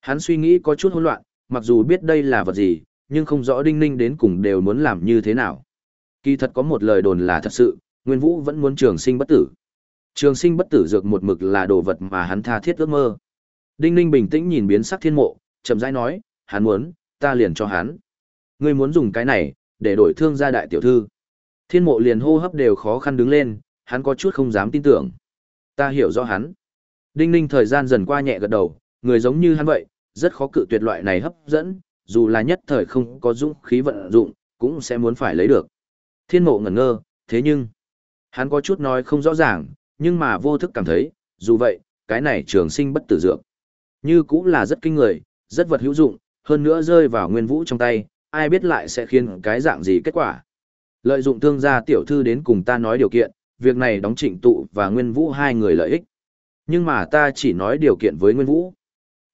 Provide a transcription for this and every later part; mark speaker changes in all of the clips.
Speaker 1: Hắn suy nghĩ có chút hỗn loạn, mặc dù biết đây là vật gì, nhưng không rõ Đinh Ninh đến cùng đều muốn làm như thế nào. Kỳ thật có một lời đồn là thật sự, Nguyên Vũ vẫn muốn trường sinh bất tử. Trường sinh bất tử dược một mực là đồ vật mà hắn tha thiết ước mơ. Đinh Ninh bình tĩnh nhìn biến sắc thiên mộ, chậm rãi nói, hắn muốn, ta liền cho hắn. Ngươi muốn dùng cái này, để đổi thương gia đại tiểu thư. Thiên mộ liền hô hấp đều khó khăn đứng lên, hắn có chút không dám tin tưởng. Ta hiểu rõ hắn. Đinh ninh thời gian dần qua nhẹ gật đầu, người giống như hắn vậy, rất khó cự tuyệt loại này hấp dẫn, dù là nhất thời không có dũng khí vận dụng, cũng sẽ muốn phải lấy được. Thiên mộ ngẩn ngơ, thế nhưng, hắn có chút nói không rõ ràng, nhưng mà vô thức cảm thấy, dù vậy, cái này trường sinh bất tử dược. Như cũng là rất kinh người, rất vật hữu dụng, hơn nữa rơi vào nguyên vũ trong tay, ai biết lại sẽ khiến cái dạng gì kết quả. Lợi dụng thương gia tiểu thư đến cùng ta nói điều kiện, việc này đóng trịnh tụ và nguyên vũ hai người lợi ích. Nhưng mà ta chỉ nói điều kiện với nguyên vũ.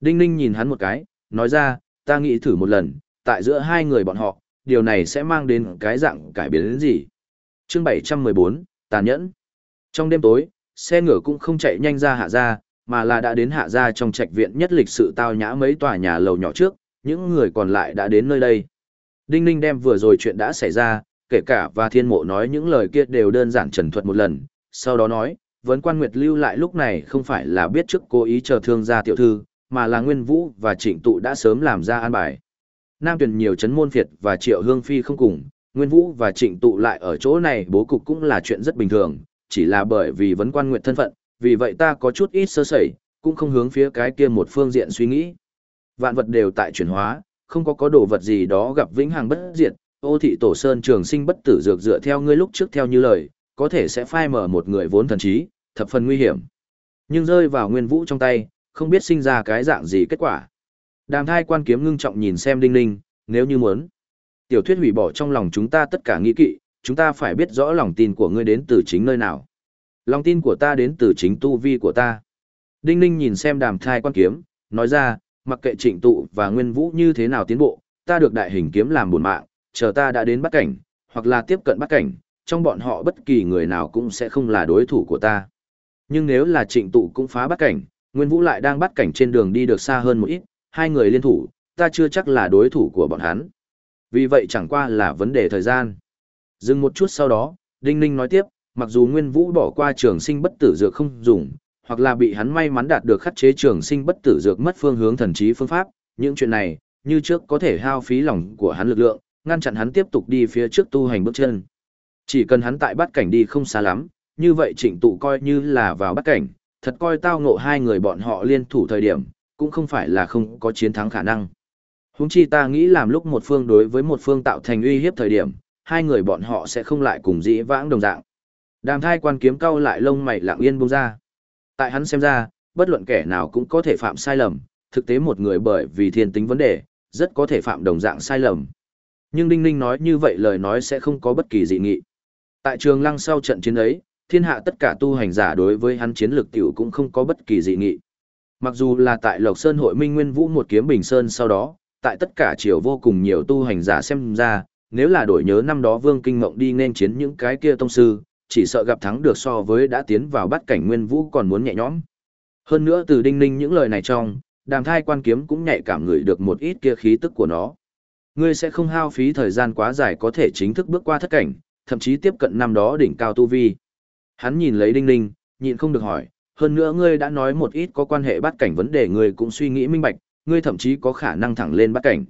Speaker 1: Đinh ninh nhìn hắn một cái, nói ra, ta nghĩ thử một lần, tại giữa hai người bọn họ, điều này sẽ mang đến cái dạng cải biến đến gì. Chương 714, tàn nhẫn. Trong đêm tối, xe ngựa cũng không chạy nhanh ra hạ ra, mà là đã đến hạ ra trong trạch viện nhất lịch sự tao nhã mấy tòa nhà lầu nhỏ trước, những người còn lại đã đến nơi đây. Đinh Ninh đem vừa rồi chuyện đã xảy ra, kể cả và thiên mộ nói những lời kia đều đơn giản trần thuật một lần, sau đó nói, vấn quan nguyệt lưu lại lúc này không phải là biết trước cố ý chờ thương gia tiểu thư, mà là nguyên vũ và trịnh tụ đã sớm làm ra an bài. Nam tuyển nhiều chấn môn phiệt và triệu hương phi không cùng, nguyên vũ và trịnh tụ lại ở chỗ này bố cục cũng là chuyện rất bình thường, chỉ là bởi vì vấn quan nguyện thân phận, vì vậy ta có chút ít sơ sẩy, cũng không hướng phía cái kia một phương diện suy nghĩ. Vạn vật đều tại chuyển hóa, không có có đồ vật gì đó gặp vĩnh hằng bất diệt, ô thị tổ sơn trường sinh bất tử dược dựa theo ngươi lúc trước theo như lời, có thể sẽ phai mở một người vốn thần trí, thập phần nguy hiểm. Nhưng rơi vào nguyên vũ trong tay, không biết sinh ra cái dạng gì kết quả. Đàm thai quan kiếm ngưng trọng nhìn xem đinh ninh, nếu như muốn. Tiểu thuyết hủy bỏ trong lòng chúng ta tất cả nghi kỵ, chúng ta phải biết rõ lòng tin của ngươi đến từ chính nơi nào. Lòng tin của ta đến từ chính tu vi của ta. Đinh ninh nhìn xem đàm thai quan kiếm, nói ra, mặc kệ trịnh tụ và nguyên vũ như thế nào tiến bộ, ta được đại hình kiếm làm buồn mạng, chờ ta đã đến bắt cảnh, hoặc là tiếp cận bắt cảnh, trong bọn họ bất kỳ người nào cũng sẽ không là đối thủ của ta. Nhưng nếu là trịnh tụ cũng phá bắt cảnh, Nguyên Vũ lại đang bắt cảnh trên đường đi được xa hơn một ít, hai người liên thủ, ta chưa chắc là đối thủ của bọn hắn. Vì vậy chẳng qua là vấn đề thời gian. Dừng một chút sau đó, Đinh Ninh nói tiếp, mặc dù Nguyên Vũ bỏ qua trường sinh bất tử dược không dùng, hoặc là bị hắn may mắn đạt được khắc chế trường sinh bất tử dược mất phương hướng thần trí phương pháp, những chuyện này, như trước có thể hao phí lòng của hắn lực lượng, ngăn chặn hắn tiếp tục đi phía trước tu hành bước chân. Chỉ cần hắn tại bắt cảnh đi không xa lắm, như vậy trịnh tụ coi như là vào bắt cảnh, thật coi tao ngộ hai người bọn họ liên thủ thời điểm, cũng không phải là không có chiến thắng khả năng. Húng chi ta nghĩ làm lúc một phương đối với một phương tạo thành uy hiếp thời điểm, hai người bọn họ sẽ không lại cùng dĩ vãng đồng dạng. Đàm thai quan kiếm cau lại lông mày lặng yên buông ra. Tại hắn xem ra, bất luận kẻ nào cũng có thể phạm sai lầm, thực tế một người bởi vì thiên tính vấn đề, rất có thể phạm đồng dạng sai lầm. Nhưng Đinh Ninh nói như vậy lời nói sẽ không có bất kỳ dị nghị. Tại trường lăng sau trận chiến ấy, thiên hạ tất cả tu hành giả đối với hắn chiến lược tiểu cũng không có bất kỳ dị nghị. Mặc dù là tại Lộc Sơn hội Minh Nguyên Vũ một kiếm Bình Sơn sau đó, tại tất cả triều vô cùng nhiều tu hành giả xem ra, nếu là đổi nhớ năm đó Vương Kinh Ngộng đi nên chiến những cái kia tông sư, chỉ sợ gặp thắng được so với đã tiến vào bắt cảnh Nguyên Vũ còn muốn nhẹ nhõm. Hơn nữa từ Đinh Ninh những lời này trong, đàm thai quan kiếm cũng nhạy cảm ngửi được một ít kia khí tức của nó. Ngươi sẽ không hao phí thời gian quá dài có thể chính thức bước qua thất cảnh, thậm chí tiếp cận năm đó đỉnh cao tu vi. Hắn nhìn lấy Đinh Ninh, nhịn không được hỏi, hơn nữa ngươi đã nói một ít có quan hệ bắt cảnh vấn đề ngươi cũng suy nghĩ minh bạch, ngươi thậm chí có khả năng thẳng lên bắt cảnh.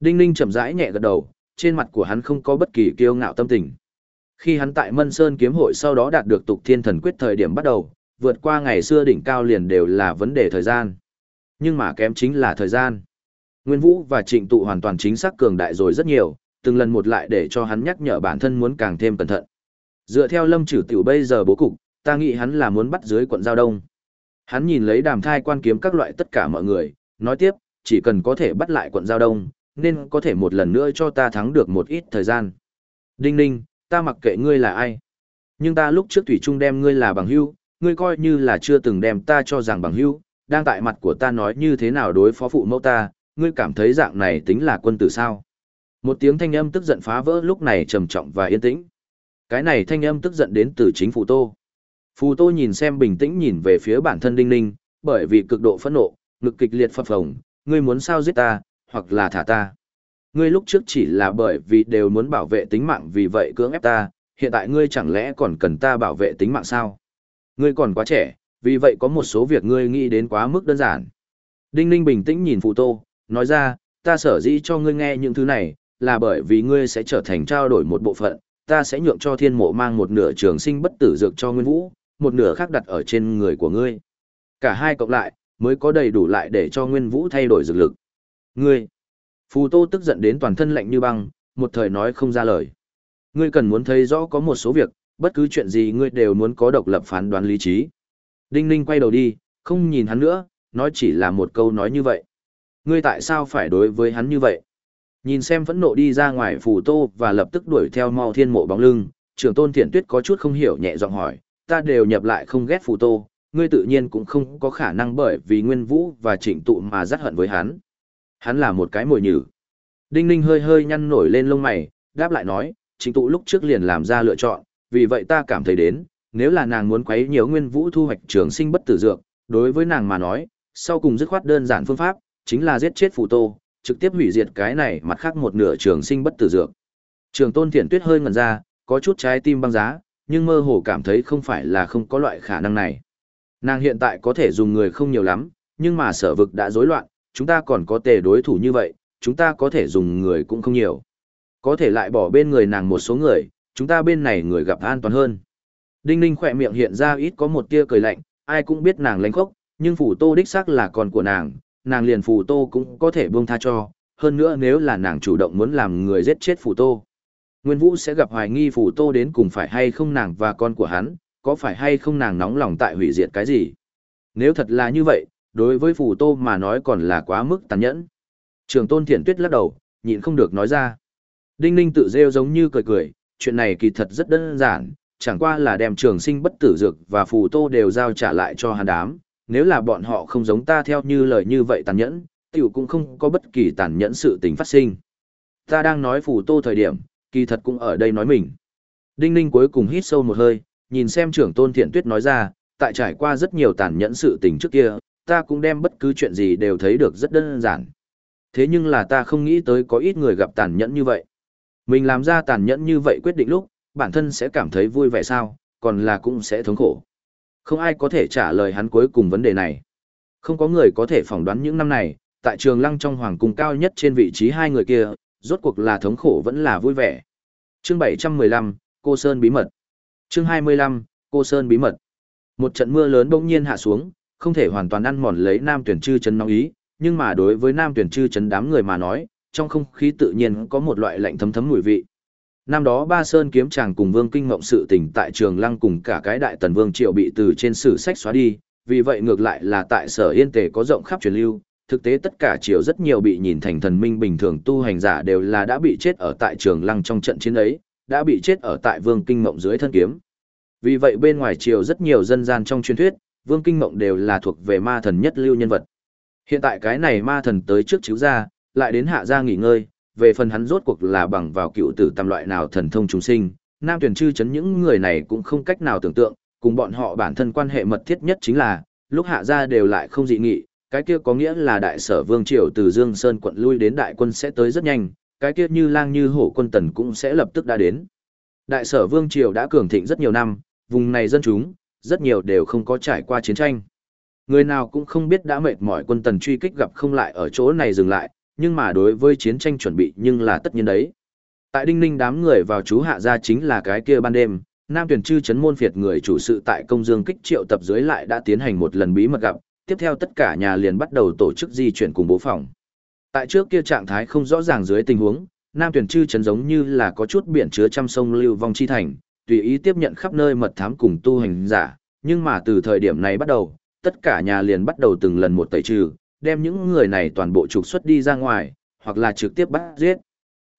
Speaker 1: Đinh Ninh chậm rãi nhẹ gật đầu, trên mặt của hắn không có bất kỳ kiêu ngạo tâm tình. Khi hắn tại Mân Sơn kiếm hội sau đó đạt được tục thiên thần quyết thời điểm bắt đầu, vượt qua ngày xưa đỉnh cao liền đều là vấn đề thời gian. Nhưng mà kém chính là thời gian. Nguyên Vũ và Trịnh Tụ hoàn toàn chính xác cường đại rồi rất nhiều, từng lần một lại để cho hắn nhắc nhở bản thân muốn càng thêm cẩn thận. Dựa theo Lâm trừ Tiểu bây giờ bố cục, ta nghĩ hắn là muốn bắt dưới quận Giao Đông. Hắn nhìn lấy đàm thai quan kiếm các loại tất cả mọi người, nói tiếp, chỉ cần có thể bắt lại quận Giao Đông, nên có thể một lần nữa cho ta thắng được một ít thời gian. Đinh ninh, ta mặc kệ ngươi là ai. Nhưng ta lúc trước Thủy Trung đem ngươi là bằng hưu, ngươi coi như là chưa từng đem ta cho rằng bằng hưu, đang tại mặt của ta nói như thế nào đối phó phụ mẫu ta, ngươi cảm thấy dạng này tính là quân tử sao. Một tiếng thanh âm tức giận phá vỡ lúc này trầm trọng và yên tĩnh. Cái này thanh âm tức giận đến từ chính Phù Tô. Phù Tô nhìn xem bình tĩnh nhìn về phía bản thân Đinh Ninh, bởi vì cực độ phẫn nộ, ngực kịch liệt phập phồng, ngươi muốn sao giết ta, hoặc là thả ta. Ngươi lúc trước chỉ là bởi vì đều muốn bảo vệ tính mạng vì vậy cưỡng ép ta, hiện tại ngươi chẳng lẽ còn cần ta bảo vệ tính mạng sao? Ngươi còn quá trẻ, vì vậy có một số việc ngươi nghĩ đến quá mức đơn giản. Đinh Ninh bình tĩnh nhìn Phù Tô, nói ra, ta sở dĩ cho ngươi nghe những thứ này, là bởi vì ngươi sẽ trở thành trao đổi một bộ phận, ta sẽ nhượng cho thiên mộ mang một nửa trường sinh bất tử dược cho Nguyên Vũ, một nửa khác đặt ở trên người của ngươi. Cả hai cộng lại, mới có đầy đủ lại để cho Nguyên Vũ thay đổi dược lực. Ngươi! Phù Tô tức giận đến toàn thân lạnh như băng, một thời nói không ra lời. Ngươi cần muốn thấy rõ có một số việc, bất cứ chuyện gì ngươi đều muốn có độc lập phán đoán lý trí. Đinh Ninh quay đầu đi, không nhìn hắn nữa, nói chỉ là một câu nói như vậy. Ngươi tại sao phải đối với hắn như vậy? Nhìn xem phẫn nộ đi ra ngoài phù tô và lập tức đuổi theo mau thiên mộ bóng lưng, trưởng tôn thiện tuyết có chút không hiểu nhẹ giọng hỏi, ta đều nhập lại không ghét phù tô, ngươi tự nhiên cũng không có khả năng bởi vì nguyên vũ và trịnh tụ mà rất hận với hắn. Hắn là một cái mồi nhử. Đinh ninh hơi hơi nhăn nổi lên lông mày, đáp lại nói, trịnh tụ lúc trước liền làm ra lựa chọn, vì vậy ta cảm thấy đến, nếu là nàng muốn quấy nhiều nguyên vũ thu hoạch trường sinh bất tử dược, đối với nàng mà nói, sau cùng dứt khoát đơn giản phương pháp, chính là giết chết phù tô, trực tiếp hủy diệt cái này mặt khác một nửa trường sinh bất tử dược. Trường tôn Thiển tuyết hơi ngẩn ra, có chút trái tim băng giá, nhưng mơ hồ cảm thấy không phải là không có loại khả năng này. Nàng hiện tại có thể dùng người không nhiều lắm, nhưng mà sở vực đã rối loạn, chúng ta còn có tề đối thủ như vậy, chúng ta có thể dùng người cũng không nhiều. Có thể lại bỏ bên người nàng một số người, chúng ta bên này người gặp an toàn hơn. Đinh Ninh khỏe miệng hiện ra ít có một tia cười lạnh, ai cũng biết nàng lánh khốc, nhưng phủ tô đích xác là con của nàng, nàng liền phù tô cũng có thể buông tha cho, hơn nữa nếu là nàng chủ động muốn làm người giết chết phù tô. Nguyên Vũ sẽ gặp hoài nghi phù tô đến cùng phải hay không nàng và con của hắn, có phải hay không nàng nóng lòng tại hủy diệt cái gì. Nếu thật là như vậy, đối với phù tô mà nói còn là quá mức tàn nhẫn. Trường tôn thiện tuyết lắc đầu, nhịn không được nói ra. Đinh ninh tự rêu giống như cười cười, chuyện này kỳ thật rất đơn giản, chẳng qua là đem trường sinh bất tử dược và phù tô đều giao trả lại cho hàn đám, nếu là bọn họ không giống ta theo như lời như vậy tàn nhẫn, tiểu cũng không có bất kỳ tàn nhẫn sự tình phát sinh. Ta đang nói phù tô thời điểm, kỳ thật cũng ở đây nói mình. Đinh ninh cuối cùng hít sâu một hơi, nhìn xem trưởng tôn thiện tuyết nói ra, tại trải qua rất nhiều tàn nhẫn sự tình trước kia, ta cũng đem bất cứ chuyện gì đều thấy được rất đơn giản. Thế nhưng là ta không nghĩ tới có ít người gặp tàn nhẫn như vậy. Mình làm ra tàn nhẫn như vậy quyết định lúc, bản thân sẽ cảm thấy vui vẻ sao, còn là cũng sẽ thống khổ. Không ai có thể trả lời hắn cuối cùng vấn đề này. Không có người có thể phỏng đoán những năm này, tại trường lăng trong hoàng cung cao nhất trên vị trí hai người kia, rốt cuộc là thống khổ vẫn là vui vẻ. Chương 715, Cô Sơn bí mật. Chương 25, Cô Sơn bí mật. Một trận mưa lớn bỗng nhiên hạ xuống, không thể hoàn toàn ăn mòn lấy Nam Tuyển chư chấn nóng ý, nhưng mà đối với Nam Tuyển chư chấn đám người mà nói, trong không khí tự nhiên có một loại lạnh thấm thấm mùi vị. Năm đó Ba Sơn kiếm chàng cùng Vương Kinh Ngộng sự tình tại Trường Lăng cùng cả cái đại tần vương triều bị từ trên sử sách xóa đi, vì vậy ngược lại là tại Sở Yên Tề có rộng khắp truyền lưu, thực tế tất cả triều rất nhiều bị nhìn thành thần minh bình thường tu hành giả đều là đã bị chết ở tại Trường Lăng trong trận chiến ấy, đã bị chết ở tại Vương Kinh Ngộng dưới thân kiếm. Vì vậy bên ngoài triều rất nhiều dân gian trong truyền thuyết, Vương Kinh Ngộng đều là thuộc về ma thần nhất lưu nhân vật. Hiện tại cái này ma thần tới trước chiếu ra, lại đến hạ gia nghỉ ngơi, về phần hắn rốt cuộc là bằng vào cựu tử tam loại nào thần thông chúng sinh, nam tuyển chư chấn những người này cũng không cách nào tưởng tượng, cùng bọn họ bản thân quan hệ mật thiết nhất chính là, lúc hạ ra đều lại không dị nghị, cái kia có nghĩa là đại sở vương triều từ Dương Sơn quận lui đến đại quân sẽ tới rất nhanh, cái kia như lang như hổ quân tần cũng sẽ lập tức đã đến. Đại sở vương triều đã cường thịnh rất nhiều năm, vùng này dân chúng, rất nhiều đều không có trải qua chiến tranh. Người nào cũng không biết đã mệt mỏi quân tần truy kích gặp không lại ở chỗ này dừng lại, nhưng mà đối với chiến tranh chuẩn bị nhưng là tất nhiên đấy. Tại Đinh Ninh đám người vào chú hạ ra chính là cái kia ban đêm, Nam tuyển chư chấn môn phiệt người chủ sự tại công dương kích triệu tập dưới lại đã tiến hành một lần bí mật gặp, tiếp theo tất cả nhà liền bắt đầu tổ chức di chuyển cùng bố phòng. Tại trước kia trạng thái không rõ ràng dưới tình huống, Nam tuyển chư chấn giống như là có chút biển chứa trăm sông lưu vong chi thành, tùy ý tiếp nhận khắp nơi mật thám cùng tu hành giả, nhưng mà từ thời điểm này bắt đầu, tất cả nhà liền bắt đầu từng lần một tẩy trừ, đem những người này toàn bộ trục xuất đi ra ngoài, hoặc là trực tiếp bắt giết.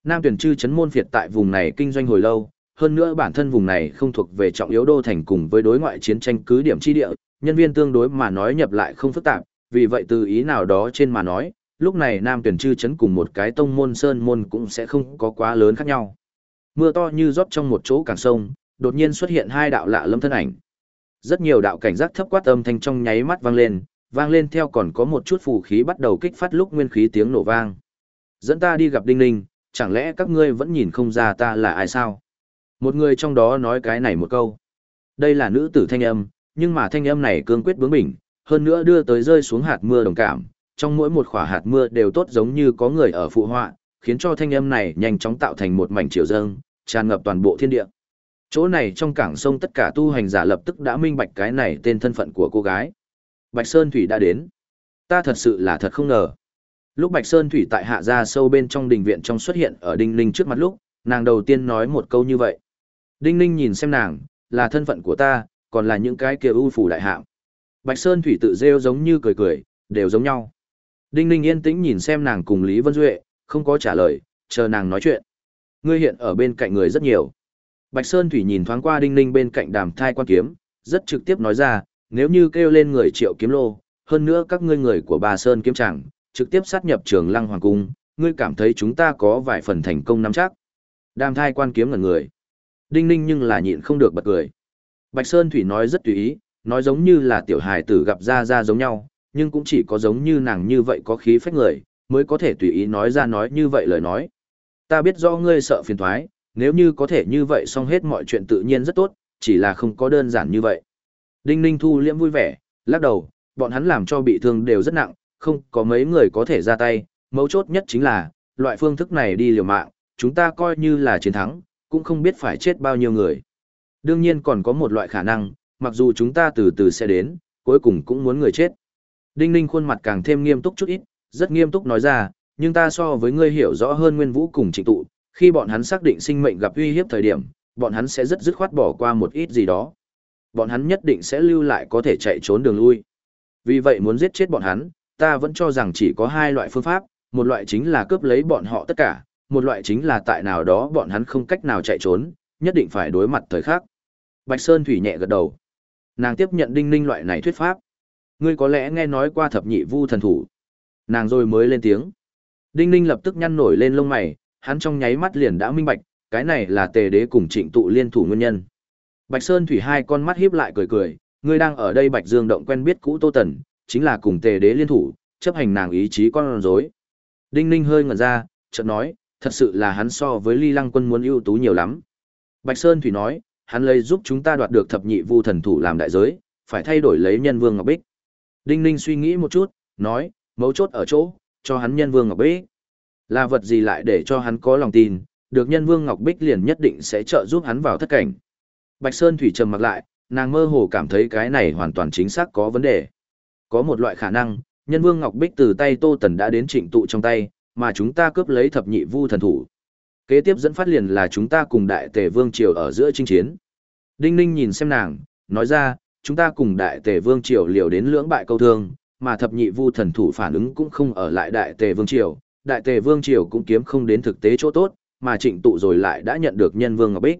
Speaker 1: Nam tuyển chư chấn môn phiệt tại vùng này kinh doanh hồi lâu, hơn nữa bản thân vùng này không thuộc về trọng yếu đô thành cùng với đối ngoại chiến tranh cứ điểm chi địa, nhân viên tương đối mà nói nhập lại không phức tạp, vì vậy từ ý nào đó trên mà nói, lúc này Nam tuyển chư chấn cùng một cái tông môn sơn môn cũng sẽ không có quá lớn khác nhau. Mưa to như rót trong một chỗ cảng sông, đột nhiên xuất hiện hai đạo lạ lâm thân ảnh. Rất nhiều đạo cảnh giác thấp quát âm thanh trong nháy mắt vang lên, vang lên theo còn có một chút phù khí bắt đầu kích phát lúc nguyên khí tiếng nổ vang. Dẫn ta đi gặp Đinh Ninh, chẳng lẽ các ngươi vẫn nhìn không ra ta là ai sao? Một người trong đó nói cái này một câu. Đây là nữ tử thanh âm, nhưng mà thanh âm này cương quyết bướng bỉnh, hơn nữa đưa tới rơi xuống hạt mưa đồng cảm, trong mỗi một khỏa hạt mưa đều tốt giống như có người ở phụ họa, khiến cho thanh âm này nhanh chóng tạo thành một mảnh chiều dâng, tràn ngập toàn bộ thiên địa. Chỗ này trong cảng sông tất cả tu hành giả lập tức đã minh bạch cái này tên thân phận của cô gái. Bạch Sơn Thủy đã đến. Ta thật sự là thật không ngờ. Lúc Bạch Sơn Thủy tại hạ ra sâu bên trong đình viện trong xuất hiện ở Đinh Ninh trước mặt lúc, nàng đầu tiên nói một câu như vậy. Đinh Ninh nhìn xem nàng, là thân phận của ta, còn là những cái kia ưu phủ đại hạng. Bạch Sơn Thủy tự rêu giống như cười cười, đều giống nhau. Đinh Ninh yên tĩnh nhìn xem nàng cùng Lý Vân Duệ, không có trả lời, chờ nàng nói chuyện. Ngươi hiện ở bên cạnh người rất nhiều. Bạch Sơn Thủy nhìn thoáng qua Đinh Ninh bên cạnh đàm thai quan kiếm, rất trực tiếp nói ra, nếu như kêu lên người triệu kiếm lô, hơn nữa các ngươi người của bà Sơn kiếm chẳng, trực tiếp sát nhập trường lăng hoàng cung, ngươi cảm thấy chúng ta có vài phần thành công nắm chắc. Đàm thai quan kiếm ngần người. Đinh ninh nhưng là nhịn không được bật cười. Bạch Sơn Thủy nói rất tùy ý, nói giống như là tiểu hài tử gặp ra ra giống nhau, nhưng cũng chỉ có giống như nàng như vậy có khí phách người, mới có thể tùy ý nói ra nói như vậy lời nói. Ta biết do ngươi sợ phiền thoái, nếu như có thể như vậy xong hết mọi chuyện tự nhiên rất tốt, chỉ là không có đơn giản như vậy. Đinh Ninh thu liễm vui vẻ, lắc đầu, bọn hắn làm cho bị thương đều rất nặng, không có mấy người có thể ra tay, mấu chốt nhất chính là, loại phương thức này đi liều mạng, chúng ta coi như là chiến thắng, cũng không biết phải chết bao nhiêu người. Đương nhiên còn có một loại khả năng, mặc dù chúng ta từ từ sẽ đến, cuối cùng cũng muốn người chết. Đinh Ninh khuôn mặt càng thêm nghiêm túc chút ít, rất nghiêm túc nói ra, nhưng ta so với ngươi hiểu rõ hơn nguyên vũ cùng trịnh tụ, khi bọn hắn xác định sinh mệnh gặp uy hiếp thời điểm, bọn hắn sẽ rất dứt khoát bỏ qua một ít gì đó. Bọn hắn nhất định sẽ lưu lại có thể chạy trốn đường lui. Vì vậy muốn giết chết bọn hắn, ta vẫn cho rằng chỉ có hai loại phương pháp, một loại chính là cướp lấy bọn họ tất cả, một loại chính là tại nào đó bọn hắn không cách nào chạy trốn, nhất định phải đối mặt thời khắc. Bạch Sơn Thủy nhẹ gật đầu. Nàng tiếp nhận đinh ninh loại này thuyết pháp. Ngươi có lẽ nghe nói qua thập nhị vu thần thủ. Nàng rồi mới lên tiếng. Đinh ninh lập tức nhăn nổi lên lông mày, hắn trong nháy mắt liền đã minh bạch, cái này là tề đế cùng trịnh tụ liên thủ nguyên nhân. Bạch Sơn Thủy hai con mắt híp lại cười cười, ngươi đang ở đây Bạch Dương động quen biết cũ Tô Tần, chính là cùng tề đế liên thủ, chấp hành nàng ý chí con rối. Đinh Ninh hơi ngẩn ra, chợt nói, thật sự là hắn so với Ly Lăng Quân muốn ưu tú nhiều lắm. Bạch Sơn Thủy nói, hắn lấy giúp chúng ta đoạt được thập nhị vu thần thủ làm đại giới, phải thay đổi lấy nhân vương ngọc bích. Đinh Ninh suy nghĩ một chút, nói, mấu chốt ở chỗ, cho hắn nhân vương ngọc bích. Là vật gì lại để cho hắn có lòng tin, được nhân vương ngọc bích liền nhất định sẽ trợ giúp hắn vào thất cảnh. Bạch Sơn Thủy trầm mặc lại, nàng mơ hồ cảm thấy cái này hoàn toàn chính xác có vấn đề. Có một loại khả năng, nhân vương Ngọc Bích từ tay Tô Tần đã đến trịnh tụ trong tay, mà chúng ta cướp lấy thập nhị vu thần thủ. Kế tiếp dẫn phát liền là chúng ta cùng đại tề vương triều ở giữa chinh chiến. Đinh Ninh nhìn xem nàng, nói ra, chúng ta cùng đại tề vương triều liều đến lưỡng bại câu thương, mà thập nhị vu thần thủ phản ứng cũng không ở lại đại tề vương triều, đại tề vương triều cũng kiếm không đến thực tế chỗ tốt, mà trịnh tụ rồi lại đã nhận được nhân vương Ngọc Bích.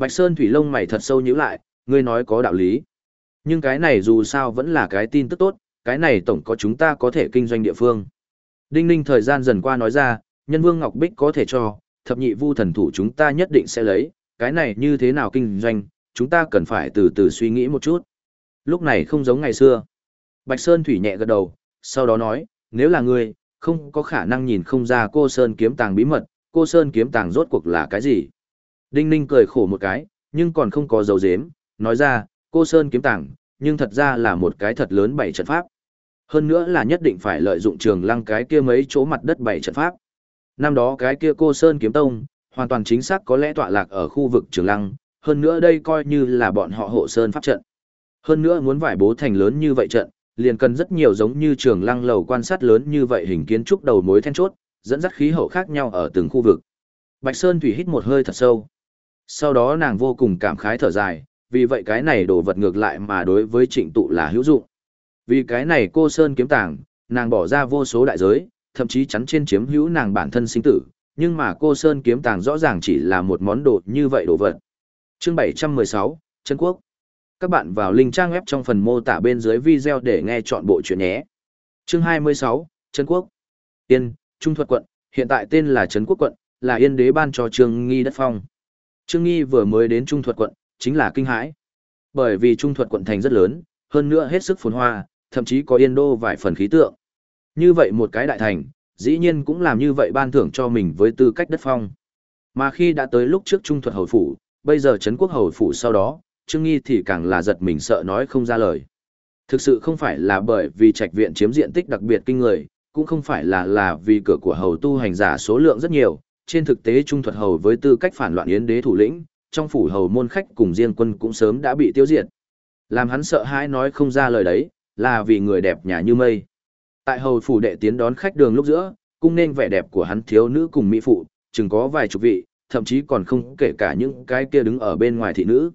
Speaker 1: Bạch Sơn Thủy Lông mày thật sâu nhíu lại, ngươi nói có đạo lý. Nhưng cái này dù sao vẫn là cái tin tức tốt, cái này tổng có chúng ta có thể kinh doanh địa phương. Đinh ninh thời gian dần qua nói ra, nhân vương Ngọc Bích có thể cho, thập nhị vu thần thủ chúng ta nhất định sẽ lấy, cái này như thế nào kinh doanh, chúng ta cần phải từ từ suy nghĩ một chút. Lúc này không giống ngày xưa. Bạch Sơn Thủy nhẹ gật đầu, sau đó nói, nếu là ngươi, không có khả năng nhìn không ra cô Sơn kiếm tàng bí mật, cô Sơn kiếm tàng rốt cuộc là cái gì. Đinh ninh cười khổ một cái, nhưng còn không có dấu dếm, nói ra, cô Sơn kiếm tàng, nhưng thật ra là một cái thật lớn bảy trận pháp. Hơn nữa là nhất định phải lợi dụng trường lăng cái kia mấy chỗ mặt đất bảy trận pháp. Năm đó cái kia cô Sơn kiếm tông, hoàn toàn chính xác có lẽ tọa lạc ở khu vực trường lăng, hơn nữa đây coi như là bọn họ hộ Sơn pháp trận. Hơn nữa muốn vải bố thành lớn như vậy trận, liền cần rất nhiều giống như trường lăng lầu quan sát lớn như vậy hình kiến trúc đầu mối then chốt, dẫn dắt khí hậu khác nhau ở từng khu vực. Bạch Sơn Thủy hít một hơi thật sâu. Sau đó nàng vô cùng cảm khái thở dài, vì vậy cái này đồ vật ngược lại mà đối với trịnh tụ là hữu dụng. Vì cái này cô Sơn kiếm tàng, nàng bỏ ra vô số đại giới, thậm chí chắn trên chiếm hữu nàng bản thân sinh tử, nhưng mà cô Sơn kiếm tàng rõ ràng chỉ là một món đồ như vậy đồ vật. Chương 716, Trân Quốc. Các bạn vào link trang web trong phần mô tả bên dưới video để nghe chọn bộ chuyện nhé. Chương 26, Trân Quốc. Yên, Trung Thuật quận, hiện tại tên là Trấn Quốc quận, là Yên đế ban cho Trương Nghi đất phong. Trương Nghi vừa mới đến Trung Thuật quận, chính là kinh hãi. Bởi vì Trung Thuật quận thành rất lớn, hơn nữa hết sức phồn hoa, thậm chí có yên đô vài phần khí tượng. Như vậy một cái đại thành, dĩ nhiên cũng làm như vậy ban thưởng cho mình với tư cách đất phong. Mà khi đã tới lúc trước trung thuật hầu phủ, bây giờ Trấn quốc hầu phủ sau đó, Trương Nghi thì càng là giật mình sợ nói không ra lời. Thực sự không phải là bởi vì trạch viện chiếm diện tích đặc biệt kinh người, cũng không phải là là vì cửa của hầu tu hành giả số lượng rất nhiều, trên thực tế trung thuật hầu với tư cách phản loạn yến đế thủ lĩnh, trong phủ hầu môn khách cùng riêng quân cũng sớm đã bị tiêu diệt. Làm hắn sợ hãi nói không ra lời đấy, là vì người đẹp nhà như mây. Tại hầu phủ đệ tiến đón khách đường lúc giữa, cung nên vẻ đẹp của hắn thiếu nữ cùng mỹ phụ, chừng có vài chục vị, thậm chí còn không kể cả những cái kia đứng ở bên ngoài thị nữ.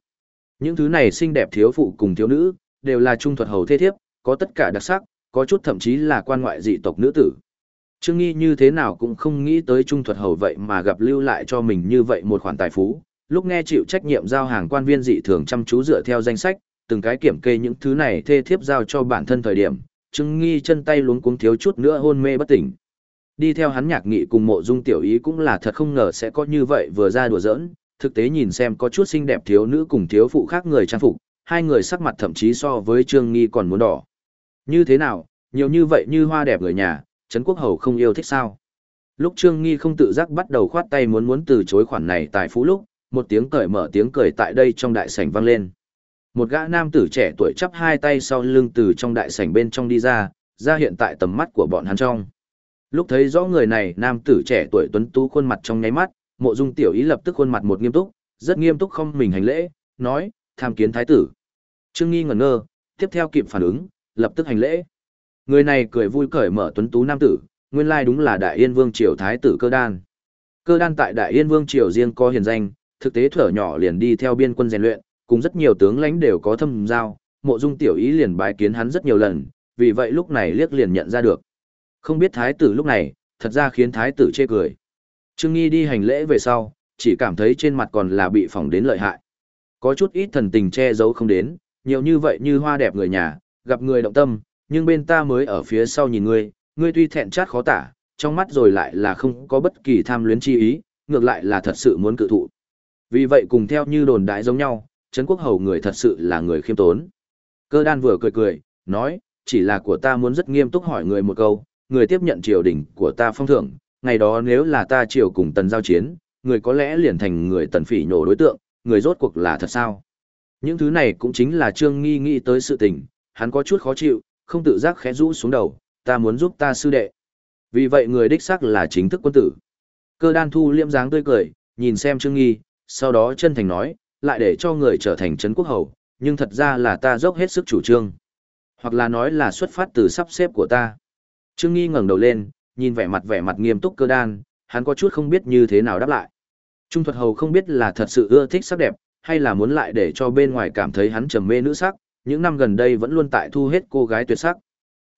Speaker 1: Những thứ này xinh đẹp thiếu phụ cùng thiếu nữ, đều là trung thuật hầu thế thiếp, có tất cả đặc sắc, có chút thậm chí là quan ngoại dị tộc nữ tử. Trương Nghi như thế nào cũng không nghĩ tới trung thuật hầu vậy mà gặp lưu lại cho mình như vậy một khoản tài phú. Lúc nghe chịu trách nhiệm giao hàng quan viên dị thường chăm chú dựa theo danh sách, từng cái kiểm kê những thứ này thê thiếp giao cho bản thân thời điểm, Trương Nghi chân tay luống cuống thiếu chút nữa hôn mê bất tỉnh. Đi theo hắn nhạc nghị cùng mộ dung tiểu ý cũng là thật không ngờ sẽ có như vậy vừa ra đùa giỡn, thực tế nhìn xem có chút xinh đẹp thiếu nữ cùng thiếu phụ khác người trang phục, hai người sắc mặt thậm chí so với Trương Nghi còn muốn đỏ. Như thế nào, nhiều như vậy như hoa đẹp người nhà, Trấn Quốc Hầu không yêu thích sao? Lúc Trương Nghi không tự giác bắt đầu khoát tay muốn muốn từ chối khoản này tại phú lúc, một tiếng cởi mở tiếng cười tại đây trong đại sảnh vang lên. Một gã nam tử trẻ tuổi chắp hai tay sau lưng từ trong đại sảnh bên trong đi ra, ra hiện tại tầm mắt của bọn hắn trong. Lúc thấy rõ người này, nam tử trẻ tuổi tuấn tú khuôn mặt trong nháy mắt, mộ dung tiểu ý lập tức khuôn mặt một nghiêm túc, rất nghiêm túc không mình hành lễ, nói, tham kiến thái tử. Trương Nghi ngẩn ngơ, tiếp theo kịp phản ứng, lập tức hành lễ. Người này cười vui cởi mở tuấn tú nam tử, nguyên lai đúng là Đại Yên Vương triều thái tử Cơ Đan. Cơ Đan tại Đại Yên Vương triều riêng có hiền danh, thực tế thở nhỏ liền đi theo biên quân rèn luyện, cùng rất nhiều tướng lãnh đều có thâm giao, Mộ Dung tiểu ý liền bái kiến hắn rất nhiều lần, vì vậy lúc này liếc liền nhận ra được. Không biết thái tử lúc này, thật ra khiến thái tử chê cười. Trương Nghi đi hành lễ về sau, chỉ cảm thấy trên mặt còn là bị phỏng đến lợi hại. Có chút ít thần tình che giấu không đến, nhiều như vậy như hoa đẹp người nhà, gặp người động tâm, nhưng bên ta mới ở phía sau nhìn ngươi, ngươi tuy thẹn chát khó tả, trong mắt rồi lại là không có bất kỳ tham luyến chi ý, ngược lại là thật sự muốn cự thụ. Vì vậy cùng theo như đồn đại giống nhau, Trấn Quốc Hầu người thật sự là người khiêm tốn. Cơ đan vừa cười cười, nói, chỉ là của ta muốn rất nghiêm túc hỏi người một câu, người tiếp nhận triều đình của ta phong thưởng, ngày đó nếu là ta triều cùng tần giao chiến, người có lẽ liền thành người tần phỉ nhổ đối tượng, người rốt cuộc là thật sao? Những thứ này cũng chính là Trương Nghi nghĩ tới sự tình, hắn có chút khó chịu, không tự giác khẽ rũ xuống đầu, ta muốn giúp ta sư đệ. Vì vậy người đích xác là chính thức quân tử. Cơ đan thu liêm dáng tươi cười, nhìn xem Trương Nghi, sau đó chân thành nói, lại để cho người trở thành trấn quốc hầu, nhưng thật ra là ta dốc hết sức chủ trương. Hoặc là nói là xuất phát từ sắp xếp của ta. Trương Nghi ngẩng đầu lên, nhìn vẻ mặt vẻ mặt nghiêm túc cơ đan, hắn có chút không biết như thế nào đáp lại. Trung thuật hầu không biết là thật sự ưa thích sắc đẹp, hay là muốn lại để cho bên ngoài cảm thấy hắn trầm mê nữ sắc, những năm gần đây vẫn luôn tại thu hết cô gái tuyệt sắc.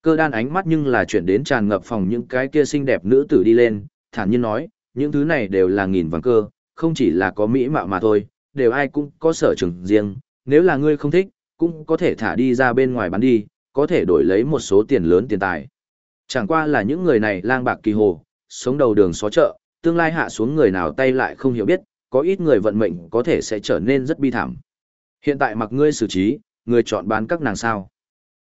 Speaker 1: Cơ đan ánh mắt nhưng là chuyển đến tràn ngập phòng những cái kia xinh đẹp nữ tử đi lên, thản nhiên nói, những thứ này đều là nghìn vàng cơ, không chỉ là có mỹ mạo mà thôi, đều ai cũng có sở trường riêng, nếu là ngươi không thích, cũng có thể thả đi ra bên ngoài bán đi, có thể đổi lấy một số tiền lớn tiền tài. Chẳng qua là những người này lang bạc kỳ hồ, sống đầu đường xó chợ, tương lai hạ xuống người nào tay lại không hiểu biết, có ít người vận mệnh có thể sẽ trở nên rất bi thảm. Hiện tại mặc ngươi xử trí, người chọn bán các nàng sao.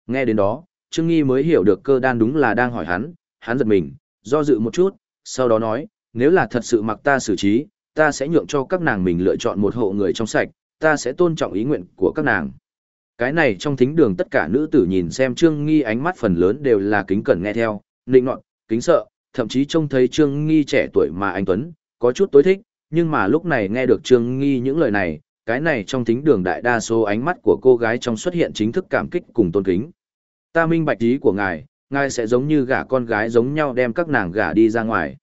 Speaker 1: Nghe đến đó, Trương Nghi mới hiểu được cơ đan đúng là đang hỏi hắn, hắn giật mình, do dự một chút, sau đó nói, nếu là thật sự mặc ta xử trí, ta sẽ nhượng cho các nàng mình lựa chọn một hộ người trong sạch, ta sẽ tôn trọng ý nguyện của các nàng. Cái này trong thính đường tất cả nữ tử nhìn xem Trương Nghi ánh mắt phần lớn đều là kính cẩn nghe theo, nịnh nọt, kính sợ, thậm chí trông thấy Trương Nghi trẻ tuổi mà anh Tuấn, có chút tối thích, nhưng mà lúc này nghe được Trương Nghi những lời này, cái này trong thính đường đại đa số ánh mắt của cô gái trong xuất hiện chính thức cảm kích cùng tôn kính. Ta minh bạch ý của ngài, ngài sẽ giống như gả con gái giống nhau đem các nàng gả đi ra ngoài.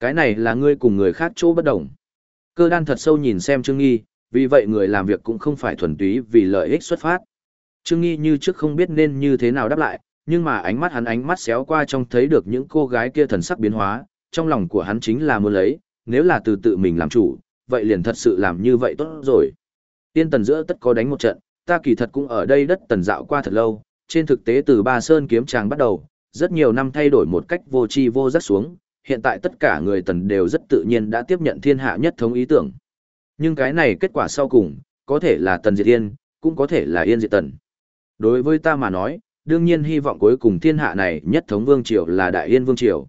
Speaker 1: Cái này là ngươi cùng người khác chỗ bất đồng. Cơ đan thật sâu nhìn xem Trương Nghi, vì vậy người làm việc cũng không phải thuần túy vì lợi ích xuất phát. Trương Nghi như trước không biết nên như thế nào đáp lại, nhưng mà ánh mắt hắn ánh mắt xéo qua trong thấy được những cô gái kia thần sắc biến hóa, trong lòng của hắn chính là muốn lấy, nếu là từ tự mình làm chủ, vậy liền thật sự làm như vậy tốt rồi. Tiên tần giữa tất có đánh một trận, ta kỳ thật cũng ở đây đất tần dạo qua thật lâu, trên thực tế từ ba sơn kiếm tràng bắt đầu, rất nhiều năm thay đổi một cách vô tri vô giác xuống, hiện tại tất cả người tần đều rất tự nhiên đã tiếp nhận thiên hạ nhất thống ý tưởng. Nhưng cái này kết quả sau cùng, có thể là tần diệt yên, cũng có thể là yên diệt tần. Đối với ta mà nói, đương nhiên hy vọng cuối cùng thiên hạ này nhất thống vương triều là Đại Yên vương triều.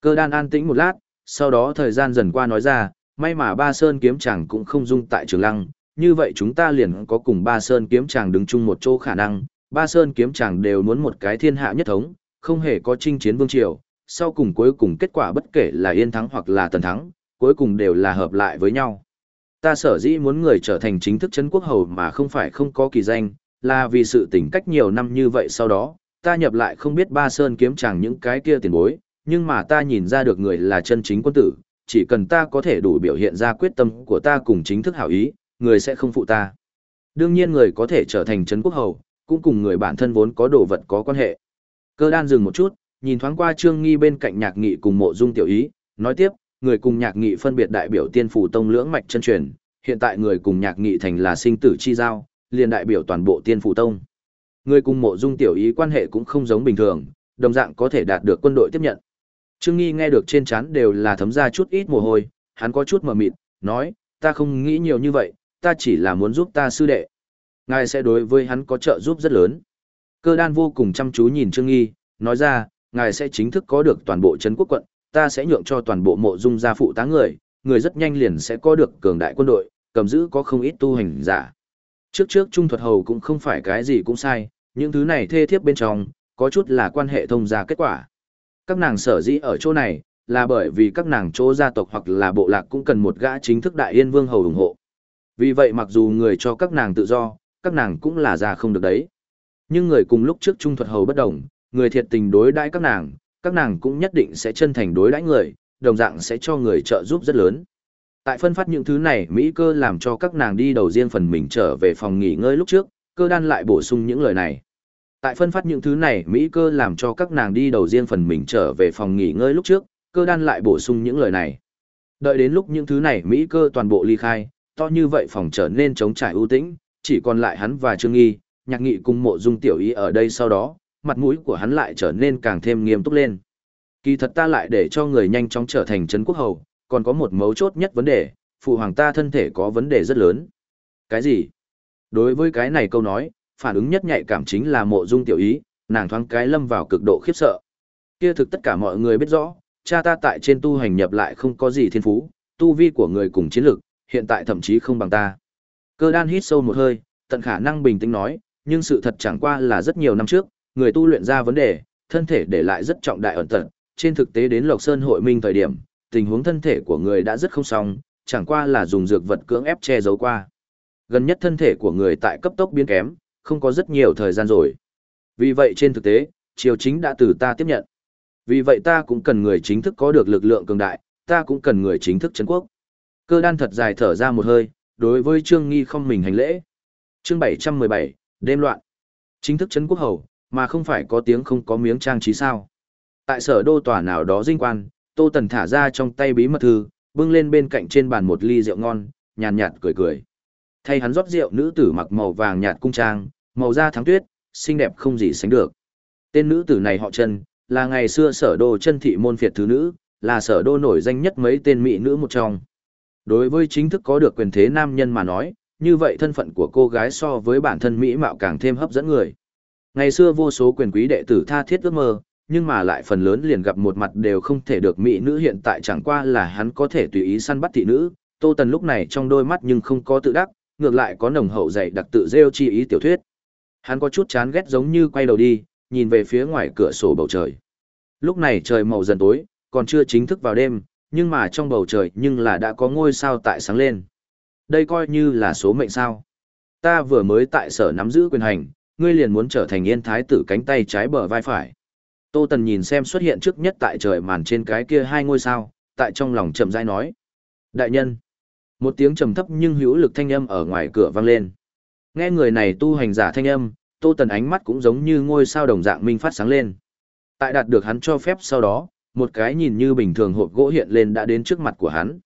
Speaker 1: Cơ đan an tĩnh một lát, sau đó thời gian dần qua nói ra, may mà ba sơn kiếm chàng cũng không dung tại trường lăng, như vậy chúng ta liền có cùng ba sơn kiếm chàng đứng chung một chỗ khả năng, ba sơn kiếm chàng đều muốn một cái thiên hạ nhất thống, không hề có chinh chiến vương triều, sau cùng cuối cùng kết quả bất kể là yên thắng hoặc là tần thắng, cuối cùng đều là hợp lại với nhau. Ta sở dĩ muốn người trở thành chính thức chấn quốc hầu mà không phải không có kỳ danh, là vì sự tỉnh cách nhiều năm như vậy sau đó, ta nhập lại không biết ba sơn kiếm chàng những cái kia tiền bối, nhưng mà ta nhìn ra được người là chân chính quân tử, chỉ cần ta có thể đủ biểu hiện ra quyết tâm của ta cùng chính thức hảo ý, người sẽ không phụ ta. Đương nhiên người có thể trở thành chấn quốc hầu, cũng cùng người bản thân vốn có đồ vật có quan hệ. Cơ đan dừng một chút, nhìn thoáng qua Trương Nghi bên cạnh nhạc nghị cùng mộ dung tiểu ý, nói tiếp, người cùng nhạc nghị phân biệt đại biểu tiên phủ tông lưỡng mạch chân truyền, hiện tại người cùng nhạc nghị thành là sinh tử chi giao, liền đại biểu toàn bộ tiên phủ tông. Người cùng mộ dung tiểu ý quan hệ cũng không giống bình thường, đồng dạng có thể đạt được quân đội tiếp nhận. Trương Nghi nghe được trên trán đều là thấm ra chút ít mồ hôi, hắn có chút mờ mịt, nói, ta không nghĩ nhiều như vậy, ta chỉ là muốn giúp ta sư đệ. Ngài sẽ đối với hắn có trợ giúp rất lớn. Cơ đan vô cùng chăm chú nhìn Trương Nghi, nói ra, ngài sẽ chính thức có được toàn bộ Trấn quốc quận, ta sẽ nhượng cho toàn bộ mộ dung gia phụ tá người, người rất nhanh liền sẽ có được cường đại quân đội, cầm giữ có không ít tu hành giả. Trước trước trung thuật hầu cũng không phải cái gì cũng sai, những thứ này thê thiếp bên trong, có chút là quan hệ thông gia kết quả. Các nàng sở dĩ ở chỗ này, là bởi vì các nàng chỗ gia tộc hoặc là bộ lạc cũng cần một gã chính thức đại yên vương hầu ủng hộ. Vì vậy mặc dù người cho các nàng tự do, các nàng cũng là ra không được đấy. Nhưng người cùng lúc trước trung thuật hầu bất đồng, người thiệt tình đối đãi các nàng, các nàng cũng nhất định sẽ chân thành đối đãi người, đồng dạng sẽ cho người trợ giúp rất lớn. Tại phân phát những thứ này, Mỹ cơ làm cho các nàng đi đầu riêng phần mình trở về phòng nghỉ ngơi lúc trước, cơ đan lại bổ sung những lời này. Tại phân phát những thứ này, Mỹ cơ làm cho các nàng đi đầu riêng phần mình trở về phòng nghỉ ngơi lúc trước, cơ đan lại bổ sung những lời này. Đợi đến lúc những thứ này Mỹ cơ toàn bộ ly khai, to như vậy phòng trở nên trống trải ưu tĩnh, chỉ còn lại hắn và Trương Nghi, nhạc nghị cùng mộ dung tiểu ý ở đây sau đó, mặt mũi của hắn lại trở nên càng thêm nghiêm túc lên. Kỳ thật ta lại để cho người nhanh chóng trở thành Trấn quốc hầu, còn có một mấu chốt nhất vấn đề, phụ hoàng ta thân thể có vấn đề rất lớn. Cái gì? Đối với cái này câu nói, phản ứng nhất nhạy cảm chính là mộ dung tiểu ý, nàng thoáng cái lâm vào cực độ khiếp sợ. Kia thực tất cả mọi người biết rõ, cha ta tại trên tu hành nhập lại không có gì thiên phú, tu vi của người cùng chiến lực, hiện tại thậm chí không bằng ta. Cơ đan hít sâu một hơi, tận khả năng bình tĩnh nói, nhưng sự thật chẳng qua là rất nhiều năm trước, người tu luyện ra vấn đề, thân thể để lại rất trọng đại ẩn tật, trên thực tế đến Lộc Sơn hội minh thời điểm, tình huống thân thể của người đã rất không xong, chẳng qua là dùng dược vật cưỡng ép che giấu qua. Gần nhất thân thể của người tại cấp tốc biến kém, không có rất nhiều thời gian rồi. Vì vậy trên thực tế, triều chính đã từ ta tiếp nhận. Vì vậy ta cũng cần người chính thức có được lực lượng cường đại, ta cũng cần người chính thức chấn quốc. Cơ đan thật dài thở ra một hơi, đối với Trương Nghi không mình hành lễ. Chương 717, đêm loạn. Chính thức chấn quốc hầu, mà không phải có tiếng không có miếng trang trí sao. Tại sở đô tòa nào đó dinh quan, Tô Tần thả ra trong tay bí mật thư, bưng lên bên cạnh trên bàn một ly rượu ngon, nhàn nhạt, cười cười. Thay hắn rót rượu nữ tử mặc màu vàng nhạt cung trang, màu da thắng tuyết, xinh đẹp không gì sánh được. Tên nữ tử này họ Trần, là ngày xưa sở đô chân thị môn phiệt thứ nữ, là sở đô nổi danh nhất mấy tên mỹ nữ một trong. Đối với chính thức có được quyền thế nam nhân mà nói, như vậy thân phận của cô gái so với bản thân mỹ mạo càng thêm hấp dẫn người. Ngày xưa vô số quyền quý đệ tử tha thiết ước mơ, nhưng mà lại phần lớn liền gặp một mặt đều không thể được mỹ nữ hiện tại chẳng qua là hắn có thể tùy ý săn bắt thị nữ. Tô Tần lúc này trong đôi mắt nhưng không có tự đắc, ngược lại có nồng hậu dày đặc tự rêu chi ý tiểu thuyết. Hắn có chút chán ghét giống như quay đầu đi, nhìn về phía ngoài cửa sổ bầu trời. Lúc này trời màu dần tối, còn chưa chính thức vào đêm, nhưng mà trong bầu trời nhưng là đã có ngôi sao tại sáng lên. Đây coi như là số mệnh sao. Ta vừa mới tại sở nắm giữ quyền hành, ngươi liền muốn trở thành yên thái tử cánh tay trái bờ vai phải. Tô Tần nhìn xem xuất hiện trước nhất tại trời màn trên cái kia hai ngôi sao, tại trong lòng chậm rãi nói. Đại nhân. Một tiếng trầm thấp nhưng hữu lực thanh âm ở ngoài cửa vang lên. Nghe người này tu hành giả thanh âm, Tô Tần ánh mắt cũng giống như ngôi sao đồng dạng minh phát sáng lên. Tại đạt được hắn cho phép sau đó, một cái nhìn như bình thường hộp gỗ hiện lên đã đến trước mặt của hắn.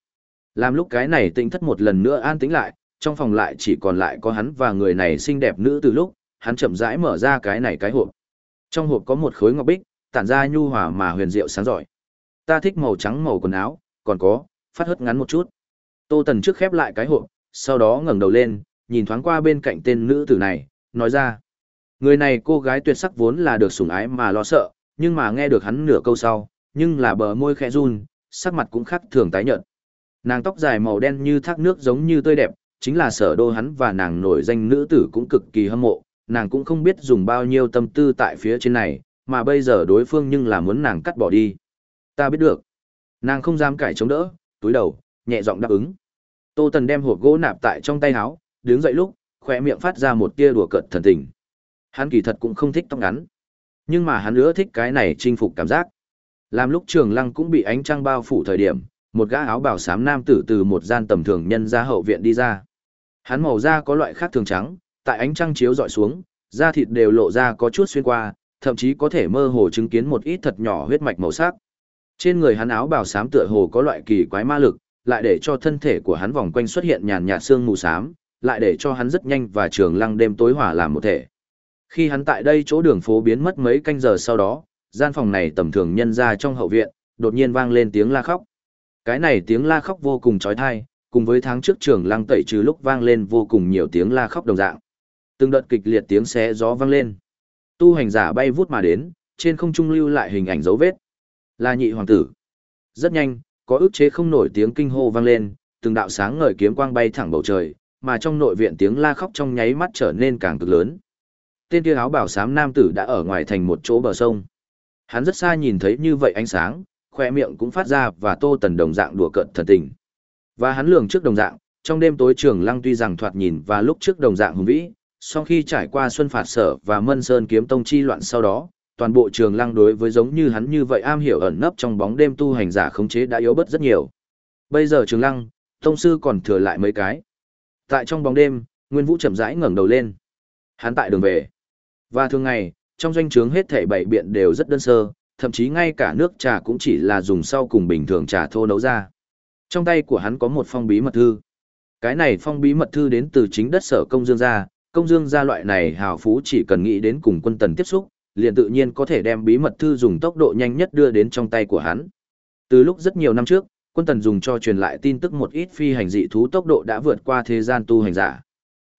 Speaker 1: Làm lúc cái này tĩnh thất một lần nữa an tĩnh lại, trong phòng lại chỉ còn lại có hắn và người này xinh đẹp nữ từ lúc, hắn chậm rãi mở ra cái này cái hộp. Trong hộp có một khối ngọc bích, tản ra nhu hòa mà huyền diệu sáng giỏi. Ta thích màu trắng màu quần áo, còn có, phát hất ngắn một chút. Tô Tần trước khép lại cái hộp, sau đó ngẩng đầu lên, nhìn thoáng qua bên cạnh tên nữ tử này, nói ra. Người này cô gái tuyệt sắc vốn là được sủng ái mà lo sợ, nhưng mà nghe được hắn nửa câu sau, nhưng là bờ môi khẽ run, sắc mặt cũng khác thường tái nhợt. Nàng tóc dài màu đen như thác nước giống như tươi đẹp, chính là sở đô hắn và nàng nổi danh nữ tử cũng cực kỳ hâm mộ, nàng cũng không biết dùng bao nhiêu tâm tư tại phía trên này, mà bây giờ đối phương nhưng là muốn nàng cắt bỏ đi. Ta biết được. Nàng không dám cải chống đỡ, túi đầu, nhẹ giọng đáp ứng. Tô Tần đem hộp gỗ nạp tại trong tay áo, đứng dậy lúc, khỏe miệng phát ra một tia đùa cợt thần tình. Hắn kỳ thật cũng không thích tóc ngắn. Nhưng mà hắn nữa thích cái này chinh phục cảm giác. Làm lúc trường lăng cũng bị ánh trăng bao phủ thời điểm, một gã áo bào xám nam tử từ một gian tầm thường nhân ra hậu viện đi ra. Hắn màu da có loại khác thường trắng, tại ánh trăng chiếu dọi xuống, da thịt đều lộ ra có chút xuyên qua, thậm chí có thể mơ hồ chứng kiến một ít thật nhỏ huyết mạch màu sắc. Trên người hắn áo bào xám tựa hồ có loại kỳ quái ma lực, lại để cho thân thể của hắn vòng quanh xuất hiện nhàn nhạt xương mù xám, lại để cho hắn rất nhanh và trường lăng đêm tối hỏa làm một thể. Khi hắn tại đây chỗ đường phố biến mất mấy canh giờ sau đó, gian phòng này tầm thường nhân ra trong hậu viện, đột nhiên vang lên tiếng la khóc. Cái này tiếng la khóc vô cùng trói thai, cùng với tháng trước trường lăng tẩy trừ lúc vang lên vô cùng nhiều tiếng la khóc đồng dạng. Từng đợt kịch liệt tiếng xé gió vang lên. Tu hành giả bay vút mà đến, trên không trung lưu lại hình ảnh dấu vết. Là nhị hoàng tử. Rất nhanh, có ức chế không nổi tiếng kinh hô vang lên, từng đạo sáng ngời kiếm quang bay thẳng bầu trời, mà trong nội viện tiếng la khóc trong nháy mắt trở nên càng cực lớn. Tên kia áo bảo xám nam tử đã ở ngoài thành một chỗ bờ sông. Hắn rất xa nhìn thấy như vậy ánh sáng, khoe miệng cũng phát ra và tô tần đồng dạng đùa cợt thần tình. Và hắn lường trước đồng dạng, trong đêm tối trường lăng tuy rằng thoạt nhìn và lúc trước đồng dạng hùng vĩ, sau khi trải qua xuân phạt sở và mân sơn kiếm tông chi loạn sau đó, toàn bộ trường lăng đối với giống như hắn như vậy am hiểu ẩn nấp trong bóng đêm tu hành giả khống chế đã yếu bớt rất nhiều. Bây giờ trường lăng, tông sư còn thừa lại mấy cái. Tại trong bóng đêm, Nguyên Vũ chậm rãi ngẩng đầu lên. Hắn tại đường về. Và thường ngày, trong doanh trướng hết thảy bảy biện đều rất đơn sơ, thậm chí ngay cả nước trà cũng chỉ là dùng sau cùng bình thường trà thô nấu ra. Trong tay của hắn có một phong bí mật thư. Cái này phong bí mật thư đến từ chính đất sở công dương gia, công dương gia loại này hào phú chỉ cần nghĩ đến cùng quân tần tiếp xúc, liền tự nhiên có thể đem bí mật thư dùng tốc độ nhanh nhất đưa đến trong tay của hắn. Từ lúc rất nhiều năm trước, quân tần dùng cho truyền lại tin tức một ít phi hành dị thú tốc độ đã vượt qua thế gian tu hành giả.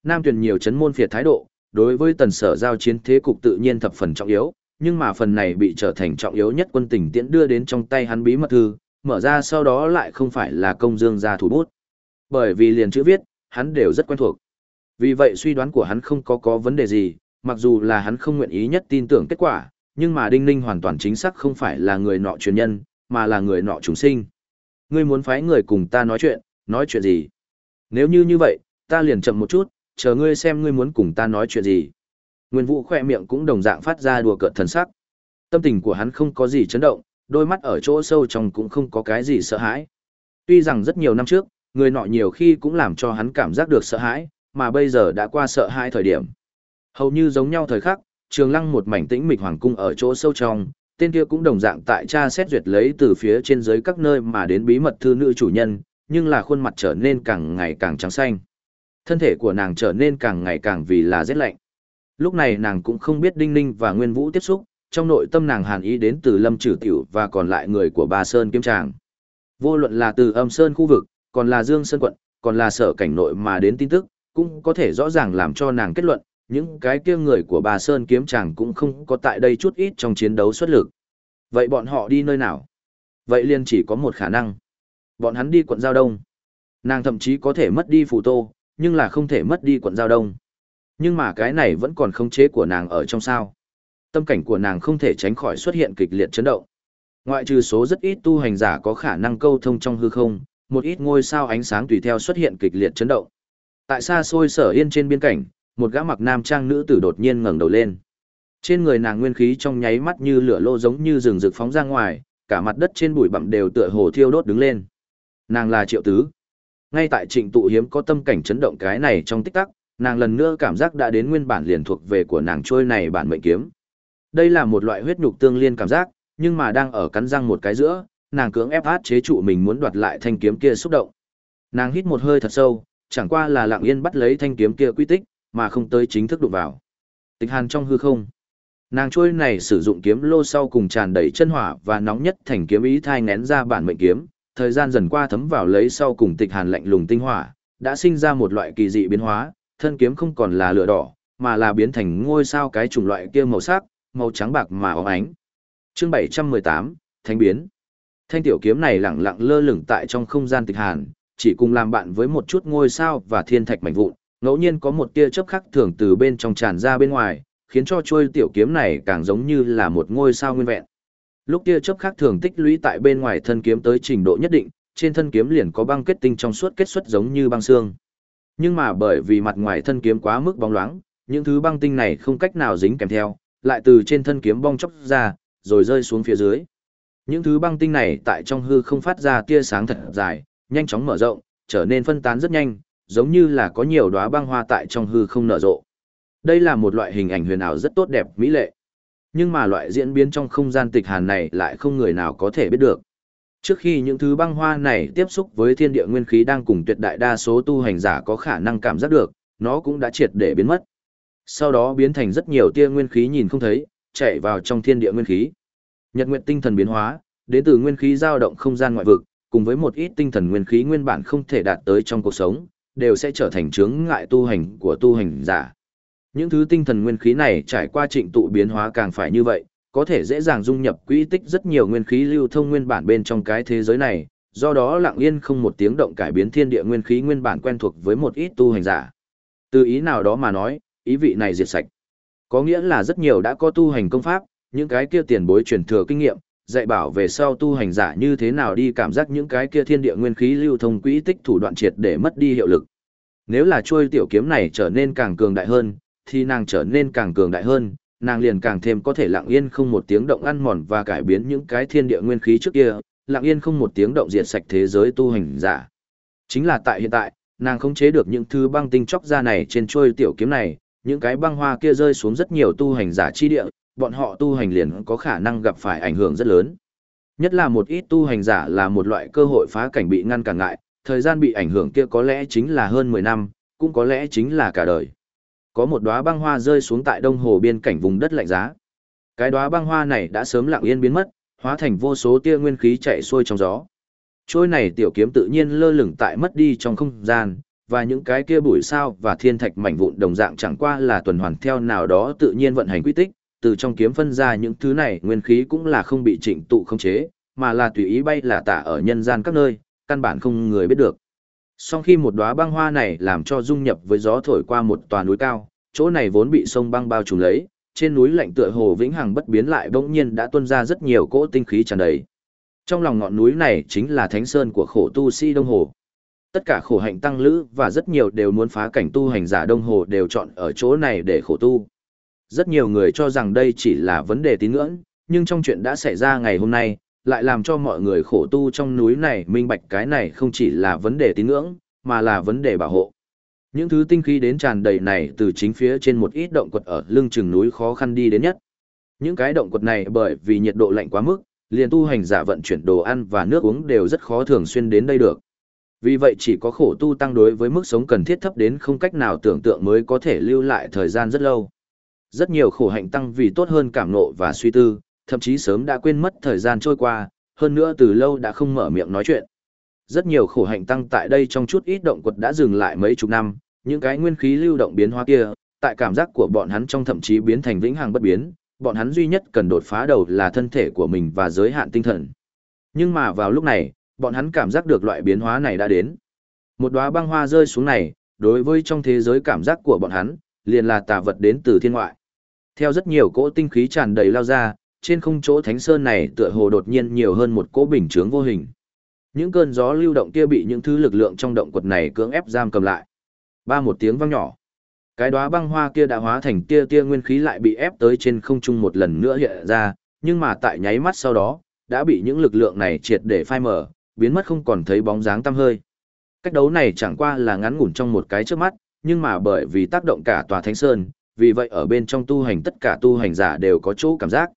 Speaker 1: Nam truyền nhiều chấn môn phiệt thái độ, đối với tần sở giao chiến thế cục tự nhiên thập phần trọng yếu, nhưng mà phần này bị trở thành trọng yếu nhất quân tình tiễn đưa đến trong tay hắn bí mật thư, mở ra sau đó lại không phải là công dương gia thủ bút. Bởi vì liền chữ viết, hắn đều rất quen thuộc. Vì vậy suy đoán của hắn không có có vấn đề gì, mặc dù là hắn không nguyện ý nhất tin tưởng kết quả, nhưng mà Đinh Ninh hoàn toàn chính xác không phải là người nọ truyền nhân, mà là người nọ chúng sinh. Ngươi muốn phái người cùng ta nói chuyện, nói chuyện gì? Nếu như như vậy, ta liền chậm một chút, chờ ngươi xem ngươi muốn cùng ta nói chuyện gì. Nguyên Vũ khỏe miệng cũng đồng dạng phát ra đùa cợt thần sắc. Tâm tình của hắn không có gì chấn động, đôi mắt ở chỗ sâu trong cũng không có cái gì sợ hãi. Tuy rằng rất nhiều năm trước, người nọ nhiều khi cũng làm cho hắn cảm giác được sợ hãi, mà bây giờ đã qua sợ hãi thời điểm. Hầu như giống nhau thời khắc, trường lăng một mảnh tĩnh mịch hoàng cung ở chỗ sâu trong, tên kia cũng đồng dạng tại tra xét duyệt lấy từ phía trên dưới các nơi mà đến bí mật thư nữ chủ nhân, nhưng là khuôn mặt trở nên càng ngày càng trắng xanh. Thân thể của nàng trở nên càng ngày càng vì là rét lạnh. Lúc này nàng cũng không biết Đinh Ninh và Nguyên Vũ tiếp xúc, trong nội tâm nàng hàn ý đến từ Lâm Trừ Tiểu và còn lại người của Ba Sơn Kiếm Tràng. Vô luận là từ âm Sơn khu vực, còn là Dương Sơn quận, còn là sở cảnh nội mà đến tin tức, cũng có thể rõ ràng làm cho nàng kết luận, những cái kia người của bà Sơn kiếm chàng cũng không có tại đây chút ít trong chiến đấu xuất lực. Vậy bọn họ đi nơi nào? Vậy liền chỉ có một khả năng. Bọn hắn đi quận Giao Đông. Nàng thậm chí có thể mất đi Phù Tô, nhưng là không thể mất đi quận Giao Đông. Nhưng mà cái này vẫn còn khống chế của nàng ở trong sao. Tâm cảnh của nàng không thể tránh khỏi xuất hiện kịch liệt chấn động. Ngoại trừ số rất ít tu hành giả có khả năng câu thông trong hư không, một ít ngôi sao ánh sáng tùy theo xuất hiện kịch liệt chấn động. Tại xa xôi sở yên trên biên cảnh, một gã mặc nam trang nữ tử đột nhiên ngẩng đầu lên. Trên người nàng nguyên khí trong nháy mắt như lửa lô giống như rừng rực phóng ra ngoài, cả mặt đất trên bụi bặm đều tựa hồ thiêu đốt đứng lên. Nàng là Triệu Tứ. Ngay tại Trịnh tụ hiếm có tâm cảnh chấn động cái này trong tích tắc, nàng lần nữa cảm giác đã đến nguyên bản liền thuộc về của nàng trôi này bản mệnh kiếm. Đây là một loại huyết nhục tương liên cảm giác, nhưng mà đang ở cắn răng một cái giữa, nàng cưỡng ép át chế trụ mình muốn đoạt lại thanh kiếm kia xúc động. Nàng hít một hơi thật sâu, chẳng qua là lặng yên bắt lấy thanh kiếm kia quy tích, mà không tới chính thức đụng vào. Tịch hàn trong hư không. Nàng trôi này sử dụng kiếm lô sau cùng tràn đầy chân hỏa và nóng nhất thành kiếm ý thai nén ra bản mệnh kiếm, thời gian dần qua thấm vào lấy sau cùng tịch hàn lạnh lùng tinh hỏa, đã sinh ra một loại kỳ dị biến hóa, thân kiếm không còn là lửa đỏ, mà là biến thành ngôi sao cái chủng loại kia màu sắc, màu trắng bạc mà óng ánh. Chương 718, Thánh biến. Thanh tiểu kiếm này lẳng lặng lơ lửng tại trong không gian tịch hàn, chỉ cùng làm bạn với một chút ngôi sao và thiên thạch mảnh vụn, ngẫu nhiên có một tia chớp khắc thường từ bên trong tràn ra bên ngoài, khiến cho chuôi tiểu kiếm này càng giống như là một ngôi sao nguyên vẹn. Lúc tia chớp khắc thường tích lũy tại bên ngoài thân kiếm tới trình độ nhất định, trên thân kiếm liền có băng kết tinh trong suốt kết xuất giống như băng xương. Nhưng mà bởi vì mặt ngoài thân kiếm quá mức bóng loáng, những thứ băng tinh này không cách nào dính kèm theo, lại từ trên thân kiếm bong chóc ra, rồi rơi xuống phía dưới. Những thứ băng tinh này tại trong hư không phát ra tia sáng thật dài, nhanh chóng mở rộng, trở nên phân tán rất nhanh, giống như là có nhiều đóa băng hoa tại trong hư không nở rộ. Đây là một loại hình ảnh huyền ảo rất tốt đẹp, mỹ lệ. Nhưng mà loại diễn biến trong không gian tịch hàn này lại không người nào có thể biết được. Trước khi những thứ băng hoa này tiếp xúc với thiên địa nguyên khí đang cùng tuyệt đại đa số tu hành giả có khả năng cảm giác được, nó cũng đã triệt để biến mất. Sau đó biến thành rất nhiều tia nguyên khí nhìn không thấy, chạy vào trong thiên địa nguyên khí. Nhật nguyện tinh thần biến hóa, đến từ nguyên khí dao động không gian ngoại vực, cùng với một ít tinh thần nguyên khí nguyên bản không thể đạt tới trong cuộc sống, đều sẽ trở thành chướng ngại tu hành của tu hành giả. Những thứ tinh thần nguyên khí này trải qua trịnh tụ biến hóa càng phải như vậy, có thể dễ dàng dung nhập quỹ tích rất nhiều nguyên khí lưu thông nguyên bản bên trong cái thế giới này, do đó lặng yên không một tiếng động cải biến thiên địa nguyên khí nguyên bản quen thuộc với một ít tu hành giả. Từ ý nào đó mà nói, ý vị này diệt sạch. Có nghĩa là rất nhiều đã có tu hành công pháp, những cái kia tiền bối truyền thừa kinh nghiệm, dạy bảo về sau tu hành giả như thế nào đi cảm giác những cái kia thiên địa nguyên khí lưu thông quỹ tích thủ đoạn triệt để mất đi hiệu lực. Nếu là chuôi tiểu kiếm này trở nên càng cường đại hơn, thì nàng trở nên càng cường đại hơn, nàng liền càng thêm có thể lặng yên không một tiếng động ăn mòn và cải biến những cái thiên địa nguyên khí trước kia, lặng yên không một tiếng động diệt sạch thế giới tu hành giả. Chính là tại hiện tại, nàng không chế được những thứ băng tinh chóc ra này trên chuôi tiểu kiếm này, những cái băng hoa kia rơi xuống rất nhiều tu hành giả chi địa, bọn họ tu hành liền có khả năng gặp phải ảnh hưởng rất lớn. Nhất là một ít tu hành giả là một loại cơ hội phá cảnh bị ngăn cản ngại, thời gian bị ảnh hưởng kia có lẽ chính là hơn 10 năm, cũng có lẽ chính là cả đời. Có một đóa băng hoa rơi xuống tại đông hồ biên cảnh vùng đất lạnh giá. Cái đóa băng hoa này đã sớm lặng yên biến mất, hóa thành vô số tia nguyên khí chạy xuôi trong gió. Trôi này tiểu kiếm tự nhiên lơ lửng tại mất đi trong không gian, và những cái kia bụi sao và thiên thạch mảnh vụn đồng dạng chẳng qua là tuần hoàn theo nào đó tự nhiên vận hành quy tích, từ trong kiếm phân ra những thứ này nguyên khí cũng là không bị trịnh tụ không chế, mà là tùy ý bay là tả ở nhân gian các nơi, căn bản không người biết được. Sau khi một đóa băng hoa này làm cho dung nhập với gió thổi qua một tòa núi cao, chỗ này vốn bị sông băng bao trùm lấy, trên núi lạnh tựa hồ vĩnh hằng bất biến lại bỗng nhiên đã tuôn ra rất nhiều cỗ tinh khí tràn đầy. Trong lòng ngọn núi này chính là thánh sơn của khổ tu sĩ Đông Hồ. Tất cả khổ hạnh tăng lữ và rất nhiều đều muốn phá cảnh tu hành giả Đông Hồ đều chọn ở chỗ này để khổ tu. Rất nhiều người cho rằng đây chỉ là vấn đề tín ngưỡng, nhưng trong chuyện đã xảy ra ngày hôm nay, lại làm cho mọi người khổ tu trong núi này minh bạch cái này không chỉ là vấn đề tín ngưỡng, mà là vấn đề bảo hộ. Những thứ tinh khí đến tràn đầy này từ chính phía trên một ít động quật ở lưng chừng núi khó khăn đi đến nhất. Những cái động quật này bởi vì nhiệt độ lạnh quá mức, liền tu hành giả vận chuyển đồ ăn và nước uống đều rất khó thường xuyên đến đây được. Vì vậy chỉ có khổ tu tăng đối với mức sống cần thiết thấp đến không cách nào tưởng tượng mới có thể lưu lại thời gian rất lâu. Rất nhiều khổ hạnh tăng vì tốt hơn cảm nộ và suy tư, thậm chí sớm đã quên mất thời gian trôi qua, hơn nữa từ lâu đã không mở miệng nói chuyện. Rất nhiều khổ hạnh tăng tại đây trong chút ít động quật đã dừng lại mấy chục năm, những cái nguyên khí lưu động biến hóa kia, tại cảm giác của bọn hắn trong thậm chí biến thành vĩnh hằng bất biến, bọn hắn duy nhất cần đột phá đầu là thân thể của mình và giới hạn tinh thần. Nhưng mà vào lúc này, bọn hắn cảm giác được loại biến hóa này đã đến. Một đóa băng hoa rơi xuống này, đối với trong thế giới cảm giác của bọn hắn, liền là tà vật đến từ thiên ngoại. Theo rất nhiều cỗ tinh khí tràn đầy lao ra, trên không chỗ thánh sơn này tựa hồ đột nhiên nhiều hơn một cỗ bình chướng vô hình. Những cơn gió lưu động kia bị những thứ lực lượng trong động quật này cưỡng ép giam cầm lại. Ba một tiếng vang nhỏ. Cái đóa băng hoa kia đã hóa thành tia tia nguyên khí lại bị ép tới trên không trung một lần nữa hiện ra, nhưng mà tại nháy mắt sau đó, đã bị những lực lượng này triệt để phai mở, biến mất không còn thấy bóng dáng tăm hơi. Cách đấu này chẳng qua là ngắn ngủn trong một cái trước mắt, nhưng mà bởi vì tác động cả tòa Thánh Sơn, vì vậy ở bên trong tu hành tất cả tu hành giả đều có chỗ cảm giác.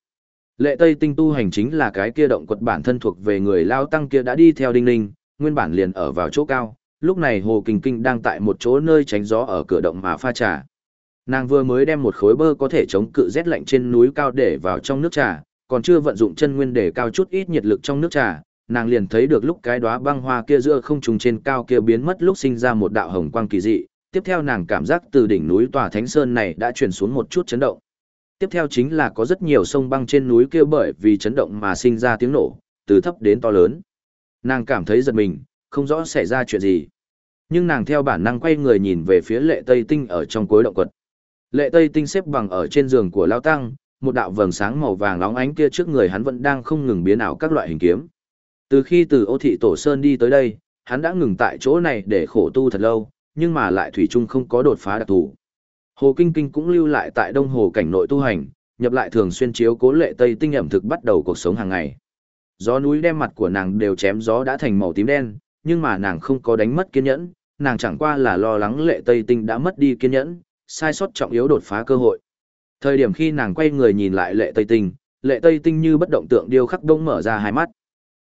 Speaker 1: Lệ Tây Tinh tu hành chính là cái kia động quật bản thân thuộc về người lao tăng kia đã đi theo đinh ninh, nguyên bản liền ở vào chỗ cao, lúc này Hồ Kinh Kinh đang tại một chỗ nơi tránh gió ở cửa động mà pha trà. Nàng vừa mới đem một khối bơ có thể chống cự rét lạnh trên núi cao để vào trong nước trà, còn chưa vận dụng chân nguyên để cao chút ít nhiệt lực trong nước trà, nàng liền thấy được lúc cái đóa băng hoa kia giữa không trùng trên cao kia biến mất lúc sinh ra một đạo hồng quang kỳ dị, tiếp theo nàng cảm giác từ đỉnh núi tòa thánh sơn này đã truyền xuống một chút chấn động. Tiếp theo chính là có rất nhiều sông băng trên núi kia bởi vì chấn động mà sinh ra tiếng nổ, từ thấp đến to lớn. Nàng cảm thấy giật mình, không rõ xảy ra chuyện gì. Nhưng nàng theo bản năng quay người nhìn về phía lệ tây tinh ở trong cuối động quật. Lệ tây tinh xếp bằng ở trên giường của Lao Tăng, một đạo vầng sáng màu vàng lóng ánh kia trước người hắn vẫn đang không ngừng biến ảo các loại hình kiếm. Từ khi từ ô thị tổ sơn đi tới đây, hắn đã ngừng tại chỗ này để khổ tu thật lâu, nhưng mà lại thủy chung không có đột phá đặc thù. Hồ Kinh Kinh cũng lưu lại tại Đông Hồ cảnh nội tu hành, nhập lại thường xuyên chiếu cố lệ tây tinh ẩm thực bắt đầu cuộc sống hàng ngày. Gió núi đem mặt của nàng đều chém gió đã thành màu tím đen, nhưng mà nàng không có đánh mất kiên nhẫn, nàng chẳng qua là lo lắng lệ tây tinh đã mất đi kiên nhẫn, sai sót trọng yếu đột phá cơ hội. Thời điểm khi nàng quay người nhìn lại lệ tây tinh, lệ tây tinh như bất động tượng điêu khắc đông mở ra hai mắt.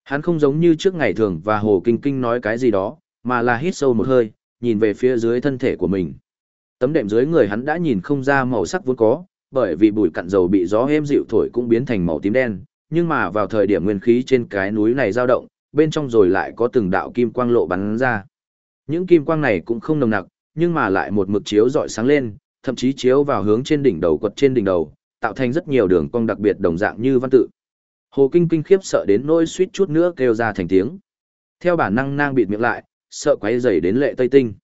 Speaker 1: Hắn không giống như trước ngày thường và hồ kinh kinh nói cái gì đó, mà là hít sâu một hơi, nhìn về phía dưới thân thể của mình. Tấm đệm dưới người hắn đã nhìn không ra màu sắc vốn có, bởi vì bụi cặn dầu bị gió êm dịu thổi cũng biến thành màu tím đen, nhưng mà vào thời điểm nguyên khí trên cái núi này dao động, bên trong rồi lại có từng đạo kim quang lộ bắn ra. Những kim quang này cũng không nồng nặc, nhưng mà lại một mực chiếu rọi sáng lên, thậm chí chiếu vào hướng trên đỉnh đầu quật trên đỉnh đầu, tạo thành rất nhiều đường cong đặc biệt đồng dạng như văn tự. Hồ Kinh kinh khiếp sợ đến nỗi suýt chút nữa kêu ra thành tiếng. Theo bản năng nang bịt miệng lại, sợ quấy rầy đến lệ Tây Tinh.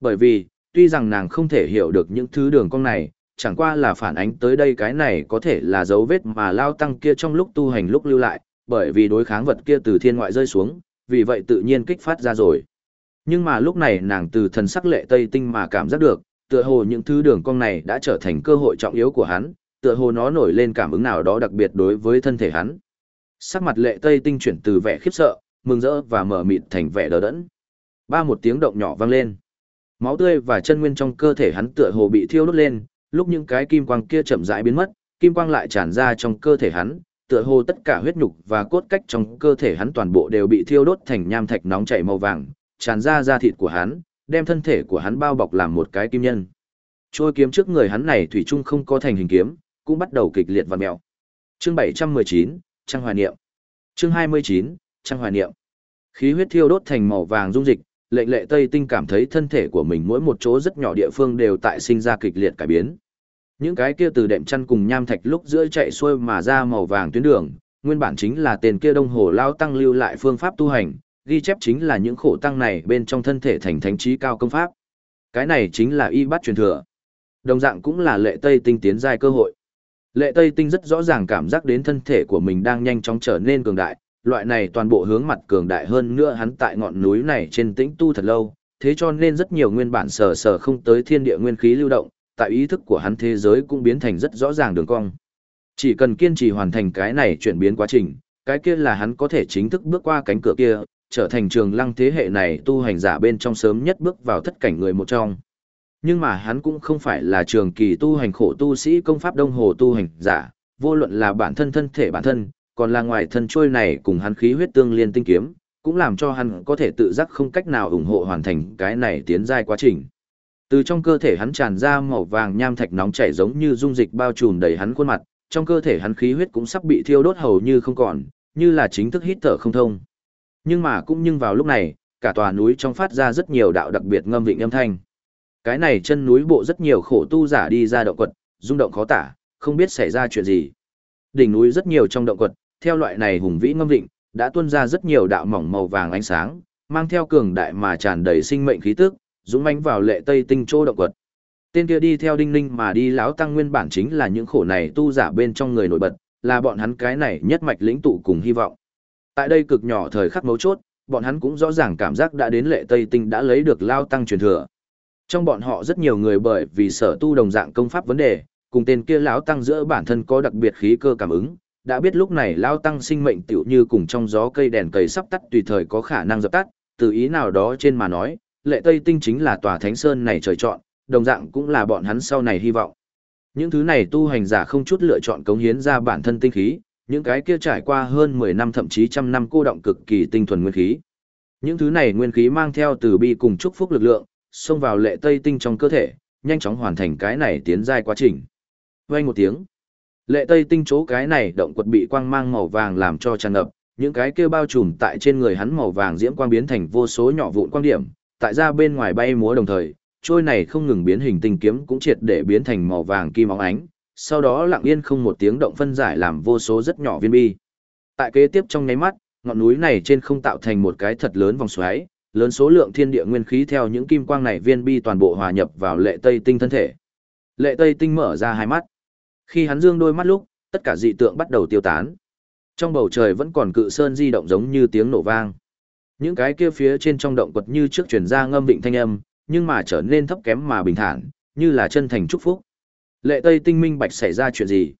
Speaker 1: Bởi vì, tuy rằng nàng không thể hiểu được những thứ đường cong này, chẳng qua là phản ánh tới đây cái này có thể là dấu vết mà lao tăng kia trong lúc tu hành lúc lưu lại, bởi vì đối kháng vật kia từ thiên ngoại rơi xuống, vì vậy tự nhiên kích phát ra rồi. Nhưng mà lúc này nàng từ thần sắc lệ Tây Tinh mà cảm giác được, tựa hồ những thứ đường cong này đã trở thành cơ hội trọng yếu của hắn, tựa hồ nó nổi lên cảm ứng nào đó đặc biệt đối với thân thể hắn. Sắc mặt lệ tây tinh chuyển từ vẻ khiếp sợ, mừng rỡ và mở mịt thành vẻ đờ đẫn. Ba một tiếng động nhỏ vang lên. Máu tươi và chân nguyên trong cơ thể hắn tựa hồ bị thiêu đốt lên, lúc những cái kim quang kia chậm rãi biến mất, kim quang lại tràn ra trong cơ thể hắn, tựa hồ tất cả huyết nhục và cốt cách trong cơ thể hắn toàn bộ đều bị thiêu đốt thành nham thạch nóng chảy màu vàng, tràn ra da thịt của hắn, đem thân thể của hắn bao bọc làm một cái kim nhân. Trôi kiếm trước người hắn này thủy chung không có thành hình kiếm, cũng bắt đầu kịch liệt vặn mèo. Chương 719, Trang Hoài Niệm. Chương 29, Trang Hoài Niệm. Khí huyết thiêu đốt thành màu vàng dung dịch, lệnh lệ Tây Tinh cảm thấy thân thể của mình mỗi một chỗ rất nhỏ địa phương đều tại sinh ra kịch liệt cải biến. Những cái kia từ đệm chăn cùng nham thạch lúc giữa chạy xuôi mà ra màu vàng tuyến đường, nguyên bản chính là tên kia đông hồ lao tăng lưu lại phương pháp tu hành, ghi chép chính là những khổ tăng này bên trong thân thể thành thánh trí cao công pháp. Cái này chính là y bát truyền thừa. Đồng dạng cũng là lệ Tây Tinh tiến giai cơ hội. Lệ Tây Tinh rất rõ ràng cảm giác đến thân thể của mình đang nhanh chóng trở nên cường đại, loại này toàn bộ hướng mặt cường đại hơn nữa hắn tại ngọn núi này trên tĩnh tu thật lâu, thế cho nên rất nhiều nguyên bản sờ sờ không tới thiên địa nguyên khí lưu động, tại ý thức của hắn thế giới cũng biến thành rất rõ ràng đường cong. Chỉ cần kiên trì hoàn thành cái này chuyển biến quá trình, cái kia là hắn có thể chính thức bước qua cánh cửa kia, trở thành trường lăng thế hệ này tu hành giả bên trong sớm nhất bước vào thất cảnh người một trong. Nhưng mà hắn cũng không phải là trường kỳ tu hành khổ tu sĩ công pháp đông hồ tu hành giả, vô luận là bản thân thân thể bản thân, còn là ngoài thân trôi này cùng hắn khí huyết tương liên tinh kiếm, cũng làm cho hắn có thể tự giác không cách nào ủng hộ hoàn thành cái này tiến giai quá trình. Từ trong cơ thể hắn tràn ra màu vàng nham thạch nóng chảy giống như dung dịch bao trùm đầy hắn khuôn mặt, trong cơ thể hắn khí huyết cũng sắp bị thiêu đốt hầu như không còn, như là chính thức hít thở không thông. Nhưng mà cũng nhưng vào lúc này, cả tòa núi trong phát ra rất nhiều đạo đặc biệt ngâm vịnh âm thanh. Cái này chân núi bộ rất nhiều khổ tu giả đi ra động quật, rung động khó tả, không biết xảy ra chuyện gì. Đỉnh núi rất nhiều trong động quật, theo loại này hùng vĩ ngâm định đã tuôn ra rất nhiều đạo mỏng màu vàng ánh sáng, mang theo cường đại mà tràn đầy sinh mệnh khí tức, dũng mãnh vào lệ tây tinh chỗ động quật. Tên kia đi theo đinh ninh mà đi lão tăng nguyên bản chính là những khổ này tu giả bên trong người nổi bật, là bọn hắn cái này nhất mạch lĩnh tụ cùng hy vọng. Tại đây cực nhỏ thời khắc mấu chốt, bọn hắn cũng rõ ràng cảm giác đã đến lệ Tây Tinh đã lấy được lao tăng truyền thừa. Trong bọn họ rất nhiều người bởi vì sở tu đồng dạng công pháp vấn đề, cùng tên kia lão tăng giữa bản thân có đặc biệt khí cơ cảm ứng, đã biết lúc này lao tăng sinh mệnh tiểu như cùng trong gió cây đèn cầy sắp tắt tùy thời có khả năng dập tắt, từ ý nào đó trên mà nói, lệ Tây Tinh chính là tòa thánh sơn này trời chọn, đồng dạng cũng là bọn hắn sau này hy vọng. Những thứ này tu hành giả không chút lựa chọn cống hiến ra bản thân tinh khí, những cái kia trải qua hơn 10 năm thậm chí trăm năm cô động cực kỳ tinh thuần nguyên khí. Những thứ này nguyên khí mang theo từ bi cùng chúc phúc lực lượng, xông vào lệ tây tinh trong cơ thể, nhanh chóng hoàn thành cái này tiến giai quá trình. Vang một tiếng, lệ tây tinh chỗ cái này động quật bị quang mang màu vàng làm cho tràn ngập, những cái kia bao trùm tại trên người hắn màu vàng diễm quang biến thành vô số nhỏ vụn quang điểm, tại ra bên ngoài bay múa đồng thời, trôi này không ngừng biến hình tinh kiếm cũng triệt để biến thành màu vàng kim óng ánh, sau đó lặng yên không một tiếng động phân giải làm vô số rất nhỏ viên bi. Tại kế tiếp trong nháy mắt, ngọn núi này trên không tạo thành một cái thật lớn vòng xoáy, lớn số lượng thiên địa nguyên khí theo những kim quang này viên bi toàn bộ hòa nhập vào lệ tây tinh thân thể. Lệ tây tinh mở ra hai mắt. Khi hắn dương đôi mắt lúc, tất cả dị tượng bắt đầu tiêu tán. Trong bầu trời vẫn còn cự sơn di động giống như tiếng nổ vang. Những cái kia phía trên trong động quật như trước truyền ra ngâm vịnh thanh âm, nhưng mà trở nên thấp kém mà bình thản, như là chân thành chúc phúc. Lệ Tây Tinh minh bạch xảy ra chuyện gì?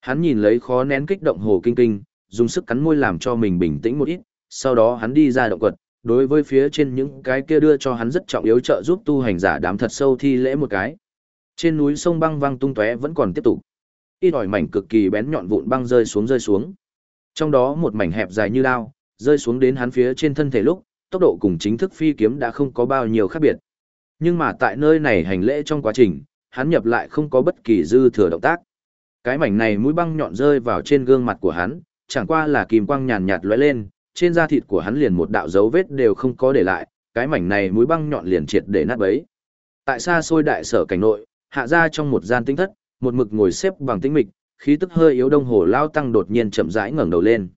Speaker 1: Hắn nhìn lấy khó nén kích động hồ kinh kinh, dùng sức cắn môi làm cho mình bình tĩnh một ít, sau đó hắn đi ra động quật, đối với phía trên những cái kia đưa cho hắn rất trọng yếu trợ giúp tu hành giả đám thật sâu thi lễ một cái. Trên núi sông băng văng tung tóe vẫn còn tiếp tục. Ít ỏi mảnh cực kỳ bén nhọn vụn băng rơi xuống rơi xuống. Trong đó một mảnh hẹp dài như lao, rơi xuống đến hắn phía trên thân thể lúc, tốc độ cùng chính thức phi kiếm đã không có bao nhiêu khác biệt. Nhưng mà tại nơi này hành lễ trong quá trình, hắn nhập lại không có bất kỳ dư thừa động tác. Cái mảnh này mũi băng nhọn rơi vào trên gương mặt của hắn, chẳng qua là kim quang nhàn nhạt lóe lên, trên da thịt của hắn liền một đạo dấu vết đều không có để lại, cái mảnh này mũi băng nhọn liền triệt để nát bấy. Tại xa xôi đại sở cảnh nội, hạ ra trong một gian tinh thất, một mực ngồi xếp bằng tĩnh mịch, khí tức hơi yếu đông hồ lao tăng đột nhiên chậm rãi ngẩng đầu lên.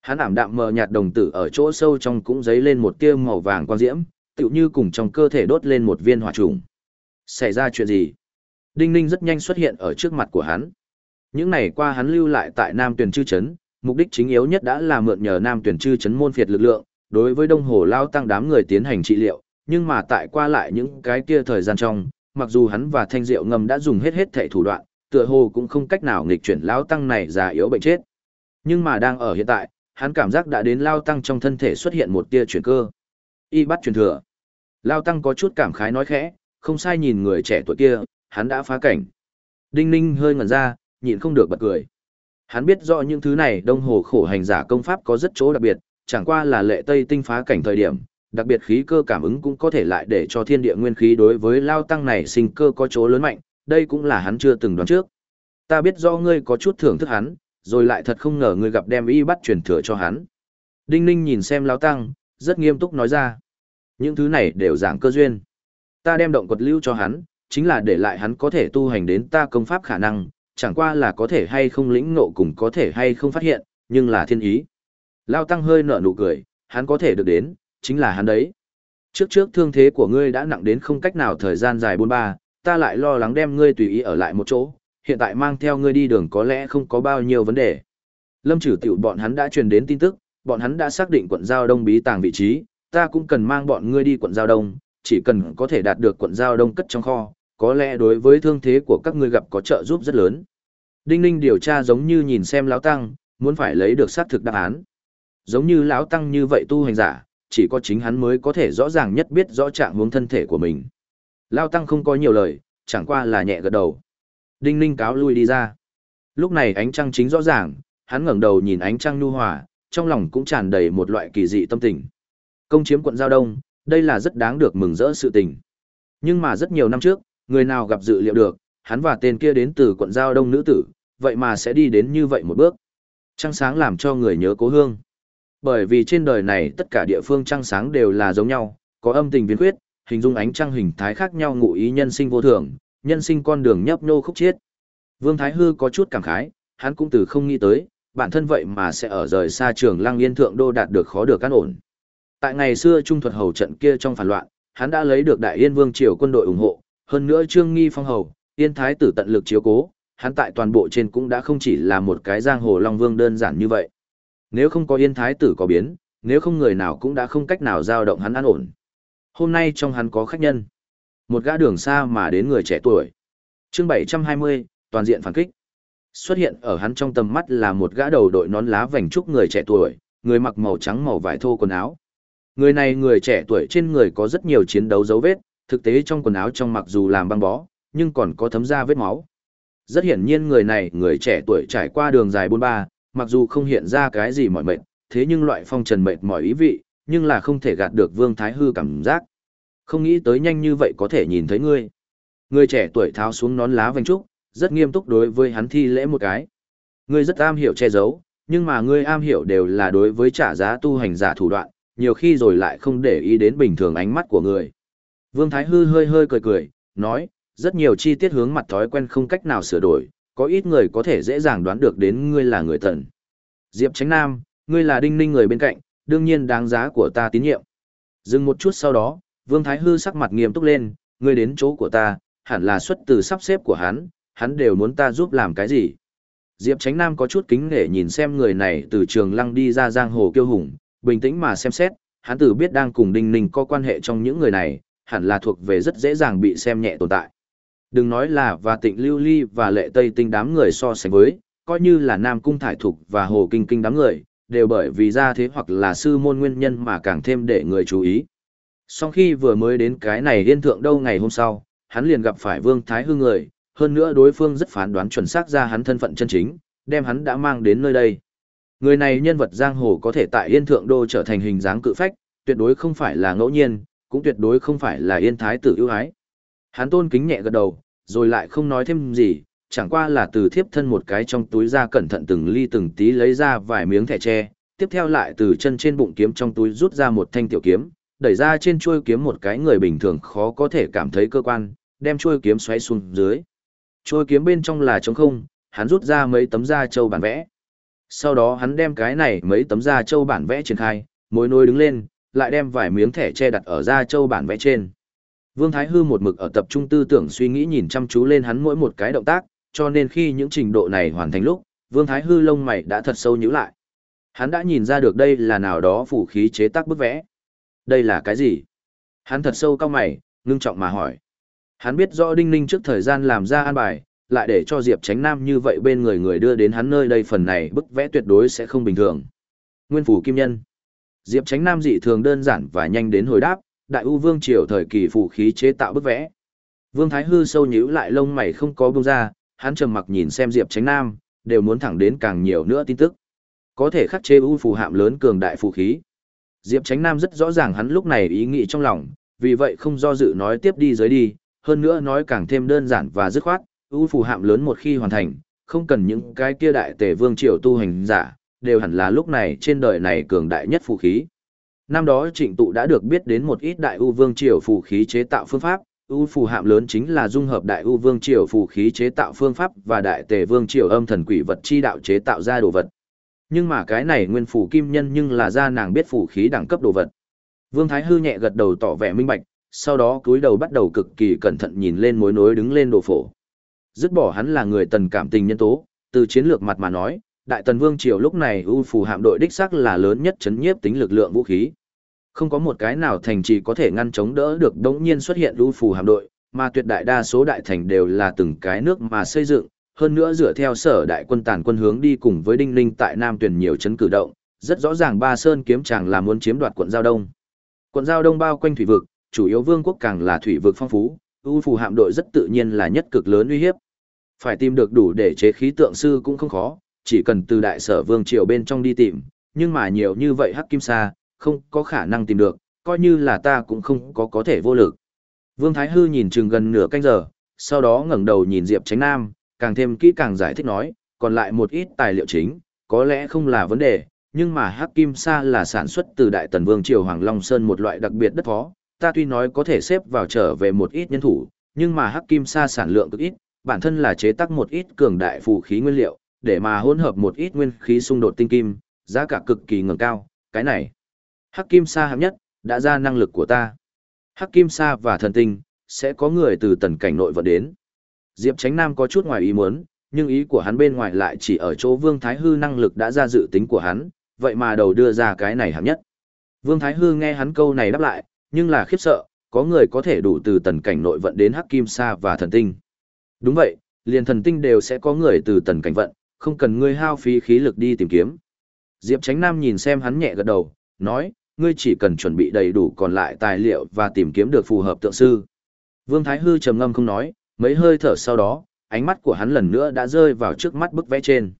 Speaker 1: Hắn ảm đạm mờ nhạt đồng tử ở chỗ sâu trong cũng giấy lên một tia màu vàng quang diễm, tựu như cùng trong cơ thể đốt lên một viên hỏa trùng. Xảy ra chuyện gì? Đinh Ninh rất nhanh xuất hiện ở trước mặt của hắn. Những ngày qua hắn lưu lại tại Nam Tuyền Chư Trấn, mục đích chính yếu nhất đã là mượn nhờ Nam Tuyền Chư Trấn môn phiệt lực lượng, đối với Đông Hồ Lao tăng đám người tiến hành trị liệu, nhưng mà tại qua lại những cái kia thời gian trong, mặc dù hắn và Thanh Diệu Ngầm đã dùng hết hết thảy thủ đoạn, tựa hồ cũng không cách nào nghịch chuyển Lao tăng này già yếu bệnh chết. Nhưng mà đang ở hiện tại, hắn cảm giác đã đến Lao tăng trong thân thể xuất hiện một tia chuyển cơ. Y bắt truyền thừa. Lao tăng có chút cảm khái nói khẽ, không sai nhìn người trẻ tuổi kia, hắn đã phá cảnh. Đinh Ninh hơi ngẩn ra, nhịn không được bật cười. Hắn biết rõ những thứ này đông hồ khổ hành giả công pháp có rất chỗ đặc biệt, chẳng qua là lệ tây tinh phá cảnh thời điểm, đặc biệt khí cơ cảm ứng cũng có thể lại để cho thiên địa nguyên khí đối với lao tăng này sinh cơ có chỗ lớn mạnh, đây cũng là hắn chưa từng đoán trước. Ta biết do ngươi có chút thưởng thức hắn, rồi lại thật không ngờ ngươi gặp đem y bắt truyền thừa cho hắn. Đinh Ninh nhìn xem lao tăng, rất nghiêm túc nói ra. Những thứ này đều giảng cơ duyên. Ta đem động quật lưu cho hắn, chính là để lại hắn có thể tu hành đến ta công pháp khả năng, chẳng qua là có thể hay không lĩnh ngộ cùng có thể hay không phát hiện, nhưng là thiên ý. Lao Tăng hơi nở nụ cười, hắn có thể được đến, chính là hắn đấy. Trước trước thương thế của ngươi đã nặng đến không cách nào thời gian dài bốn ba, ta lại lo lắng đem ngươi tùy ý ở lại một chỗ, hiện tại mang theo ngươi đi đường có lẽ không có bao nhiêu vấn đề. Lâm trừ tiểu bọn hắn đã truyền đến tin tức, bọn hắn đã xác định quận Giao Đông bí tàng vị trí, ta cũng cần mang bọn ngươi đi quận Giao Đông, chỉ cần có thể đạt được quận Giao Đông cất trong kho, có lẽ đối với thương thế của các ngươi gặp có trợ giúp rất lớn. Đinh Ninh điều tra giống như nhìn xem lão tăng, muốn phải lấy được xác thực đáp án. Giống như lão tăng như vậy tu hành giả, chỉ có chính hắn mới có thể rõ ràng nhất biết rõ trạng huống thân thể của mình. Lão tăng không có nhiều lời, chẳng qua là nhẹ gật đầu. Đinh Ninh cáo lui đi ra. Lúc này ánh trăng chính rõ ràng, hắn ngẩng đầu nhìn ánh trăng nhu hòa, trong lòng cũng tràn đầy một loại kỳ dị tâm tình. Công chiếm quận Giao Đông, đây là rất đáng được mừng rỡ sự tình. Nhưng mà rất nhiều năm trước, người nào gặp dự liệu được, hắn và tên kia đến từ quận Giao Đông nữ tử, vậy mà sẽ đi đến như vậy một bước. Trăng sáng làm cho người nhớ cố hương. Bởi vì trên đời này tất cả địa phương trăng sáng đều là giống nhau, có âm tình viên khuyết, hình dung ánh trăng hình thái khác nhau ngụ ý nhân sinh vô thường, nhân sinh con đường nhấp nhô khúc chiết. Vương Thái Hư có chút cảm khái, hắn cũng từ không nghĩ tới, bản thân vậy mà sẽ ở rời xa trường Lăng Yên thượng đô đạt được khó được căn ổn. Tại ngày xưa trung thuật hầu trận kia trong phản loạn, hắn đã lấy được Đại Yên Vương triều quân đội ủng hộ, hơn nữa Trương Nghi phong hầu, Yên thái tử tận lực chiếu cố, hắn tại toàn bộ trên cũng đã không chỉ là một cái giang hồ long vương đơn giản như vậy. Nếu không có Yên thái tử có biến, nếu không người nào cũng đã không cách nào giao động hắn an ổn. Hôm nay trong hắn có khách nhân, một gã đường xa mà đến người trẻ tuổi. Chương 720, toàn diện phản kích. Xuất hiện ở hắn trong tầm mắt là một gã đầu đội nón lá vành trúc người trẻ tuổi, người mặc màu trắng màu vải thô quần áo. Người này người trẻ tuổi trên người có rất nhiều chiến đấu dấu vết, thực tế trong quần áo trong mặc dù làm băng bó, nhưng còn có thấm ra vết máu. Rất hiển nhiên người này người trẻ tuổi trải qua đường dài bôn ba, mặc dù không hiện ra cái gì mỏi mệt, thế nhưng loại phong trần mệt mỏi ý vị, nhưng là không thể gạt được Vương Thái Hư cảm giác. Không nghĩ tới nhanh như vậy có thể nhìn thấy ngươi. Người trẻ tuổi tháo xuống nón lá vành trúc, rất nghiêm túc đối với hắn thi lễ một cái. Ngươi rất am hiểu che giấu, nhưng mà ngươi am hiểu đều là đối với trả giá tu hành giả thủ đoạn, nhiều khi rồi lại không để ý đến bình thường ánh mắt của người. Vương Thái Hư hơi hơi cười cười, nói, rất nhiều chi tiết hướng mặt thói quen không cách nào sửa đổi, có ít người có thể dễ dàng đoán được đến ngươi là người thần Diệp Tránh Nam, ngươi là đinh ninh người bên cạnh, đương nhiên đáng giá của ta tín nhiệm. Dừng một chút sau đó, Vương Thái Hư sắc mặt nghiêm túc lên, ngươi đến chỗ của ta, hẳn là xuất từ sắp xếp của hắn, hắn đều muốn ta giúp làm cái gì. Diệp Tránh Nam có chút kính nể nhìn xem người này từ trường lăng đi ra giang hồ kiêu hùng, bình tĩnh mà xem xét, hắn tử biết đang cùng Đinh Ninh có quan hệ trong những người này, hẳn là thuộc về rất dễ dàng bị xem nhẹ tồn tại. Đừng nói là và tịnh lưu ly và lệ tây tinh đám người so sánh với, coi như là Nam Cung Thải Thục và Hồ Kinh Kinh đám người, đều bởi vì ra thế hoặc là sư môn nguyên nhân mà càng thêm để người chú ý. Sau khi vừa mới đến cái này liên thượng đâu ngày hôm sau, hắn liền gặp phải Vương Thái Hư người, hơn nữa đối phương rất phán đoán chuẩn xác ra hắn thân phận chân chính, đem hắn đã mang đến nơi đây. Người này nhân vật giang hồ có thể tại Yên Thượng Đô trở thành hình dáng cự phách, tuyệt đối không phải là ngẫu nhiên, cũng tuyệt đối không phải là Yên Thái tử ưu ái. Hắn tôn kính nhẹ gật đầu, rồi lại không nói thêm gì, chẳng qua là từ thiếp thân một cái trong túi ra cẩn thận từng ly từng tí lấy ra vài miếng thẻ tre, tiếp theo lại từ chân trên bụng kiếm trong túi rút ra một thanh tiểu kiếm, đẩy ra trên chuôi kiếm một cái người bình thường khó có thể cảm thấy cơ quan, đem chuôi kiếm xoáy xuống dưới. Chuôi kiếm bên trong là trống không, hắn rút ra mấy tấm da châu bản vẽ. Sau đó hắn đem cái này mấy tấm da châu bản vẽ triển khai, mối nối đứng lên, lại đem vài miếng thẻ tre đặt ở da châu bản vẽ trên. Vương Thái Hư một mực ở tập trung tư tưởng suy nghĩ nhìn chăm chú lên hắn mỗi một cái động tác, cho nên khi những trình độ này hoàn thành lúc, Vương Thái Hư lông mày đã thật sâu nhíu lại. Hắn đã nhìn ra được đây là nào đó phủ khí chế tác bức vẽ. Đây là cái gì? Hắn thật sâu cao mày, ngưng trọng mà hỏi. Hắn biết rõ Đinh Ninh trước thời gian làm ra an bài, lại để cho Diệp Tránh Nam như vậy bên người người đưa đến hắn nơi đây phần này bức vẽ tuyệt đối sẽ không bình thường. Nguyên phủ kim nhân. Diệp Tránh Nam dị thường đơn giản và nhanh đến hồi đáp, Đại U Vương triều thời kỳ phủ khí chế tạo bức vẽ. Vương Thái Hư sâu nhíu lại lông mày không có buông ra, hắn trầm mặc nhìn xem Diệp Tránh Nam, đều muốn thẳng đến càng nhiều nữa tin tức. Có thể khắc chế u phù hạm lớn cường đại phù khí. Diệp Tránh Nam rất rõ ràng hắn lúc này ý nghĩ trong lòng, vì vậy không do dự nói tiếp đi dưới đi, hơn nữa nói càng thêm đơn giản và dứt khoát, u phù hạm lớn một khi hoàn thành, không cần những cái kia đại tề vương triều tu hành giả, đều hẳn là lúc này trên đời này cường đại nhất phù khí. Năm đó trịnh tụ đã được biết đến một ít đại u vương triều phù khí chế tạo phương pháp, u phù hạm lớn chính là dung hợp đại u vương triều phù khí chế tạo phương pháp và đại tề vương triều âm thần quỷ vật chi đạo chế tạo ra đồ vật. Nhưng mà cái này nguyên phù kim nhân nhưng là ra nàng biết phù khí đẳng cấp đồ vật. Vương Thái Hư nhẹ gật đầu tỏ vẻ minh bạch, sau đó cúi đầu bắt đầu cực kỳ cẩn thận nhìn lên mối nối đứng lên đồ phổ. Dứt bỏ hắn là người tần cảm tình nhân tố, từ chiến lược mặt mà nói, Đại Tần Vương triều lúc này u phù hạm đội đích xác là lớn nhất chấn nhiếp tính lực lượng vũ khí. Không có một cái nào thành trì có thể ngăn chống đỡ được đống nhiên xuất hiện lưu phù hạm đội, mà tuyệt đại đa số đại thành đều là từng cái nước mà xây dựng, hơn nữa dựa theo sở đại quân tàn quân hướng đi cùng với đinh linh tại Nam tuyển nhiều chấn cử động, rất rõ ràng Ba Sơn kiếm chàng là muốn chiếm đoạt quận Giao Đông. Quận Giao Đông bao quanh thủy vực, chủ yếu vương quốc càng là thủy vực phong phú, ưu phù hạm đội rất tự nhiên là nhất cực lớn uy hiếp. Phải tìm được đủ để chế khí tượng sư cũng không khó, chỉ cần từ đại sở vương triều bên trong đi tìm, nhưng mà nhiều như vậy hắc kim sa, không có khả năng tìm được, coi như là ta cũng không có có thể vô lực. Vương Thái Hư nhìn chừng gần nửa canh giờ, sau đó ngẩng đầu nhìn Diệp Tránh Nam, càng thêm kỹ càng giải thích nói, còn lại một ít tài liệu chính, có lẽ không là vấn đề, nhưng mà hắc kim sa là sản xuất từ Đại Tần Vương Triều Hoàng Long Sơn một loại đặc biệt đất phó, ta tuy nói có thể xếp vào trở về một ít nhân thủ, nhưng mà hắc kim sa sản lượng cực ít, bản thân là chế tác một ít cường đại phù khí nguyên liệu, để mà hỗn hợp một ít nguyên khí xung đột tinh kim, giá cả cực kỳ ngẩng cao, cái này. Hắc kim sa hạng nhất, đã ra năng lực của ta. Hắc kim sa và thần tinh, sẽ có người từ tần cảnh nội vận đến. Diệp Tránh Nam có chút ngoài ý muốn, nhưng ý của hắn bên ngoài lại chỉ ở chỗ Vương Thái Hư năng lực đã ra dự tính của hắn, vậy mà đầu đưa ra cái này hạng nhất. Vương Thái Hư nghe hắn câu này đáp lại, nhưng là khiếp sợ, có người có thể đủ từ tần cảnh nội vận đến hắc kim sa và thần tinh. Đúng vậy, liền thần tinh đều sẽ có người từ tần cảnh vận, không cần ngươi hao phí khí lực đi tìm kiếm. Diệp Tránh Nam nhìn xem hắn nhẹ gật đầu, nói, ngươi chỉ cần chuẩn bị đầy đủ còn lại tài liệu và tìm kiếm được phù hợp tượng sư. Vương Thái Hư trầm ngâm không nói, mấy hơi thở sau đó, ánh mắt của hắn lần nữa đã rơi vào trước mắt bức vẽ trên.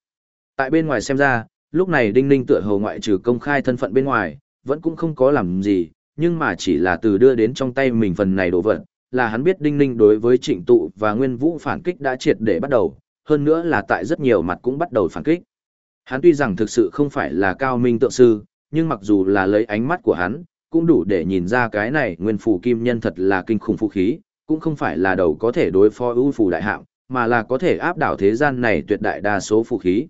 Speaker 1: Tại bên ngoài xem ra, lúc này Đinh Ninh tựa hồ ngoại trừ công khai thân phận bên ngoài, vẫn cũng không có làm gì, nhưng mà chỉ là từ đưa đến trong tay mình phần này đồ vật, là hắn biết Đinh Ninh đối với trịnh tụ và nguyên vũ phản kích đã triệt để bắt đầu, hơn nữa là tại rất nhiều mặt cũng bắt đầu phản kích. Hắn tuy rằng thực sự không phải là cao minh tượng sư, nhưng mặc dù là lấy ánh mắt của hắn, cũng đủ để nhìn ra cái này nguyên phủ kim nhân thật là kinh khủng vũ khí, cũng không phải là đầu có thể đối phó ưu phủ đại hạng, mà là có thể áp đảo thế gian này tuyệt đại đa số vũ khí.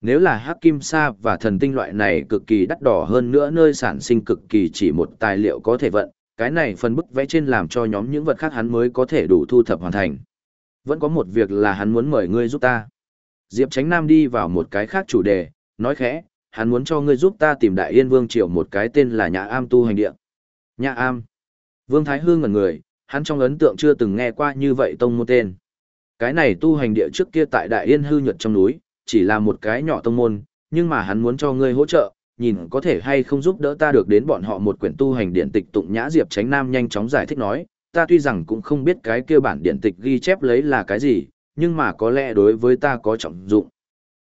Speaker 1: Nếu là hắc kim sa và thần tinh loại này cực kỳ đắt đỏ hơn nữa nơi sản sinh cực kỳ chỉ một tài liệu có thể vận, cái này phần bức vẽ trên làm cho nhóm những vật khác hắn mới có thể đủ thu thập hoàn thành. Vẫn có một việc là hắn muốn mời ngươi giúp ta. Diệp Tránh Nam đi vào một cái khác chủ đề, nói khẽ, hắn muốn cho ngươi giúp ta tìm Đại Yên Vương Triều một cái tên là Nhà Am tu hành địa. Nhà Am. Vương Thái Hương ngẩn người, hắn trong ấn tượng chưa từng nghe qua như vậy tông môn tên. Cái này tu hành địa trước kia tại Đại Yên hư nhuận trong núi, chỉ là một cái nhỏ tông môn, nhưng mà hắn muốn cho ngươi hỗ trợ, nhìn có thể hay không giúp đỡ ta được đến bọn họ một quyển tu hành điện tịch tụng nhã Diệp Tránh Nam nhanh chóng giải thích nói, ta tuy rằng cũng không biết cái kia bản điện tịch ghi chép lấy là cái gì, nhưng mà có lẽ đối với ta có trọng dụng.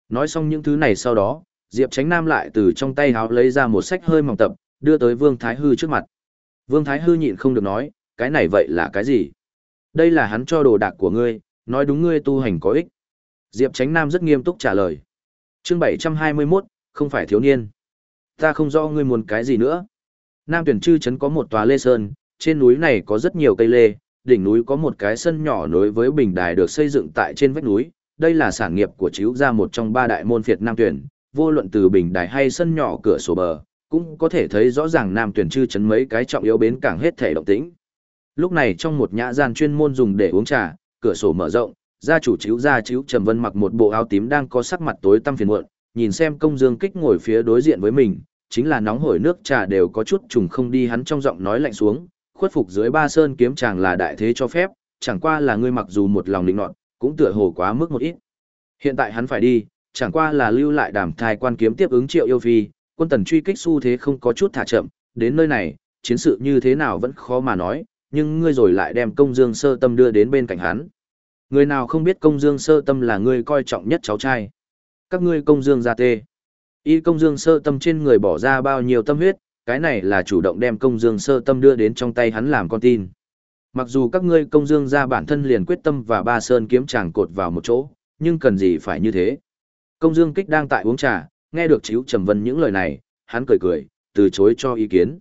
Speaker 1: Nói xong những thứ này sau đó, Diệp Tránh Nam lại từ trong tay háo lấy ra một sách hơi mỏng tập, đưa tới Vương Thái Hư trước mặt. Vương Thái Hư nhịn không được nói, cái này vậy là cái gì? Đây là hắn cho đồ đạc của ngươi, nói đúng ngươi tu hành có ích. Diệp Tránh Nam rất nghiêm túc trả lời. Chương 721, không phải thiếu niên. Ta không rõ ngươi muốn cái gì nữa. Nam tuyển chư trấn có một tòa lê sơn, trên núi này có rất nhiều cây lê, đỉnh núi có một cái sân nhỏ nối với bình đài được xây dựng tại trên vách núi. Đây là sản nghiệp của chiếu gia một trong ba đại môn phiệt Nam tuyển, vô luận từ bình đài hay sân nhỏ cửa sổ bờ, cũng có thể thấy rõ ràng Nam tuyển chư chấn mấy cái trọng yếu bến cảng hết thể động tĩnh. Lúc này trong một nhã gian chuyên môn dùng để uống trà, cửa sổ mở rộng, gia chủ chiếu gia chiếu Trầm Vân mặc một bộ áo tím đang có sắc mặt tối tăm phiền muộn, nhìn xem công dương kích ngồi phía đối diện với mình, chính là nóng hổi nước trà đều có chút trùng không đi hắn trong giọng nói lạnh xuống, khuất phục dưới ba sơn kiếm chàng là đại thế cho phép, chẳng qua là ngươi mặc dù một lòng định nọt, cũng tựa hồ quá mức một ít. Hiện tại hắn phải đi, chẳng qua là lưu lại đàm thai quan kiếm tiếp ứng triệu yêu phi, quân tần truy kích xu thế không có chút thả chậm, đến nơi này, chiến sự như thế nào vẫn khó mà nói, nhưng ngươi rồi lại đem công dương sơ tâm đưa đến bên cạnh hắn. Người nào không biết công dương sơ tâm là ngươi coi trọng nhất cháu trai. Các ngươi công dương gia tê. Y công dương sơ tâm trên người bỏ ra bao nhiêu tâm huyết, cái này là chủ động đem công dương sơ tâm đưa đến trong tay hắn làm con tin. Mặc dù các ngươi công dương ra bản thân liền quyết tâm và ba sơn kiếm chàng cột vào một chỗ, nhưng cần gì phải như thế. Công dương kích đang tại uống trà, nghe được Chíu Trầm Vân những lời này, hắn cười cười, từ chối cho ý kiến.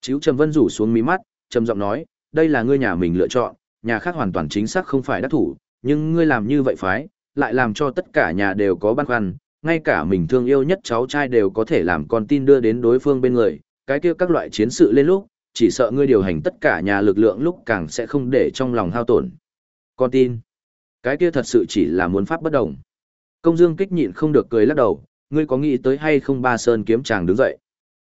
Speaker 1: Chíu Trầm Vân rủ xuống mí mắt, trầm giọng nói, đây là ngươi nhà mình lựa chọn, nhà khác hoàn toàn chính xác không phải đắc thủ, nhưng ngươi làm như vậy phái, lại làm cho tất cả nhà đều có băn khoăn, ngay cả mình thương yêu nhất cháu trai đều có thể làm con tin đưa đến đối phương bên người, cái kia các loại chiến sự lên lúc, chỉ sợ ngươi điều hành tất cả nhà lực lượng lúc càng sẽ không để trong lòng hao tổn. Con tin, cái kia thật sự chỉ là muốn pháp bất đồng. Công Dương kích nhịn không được cười lắc đầu, ngươi có nghĩ tới hay không ba sơn kiếm chàng đứng dậy.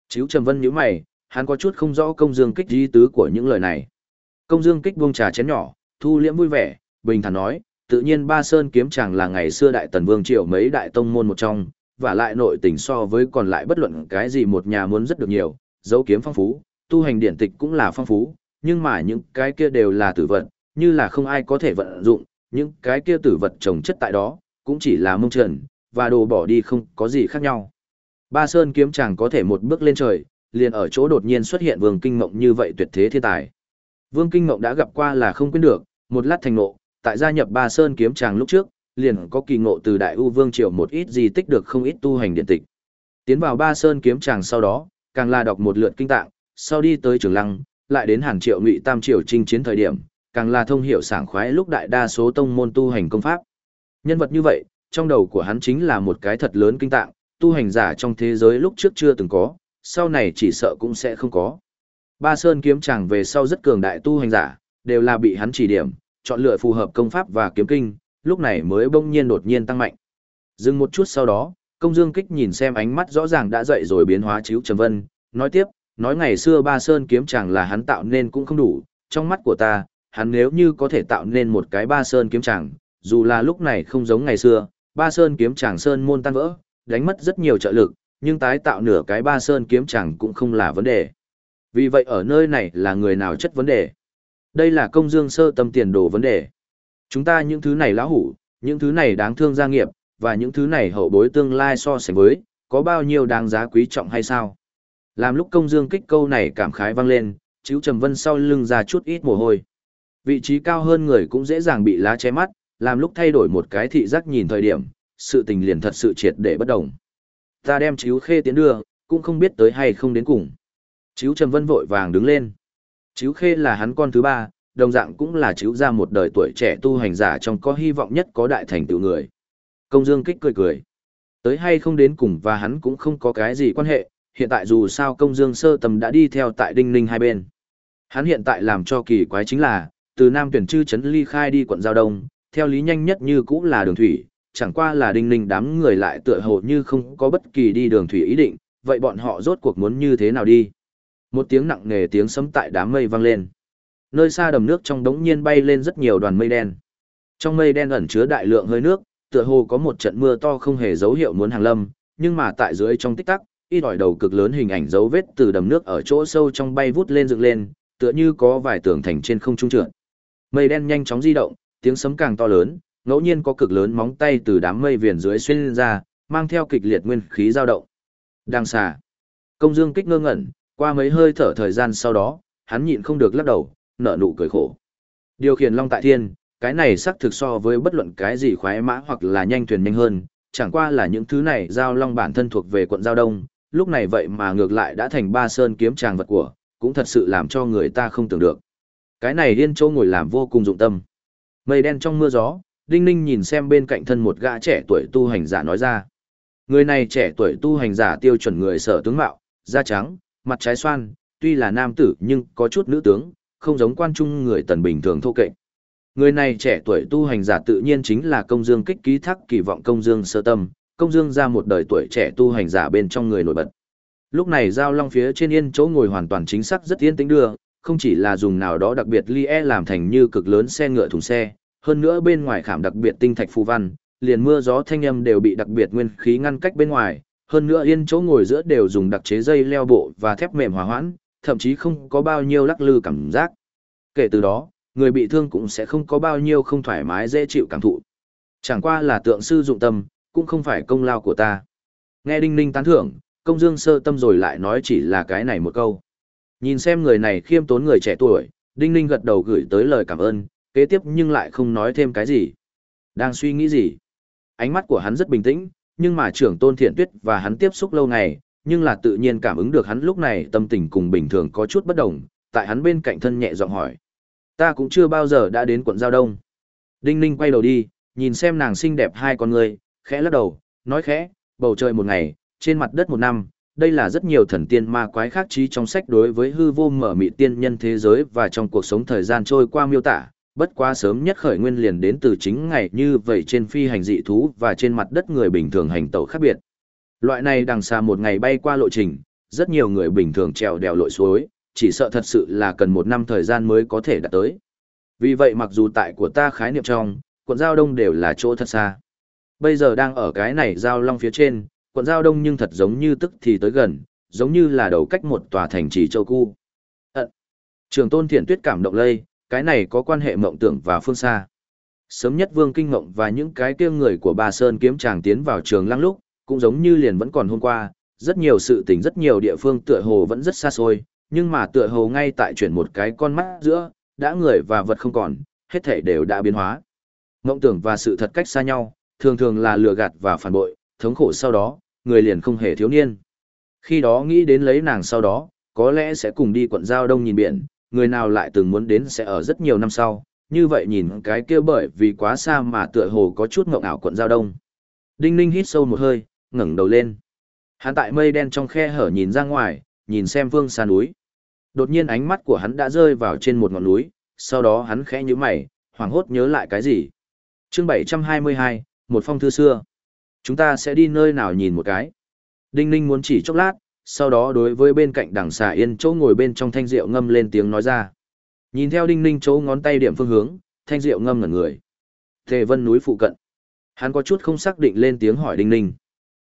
Speaker 1: Chíu Trầm Vân nhíu mày, hắn có chút không rõ công Dương kích ý tứ của những lời này. Công Dương kích buông trà chén nhỏ, thu liễm vui vẻ, bình thản nói, tự nhiên Ba Sơn kiếm chàng là ngày xưa đại tần vương triều mấy đại tông môn một trong, và lại nội tình so với còn lại bất luận cái gì một nhà muốn rất được nhiều, dấu kiếm phong phú, tu hành điển tịch cũng là phong phú, nhưng mà những cái kia đều là tử vật, như là không ai có thể vận dụng, những cái kia tử vật trồng chất tại đó, cũng chỉ là mông trần, và đồ bỏ đi không có gì khác nhau. Ba Sơn kiếm chàng có thể một bước lên trời, liền ở chỗ đột nhiên xuất hiện vương kinh mộng như vậy tuyệt thế thiên tài. Vương Kinh Mộng đã gặp qua là không quên được, một lát thành nộ, tại gia nhập Ba Sơn kiếm tràng lúc trước, liền có kỳ ngộ từ Đại U Vương triều một ít gì tích được không ít tu hành điện tịch. Tiến vào Ba Sơn kiếm tràng sau đó, càng là đọc một lượt kinh tạng, sau đi tới Trường Lăng, lại đến Hàn Triệu Ngụy Tam triều chinh chiến thời điểm, càng là thông hiểu sảng khoái lúc đại đa số tông môn tu hành công pháp. Nhân vật như vậy, trong đầu của hắn chính là một cái thật lớn kinh tạng, tu hành giả trong thế giới lúc trước chưa từng có, sau này chỉ sợ cũng sẽ không có. Ba Sơn kiếm chàng về sau rất cường đại tu hành giả, đều là bị hắn chỉ điểm, chọn lựa phù hợp công pháp và kiếm kinh, lúc này mới bỗng nhiên đột nhiên tăng mạnh. Dừng một chút sau đó, công dương kích nhìn xem ánh mắt rõ ràng đã dậy rồi biến hóa chiếu trầm vân, nói tiếp, nói ngày xưa ba sơn kiếm chàng là hắn tạo nên cũng không đủ, trong mắt của ta, hắn nếu như có thể tạo nên một cái ba sơn kiếm chàng, dù là lúc này không giống ngày xưa, ba sơn kiếm chàng sơn môn tan vỡ, đánh mất rất nhiều trợ lực, nhưng tái tạo nửa cái ba sơn kiếm chàng cũng không là vấn đề. Vì vậy ở nơi này là người nào chất vấn đề? Đây là công dương sơ tâm tiền đồ vấn đề. Chúng ta những thứ này lão hủ, những thứ này đáng thương gia nghiệp, và những thứ này hậu bối tương lai so sánh với, có bao nhiêu đáng giá quý trọng hay sao? Làm lúc công dương kích câu này cảm khái vang lên, chiếu trầm vân sau lưng ra chút ít mồ hôi. Vị trí cao hơn người cũng dễ dàng bị lá che mắt, làm lúc thay đổi một cái thị giác nhìn thời điểm, sự tình liền thật sự triệt để bất đồng. Ta đem chiếu khê tiến đưa, cũng không biết tới hay không đến cùng. Chíu Trầm Vân vội vàng đứng lên. Chíu Khê là hắn con thứ ba, đồng dạng cũng là chíu ra một đời tuổi trẻ tu hành giả trong có hy vọng nhất có đại thành tựu người. Công Dương Kích cười cười. Tới hay không đến cùng và hắn cũng không có cái gì quan hệ, hiện tại dù sao công dương sơ tầm đã đi theo tại đinh ninh hai bên. Hắn hiện tại làm cho kỳ quái chính là, từ Nam tuyển chư chấn ly khai đi quận Giao Đông, theo lý nhanh nhất như cũng là đường thủy, chẳng qua là đinh ninh đám người lại tựa hồ như không có bất kỳ đi đường thủy ý định, vậy bọn họ rốt cuộc muốn như thế nào đi? Một tiếng nặng nề tiếng sấm tại đám mây vang lên. Nơi xa đầm nước trong đống nhiên bay lên rất nhiều đoàn mây đen. Trong mây đen ẩn chứa đại lượng hơi nước, tựa hồ có một trận mưa to không hề dấu hiệu muốn hàng lâm, nhưng mà tại dưới trong tích tắc, y đòi đầu cực lớn hình ảnh dấu vết từ đầm nước ở chỗ sâu trong bay vút lên dựng lên, tựa như có vài tường thành trên không trung trượt. Mây đen nhanh chóng di động, tiếng sấm càng to lớn, ngẫu nhiên có cực lớn móng tay từ đám mây viền dưới xuyên lên ra, mang theo kịch liệt nguyên khí dao động. Đang xà. Công Dương kích ngơ ngẩn, qua mấy hơi thở thời gian sau đó, hắn nhịn không được lắc đầu, nở nụ cười khổ. Điều khiển Long Tại Thiên, cái này xác thực so với bất luận cái gì khoái mã hoặc là nhanh thuyền nhanh hơn, chẳng qua là những thứ này giao long bản thân thuộc về quận giao đông, lúc này vậy mà ngược lại đã thành ba sơn kiếm tràng vật của, cũng thật sự làm cho người ta không tưởng được. Cái này điên châu ngồi làm vô cùng dụng tâm. Mây đen trong mưa gió, Đinh Ninh nhìn xem bên cạnh thân một gã trẻ tuổi tu hành giả nói ra. Người này trẻ tuổi tu hành giả tiêu chuẩn người sở tướng mạo, da trắng, mặt trái xoan, tuy là nam tử nhưng có chút nữ tướng, không giống quan trung người tần bình thường thô kệch. Người này trẻ tuổi tu hành giả tự nhiên chính là công dương kích ký thác kỳ vọng công dương sơ tâm, công dương ra một đời tuổi trẻ tu hành giả bên trong người nổi bật. Lúc này giao long phía trên yên chỗ ngồi hoàn toàn chính xác rất yên tĩnh đưa, không chỉ là dùng nào đó đặc biệt li e làm thành như cực lớn xe ngựa thùng xe, hơn nữa bên ngoài khảm đặc biệt tinh thạch phù văn, liền mưa gió thanh âm đều bị đặc biệt nguyên khí ngăn cách bên ngoài, hơn nữa yên chỗ ngồi giữa đều dùng đặc chế dây leo bộ và thép mềm hòa hoãn, thậm chí không có bao nhiêu lắc lư cảm giác. Kể từ đó, người bị thương cũng sẽ không có bao nhiêu không thoải mái dễ chịu cảm thụ. Chẳng qua là tượng sư dụng tâm, cũng không phải công lao của ta. Nghe Đinh Ninh tán thưởng, công dương sơ tâm rồi lại nói chỉ là cái này một câu. Nhìn xem người này khiêm tốn người trẻ tuổi, Đinh Ninh gật đầu gửi tới lời cảm ơn, kế tiếp nhưng lại không nói thêm cái gì. Đang suy nghĩ gì? Ánh mắt của hắn rất bình tĩnh, nhưng mà trưởng tôn thiện tuyết và hắn tiếp xúc lâu ngày, nhưng là tự nhiên cảm ứng được hắn lúc này tâm tình cùng bình thường có chút bất đồng, tại hắn bên cạnh thân nhẹ giọng hỏi. Ta cũng chưa bao giờ đã đến quận Giao Đông. Đinh Ninh quay đầu đi, nhìn xem nàng xinh đẹp hai con người, khẽ lắc đầu, nói khẽ, bầu trời một ngày, trên mặt đất một năm, đây là rất nhiều thần tiên ma quái khác trí trong sách đối với hư vô mở mị tiên nhân thế giới và trong cuộc sống thời gian trôi qua miêu tả, bất quá sớm nhất khởi nguyên liền đến từ chính ngày như vậy trên phi hành dị thú và trên mặt đất người bình thường hành tẩu khác biệt. Loại này đằng xa một ngày bay qua lộ trình, rất nhiều người bình thường trèo đèo lội suối, chỉ sợ thật sự là cần một năm thời gian mới có thể đạt tới. Vì vậy mặc dù tại của ta khái niệm trong, quận giao đông đều là chỗ thật xa. Bây giờ đang ở cái này giao long phía trên, quận giao đông nhưng thật giống như tức thì tới gần, giống như là đầu cách một tòa thành trì châu cu. Ấn. Trường tôn thiện tuyết cảm động lây, cái này có quan hệ mộng tưởng và phương xa. Sớm nhất vương kinh mộng và những cái kia người của bà Sơn kiếm chàng tiến vào trường lăng lúc, cũng giống như liền vẫn còn hôm qua, rất nhiều sự tình rất nhiều địa phương tựa hồ vẫn rất xa xôi, nhưng mà tựa hồ ngay tại chuyển một cái con mắt giữa, đã người và vật không còn, hết thể đều đã biến hóa. Mộng tưởng và sự thật cách xa nhau, thường thường là lừa gạt và phản bội, thống khổ sau đó, người liền không hề thiếu niên. Khi đó nghĩ đến lấy nàng sau đó, có lẽ sẽ cùng đi quận giao đông nhìn biển, người nào lại từng muốn đến sẽ ở rất nhiều năm sau, như vậy nhìn cái kia bởi vì quá xa mà tựa hồ có chút ngộng ảo quận giao đông. Đinh Ninh hít sâu một hơi, ngẩng đầu lên. Hắn tại mây đen trong khe hở nhìn ra ngoài, nhìn xem vương xa núi. Đột nhiên ánh mắt của hắn đã rơi vào trên một ngọn núi, sau đó hắn khẽ nhíu mày, hoảng hốt nhớ lại cái gì. Chương 722, một phong thư xưa. Chúng ta sẽ đi nơi nào nhìn một cái. Đinh Ninh muốn chỉ chốc lát, sau đó đối với bên cạnh đằng xà yên chỗ ngồi bên trong thanh rượu ngâm lên tiếng nói ra. Nhìn theo Đinh Ninh chỗ ngón tay điểm phương hướng, thanh rượu ngâm ngẩn người. Tề Vân núi phụ cận. Hắn có chút không xác định lên tiếng hỏi Đinh Ninh.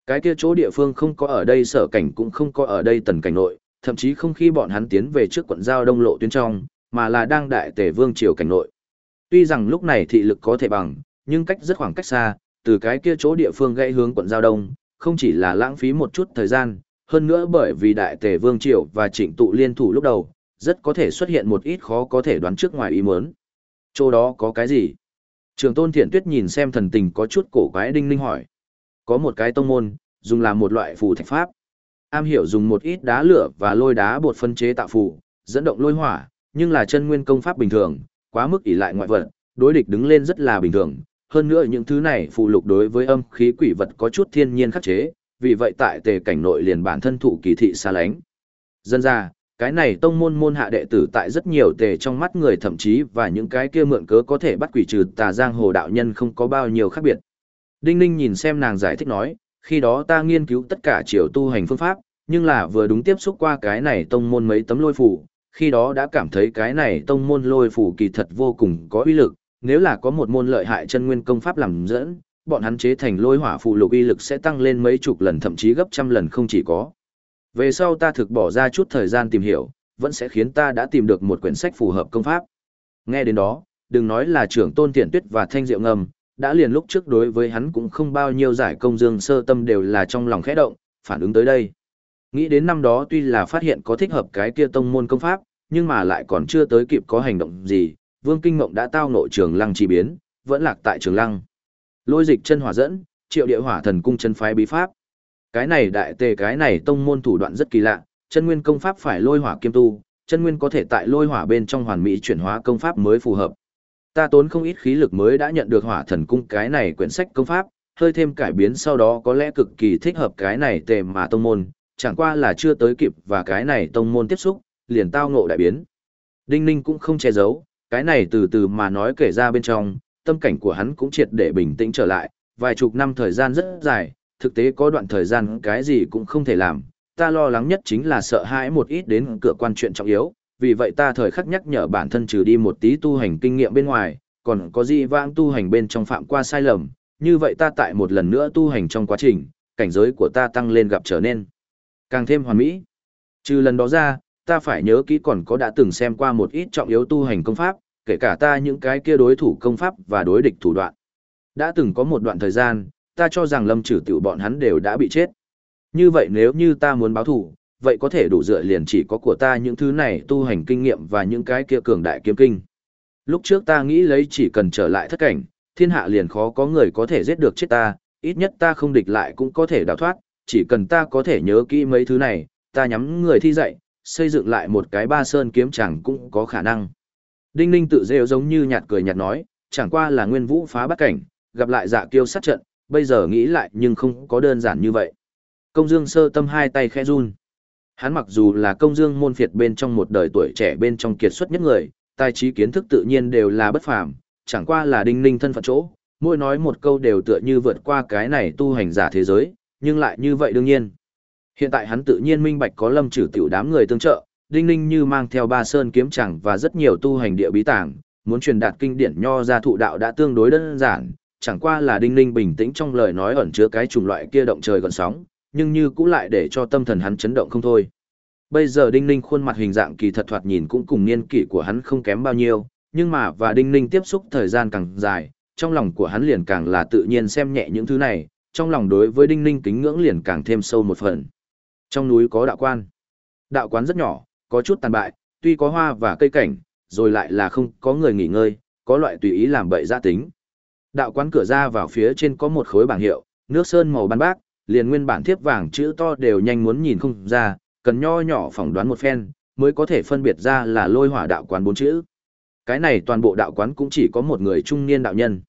Speaker 1: Cái kia chỗ địa phương không có ở đây sở cảnh cũng không có ở đây tần cảnh nội, thậm chí không khi bọn hắn tiến về trước quận giao đông lộ tuyến trong, mà là đang đại tề vương triều cảnh nội. Tuy rằng lúc này thị lực có thể bằng, nhưng cách rất khoảng cách xa, từ cái kia chỗ địa phương gãy hướng quận giao đông, không chỉ là lãng phí một chút thời gian, hơn nữa bởi vì đại tề vương triều và trịnh tụ liên thủ lúc đầu, rất có thể xuất hiện một ít khó có thể đoán trước ngoài ý muốn. Chỗ đó có cái gì? Trường tôn thiện tuyết nhìn xem thần tình có chút cổ quái đinh ninh hỏi. Có một cái tông môn, dùng làm một loại phù thạch pháp. am hiểu dùng một ít đá lửa và lôi đá bột phân chế tạo phù, dẫn động lôi hỏa, nhưng là chân nguyên công pháp bình thường, quá mức ỷ lại ngoại vật, đối địch đứng lên rất là bình thường. Hơn nữa những thứ này phụ lục đối với âm khí quỷ vật có chút thiên nhiên khắc chế, vì vậy tại tề cảnh nội liền bản thân thụ kỳ thị xa lánh. Dân ra, cái này tông môn môn hạ đệ tử tại rất nhiều tề trong mắt người thậm chí và những cái kia mượn cớ có thể bắt quỷ trừ tà giang hồ đạo nhân không có bao nhiêu khác biệt. Đinh Ninh nhìn xem nàng giải thích nói, khi đó ta nghiên cứu tất cả chiều tu hành phương pháp, nhưng là vừa đúng tiếp xúc qua cái này tông môn mấy tấm lôi phủ, khi đó đã cảm thấy cái này tông môn lôi phủ kỳ thật vô cùng có uy lực, nếu là có một môn lợi hại chân nguyên công pháp làm dẫn, bọn hắn chế thành lôi hỏa phụ lục uy lực sẽ tăng lên mấy chục lần thậm chí gấp trăm lần không chỉ có. Về sau ta thực bỏ ra chút thời gian tìm hiểu, vẫn sẽ khiến ta đã tìm được một quyển sách phù hợp công pháp. Nghe đến đó, đừng nói là trưởng tôn tiện tuyết và thanh diệu ngầm, đã liền lúc trước đối với hắn cũng không bao nhiêu giải công dương sơ tâm đều là trong lòng khẽ động, phản ứng tới đây. Nghĩ đến năm đó tuy là phát hiện có thích hợp cái kia tông môn công pháp, nhưng mà lại còn chưa tới kịp có hành động gì, Vương Kinh Ngộng đã tao nội trường lăng chi biến, vẫn lạc tại trường lăng. Lôi dịch chân hỏa dẫn, triệu địa hỏa thần cung chân phái bí pháp. Cái này đại tề cái này tông môn thủ đoạn rất kỳ lạ, chân nguyên công pháp phải lôi hỏa kiêm tu, chân nguyên có thể tại lôi hỏa bên trong hoàn mỹ chuyển hóa công pháp mới phù hợp. Ta tốn không ít khí lực mới đã nhận được hỏa thần cung cái này quyển sách công pháp, hơi thêm cải biến sau đó có lẽ cực kỳ thích hợp cái này tề mà tông môn, chẳng qua là chưa tới kịp và cái này tông môn tiếp xúc, liền tao ngộ đại biến. Đinh Ninh cũng không che giấu, cái này từ từ mà nói kể ra bên trong, tâm cảnh của hắn cũng triệt để bình tĩnh trở lại, vài chục năm thời gian rất dài, thực tế có đoạn thời gian cái gì cũng không thể làm, ta lo lắng nhất chính là sợ hãi một ít đến cửa quan chuyện trọng yếu, vì vậy ta thời khắc nhắc nhở bản thân trừ đi một tí tu hành kinh nghiệm bên ngoài, còn có gì vãng tu hành bên trong phạm qua sai lầm, như vậy ta tại một lần nữa tu hành trong quá trình, cảnh giới của ta tăng lên gặp trở nên càng thêm hoàn mỹ. Trừ lần đó ra, ta phải nhớ kỹ còn có đã từng xem qua một ít trọng yếu tu hành công pháp, kể cả ta những cái kia đối thủ công pháp và đối địch thủ đoạn. Đã từng có một đoạn thời gian, ta cho rằng lâm trừ tiểu bọn hắn đều đã bị chết. Như vậy nếu như ta muốn báo thủ, vậy có thể đủ dựa liền chỉ có của ta những thứ này tu hành kinh nghiệm và những cái kia cường đại kiếm kinh. Lúc trước ta nghĩ lấy chỉ cần trở lại thất cảnh, thiên hạ liền khó có người có thể giết được chết ta, ít nhất ta không địch lại cũng có thể đào thoát, chỉ cần ta có thể nhớ kỹ mấy thứ này, ta nhắm người thi dạy, xây dựng lại một cái ba sơn kiếm chẳng cũng có khả năng. Đinh Ninh tự rêu giống như nhạt cười nhạt nói, chẳng qua là nguyên vũ phá bắt cảnh, gặp lại dạ kiêu sát trận, bây giờ nghĩ lại nhưng không có đơn giản như vậy. Công dương sơ tâm hai tay khẽ run. Hắn mặc dù là công dương môn phiệt bên trong một đời tuổi trẻ bên trong kiệt xuất nhất người, tài trí kiến thức tự nhiên đều là bất phàm, chẳng qua là đinh ninh thân phận chỗ, mỗi nói một câu đều tựa như vượt qua cái này tu hành giả thế giới, nhưng lại như vậy đương nhiên. Hiện tại hắn tự nhiên minh bạch có lâm trừ tiểu đám người tương trợ, đinh ninh như mang theo ba sơn kiếm chẳng và rất nhiều tu hành địa bí tàng, muốn truyền đạt kinh điển nho ra thụ đạo đã tương đối đơn giản, chẳng qua là đinh ninh bình tĩnh trong lời nói ẩn chứa cái chủng loại kia động trời gần sóng, nhưng như cũng lại để cho tâm thần hắn chấn động không thôi. Bây giờ Đinh Ninh khuôn mặt hình dạng kỳ thật thoạt nhìn cũng cùng niên kỷ của hắn không kém bao nhiêu, nhưng mà và Đinh Ninh tiếp xúc thời gian càng dài, trong lòng của hắn liền càng là tự nhiên xem nhẹ những thứ này, trong lòng đối với Đinh Ninh kính ngưỡng liền càng thêm sâu một phần. Trong núi có đạo quan. Đạo quán rất nhỏ, có chút tàn bại, tuy có hoa và cây cảnh, rồi lại là không có người nghỉ ngơi, có loại tùy ý làm bậy gia tính. Đạo quán cửa ra vào phía trên có một khối bảng hiệu, nước sơn màu ban bác, liền nguyên bản thiếp vàng chữ to đều nhanh muốn nhìn không ra, cần nho nhỏ phỏng đoán một phen, mới có thể phân biệt ra là lôi hỏa đạo quán bốn chữ. Cái này toàn bộ đạo quán cũng chỉ có một người trung niên đạo nhân.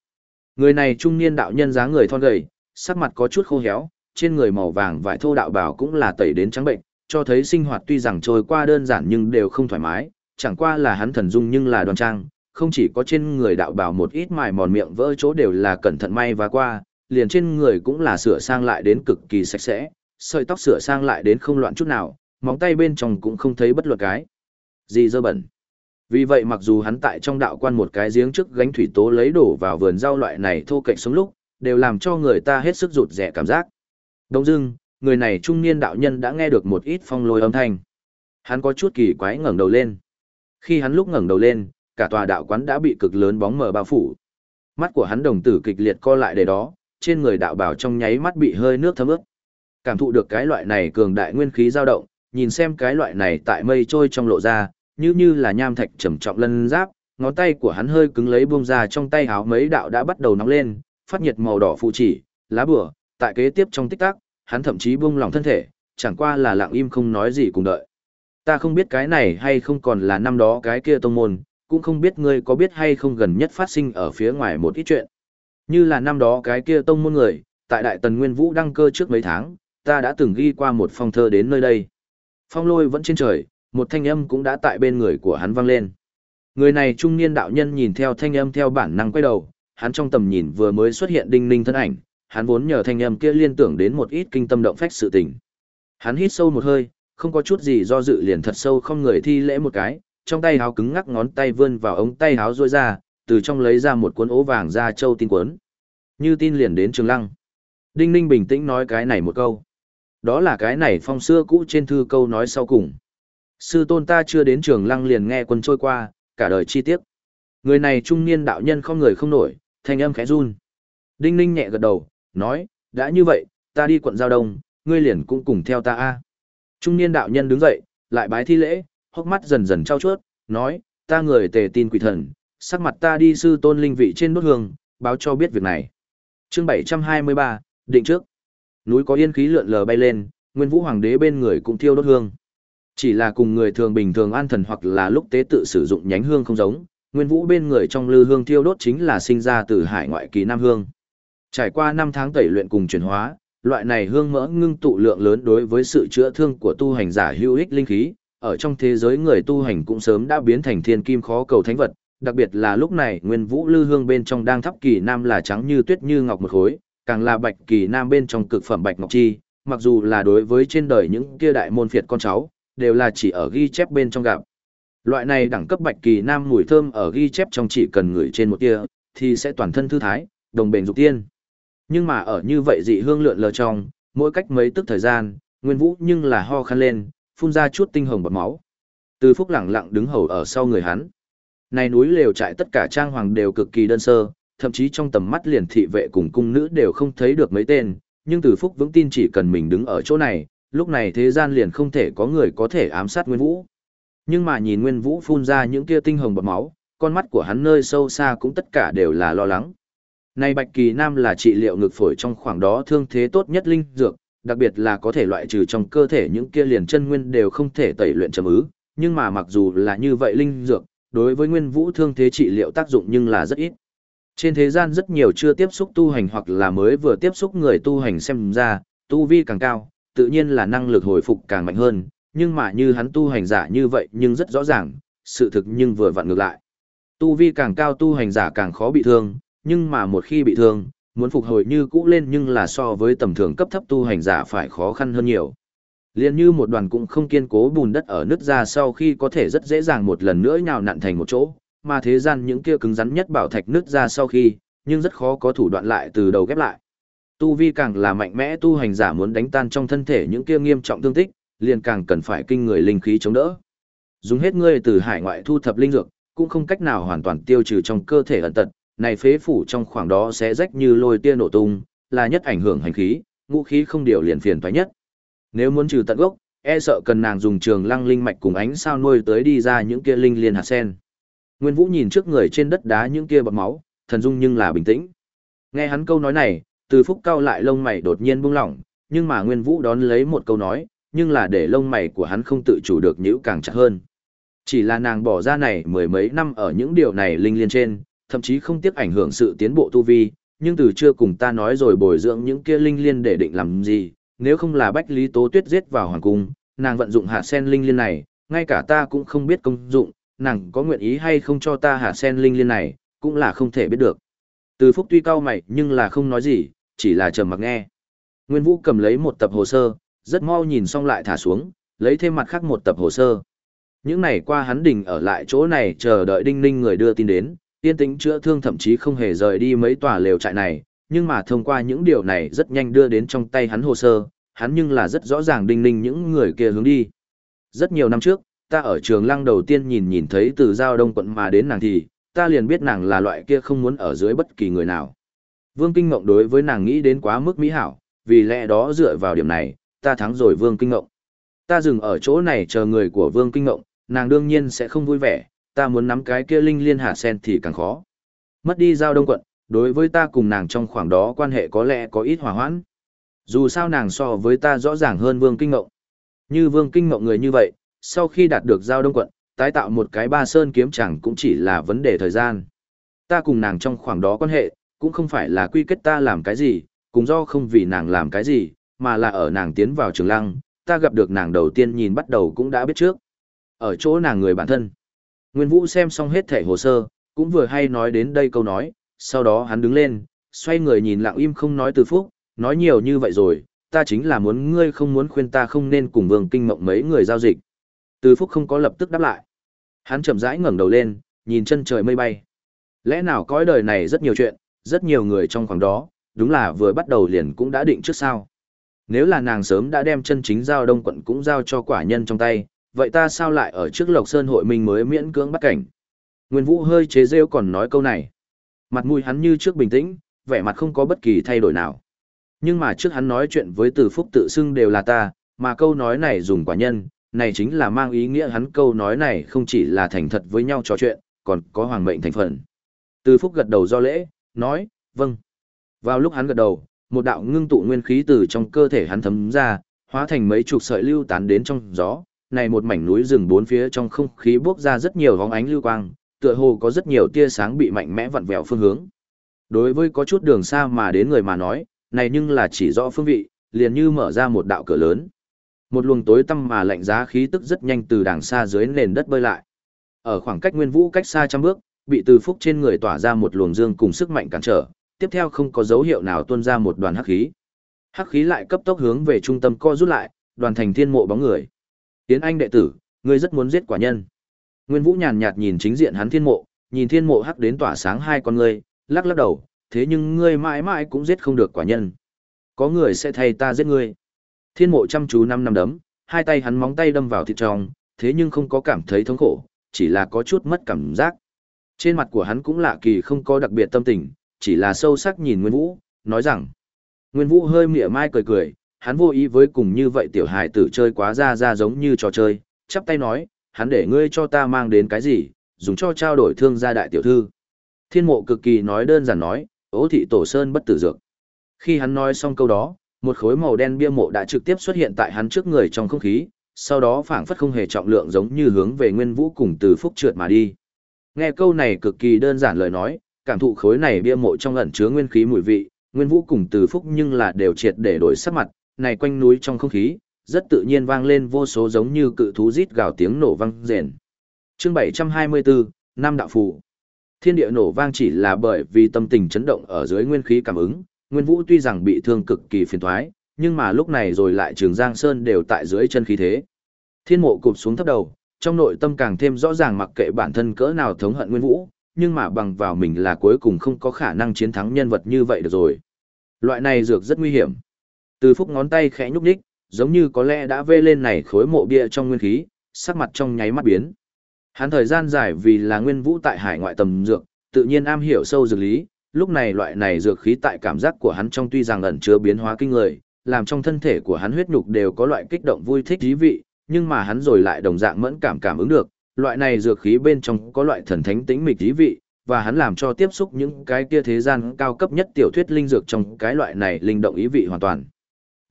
Speaker 1: Người này trung niên đạo nhân dáng người thon gầy, sắc mặt có chút khô héo, trên người màu vàng vải thô đạo bảo cũng là tẩy đến trắng bệnh, cho thấy sinh hoạt tuy rằng trôi qua đơn giản nhưng đều không thoải mái, chẳng qua là hắn thần dung nhưng là đoan trang, không chỉ có trên người đạo bảo một ít mài mòn miệng vỡ chỗ đều là cẩn thận may và qua, liền trên người cũng là sửa sang lại đến cực kỳ sạch sẽ, sợi tóc sửa sang lại đến không loạn chút nào, móng tay bên trong cũng không thấy bất luận cái gì dơ bẩn. Vì vậy mặc dù hắn tại trong đạo quan một cái giếng trước gánh thủy tố lấy đổ vào vườn rau loại này thô cạnh sống lúc, đều làm cho người ta hết sức rụt rẻ cảm giác. Đông dưng, người này trung niên đạo nhân đã nghe được một ít phong lôi âm thanh. Hắn có chút kỳ quái ngẩng đầu lên. Khi hắn lúc ngẩng đầu lên, cả tòa đạo quán đã bị cực lớn bóng mờ bao phủ. Mắt của hắn đồng tử kịch liệt co lại để đó, trên người đạo bảo trong nháy mắt bị hơi nước thấm ướt. Cảm thụ được cái loại này cường đại nguyên khí dao động, nhìn xem cái loại này tại mây trôi trong lộ ra, như như là nham thạch trầm trọng lân giáp, ngón tay của hắn hơi cứng lấy buông ra trong tay áo mấy đạo đã bắt đầu nóng lên, phát nhiệt màu đỏ phụ chỉ, lá bùa, tại kế tiếp trong tích tắc, hắn thậm chí buông lỏng thân thể, chẳng qua là lặng im không nói gì cùng đợi. Ta không biết cái này hay không còn là năm đó cái kia tông môn, cũng không biết ngươi có biết hay không gần nhất phát sinh ở phía ngoài một ít chuyện. Như là năm đó cái kia tông môn người, tại Đại Tần Nguyên Vũ đăng cơ trước mấy tháng, ta đã từng ghi qua một phong thơ đến nơi đây. Phong lôi vẫn trên trời, một thanh âm cũng đã tại bên người của hắn vang lên. Người này trung niên đạo nhân nhìn theo thanh âm theo bản năng quay đầu, hắn trong tầm nhìn vừa mới xuất hiện đinh ninh thân ảnh, hắn vốn nhờ thanh âm kia liên tưởng đến một ít kinh tâm động phách sự tình. Hắn hít sâu một hơi, không có chút gì do dự liền thật sâu không người thi lễ một cái, trong tay háo cứng ngắc ngón tay vươn vào ống tay háo rôi ra, từ trong lấy ra một cuốn ố vàng ra châu tin cuốn. Như tin liền đến Trường Lăng. Đinh Ninh bình tĩnh nói cái này một câu. Đó là cái này phong xưa cũ trên thư câu nói sau cùng. Sư tôn ta chưa đến Trường Lăng liền nghe quân trôi qua, cả đời chi tiết. Người này trung niên đạo nhân không người không nổi, thanh âm khẽ run. Đinh Ninh nhẹ gật đầu, nói, đã như vậy, ta đi quận Giao Đông, ngươi liền cũng cùng theo ta a. Trung niên đạo nhân đứng dậy, lại bái thi lễ, hốc mắt dần dần trao chuốt, nói, ta người tề tin quỷ thần, sắc mặt ta đi sư tôn linh vị trên đốt hương, báo cho biết việc này. chương 723, định trước. Núi có yên khí lượn lờ bay lên, nguyên vũ hoàng đế bên người cũng thiêu đốt hương. Chỉ là cùng người thường bình thường an thần hoặc là lúc tế tự sử dụng nhánh hương không giống, nguyên vũ bên người trong lư hương thiêu đốt chính là sinh ra từ hải ngoại kỳ nam hương. Trải qua 5 tháng tẩy luyện cùng chuyển hóa, loại này hương mỡ ngưng tụ lượng lớn đối với sự chữa thương của tu hành giả hữu ích linh khí, ở trong thế giới người tu hành cũng sớm đã biến thành thiên kim khó cầu thánh vật, đặc biệt là lúc này nguyên vũ lư hương bên trong đang thắp kỳ nam là trắng như tuyết như ngọc một khối, càng là bạch kỳ nam bên trong cực phẩm bạch ngọc chi, mặc dù là đối với trên đời những kia đại môn phiệt con cháu, đều là chỉ ở ghi chép bên trong gặp. Loại này đẳng cấp bạch kỳ nam mùi thơm ở ghi chép trong chỉ cần ngửi trên một tia, thì sẽ toàn thân thư thái, đồng bền dục tiên. Nhưng mà ở như vậy dị hương lượn lờ trong, mỗi cách mấy tức thời gian, Nguyên Vũ nhưng là ho khăn lên, phun ra chút tinh hồng bọt máu. Từ Phúc lẳng lặng đứng hầu ở sau người hắn. Này núi lều trại tất cả trang hoàng đều cực kỳ đơn sơ, thậm chí trong tầm mắt liền thị vệ cùng cung nữ đều không thấy được mấy tên, nhưng Từ Phúc vững tin chỉ cần mình đứng ở chỗ này, lúc này thế gian liền không thể có người có thể ám sát Nguyên Vũ. Nhưng mà nhìn Nguyên Vũ phun ra những kia tinh hồng bọt máu, con mắt của hắn nơi sâu xa cũng tất cả đều là lo lắng. Này Bạch Kỳ Nam là trị liệu ngực phổi trong khoảng đó thương thế tốt nhất linh dược, đặc biệt là có thể loại trừ trong cơ thể những kia liền chân nguyên đều không thể tẩy luyện chấm ứ, nhưng mà mặc dù là như vậy linh dược, đối với nguyên vũ thương thế trị liệu tác dụng nhưng là rất ít. Trên thế gian rất nhiều chưa tiếp xúc tu hành hoặc là mới vừa tiếp xúc người tu hành xem ra, tu vi càng cao, tự nhiên là năng lực hồi phục càng mạnh hơn, nhưng mà như hắn tu hành giả như vậy nhưng rất rõ ràng, sự thực nhưng vừa vặn ngược lại. Tu vi càng cao tu hành giả càng khó bị thương, nhưng mà một khi bị thương, muốn phục hồi như cũ lên nhưng là so với tầm thường cấp thấp tu hành giả phải khó khăn hơn nhiều. Liên như một đoàn cũng không kiên cố bùn đất ở nước ra sau khi có thể rất dễ dàng một lần nữa nhào nặn thành một chỗ, mà thế gian những kia cứng rắn nhất bảo thạch nước ra sau khi, nhưng rất khó có thủ đoạn lại từ đầu ghép lại. Tu vi càng là mạnh mẽ tu hành giả muốn đánh tan trong thân thể những kia nghiêm trọng thương tích, liền càng cần phải kinh người linh khí chống đỡ. Dùng hết ngươi từ hải ngoại thu thập linh dược, cũng không cách nào hoàn toàn tiêu trừ trong cơ thể ẩn tật, này phế phủ trong khoảng đó sẽ rách như lôi tia nổ tung, là nhất ảnh hưởng hành khí, ngũ khí không điều liền phiền toái nhất. Nếu muốn trừ tận gốc, e sợ cần nàng dùng trường lăng linh mạch cùng ánh sao nuôi tới đi ra những kia linh liên hạt sen. Nguyên Vũ nhìn trước người trên đất đá những kia bọt máu, thần dung nhưng là bình tĩnh. Nghe hắn câu nói này, từ phúc cao lại lông mày đột nhiên buông lỏng, nhưng mà Nguyên Vũ đón lấy một câu nói, nhưng là để lông mày của hắn không tự chủ được nhíu càng chặt hơn. Chỉ là nàng bỏ ra này mười mấy năm ở những điều này linh liên trên, thậm chí không tiếc ảnh hưởng sự tiến bộ tu vi, nhưng từ chưa cùng ta nói rồi bồi dưỡng những kia linh liên để định làm gì, nếu không là Bách Lý Tố Tuyết giết vào hoàng cung, nàng vận dụng hạt sen linh liên này, ngay cả ta cũng không biết công dụng, nàng có nguyện ý hay không cho ta hạt sen linh liên này, cũng là không thể biết được. Từ Phúc tuy cao mày nhưng là không nói gì, chỉ là trầm mặc nghe. Nguyên Vũ cầm lấy một tập hồ sơ, rất mau nhìn xong lại thả xuống, lấy thêm mặt khác một tập hồ sơ. Những này qua hắn đình ở lại chỗ này chờ đợi đinh ninh người đưa tin đến, yên tĩnh chữa thương thậm chí không hề rời đi mấy tòa lều trại này, nhưng mà thông qua những điều này rất nhanh đưa đến trong tay hắn hồ sơ, hắn nhưng là rất rõ ràng đinh ninh những người kia hướng đi. Rất nhiều năm trước, ta ở trường lăng đầu tiên nhìn nhìn thấy từ giao đông quận mà đến nàng thì, ta liền biết nàng là loại kia không muốn ở dưới bất kỳ người nào. Vương Kinh Ngộng đối với nàng nghĩ đến quá mức mỹ hảo, vì lẽ đó dựa vào điểm này, ta thắng rồi Vương Kinh Ngộng. Ta dừng ở chỗ này chờ người của Vương Kinh Ngộng, nàng đương nhiên sẽ không vui vẻ, ta muốn nắm cái kia linh liên hạ sen thì càng khó. Mất đi giao đông quận, đối với ta cùng nàng trong khoảng đó quan hệ có lẽ có ít hòa hoãn. Dù sao nàng so với ta rõ ràng hơn Vương Kinh Ngộng. Như Vương Kinh Ngộng người như vậy, sau khi đạt được giao đông quận, tái tạo một cái ba sơn kiếm chẳng cũng chỉ là vấn đề thời gian. Ta cùng nàng trong khoảng đó quan hệ, cũng không phải là quy kết ta làm cái gì, cùng do không vì nàng làm cái gì, mà là ở nàng tiến vào trường lăng, ta gặp được nàng đầu tiên nhìn bắt đầu cũng đã biết trước. Ở chỗ nàng người bản thân. Nguyên Vũ xem xong hết thẻ hồ sơ, cũng vừa hay nói đến đây câu nói, sau đó hắn đứng lên, xoay người nhìn lặng im không nói từ phúc, nói nhiều như vậy rồi, ta chính là muốn ngươi không muốn khuyên ta không nên cùng vương kinh mộng mấy người giao dịch. Từ phúc không có lập tức đáp lại. Hắn chậm rãi ngẩng đầu lên, nhìn chân trời mây bay. Lẽ nào cõi đời này rất nhiều chuyện, rất nhiều người trong khoảng đó, đúng là vừa bắt đầu liền cũng đã định trước sao. Nếu là nàng sớm đã đem chân chính giao đông quận cũng giao cho quả nhân trong tay, vậy ta sao lại ở trước Lộc Sơn hội mình mới miễn cưỡng bắt cảnh? Nguyên Vũ hơi chế rêu còn nói câu này. Mặt mũi hắn như trước bình tĩnh, vẻ mặt không có bất kỳ thay đổi nào. Nhưng mà trước hắn nói chuyện với từ phúc tự xưng đều là ta, mà câu nói này dùng quả nhân, này chính là mang ý nghĩa hắn câu nói này không chỉ là thành thật với nhau trò chuyện, còn có hoàng mệnh thành phần. Từ phúc gật đầu do lễ, nói, vâng. Vào lúc hắn gật đầu, một đạo ngưng tụ nguyên khí từ trong cơ thể hắn thấm ra, hóa thành mấy chục sợi lưu tán đến trong gió. Này một mảnh núi rừng bốn phía trong không khí bốc ra rất nhiều hóng ánh lưu quang, tựa hồ có rất nhiều tia sáng bị mạnh mẽ vặn vẹo phương hướng. Đối với có chút đường xa mà đến người mà nói, này nhưng là chỉ rõ phương vị, liền như mở ra một đạo cửa lớn. Một luồng tối tăm mà lạnh giá khí tức rất nhanh từ đàng xa dưới nền đất bơi lại. Ở khoảng cách Nguyên Vũ cách xa trăm bước, bị từ phúc trên người tỏa ra một luồng dương cùng sức mạnh cản trở, tiếp theo không có dấu hiệu nào tuôn ra một đoàn hắc khí. Hắc khí lại cấp tốc hướng về trung tâm co rút lại, đoàn thành thiên mộ bóng người. Tiến anh đệ tử, ngươi rất muốn giết quả nhân. Nguyên Vũ nhàn nhạt nhìn chính diện hắn thiên mộ, nhìn thiên mộ hắc đến tỏa sáng hai con ngươi, lắc lắc đầu, thế nhưng ngươi mãi mãi cũng giết không được quả nhân. Có người sẽ thay ta giết ngươi. Thiên mộ chăm chú năm năm đấm, hai tay hắn móng tay đâm vào thịt trong, thế nhưng không có cảm thấy thống khổ, chỉ là có chút mất cảm giác. Trên mặt của hắn cũng lạ kỳ không có đặc biệt tâm tình, chỉ là sâu sắc nhìn Nguyên Vũ, nói rằng. Nguyên Vũ hơi mỉa mai cười cười, hắn vô ý với cùng như vậy tiểu hài tử chơi quá ra ra giống như trò chơi, chắp tay nói, hắn để ngươi cho ta mang đến cái gì, dùng cho trao đổi thương gia đại tiểu thư. Thiên mộ cực kỳ nói đơn giản nói, ố thị tổ sơn bất tử dược. Khi hắn nói xong câu đó, một khối màu đen bia mộ đã trực tiếp xuất hiện tại hắn trước người trong không khí, sau đó phảng phất không hề trọng lượng giống như hướng về Nguyên Vũ cùng từ phúc trượt mà đi. Nghe câu này cực kỳ đơn giản lời nói, cảm thụ khối này bia mộ trong ẩn chứa nguyên khí mùi vị, Nguyên Vũ cùng Từ Phúc nhưng là đều triệt để đổi sắc mặt, này quanh núi trong không khí, rất tự nhiên vang lên vô số giống như cự thú rít gào tiếng nổ vang rền. Chương 724, năm đạo phù. Thiên địa nổ vang chỉ là bởi vì tâm tình chấn động ở dưới nguyên khí cảm ứng, Nguyên Vũ tuy rằng bị thương cực kỳ phiền toái, nhưng mà lúc này rồi lại Trường Giang Sơn đều tại dưới chân khí thế. Thiên mộ cụp xuống thấp đầu, trong nội tâm càng thêm rõ ràng mặc kệ bản thân cỡ nào thống hận Nguyên Vũ, nhưng mà bằng vào mình là cuối cùng không có khả năng chiến thắng nhân vật như vậy được rồi. Loại này dược rất nguy hiểm. Từ phúc ngón tay khẽ nhúc nhích, giống như có lẽ đã vê lên này khối mộ bia trong nguyên khí, sắc mặt trong nháy mắt biến. Hắn thời gian dài vì là nguyên vũ tại hải ngoại tầm dược, tự nhiên am hiểu sâu dược lý, lúc này loại này dược khí tại cảm giác của hắn trong tuy rằng ẩn chứa biến hóa kinh người, làm trong thân thể của hắn huyết nhục đều có loại kích động vui thích thú vị, nhưng mà hắn rồi lại đồng dạng mẫn cảm cảm ứng được, loại này dược khí bên trong có loại thần thánh tĩnh mịch thú vị, và hắn làm cho tiếp xúc những cái kia thế gian cao cấp nhất tiểu thuyết linh dược trong cái loại này linh động ý vị hoàn toàn.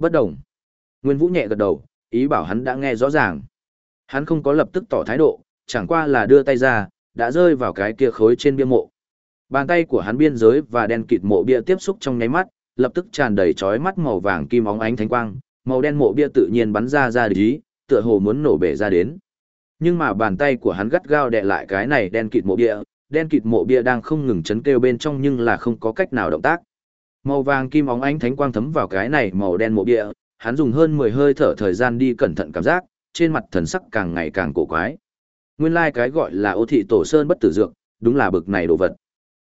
Speaker 1: Bất đồng. Nguyên Vũ nhẹ gật đầu, ý bảo hắn đã nghe rõ ràng. Hắn không có lập tức tỏ thái độ, chẳng qua là đưa tay ra, đã rơi vào cái kia khối trên bia mộ. Bàn tay của hắn biên giới và đen kịt mộ bia tiếp xúc trong nháy mắt, lập tức tràn đầy chói mắt màu vàng kim óng ánh thánh quang, màu đen mộ bia tự nhiên bắn ra ra ý, tựa hồ muốn nổ bể ra đến. Nhưng mà bàn tay của hắn gắt gao đè lại cái này đen kịt mộ bia, đen kịt mộ bia đang không ngừng chấn kêu bên trong nhưng là không có cách nào động tác. Màu vàng kim óng ánh thánh quang thấm vào cái này màu đen mộ bia, hắn dùng hơn 10 hơi thở thời gian đi cẩn thận cảm giác, trên mặt thần sắc càng ngày càng cổ quái. Nguyên lai like cái gọi là ô thị tổ sơn bất tử dược, đúng là bực này đồ vật.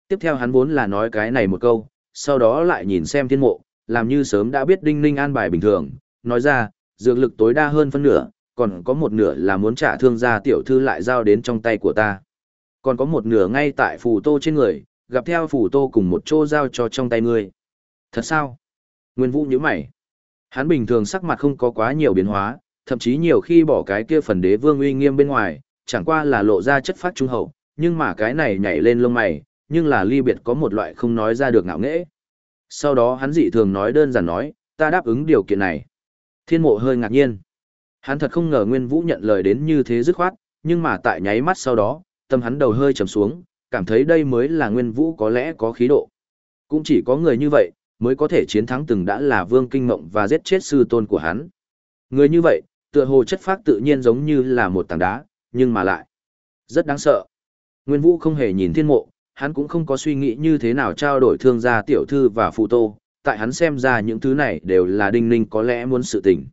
Speaker 1: Tiếp theo hắn vốn là nói cái này một câu, sau đó lại nhìn xem thiên mộ, làm như sớm đã biết đinh ninh an bài bình thường, nói ra, dược lực tối đa hơn phân nửa, còn có một nửa là muốn trả thương gia tiểu thư lại giao đến trong tay của ta. Còn có một nửa ngay tại phù tô trên người, gặp theo phù tô cùng một chỗ giao cho trong tay ngươi. Thật sao? Nguyên Vũ nhíu mày. Hắn bình thường sắc mặt không có quá nhiều biến hóa, thậm chí nhiều khi bỏ cái kia phần đế vương uy nghiêm bên ngoài, chẳng qua là lộ ra chất phát trung hậu, nhưng mà cái này nhảy lên lông mày, nhưng là ly biệt có một loại không nói ra được ngạo nghễ. Sau đó hắn dị thường nói đơn giản nói, ta đáp ứng điều kiện này. Thiên mộ hơi ngạc nhiên. Hắn thật không ngờ Nguyên Vũ nhận lời đến như thế dứt khoát, nhưng mà tại nháy mắt sau đó, tâm hắn đầu hơi trầm xuống, cảm thấy đây mới là Nguyên Vũ có lẽ có khí độ. Cũng chỉ có người như vậy, mới có thể chiến thắng từng đã là vương kinh mộng và giết chết sư tôn của hắn. Người như vậy, tựa hồ chất phác tự nhiên giống như là một tảng đá, nhưng mà lại rất đáng sợ. Nguyên Vũ không hề nhìn thiên mộ, hắn cũng không có suy nghĩ như thế nào trao đổi thương gia tiểu thư và phụ tô, tại hắn xem ra những thứ này đều là đinh ninh có lẽ muốn sự tình.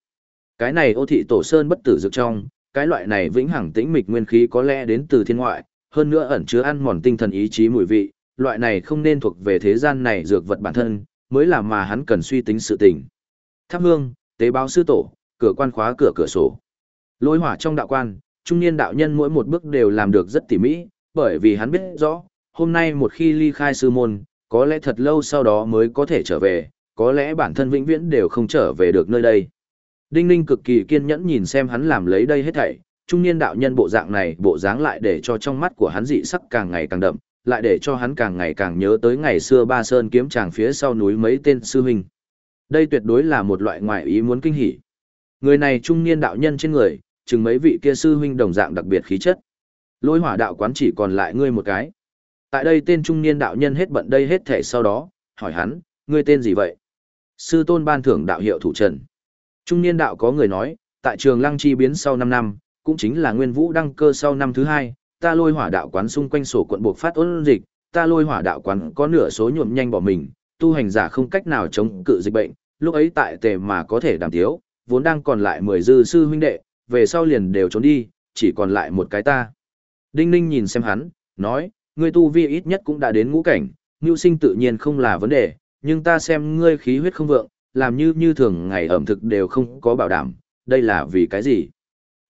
Speaker 1: Cái này ô thị tổ sơn bất tử dược trong, cái loại này vĩnh hằng tĩnh mịch nguyên khí có lẽ đến từ thiên ngoại, hơn nữa ẩn chứa ăn mòn tinh thần ý chí mùi vị, loại này không nên thuộc về thế gian này dược vật bản thân, mới là mà hắn cần suy tính sự tình. Tháp hương, tế báo sư tổ, cửa quan khóa cửa cửa sổ. Lôi hỏa trong đạo quan, trung niên đạo nhân mỗi một bước đều làm được rất tỉ mỉ, bởi vì hắn biết rõ, hôm nay một khi ly khai sư môn, có lẽ thật lâu sau đó mới có thể trở về, có lẽ bản thân vĩnh viễn đều không trở về được nơi đây. Đinh Ninh cực kỳ kiên nhẫn nhìn xem hắn làm lấy đây hết thảy, trung niên đạo nhân bộ dạng này bộ dáng lại để cho trong mắt của hắn dị sắc càng ngày càng đậm, lại để cho hắn càng ngày càng nhớ tới ngày xưa ba sơn kiếm tràng phía sau núi mấy tên sư huynh. Đây tuyệt đối là một loại ngoại ý muốn kinh hỉ. Người này trung niên đạo nhân trên người, chừng mấy vị kia sư huynh đồng dạng đặc biệt khí chất. Lôi hỏa đạo quán chỉ còn lại ngươi một cái. Tại đây tên trung niên đạo nhân hết bận đây hết thể sau đó, hỏi hắn, ngươi tên gì vậy? Sư tôn ban thưởng đạo hiệu thủ trần. Trung niên đạo có người nói, tại trường lăng chi biến sau 5 năm, cũng chính là nguyên vũ đăng cơ sau năm thứ hai, ta lôi hỏa đạo quán xung quanh sổ quận buộc phát ôn dịch, ta lôi hỏa đạo quán có nửa số nhuộm nhanh bỏ mình, tu hành giả không cách nào chống cự dịch bệnh, lúc ấy tại tề mà có thể đảm thiếu, vốn đang còn lại 10 dư sư huynh đệ, về sau liền đều trốn đi, chỉ còn lại một cái ta. Đinh Ninh nhìn xem hắn, nói, ngươi tu vi ít nhất cũng đã đến ngũ cảnh, nhu sinh tự nhiên không là vấn đề, nhưng ta xem ngươi khí huyết không vượng, làm như như thường ngày ẩm thực đều không có bảo đảm, đây là vì cái gì?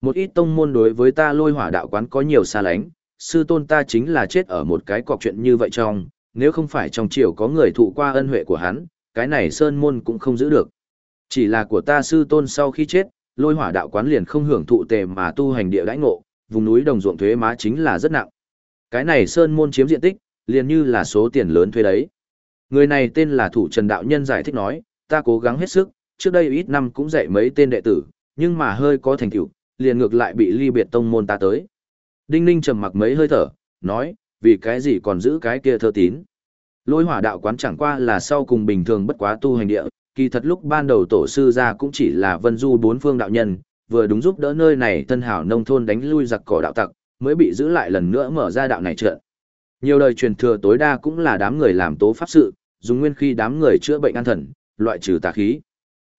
Speaker 1: Một ít tông môn đối với ta lôi hỏa đạo quán có nhiều xa lánh, sư tôn ta chính là chết ở một cái cọc chuyện như vậy trong, nếu không phải trong triều có người thụ qua ân huệ của hắn, cái này sơn môn cũng không giữ được. Chỉ là của ta sư tôn sau khi chết, lôi hỏa đạo quán liền không hưởng thụ tề mà tu hành địa đãi ngộ, vùng núi đồng ruộng thuế má chính là rất nặng. Cái này sơn môn chiếm diện tích, liền như là số tiền lớn thuế đấy. Người này tên là Thủ Trần Đạo Nhân giải thích nói, ta cố gắng hết sức, trước đây ít năm cũng dạy mấy tên đệ tử, nhưng mà hơi có thành tựu, liền ngược lại bị ly biệt tông môn ta tới. Đinh Ninh trầm mặc mấy hơi thở, nói, vì cái gì còn giữ cái kia thơ tín. Lôi hỏa đạo quán chẳng qua là sau cùng bình thường bất quá tu hành địa, kỳ thật lúc ban đầu tổ sư ra cũng chỉ là vân du bốn phương đạo nhân, vừa đúng giúp đỡ nơi này thân hảo nông thôn đánh lui giặc cỏ đạo tặc, mới bị giữ lại lần nữa mở ra đạo này trận. Nhiều đời truyền thừa tối đa cũng là đám người làm tố pháp sự, dùng nguyên khi đám người chữa bệnh an thần, loại trừ tà khí.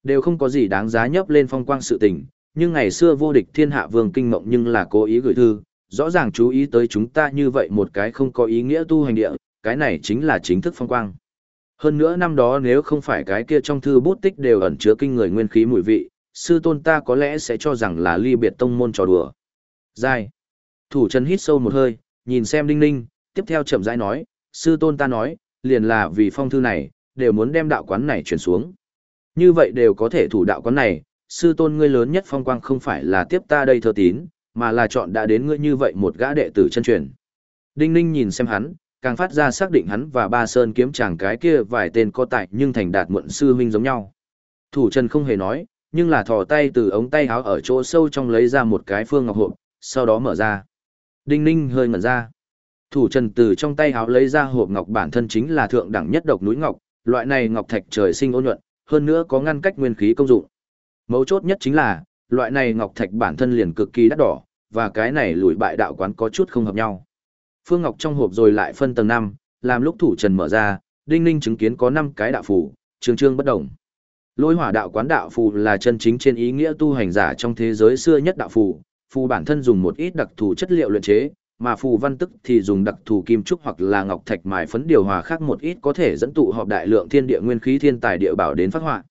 Speaker 1: Đều không có gì đáng giá nhấp lên phong quang sự tình, nhưng ngày xưa vô địch thiên hạ vương kinh mộng nhưng là cố ý gửi thư, rõ ràng chú ý tới chúng ta như vậy một cái không có ý nghĩa tu hành địa, cái này chính là chính thức phong quang. Hơn nữa năm đó nếu không phải cái kia trong thư bút tích đều ẩn chứa kinh người nguyên khí mùi vị, sư tôn ta có lẽ sẽ cho rằng là ly biệt tông môn trò đùa. Giai. Thủ chân hít sâu một hơi, nhìn xem đinh ninh, tiếp theo chậm rãi nói, sư tôn ta nói, liền là vì phong thư này, đều muốn đem đạo quán này chuyển xuống. Như vậy đều có thể thủ đạo quán này, sư tôn ngươi lớn nhất phong quang không phải là tiếp ta đây thơ tín, mà là chọn đã đến ngươi như vậy một gã đệ tử chân truyền. Đinh ninh nhìn xem hắn, càng phát ra xác định hắn và ba sơn kiếm chàng cái kia vài tên có tại nhưng thành đạt muộn sư huynh giống nhau. Thủ trần không hề nói, nhưng là thò tay từ ống tay háo ở chỗ sâu trong lấy ra một cái phương ngọc hộp, sau đó mở ra. Đinh ninh hơi ngẩn ra. Thủ trần từ trong tay háo lấy ra hộp ngọc bản thân chính là thượng đẳng nhất độc núi ngọc, loại này ngọc thạch trời sinh ôn nhuận, hơn nữa có ngăn cách nguyên khí công dụng. Mấu chốt nhất chính là, loại này ngọc thạch bản thân liền cực kỳ đắt đỏ, và cái này lùi bại đạo quán có chút không hợp nhau. Phương Ngọc trong hộp rồi lại phân tầng 5, làm lúc thủ trần mở ra, Đinh Ninh chứng kiến có 5 cái đạo phù, trường trương bất động. Lôi hỏa đạo quán đạo phù là chân chính trên ý nghĩa tu hành giả trong thế giới xưa nhất đạo phù, phù bản thân dùng một ít đặc thù chất liệu luyện chế, mà phù văn tức thì dùng đặc thù kim trúc hoặc là ngọc thạch mài phấn điều hòa khác một ít có thể dẫn tụ họp đại lượng thiên địa nguyên khí thiên tài địa bảo đến phát họa.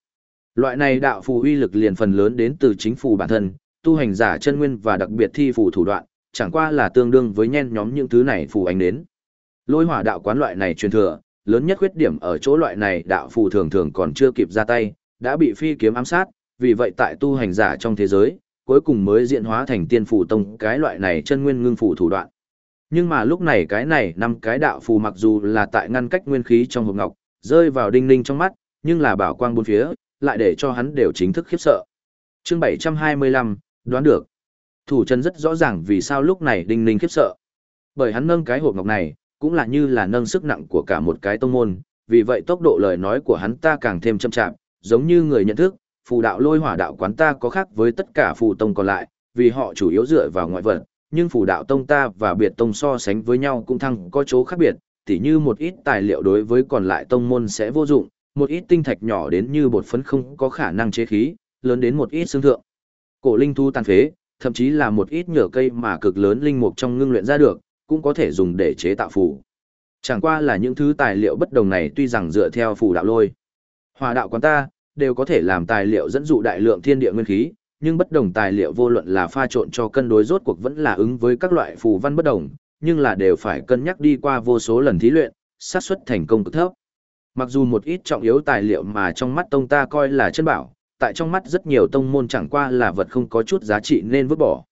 Speaker 1: Loại này đạo phù uy lực liền phần lớn đến từ chính phù bản thân, tu hành giả chân nguyên và đặc biệt thi phù thủ đoạn, chẳng qua là tương đương với nhen nhóm những thứ này phù ánh đến. Lôi hỏa đạo quán loại này truyền thừa, lớn nhất khuyết điểm ở chỗ loại này đạo phù thường thường còn chưa kịp ra tay, đã bị phi kiếm ám sát, vì vậy tại tu hành giả trong thế giới, cuối cùng mới diễn hóa thành tiên phù tông cái loại này chân nguyên ngưng phù thủ đoạn. Nhưng mà lúc này cái này năm cái đạo phù mặc dù là tại ngăn cách nguyên khí trong hộp ngọc, rơi vào đinh ninh trong mắt, nhưng là bảo quang bốn phía, lại để cho hắn đều chính thức khiếp sợ. Chương 725, đoán được. Thủ Trần rất rõ ràng vì sao lúc này Đinh Ninh khiếp sợ. Bởi hắn nâng cái hộp ngọc này, cũng là như là nâng sức nặng của cả một cái tông môn, vì vậy tốc độ lời nói của hắn ta càng thêm chậm chạp, giống như người nhận thức, phù đạo lôi hỏa đạo quán ta có khác với tất cả phù tông còn lại, vì họ chủ yếu dựa vào ngoại vật, nhưng phù đạo tông ta và biệt tông so sánh với nhau cũng thăng có chỗ khác biệt, tỉ như một ít tài liệu đối với còn lại tông môn sẽ vô dụng, một ít tinh thạch nhỏ đến như bột phấn không có khả năng chế khí, lớn đến một ít xương thượng. Cổ linh thu tàn phế, thậm chí là một ít nhựa cây mà cực lớn linh mục trong ngưng luyện ra được, cũng có thể dùng để chế tạo phù. Chẳng qua là những thứ tài liệu bất đồng này tuy rằng dựa theo phù đạo lôi. Hòa đạo quán ta, đều có thể làm tài liệu dẫn dụ đại lượng thiên địa nguyên khí, nhưng bất đồng tài liệu vô luận là pha trộn cho cân đối rốt cuộc vẫn là ứng với các loại phù văn bất đồng, nhưng là đều phải cân nhắc đi qua vô số lần thí luyện, xác suất thành công cực thấp. Mặc dù một ít trọng yếu tài liệu mà trong mắt tông ta coi là chân bảo, tại trong mắt rất nhiều tông môn chẳng qua là vật không có chút giá trị nên vứt bỏ.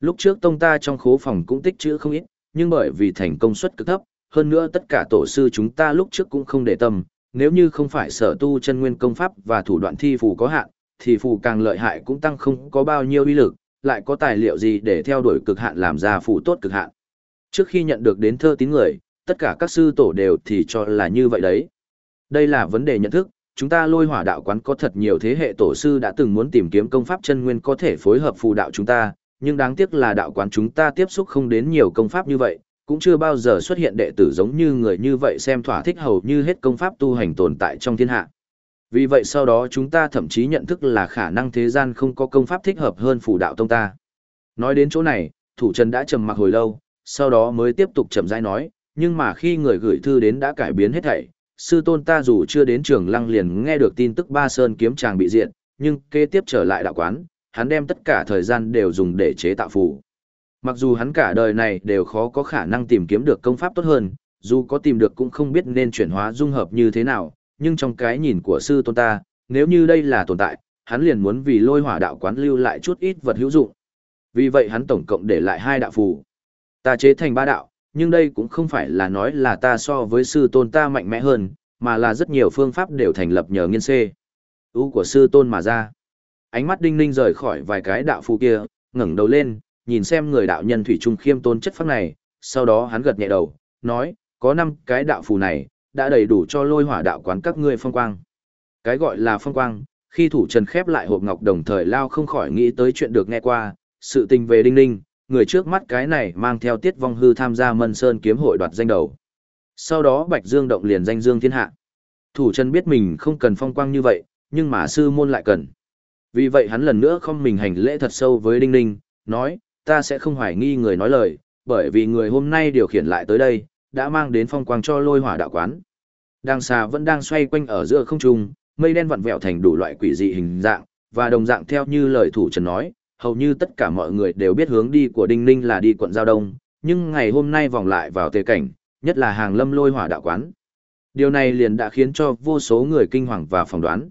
Speaker 1: Lúc trước tông ta trong khố phòng cũng tích trữ không ít, nhưng bởi vì thành công suất cực thấp, hơn nữa tất cả tổ sư chúng ta lúc trước cũng không để tâm, nếu như không phải sở tu chân nguyên công pháp và thủ đoạn thi phù có hạn, thì phù càng lợi hại cũng tăng không có bao nhiêu uy lực, lại có tài liệu gì để theo đuổi cực hạn làm ra phù tốt cực hạn. Trước khi nhận được đến thơ tín người, tất cả các sư tổ đều thì cho là như vậy đấy. Đây là vấn đề nhận thức, chúng ta lôi hỏa đạo quán có thật nhiều thế hệ tổ sư đã từng muốn tìm kiếm công pháp chân nguyên có thể phối hợp phù đạo chúng ta, nhưng đáng tiếc là đạo quán chúng ta tiếp xúc không đến nhiều công pháp như vậy, cũng chưa bao giờ xuất hiện đệ tử giống như người như vậy xem thỏa thích hầu như hết công pháp tu hành tồn tại trong thiên hạ. Vì vậy sau đó chúng ta thậm chí nhận thức là khả năng thế gian không có công pháp thích hợp hơn phù đạo tông ta. Nói đến chỗ này, thủ trần đã trầm mặc hồi lâu, sau đó mới tiếp tục chậm rãi nói, nhưng mà khi người gửi thư đến đã cải biến hết thảy, sư tôn ta dù chưa đến trường lăng liền nghe được tin tức ba sơn kiếm chàng bị diện, nhưng kế tiếp trở lại đạo quán, hắn đem tất cả thời gian đều dùng để chế tạo phù. Mặc dù hắn cả đời này đều khó có khả năng tìm kiếm được công pháp tốt hơn, dù có tìm được cũng không biết nên chuyển hóa dung hợp như thế nào, nhưng trong cái nhìn của sư tôn ta, nếu như đây là tồn tại, hắn liền muốn vì lôi hỏa đạo quán lưu lại chút ít vật hữu dụng. Vì vậy hắn tổng cộng để lại hai đạo phù. Ta chế thành ba đạo, nhưng đây cũng không phải là nói là ta so với sư tôn ta mạnh mẽ hơn, mà là rất nhiều phương pháp đều thành lập nhờ nghiên xê. Ú của sư tôn mà ra. Ánh mắt đinh ninh rời khỏi vài cái đạo phù kia, ngẩng đầu lên, nhìn xem người đạo nhân thủy trung khiêm tôn chất phác này, sau đó hắn gật nhẹ đầu, nói, có năm cái đạo phù này, đã đầy đủ cho lôi hỏa đạo quán các ngươi phong quang. Cái gọi là phong quang, khi thủ trần khép lại hộp ngọc đồng thời lao không khỏi nghĩ tới chuyện được nghe qua, sự tình về đinh ninh, người trước mắt cái này mang theo tiết vong hư tham gia mân sơn kiếm hội đoạt danh đầu. Sau đó Bạch Dương động liền danh Dương thiên hạ. Thủ trần biết mình không cần phong quang như vậy, nhưng mà sư môn lại cần. Vì vậy hắn lần nữa không mình hành lễ thật sâu với Đinh Ninh, nói, ta sẽ không hoài nghi người nói lời, bởi vì người hôm nay điều khiển lại tới đây, đã mang đến phong quang cho lôi hỏa đạo quán. Đang xà vẫn đang xoay quanh ở giữa không trung, mây đen vặn vẹo thành đủ loại quỷ dị hình dạng, và đồng dạng theo như lời thủ trần nói, hầu như tất cả mọi người đều biết hướng đi của Đinh Ninh là đi quận Giao Đông, nhưng ngày hôm nay vòng lại vào tề cảnh, nhất là hàng lâm lôi hỏa đạo quán. Điều này liền đã khiến cho vô số người kinh hoàng và phỏng đoán.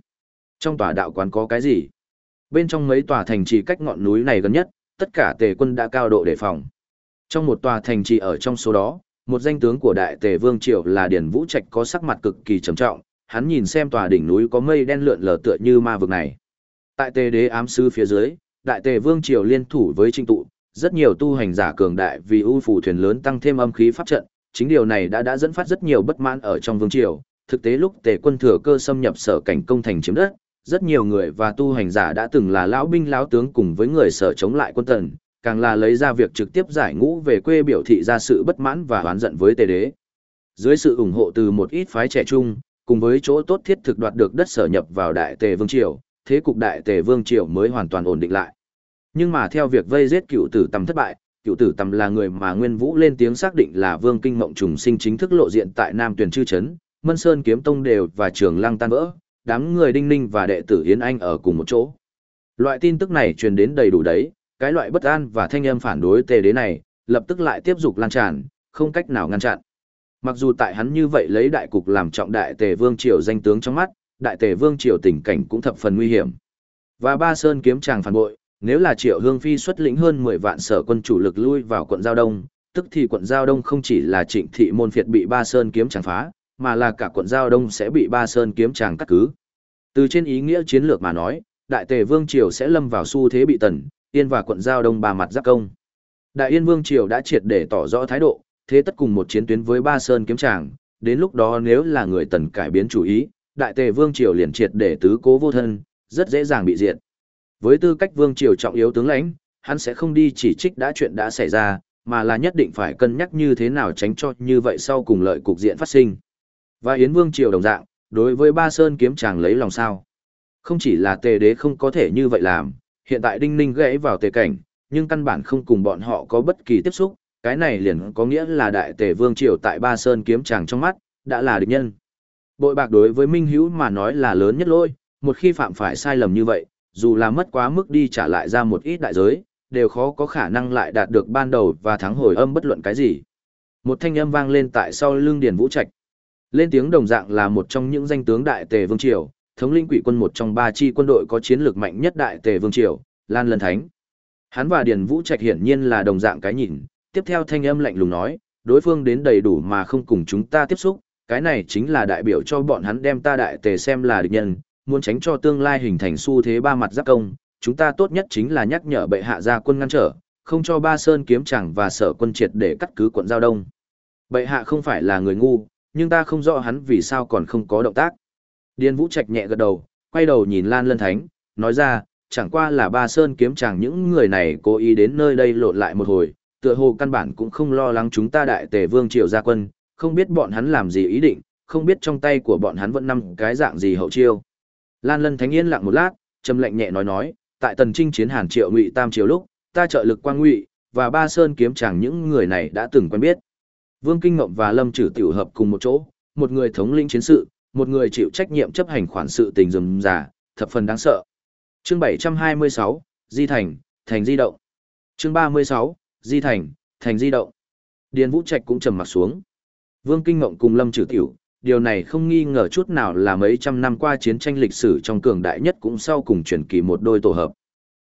Speaker 1: Trong tòa đạo quán có cái gì? Bên trong mấy tòa thành trì cách ngọn núi này gần nhất, tất cả tề quân đã cao độ đề phòng. Trong một tòa thành trì ở trong số đó, một danh tướng của đại tề vương triều là Điền Vũ Trạch có sắc mặt cực kỳ trầm trọng, hắn nhìn xem tòa đỉnh núi có mây đen lượn lờ tựa như ma vực này. Tại tề đế ám sư phía dưới, đại tề vương triều liên thủ với trinh tụ, rất nhiều tu hành giả cường đại vì ưu phù thuyền lớn tăng thêm âm khí pháp trận, chính điều này đã đã dẫn phát rất nhiều bất mãn ở trong vương triều. Thực tế lúc tề quân thừa cơ xâm nhập sở cảnh công thành chiếm đất, rất nhiều người và tu hành giả đã từng là lão binh lão tướng cùng với người sở chống lại quân tần, càng là lấy ra việc trực tiếp giải ngũ về quê biểu thị ra sự bất mãn và oán giận với tề đế. Dưới sự ủng hộ từ một ít phái trẻ trung, cùng với chỗ tốt thiết thực đoạt được đất sở nhập vào đại tề vương triều, thế cục đại tề vương triều mới hoàn toàn ổn định lại. Nhưng mà theo việc vây giết cựu tử tầm thất bại, cựu tử tầm là người mà Nguyên Vũ lên tiếng xác định là vương kinh mộng trùng sinh chính thức lộ diện tại Nam Tuyền Chư Trấn, Mân Sơn Kiếm Tông đều và trường lăng tan vỡ, đám người đinh ninh và đệ tử Yến Anh ở cùng một chỗ. Loại tin tức này truyền đến đầy đủ đấy, cái loại bất an và thanh âm phản đối tề đế này, lập tức lại tiếp tục lan tràn, không cách nào ngăn chặn. Mặc dù tại hắn như vậy lấy đại cục làm trọng đại tề vương triều danh tướng trong mắt, đại tề vương triều tình cảnh cũng thập phần nguy hiểm. Và ba sơn kiếm chàng phản bội, nếu là triệu hương phi xuất lĩnh hơn 10 vạn sở quân chủ lực lui vào quận Giao Đông, tức thì quận Giao Đông không chỉ là trịnh thị môn phiệt bị ba sơn kiếm Tràng phá, mà là cả quận Giao Đông sẽ bị ba sơn kiếm chàng cắt cứ. Từ trên ý nghĩa chiến lược mà nói, Đại Tề Vương Triều sẽ lâm vào xu thế bị tần, Yên và quận giao đông ba mặt giáp công. Đại Yên Vương Triều đã triệt để tỏ rõ thái độ, thế tất cùng một chiến tuyến với Ba Sơn kiếm tràng, đến lúc đó nếu là người tần cải biến chủ ý, Đại Tề Vương Triều liền triệt để tứ cố vô thân, rất dễ dàng bị diệt. Với tư cách Vương Triều trọng yếu tướng lãnh, hắn sẽ không đi chỉ trích đã chuyện đã xảy ra, mà là nhất định phải cân nhắc như thế nào tránh cho như vậy sau cùng lợi cục diện phát sinh. Và Yến Vương Triều đồng dạng, đối với Ba Sơn kiếm chàng lấy lòng sao. Không chỉ là tề đế không có thể như vậy làm, hiện tại đinh ninh gãy vào tề cảnh, nhưng căn bản không cùng bọn họ có bất kỳ tiếp xúc, cái này liền có nghĩa là đại tề vương triều tại Ba Sơn kiếm chàng trong mắt, đã là địch nhân. Bội bạc đối với Minh Hữu mà nói là lớn nhất lỗi, một khi phạm phải sai lầm như vậy, dù là mất quá mức đi trả lại ra một ít đại giới, đều khó có khả năng lại đạt được ban đầu và thắng hồi âm bất luận cái gì. Một thanh âm vang lên tại sau lưng Điền Vũ Trạch. Lên tiếng đồng dạng là một trong những danh tướng đại tề vương triều, thống lĩnh quỷ quân một trong ba chi quân đội có chiến lược mạnh nhất đại tề vương triều, Lan Lân Thánh. Hắn và Điền Vũ Trạch hiển nhiên là đồng dạng cái nhìn, tiếp theo thanh âm lạnh lùng nói, đối phương đến đầy đủ mà không cùng chúng ta tiếp xúc, cái này chính là đại biểu cho bọn hắn đem ta đại tề xem là địch nhân, muốn tránh cho tương lai hình thành xu thế ba mặt giáp công, chúng ta tốt nhất chính là nhắc nhở bệ hạ ra quân ngăn trở, không cho ba sơn kiếm chẳng và sở quân triệt để cắt cứ quận giao đông. Bệ hạ không phải là người ngu, nhưng ta không rõ hắn vì sao còn không có động tác. Điền Vũ Trạch nhẹ gật đầu, quay đầu nhìn Lan Lân Thánh, nói ra, chẳng qua là ba sơn kiếm chẳng những người này cố ý đến nơi đây lộn lại một hồi, tựa hồ căn bản cũng không lo lắng chúng ta đại tề vương triều gia quân, không biết bọn hắn làm gì ý định, không biết trong tay của bọn hắn vẫn năm cái dạng gì hậu chiêu. Lan Lân Thánh yên lặng một lát, trầm lạnh nhẹ nói nói, tại tần trinh chiến hàn triệu ngụy tam triều lúc, ta trợ lực quang ngụy và ba sơn kiếm chẳng những người này đã từng quen biết. Vương Kinh Ngộng và Lâm Trử tiểu hợp cùng một chỗ, một người thống lĩnh chiến sự, một người chịu trách nhiệm chấp hành khoản sự tình rườm rà, thập phần đáng sợ. Chương 726, Di Thành, Thành Di Động. Chương 36, Di Thành, Thành Di Động. Điền Vũ Trạch cũng trầm mặt xuống. Vương Kinh Ngộng cùng Lâm Trử Tiểu, điều này không nghi ngờ chút nào là mấy trăm năm qua chiến tranh lịch sử trong cường đại nhất cũng sau cùng chuyển kỳ một đôi tổ hợp.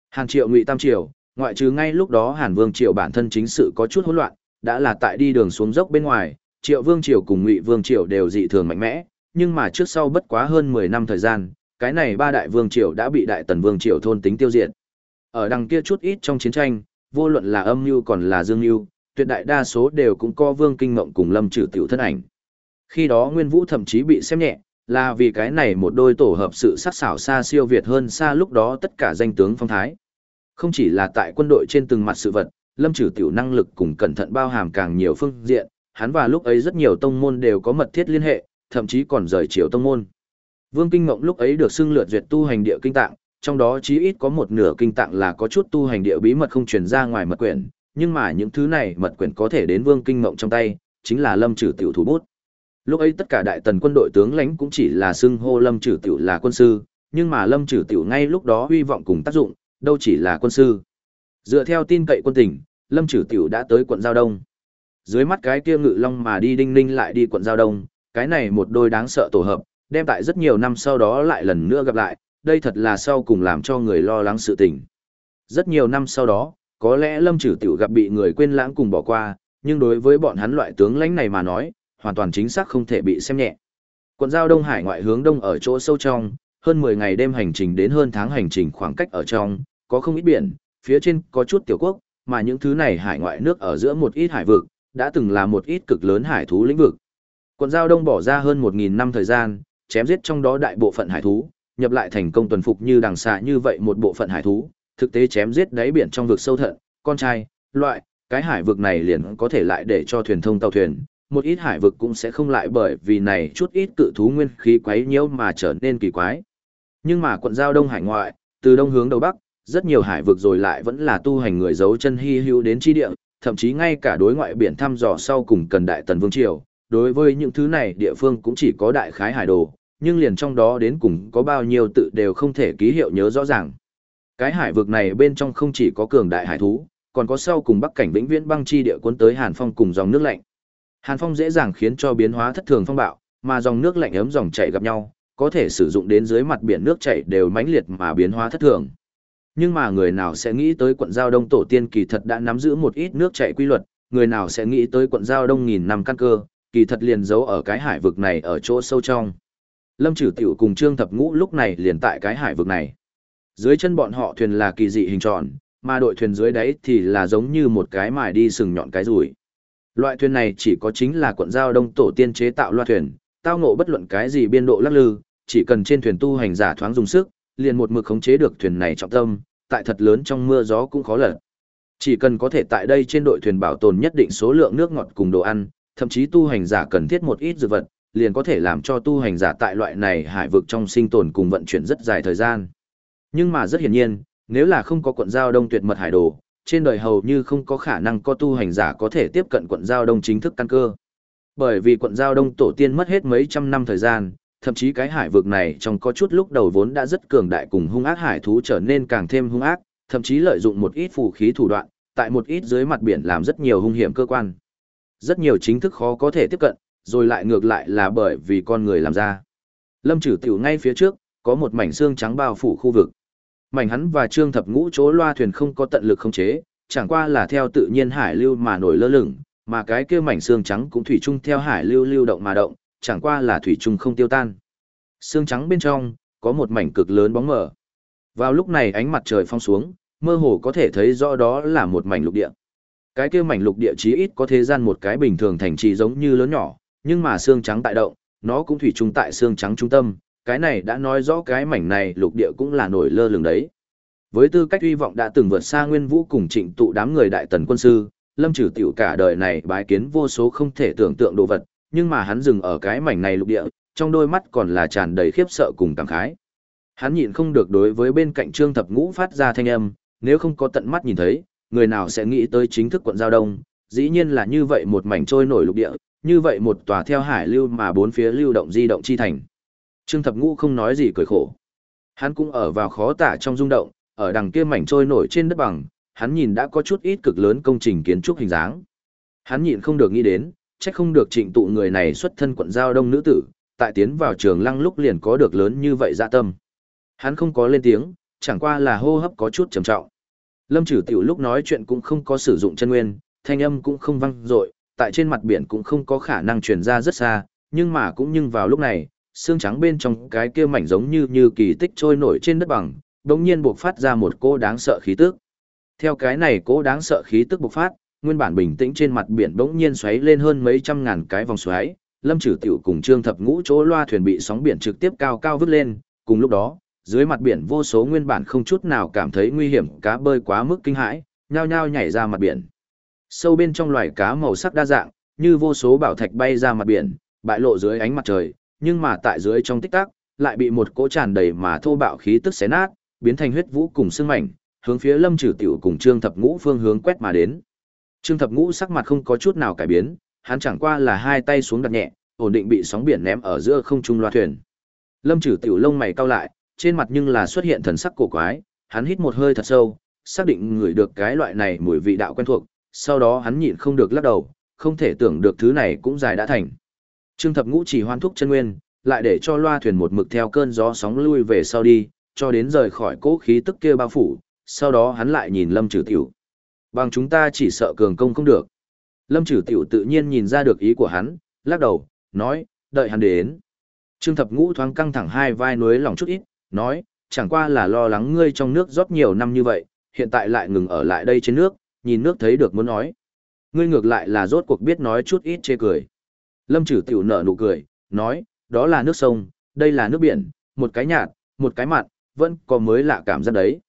Speaker 1: Hàn Triệu Ngụy Tam Triều, ngoại trừ ngay lúc đó Hàn Vương Triều bản thân chính sự có chút hỗn loạn, đã là tại đi đường xuống dốc bên ngoài, Triệu Vương Triều cùng Ngụy Vương Triều đều dị thường mạnh mẽ, nhưng mà trước sau bất quá hơn 10 năm thời gian, cái này ba đại vương triều đã bị đại tần vương triều thôn tính tiêu diệt. Ở đằng kia chút ít trong chiến tranh, vô luận là âm mưu còn là dương mưu, tuyệt đại đa số đều cũng có vương kinh ngộng cùng lâm trừ tiểu thân ảnh. Khi đó Nguyên Vũ thậm chí bị xem nhẹ, là vì cái này một đôi tổ hợp sự sắc sảo xa siêu việt hơn xa lúc đó tất cả danh tướng phong thái. Không chỉ là tại quân đội trên từng mặt sự vật, lâm trừ tiểu năng lực cùng cẩn thận bao hàm càng nhiều phương diện, hắn và lúc ấy rất nhiều tông môn đều có mật thiết liên hệ, thậm chí còn rời chiều tông môn. Vương Kinh Ngộng lúc ấy được xưng lượt duyệt tu hành địa kinh tạng, trong đó chí ít có một nửa kinh tạng là có chút tu hành địa bí mật không truyền ra ngoài mật quyển, nhưng mà những thứ này mật quyển có thể đến Vương Kinh Ngộng trong tay, chính là Lâm Trử Tiểu thủ bút. Lúc ấy tất cả đại tần quân đội tướng lãnh cũng chỉ là xưng hô Lâm Trử Tiểu là quân sư, nhưng mà Lâm Trử Tiểu ngay lúc đó hy vọng cùng tác dụng, đâu chỉ là quân sư. Dựa theo tin cậy quân tình, Lâm Trử Tiểu đã tới quận Giao Đông. Dưới mắt cái kia ngự long mà đi đinh ninh lại đi quận Giao Đông, cái này một đôi đáng sợ tổ hợp, đem tại rất nhiều năm sau đó lại lần nữa gặp lại, đây thật là sau cùng làm cho người lo lắng sự tình. Rất nhiều năm sau đó, có lẽ Lâm Trử Tiểu gặp bị người quên lãng cùng bỏ qua, nhưng đối với bọn hắn loại tướng lãnh này mà nói, hoàn toàn chính xác không thể bị xem nhẹ. Quận giao Đông Hải ngoại hướng đông ở chỗ sâu trong, hơn 10 ngày đêm hành trình đến hơn tháng hành trình khoảng cách ở trong, có không ít biển, phía trên có chút tiểu quốc, mà những thứ này hải ngoại nước ở giữa một ít hải vực, đã từng là một ít cực lớn hải thú lĩnh vực. Quận giao Đông bỏ ra hơn 1.000 năm thời gian, chém giết trong đó đại bộ phận hải thú, nhập lại thành công tuần phục như đằng xạ như vậy một bộ phận hải thú, thực tế chém giết đáy biển trong vực sâu thận, con trai, loại, cái hải vực này liền có thể lại để cho thuyền thông tàu thuyền, một ít hải vực cũng sẽ không lại bởi vì này chút ít cự thú nguyên khí quấy nhiễu mà trở nên kỳ quái. Nhưng mà quận giao đông hải ngoại, từ đông hướng đầu bắc, rất nhiều hải vực rồi lại vẫn là tu hành người giấu chân hy hữu đến chi địa, thậm chí ngay cả đối ngoại biển thăm dò sau cùng cần đại tần vương triều, đối với những thứ này địa phương cũng chỉ có đại khái hải đồ, nhưng liền trong đó đến cùng có bao nhiêu tự đều không thể ký hiệu nhớ rõ ràng. Cái hải vực này bên trong không chỉ có cường đại hải thú, còn có sau cùng bắc cảnh vĩnh viễn băng chi địa cuốn tới Hàn Phong cùng dòng nước lạnh. Hàn Phong dễ dàng khiến cho biến hóa thất thường phong bạo, mà dòng nước lạnh ấm dòng chảy gặp nhau, có thể sử dụng đến dưới mặt biển nước chảy đều mãnh liệt mà biến hóa thất thường. Nhưng mà người nào sẽ nghĩ tới quận giao đông tổ tiên kỳ thật đã nắm giữ một ít nước chảy quy luật, người nào sẽ nghĩ tới quận giao đông nghìn năm căn cơ, kỳ thật liền giấu ở cái hải vực này ở chỗ sâu trong. Lâm Trử Tiểu cùng Trương Thập Ngũ lúc này liền tại cái hải vực này. Dưới chân bọn họ thuyền là kỳ dị hình tròn, mà đội thuyền dưới đấy thì là giống như một cái mài đi sừng nhọn cái rùi. Loại thuyền này chỉ có chính là quận giao đông tổ tiên chế tạo loa thuyền, tao ngộ bất luận cái gì biên độ lắc lư, chỉ cần trên thuyền tu hành giả thoáng dùng sức, liền một mực khống chế được thuyền này trọng tâm, tại thật lớn trong mưa gió cũng khó lật. Chỉ cần có thể tại đây trên đội thuyền bảo tồn nhất định số lượng nước ngọt cùng đồ ăn, thậm chí tu hành giả cần thiết một ít dược vật, liền có thể làm cho tu hành giả tại loại này hải vực trong sinh tồn cùng vận chuyển rất dài thời gian. Nhưng mà rất hiển nhiên, nếu là không có quận giao đông tuyệt mật hải đồ, trên đời hầu như không có khả năng có tu hành giả có thể tiếp cận quận giao đông chính thức căn cơ. Bởi vì quận giao đông tổ tiên mất hết mấy trăm năm thời gian, thậm chí cái hải vực này trong có chút lúc đầu vốn đã rất cường đại cùng hung ác hải thú trở nên càng thêm hung ác, thậm chí lợi dụng một ít phù khí thủ đoạn, tại một ít dưới mặt biển làm rất nhiều hung hiểm cơ quan. Rất nhiều chính thức khó có thể tiếp cận, rồi lại ngược lại là bởi vì con người làm ra. Lâm trừ Tiểu ngay phía trước, có một mảnh xương trắng bao phủ khu vực. Mảnh hắn và Trương Thập Ngũ chỗ loa thuyền không có tận lực khống chế, chẳng qua là theo tự nhiên hải lưu mà nổi lơ lửng, mà cái kia mảnh xương trắng cũng thủy chung theo hải lưu lưu động mà động, chẳng qua là thủy chung không tiêu tan. Xương trắng bên trong có một mảnh cực lớn bóng mờ. Vào lúc này ánh mặt trời phong xuống, mơ hồ có thể thấy rõ đó là một mảnh lục địa. Cái kia mảnh lục địa chí ít có thế gian một cái bình thường thành trì giống như lớn nhỏ, nhưng mà xương trắng tại động, nó cũng thủy chung tại xương trắng trung tâm, cái này đã nói rõ cái mảnh này lục địa cũng là nổi lơ lửng đấy. Với tư cách uy vọng đã từng vượt xa Nguyên Vũ cùng Trịnh tụ đám người đại tần quân sư, Lâm trừ Tiểu cả đời này bái kiến vô số không thể tưởng tượng đồ vật, nhưng mà hắn dừng ở cái mảnh này lục địa, trong đôi mắt còn là tràn đầy khiếp sợ cùng cảm khái. Hắn nhịn không được đối với bên cạnh Trương Thập Ngũ phát ra thanh âm, nếu không có tận mắt nhìn thấy, người nào sẽ nghĩ tới chính thức quận giao đông, dĩ nhiên là như vậy một mảnh trôi nổi lục địa, như vậy một tòa theo hải lưu mà bốn phía lưu động di động chi thành. Trương Thập Ngũ không nói gì cười khổ. Hắn cũng ở vào khó tả trong rung động, ở đằng kia mảnh trôi nổi trên đất bằng, hắn nhìn đã có chút ít cực lớn công trình kiến trúc hình dáng. Hắn nhịn không được nghĩ đến, chắc không được trịnh tụ người này xuất thân quận giao đông nữ tử, tại tiến vào trường lăng lúc liền có được lớn như vậy dạ tâm. Hắn không có lên tiếng, chẳng qua là hô hấp có chút trầm trọng. Lâm trừ Tiểu lúc nói chuyện cũng không có sử dụng chân nguyên, thanh âm cũng không vang dội, tại trên mặt biển cũng không có khả năng truyền ra rất xa, nhưng mà cũng nhưng vào lúc này, xương trắng bên trong cái kia mảnh giống như như kỳ tích trôi nổi trên đất bằng, đột nhiên bộc phát ra một cô đáng sợ khí tức. Theo cái này cô đáng sợ khí tức bộc phát, nguyên bản bình tĩnh trên mặt biển bỗng nhiên xoáy lên hơn mấy trăm ngàn cái vòng xoáy, Lâm Trử Tiểu cùng Trương Thập Ngũ chỗ loa thuyền bị sóng biển trực tiếp cao cao vứt lên, cùng lúc đó, dưới mặt biển vô số nguyên bản không chút nào cảm thấy nguy hiểm cá bơi quá mức kinh hãi, nhao nhao nhảy ra mặt biển. Sâu bên trong loài cá màu sắc đa dạng, như vô số bảo thạch bay ra mặt biển, bại lộ dưới ánh mặt trời, nhưng mà tại dưới trong tích tắc, lại bị một cỗ tràn đầy mà thô bạo khí tức xé nát, biến thành huyết vũ cùng xương mảnh, hướng phía Lâm Trử Tiểu cùng Trương Thập Ngũ phương hướng quét mà đến. Trương Thập Ngũ sắc mặt không có chút nào cải biến, hắn chẳng qua là hai tay xuống đặt nhẹ, ổn định bị sóng biển ném ở giữa không trung loa thuyền. Lâm Trử Tiểu lông mày cau lại, trên mặt nhưng là xuất hiện thần sắc cổ quái, hắn hít một hơi thật sâu, xác định ngửi được cái loại này mùi vị đạo quen thuộc, sau đó hắn nhịn không được lắc đầu, không thể tưởng được thứ này cũng dài đã thành. Trương Thập Ngũ chỉ hoan thúc chân nguyên, lại để cho loa thuyền một mực theo cơn gió sóng lui về sau đi, cho đến rời khỏi cỗ khí tức kia bao phủ, sau đó hắn lại nhìn Lâm Trử Tiểu. Bằng chúng ta chỉ sợ cường công không được. Lâm Trử Tiểu tự nhiên nhìn ra được ý của hắn, lắc đầu, nói, đợi hắn đến. Trương Thập Ngũ thoáng căng thẳng hai vai nuối lòng chút ít, nói, chẳng qua là lo lắng ngươi trong nước rót nhiều năm như vậy, hiện tại lại ngừng ở lại đây trên nước, nhìn nước thấy được muốn nói. Ngươi ngược lại là rốt cuộc biết nói chút ít chê cười. Lâm Trử Tiểu nở nụ cười, nói, đó là nước sông, đây là nước biển, một cái nhạt, một cái mặn, vẫn có mới lạ cảm giác đấy.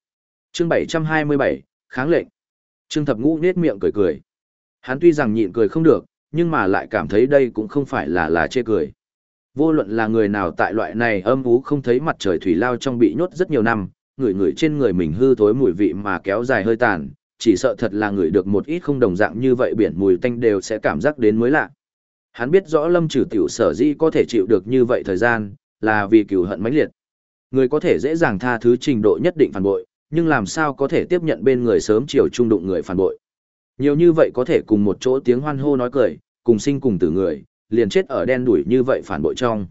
Speaker 1: Chương 727, kháng lệnh. Trương Thập Ngũ nhếch miệng cười cười. Hắn tuy rằng nhịn cười không được, nhưng mà lại cảm thấy đây cũng không phải là là chê cười. Vô luận là người nào tại loại này âm ú không thấy mặt trời thủy lao trong bị nhốt rất nhiều năm, người người trên người mình hư thối mùi vị mà kéo dài hơi tàn, chỉ sợ thật là người được một ít không đồng dạng như vậy biển mùi tanh đều sẽ cảm giác đến mới lạ. Hắn biết rõ Lâm Trừ Tiểu sở di có thể chịu được như vậy thời gian, là vì cửu hận mãnh liệt. Người có thể dễ dàng tha thứ trình độ nhất định phản bội, nhưng làm sao có thể tiếp nhận bên người sớm chiều trung đụng người phản bội. Nhiều như vậy có thể cùng một chỗ tiếng hoan hô nói cười, cùng sinh cùng tử người, liền chết ở đen đuổi như vậy phản bội trong.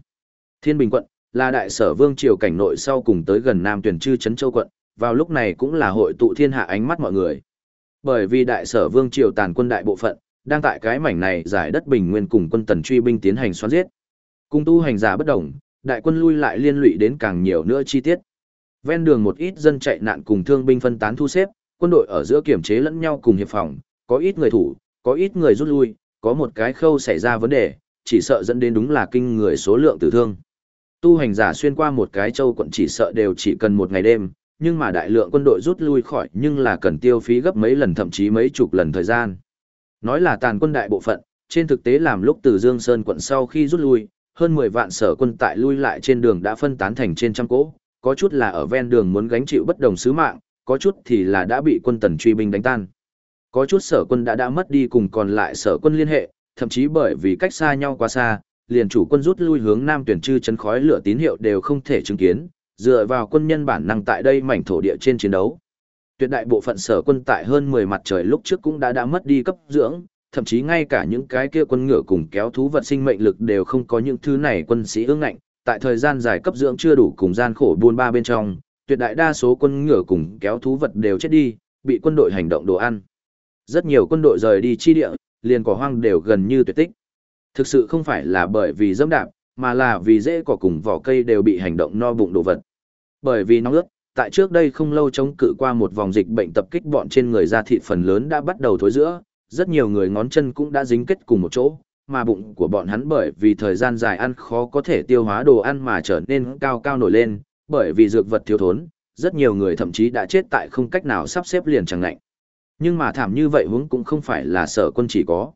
Speaker 1: Thiên Bình quận là đại sở vương triều cảnh nội sau cùng tới gần Nam Tuyển Trư Trấn Châu quận, vào lúc này cũng là hội tụ thiên hạ ánh mắt mọi người. Bởi vì đại sở vương triều tàn quân đại bộ phận, đang tại cái mảnh này giải đất bình nguyên cùng quân tần truy binh tiến hành xoắn giết. Cung tu hành giả bất động, Đại quân lui lại liên lụy đến càng nhiều nữa chi tiết. Ven đường một ít dân chạy nạn cùng thương binh phân tán thu xếp, quân đội ở giữa kiểm chế lẫn nhau cùng hiệp phòng, có ít người thủ, có ít người rút lui, có một cái khâu xảy ra vấn đề, chỉ sợ dẫn đến đúng là kinh người số lượng tử thương. Tu hành giả xuyên qua một cái châu quận chỉ sợ đều chỉ cần một ngày đêm, nhưng mà đại lượng quân đội rút lui khỏi nhưng là cần tiêu phí gấp mấy lần thậm chí mấy chục lần thời gian. Nói là tàn quân đại bộ phận, trên thực tế làm lúc từ Dương Sơn quận sau khi rút lui, hơn 10 vạn sở quân tại lui lại trên đường đã phân tán thành trên trăm cỗ, có chút là ở ven đường muốn gánh chịu bất đồng sứ mạng, có chút thì là đã bị quân tần truy binh đánh tan. Có chút sở quân đã đã mất đi cùng còn lại sở quân liên hệ, thậm chí bởi vì cách xa nhau quá xa, liền chủ quân rút lui hướng nam tuyển trư chấn khói lửa tín hiệu đều không thể chứng kiến, dựa vào quân nhân bản năng tại đây mảnh thổ địa trên chiến đấu. Tuyệt đại bộ phận sở quân tại hơn 10 mặt trời lúc trước cũng đã đã mất đi cấp dưỡng, thậm chí ngay cả những cái kia quân ngựa cùng kéo thú vật sinh mệnh lực đều không có những thứ này quân sĩ ương ngạnh, tại thời gian dài cấp dưỡng chưa đủ cùng gian khổ buôn ba bên trong, tuyệt đại đa số quân ngựa cùng kéo thú vật đều chết đi, bị quân đội hành động đồ ăn. Rất nhiều quân đội rời đi chi địa, liền cỏ hoang đều gần như tuyệt tích. Thực sự không phải là bởi vì dẫm đạp, mà là vì dễ cỏ cùng vỏ cây đều bị hành động no bụng đồ vật. Bởi vì nóng ướt, tại trước đây không lâu chống cự qua một vòng dịch bệnh tập kích bọn trên người da thịt phần lớn đã bắt đầu thối giữa, rất nhiều người ngón chân cũng đã dính kết cùng một chỗ, mà bụng của bọn hắn bởi vì thời gian dài ăn khó có thể tiêu hóa đồ ăn mà trở nên cao cao nổi lên, bởi vì dược vật thiếu thốn, rất nhiều người thậm chí đã chết tại không cách nào sắp xếp liền chẳng lạnh. Nhưng mà thảm như vậy hướng cũng không phải là sở quân chỉ có.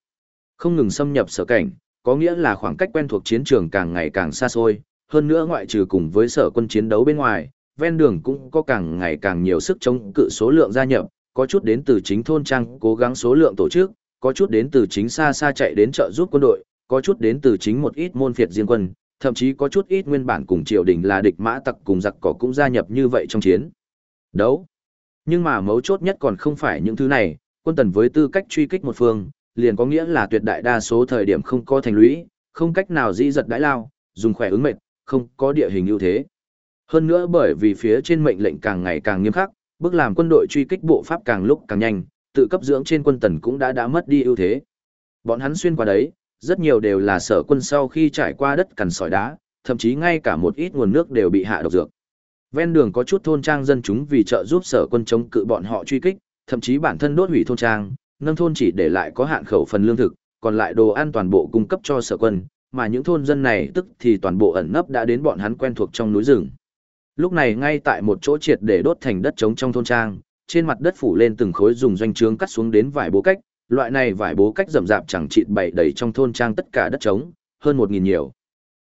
Speaker 1: Không ngừng xâm nhập sở cảnh, có nghĩa là khoảng cách quen thuộc chiến trường càng ngày càng xa xôi, hơn nữa ngoại trừ cùng với sở quân chiến đấu bên ngoài, ven đường cũng có càng ngày càng nhiều sức chống cự số lượng gia nhập, có chút đến từ chính thôn trang cố gắng số lượng tổ chức, có chút đến từ chính xa xa chạy đến trợ giúp quân đội, có chút đến từ chính một ít môn phiệt riêng quân, thậm chí có chút ít nguyên bản cùng triều đình là địch mã tặc cùng giặc cỏ cũng gia nhập như vậy trong chiến. Đấu. Nhưng mà mấu chốt nhất còn không phải những thứ này, quân tần với tư cách truy kích một phương, liền có nghĩa là tuyệt đại đa số thời điểm không có thành lũy, không cách nào dĩ giật đãi lao, dùng khỏe ứng mệt, không có địa hình ưu thế. Hơn nữa bởi vì phía trên mệnh lệnh càng ngày càng nghiêm khắc, bước làm quân đội truy kích bộ pháp càng lúc càng nhanh, tự cấp dưỡng trên quân tần cũng đã đã mất đi ưu thế. Bọn hắn xuyên qua đấy, rất nhiều đều là sở quân sau khi trải qua đất cằn sỏi đá, thậm chí ngay cả một ít nguồn nước đều bị hạ độc dược. Ven đường có chút thôn trang dân chúng vì trợ giúp sở quân chống cự bọn họ truy kích, thậm chí bản thân đốt hủy thôn trang, nâng thôn chỉ để lại có hạn khẩu phần lương thực, còn lại đồ ăn toàn bộ cung cấp cho sở quân, mà những thôn dân này tức thì toàn bộ ẩn nấp đã đến bọn hắn quen thuộc trong núi rừng. Lúc này ngay tại một chỗ triệt để đốt thành đất trống trong thôn trang, trên mặt đất phủ lên từng khối dùng doanh trướng cắt xuống đến vài bố cách, loại này vài bố cách rậm rạp chẳng chịt bày đầy trong thôn trang tất cả đất trống, hơn một nghìn nhiều.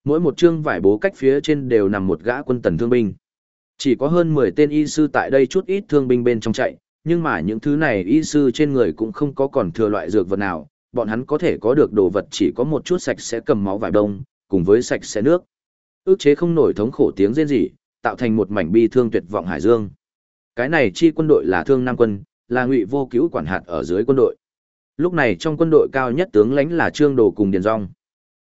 Speaker 1: Mỗi một chương vải bố cách phía trên đều nằm một gã quân tần thương binh. Chỉ có hơn 10 tên y sư tại đây chút ít thương binh bên trong chạy, nhưng mà những thứ này y sư trên người cũng không có còn thừa loại dược vật nào, bọn hắn có thể có được đồ vật chỉ có một chút sạch sẽ cầm máu vải đông, cùng với sạch sẽ nước. Ước chế không nổi thống khổ tiếng rên rỉ, tạo thành một mảnh bi thương tuyệt vọng hải dương. Cái này chi quân đội là thương nam quân, là ngụy vô cứu quản hạt ở dưới quân đội. Lúc này trong quân đội cao nhất tướng lãnh là Trương Đồ cùng Điền Dung.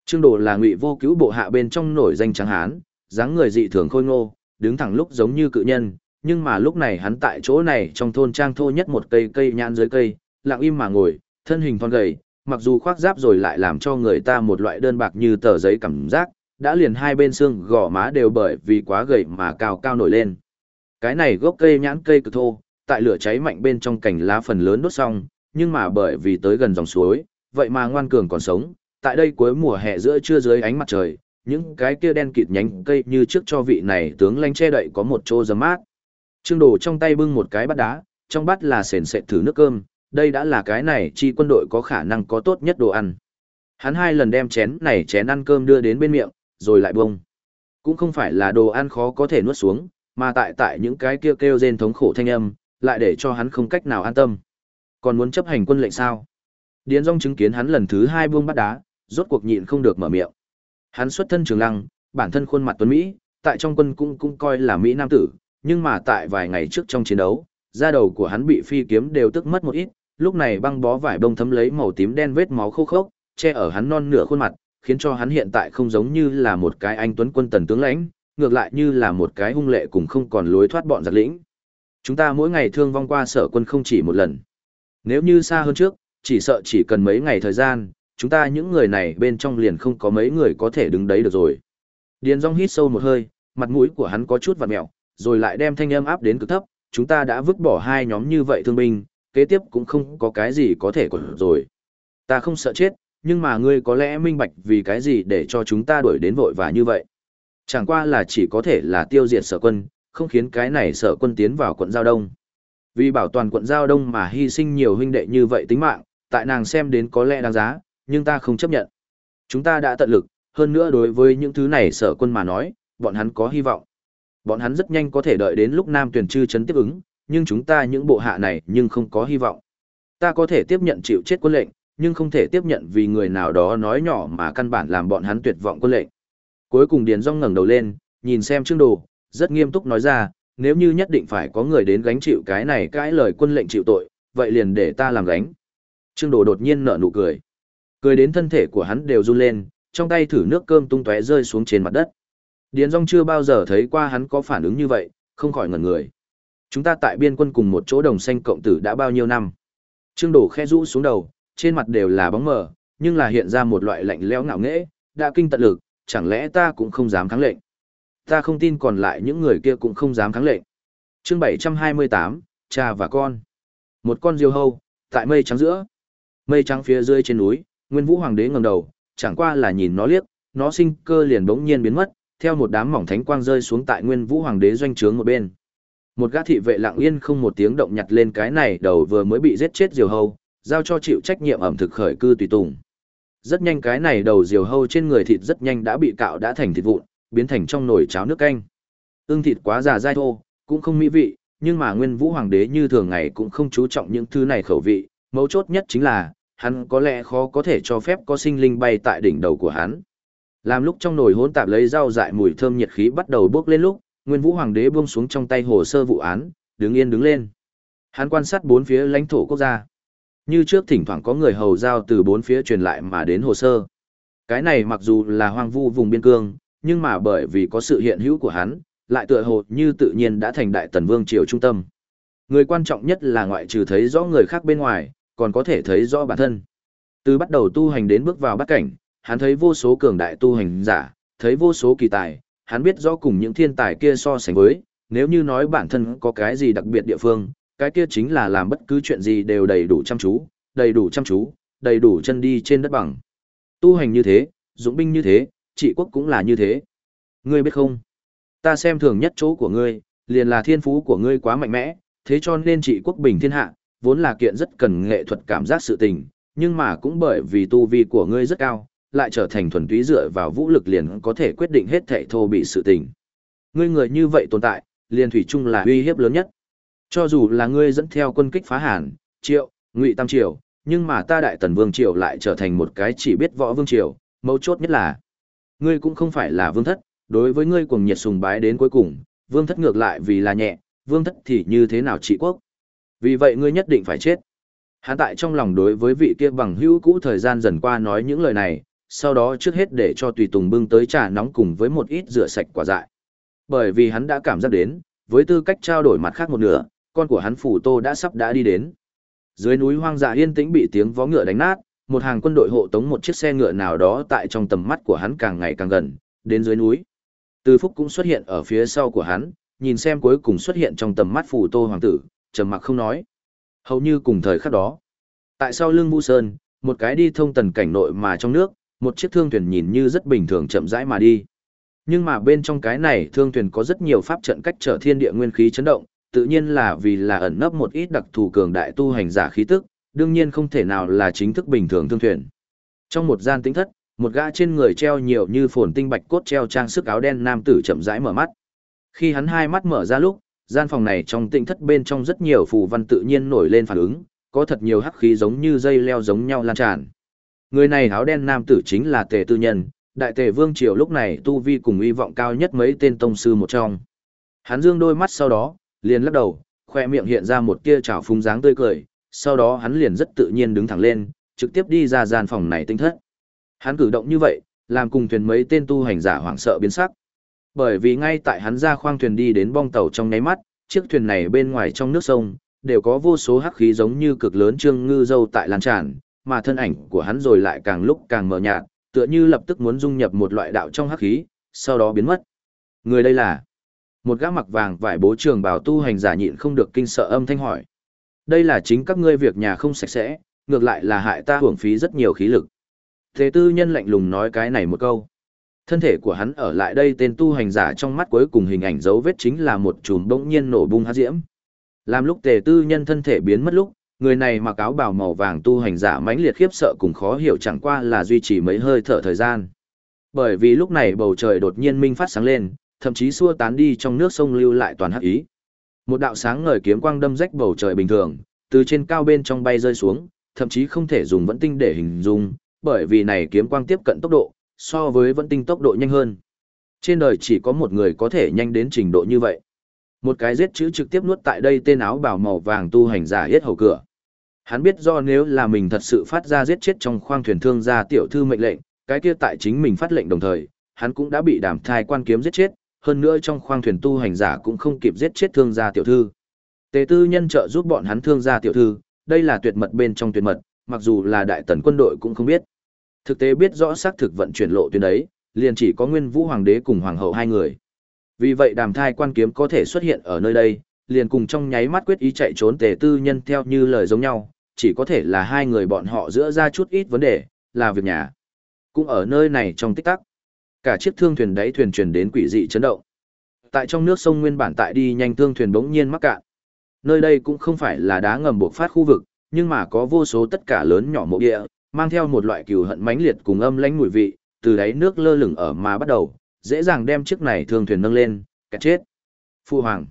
Speaker 1: Trương Đồ là ngụy vô cứu bộ hạ bên trong nổi danh trắng hán, dáng người dị thường khôi ngô, đứng thẳng lúc giống như cự nhân, nhưng mà lúc này hắn tại chỗ này trong thôn trang thô nhất một cây cây nhãn dưới cây, lặng im mà ngồi, thân hình thon gầy, mặc dù khoác giáp rồi lại làm cho người ta một loại đơn bạc như tờ giấy cảm giác, đã liền hai bên xương gò má đều bởi vì quá gầy mà cao cao nổi lên. Cái này gốc cây nhãn cây cực thô, tại lửa cháy mạnh bên trong cành lá phần lớn đốt xong, nhưng mà bởi vì tới gần dòng suối, vậy mà ngoan cường còn sống, tại đây cuối mùa hè giữa trưa dưới ánh mặt trời, những cái kia đen kịt nhánh cây như trước cho vị này tướng lanh che đậy có một chỗ giấm mát. Trương Đồ trong tay bưng một cái bát đá, trong bát là sền sệt thử nước cơm, đây đã là cái này chi quân đội có khả năng có tốt nhất đồ ăn. Hắn hai lần đem chén này chén ăn cơm đưa đến bên miệng, rồi lại bông. Cũng không phải là đồ ăn khó có thể nuốt xuống, mà tại tại những cái kia kêu, kêu rên thống khổ thanh âm, lại để cho hắn không cách nào an tâm. Còn muốn chấp hành quân lệnh sao? Điền Dung chứng kiến hắn lần thứ hai buông bắt đá, rốt cuộc nhịn không được mở miệng. Hắn xuất thân trường lăng, bản thân khuôn mặt tuấn Mỹ, tại trong quân cũng cũng coi là Mỹ Nam tử, nhưng mà tại vài ngày trước trong chiến đấu, da đầu của hắn bị phi kiếm đều tức mất một ít, lúc này băng bó vải bông thấm lấy màu tím đen vết máu khô khốc, che ở hắn non nửa khuôn mặt, khiến cho hắn hiện tại không giống như là một cái anh tuấn quân tần tướng lãnh, ngược lại như là một cái hung lệ cùng không còn lối thoát bọn giặc lĩnh. Chúng ta mỗi ngày thương vong qua sở quân không chỉ một lần. Nếu như xa hơn trước, chỉ sợ chỉ cần mấy ngày thời gian, chúng ta những người này bên trong liền không có mấy người có thể đứng đấy được rồi. Điền Dung hít sâu một hơi, mặt mũi của hắn có chút vặn mèo, rồi lại đem thanh âm áp đến cực thấp, chúng ta đã vứt bỏ hai nhóm như vậy thương binh, kế tiếp cũng không có cái gì có thể còn rồi. Ta không sợ chết, nhưng mà ngươi có lẽ minh bạch vì cái gì để cho chúng ta đuổi đến vội và như vậy. Chẳng qua là chỉ có thể là tiêu diệt sở quân, không khiến cái này sở quân tiến vào quận Giao Đông. Vì bảo toàn quận Giao Đông mà hy sinh nhiều huynh đệ như vậy tính mạng, tại nàng xem đến có lẽ đáng giá, nhưng ta không chấp nhận. Chúng ta đã tận lực, hơn nữa đối với những thứ này sở quân mà nói, bọn hắn có hy vọng. Bọn hắn rất nhanh có thể đợi đến lúc Nam tuyển chư chấn tiếp ứng, nhưng chúng ta những bộ hạ này nhưng không có hy vọng. Ta có thể tiếp nhận chịu chết quân lệnh, nhưng không thể tiếp nhận vì người nào đó nói nhỏ mà căn bản làm bọn hắn tuyệt vọng quân lệnh. Cuối cùng Điền Dung ngẩng đầu lên, nhìn xem Trương Đồ, rất nghiêm túc nói ra, nếu như nhất định phải có người đến gánh chịu cái này cãi lời quân lệnh chịu tội, vậy liền để ta làm gánh. Trương Đồ đột nhiên nở nụ cười. Cười đến thân thể của hắn đều run lên, trong tay thử nước cơm tung tóe rơi xuống trên mặt đất. Điền Dung chưa bao giờ thấy qua hắn có phản ứng như vậy, không khỏi ngẩn người. Chúng ta tại biên quân cùng một chỗ đồng xanh cộng tử đã bao nhiêu năm. Trương Đồ khe rũ xuống đầu, trên mặt đều là bóng mờ, nhưng là hiện ra một loại lạnh lẽo ngạo nghễ, đã kinh tận lực, chẳng lẽ ta cũng không dám kháng lệnh. Ta không tin còn lại những người kia cũng không dám kháng lệnh. Chương 728, cha và con. Một con diều hâu, tại mây trắng giữa. Mây trắng phía dưới trên núi, Nguyên Vũ Hoàng đế ngẩng đầu, chẳng qua là nhìn nó liếc, nó sinh cơ liền bỗng nhiên biến mất, theo một đám mỏng thánh quang rơi xuống tại Nguyên Vũ Hoàng đế doanh trướng một bên. Một gã thị vệ lặng yên không một tiếng động nhặt lên cái này đầu vừa mới bị giết chết diều hâu, giao cho chịu trách nhiệm ẩm thực khởi cư tùy tùng. Rất nhanh cái này đầu diều hâu trên người thịt rất nhanh đã bị cạo đã thành thịt vụn, biến thành trong nồi cháo nước canh. ưng thịt quá già dai thô, cũng không mỹ vị, nhưng mà Nguyên Vũ Hoàng đế như thường ngày cũng không chú trọng những thứ này khẩu vị, mấu chốt nhất chính là, hắn có lẽ khó có thể cho phép có sinh linh bay tại đỉnh đầu của hắn. Làm lúc trong nồi hỗn tạp lấy rau dại mùi thơm nhiệt khí bắt đầu bốc lên lúc, Nguyên Vũ Hoàng đế buông xuống trong tay hồ sơ vụ án, đứng yên đứng lên. Hắn quan sát bốn phía lãnh thổ quốc gia. Như trước thỉnh thoảng có người hầu giao từ bốn phía truyền lại mà đến hồ sơ. Cái này mặc dù là hoang vu vùng biên cương, nhưng mà bởi vì có sự hiện hữu của hắn, lại tựa hồ như tự nhiên đã thành đại tần vương triều trung tâm. Người quan trọng nhất là ngoại trừ thấy rõ người khác bên ngoài, còn có thể thấy rõ bản thân. Từ bắt đầu tu hành đến bước vào bắt cảnh, hắn thấy vô số cường đại tu hành giả, thấy vô số kỳ tài, hắn biết rõ cùng những thiên tài kia so sánh với, nếu như nói bản thân có cái gì đặc biệt địa phương, cái kia chính là làm bất cứ chuyện gì đều đầy đủ chăm chú, đầy đủ chăm chú, đầy đủ chân đi trên đất bằng. Tu hành như thế, dũng binh như thế, trị quốc cũng là như thế. Ngươi biết không? Ta xem thường nhất chỗ của ngươi, liền là thiên phú của ngươi quá mạnh mẽ, thế cho nên trị quốc bình thiên hạ, vốn là kiện rất cần nghệ thuật cảm giác sự tình, nhưng mà cũng bởi vì tu vi của ngươi rất cao, lại trở thành thuần túy dựa vào vũ lực liền có thể quyết định hết thảy thô bị sự tình. Ngươi người như vậy tồn tại, liền thủy chung là uy hiếp lớn nhất. Cho dù là ngươi dẫn theo quân kích phá Hàn, Triệu, Ngụy Tam Triều, nhưng mà ta Đại Tần Vương Triều lại trở thành một cái chỉ biết võ vương triều, mấu chốt nhất là ngươi cũng không phải là vương thất, đối với ngươi cuồng nhiệt sùng bái đến cuối cùng, vương thất ngược lại vì là nhẹ, vương thất thì như thế nào trị quốc. Vì vậy ngươi nhất định phải chết. Hắn tại trong lòng đối với vị kia bằng hữu cũ thời gian dần qua nói những lời này, sau đó trước hết để cho tùy tùng bưng tới trà nóng cùng với một ít rửa sạch quả dại. Bởi vì hắn đã cảm giác đến, với tư cách trao đổi mặt khác một nửa, con của hắn phủ tô đã sắp đã đi đến. Dưới núi hoang dã yên tĩnh bị tiếng vó ngựa đánh nát, một hàng quân đội hộ tống một chiếc xe ngựa nào đó tại trong tầm mắt của hắn càng ngày càng gần, đến dưới núi. Từ Phúc cũng xuất hiện ở phía sau của hắn, nhìn xem cuối cùng xuất hiện trong tầm mắt phủ tô hoàng tử, trầm mặc không nói. Hầu như cùng thời khắc đó. Tại sau lưng Bu Sơn, một cái đi thông tần cảnh nội mà trong nước, một chiếc thương thuyền nhìn như rất bình thường chậm rãi mà đi. Nhưng mà bên trong cái này thương thuyền có rất nhiều pháp trận cách trở thiên địa nguyên khí chấn động, tự nhiên là vì là ẩn nấp một ít đặc thù cường đại tu hành giả khí tức, đương nhiên không thể nào là chính thức bình thường thương thuyền. Trong một gian tĩnh thất, một gã trên người treo nhiều như phồn tinh bạch cốt treo trang sức áo đen nam tử chậm rãi mở mắt. Khi hắn hai mắt mở ra lúc, gian phòng này trong tĩnh thất bên trong rất nhiều phù văn tự nhiên nổi lên phản ứng, có thật nhiều hắc khí giống như dây leo giống nhau lan tràn. Người này áo đen nam tử chính là Tề Tư Nhân, đại tề vương triều lúc này tu vi cùng uy vọng cao nhất mấy tên tông sư một trong. Hắn dương đôi mắt sau đó, liền lắc đầu, khoe miệng hiện ra một tia trào phúng dáng tươi cười, sau đó hắn liền rất tự nhiên đứng thẳng lên, trực tiếp đi ra gian phòng này tinh thất. Hắn cử động như vậy, làm cùng thuyền mấy tên tu hành giả hoảng sợ biến sắc. Bởi vì ngay tại hắn ra khoang thuyền đi đến bong tàu trong nháy mắt, chiếc thuyền này bên ngoài trong nước sông, đều có vô số hắc khí giống như cực lớn trương ngư dâu tại lan tràn, mà thân ảnh của hắn rồi lại càng lúc càng mờ nhạt, tựa như lập tức muốn dung nhập một loại đạo trong hắc khí, sau đó biến mất. Người đây là một gã mặc vàng vải bố trường bảo tu hành giả nhịn không được kinh sợ âm thanh hỏi. Đây là chính các ngươi việc nhà không sạch sẽ, ngược lại là hại ta hưởng phí rất nhiều khí lực. Thế tư nhân lạnh lùng nói cái này một câu. Thân thể của hắn ở lại đây tên tu hành giả trong mắt cuối cùng hình ảnh dấu vết chính là một chùm bỗng nhiên nổ bung hát diễm. Làm lúc tề tư nhân thân thể biến mất lúc, người này mặc áo bào màu vàng tu hành giả mãnh liệt khiếp sợ cùng khó hiểu chẳng qua là duy trì mấy hơi thở thời gian. Bởi vì lúc này bầu trời đột nhiên minh phát sáng lên, thậm chí xua tán đi trong nước sông lưu lại toàn hắc ý. Một đạo sáng ngời kiếm quang đâm rách bầu trời bình thường, từ trên cao bên trong bay rơi xuống, thậm chí không thể dùng vẫn tinh để hình dung, bởi vì này kiếm quang tiếp cận tốc độ, so với vẫn tinh tốc độ nhanh hơn. Trên đời chỉ có một người có thể nhanh đến trình độ như vậy. Một cái giết chữ trực tiếp nuốt tại đây tên áo bào màu vàng tu hành giả hết hầu cửa. Hắn biết do nếu là mình thật sự phát ra giết chết trong khoang thuyền thương gia tiểu thư mệnh lệnh, cái kia tại chính mình phát lệnh đồng thời, hắn cũng đã bị đàm thai quan kiếm giết chết, hơn nữa trong khoang thuyền tu hành giả cũng không kịp giết chết thương gia tiểu thư. Tề tư nhân trợ giúp bọn hắn thương gia tiểu thư, đây là tuyệt mật bên trong tuyệt mật, mặc dù là đại tần quân đội cũng không biết. Thực tế biết rõ xác thực vận chuyển lộ tuyến ấy, liền chỉ có Nguyên Vũ Hoàng đế cùng Hoàng hậu hai người. Vì vậy đàm thai quan kiếm có thể xuất hiện ở nơi đây, liền cùng trong nháy mắt quyết ý chạy trốn tề tư nhân theo như lời giống nhau, chỉ có thể là hai người bọn họ giữa ra chút ít vấn đề, là việc nhà. Cũng ở nơi này trong tích tắc, cả chiếc thương thuyền đáy thuyền truyền đến quỷ dị chấn động. Tại trong nước sông nguyên bản tại đi nhanh thương thuyền bỗng nhiên mắc cạn. Nơi đây cũng không phải là đá ngầm buộc phát khu vực, nhưng mà có vô số tất cả lớn nhỏ mộ địa, mang theo một loại cừu hận mãnh liệt cùng âm lãnh mùi vị, từ đáy nước lơ lửng ở mà bắt đầu, dễ dàng đem chiếc này thương thuyền nâng lên, kẹt chết. Phu hoàng.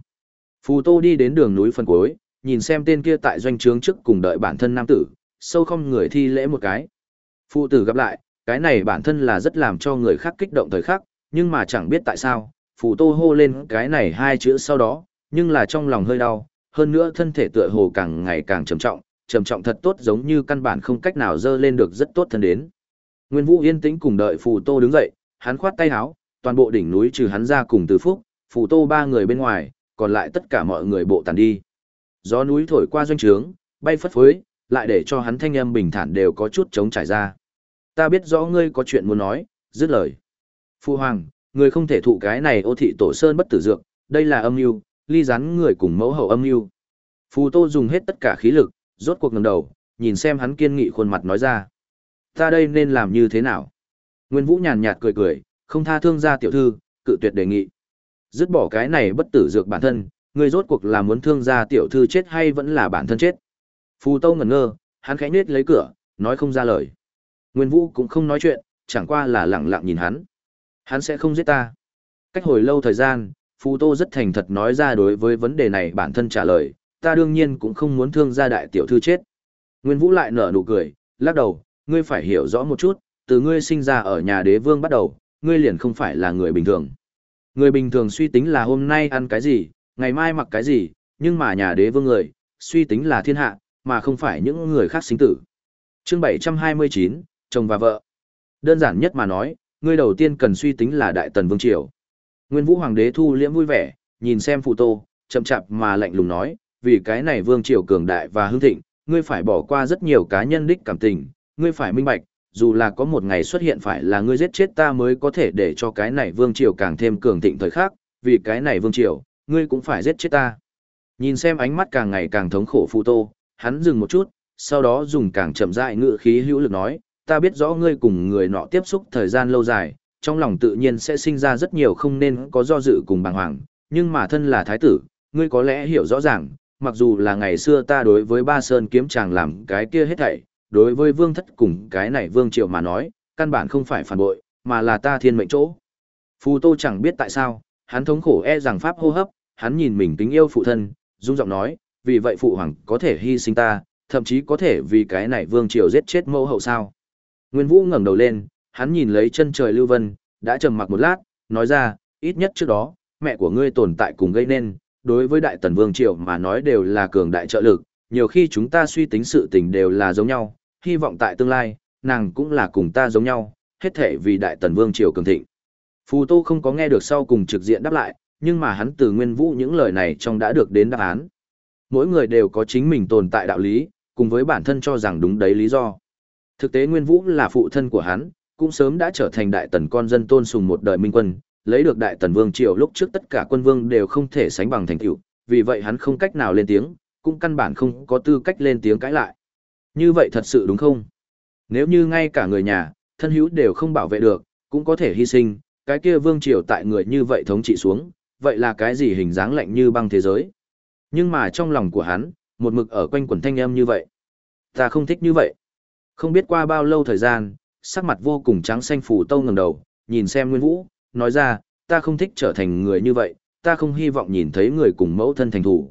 Speaker 1: Phù Tô đi đến đường núi phân cuối, nhìn xem tên kia tại doanh trướng trước cùng đợi bản thân nam tử, sâu không người thi lễ một cái. Phụ tử gặp lại, cái này bản thân là rất làm cho người khác kích động thời khắc, nhưng mà chẳng biết tại sao, Phù Tô hô lên cái này hai chữ sau đó, nhưng là trong lòng hơi đau, hơn nữa thân thể tựa hồ càng ngày càng trầm trọng, trầm trọng thật tốt giống như căn bản không cách nào dơ lên được rất tốt thân đến. Nguyên Vũ yên tĩnh cùng đợi Phù Tô đứng dậy, hắn khoát tay áo, toàn bộ đỉnh núi trừ hắn ra cùng Từ Phúc, Phù Tô ba người bên ngoài, còn lại tất cả mọi người bộ tàn đi. Gió núi thổi qua doanh trướng, bay phất phới, lại để cho hắn thanh âm bình thản đều có chút chống trải ra. Ta biết rõ ngươi có chuyện muốn nói, dứt lời. Phu hoàng, ngươi không thể thụ cái này ô thị tổ sơn bất tử dược, đây là âm mưu, ly rắn người cùng mẫu hậu âm mưu. Phù Tô dùng hết tất cả khí lực, rốt cuộc ngẩng đầu, nhìn xem hắn kiên nghị khuôn mặt nói ra. Ta đây nên làm như thế nào? Nguyên Vũ nhàn nhạt cười cười, không tha thương gia tiểu thư, cự tuyệt đề nghị. Dứt bỏ cái này bất tử dược bản thân, người rốt cuộc là muốn thương gia tiểu thư chết hay vẫn là bản thân chết. Phù Tô ngẩn ngơ, hắn khẽ nhếch lấy cửa, nói không ra lời. Nguyên Vũ cũng không nói chuyện, chẳng qua là lặng lặng nhìn hắn. Hắn sẽ không giết ta. Cách hồi lâu thời gian, Phù Tô rất thành thật nói ra đối với vấn đề này bản thân trả lời, ta đương nhiên cũng không muốn thương gia đại tiểu thư chết. Nguyên Vũ lại nở nụ cười, lắc đầu, ngươi phải hiểu rõ một chút, từ ngươi sinh ra ở nhà đế vương bắt đầu, ngươi liền không phải là người bình thường. Người bình thường suy tính là hôm nay ăn cái gì, ngày mai mặc cái gì, nhưng mà nhà đế vương người, suy tính là thiên hạ, mà không phải những người khác sinh tử. Chương 729, chồng và vợ. Đơn giản nhất mà nói, ngươi đầu tiên cần suy tính là đại tần vương triều. Nguyên Vũ hoàng đế thu liễm vui vẻ, nhìn xem phụ tô, chậm chạp mà lạnh lùng nói, vì cái này vương triều cường đại và hưng thịnh, ngươi phải bỏ qua rất nhiều cá nhân đích cảm tình, ngươi phải minh bạch, dù là có một ngày xuất hiện phải là ngươi giết chết ta mới có thể để cho cái này vương triều càng thêm cường thịnh thời khắc, vì cái này vương triều, ngươi cũng phải giết chết ta. Nhìn xem ánh mắt càng ngày càng thống khổ phụ Tô, hắn dừng một chút, sau đó dùng càng chậm rãi ngựa khí hữu lực nói, ta biết rõ ngươi cùng người nọ tiếp xúc thời gian lâu dài, trong lòng tự nhiên sẽ sinh ra rất nhiều không nên có do dự cùng bàng hoàng, nhưng mà thân là thái tử, ngươi có lẽ hiểu rõ ràng, mặc dù là ngày xưa ta đối với ba sơn kiếm chàng làm cái kia hết thảy, đối với vương thất cùng cái này vương triều mà nói, căn bản không phải phản bội, mà là ta thiên mệnh chỗ. Phù Tô chẳng biết tại sao, hắn thống khổ e rằng pháp hô hấp, hắn nhìn mình kính yêu phụ thân, dung giọng nói, vì vậy phụ hoàng có thể hy sinh ta, thậm chí có thể vì cái này vương triều giết chết mẫu hậu sao. Nguyên Vũ ngẩng đầu lên, hắn nhìn lấy chân trời lưu vân, đã trầm mặc một lát, nói ra, ít nhất trước đó, mẹ của ngươi tồn tại cùng gây nên, đối với đại tần vương triều mà nói đều là cường đại trợ lực, nhiều khi chúng ta suy tính sự tình đều là giống nhau, hy vọng tại tương lai, nàng cũng là cùng ta giống nhau, hết thể vì đại tần vương triều cường thịnh. Phù Tô không có nghe được sau cùng trực diện đáp lại, nhưng mà hắn từ Nguyên Vũ những lời này trong đã được đến đáp án. Mỗi người đều có chính mình tồn tại đạo lý, cùng với bản thân cho rằng đúng đấy lý do. Thực tế Nguyên Vũ là phụ thân của hắn, cũng sớm đã trở thành đại tần con dân tôn sùng một đời minh quân, lấy được đại tần vương triều lúc trước tất cả quân vương đều không thể sánh bằng thành tựu, vì vậy hắn không cách nào lên tiếng, cũng căn bản không có tư cách lên tiếng cãi lại. Như vậy thật sự đúng không? Nếu như ngay cả người nhà, thân hữu đều không bảo vệ được, cũng có thể hy sinh, cái kia vương triều tại người như vậy thống trị xuống, vậy là cái gì hình dáng lạnh như băng thế giới? Nhưng mà trong lòng của hắn, một mực ở quanh quần thanh âm như vậy. Ta không thích như vậy. Không biết qua bao lâu thời gian, sắc mặt vô cùng trắng xanh phủ tâu ngẩng đầu, nhìn xem Nguyên Vũ, nói ra, ta không thích trở thành người như vậy, ta không hy vọng nhìn thấy người cùng mẫu thân thành thủ.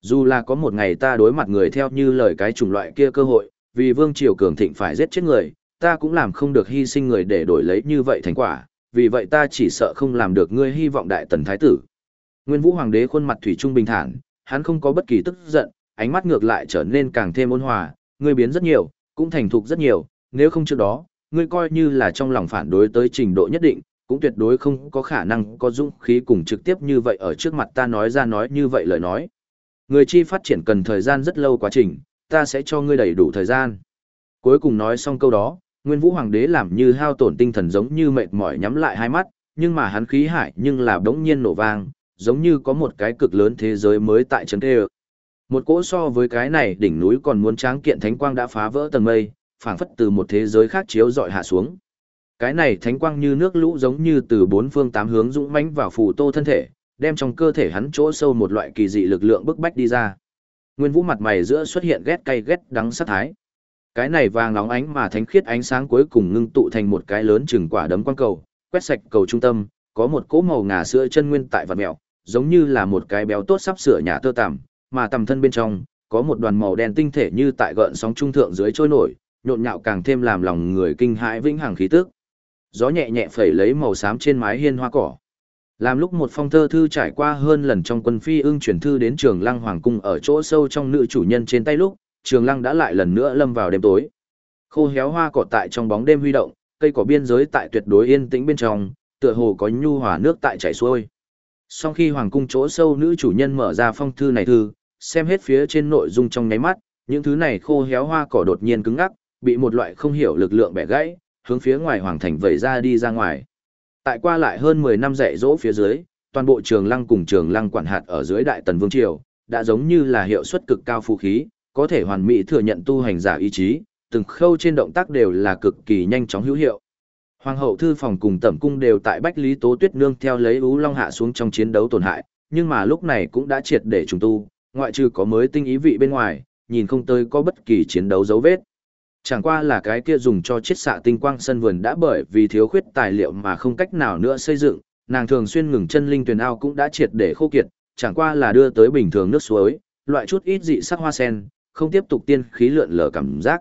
Speaker 1: Dù là có một ngày ta đối mặt người theo như lời cái chủng loại kia cơ hội, vì vương triều cường thịnh phải giết chết người, ta cũng làm không được hy sinh người để đổi lấy như vậy thành quả, vì vậy ta chỉ sợ không làm được ngươi hy vọng đại tần thái tử. Nguyên Vũ Hoàng đế khuôn mặt thủy trung bình thản, hắn không có bất kỳ tức giận, ánh mắt ngược lại trở nên càng thêm ôn hòa, ngươi biến rất nhiều, cũng thành thục rất nhiều, nếu không trước đó, ngươi coi như là trong lòng phản đối tới trình độ nhất định, cũng tuyệt đối không có khả năng có dũng khí cùng trực tiếp như vậy ở trước mặt ta nói ra nói như vậy lời nói. Người chi phát triển cần thời gian rất lâu quá trình, ta sẽ cho ngươi đầy đủ thời gian. Cuối cùng nói xong câu đó, Nguyên Vũ Hoàng đế làm như hao tổn tinh thần giống như mệt mỏi nhắm lại hai mắt, nhưng mà hắn khí hải nhưng là đống nhiên nổ vang, giống như có một cái cực lớn thế giới mới tại chân tê một cỗ so với cái này đỉnh núi còn muốn tráng kiện thánh quang đã phá vỡ tầng mây, phảng phất từ một thế giới khác chiếu dọi hạ xuống. Cái này thánh quang như nước lũ giống như từ bốn phương tám hướng dũng mãnh vào phù tô thân thể, đem trong cơ thể hắn chỗ sâu một loại kỳ dị lực lượng bức bách đi ra. Nguyên Vũ mặt mày giữa xuất hiện ghét cay ghét đắng sát thái. Cái này vàng nóng ánh mà thánh khiết ánh sáng cuối cùng ngưng tụ thành một cái lớn chừng quả đấm quang cầu, quét sạch cầu trung tâm, có một cỗ màu ngà sữa chân nguyên tại vật mèo, giống như là một cái béo tốt sắp sửa nhà tơ tằm, mà tầm thân bên trong có một đoàn màu đen tinh thể như tại gợn sóng trung thượng dưới trôi nổi, nhộn nhạo càng thêm làm lòng người kinh hãi vĩnh hằng khí tức. Gió nhẹ nhẹ phẩy lấy màu xám trên mái hiên hoa cỏ. Làm lúc một phong thơ thư trải qua hơn lần trong quân phi ưng chuyển thư đến trường lăng hoàng cung ở chỗ sâu trong nữ chủ nhân trên tay lúc, trường lăng đã lại lần nữa lâm vào đêm tối. Khô héo hoa cỏ tại trong bóng đêm huy động, cây cỏ biên giới tại tuyệt đối yên tĩnh bên trong, tựa hồ có nhu hòa nước tại chảy xuôi. Sau khi hoàng cung chỗ sâu nữ chủ nhân mở ra phong thư này thư, xem hết phía trên nội dung trong nháy mắt, những thứ này khô héo hoa cỏ đột nhiên cứng ngắc, bị một loại không hiểu lực lượng bẻ gãy, hướng phía ngoài hoàng thành vẩy ra đi ra ngoài. Tại qua lại hơn 10 năm dạy dỗ phía dưới, toàn bộ trường lăng cùng trường lăng quản hạt ở dưới đại tần vương triều, đã giống như là hiệu suất cực cao phù khí, có thể hoàn mỹ thừa nhận tu hành giả ý chí, từng khâu trên động tác đều là cực kỳ nhanh chóng hữu hiệu. Hoàng hậu thư phòng cùng tẩm cung đều tại Bách Lý Tố Tuyết nương theo lấy Ú Long hạ xuống trong chiến đấu tổn hại, nhưng mà lúc này cũng đã triệt để trùng tu, ngoại trừ có mới tinh ý vị bên ngoài, nhìn không tới có bất kỳ chiến đấu dấu vết. Chẳng qua là cái kia dùng cho chiết xạ tinh quang sân vườn đã bởi vì thiếu khuyết tài liệu mà không cách nào nữa xây dựng, nàng thường xuyên ngừng chân linh tuyền ao cũng đã triệt để khô kiệt, chẳng qua là đưa tới bình thường nước suối, loại chút ít dị sắc hoa sen, không tiếp tục tiên khí lượn lờ cảm giác.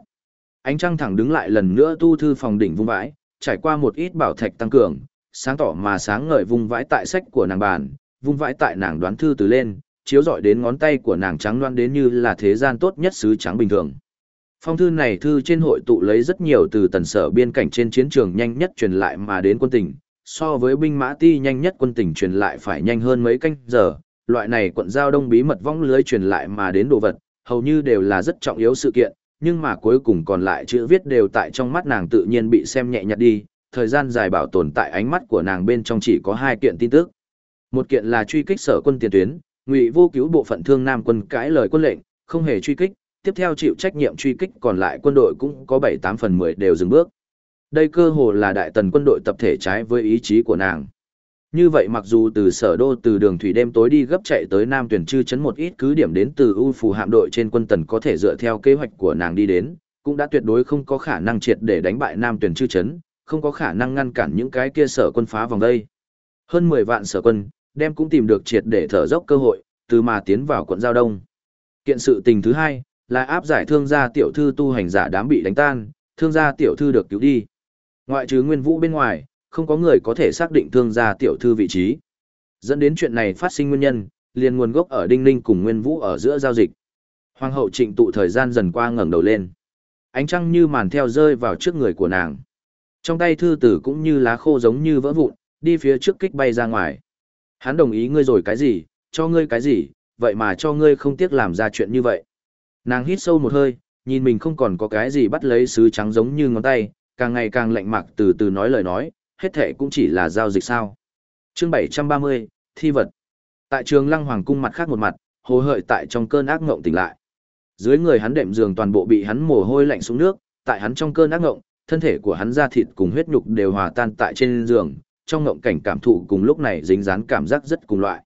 Speaker 1: Ánh trăng thẳng đứng lại lần nữa tu thư phòng đỉnh vung vãi, trải qua một ít bảo thạch tăng cường, sáng tỏ mà sáng ngời vung vãi tại sách của nàng bàn, vung vãi tại nàng đoán thư từ lên, chiếu rọi đến ngón tay của nàng trắng loan đến như là thế gian tốt nhất sứ trắng bình thường. Phong thư này thư trên hội tụ lấy rất nhiều từ tần sở biên cảnh trên chiến trường nhanh nhất truyền lại mà đến quân tỉnh, so với binh mã ti nhanh nhất quân tỉnh truyền lại phải nhanh hơn mấy canh giờ, loại này quận giao đông bí mật vong lưới truyền lại mà đến đồ vật, hầu như đều là rất trọng yếu sự kiện, nhưng mà cuối cùng còn lại chữ viết đều tại trong mắt nàng tự nhiên bị xem nhẹ nhặt đi, thời gian dài bảo tồn tại ánh mắt của nàng bên trong chỉ có hai kiện tin tức. Một kiện là truy kích sở quân tiền tuyến, ngụy vô cứu bộ phận thương nam quân cãi lời quân lệnh, không hề truy kích, tiếp theo chịu trách nhiệm truy kích còn lại quân đội cũng có 7-8 phần 10 đều dừng bước. Đây cơ hồ là đại tần quân đội tập thể trái với ý chí của nàng. Như vậy mặc dù từ sở đô từ đường thủy đêm tối đi gấp chạy tới Nam tuyển chư chấn một ít cứ điểm đến từ u phù hạm đội trên quân tần có thể dựa theo kế hoạch của nàng đi đến, cũng đã tuyệt đối không có khả năng triệt để đánh bại Nam tuyển chư chấn, không có khả năng ngăn cản những cái kia sở quân phá vòng đây. Hơn 10 vạn sở quân, đem cũng tìm được triệt để thở dốc cơ hội, từ mà tiến vào quận Giao Đông. Kiện sự tình thứ hai, là áp giải thương gia tiểu thư tu hành giả đám bị đánh tan, thương gia tiểu thư được cứu đi. Ngoại trừ Nguyên Vũ bên ngoài, không có người có thể xác định thương gia tiểu thư vị trí. Dẫn đến chuyện này phát sinh nguyên nhân, liền nguồn gốc ở Đinh Ninh cùng Nguyên Vũ ở giữa giao dịch. Hoàng hậu trịnh tụ thời gian dần qua ngẩng đầu lên. Ánh trăng như màn theo rơi vào trước người của nàng. Trong tay thư tử cũng như lá khô giống như vỡ vụn, đi phía trước kích bay ra ngoài. Hắn đồng ý ngươi rồi cái gì, cho ngươi cái gì, vậy mà cho ngươi không tiếc làm ra chuyện như vậy. Nàng hít sâu một hơi, nhìn mình không còn có cái gì bắt lấy sứ trắng giống như ngón tay, càng ngày càng lạnh mặc từ từ nói lời nói, hết thệ cũng chỉ là giao dịch sao. Chương 730, thi vật. Tại trường Lăng Hoàng cung mặt khác một mặt, hồ hợi tại trong cơn ác ngộng tỉnh lại. Dưới người hắn đệm giường toàn bộ bị hắn mồ hôi lạnh xuống nước, tại hắn trong cơn ác ngộng, thân thể của hắn da thịt cùng huyết nhục đều hòa tan tại trên giường, trong ngộng cảnh cảm thụ cùng lúc này dính dán cảm giác rất cùng loại.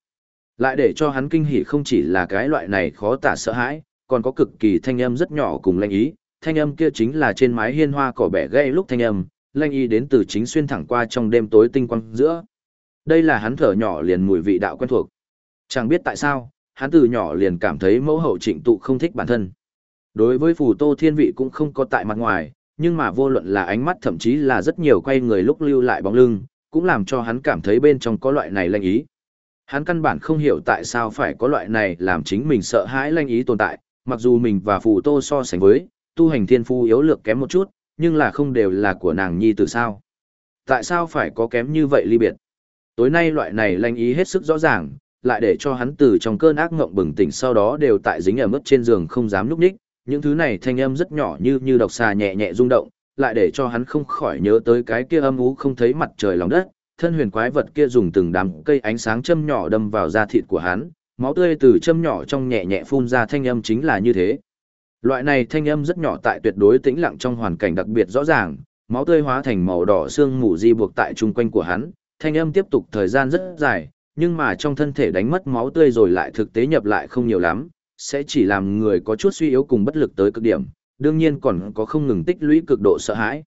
Speaker 1: Lại để cho hắn kinh hỉ không chỉ là cái loại này khó tả sợ hãi, còn có cực kỳ thanh âm rất nhỏ cùng lanh ý, thanh âm kia chính là trên mái hiên hoa cỏ bẻ gây lúc thanh âm, lanh ý đến từ chính xuyên thẳng qua trong đêm tối tinh quang giữa. Đây là hắn thở nhỏ liền mùi vị đạo quen thuộc. Chẳng biết tại sao, hắn từ nhỏ liền cảm thấy mẫu hậu trịnh tụ không thích bản thân. Đối với phù tô thiên vị cũng không có tại mặt ngoài, nhưng mà vô luận là ánh mắt thậm chí là rất nhiều quay người lúc lưu lại bóng lưng, cũng làm cho hắn cảm thấy bên trong có loại này lanh ý. Hắn căn bản không hiểu tại sao phải có loại này làm chính mình sợ hãi lanh ý tồn tại, mặc dù mình và phù tô so sánh với, tu hành thiên phu yếu lược kém một chút, nhưng là không đều là của nàng nhi từ sao. Tại sao phải có kém như vậy ly biệt? Tối nay loại này lanh ý hết sức rõ ràng, lại để cho hắn từ trong cơn ác ngộng bừng tỉnh sau đó đều tại dính ở mức trên giường không dám núp ních, những thứ này thanh âm rất nhỏ như như độc xà nhẹ nhẹ rung động, lại để cho hắn không khỏi nhớ tới cái kia âm ú không thấy mặt trời lòng đất, thân huyền quái vật kia dùng từng đám cây ánh sáng châm nhỏ đâm vào da thịt của hắn, máu tươi từ châm nhỏ trong nhẹ nhẹ phun ra thanh âm chính là như thế. Loại này thanh âm rất nhỏ tại tuyệt đối tĩnh lặng trong hoàn cảnh đặc biệt rõ ràng, máu tươi hóa thành màu đỏ xương mù di buộc tại trung quanh của hắn, thanh âm tiếp tục thời gian rất dài, nhưng mà trong thân thể đánh mất máu tươi rồi lại thực tế nhập lại không nhiều lắm, sẽ chỉ làm người có chút suy yếu cùng bất lực tới cực điểm, đương nhiên còn có không ngừng tích lũy cực độ sợ hãi.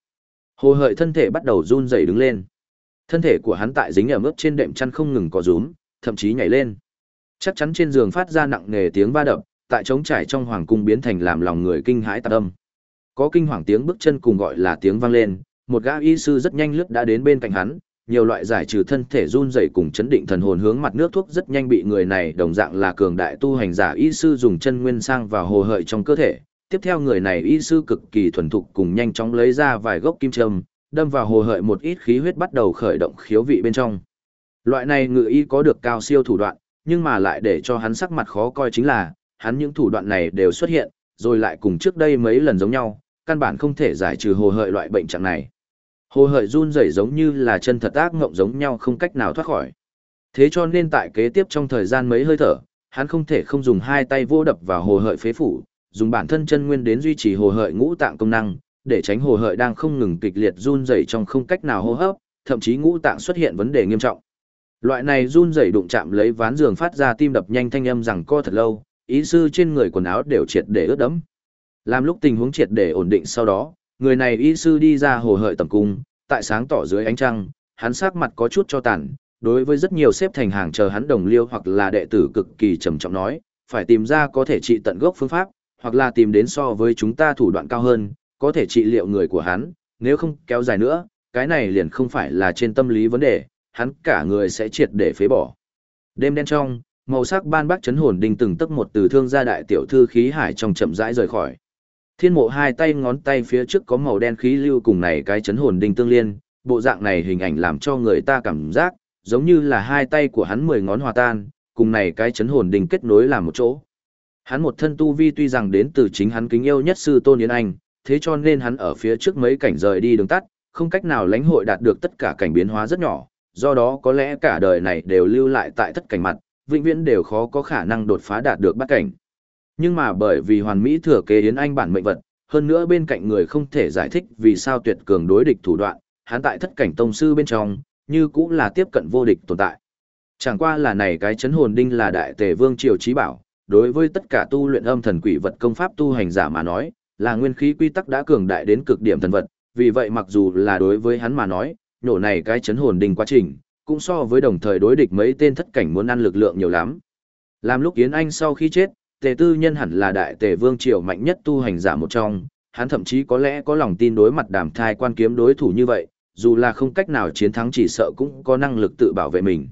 Speaker 1: Hồ hợi thân thể bắt đầu run rẩy đứng lên. Thân thể của hắn tại dính ở mức trên đệm chăn không ngừng có rúm, thậm chí nhảy lên. Chắc chắn trên giường phát ra nặng nề tiếng va đập, tại trống trải trong hoàng cung biến thành làm lòng người kinh hãi tạc âm. Có kinh hoàng tiếng bước chân cùng gọi là tiếng vang lên, một gã y sư rất nhanh lướt đã đến bên cạnh hắn, nhiều loại giải trừ thân thể run rẩy cùng chấn định thần hồn hướng mặt nước thuốc rất nhanh bị người này đồng dạng là cường đại tu hành giả y sư dùng chân nguyên sang vào hồ hợi trong cơ thể. Tiếp theo người này y sư cực kỳ thuần thục cùng nhanh chóng lấy ra vài gốc kim châm, đâm vào hồ hợi một ít khí huyết bắt đầu khởi động khiếu vị bên trong. Loại này ngự y có được cao siêu thủ đoạn, nhưng mà lại để cho hắn sắc mặt khó coi chính là, hắn những thủ đoạn này đều xuất hiện, rồi lại cùng trước đây mấy lần giống nhau, căn bản không thể giải trừ hồ hợi loại bệnh trạng này. Hồ hợi run rẩy giống như là chân thật ác ngộng giống nhau không cách nào thoát khỏi. Thế cho nên tại kế tiếp trong thời gian mấy hơi thở, hắn không thể không dùng hai tay vô đập vào hồ hợi phế phủ, dùng bản thân chân nguyên đến duy trì hồ hợi ngũ tạng công năng, để tránh hồ hợi đang không ngừng kịch liệt run rẩy trong không cách nào hô hấp, thậm chí ngũ tạng xuất hiện vấn đề nghiêm trọng. Loại này run rẩy đụng chạm lấy ván giường phát ra tim đập nhanh thanh âm rằng co thật lâu, ý sư trên người quần áo đều triệt để ướt đẫm. Làm lúc tình huống triệt để ổn định sau đó, người này y sư đi ra hồ hợi tầm cung, tại sáng tỏ dưới ánh trăng, hắn sắc mặt có chút cho tàn, đối với rất nhiều xếp thành hàng chờ hắn đồng liêu hoặc là đệ tử cực kỳ trầm trọng nói, phải tìm ra có thể trị tận gốc phương pháp, hoặc là tìm đến so với chúng ta thủ đoạn cao hơn, có thể trị liệu người của hắn, nếu không kéo dài nữa, cái này liền không phải là trên tâm lý vấn đề, hắn cả người sẽ triệt để phế bỏ. Đêm đen trong, màu sắc ban bác chấn hồn đinh từng tức một từ thương gia đại tiểu thư khí hải trong chậm rãi rời khỏi. Thiên mộ hai tay ngón tay phía trước có màu đen khí lưu cùng này cái chấn hồn đinh tương liên, bộ dạng này hình ảnh làm cho người ta cảm giác, giống như là hai tay của hắn mười ngón hòa tan, cùng này cái chấn hồn đinh kết nối làm một chỗ. Hắn một thân tu vi tuy rằng đến từ chính hắn kính yêu nhất sư Tôn Yến Anh, thế cho nên hắn ở phía trước mấy cảnh rời đi đường tắt, không cách nào lãnh hội đạt được tất cả cảnh biến hóa rất nhỏ, do đó có lẽ cả đời này đều lưu lại tại tất cảnh mặt, vĩnh viễn đều khó có khả năng đột phá đạt được bát cảnh. Nhưng mà bởi vì hoàn mỹ thừa kế Yến Anh bản mệnh vật, hơn nữa bên cạnh người không thể giải thích vì sao tuyệt cường đối địch thủ đoạn, hắn tại thất cảnh tông sư bên trong, như cũng là tiếp cận vô địch tồn tại. Chẳng qua là này cái chấn hồn đinh là đại tề vương triều trí bảo, đối với tất cả tu luyện âm thần quỷ vật công pháp tu hành giả mà nói, là nguyên khí quy tắc đã cường đại đến cực điểm thần vật, vì vậy mặc dù là đối với hắn mà nói, nổ này cái chấn hồn đình quá trình, cũng so với đồng thời đối địch mấy tên thất cảnh muốn ăn lực lượng nhiều lắm. Làm lúc Yến Anh sau khi chết, tề tư nhân hẳn là đại tề vương triều mạnh nhất tu hành giả một trong, hắn thậm chí có lẽ có lòng tin đối mặt đàm thai quan kiếm đối thủ như vậy, dù là không cách nào chiến thắng chỉ sợ cũng có năng lực tự bảo vệ mình.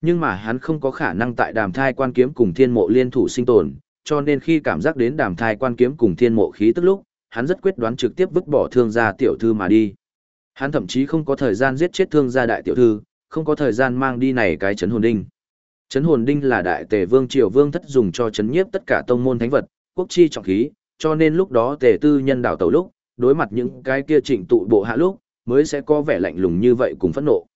Speaker 1: Nhưng mà hắn không có khả năng tại đàm thai quan kiếm cùng thiên mộ liên thủ sinh tồn, cho nên khi cảm giác đến đàm thai quan kiếm cùng thiên mộ khí tức lúc, hắn rất quyết đoán trực tiếp vứt bỏ thương gia tiểu thư mà đi. Hắn thậm chí không có thời gian giết chết thương gia đại tiểu thư, không có thời gian mang đi này cái chấn hồn đinh. Chấn hồn đinh là đại tề vương triều vương thất dùng cho chấn nhiếp tất cả tông môn thánh vật, quốc chi trọng khí, cho nên lúc đó tề tư nhân đảo tàu lúc, đối mặt những cái kia trịnh tụ bộ hạ lúc, mới sẽ có vẻ lạnh lùng như vậy cùng phẫn nộ.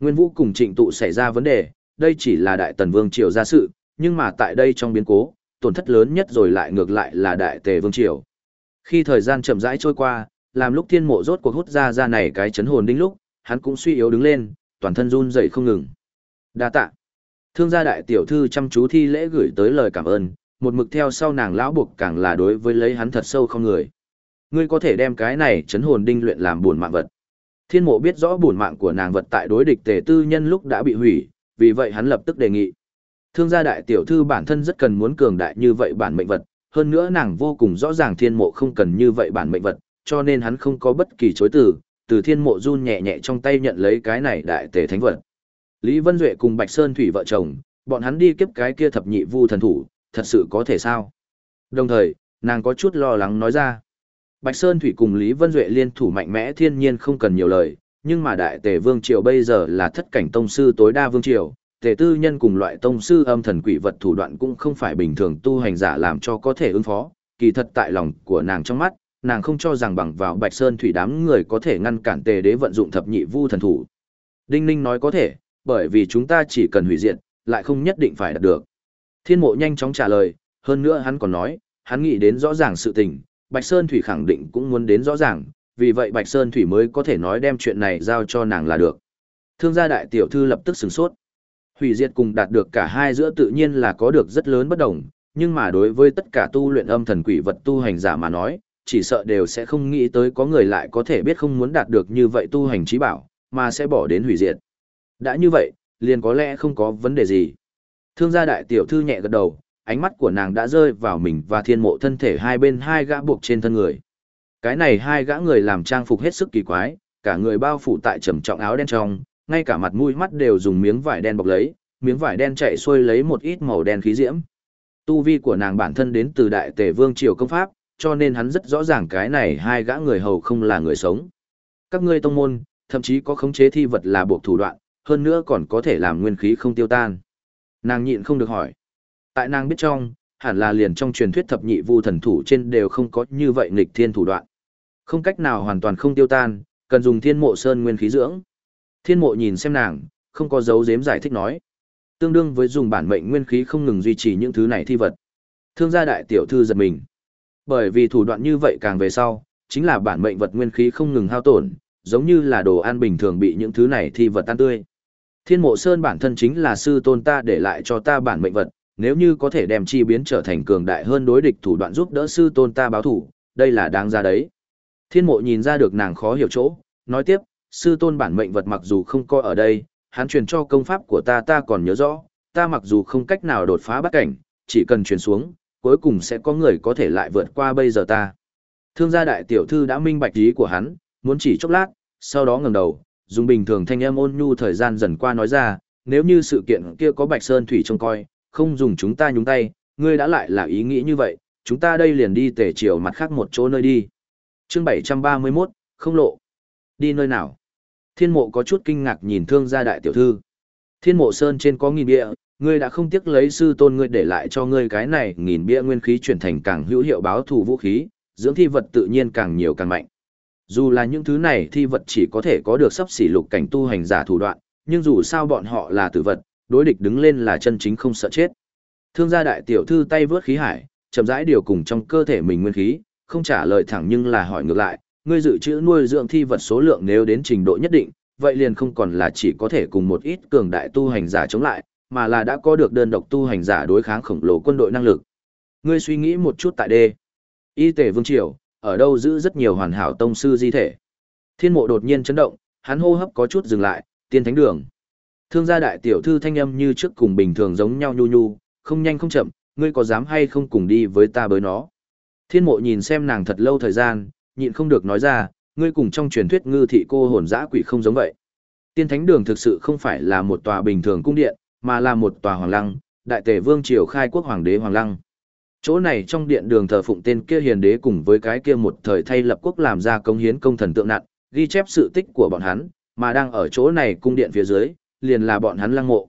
Speaker 1: Nguyên Vũ cùng Trịnh Tụ xảy ra vấn đề, đây chỉ là Đại Tần Vương Triều ra sự, nhưng mà tại đây trong biến cố, tổn thất lớn nhất rồi lại ngược lại là Đại Tề Vương Triều. Khi thời gian chậm rãi trôi qua, làm lúc thiên mộ rốt cuộc hút ra ra này cái chấn hồn đinh lúc, hắn cũng suy yếu đứng lên, toàn thân run dậy không ngừng. Đa tạ. Thương gia đại tiểu thư chăm chú thi lễ gửi tới lời cảm ơn, một mực theo sau nàng lão buộc càng là đối với lấy hắn thật sâu không người. Ngươi có thể đem cái này chấn hồn đinh luyện làm buồn mạng vật. Thiên mộ biết rõ buồn mạng của nàng vật tại đối địch tề tư nhân lúc đã bị hủy, vì vậy hắn lập tức đề nghị. Thương gia đại tiểu thư bản thân rất cần muốn cường đại như vậy bản mệnh vật, hơn nữa nàng vô cùng rõ ràng thiên mộ không cần như vậy bản mệnh vật, cho nên hắn không có bất kỳ chối từ, từ thiên mộ run nhẹ nhẹ trong tay nhận lấy cái này đại tề thánh vật. Lý Vân Duệ cùng Bạch Sơn Thủy vợ chồng, bọn hắn đi kiếp cái kia thập nhị vu thần thủ, thật sự có thể sao? Đồng thời, nàng có chút lo lắng nói ra. Bạch Sơn Thủy cùng Lý Vân Duệ liên thủ mạnh mẽ thiên nhiên không cần nhiều lời, nhưng mà đại tề vương triều bây giờ là thất cảnh tông sư tối đa vương triều, tề tư nhân cùng loại tông sư âm thần quỷ vật thủ đoạn cũng không phải bình thường tu hành giả làm cho có thể ứng phó, kỳ thật tại lòng của nàng trong mắt, nàng không cho rằng bằng vào Bạch Sơn Thủy đám người có thể ngăn cản tề đế vận dụng thập nhị vu thần thủ. Đinh Ninh nói có thể, bởi vì chúng ta chỉ cần hủy diệt, lại không nhất định phải đạt được. Thiên mộ nhanh chóng trả lời, hơn nữa hắn còn nói, hắn nghĩ đến rõ ràng sự tình, Bạch Sơn Thủy khẳng định cũng muốn đến rõ ràng, vì vậy Bạch Sơn Thủy mới có thể nói đem chuyện này giao cho nàng là được. Thương gia đại tiểu thư lập tức sửng sốt. Hủy diệt cùng đạt được cả hai giữa tự nhiên là có được rất lớn bất đồng, nhưng mà đối với tất cả tu luyện âm thần quỷ vật tu hành giả mà nói, chỉ sợ đều sẽ không nghĩ tới có người lại có thể biết không muốn đạt được như vậy tu hành trí bảo, mà sẽ bỏ đến hủy diệt. Đã như vậy, liền có lẽ không có vấn đề gì. Thương gia đại tiểu thư nhẹ gật đầu, ánh mắt của nàng đã rơi vào mình và thiên mộ thân thể hai bên hai gã buộc trên thân người. Cái này hai gã người làm trang phục hết sức kỳ quái, cả người bao phủ tại trầm trọng áo đen trong, ngay cả mặt mũi mắt đều dùng miếng vải đen bọc lấy, miếng vải đen chạy xuôi lấy một ít màu đen khí diễm. Tu vi của nàng bản thân đến từ đại tề vương triều công pháp, cho nên hắn rất rõ ràng cái này hai gã người hầu không là người sống. Các ngươi tông môn, thậm chí có khống chế thi vật là buộc thủ đoạn, hơn nữa còn có thể làm nguyên khí không tiêu tan. Nàng nhịn không được hỏi. Tại nàng biết trong, hẳn là liền trong truyền thuyết thập nhị vu thần thủ trên đều không có như vậy nghịch thiên thủ đoạn. Không cách nào hoàn toàn không tiêu tan, cần dùng thiên mộ sơn nguyên khí dưỡng. Thiên mộ nhìn xem nàng, không có dấu dếm giải thích nói. Tương đương với dùng bản mệnh nguyên khí không ngừng duy trì những thứ này thi vật. Thương gia đại tiểu thư giật mình. Bởi vì thủ đoạn như vậy càng về sau, chính là bản mệnh vật nguyên khí không ngừng hao tổn, giống như là đồ ăn bình thường bị những thứ này thi vật tan tươi. Thiên mộ sơn bản thân chính là sư tôn ta để lại cho ta bản mệnh vật, nếu như có thể đem chi biến trở thành cường đại hơn đối địch thủ đoạn giúp đỡ sư tôn ta báo thủ, đây là đáng ra đấy. Thiên mộ nhìn ra được nàng khó hiểu chỗ, nói tiếp, sư tôn bản mệnh vật mặc dù không coi ở đây, hắn truyền cho công pháp của ta ta còn nhớ rõ, ta mặc dù không cách nào đột phá bắt cảnh, chỉ cần truyền xuống, cuối cùng sẽ có người có thể lại vượt qua bây giờ ta. Thương gia đại tiểu thư đã minh bạch ý của hắn, muốn chỉ chốc lát, sau đó ngẩng đầu, dùng bình thường thanh âm ôn nhu thời gian dần qua nói ra, nếu như sự kiện kia có Bạch Sơn Thủy trông coi, không dùng chúng ta nhúng tay, ngươi đã lại là ý nghĩ như vậy, chúng ta đây liền đi tề chiều mặt khác một chỗ nơi đi. Chương 731, không lộ. Đi nơi nào? Thiên mộ có chút kinh ngạc nhìn thương gia đại tiểu thư. Thiên mộ sơn trên có nghìn bia, ngươi đã không tiếc lấy sư tôn ngươi để lại cho ngươi cái này nghìn bia nguyên khí chuyển thành càng hữu hiệu báo thù vũ khí, dưỡng thi vật tự nhiên càng nhiều càng mạnh. Dù là những thứ này thi vật chỉ có thể có được sắp xỉ lục cảnh tu hành giả thủ đoạn, nhưng dù sao bọn họ là tử vật, đối địch đứng lên là chân chính không sợ chết. Thương gia đại tiểu thư tay vớt khí hải, chậm rãi điều cùng trong cơ thể mình nguyên khí, không trả lời thẳng nhưng là hỏi ngược lại, ngươi dự trữ nuôi dưỡng thi vật số lượng nếu đến trình độ nhất định, vậy liền không còn là chỉ có thể cùng một ít cường đại tu hành giả chống lại, mà là đã có được đơn độc tu hành giả đối kháng khổng lồ quân đội năng lực. Ngươi suy nghĩ một chút tại đây. Y tể vương triều, ở đâu giữ rất nhiều hoàn hảo tông sư di thể. Thiên mộ đột nhiên chấn động, hắn hô hấp có chút dừng lại, tiên thánh đường. Thương gia đại tiểu thư thanh âm như trước cùng bình thường giống nhau nhu nhu, không nhanh không chậm, ngươi có dám hay không cùng đi với ta bới nó. Thiên mộ nhìn xem nàng thật lâu thời gian, nhịn không được nói ra, ngươi cùng trong truyền thuyết ngư thị cô hồn dã quỷ không giống vậy. Tiên thánh đường thực sự không phải là một tòa bình thường cung điện, mà là một tòa hoàng lăng, đại tể vương triều khai quốc hoàng đế hoàng lăng. Chỗ này trong điện đường thờ phụng tên kia hiền đế cùng với cái kia một thời thay lập quốc làm ra công hiến công thần tượng nặng, ghi chép sự tích của bọn hắn, mà đang ở chỗ này cung điện phía dưới, liền là bọn hắn lăng mộ.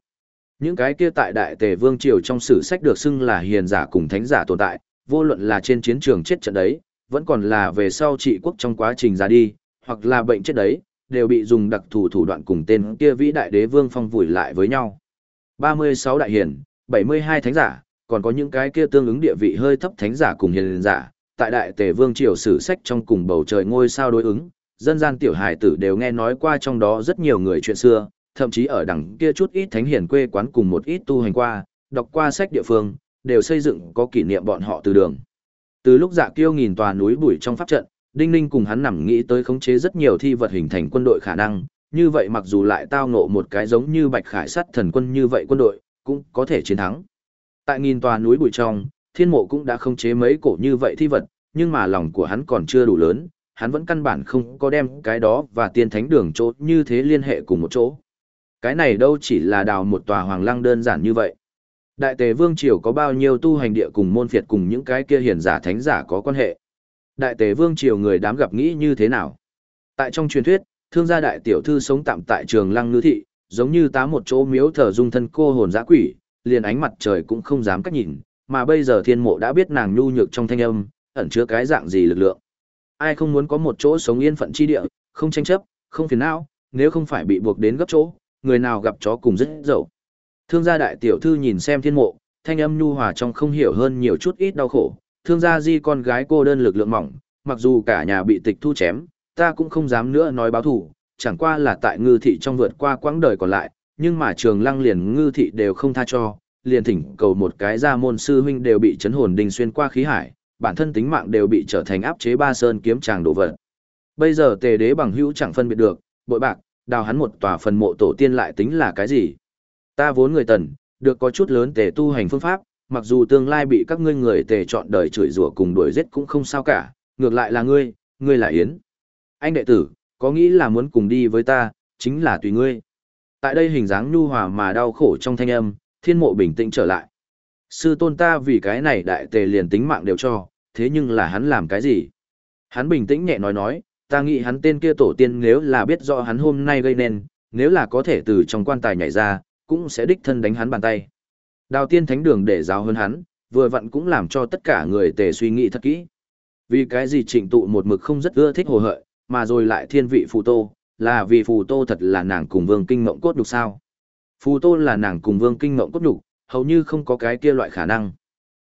Speaker 1: Những cái kia tại đại tề vương triều trong sử sách được xưng là hiền giả cùng thánh giả tồn tại, vô luận là trên chiến trường chết trận đấy, vẫn còn là về sau trị quốc trong quá trình ra đi, hoặc là bệnh chết đấy, đều bị dùng đặc thù thủ đoạn cùng tên kia vĩ đại đế vương phong vùi lại với nhau. 36 đại hiền, 72 thánh giả, còn có những cái kia tương ứng địa vị hơi thấp thánh giả cùng hiền giả, tại đại tề vương triều sử sách trong cùng bầu trời ngôi sao đối ứng, dân gian tiểu hài tử đều nghe nói qua trong đó rất nhiều người chuyện xưa, thậm chí ở đằng kia chút ít thánh hiền quê quán cùng một ít tu hành qua, đọc qua sách địa phương, đều xây dựng có kỷ niệm bọn họ từ đường. Từ lúc dạ kiêu nghìn tòa núi bụi trong pháp trận, Đinh Ninh cùng hắn nằm nghĩ tới khống chế rất nhiều thi vật hình thành quân đội khả năng, như vậy mặc dù lại tao ngộ một cái giống như Bạch Khải sắt thần quân như vậy quân đội, cũng có thể chiến thắng. Tại nghìn tòa núi bụi trong, thiên mộ cũng đã khống chế mấy cổ như vậy thi vật, nhưng mà lòng của hắn còn chưa đủ lớn, hắn vẫn căn bản không có đem cái đó và tiên thánh đường chỗ như thế liên hệ cùng một chỗ. Cái này đâu chỉ là đào một tòa hoàng lăng đơn giản như vậy. Đại tề vương triều có bao nhiêu tu hành địa cùng môn phiệt cùng những cái kia hiển giả thánh giả có quan hệ. Đại tề vương triều người đám gặp nghĩ như thế nào? Tại trong truyền thuyết, thương gia đại tiểu thư sống tạm tại trường lăng ngư thị, giống như tá một chỗ miếu thờ dung thân cô hồn dã quỷ, liền ánh mặt trời cũng không dám cách nhìn, mà bây giờ thiên mộ đã biết nàng nhu nhược trong thanh âm, ẩn chứa cái dạng gì lực lượng. Ai không muốn có một chỗ sống yên phận chi địa, không tranh chấp, không phiền não, nếu không phải bị buộc đến gấp chỗ, người nào gặp chó cùng rất dậu. Thương gia đại tiểu thư nhìn xem thiên mộ, thanh âm nhu hòa trong không hiểu hơn nhiều chút ít đau khổ. Thương gia di con gái cô đơn lực lượng mỏng, mặc dù cả nhà bị tịch thu chém, ta cũng không dám nữa nói báo thủ, chẳng qua là tại ngư thị trong vượt qua quãng đời còn lại, nhưng mà trường lăng liền ngư thị đều không tha cho, liền thỉnh cầu một cái gia môn sư huynh đều bị chấn hồn đình xuyên qua khí hải, bản thân tính mạng đều bị trở thành áp chế ba sơn kiếm tràng đổ vật. Bây giờ tề đế bằng hữu chẳng phân biệt được, bội bạc, đào hắn một tòa phần mộ tổ tiên lại tính là cái gì? Ta vốn người tần, được có chút lớn tề tu hành phương pháp, mặc dù tương lai bị các ngươi người tề chọn đời chửi rủa cùng đuổi giết cũng không sao cả, ngược lại là ngươi, ngươi là Yến. Anh đệ tử, có nghĩ là muốn cùng đi với ta, chính là tùy ngươi. Tại đây hình dáng nhu hòa mà đau khổ trong thanh âm, thiên mộ bình tĩnh trở lại. Sư tôn ta vì cái này đại tề liền tính mạng đều cho, thế nhưng là hắn làm cái gì? Hắn bình tĩnh nhẹ nói nói, ta nghĩ hắn tên kia tổ tiên nếu là biết rõ hắn hôm nay gây nên, nếu là có thể từ trong quan tài nhảy ra, cũng sẽ đích thân đánh hắn bàn tay. Đào tiên thánh đường để giáo hơn hắn, vừa vặn cũng làm cho tất cả người tề suy nghĩ thật kỹ. Vì cái gì trịnh tụ một mực không rất ưa thích hồ hợi, mà rồi lại thiên vị phù tô, là vì phù tô thật là nàng cùng vương kinh mộng cốt đục sao. Phù tô là nàng cùng vương kinh mộng cốt đục, hầu như không có cái kia loại khả năng.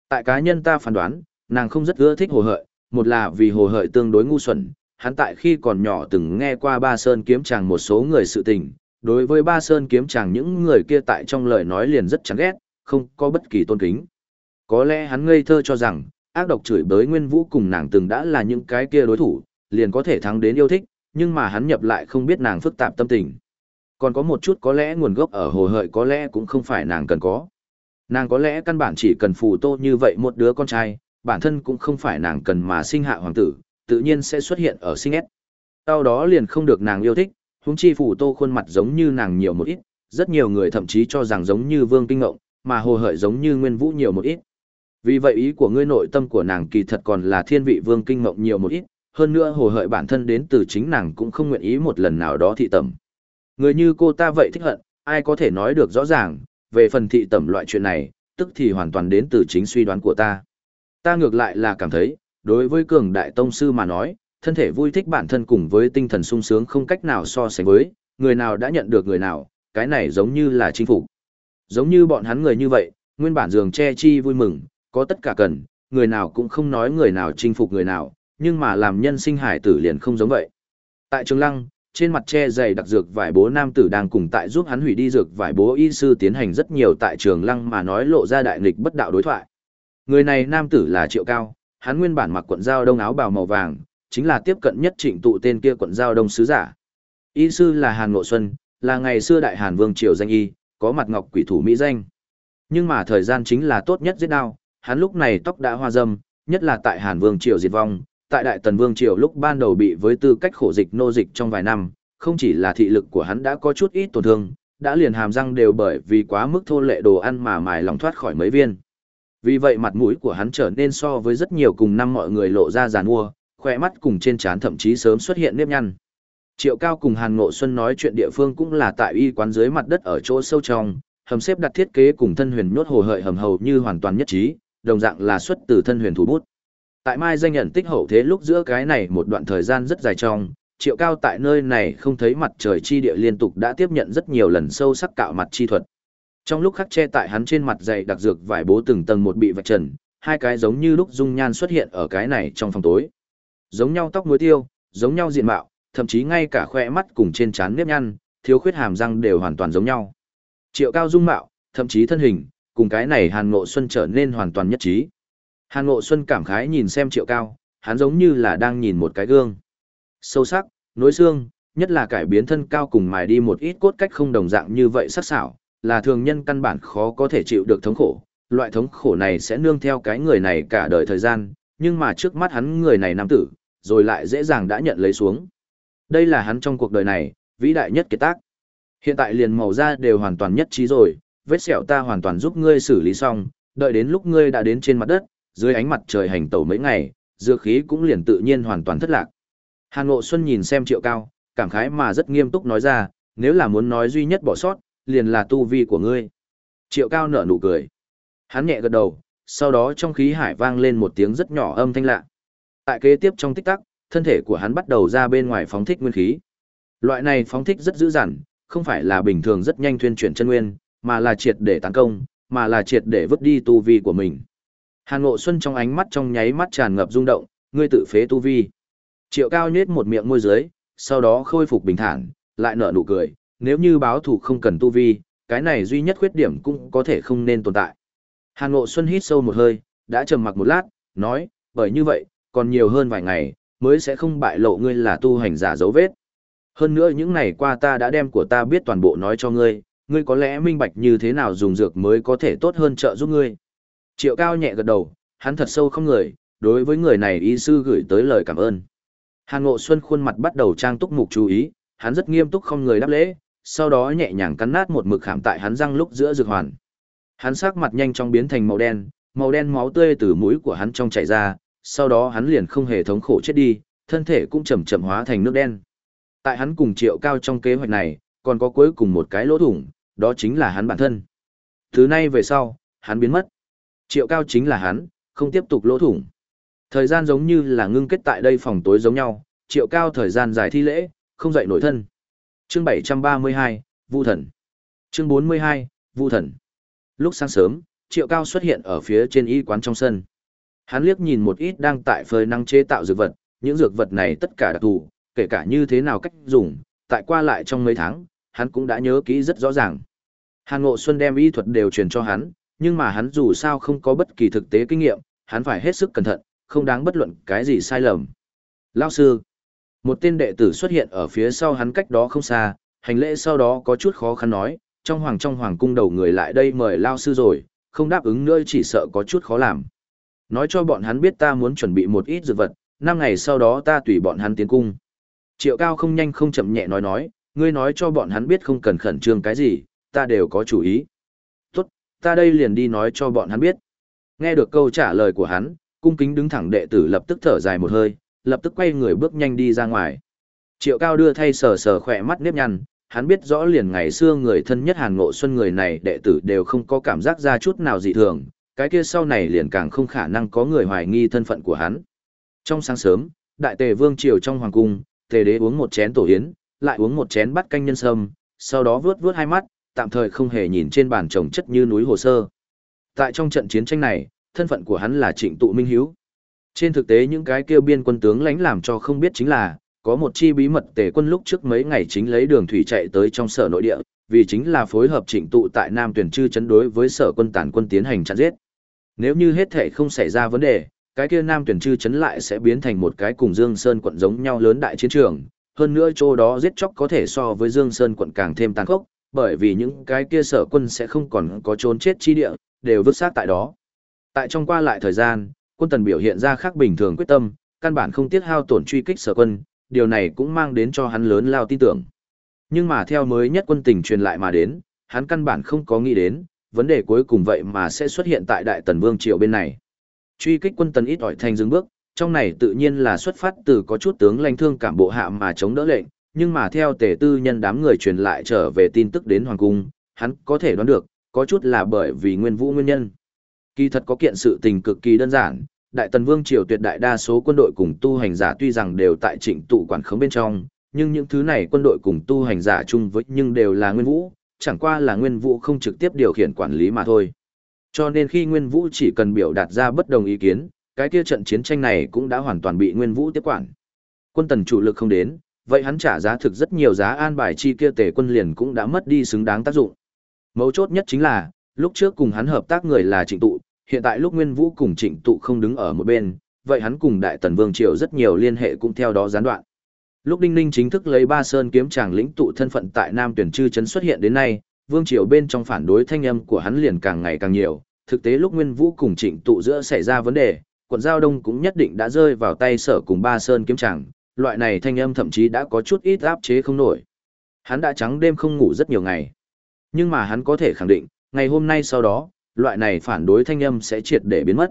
Speaker 1: Tại cá nhân ta phán đoán, nàng không rất ưa thích hồ hợi, một là vì hồ hợi tương đối ngu xuẩn, hắn tại khi còn nhỏ từng nghe qua ba sơn kiếm chàng một số người sự tình, đối với ba sơn kiếm chàng những người kia tại trong lời nói liền rất chán ghét, không có bất kỳ tôn kính. Có lẽ hắn ngây thơ cho rằng, ác độc chửi bới Nguyên Vũ cùng nàng từng đã là những cái kia đối thủ, liền có thể thắng đến yêu thích, nhưng mà hắn nhập lại không biết nàng phức tạp tâm tình. Còn có một chút có lẽ nguồn gốc ở hồ hợi có lẽ cũng không phải nàng cần có. Nàng có lẽ căn bản chỉ cần phù tô như vậy một đứa con trai, bản thân cũng không phải nàng cần mà sinh hạ hoàng tử, tự nhiên sẽ xuất hiện ở sinh ép. Sau đó liền không được nàng yêu thích, Húng chi phủ tô khuôn mặt giống như nàng nhiều một ít, rất nhiều người thậm chí cho rằng giống như vương kinh ngộng, mà hồ hợi giống như nguyên vũ nhiều một ít. Vì vậy ý của ngươi nội tâm của nàng kỳ thật còn là thiên vị vương kinh ngộng nhiều một ít, hơn nữa hồ hợi bản thân đến từ chính nàng cũng không nguyện ý một lần nào đó thị tẩm. Người như cô ta vậy thích hận, ai có thể nói được rõ ràng, về phần thị tẩm loại chuyện này, tức thì hoàn toàn đến từ chính suy đoán của ta. Ta ngược lại là cảm thấy, đối với cường đại tông sư mà nói, thân thể vui thích bản thân cùng với tinh thần sung sướng không cách nào so sánh với, người nào đã nhận được người nào, cái này giống như là chinh phục. Giống như bọn hắn người như vậy, nguyên bản giường che chi vui mừng, có tất cả cần, người nào cũng không nói người nào chinh phục người nào, nhưng mà làm nhân sinh hải tử liền không giống vậy. Tại Trường Lăng, trên mặt che dày đặc dược vải bố nam tử đang cùng tại giúp hắn hủy đi dược vải bố y sư tiến hành rất nhiều tại Trường Lăng mà nói lộ ra đại nghịch bất đạo đối thoại. Người này nam tử là Triệu Cao, hắn nguyên bản mặc quần dao đông áo bào màu vàng, chính là tiếp cận nhất trịnh tụ tên kia quận giao đông sứ giả. Y sư là Hàn Ngộ Xuân, là ngày xưa đại Hàn Vương Triều danh y, có mặt ngọc quỷ thủ mỹ danh. Nhưng mà thời gian chính là tốt nhất giết đao, hắn lúc này tóc đã hoa dâm, nhất là tại Hàn Vương Triều diệt vong, tại Đại Tần Vương Triều lúc ban đầu bị với tư cách khổ dịch nô dịch trong vài năm, không chỉ là thị lực của hắn đã có chút ít tổn thương, đã liền hàm răng đều bởi vì quá mức thô lệ đồ ăn mà mài lòng thoát khỏi mấy viên. Vì vậy mặt mũi của hắn trở nên so với rất nhiều cùng năm mọi người lộ ra giàn mua, khỏe mắt cùng trên trán thậm chí sớm xuất hiện nếp nhăn. Triệu Cao cùng Hàn Ngộ Xuân nói chuyện địa phương cũng là tại y quán dưới mặt đất ở chỗ sâu trong, hầm xếp đặt thiết kế cùng thân huyền nhốt hồ hợi hầm hầu như hoàn toàn nhất trí, đồng dạng là xuất từ thân huyền thủ bút. Tại Mai danh nhận tích hậu thế lúc giữa cái này một đoạn thời gian rất dài trong, triệu cao tại nơi này không thấy mặt trời chi địa liên tục đã tiếp nhận rất nhiều lần sâu sắc cạo mặt chi thuật. Trong lúc khắc che tại hắn trên mặt dày đặc dược vải bố từng tầng một bị vạch trần, hai cái giống như lúc dung nhan xuất hiện ở cái này trong phòng tối. Giống nhau tóc muối tiêu, giống nhau diện mạo, thậm chí ngay cả khoe mắt cùng trên trán nếp nhăn, thiếu khuyết hàm răng đều hoàn toàn giống nhau. Triệu cao dung mạo, thậm chí thân hình, cùng cái này Hàn Ngộ Xuân trở nên hoàn toàn nhất trí. Hàn Ngộ Xuân cảm khái nhìn xem Triệu Cao, hắn giống như là đang nhìn một cái gương. Sâu sắc, nối xương, nhất là cải biến thân cao cùng mài đi một ít cốt cách không đồng dạng như vậy sắc sảo, là thường nhân căn bản khó có thể chịu được thống khổ. Loại thống khổ này sẽ nương theo cái người này cả đời thời gian, nhưng mà trước mắt hắn người này nam tử, rồi lại dễ dàng đã nhận lấy xuống. Đây là hắn trong cuộc đời này, vĩ đại nhất kiệt tác. Hiện tại liền màu da đều hoàn toàn nhất trí rồi, vết sẹo ta hoàn toàn giúp ngươi xử lý xong, đợi đến lúc ngươi đã đến trên mặt đất, dưới ánh mặt trời hành tẩu mấy ngày, dược khí cũng liền tự nhiên hoàn toàn thất lạc. Hàn Ngộ Xuân nhìn xem Triệu Cao, cảm khái mà rất nghiêm túc nói ra, nếu là muốn nói duy nhất bỏ sót, liền là tu vi của ngươi. Triệu Cao nở nụ cười. Hắn nhẹ gật đầu, sau đó trong khí hải vang lên một tiếng rất nhỏ âm thanh lạ. Tại kế tiếp trong tích tắc, thân thể của hắn bắt đầu ra bên ngoài phóng thích nguyên khí. Loại này phóng thích rất dữ dằn, không phải là bình thường rất nhanh thuyên chuyển chân nguyên, mà là triệt để tấn công, mà là triệt để vứt đi tu vi của mình. Hàn Ngộ Xuân trong ánh mắt trong nháy mắt tràn ngập rung động, ngươi tự phế tu vi. Triệu Cao nhếch một miệng môi dưới, sau đó khôi phục bình thản, lại nở nụ cười, nếu như báo thủ không cần tu vi, cái này duy nhất khuyết điểm cũng có thể không nên tồn tại. Hàn Ngộ Xuân hít sâu một hơi, đã trầm mặc một lát, nói, bởi như vậy, còn nhiều hơn vài ngày, mới sẽ không bại lộ ngươi là tu hành giả dấu vết. Hơn nữa những ngày qua ta đã đem của ta biết toàn bộ nói cho ngươi, ngươi có lẽ minh bạch như thế nào dùng dược mới có thể tốt hơn trợ giúp ngươi. Triệu Cao nhẹ gật đầu, hắn thật sâu không người, đối với người này y sư gửi tới lời cảm ơn. Hàn Ngộ Xuân khuôn mặt bắt đầu trang túc mục chú ý, hắn rất nghiêm túc không người đáp lễ, sau đó nhẹ nhàng cắn nát một mực khảm tại hắn răng lúc giữa dược hoàn. Hắn sắc mặt nhanh chóng biến thành màu đen, màu đen máu tươi từ mũi của hắn trong chảy ra, sau đó hắn liền không hề thống khổ chết đi, thân thể cũng chậm chậm hóa thành nước đen. Tại hắn cùng Triệu Cao trong kế hoạch này, còn có cuối cùng một cái lỗ thủng, đó chính là hắn bản thân. Thứ nay về sau, hắn biến mất. Triệu Cao chính là hắn, không tiếp tục lỗ thủng. Thời gian giống như là ngưng kết tại đây phòng tối giống nhau, Triệu Cao thời gian dài thi lễ, không dậy nổi thân. Chương 732, Vu Thần. Chương 42, Vu Thần. Lúc sáng sớm, Triệu Cao xuất hiện ở phía trên y quán trong sân. Hắn liếc nhìn một ít đang tại phơi năng chế tạo dược vật, những dược vật này tất cả đặc thù, kể cả như thế nào cách dùng, tại qua lại trong mấy tháng, hắn cũng đã nhớ kỹ rất rõ ràng. Hàn Ngộ Xuân đem y thuật đều truyền cho hắn, nhưng mà hắn dù sao không có bất kỳ thực tế kinh nghiệm, hắn phải hết sức cẩn thận, không đáng bất luận cái gì sai lầm. Lao sư, một tên đệ tử xuất hiện ở phía sau hắn cách đó không xa, hành lễ sau đó có chút khó khăn nói, trong hoàng trong hoàng cung đầu người lại đây mời Lao sư rồi, không đáp ứng nữa chỉ sợ có chút khó làm. Nói cho bọn hắn biết ta muốn chuẩn bị một ít dược vật, năm ngày sau đó ta tùy bọn hắn tiến cung. Triệu cao không nhanh không chậm nhẹ nói nói, ngươi nói cho bọn hắn biết không cần khẩn trương cái gì, ta đều có chủ ý. Tốt, ta đây liền đi nói cho bọn hắn biết. Nghe được câu trả lời của hắn, cung kính đứng thẳng đệ tử lập tức thở dài một hơi, lập tức quay người bước nhanh đi ra ngoài. Triệu cao đưa thay sờ sờ khỏe mắt nếp nhăn, hắn biết rõ liền ngày xưa người thân nhất hàn ngộ xuân người này đệ tử đều không có cảm giác ra chút nào dị thường, cái kia sau này liền càng không khả năng có người hoài nghi thân phận của hắn. Trong sáng sớm, đại tề vương triều trong hoàng cung, tề đế uống một chén tổ yến, lại uống một chén bát canh nhân sâm, sau đó vướt vướt hai mắt, tạm thời không hề nhìn trên bàn trồng chất như núi hồ sơ. Tại trong trận chiến tranh này, thân phận của hắn là trịnh tụ minh hiếu. Trên thực tế những cái kêu biên quân tướng lãnh làm cho không biết chính là, có một chi bí mật tề quân lúc trước mấy ngày chính lấy đường thủy chạy tới trong sở nội địa, vì chính là phối hợp chỉnh tụ tại Nam tuyển chư chấn đối với sở quân tàn quân tiến hành chặn giết. Nếu như hết thể không xảy ra vấn đề, cái kia Nam tuyển chư chấn lại sẽ biến thành một cái cùng Dương Sơn quận giống nhau lớn đại chiến trường, hơn nữa chỗ đó giết chóc có thể so với Dương Sơn quận càng thêm tàn khốc, bởi vì những cái kia sở quân sẽ không còn có trốn chết chi địa, đều vứt xác tại đó. Tại trong qua lại thời gian, quân tần biểu hiện ra khác bình thường quyết tâm, căn bản không tiếc hao tổn truy kích sở quân, điều này cũng mang đến cho hắn lớn lao tin tưởng. Nhưng mà theo mới nhất quân tình truyền lại mà đến, hắn căn bản không có nghĩ đến, vấn đề cuối cùng vậy mà sẽ xuất hiện tại Đại Tần Vương Triều bên này. Truy kích quân tần ít ỏi thành dừng bước, trong này tự nhiên là xuất phát từ có chút tướng lãnh thương cảm bộ hạ mà chống đỡ lệnh, nhưng mà theo tể tư nhân đám người truyền lại trở về tin tức đến Hoàng Cung, hắn có thể đoán được, có chút là bởi vì nguyên vũ nguyên nhân. Kỳ thật có kiện sự tình cực kỳ đơn giản, Đại Tần Vương triều tuyệt đại đa số quân đội cùng tu hành giả tuy rằng đều tại Trịnh tụ quản khống bên trong, nhưng những thứ này quân đội cùng tu hành giả chung với nhưng đều là Nguyên Vũ, chẳng qua là Nguyên Vũ không trực tiếp điều khiển quản lý mà thôi. Cho nên khi Nguyên Vũ chỉ cần biểu đạt ra bất đồng ý kiến, cái kia trận chiến tranh này cũng đã hoàn toàn bị Nguyên Vũ tiếp quản. Quân tần chủ lực không đến, vậy hắn trả giá thực rất nhiều giá an bài chi kia tề quân liền cũng đã mất đi xứng đáng tác dụng. Mấu chốt nhất chính là, lúc trước cùng hắn hợp tác người là trịnh tụ, hiện tại lúc Nguyên Vũ cùng trịnh tụ không đứng ở một bên, vậy hắn cùng Đại Tần Vương Triều rất nhiều liên hệ cũng theo đó gián đoạn. Lúc Đinh Ninh chính thức lấy Ba Sơn kiếm chàng lĩnh tụ thân phận tại Nam Tuyển Trư trấn xuất hiện đến nay, Vương Triều bên trong phản đối thanh âm của hắn liền càng ngày càng nhiều, thực tế lúc Nguyên Vũ cùng Trịnh tụ giữa xảy ra vấn đề, quận Giao Đông cũng nhất định đã rơi vào tay sở cùng Ba Sơn kiếm chàng, loại này thanh âm thậm chí đã có chút ít áp chế không nổi. Hắn đã trắng đêm không ngủ rất nhiều ngày. Nhưng mà hắn có thể khẳng định, ngày hôm nay sau đó, loại này phản đối thanh âm sẽ triệt để biến mất.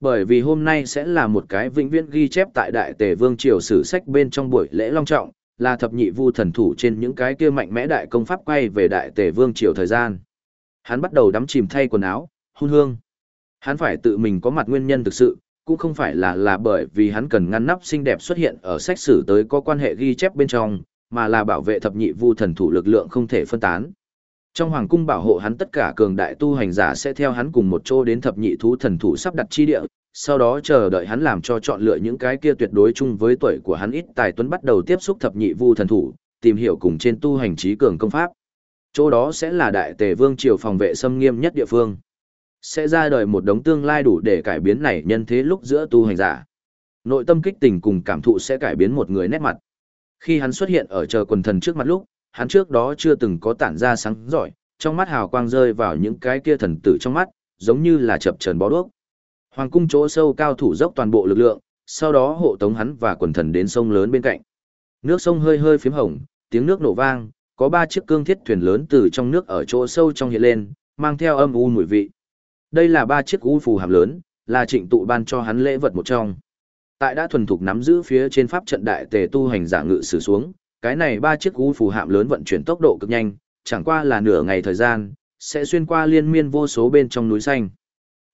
Speaker 1: Bởi vì hôm nay sẽ là một cái vĩnh viễn ghi chép tại Đại Tề Vương Triều sử sách bên trong buổi lễ long trọng, là thập nhị vu thần thủ trên những cái kia mạnh mẽ đại công pháp quay về Đại Tề Vương Triều thời gian. Hắn bắt đầu đắm chìm thay quần áo, hun hương. Hắn phải tự mình có mặt nguyên nhân thực sự, cũng không phải là là bởi vì hắn cần ngăn nắp xinh đẹp xuất hiện ở sách sử tới có quan hệ ghi chép bên trong, mà là bảo vệ thập nhị vu thần thủ lực lượng không thể phân tán. Trong hoàng cung bảo hộ hắn tất cả cường đại tu hành giả sẽ theo hắn cùng một chỗ đến thập nhị thú thần thủ sắp đặt chi địa, sau đó chờ đợi hắn làm cho chọn lựa những cái kia tuyệt đối chung với tuổi của hắn ít tài tuấn bắt đầu tiếp xúc thập nhị vu thần thủ, tìm hiểu cùng trên tu hành trí cường công pháp. Chỗ đó sẽ là đại tề vương triều phòng vệ xâm nghiêm nhất địa phương. Sẽ ra đời một đống tương lai đủ để cải biến này nhân thế lúc giữa tu hành giả. Nội tâm kích tình cùng cảm thụ sẽ cải biến một người nét mặt. Khi hắn xuất hiện ở chờ quần thần trước mặt lúc, hắn trước đó chưa từng có tản ra sáng giỏi, trong mắt hào quang rơi vào những cái kia thần tử trong mắt, giống như là chập chờn bó đuốc. Hoàng cung chỗ sâu cao thủ dốc toàn bộ lực lượng, sau đó hộ tống hắn và quần thần đến sông lớn bên cạnh. Nước sông hơi hơi phím hồng, tiếng nước nổ vang, có ba chiếc cương thiết thuyền lớn từ trong nước ở chỗ sâu trong hiện lên, mang theo âm u mùi vị. Đây là ba chiếc u phù hàm lớn, là trịnh tụ ban cho hắn lễ vật một trong. Tại đã thuần thục nắm giữ phía trên pháp trận đại tề tu hành giả ngự sử xuống, cái này ba chiếc u phù hạm lớn vận chuyển tốc độ cực nhanh, chẳng qua là nửa ngày thời gian, sẽ xuyên qua liên miên vô số bên trong núi xanh.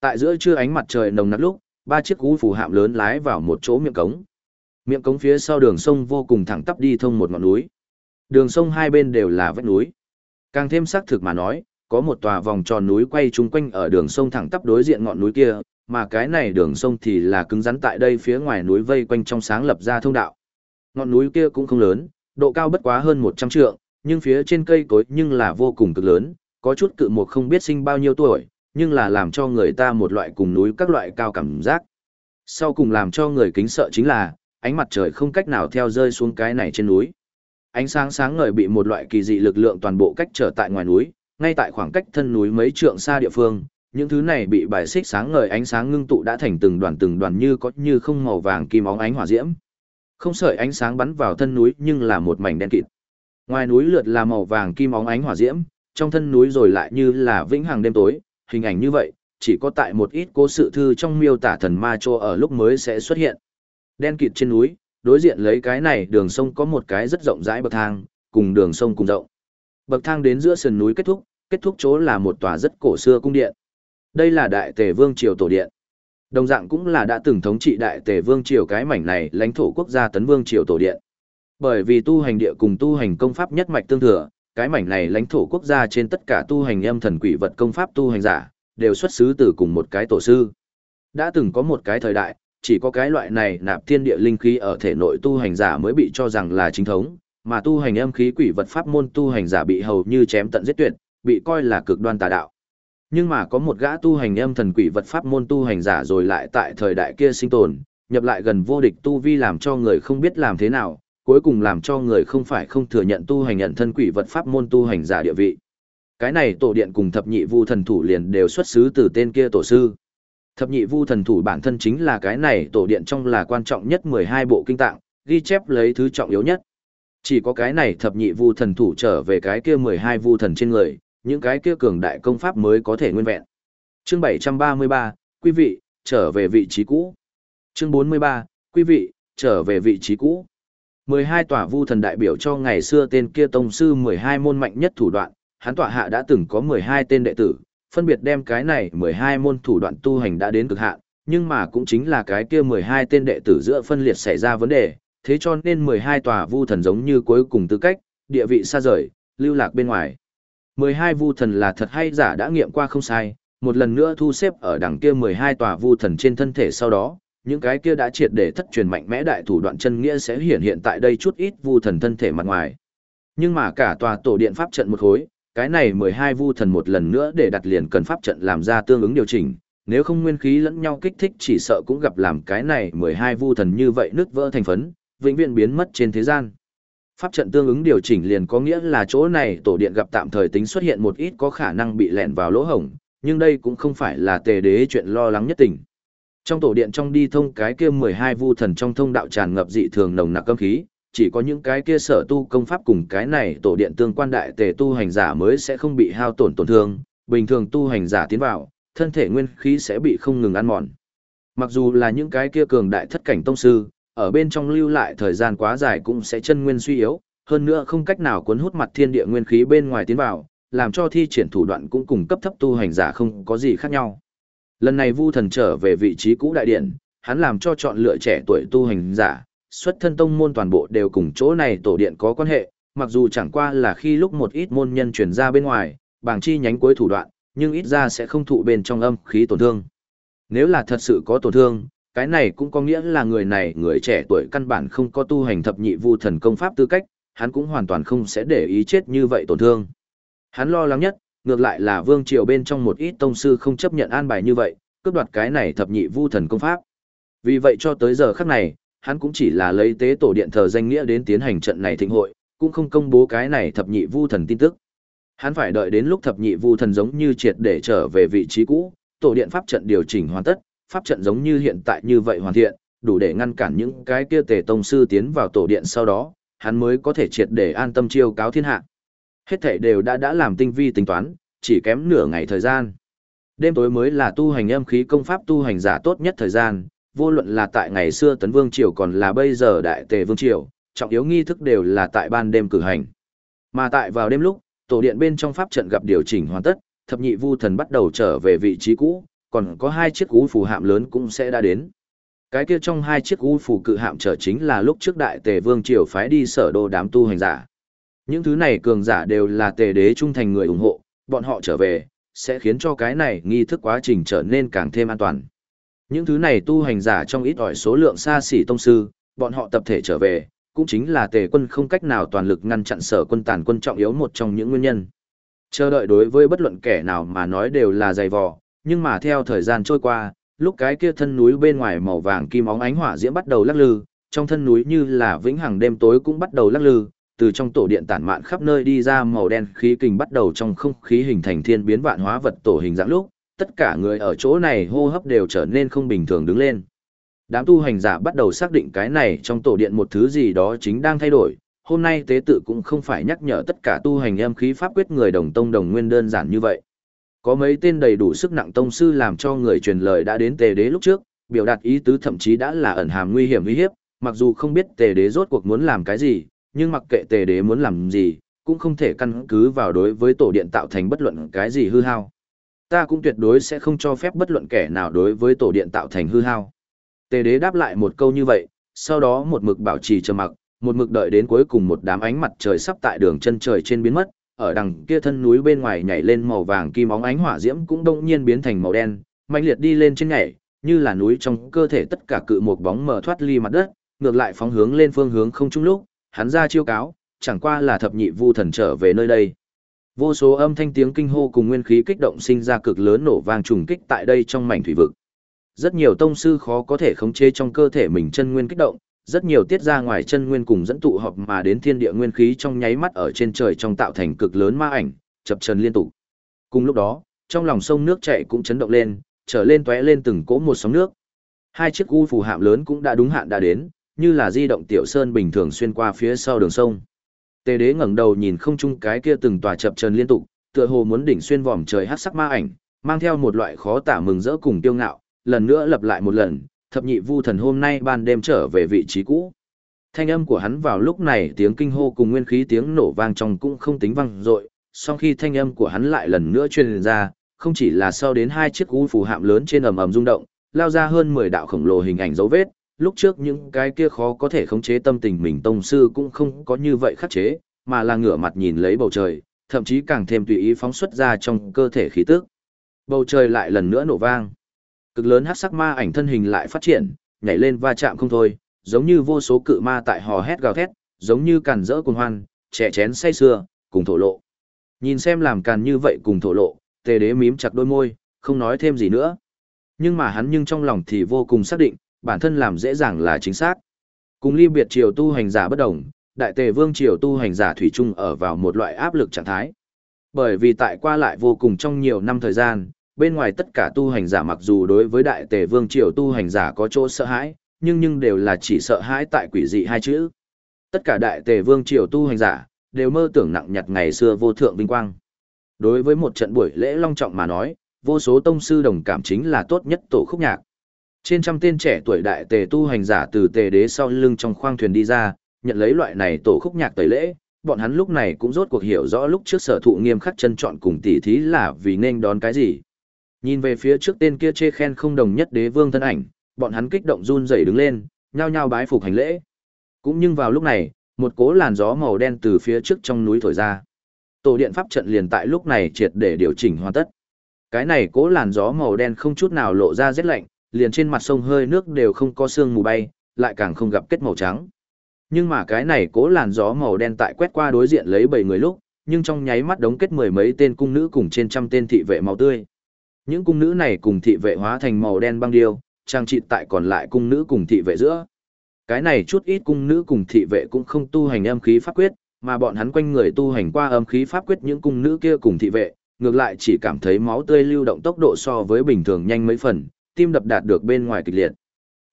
Speaker 1: Tại giữa trưa ánh mặt trời nồng nặc lúc, ba chiếc u phù hạm lớn lái vào một chỗ miệng cống. Miệng cống phía sau đường sông vô cùng thẳng tắp đi thông một ngọn núi. Đường sông hai bên đều là vách núi. Càng thêm xác thực mà nói, có một tòa vòng tròn núi quay chung quanh ở đường sông thẳng tắp đối diện ngọn núi kia, mà cái này đường sông thì là cứng rắn tại đây phía ngoài núi vây quanh trong sáng lập ra thông đạo. Ngọn núi kia cũng không lớn, độ cao bất quá hơn 100 trượng, nhưng phía trên cây cối nhưng là vô cùng cực lớn, có chút cự một không biết sinh bao nhiêu tuổi, nhưng là làm cho người ta một loại cùng núi các loại cao cảm giác. Sau cùng làm cho người kính sợ chính là, ánh mặt trời không cách nào theo rơi xuống cái này trên núi. Ánh sáng sáng ngời bị một loại kỳ dị lực lượng toàn bộ cách trở tại ngoài núi, ngay tại khoảng cách thân núi mấy trượng xa địa phương, những thứ này bị bài xích sáng ngời ánh sáng ngưng tụ đã thành từng đoàn từng đoàn như có như không màu vàng kim óng ánh hỏa diễm. Không sợi ánh sáng bắn vào thân núi nhưng là một mảnh đen kịt. Ngoài núi lượt là màu vàng kim óng ánh hỏa diễm, trong thân núi rồi lại như là vĩnh hằng đêm tối, hình ảnh như vậy, chỉ có tại một ít cố sự thư trong miêu tả thần ma cho ở lúc mới sẽ xuất hiện. Đen kịt trên núi, đối diện lấy cái này đường sông có một cái rất rộng rãi bậc thang, cùng đường sông cùng rộng. Bậc thang đến giữa sườn núi kết thúc, kết thúc chỗ là một tòa rất cổ xưa cung điện. Đây là Đại Tề Vương triều tổ điện. Đồng dạng cũng là đã từng thống trị Đại Tề Vương triều cái mảnh này, lãnh thổ quốc gia Tấn Vương triều tổ điện. Bởi vì tu hành địa cùng tu hành công pháp nhất mạch tương thừa, cái mảnh này lãnh thổ quốc gia trên tất cả tu hành âm thần quỷ vật công pháp tu hành giả, đều xuất xứ từ cùng một cái tổ sư. Đã từng có một cái thời đại, chỉ có cái loại này nạp thiên địa linh khí ở thể nội tu hành giả mới bị cho rằng là chính thống, mà tu hành âm khí quỷ vật pháp môn tu hành giả bị hầu như chém tận giết tuyệt, bị coi là cực đoan tà đạo. Nhưng mà có một gã tu hành âm thần quỷ vật pháp môn tu hành giả rồi lại tại thời đại kia sinh tồn, nhập lại gần vô địch tu vi làm cho người không biết làm thế nào, cuối cùng làm cho người không phải không thừa nhận tu hành nhận thân quỷ vật pháp môn tu hành giả địa vị. Cái này tổ điện cùng thập nhị vu thần thủ liền đều xuất xứ từ tên kia tổ sư. Thập nhị vu thần thủ bản thân chính là cái này tổ điện trong là quan trọng nhất 12 bộ kinh tạng, ghi chép lấy thứ trọng yếu nhất. Chỉ có cái này thập nhị vu thần thủ trở về cái kia 12 vu thần trên người, những cái kia cường đại công pháp mới có thể nguyên vẹn. Chương 733, quý vị, trở về vị trí cũ. Chương 43, quý vị, trở về vị trí cũ. 12 tòa vu thần đại biểu cho ngày xưa tên kia tông sư 12 môn mạnh nhất thủ đoạn, hắn tọa hạ đã từng có 12 tên đệ tử, phân biệt đem cái này 12 môn thủ đoạn tu hành đã đến cực hạn, nhưng mà cũng chính là cái kia 12 tên đệ tử giữa phân liệt xảy ra vấn đề, thế cho nên 12 tòa vu thần giống như cuối cùng tư cách, địa vị xa rời, lưu lạc bên ngoài. 12 vu thần là thật hay giả đã nghiệm qua không sai, một lần nữa thu xếp ở đằng kia 12 tòa vu thần trên thân thể sau đó, những cái kia đã triệt để thất truyền mạnh mẽ đại thủ đoạn chân nghĩa sẽ hiện hiện tại đây chút ít vu thần thân thể mặt ngoài. Nhưng mà cả tòa tổ điện pháp trận một khối, cái này 12 vu thần một lần nữa để đặt liền cần pháp trận làm ra tương ứng điều chỉnh, nếu không nguyên khí lẫn nhau kích thích chỉ sợ cũng gặp làm cái này 12 vu thần như vậy nứt vỡ thành phấn, vĩnh viễn biến mất trên thế gian. Pháp trận tương ứng điều chỉnh liền có nghĩa là chỗ này tổ điện gặp tạm thời tính xuất hiện một ít có khả năng bị lẹn vào lỗ hổng, nhưng đây cũng không phải là tề đế chuyện lo lắng nhất tình. Trong tổ điện trong đi thông cái kia 12 vu thần trong thông đạo tràn ngập dị thường nồng nặc cấm khí, chỉ có những cái kia sở tu công pháp cùng cái này tổ điện tương quan đại tề tu hành giả mới sẽ không bị hao tổn tổn thương, bình thường tu hành giả tiến vào, thân thể nguyên khí sẽ bị không ngừng ăn mòn. Mặc dù là những cái kia cường đại thất cảnh tông sư, ở bên trong lưu lại thời gian quá dài cũng sẽ chân nguyên suy yếu, hơn nữa không cách nào cuốn hút mặt thiên địa nguyên khí bên ngoài tiến vào, làm cho thi triển thủ đoạn cũng cùng cấp thấp tu hành giả không có gì khác nhau. Lần này Vu Thần trở về vị trí cũ đại điện, hắn làm cho chọn lựa trẻ tuổi tu hành giả, xuất thân tông môn toàn bộ đều cùng chỗ này tổ điện có quan hệ, mặc dù chẳng qua là khi lúc một ít môn nhân truyền ra bên ngoài, bảng chi nhánh cuối thủ đoạn, nhưng ít ra sẽ không thụ bên trong âm khí tổn thương. Nếu là thật sự có tổn thương, cái này cũng có nghĩa là người này người trẻ tuổi căn bản không có tu hành thập nhị vu thần công pháp tư cách, hắn cũng hoàn toàn không sẽ để ý chết như vậy tổn thương. Hắn lo lắng nhất, ngược lại là vương triều bên trong một ít tông sư không chấp nhận an bài như vậy, cướp đoạt cái này thập nhị vu thần công pháp. Vì vậy cho tới giờ khắc này, hắn cũng chỉ là lấy tế tổ điện thờ danh nghĩa đến tiến hành trận này thịnh hội, cũng không công bố cái này thập nhị vu thần tin tức. Hắn phải đợi đến lúc thập nhị vu thần giống như triệt để trở về vị trí cũ, tổ điện pháp trận điều chỉnh hoàn tất, pháp trận giống như hiện tại như vậy hoàn thiện, đủ để ngăn cản những cái kia tề tông sư tiến vào tổ điện sau đó, hắn mới có thể triệt để an tâm chiêu cáo thiên hạ. Hết thảy đều đã đã làm tinh vi tính toán, chỉ kém nửa ngày thời gian. Đêm tối mới là tu hành âm khí công pháp tu hành giả tốt nhất thời gian, vô luận là tại ngày xưa Tấn Vương Triều còn là bây giờ Đại Tề Vương Triều, trọng yếu nghi thức đều là tại ban đêm cử hành. Mà tại vào đêm lúc, tổ điện bên trong pháp trận gặp điều chỉnh hoàn tất, thập nhị vu thần bắt đầu trở về vị trí cũ, còn có hai chiếc cú phù hạm lớn cũng sẽ đã đến. Cái kia trong hai chiếc cú phù cự hạm trở chính là lúc trước Đại Tề Vương Triều phái đi sở đô đám tu hành giả. Những thứ này cường giả đều là tề đế trung thành người ủng hộ, bọn họ trở về, sẽ khiến cho cái này nghi thức quá trình trở nên càng thêm an toàn. Những thứ này tu hành giả trong ít ỏi số lượng xa xỉ tông sư, bọn họ tập thể trở về, cũng chính là tề quân không cách nào toàn lực ngăn chặn sở quân tàn quân trọng yếu một trong những nguyên nhân. Chờ đợi đối với bất luận kẻ nào mà nói đều là dày vò, nhưng mà theo thời gian trôi qua, lúc cái kia thân núi bên ngoài màu vàng kim óng ánh hỏa diễm bắt đầu lắc lư, trong thân núi như là vĩnh hằng đêm tối cũng bắt đầu lắc lư, từ trong tổ điện tản mạn khắp nơi đi ra màu đen khí kình bắt đầu trong không khí hình thành thiên biến vạn hóa vật tổ hình dạng lúc, tất cả người ở chỗ này hô hấp đều trở nên không bình thường đứng lên. Đám tu hành giả bắt đầu xác định cái này trong tổ điện một thứ gì đó chính đang thay đổi, hôm nay tế tự cũng không phải nhắc nhở tất cả tu hành em khí pháp quyết người đồng tông đồng nguyên đơn giản như vậy. Có mấy tên đầy đủ sức nặng tông sư làm cho người truyền lời đã đến tề đế lúc trước, biểu đạt ý tứ thậm chí đã là ẩn hàm nguy hiểm uy hiếp, mặc dù không biết tề đế rốt cuộc muốn làm cái gì, nhưng mặc kệ tề đế muốn làm gì, cũng không thể căn cứ vào đối với tổ điện tạo thành bất luận cái gì hư hao. Ta cũng tuyệt đối sẽ không cho phép bất luận kẻ nào đối với tổ điện tạo thành hư hao. Tề đế đáp lại một câu như vậy, sau đó một mực bảo trì trầm mặc, một mực đợi đến cuối cùng một đám ánh mặt trời sắp tại đường chân trời trên biến mất, ở đằng kia thân núi bên ngoài nhảy lên màu vàng kim óng ánh hỏa diễm cũng đông nhiên biến thành màu đen, mạnh liệt đi lên trên nhảy, như là núi trong cơ thể tất cả cự một bóng mờ thoát ly mặt đất, ngược lại phóng hướng lên phương hướng không trung lúc, hắn ra chiêu cáo, chẳng qua là thập nhị vu thần trở về nơi đây. Vô số âm thanh tiếng kinh hô cùng nguyên khí kích động sinh ra cực lớn nổ vang trùng kích tại đây trong mảnh thủy vực. Rất nhiều tông sư khó có thể khống chế trong cơ thể mình chân nguyên kích động, rất nhiều tiết ra ngoài chân nguyên cùng dẫn tụ hợp mà đến thiên địa nguyên khí trong nháy mắt ở trên trời trong tạo thành cực lớn ma ảnh, chập chờn liên tục. Cùng lúc đó, trong lòng sông nước chảy cũng chấn động lên, trở lên tóe lên từng cỗ một sóng nước. Hai chiếc u phù hạm lớn cũng đã đúng hạn đã đến, như là di động tiểu sơn bình thường xuyên qua phía sau đường sông. Tề đế ngẩng đầu nhìn không trung cái kia từng tòa chập chờn liên tục, tựa hồ muốn đỉnh xuyên vòm trời hắc sắc ma ảnh, mang theo một loại khó tả mừng rỡ cùng tiêu ngạo, lần nữa lặp lại một lần, thập nhị vu thần hôm nay ban đêm trở về vị trí cũ. Thanh âm của hắn vào lúc này tiếng kinh hô cùng nguyên khí tiếng nổ vang trong cũng không tính vang dội, sau khi thanh âm của hắn lại lần nữa truyền ra, không chỉ là sau đến hai chiếc u phù hạm lớn trên ầm ầm rung động, lao ra hơn 10 đạo khổng lồ hình ảnh dấu vết, lúc trước những cái kia khó có thể khống chế tâm tình mình tông sư cũng không có như vậy khắc chế, mà là ngửa mặt nhìn lấy bầu trời, thậm chí càng thêm tùy ý phóng xuất ra trong cơ thể khí tức. Bầu trời lại lần nữa nổ vang. Cực lớn hắc sắc ma ảnh thân hình lại phát triển, nhảy lên va chạm không thôi, giống như vô số cự ma tại hò hét gào thét, giống như càn rỡ cuồng hoan, trẻ chén say sưa, cùng thổ lộ. Nhìn xem làm càn như vậy cùng thổ lộ, tề đế mím chặt đôi môi, không nói thêm gì nữa. Nhưng mà hắn nhưng trong lòng thì vô cùng xác định, bản thân làm dễ dàng là chính xác. Cùng ly biệt triều tu hành giả bất đồng, đại tề vương triều tu hành giả thủy chung ở vào một loại áp lực trạng thái. Bởi vì tại qua lại vô cùng trong nhiều năm thời gian, bên ngoài tất cả tu hành giả mặc dù đối với đại tề vương triều tu hành giả có chỗ sợ hãi, nhưng nhưng đều là chỉ sợ hãi tại quỷ dị hai chữ. Tất cả đại tề vương triều tu hành giả, đều mơ tưởng nặng nhặt ngày xưa vô thượng vinh quang. Đối với một trận buổi lễ long trọng mà nói, vô số tông sư đồng cảm chính là tốt nhất tổ khúc nhạc. Trên trăm tên trẻ tuổi đại tề tu hành giả từ tề đế sau lưng trong khoang thuyền đi ra, nhận lấy loại này tổ khúc nhạc tẩy lễ, bọn hắn lúc này cũng rốt cuộc hiểu rõ lúc trước sở thụ nghiêm khắc chân chọn cùng tỷ thí là vì nên đón cái gì. Nhìn về phía trước tên kia chê khen không đồng nhất đế vương thân ảnh, bọn hắn kích động run rẩy đứng lên, nhao nhao bái phục hành lễ. Cũng nhưng vào lúc này, một cỗ làn gió màu đen từ phía trước trong núi thổi ra. Tổ điện pháp trận liền tại lúc này triệt để điều chỉnh hoàn tất. Cái này cỗ làn gió màu đen không chút nào lộ ra rét lạnh, liền trên mặt sông hơi nước đều không có sương mù bay, lại càng không gặp kết màu trắng. Nhưng mà cái này cỗ làn gió màu đen tại quét qua đối diện lấy bảy người lúc, nhưng trong nháy mắt đống kết mười mấy tên cung nữ cùng trên trăm tên thị vệ màu tươi. Những cung nữ này cùng thị vệ hóa thành màu đen băng điêu, trang trị tại còn lại cung nữ cùng thị vệ giữa. Cái này chút ít cung nữ cùng thị vệ cũng không tu hành âm khí pháp quyết, mà bọn hắn quanh người tu hành qua âm khí pháp quyết những cung nữ kia cùng thị vệ, ngược lại chỉ cảm thấy máu tươi lưu động tốc độ so với bình thường nhanh mấy phần, tim đập đạt được bên ngoài kịch liệt.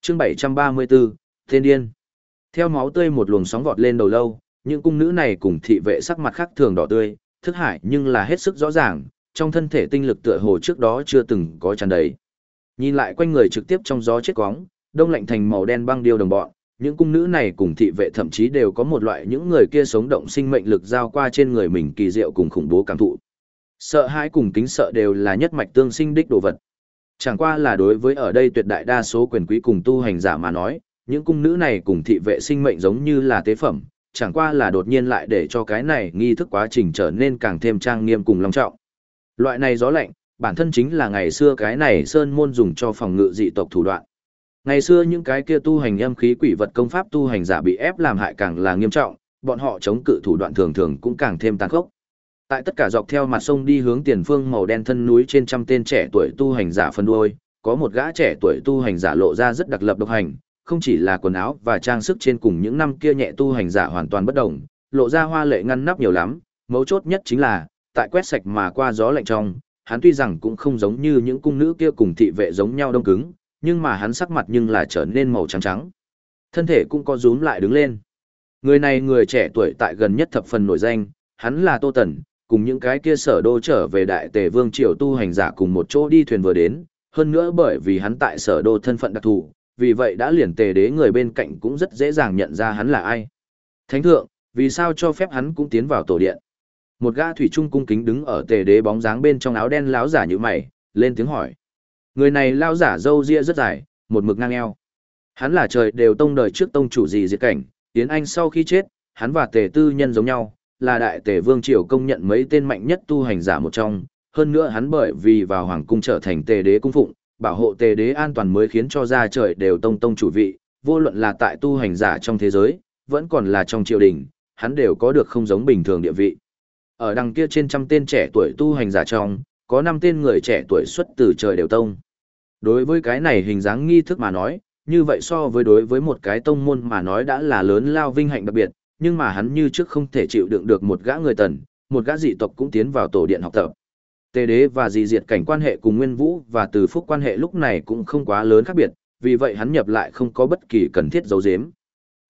Speaker 1: Chương 734, Thiên Điên. Theo máu tươi một luồng sóng vọt lên đầu lâu, những cung nữ này cùng thị vệ sắc mặt khác thường đỏ tươi, thức hải nhưng là hết sức rõ ràng, trong thân thể tinh lực tựa hồ trước đó chưa từng có tràn đầy. Nhìn lại quanh người trực tiếp trong gió chết quóng, đông lạnh thành màu đen băng điêu đồng bọn, những cung nữ này cùng thị vệ thậm chí đều có một loại những người kia sống động sinh mệnh lực giao qua trên người mình kỳ diệu cùng khủng bố cảm thụ. Sợ hãi cùng kính sợ đều là nhất mạch tương sinh đích đồ vật. Chẳng qua là đối với ở đây tuyệt đại đa số quyền quý cùng tu hành giả mà nói, những cung nữ này cùng thị vệ sinh mệnh giống như là tế phẩm, chẳng qua là đột nhiên lại để cho cái này nghi thức quá trình trở nên càng thêm trang nghiêm cùng long trọng. Loại này gió lạnh, bản thân chính là ngày xưa cái này sơn môn dùng cho phòng ngự dị tộc thủ đoạn. Ngày xưa những cái kia tu hành âm khí quỷ vật công pháp tu hành giả bị ép làm hại càng là nghiêm trọng, bọn họ chống cự thủ đoạn thường thường cũng càng thêm tàn khốc. Tại tất cả dọc theo mặt sông đi hướng tiền phương màu đen thân núi trên trăm tên trẻ tuổi tu hành giả phân đuôi, có một gã trẻ tuổi tu hành giả lộ ra rất đặc lập độc hành, không chỉ là quần áo và trang sức trên cùng những năm kia nhẹ tu hành giả hoàn toàn bất động, lộ ra hoa lệ ngăn nắp nhiều lắm, mấu chốt nhất chính là, tại quét sạch mà qua gió lạnh trong, hắn tuy rằng cũng không giống như những cung nữ kia cùng thị vệ giống nhau đông cứng, nhưng mà hắn sắc mặt nhưng là trở nên màu trắng trắng. Thân thể cũng có rúm lại đứng lên. Người này người trẻ tuổi tại gần nhất thập phần nổi danh, hắn là Tô Tần, cùng những cái kia sở đô trở về đại tề vương triều tu hành giả cùng một chỗ đi thuyền vừa đến, hơn nữa bởi vì hắn tại sở đô thân phận đặc thù, vì vậy đã liền tề đế người bên cạnh cũng rất dễ dàng nhận ra hắn là ai. Thánh thượng, vì sao cho phép hắn cũng tiến vào tổ điện? Một gã thủy trung cung kính đứng ở tề đế bóng dáng bên trong áo đen láo giả như mày, lên tiếng hỏi. Người này lao giả râu ria rất dài, một mực ngang eo. Hắn là trời đều tông đời trước tông chủ gì diệt cảnh, Tiến Anh sau khi chết, hắn và tề tư nhân giống nhau, là đại tề vương triều công nhận mấy tên mạnh nhất tu hành giả một trong. Hơn nữa hắn bởi vì vào hoàng cung trở thành tề đế cung phụng, bảo hộ tề đế an toàn mới khiến cho ra trời đều tông tông chủ vị, vô luận là tại tu hành giả trong thế giới, vẫn còn là trong triều đình, hắn đều có được không giống bình thường địa vị. Ở đằng kia trên trăm tên trẻ tuổi tu hành giả trong, có năm tên người trẻ tuổi xuất từ trời đều tông. Đối với cái này hình dáng nghi thức mà nói, như vậy so với đối với một cái tông môn mà nói đã là lớn lao vinh hạnh đặc biệt, nhưng mà hắn như trước không thể chịu đựng được một gã người tần, một gã dị tộc cũng tiến vào tổ điện học tập. Tề đế và dị diệt cảnh quan hệ cùng Nguyên Vũ và Từ Phúc quan hệ lúc này cũng không quá lớn khác biệt, vì vậy hắn nhập lại không có bất kỳ cần thiết giấu giếm.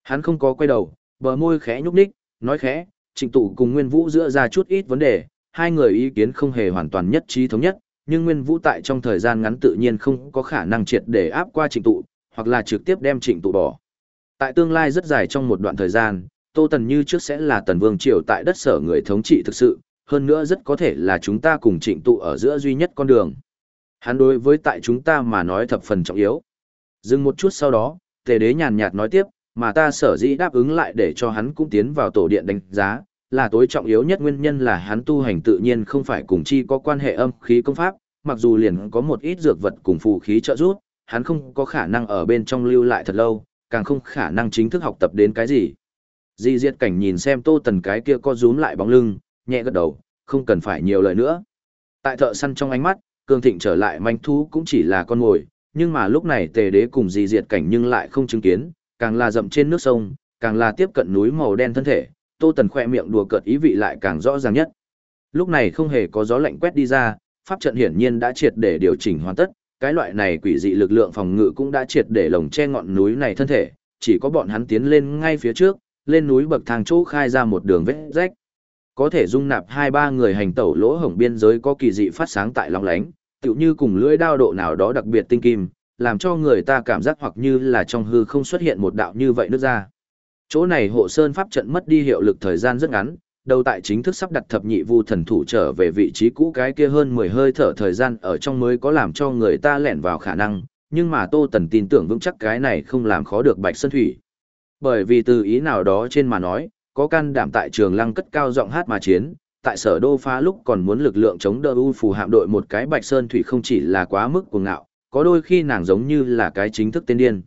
Speaker 1: Hắn không có quay đầu, bờ môi khẽ nhúc nhích, nói khẽ, trịnh tụ cùng Nguyên Vũ giữa ra chút ít vấn đề, hai người ý kiến không hề hoàn toàn nhất trí thống nhất, nhưng Nguyên Vũ tại trong thời gian ngắn tự nhiên không có khả năng triệt để áp qua trịnh tụ, hoặc là trực tiếp đem trịnh tụ bỏ. Tại tương lai rất dài trong một đoạn thời gian, Tô Tần như trước sẽ là tần vương triều tại đất sở người thống trị thực sự, hơn nữa rất có thể là chúng ta cùng trịnh tụ ở giữa duy nhất con đường. hắn đối với tại chúng ta mà nói thập phần trọng yếu. Dừng một chút sau đó, tề đế nhàn nhạt nói tiếp, mà ta sở dĩ đáp ứng lại để cho hắn cũng tiến vào tổ điện đánh giá, là tối trọng yếu nhất nguyên nhân là hắn tu hành tự nhiên không phải cùng chi có quan hệ âm khí công pháp, mặc dù liền có một ít dược vật cùng phù khí trợ giúp, hắn không có khả năng ở bên trong lưu lại thật lâu, càng không khả năng chính thức học tập đến cái gì. Di Diệt Cảnh nhìn xem Tô Tần cái kia co rúm lại bóng lưng, nhẹ gật đầu, không cần phải nhiều lời nữa. Tại thợ săn trong ánh mắt, Cường Thịnh trở lại manh thú cũng chỉ là con mồi, nhưng mà lúc này Tề Đế cùng Di Diệt Cảnh nhưng lại không chứng kiến, càng là dậm trên nước sông, càng là tiếp cận núi màu đen thân thể, Tô Tần khoe miệng đùa cợt ý vị lại càng rõ ràng nhất. Lúc này không hề có gió lạnh quét đi ra, pháp trận hiển nhiên đã triệt để điều chỉnh hoàn tất, cái loại này quỷ dị lực lượng phòng ngự cũng đã triệt để lồng che ngọn núi này thân thể, chỉ có bọn hắn tiến lên ngay phía trước, lên núi bậc thang chỗ khai ra một đường vết rách. Có thể dung nạp hai ba người hành tẩu lỗ hổng biên giới có kỳ dị phát sáng tại long lánh, tựu như cùng lưỡi đao độ nào đó đặc biệt tinh kim, làm cho người ta cảm giác hoặc như là trong hư không xuất hiện một đạo như vậy nước ra. Chỗ này hộ sơn pháp trận mất đi hiệu lực thời gian rất ngắn, đầu tại chính thức sắp đặt thập nhị vu thần thủ trở về vị trí cũ cái kia hơn 10 hơi thở thời gian ở trong mới có làm cho người ta lẻn vào khả năng, nhưng mà Tô Tần tin tưởng vững chắc cái này không làm khó được Bạch Sơn Thủy. Bởi vì từ ý nào đó trên mà nói, có can đảm tại trường lăng cất cao giọng hát mà chiến, tại sở đô phá lúc còn muốn lực lượng chống đỡ u phù hạm đội một cái Bạch Sơn Thủy không chỉ là quá mức cuồng ngạo, có đôi khi nàng giống như là cái chính thức tiên điên.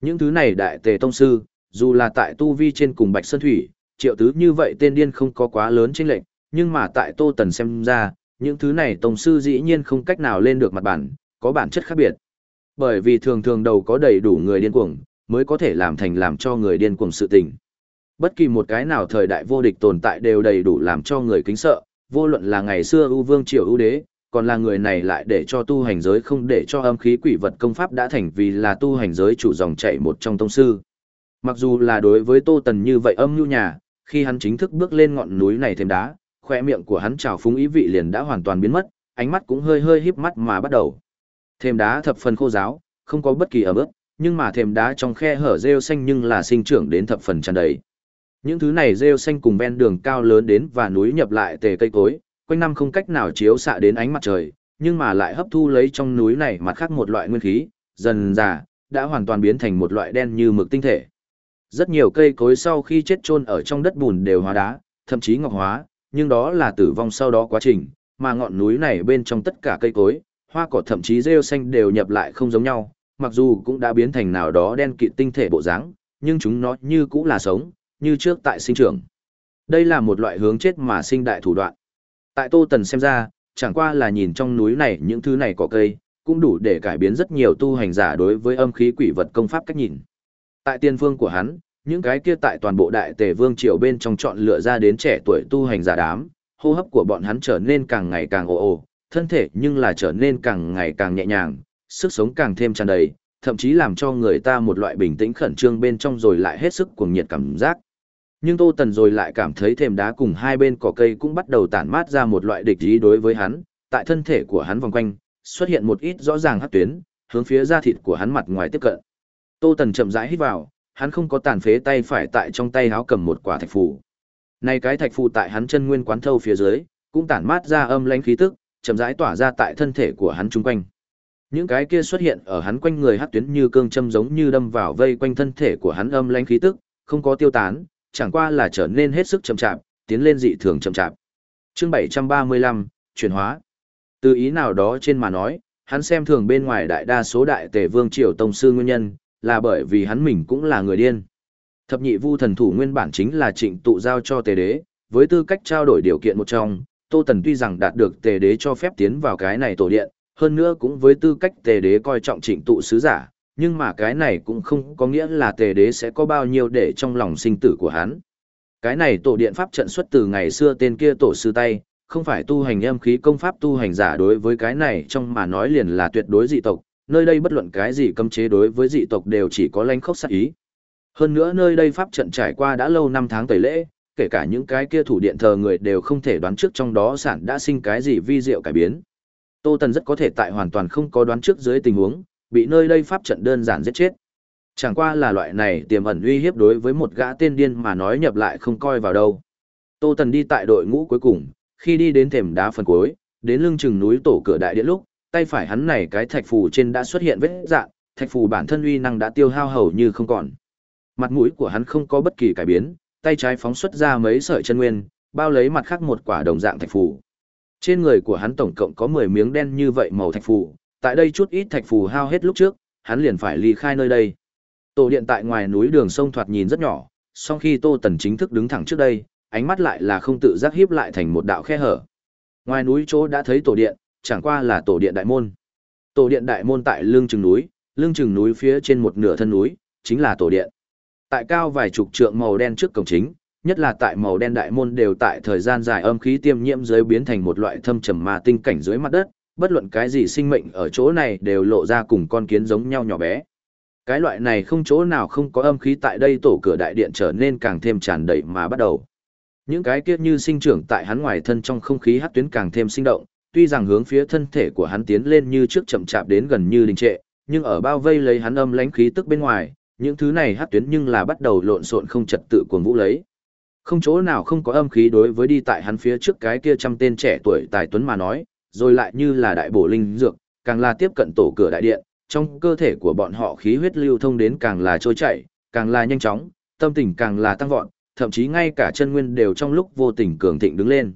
Speaker 1: Những thứ này đại tề tông sư, dù là tại tu vi trên cùng Bạch Sơn Thủy, triệu tứ như vậy tên điên không có quá lớn chênh lệch, nhưng mà tại Tô Tần xem ra, những thứ này tông sư dĩ nhiên không cách nào lên được mặt bản, có bản chất khác biệt. Bởi vì thường thường đầu có đầy đủ người điên cuồng, mới có thể làm thành làm cho người điên cuồng sự tình. Bất kỳ một cái nào thời đại vô địch tồn tại đều đầy đủ làm cho người kính sợ, vô luận là ngày xưa ưu vương triều ưu đế, còn là người này lại để cho tu hành giới không để cho âm khí quỷ vật công pháp đã thành vì là tu hành giới chủ dòng chạy một trong tông sư. Mặc dù là đối với Tô Tần như vậy âm nhu nhà, khi hắn chính thức bước lên ngọn núi này thêm đá, khoe miệng của hắn trào phúng ý vị liền đã hoàn toàn biến mất, ánh mắt cũng hơi hơi híp mắt mà bắt đầu. Thêm đá thập phần khô giáo, không có bất kỳ ẩm ướt, nhưng mà thêm đá trong khe hở rêu xanh nhưng là sinh trưởng đến thập phần tràn đầy. Những thứ này rêu xanh cùng ven đường cao lớn đến và núi nhập lại tề cây cối, quanh năm không cách nào chiếu xạ đến ánh mặt trời, nhưng mà lại hấp thu lấy trong núi này mặt khác một loại nguyên khí, dần dà, đã hoàn toàn biến thành một loại đen như mực tinh thể. Rất nhiều cây cối sau khi chết chôn ở trong đất bùn đều hóa đá, thậm chí ngọc hóa, nhưng đó là tử vong sau đó quá trình, mà ngọn núi này bên trong tất cả cây cối, hoa cỏ thậm chí rêu xanh đều nhập lại không giống nhau, mặc dù cũng đã biến thành nào đó đen kịt tinh thể bộ dáng, nhưng chúng nó như cũng là sống, như trước tại sinh trưởng. Đây là một loại hướng chết mà sinh đại thủ đoạn. Tại Tô Tần xem ra, chẳng qua là nhìn trong núi này những thứ này có cây, cũng đủ để cải biến rất nhiều tu hành giả đối với âm khí quỷ vật công pháp cách nhìn. Tại tiên phương của hắn, những cái kia tại toàn bộ đại tề vương triều bên trong chọn lựa ra đến trẻ tuổi tu hành giả đám, hô hấp của bọn hắn trở nên càng ngày càng ồ ồ, thân thể nhưng là trở nên càng ngày càng nhẹ nhàng, sức sống càng thêm tràn đầy, thậm chí làm cho người ta một loại bình tĩnh khẩn trương bên trong rồi lại hết sức cuồng nhiệt cảm giác. Nhưng Tô Tần rồi lại cảm thấy thềm đá cùng hai bên cỏ cây cũng bắt đầu tản mát ra một loại địch ý đối với hắn, tại thân thể của hắn vòng quanh, xuất hiện một ít rõ ràng hắc tuyến, hướng phía da thịt của hắn mặt ngoài tiếp cận. Tô Tần chậm rãi hít vào, hắn không có tàn phế tay phải tại trong tay háo cầm một quả thạch phù. Này cái thạch phù tại hắn chân nguyên quán thâu phía dưới, cũng tản mát ra âm lãnh khí tức, chậm rãi tỏa ra tại thân thể của hắn chung quanh. Những cái kia xuất hiện ở hắn quanh người hắc tuyến như cương châm giống như đâm vào vây quanh thân thể của hắn âm lãnh khí tức, không có tiêu tán, chẳng qua là trở nên hết sức chậm chạp, tiến lên dị thường chậm chạp. Chương 735, chuyển hóa. Từ ý nào đó trên mà nói, hắn xem thường bên ngoài đại đa số đại tề vương triều tông sư nguyên nhân, là bởi vì hắn mình cũng là người điên. Thập nhị vu thần thủ nguyên bản chính là trịnh tụ giao cho tề đế, với tư cách trao đổi điều kiện một trong, Tô Tần tuy rằng đạt được tề đế cho phép tiến vào cái này tổ điện, hơn nữa cũng với tư cách tề đế coi trọng trịnh tụ sứ giả, nhưng mà cái này cũng không có nghĩa là tề đế sẽ có bao nhiêu để trong lòng sinh tử của hắn. Cái này tổ điện pháp trận xuất từ ngày xưa tên kia tổ sư tay, không phải tu hành âm khí công pháp tu hành giả đối với cái này trong mà nói liền là tuyệt đối dị tộc, nơi đây bất luận cái gì cấm chế đối với dị tộc đều chỉ có lanh khốc sát ý. Hơn nữa nơi đây pháp trận trải qua đã lâu năm tháng tẩy lễ, kể cả những cái kia thủ điện thờ người đều không thể đoán trước trong đó sản đã sinh cái gì vi diệu cải biến. Tô Tần rất có thể tại hoàn toàn không có đoán trước dưới tình huống, bị nơi đây pháp trận đơn giản giết chết. Chẳng qua là loại này tiềm ẩn uy hiếp đối với một gã tiên điên mà nói nhập lại không coi vào đâu. Tô Tần đi tại đội ngũ cuối cùng, khi đi đến thềm đá phần cuối, đến lưng chừng núi tổ cửa đại điện lúc, tay phải hắn này cái thạch phù trên đã xuất hiện vết dạng, thạch phù bản thân uy năng đã tiêu hao hầu như không còn. Mặt mũi của hắn không có bất kỳ cải biến, tay trái phóng xuất ra mấy sợi chân nguyên, bao lấy mặt khác một quả đồng dạng thạch phù. Trên người của hắn tổng cộng có 10 miếng đen như vậy màu thạch phù, tại đây chút ít thạch phù hao hết lúc trước, hắn liền phải ly khai nơi đây. Tổ điện tại ngoài núi đường sông thoạt nhìn rất nhỏ, song khi Tô Tần chính thức đứng thẳng trước đây, ánh mắt lại là không tự giác hiếp lại thành một đạo khe hở. Ngoài núi chỗ đã thấy tổ điện, chẳng qua là tổ điện đại môn. Tổ điện đại môn tại lưng chừng núi, lưng chừng núi phía trên một nửa thân núi, chính là tổ điện. Tại cao vài chục trượng màu đen trước cổng chính, nhất là tại màu đen đại môn đều tại thời gian dài âm khí tiêm nhiễm dưới biến thành một loại thâm trầm ma tinh cảnh dưới mặt đất, bất luận cái gì sinh mệnh ở chỗ này đều lộ ra cùng con kiến giống nhau nhỏ bé. Cái loại này không chỗ nào không có âm khí tại đây tổ cửa đại điện trở nên càng thêm tràn đầy mà bắt đầu. Những cái kia như sinh trưởng tại hắn ngoài thân trong không khí hắc tuyến càng thêm sinh động, tuy rằng hướng phía thân thể của hắn tiến lên như trước chậm chạp đến gần như đình trệ, nhưng ở bao vây lấy hắn âm lãnh khí tức bên ngoài, những thứ này hắc tuyến nhưng là bắt đầu lộn xộn không trật tự cuồng vũ lấy. Không chỗ nào không có âm khí đối với đi tại hắn phía trước cái kia trăm tên trẻ tuổi tài tuấn mà nói, rồi lại như là đại bổ linh dược, càng là tiếp cận tổ cửa đại điện, trong cơ thể của bọn họ khí huyết lưu thông đến càng là trôi chảy, càng là nhanh chóng, tâm tình càng là tăng vọt, thậm chí ngay cả chân nguyên đều trong lúc vô tình cường thịnh đứng lên.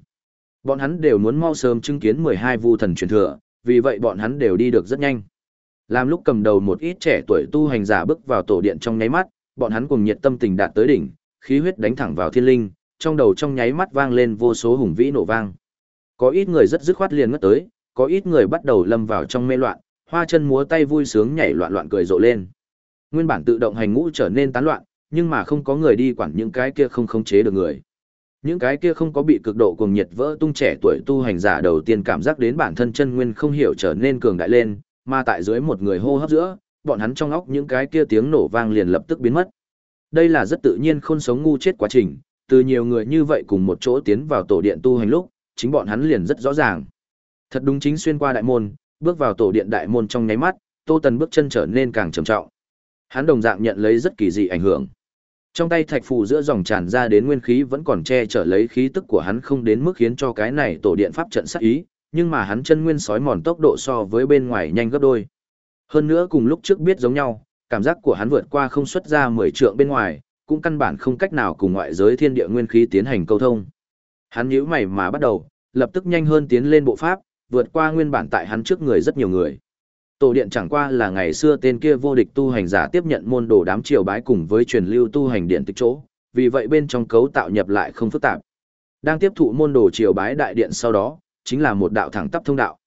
Speaker 1: Bọn hắn đều muốn mau sớm chứng kiến 12 vu thần truyền thừa, vì vậy bọn hắn đều đi được rất nhanh. Làm lúc cầm đầu một ít trẻ tuổi tu hành giả bước vào tổ điện trong nháy mắt, bọn hắn cùng nhiệt tâm tình đạt tới đỉnh, khí huyết đánh thẳng vào thiên linh, trong đầu trong nháy mắt vang lên vô số hùng vĩ nổ vang. Có ít người rất dứt khoát liền ngất tới, có ít người bắt đầu lâm vào trong mê loạn, hoa chân múa tay vui sướng nhảy loạn loạn cười rộ lên. Nguyên bản tự động hành ngũ trở nên tán loạn, nhưng mà không có người đi quản những cái kia không khống chế được người. Những cái kia không có bị cực độ cuồng nhiệt vỡ tung trẻ tuổi tu hành giả đầu tiên cảm giác đến bản thân chân nguyên không hiểu trở nên cường đại lên, mà tại dưới một người hô hấp giữa, bọn hắn trong óc những cái kia tiếng nổ vang liền lập tức biến mất. Đây là rất tự nhiên khôn sống ngu chết quá trình, từ nhiều người như vậy cùng một chỗ tiến vào tổ điện tu hành lúc, chính bọn hắn liền rất rõ ràng. Thật đúng chính xuyên qua đại môn, bước vào tổ điện đại môn trong nháy mắt, Tô Tần bước chân trở nên càng trầm trọng. Hắn đồng dạng nhận lấy rất kỳ dị ảnh hưởng. Trong tay thạch phù giữa dòng tràn ra đến nguyên khí vẫn còn che chở lấy khí tức của hắn không đến mức khiến cho cái này tổ điện pháp trận sắc ý, nhưng mà hắn chân nguyên sói mòn tốc độ so với bên ngoài nhanh gấp đôi. Hơn nữa cùng lúc trước biết giống nhau, cảm giác của hắn vượt qua không xuất ra 10 trượng bên ngoài, cũng căn bản không cách nào cùng ngoại giới thiên địa nguyên khí tiến hành câu thông. Hắn nhíu mày mà bắt đầu, lập tức nhanh hơn tiến lên bộ pháp, vượt qua nguyên bản tại hắn trước người rất nhiều người. Tổ điện chẳng qua là ngày xưa tên kia vô địch tu hành giả tiếp nhận môn đồ đám triều bái cùng với truyền lưu tu hành điện tích chỗ, vì vậy bên trong cấu tạo nhập lại không phức tạp. Đang tiếp thụ môn đồ triều bái đại điện sau đó, chính là một đạo thẳng tắp thông đạo.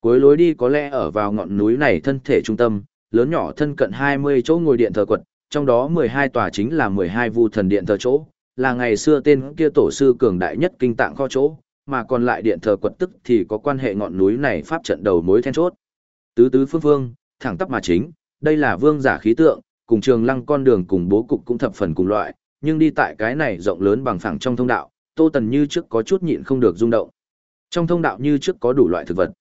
Speaker 1: Cuối lối đi có lẽ ở vào ngọn núi này thân thể trung tâm, lớn nhỏ thân cận 20 chỗ ngồi điện thờ quật, trong đó 12 tòa chính là 12 vu thần điện thờ chỗ, là ngày xưa tên kia tổ sư cường đại nhất kinh tạng kho chỗ, mà còn lại điện thờ quật tức thì có quan hệ ngọn núi này pháp trận đầu mối then chốt. Tứ tứ phương phương, thẳng tắp mà chính, đây là vương giả khí tượng, cùng trường lăng con đường cùng bố cục cũng thập phần cùng loại, nhưng đi tại cái này rộng lớn bằng phẳng trong thông đạo, Tô Tần như trước có chút nhịn không được rung động. Trong thông đạo như trước có đủ loại thực vật.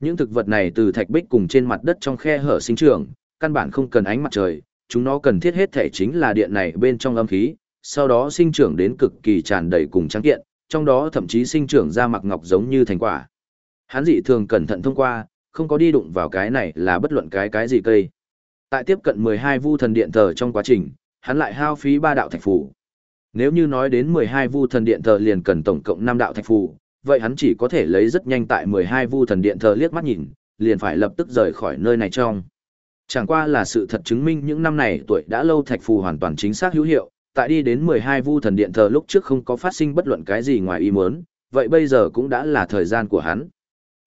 Speaker 1: Những thực vật này từ thạch bích cùng trên mặt đất trong khe hở sinh trưởng, căn bản không cần ánh mặt trời, chúng nó cần thiết hết thể chính là điện này bên trong âm khí, sau đó sinh trưởng đến cực kỳ tràn đầy cùng trắng kiện, trong đó thậm chí sinh trưởng ra mặc ngọc giống như thành quả. Hắn dị thường cẩn thận thông qua, không có đi đụng vào cái này là bất luận cái cái gì cây. Tại tiếp cận 12 vu thần điện thờ trong quá trình, hắn lại hao phí ba đạo thạch phù. Nếu như nói đến 12 vu thần điện thờ liền cần tổng cộng 5 đạo thạch phù, vậy hắn chỉ có thể lấy rất nhanh tại 12 vu thần điện thờ liếc mắt nhìn, liền phải lập tức rời khỏi nơi này trong. Chẳng qua là sự thật chứng minh những năm này tuổi đã lâu thạch phù hoàn toàn chính xác hữu hiệu, tại đi đến 12 vu thần điện thờ lúc trước không có phát sinh bất luận cái gì ngoài ý muốn, vậy bây giờ cũng đã là thời gian của hắn.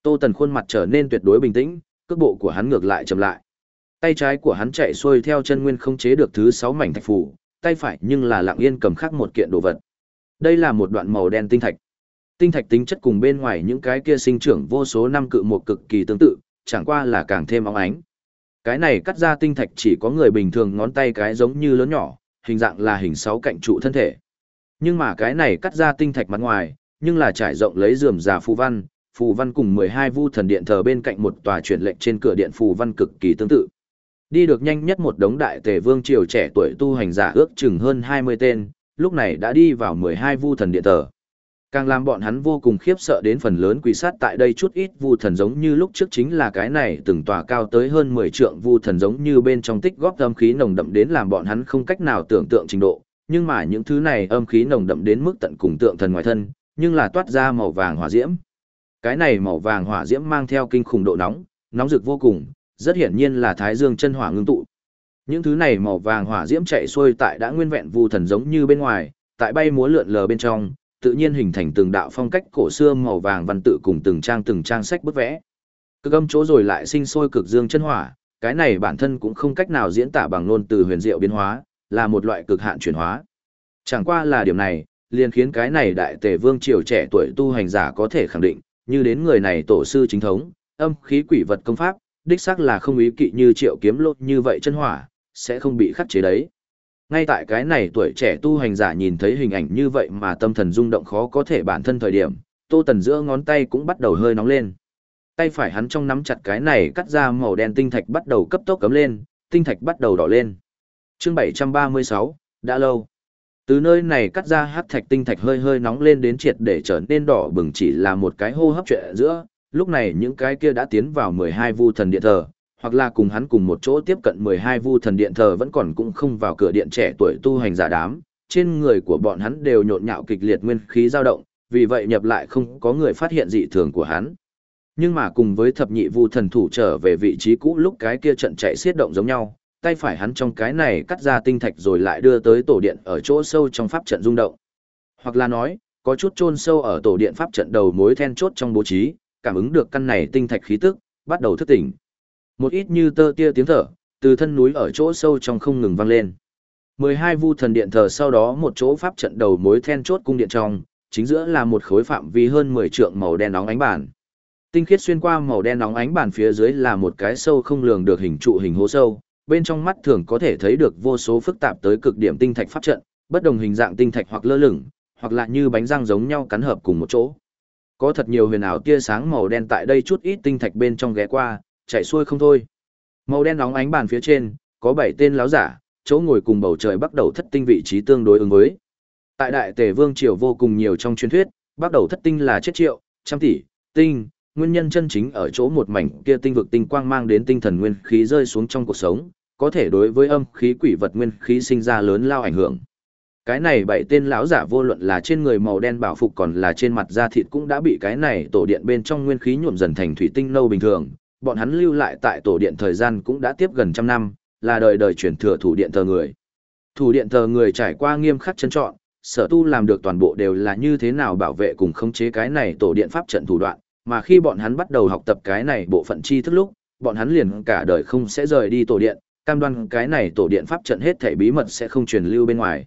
Speaker 1: Tô Tần khuôn mặt trở nên tuyệt đối bình tĩnh, cước bộ của hắn ngược lại chậm lại. Tay trái của hắn chạy xuôi theo chân nguyên không chế được thứ 6 mảnh thạch phù, tay phải nhưng là lặng yên cầm khắc một kiện đồ vật. Đây là một đoạn màu đen tinh thạch. Tinh thạch tính chất cùng bên ngoài những cái kia sinh trưởng vô số năm cự một cực kỳ tương tự, chẳng qua là càng thêm óng ánh. Cái này cắt ra tinh thạch chỉ có người bình thường ngón tay cái giống như lớn nhỏ, hình dạng là hình sáu cạnh trụ thân thể. Nhưng mà cái này cắt ra tinh thạch mặt ngoài, nhưng là trải rộng lấy rườm rà phù văn, phù văn cùng 12 vu thần điện thờ bên cạnh một tòa truyền lệnh trên cửa điện phù văn cực kỳ tương tự. Đi được nhanh nhất một đống đại tề vương triều trẻ tuổi tu hành giả ước chừng hơn 20 tên, lúc này đã đi vào 12 vu thần điện thờ. Càng làm bọn hắn vô cùng khiếp sợ đến phần lớn quỷ sát tại đây chút ít vu thần giống như lúc trước chính là cái này từng tòa cao tới hơn 10 trượng vu thần giống như bên trong tích góp âm khí nồng đậm đến làm bọn hắn không cách nào tưởng tượng trình độ, nhưng mà những thứ này âm khí nồng đậm đến mức tận cùng tượng thần ngoài thân, nhưng là toát ra màu vàng hỏa diễm. Cái này màu vàng hỏa diễm mang theo kinh khủng độ nóng, nóng rực vô cùng, rất hiển nhiên là thái dương chân hỏa ngưng tụ. Những thứ này màu vàng hỏa diễm chạy xuôi tại đã nguyên vẹn vu thần giống như bên ngoài, tại bay múa lượn lờ bên trong, tự nhiên hình thành từng đạo phong cách cổ xưa màu vàng văn tự cùng từng trang từng trang sách bức vẽ. Cực âm chỗ rồi lại sinh sôi cực dương chân hỏa, cái này bản thân cũng không cách nào diễn tả bằng ngôn từ huyền diệu biến hóa, là một loại cực hạn chuyển hóa. Chẳng qua là điểm này, liền khiến cái này đại tề vương triều trẻ tuổi tu hành giả có thể khẳng định, như đến người này tổ sư chính thống, âm khí quỷ vật công pháp, đích xác là không ý kỵ như triệu kiếm lột như vậy chân hỏa, sẽ không bị khắc chế đấy. Ngay tại cái này tuổi trẻ tu hành giả nhìn thấy hình ảnh như vậy mà tâm thần rung động khó có thể bản thân thời điểm, Tô Tần giữa ngón tay cũng bắt đầu hơi nóng lên. Tay phải hắn trong nắm chặt cái này cắt ra màu đen tinh thạch bắt đầu cấp tốc cấm lên, tinh thạch bắt đầu đỏ lên. Chương 736, đã lâu. Từ nơi này cắt ra hắc thạch tinh thạch hơi hơi nóng lên đến triệt để trở nên đỏ bừng chỉ là một cái hô hấp chuyện giữa, lúc này những cái kia đã tiến vào 12 vu thần địa thờ, hoặc là cùng hắn cùng một chỗ tiếp cận 12 vu thần điện thờ vẫn còn cũng không vào cửa điện trẻ tuổi tu hành giả đám, trên người của bọn hắn đều nhộn nhạo kịch liệt nguyên khí dao động, vì vậy nhập lại không có người phát hiện dị thường của hắn. Nhưng mà cùng với thập nhị vu thần thủ trở về vị trí cũ lúc cái kia trận chạy xiết động giống nhau, tay phải hắn trong cái này cắt ra tinh thạch rồi lại đưa tới tổ điện ở chỗ sâu trong pháp trận rung động. Hoặc là nói, có chút chôn sâu ở tổ điện pháp trận đầu mối then chốt trong bố trí, cảm ứng được căn này tinh thạch khí tức, bắt đầu thức tỉnh. Một ít như tơ tia tiếng thở, từ thân núi ở chỗ sâu trong không ngừng vang lên. 12 vu thần điện thờ sau đó một chỗ pháp trận đầu mối then chốt cung điện trong, chính giữa là một khối phạm vi hơn 10 trượng màu đen nóng ánh bản. Tinh khiết xuyên qua màu đen nóng ánh bản phía dưới là một cái sâu không lường được hình trụ hình hố sâu, bên trong mắt thường có thể thấy được vô số phức tạp tới cực điểm tinh thạch pháp trận, bất đồng hình dạng tinh thạch hoặc lơ lửng, hoặc là như bánh răng giống nhau cắn hợp cùng một chỗ. Có thật nhiều huyền ảo tia sáng màu đen tại đây chút ít tinh thạch bên trong ghé qua, chạy xuôi không thôi. Màu đen nóng ánh bàn phía trên, có bảy tên láo giả, chỗ ngồi cùng bầu trời bắt đầu thất tinh vị trí tương đối ứng với. Tại đại tề vương triều vô cùng nhiều trong truyền thuyết, bắt đầu thất tinh là chết triệu, trăm tỷ, tinh, nguyên nhân chân chính ở chỗ một mảnh kia tinh vực tinh quang mang đến tinh thần nguyên khí rơi xuống trong cuộc sống, có thể đối với âm khí quỷ vật nguyên khí sinh ra lớn lao ảnh hưởng. Cái này bảy tên lão giả vô luận là trên người màu đen bảo phục còn là trên mặt da thịt cũng đã bị cái này tổ điện bên trong nguyên khí nhuộm dần thành thủy tinh nâu bình thường, bọn hắn lưu lại tại tổ điện thời gian cũng đã tiếp gần trăm năm, là đời đời truyền thừa thủ điện thờ người. Thủ điện thờ người trải qua nghiêm khắc trân chọn, sở tu làm được toàn bộ đều là như thế nào bảo vệ cùng khống chế cái này tổ điện pháp trận thủ đoạn, mà khi bọn hắn bắt đầu học tập cái này bộ phận chi thức lúc, bọn hắn liền cả đời không sẽ rời đi tổ điện, cam đoan cái này tổ điện pháp trận hết thảy bí mật sẽ không truyền lưu bên ngoài.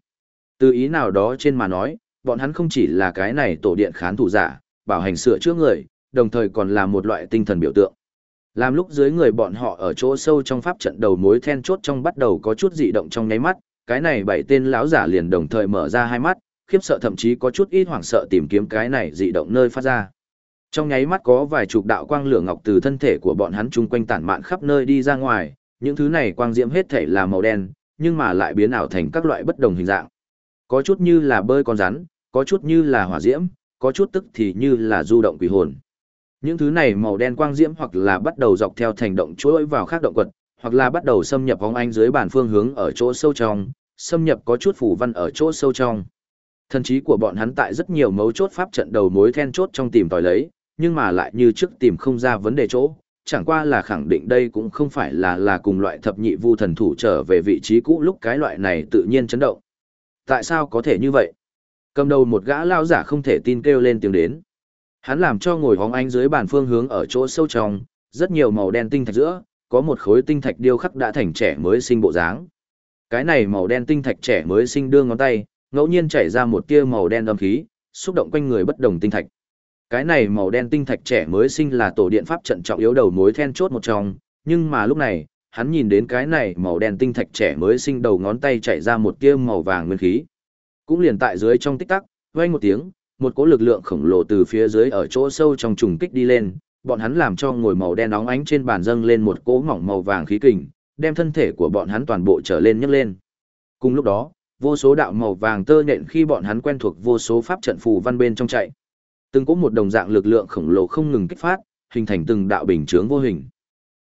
Speaker 1: Từ ý nào đó trên mà nói, bọn hắn không chỉ là cái này tổ điện khán thủ giả, bảo hành sửa chữa người, đồng thời còn là một loại tinh thần biểu tượng. Làm lúc dưới người bọn họ ở chỗ sâu trong pháp trận đầu mối then chốt trong bắt đầu có chút dị động trong nháy mắt, cái này bảy tên lão giả liền đồng thời mở ra hai mắt, khiếp sợ thậm chí có chút ít hoảng sợ tìm kiếm cái này dị động nơi phát ra. Trong nháy mắt có vài chục đạo quang lửa ngọc từ thân thể của bọn hắn chung quanh tản mạn khắp nơi đi ra ngoài, những thứ này quang diễm hết thể là màu đen, nhưng mà lại biến ảo thành các loại bất đồng hình dạng. Có chút như là bơi con rắn, có chút như là hỏa diễm, có chút tức thì như là du động quỷ hồn. Những thứ này màu đen quang diễm hoặc là bắt đầu dọc theo thành động chuỗi vào khác động quật, hoặc là bắt đầu xâm nhập bóng anh dưới bản phương hướng ở chỗ sâu trong, xâm nhập có chút phủ văn ở chỗ sâu trong. Thần trí của bọn hắn tại rất nhiều mấu chốt pháp trận đầu mối then chốt trong tìm tòi lấy, nhưng mà lại như trước tìm không ra vấn đề chỗ, chẳng qua là khẳng định đây cũng không phải là là cùng loại thập nhị vu thần thủ trở về vị trí cũ lúc cái loại này tự nhiên chấn động. Tại sao có thể như vậy? Cầm đầu một gã lao giả không thể tin kêu lên tiếng đến. Hắn làm cho ngồi hóng ánh dưới bàn phương hướng ở chỗ sâu trong, rất nhiều màu đen tinh thạch giữa, có một khối tinh thạch điêu khắc đã thành trẻ mới sinh bộ dáng. Cái này màu đen tinh thạch trẻ mới sinh đưa ngón tay, ngẫu nhiên chảy ra một tia màu đen âm khí, xúc động quanh người bất đồng tinh thạch. Cái này màu đen tinh thạch trẻ mới sinh là tổ điện pháp trận trọng yếu đầu mối then chốt một trong, nhưng mà lúc này, hắn nhìn đến cái này màu đen tinh thạch trẻ mới sinh đầu ngón tay chảy ra một tia màu vàng nguyên khí. Cũng liền tại dưới trong tích tắc, vang một tiếng, một cỗ lực lượng khổng lồ từ phía dưới ở chỗ sâu trong trùng kích đi lên, bọn hắn làm cho ngồi màu đen nóng ánh trên bàn dâng lên một cỗ mỏng màu vàng khí kình, đem thân thể của bọn hắn toàn bộ trở lên nhấc lên. Cùng lúc đó, vô số đạo màu vàng tơ nện khi bọn hắn quen thuộc vô số pháp trận phù văn bên trong chạy, Từng có một đồng dạng lực lượng khổng lồ không ngừng kích phát, hình thành từng đạo bình chướng vô hình.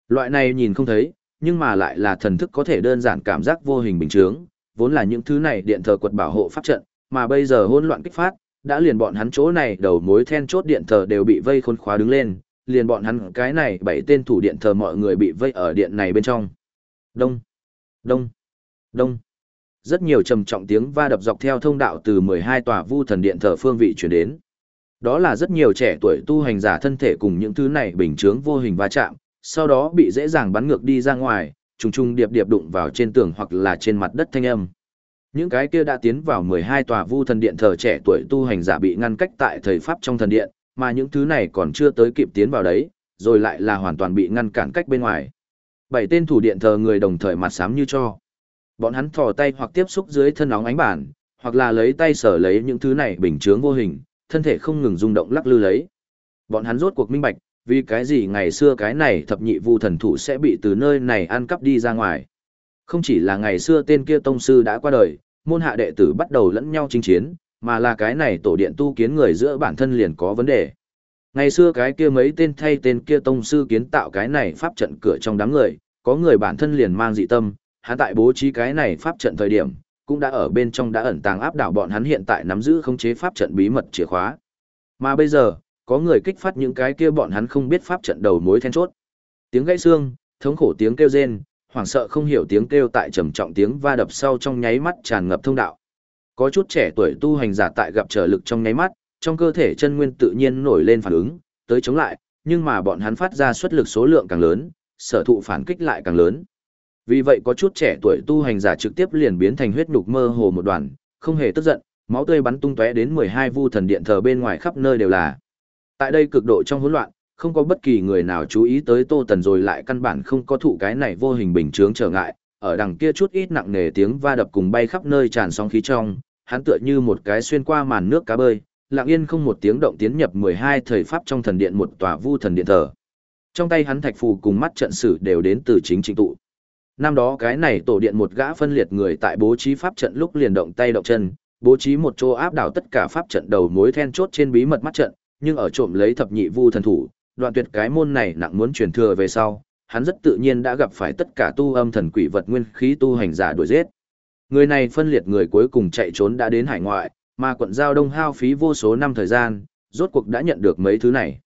Speaker 1: Loại này nhìn không thấy, nhưng mà lại là thần thức có thể đơn giản cảm giác vô hình bình chướng, vốn là những thứ này điện thờ quật bảo hộ pháp trận, mà bây giờ hỗn loạn kích phát, đã liền bọn hắn chỗ này đầu mối then chốt điện thờ đều bị vây khôn khóa đứng lên, liền bọn hắn cái này bảy tên thủ điện thờ mọi người bị vây ở điện này bên trong. Đông, đông, đông. Rất nhiều trầm trọng tiếng va đập dọc theo thông đạo từ 12 tòa vu thần điện thờ phương vị chuyển đến. Đó là rất nhiều trẻ tuổi tu hành giả thân thể cùng những thứ này bình chướng vô hình va chạm, sau đó bị dễ dàng bắn ngược đi ra ngoài, trùng trùng điệp điệp đụng vào trên tường hoặc là trên mặt đất thanh âm. Những cái kia đã tiến vào 12 tòa vu thần điện thờ trẻ tuổi tu hành giả bị ngăn cách tại thời pháp trong thần điện, mà những thứ này còn chưa tới kịp tiến vào đấy, rồi lại là hoàn toàn bị ngăn cản cách bên ngoài. Bảy tên thủ điện thờ người đồng thời mặt xám như cho. Bọn hắn thò tay hoặc tiếp xúc dưới thân óng ánh bản, hoặc là lấy tay sở lấy những thứ này bình chướng vô hình, thân thể không ngừng rung động lắc lư lấy. Bọn hắn rốt cuộc minh bạch, vì cái gì ngày xưa cái này thập nhị vu thần thủ sẽ bị từ nơi này ăn cắp đi ra ngoài. Không chỉ là ngày xưa tên kia tông sư đã qua đời, môn hạ đệ tử bắt đầu lẫn nhau chinh chiến, mà là cái này tổ điện tu kiến người giữa bản thân liền có vấn đề. Ngày xưa cái kia mấy tên thay tên kia tông sư kiến tạo cái này pháp trận cửa trong đám người, có người bản thân liền mang dị tâm, hắn tại bố trí cái này pháp trận thời điểm, cũng đã ở bên trong đã ẩn tàng áp đảo bọn hắn hiện tại nắm giữ khống chế pháp trận bí mật chìa khóa. Mà bây giờ, có người kích phát những cái kia bọn hắn không biết pháp trận đầu mối then chốt. Tiếng gãy xương, thống khổ tiếng kêu rên, hoảng sợ không hiểu tiếng kêu tại trầm trọng tiếng va đập sau trong nháy mắt tràn ngập thông đạo. Có chút trẻ tuổi tu hành giả tại gặp trở lực trong nháy mắt, trong cơ thể chân nguyên tự nhiên nổi lên phản ứng, tới chống lại, nhưng mà bọn hắn phát ra xuất lực số lượng càng lớn, sở thụ phản kích lại càng lớn. Vì vậy có chút trẻ tuổi tu hành giả trực tiếp liền biến thành huyết nhục mơ hồ một đoàn, không hề tức giận, máu tươi bắn tung tóe đến 12 vu thần điện thờ bên ngoài khắp nơi đều là. Tại đây cực độ trong hỗn loạn, không có bất kỳ người nào chú ý tới Tô Tần rồi lại căn bản không có thụ cái này vô hình bình chướng trở ngại, ở đằng kia chút ít nặng nề tiếng va đập cùng bay khắp nơi tràn sóng khí trong, hắn tựa như một cái xuyên qua màn nước cá bơi, lặng yên không một tiếng động tiến nhập 12 thời pháp trong thần điện một tòa vu thần điện thờ. Trong tay hắn thạch phù cùng mắt trận sử đều đến từ chính trình tụ. Năm đó cái này tổ điện một gã phân liệt người tại bố trí pháp trận lúc liền động tay động chân, bố trí một chỗ áp đảo tất cả pháp trận đầu mối then chốt trên bí mật mắt trận, nhưng ở trộm lấy thập nhị vu thần thủ, đoạn tuyệt cái môn này nặng muốn truyền thừa về sau, hắn rất tự nhiên đã gặp phải tất cả tu âm thần quỷ vật nguyên khí tu hành giả đuổi giết. Người này phân liệt người cuối cùng chạy trốn đã đến hải ngoại, mà quận giao đông hao phí vô số năm thời gian, rốt cuộc đã nhận được mấy thứ này.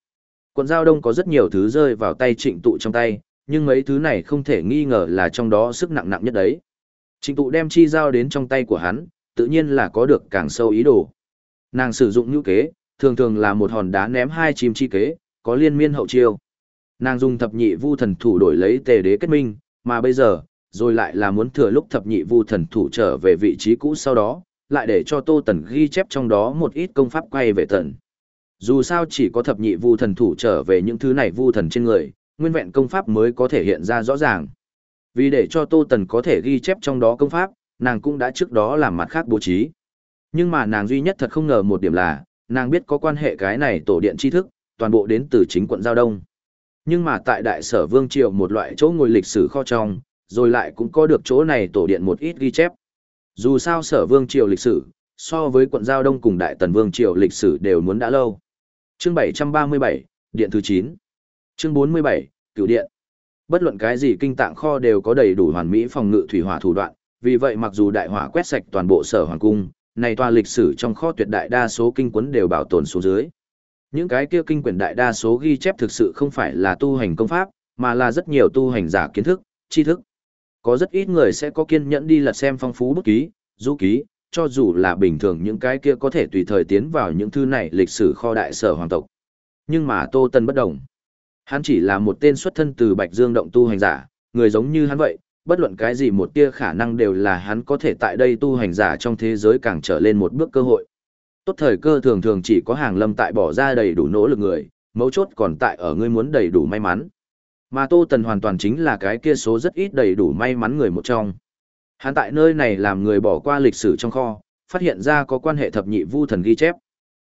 Speaker 1: Quận giao đông có rất nhiều thứ rơi vào tay trịnh tụ trong tay, nhưng mấy thứ này không thể nghi ngờ là trong đó sức nặng nặng nhất đấy. Trịnh tụ đem chi giao đến trong tay của hắn, tự nhiên là có được càng sâu ý đồ. Nàng sử dụng như kế, thường thường là một hòn đá ném hai chim chi kế, có liên miên hậu chiêu. Nàng dùng thập nhị vu thần thủ đổi lấy tề đế kết minh, mà bây giờ, rồi lại là muốn thừa lúc thập nhị vu thần thủ trở về vị trí cũ sau đó, lại để cho Tô Tần ghi chép trong đó một ít công pháp quay về tần. Dù sao chỉ có thập nhị vu thần thủ trở về những thứ này vu thần trên người, nguyên vẹn công pháp mới có thể hiện ra rõ ràng. Vì để cho Tô Tần có thể ghi chép trong đó công pháp, nàng cũng đã trước đó làm mặt khác bố trí. Nhưng mà nàng duy nhất thật không ngờ một điểm là, nàng biết có quan hệ cái này tổ điện tri thức, toàn bộ đến từ chính quận Giao Đông. Nhưng mà tại đại sở Vương Triều một loại chỗ ngồi lịch sử kho trong, rồi lại cũng có được chỗ này tổ điện một ít ghi chép. Dù sao sở Vương Triều lịch sử, so với quận Giao Đông cùng đại tần Vương Triều lịch sử đều muốn đã lâu. Chương 737, Điện thứ 9. Chương 47, Cửu Điện. Bất luận cái gì kinh tạng kho đều có đầy đủ hoàn mỹ phòng ngự thủy hỏa thủ đoạn, vì vậy mặc dù đại hỏa quét sạch toàn bộ sở hoàng cung, này tòa lịch sử trong kho tuyệt đại đa số kinh quấn đều bảo tồn xuống dưới. Những cái kia kinh quyển đại đa số ghi chép thực sự không phải là tu hành công pháp, mà là rất nhiều tu hành giả kiến thức, tri thức. Có rất ít người sẽ có kiên nhẫn đi lật xem phong phú bút ký, du ký, cho dù là bình thường những cái kia có thể tùy thời tiến vào những thư này lịch sử kho đại sở hoàng tộc. Nhưng mà Tô Tân bất đồng. Hắn chỉ là một tên xuất thân từ Bạch Dương động tu hành giả, người giống như hắn vậy, bất luận cái gì một tia khả năng đều là hắn có thể tại đây tu hành giả trong thế giới càng trở lên một bước cơ hội. Tốt thời cơ thường thường chỉ có hàng lâm tại bỏ ra đầy đủ nỗ lực người, mấu chốt còn tại ở ngươi muốn đầy đủ may mắn. Mà Tô Tần hoàn toàn chính là cái kia số rất ít đầy đủ may mắn người một trong. Hắn tại nơi này làm người bỏ qua lịch sử trong kho, phát hiện ra có quan hệ thập nhị vu thần ghi chép.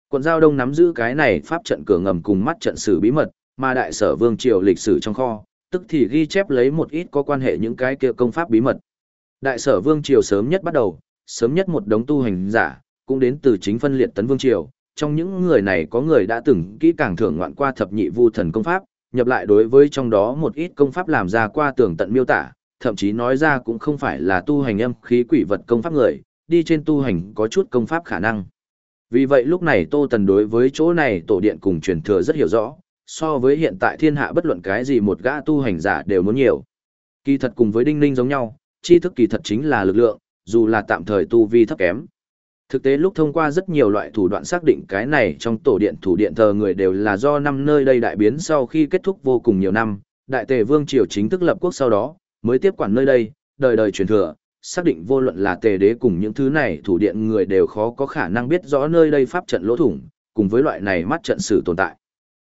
Speaker 1: Quận Giao Đông nắm giữ cái này pháp trận cửa ngầm cùng mắt trận sử bí mật, mà đại sở vương triều lịch sử trong kho, tức thì ghi chép lấy một ít có quan hệ những cái kia công pháp bí mật. Đại sở vương triều sớm nhất bắt đầu, sớm nhất một đống tu hành giả, cũng đến từ chính phân liệt tấn vương triều, trong những người này có người đã từng kỹ càng thưởng ngoạn qua thập nhị vu thần công pháp, nhập lại đối với trong đó một ít công pháp làm ra qua tường tận miêu tả, thậm chí nói ra cũng không phải là tu hành âm khí quỷ vật công pháp người, đi trên tu hành có chút công pháp khả năng. Vì vậy lúc này Tô Tần đối với chỗ này tổ điện cùng truyền thừa rất hiểu rõ, so với hiện tại thiên hạ bất luận cái gì một gã tu hành giả đều muốn nhiều. Kỳ thật cùng với đinh ninh giống nhau, tri thức kỳ thật chính là lực lượng, dù là tạm thời tu vi thấp kém. Thực tế lúc thông qua rất nhiều loại thủ đoạn xác định cái này trong tổ điện thủ điện thờ người đều là do năm nơi đây đại biến sau khi kết thúc vô cùng nhiều năm, đại tề vương triều chính thức lập quốc sau đó, mới tiếp quản nơi đây, đời đời truyền thừa, xác định vô luận là tề đế cùng những thứ này thủ điện người đều khó có khả năng biết rõ nơi đây pháp trận lỗ thủng, cùng với loại này mắt trận sử tồn tại.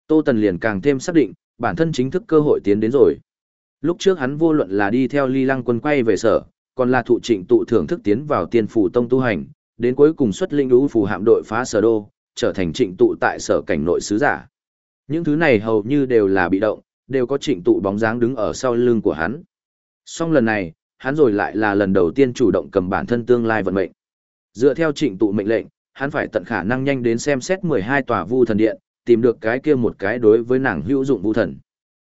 Speaker 1: Tô Tần liền càng thêm xác định, bản thân chính thức cơ hội tiến đến rồi. Lúc trước hắn vô luận là đi theo ly lăng quân quay về sở, còn là thụ trịnh tụ thưởng thức tiến vào tiên phủ tông tu hành, đến cuối cùng xuất linh đũ phù hạm đội phá sở đô, trở thành trịnh tụ tại sở cảnh nội sứ giả. Những thứ này hầu như đều là bị động, đều có trịnh tụ bóng dáng đứng ở sau lưng của hắn. Song lần này, hắn rồi lại là lần đầu tiên chủ động cầm bản thân tương lai vận mệnh. Dựa theo trịnh tụ mệnh lệnh, hắn phải tận khả năng nhanh đến xem xét 12 tòa vu thần điện, tìm được cái kia một cái đối với nàng hữu dụng vu thần.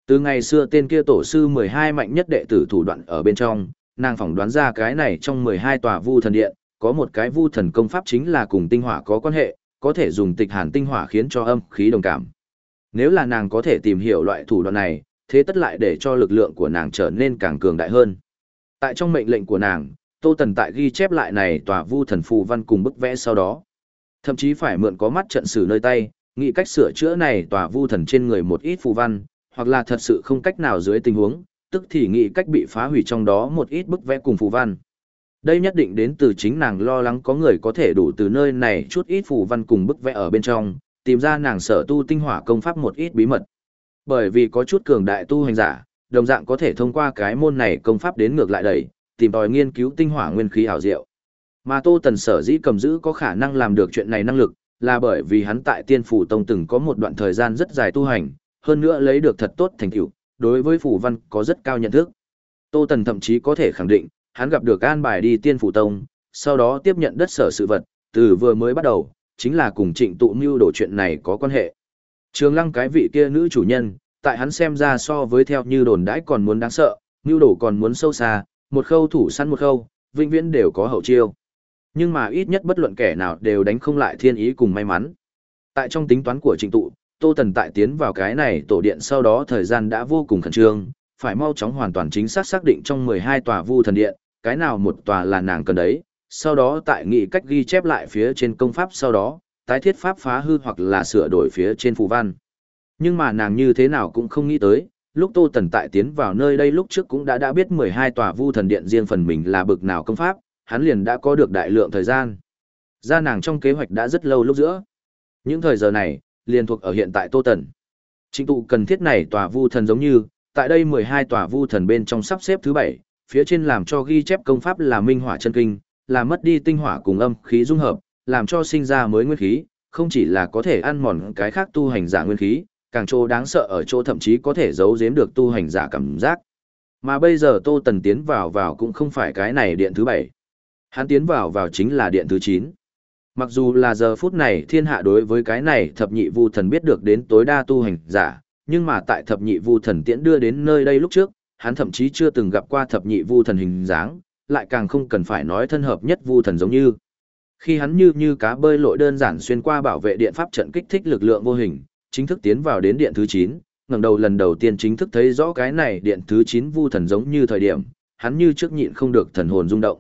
Speaker 1: Từ ngày xưa tên kia tổ sư 12 mạnh nhất đệ tử thủ đoạn ở bên trong, nàng phỏng đoán ra cái này trong 12 tòa vu thần điện, có một cái vu thần công pháp chính là cùng tinh hỏa có quan hệ, có thể dùng tịch hàn tinh hỏa khiến cho âm khí đồng cảm. Nếu là nàng có thể tìm hiểu loại thủ đoạn này, thế tất lại để cho lực lượng của nàng trở nên càng cường đại hơn. Tại trong mệnh lệnh của nàng, Tô Tần tại ghi chép lại này tòa vu thần phù văn cùng bức vẽ sau đó. Thậm chí phải mượn có mắt trận sử nơi tay, nghĩ cách sửa chữa này tòa vu thần trên người một ít phù văn, hoặc là thật sự không cách nào dưới tình huống, tức thì nghĩ cách bị phá hủy trong đó một ít bức vẽ cùng phù văn. Đây nhất định đến từ chính nàng lo lắng có người có thể đủ từ nơi này chút ít phù văn cùng bức vẽ ở bên trong, tìm ra nàng sở tu tinh hỏa công pháp một ít bí mật. Bởi vì có chút cường đại tu hành giả, đồng dạng có thể thông qua cái môn này công pháp đến ngược lại đẩy, tìm tòi nghiên cứu tinh hỏa nguyên khí ảo diệu. Mà Tô Tần sở dĩ cầm giữ có khả năng làm được chuyện này năng lực, là bởi vì hắn tại Tiên phủ tông từng có một đoạn thời gian rất dài tu hành, hơn nữa lấy được thật tốt thành tựu, đối với phủ văn có rất cao nhận thức. Tô Tần thậm chí có thể khẳng định, hắn gặp được an bài đi Tiên phủ tông, sau đó tiếp nhận đất sở sự vật, từ vừa mới bắt đầu, chính là cùng Trịnh tụ mưu đồ chuyện này có quan hệ. Trường Lăng cái vị kia nữ chủ nhân, tại hắn xem ra so với theo như đồn đãi còn muốn đáng sợ, mưu đồ còn muốn sâu xa, một khâu thủ săn một khâu, vĩnh viễn đều có hậu chiêu. Nhưng mà ít nhất bất luận kẻ nào đều đánh không lại thiên ý cùng may mắn. Tại trong tính toán của trịnh tụ, Tô Tần tại tiến vào cái này tổ điện sau đó thời gian đã vô cùng khẩn trương, phải mau chóng hoàn toàn chính xác xác định trong 12 tòa vu thần điện, cái nào một tòa là nàng cần đấy, sau đó tại nghị cách ghi chép lại phía trên công pháp sau đó, tái thiết pháp phá hư hoặc là sửa đổi phía trên phù văn. Nhưng mà nàng như thế nào cũng không nghĩ tới, lúc Tô Tần tại tiến vào nơi đây lúc trước cũng đã đã biết 12 tòa vu thần điện riêng phần mình là bực nào công pháp, hắn liền đã có được đại lượng thời gian. Ra nàng trong kế hoạch đã rất lâu lúc giữa. Những thời giờ này, liền thuộc ở hiện tại Tô Tần. Trình tụ cần thiết này tòa vu thần giống như, tại đây 12 tòa vu thần bên trong sắp xếp thứ 7, phía trên làm cho ghi chép công pháp là minh hỏa chân kinh, là mất đi tinh hỏa cùng âm khí dung hợp, làm cho sinh ra mới nguyên khí, không chỉ là có thể ăn mòn cái khác tu hành giả nguyên khí, càng chỗ đáng sợ ở chỗ thậm chí có thể giấu giếm được tu hành giả cảm giác. Mà bây giờ Tô Tần tiến vào vào cũng không phải cái này điện thứ 7. Hắn tiến vào vào chính là điện thứ 9. Mặc dù là giờ phút này thiên hạ đối với cái này thập nhị vu thần biết được đến tối đa tu hành giả, nhưng mà tại thập nhị vu thần tiễn đưa đến nơi đây lúc trước, hắn thậm chí chưa từng gặp qua thập nhị vu thần hình dáng, lại càng không cần phải nói thân hợp nhất vu thần giống như. Khi hắn như như cá bơi lội đơn giản xuyên qua bảo vệ điện pháp trận kích thích lực lượng vô hình, chính thức tiến vào đến điện thứ chín ngẩng đầu lần đầu tiên chính thức thấy rõ cái này điện thứ chín vu thần giống như thời điểm, hắn như trước nhịn không được thần hồn rung động.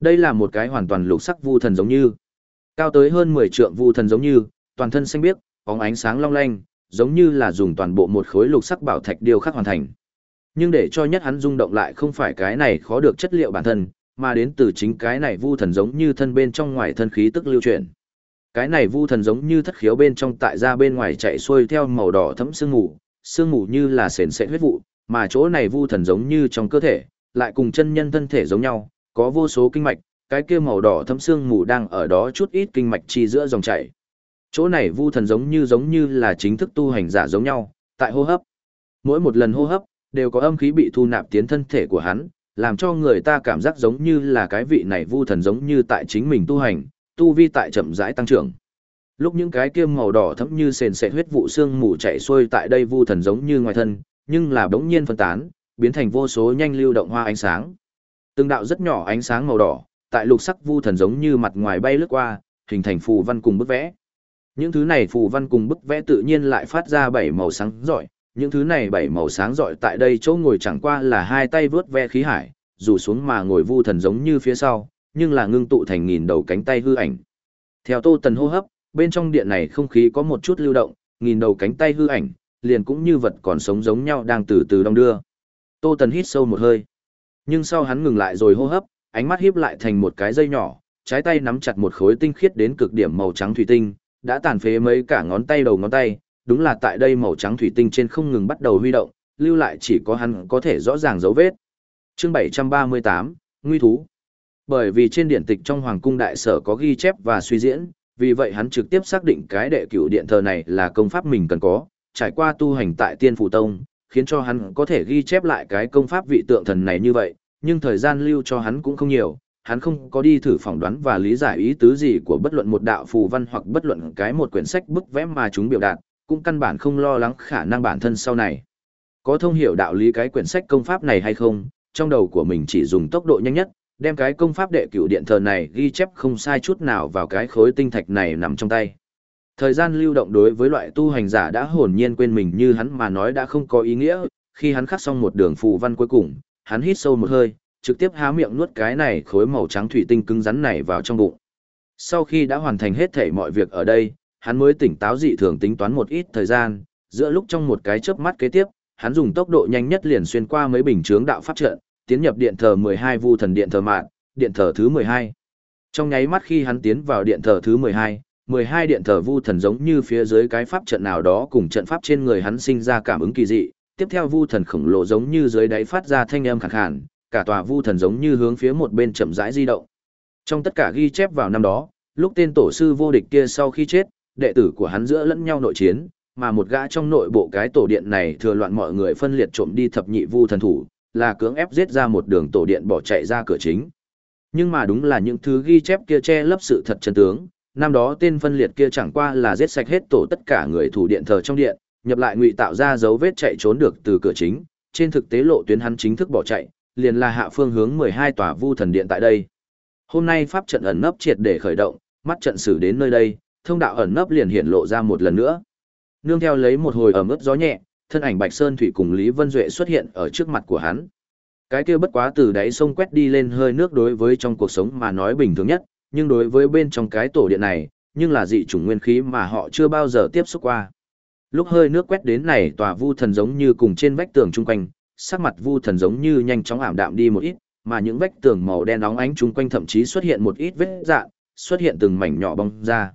Speaker 1: Đây là một cái hoàn toàn lục sắc vu thần giống như. Cao tới hơn 10 trượng vu thần giống như, toàn thân xanh biếc, bóng ánh sáng long lanh, giống như là dùng toàn bộ một khối lục sắc bảo thạch điêu khắc hoàn thành. Nhưng để cho nhất hắn rung động lại không phải cái này khó được chất liệu bản thân, mà đến từ chính cái này vu thần giống như thân bên trong ngoài thân khí tức lưu chuyển. Cái này vu thần giống như thất khiếu bên trong tại ra bên ngoài chạy xuôi theo màu đỏ thấm sương mù, sương mù như là sền sệt huyết vụ, mà chỗ này vu thần giống như trong cơ thể, lại cùng chân nhân thân thể giống nhau, có vô số kinh mạch, cái kia màu đỏ thấm sương mù đang ở đó chút ít kinh mạch chi giữa dòng chảy. Chỗ này vu thần giống như giống như là chính thức tu hành giả giống nhau, tại hô hấp. Mỗi một lần hô hấp, đều có âm khí bị thu nạp tiến thân thể của hắn, làm cho người ta cảm giác giống như là cái vị này vu thần giống như tại chính mình tu hành, tu vi tại chậm rãi tăng trưởng. Lúc những cái kia màu đỏ thẫm như sền sệt huyết vụ xương mù chạy xuôi tại đây vu thần giống như ngoài thân, nhưng là bỗng nhiên phân tán, biến thành vô số nhanh lưu động hoa ánh sáng. Từng đạo rất nhỏ ánh sáng màu đỏ, tại lục sắc vu thần giống như mặt ngoài bay lướt qua, hình thành phù văn cùng bức vẽ. Những thứ này phù văn cùng bức vẽ tự nhiên lại phát ra bảy màu sáng rọi, những thứ này bảy màu sáng rọi tại đây chỗ ngồi chẳng qua là hai tay vướt ve khí hải, dù xuống mà ngồi vu thần giống như phía sau, nhưng là ngưng tụ thành nghìn đầu cánh tay hư ảnh. Theo Tô Tần hô hấp, bên trong điện này không khí có một chút lưu động, nghìn đầu cánh tay hư ảnh, liền cũng như vật còn sống giống nhau đang từ từ đong đưa. Tô Tần hít sâu một hơi. Nhưng sau hắn ngừng lại rồi hô hấp, ánh mắt híp lại thành một cái dây nhỏ, trái tay nắm chặt một khối tinh khiết đến cực điểm màu trắng thủy tinh, đã tàn phế mấy cả ngón tay đầu ngón tay, đúng là tại đây màu trắng thủy tinh trên không ngừng bắt đầu huy động, lưu lại chỉ có hắn có thể rõ ràng dấu vết. Chương 738, Nguy thú. Bởi vì trên điện tịch trong hoàng cung đại sở có ghi chép và suy diễn, vì vậy hắn trực tiếp xác định cái đệ cửu điện thờ này là công pháp mình cần có, trải qua tu hành tại Tiên Phủ Tông, khiến cho hắn có thể ghi chép lại cái công pháp vị tượng thần này như vậy, nhưng thời gian lưu cho hắn cũng không nhiều, hắn không có đi thử phỏng đoán và lý giải ý tứ gì của bất luận một đạo phù văn hoặc bất luận cái một quyển sách bức vẽ mà chúng biểu đạt, cũng căn bản không lo lắng khả năng bản thân sau này. Có thông hiểu đạo lý cái quyển sách công pháp này hay không, trong đầu của mình chỉ dùng tốc độ nhanh nhất, đem cái công pháp đệ cửu điện thờ này ghi chép không sai chút nào vào cái khối tinh thạch này nằm trong tay. Thời gian lưu động đối với loại tu hành giả đã hồn nhiên quên mình như hắn mà nói đã không có ý nghĩa, khi hắn khắc xong một đường phù văn cuối cùng, hắn hít sâu một hơi, trực tiếp há miệng nuốt cái này khối màu trắng thủy tinh cứng rắn này vào trong bụng. Sau khi đã hoàn thành hết thảy mọi việc ở đây, hắn mới tỉnh táo dị thường tính toán một ít thời gian, giữa lúc trong một cái chớp mắt kế tiếp, hắn dùng tốc độ nhanh nhất liền xuyên qua mấy bình chướng đạo pháp trận, tiến nhập điện thờ 12 vu thần điện thờ mạn điện thờ thứ 12. Trong nháy mắt khi hắn tiến vào điện thờ thứ 12, 12 điện thờ vu thần giống như phía dưới cái pháp trận nào đó cùng trận pháp trên người hắn sinh ra cảm ứng kỳ dị, tiếp theo vu thần khổng lồ giống như dưới đáy phát ra thanh âm khàn khàn, cả tòa vu thần giống như hướng phía một bên chậm rãi di động. Trong tất cả ghi chép vào năm đó, lúc tên tổ sư vô địch kia sau khi chết, đệ tử của hắn giữa lẫn nhau nội chiến, mà một gã trong nội bộ cái tổ điện này thừa loạn mọi người phân liệt trộm đi thập nhị vu thần thủ, là cưỡng ép giết ra một đường tổ điện bỏ chạy ra cửa chính. Nhưng mà đúng là những thứ ghi chép kia che lấp sự thật chân tướng, năm đó tên phân liệt kia chẳng qua là giết sạch hết tổ tất cả người thủ điện thờ trong điện, nhập lại ngụy tạo ra dấu vết chạy trốn được từ cửa chính, trên thực tế lộ tuyến hắn chính thức bỏ chạy, liền là hạ phương hướng 12 tòa vu thần điện tại đây. Hôm nay pháp trận ẩn nấp triệt để khởi động, mắt trận xử đến nơi đây, thông đạo ẩn nấp liền hiện lộ ra một lần nữa. Nương theo lấy một hồi ẩm ướt gió nhẹ, thân ảnh Bạch Sơn Thủy cùng Lý Vân Duệ xuất hiện ở trước mặt của hắn. Cái kia bất quá từ đáy sông quét đi lên hơi nước đối với trong cuộc sống mà nói bình thường nhất, nhưng đối với bên trong cái tổ điện này, nhưng là dị chủng nguyên khí mà họ chưa bao giờ tiếp xúc qua. Lúc hơi nước quét đến này tòa vu thần giống như cùng trên vách tường chung quanh, sắc mặt vu thần giống như nhanh chóng ảm đạm đi một ít, mà những vách tường màu đen nóng ánh chung quanh thậm chí xuất hiện một ít vết dạn, xuất hiện từng mảnh nhỏ bong ra.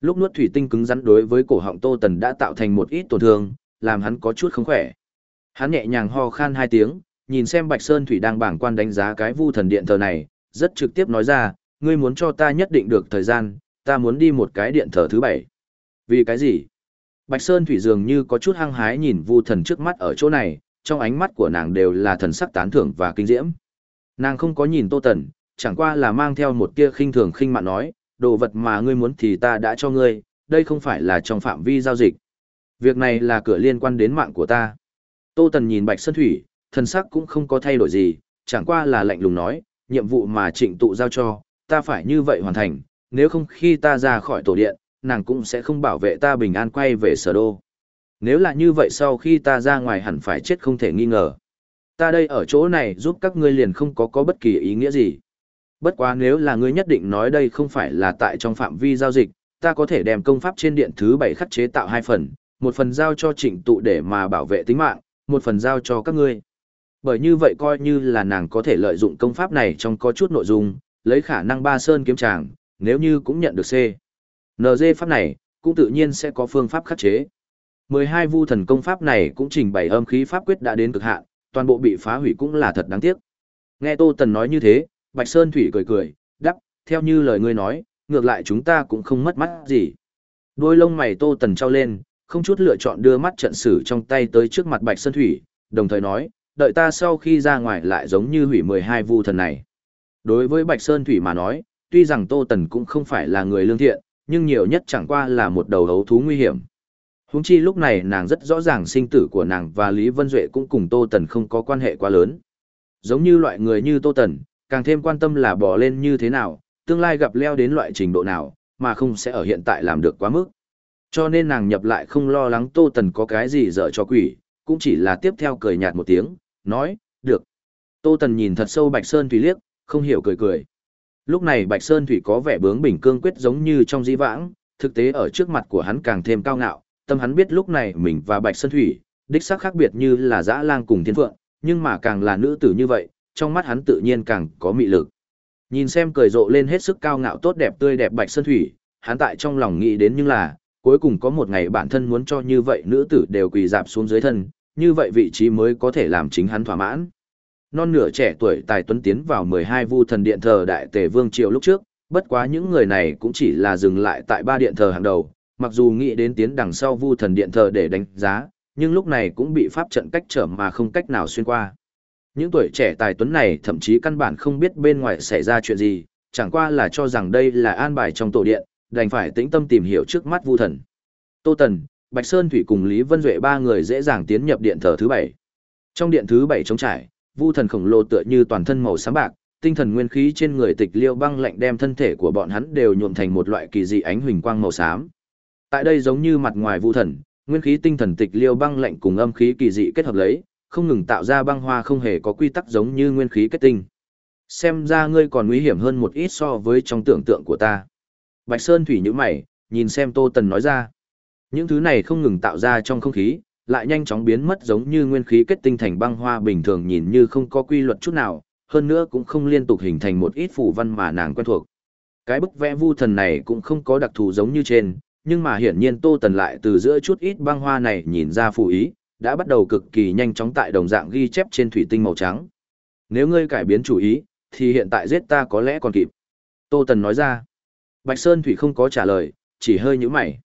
Speaker 1: Lúc nuốt thủy tinh cứng rắn đối với cổ họng Tô Tần đã tạo thành một ít tổn thương, làm hắn có chút không khỏe. Hắn nhẹ nhàng ho khan hai tiếng, nhìn xem Bạch Sơn Thủy đang bảng quan đánh giá cái vu thần điện thờ này, rất trực tiếp nói ra, ngươi muốn cho ta nhất định được thời gian, ta muốn đi một cái điện thờ thứ bảy. Vì cái gì? Bạch Sơn Thủy dường như có chút hăng hái nhìn vu thần trước mắt ở chỗ này, trong ánh mắt của nàng đều là thần sắc tán thưởng và kinh diễm. Nàng không có nhìn Tô Tần, chẳng qua là mang theo một tia khinh thường khinh mạn nói, đồ vật mà ngươi muốn thì ta đã cho ngươi, đây không phải là trong phạm vi giao dịch. Việc này là cửa liên quan đến mạng của ta. Tô Tần nhìn Bạch Sơn Thủy, thần sắc cũng không có thay đổi gì, chẳng qua là lạnh lùng nói, nhiệm vụ mà trịnh tụ giao cho, ta phải như vậy hoàn thành, nếu không khi ta ra khỏi tổ điện, nàng cũng sẽ không bảo vệ ta bình an quay về sở đô. Nếu là như vậy sau khi ta ra ngoài hẳn phải chết không thể nghi ngờ. Ta đây ở chỗ này giúp các ngươi liền không có có bất kỳ ý nghĩa gì. Bất quá nếu là ngươi nhất định nói đây không phải là tại trong phạm vi giao dịch, ta có thể đem công pháp trên điện thứ bảy khắc chế tạo hai phần, một phần giao cho trịnh tụ để mà bảo vệ tính mạng, một phần giao cho các ngươi. Bởi như vậy coi như là nàng có thể lợi dụng công pháp này trong có chút nội dung, lấy khả năng ba sơn kiếm tràng, nếu như cũng nhận được C. NG pháp này, cũng tự nhiên sẽ có phương pháp khắc chế. 12 vu thần công pháp này cũng trình bày âm khí pháp quyết đã đến cực hạn, toàn bộ bị phá hủy cũng là thật đáng tiếc. Nghe Tô Tần nói như thế, Bạch Sơn Thủy cười cười, đáp, theo như lời ngươi nói, ngược lại chúng ta cũng không mất mắt gì. Đôi lông mày Tô Tần trao lên, không chút lựa chọn đưa mắt trận sử trong tay tới trước mặt Bạch Sơn Thủy, đồng thời nói, đợi ta sau khi ra ngoài lại giống như hủy 12 vu thần này. Đối với Bạch Sơn Thủy mà nói, tuy rằng Tô Tần cũng không phải là người lương thiện, nhưng nhiều nhất chẳng qua là một đầu hấu thú nguy hiểm. Huống chi lúc này nàng rất rõ ràng sinh tử của nàng và Lý Vân Duệ cũng cùng Tô Tần không có quan hệ quá lớn. Giống như loại người như Tô Tần, càng thêm quan tâm là bỏ lên như thế nào, tương lai gặp leo đến loại trình độ nào, mà không sẽ ở hiện tại làm được quá mức. Cho nên nàng nhập lại không lo lắng Tô Tần có cái gì dở cho quỷ, cũng chỉ là tiếp theo cười nhạt một tiếng, nói, được. Tô Tần nhìn thật sâu Bạch Sơn Thủy liếc, không hiểu cười cười. Lúc này Bạch Sơn Thủy có vẻ bướng bỉnh cương quyết giống như trong di vãng, thực tế ở trước mặt của hắn càng thêm cao ngạo, tâm hắn biết lúc này mình và Bạch Sơn Thủy, đích xác khác biệt như là dã lang cùng thiên phượng, nhưng mà càng là nữ tử như vậy, trong mắt hắn tự nhiên càng có mị lực. Nhìn xem cười rộ lên hết sức cao ngạo tốt đẹp tươi đẹp Bạch Sơn Thủy, hắn tại trong lòng nghĩ đến nhưng là, cuối cùng có một ngày bản thân muốn cho như vậy nữ tử đều quỳ dạp xuống dưới thân, như vậy vị trí mới có thể làm chính hắn thỏa mãn. Non nửa trẻ tuổi tài tuấn tiến vào 12 vu thần điện thờ đại tề vương triều lúc trước, bất quá những người này cũng chỉ là dừng lại tại ba điện thờ hàng đầu, mặc dù nghĩ đến tiến đằng sau vu thần điện thờ để đánh giá, nhưng lúc này cũng bị pháp trận cách trở mà không cách nào xuyên qua. Những tuổi trẻ tài tuấn này thậm chí căn bản không biết bên ngoài xảy ra chuyện gì, chẳng qua là cho rằng đây là an bài trong tổ điện, đành phải tĩnh tâm tìm hiểu trước mắt vu thần. Tô Tần, Bạch Sơn Thủy cùng Lý Vân Duệ ba người dễ dàng tiến nhập điện thờ thứ bảy. Trong điện thứ bảy trống trải, vu thần khổng lồ tựa như toàn thân màu xám bạc, tinh thần nguyên khí trên người tịch liêu băng lạnh đem thân thể của bọn hắn đều nhuộm thành một loại kỳ dị ánh huỳnh quang màu xám. Tại đây giống như mặt ngoài vu thần, nguyên khí tinh thần tịch liêu băng lạnh cùng âm khí kỳ dị kết hợp lấy, không ngừng tạo ra băng hoa không hề có quy tắc giống như nguyên khí kết tinh. Xem ra ngươi còn nguy hiểm hơn một ít so với trong tưởng tượng của ta. Bạch Sơn Thủy nhíu mày, nhìn xem Tô Tần nói ra. Những thứ này không ngừng tạo ra trong không khí, lại nhanh chóng biến mất giống như nguyên khí kết tinh thành băng hoa bình thường nhìn như không có quy luật chút nào, hơn nữa cũng không liên tục hình thành một ít phù văn mà nàng quen thuộc. Cái bức vẽ vu thần này cũng không có đặc thù giống như trên, nhưng mà hiển nhiên Tô Tần lại từ giữa chút ít băng hoa này nhìn ra phù ý, đã bắt đầu cực kỳ nhanh chóng tại đồng dạng ghi chép trên thủy tinh màu trắng. Nếu ngươi cải biến chủ ý, thì hiện tại giết ta có lẽ còn kịp. Tô Tần nói ra. Bạch Sơn Thủy không có trả lời, chỉ hơi nhíu mày.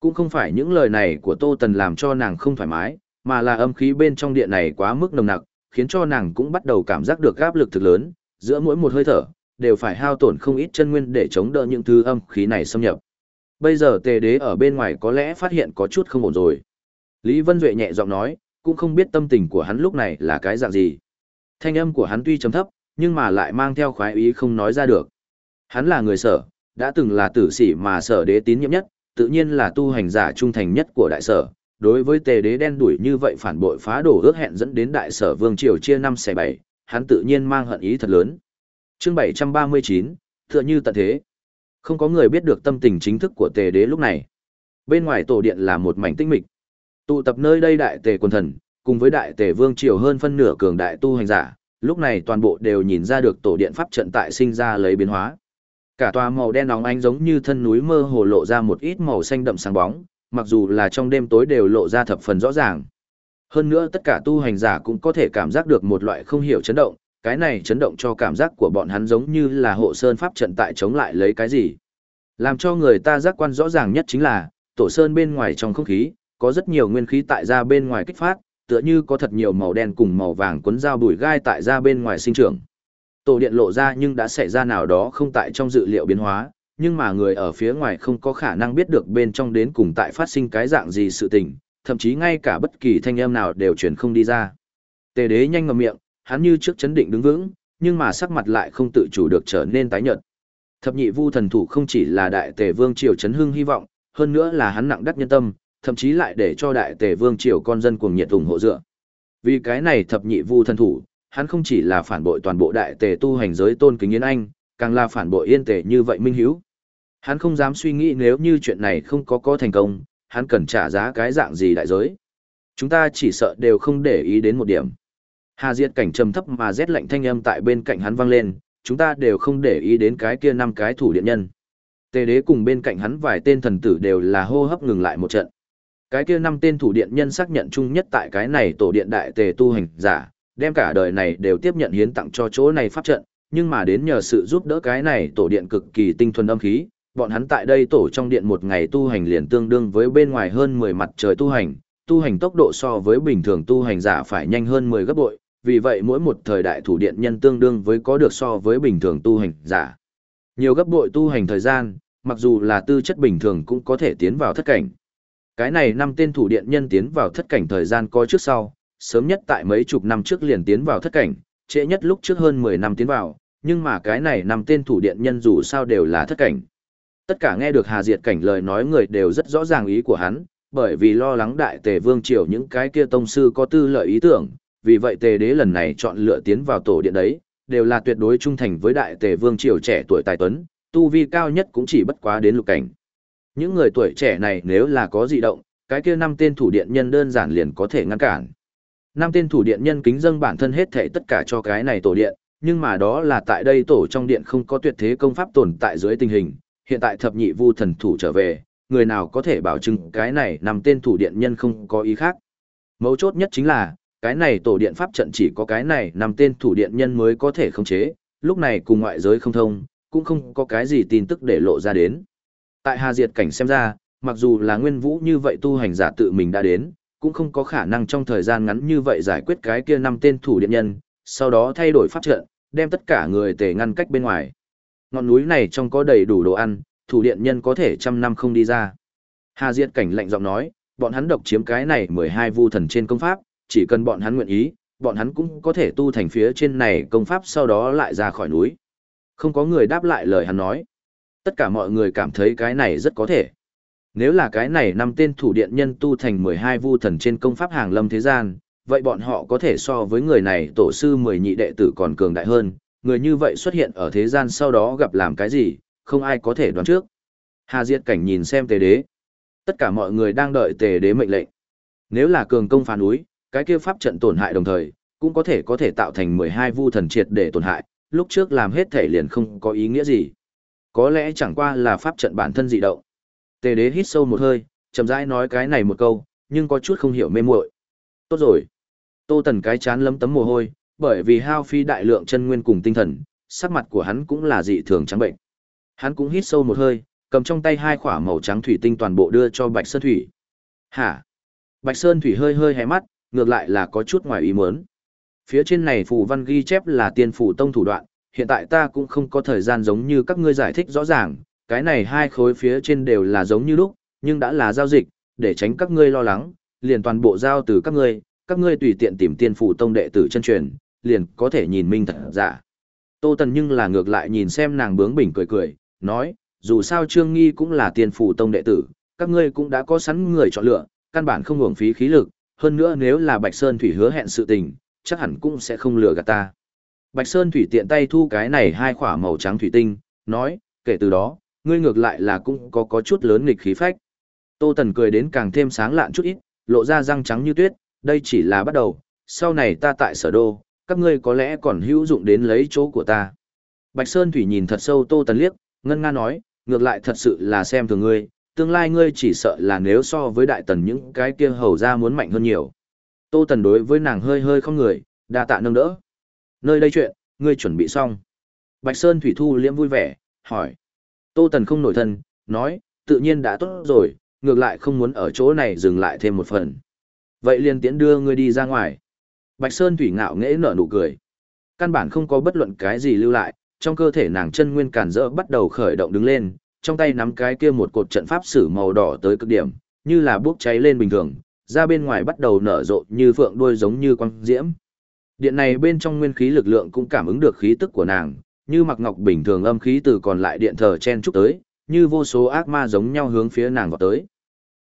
Speaker 1: Cũng không phải những lời này của Tô Tần làm cho nàng không thoải mái, mà là âm khí bên trong điện này quá mức nồng nặc, khiến cho nàng cũng bắt đầu cảm giác được áp lực thực lớn, giữa mỗi một hơi thở, đều phải hao tổn không ít chân nguyên để chống đỡ những thứ âm khí này xâm nhập. Bây giờ tề đế ở bên ngoài có lẽ phát hiện có chút không ổn rồi. Lý Vân Duệ nhẹ giọng nói, cũng không biết tâm tình của hắn lúc này là cái dạng gì. Thanh âm của hắn tuy trầm thấp, nhưng mà lại mang theo khoái ý không nói ra được. Hắn là người sở, đã từng là tử sĩ mà sở đế tín nhiệm nhất, tự nhiên là tu hành giả trung thành nhất của đại sở. Đối với tề đế đen đuổi như vậy phản bội phá đổ ước hẹn dẫn đến đại sở vương triều chia năm xẻ bảy, hắn tự nhiên mang hận ý thật lớn. Chương 739, tựa như tận thế. Không có người biết được tâm tình chính thức của tề đế lúc này. Bên ngoài tổ điện là một mảnh tinh mịch. Tụ tập nơi đây đại tề quân thần, cùng với đại tề vương triều hơn phân nửa cường đại tu hành giả, lúc này toàn bộ đều nhìn ra được tổ điện pháp trận tại sinh ra lấy biến hóa. Cả tòa màu đen nóng ánh giống như thân núi mơ hồ lộ ra một ít màu xanh đậm sáng bóng, mặc dù là trong đêm tối đều lộ ra thập phần rõ ràng. Hơn nữa tất cả tu hành giả cũng có thể cảm giác được một loại không hiểu chấn động, cái này chấn động cho cảm giác của bọn hắn giống như là hộ sơn pháp trận tại chống lại lấy cái gì. Làm cho người ta giác quan rõ ràng nhất chính là, tổ sơn bên ngoài trong không khí, có rất nhiều nguyên khí tại ra bên ngoài kích phát, tựa như có thật nhiều màu đen cùng màu vàng cuốn dao bùi gai tại ra bên ngoài sinh trưởng. Tổ điện lộ ra nhưng đã xảy ra nào đó không tại trong dự liệu biến hóa, nhưng mà người ở phía ngoài không có khả năng biết được bên trong đến cùng tại phát sinh cái dạng gì sự tình, thậm chí ngay cả bất kỳ thanh âm nào đều truyền không đi ra. Tề đế nhanh ngậm miệng, hắn như trước chấn định đứng vững, nhưng mà sắc mặt lại không tự chủ được trở nên tái nhợt. Thập nhị vu thần thủ không chỉ là đại tề vương triều chấn hưng hy vọng, hơn nữa là hắn nặng đắc nhân tâm, thậm chí lại để cho đại tề vương triều con dân cuồng nhiệt ủng hộ dựa. Vì cái này thập nhị vu thần thủ, hắn không chỉ là phản bội toàn bộ đại tề tu hành giới tôn kính yên anh, càng là phản bội yên tề như vậy minh hiếu. Hắn không dám suy nghĩ nếu như chuyện này không có có thành công, hắn cần trả giá cái dạng gì đại giới. Chúng ta chỉ sợ đều không để ý đến một điểm. Hà Diệt cảnh trầm thấp mà rét lạnh thanh âm tại bên cạnh hắn vang lên, chúng ta đều không để ý đến cái kia năm cái thủ điện nhân. Tề đế cùng bên cạnh hắn vài tên thần tử đều là hô hấp ngừng lại một trận. Cái kia năm tên thủ điện nhân xác nhận chung nhất tại cái này tổ điện đại tề tu hành giả, đem cả đời này đều tiếp nhận hiến tặng cho chỗ này pháp trận, nhưng mà đến nhờ sự giúp đỡ cái này tổ điện cực kỳ tinh thuần âm khí, bọn hắn tại đây tổ trong điện một ngày tu hành liền tương đương với bên ngoài hơn 10 mặt trời tu hành, tu hành tốc độ so với bình thường tu hành giả phải nhanh hơn 10 gấp bội, vì vậy mỗi một thời đại thủ điện nhân tương đương với có được so với bình thường tu hành giả. Nhiều gấp bội tu hành thời gian, mặc dù là tư chất bình thường cũng có thể tiến vào thất cảnh. Cái này năm tên thủ điện nhân tiến vào thất cảnh thời gian có trước sau, sớm nhất tại mấy chục năm trước liền tiến vào thất cảnh, trễ nhất lúc trước hơn 10 năm tiến vào, nhưng mà cái này năm tên thủ điện nhân dù sao đều là thất cảnh. Tất cả nghe được Hà Diệt cảnh lời nói người đều rất rõ ràng ý của hắn, bởi vì lo lắng đại tề vương triều những cái kia tông sư có tư lợi ý tưởng, vì vậy tề đế lần này chọn lựa tiến vào tổ điện đấy, đều là tuyệt đối trung thành với đại tề vương triều trẻ tuổi tài tuấn, tu vi cao nhất cũng chỉ bất quá đến lục cảnh. Những người tuổi trẻ này nếu là có dị động, cái kia năm tên thủ điện nhân đơn giản liền có thể ngăn cản. Năm tên thủ điện nhân kính dâng bản thân hết thể tất cả cho cái này tổ điện, nhưng mà đó là tại đây tổ trong điện không có tuyệt thế công pháp tồn tại dưới tình hình, hiện tại thập nhị vu thần thủ trở về, người nào có thể bảo chứng cái này nằm tên thủ điện nhân không có ý khác. Mấu chốt nhất chính là, cái này tổ điện pháp trận chỉ có cái này nằm tên thủ điện nhân mới có thể khống chế, lúc này cùng ngoại giới không thông, cũng không có cái gì tin tức để lộ ra đến. Tại Hà Diệt cảnh xem ra, mặc dù là nguyên vũ như vậy tu hành giả tự mình đã đến, cũng không có khả năng trong thời gian ngắn như vậy giải quyết cái kia năm tên thủ điện nhân, sau đó thay đổi pháp trận, đem tất cả người tề ngăn cách bên ngoài. Ngọn núi này trong có đầy đủ đồ ăn, thủ điện nhân có thể trăm năm không đi ra. Hà Diệt cảnh lạnh giọng nói, bọn hắn độc chiếm cái này 12 vu thần trên công pháp, chỉ cần bọn hắn nguyện ý, bọn hắn cũng có thể tu thành phía trên này công pháp sau đó lại ra khỏi núi. Không có người đáp lại lời hắn nói. Tất cả mọi người cảm thấy cái này rất có thể. Nếu là cái này năm tên thủ điện nhân tu thành 12 vu thần trên công pháp hàng lâm thế gian, vậy bọn họ có thể so với người này tổ sư 10 nhị đệ tử còn cường đại hơn, người như vậy xuất hiện ở thế gian sau đó gặp làm cái gì, không ai có thể đoán trước. Hà Diệt Cảnh nhìn xem tề đế. Tất cả mọi người đang đợi tề đế mệnh lệnh. Nếu là cường công phá núi, cái kia pháp trận tổn hại đồng thời, cũng có thể có thể tạo thành 12 vu thần triệt để tổn hại, lúc trước làm hết thể liền không có ý nghĩa gì. Có lẽ chẳng qua là pháp trận bản thân dị động. Tề đế hít sâu một hơi, chậm rãi nói cái này một câu, nhưng có chút không hiểu mê muội. Tốt rồi. Tô Tần cái chán lấm tấm mồ hôi, bởi vì hao phi đại lượng chân nguyên cùng tinh thần, sắc mặt của hắn cũng là dị thường trắng bệnh. Hắn cũng hít sâu một hơi, cầm trong tay hai khỏa màu trắng thủy tinh toàn bộ đưa cho Bạch Sơn Thủy. Hả? Bạch Sơn Thủy hơi hơi hé mắt, ngược lại là có chút ngoài ý muốn. Phía trên này phù văn ghi chép là tiên phủ tông thủ đoạn, hiện tại ta cũng không có thời gian giống như các ngươi giải thích rõ ràng, cái này hai khối phía trên đều là giống như lúc, nhưng đã là giao dịch, để tránh các ngươi lo lắng, liền toàn bộ giao từ các ngươi, các ngươi tùy tiện tìm tiên phủ tông đệ tử chân truyền, liền có thể nhìn minh thật giả. Tô Tần nhưng là ngược lại nhìn xem nàng bướng bỉnh cười cười, nói, dù sao Trương Nghi cũng là tiên phủ tông đệ tử, các ngươi cũng đã có sẵn người chọn lựa, căn bản không hưởng phí khí lực, hơn nữa nếu là Bạch Sơn Thủy hứa hẹn sự tình, chắc hẳn cũng sẽ không lừa gạt ta. Bạch Sơn Thủy tiện tay thu cái này hai khỏa màu trắng thủy tinh, nói, kể từ đó, ngươi ngược lại là cũng có có chút lớn nghịch khí phách. Tô Tần cười đến càng thêm sáng lạn chút ít, lộ ra răng trắng như tuyết, đây chỉ là bắt đầu, sau này ta tại sở đô, các ngươi có lẽ còn hữu dụng đến lấy chỗ của ta. Bạch Sơn Thủy nhìn thật sâu Tô Tần liếc, ngân nga nói, ngược lại thật sự là xem thường ngươi, tương lai ngươi chỉ sợ là nếu so với đại tần những cái kia hầu ra muốn mạnh hơn nhiều. Tô Tần đối với nàng hơi hơi không người, đa tạ nâng đỡ. Nơi đây chuyện, ngươi chuẩn bị xong. Bạch Sơn Thủy Thu liễm vui vẻ, hỏi. Tô Tần không nổi thân, nói, tự nhiên đã tốt rồi, ngược lại không muốn ở chỗ này dừng lại thêm một phần. Vậy liền tiễn đưa ngươi đi ra ngoài. Bạch Sơn Thủy ngạo nghễ nở nụ cười. Căn bản không có bất luận cái gì lưu lại, trong cơ thể nàng chân nguyên cản rỡ bắt đầu khởi động đứng lên, trong tay nắm cái kia một cột trận pháp sử màu đỏ tới cực điểm, như là bốc cháy lên bình thường, ra bên ngoài bắt đầu nở rộ như phượng đuôi giống như quang diễm. Điện này bên trong nguyên khí lực lượng cũng cảm ứng được khí tức của nàng, như mặc ngọc bình thường âm khí từ còn lại điện thờ chen chúc tới, như vô số ác ma giống nhau hướng phía nàng vào tới.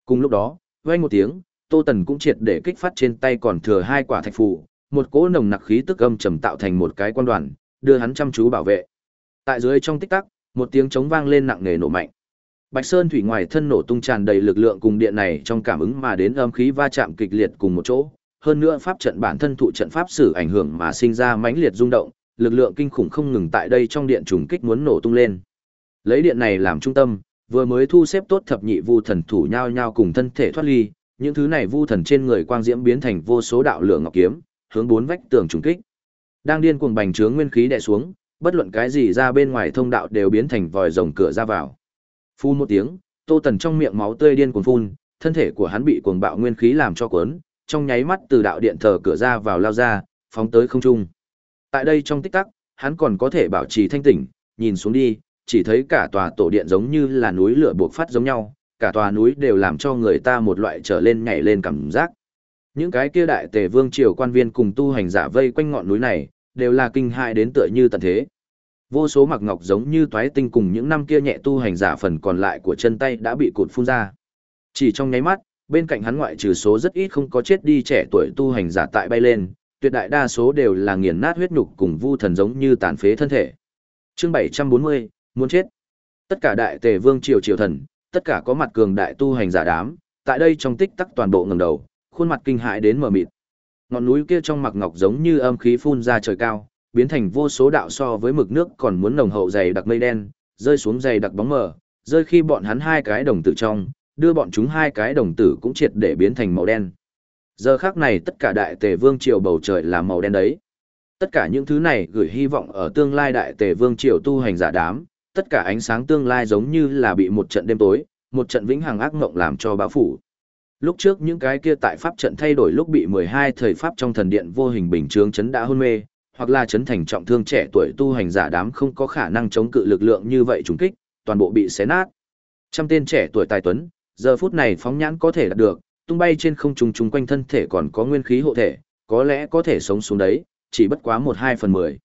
Speaker 1: Cùng lúc đó, vang một tiếng, Tô Tần cũng triệt để kích phát trên tay còn thừa hai quả thạch phù, một cỗ nồng nặc khí tức âm trầm tạo thành một cái quan đoàn, đưa hắn chăm chú bảo vệ. Tại dưới trong tích tắc, một tiếng trống vang lên nặng nề nổ mạnh. Bạch Sơn thủy ngoài thân nổ tung tràn đầy lực lượng cùng điện này trong cảm ứng mà đến âm khí va chạm kịch liệt cùng một chỗ, hơn nữa pháp trận bản thân thụ trận pháp sử ảnh hưởng mà sinh ra mãnh liệt rung động, lực lượng kinh khủng không ngừng tại đây trong điện trùng kích muốn nổ tung lên. Lấy điện này làm trung tâm, vừa mới thu xếp tốt thập nhị vu thần thủ nhau nhau cùng thân thể thoát ly, những thứ này vu thần trên người quang diễm biến thành vô số đạo lượng ngọc kiếm, hướng bốn vách tường trùng kích. Đang điên cuồng bành trướng nguyên khí đè xuống, bất luận cái gì ra bên ngoài thông đạo đều biến thành vòi rồng cửa ra vào. Phun một tiếng, Tô Tần trong miệng máu tươi điên cuồng phun, thân thể của hắn bị cuồng bạo nguyên khí làm cho cuốn, trong nháy mắt từ đạo điện thờ cửa ra vào lao ra, phóng tới không trung. Tại đây trong tích tắc, hắn còn có thể bảo trì thanh tỉnh, nhìn xuống đi, chỉ thấy cả tòa tổ điện giống như là núi lửa buộc phát giống nhau, cả tòa núi đều làm cho người ta một loại trở lên nhảy lên cảm giác. Những cái kia đại tề vương triều quan viên cùng tu hành giả vây quanh ngọn núi này, đều là kinh hại đến tựa như tận thế. Vô số mặc ngọc giống như toái tinh cùng những năm kia nhẹ tu hành giả phần còn lại của chân tay đã bị cụt phun ra. Chỉ trong nháy mắt, bên cạnh hắn ngoại trừ số rất ít không có chết đi trẻ tuổi tu hành giả tại bay lên, tuyệt đại đa số đều là nghiền nát huyết nhục cùng vu thần giống như tàn phế thân thể. Chương 740, muốn chết. Tất cả đại tề vương triều triều thần, tất cả có mặt cường đại tu hành giả đám, tại đây trong tích tắc toàn bộ ngẩng đầu, khuôn mặt kinh hãi đến mờ mịt. Ngọn núi kia trong mặc ngọc giống như âm khí phun ra trời cao, biến thành vô số đạo so với mực nước còn muốn nồng hậu dày đặc mây đen, rơi xuống dày đặc bóng mờ, rơi khi bọn hắn hai cái đồng tử trong, đưa bọn chúng hai cái đồng tử cũng triệt để biến thành màu đen. Giờ khác này tất cả đại tề vương triều bầu trời là màu đen đấy. Tất cả những thứ này gửi hy vọng ở tương lai đại tề vương triều tu hành giả đám, tất cả ánh sáng tương lai giống như là bị một trận đêm tối, một trận vĩnh hằng ác mộng làm cho bao phủ. Lúc trước những cái kia tại pháp trận thay đổi lúc bị 12 thời pháp trong thần điện vô hình bình chướng chấn đã hôn mê, hoặc là chấn thành trọng thương trẻ tuổi tu hành giả đám không có khả năng chống cự lực lượng như vậy trùng kích, toàn bộ bị xé nát. Trăm tên trẻ tuổi tài tuấn, giờ phút này phóng nhãn có thể đạt được, tung bay trên không trung trung quanh thân thể còn có nguyên khí hộ thể, có lẽ có thể sống xuống đấy, chỉ bất quá 1-2 phần 10.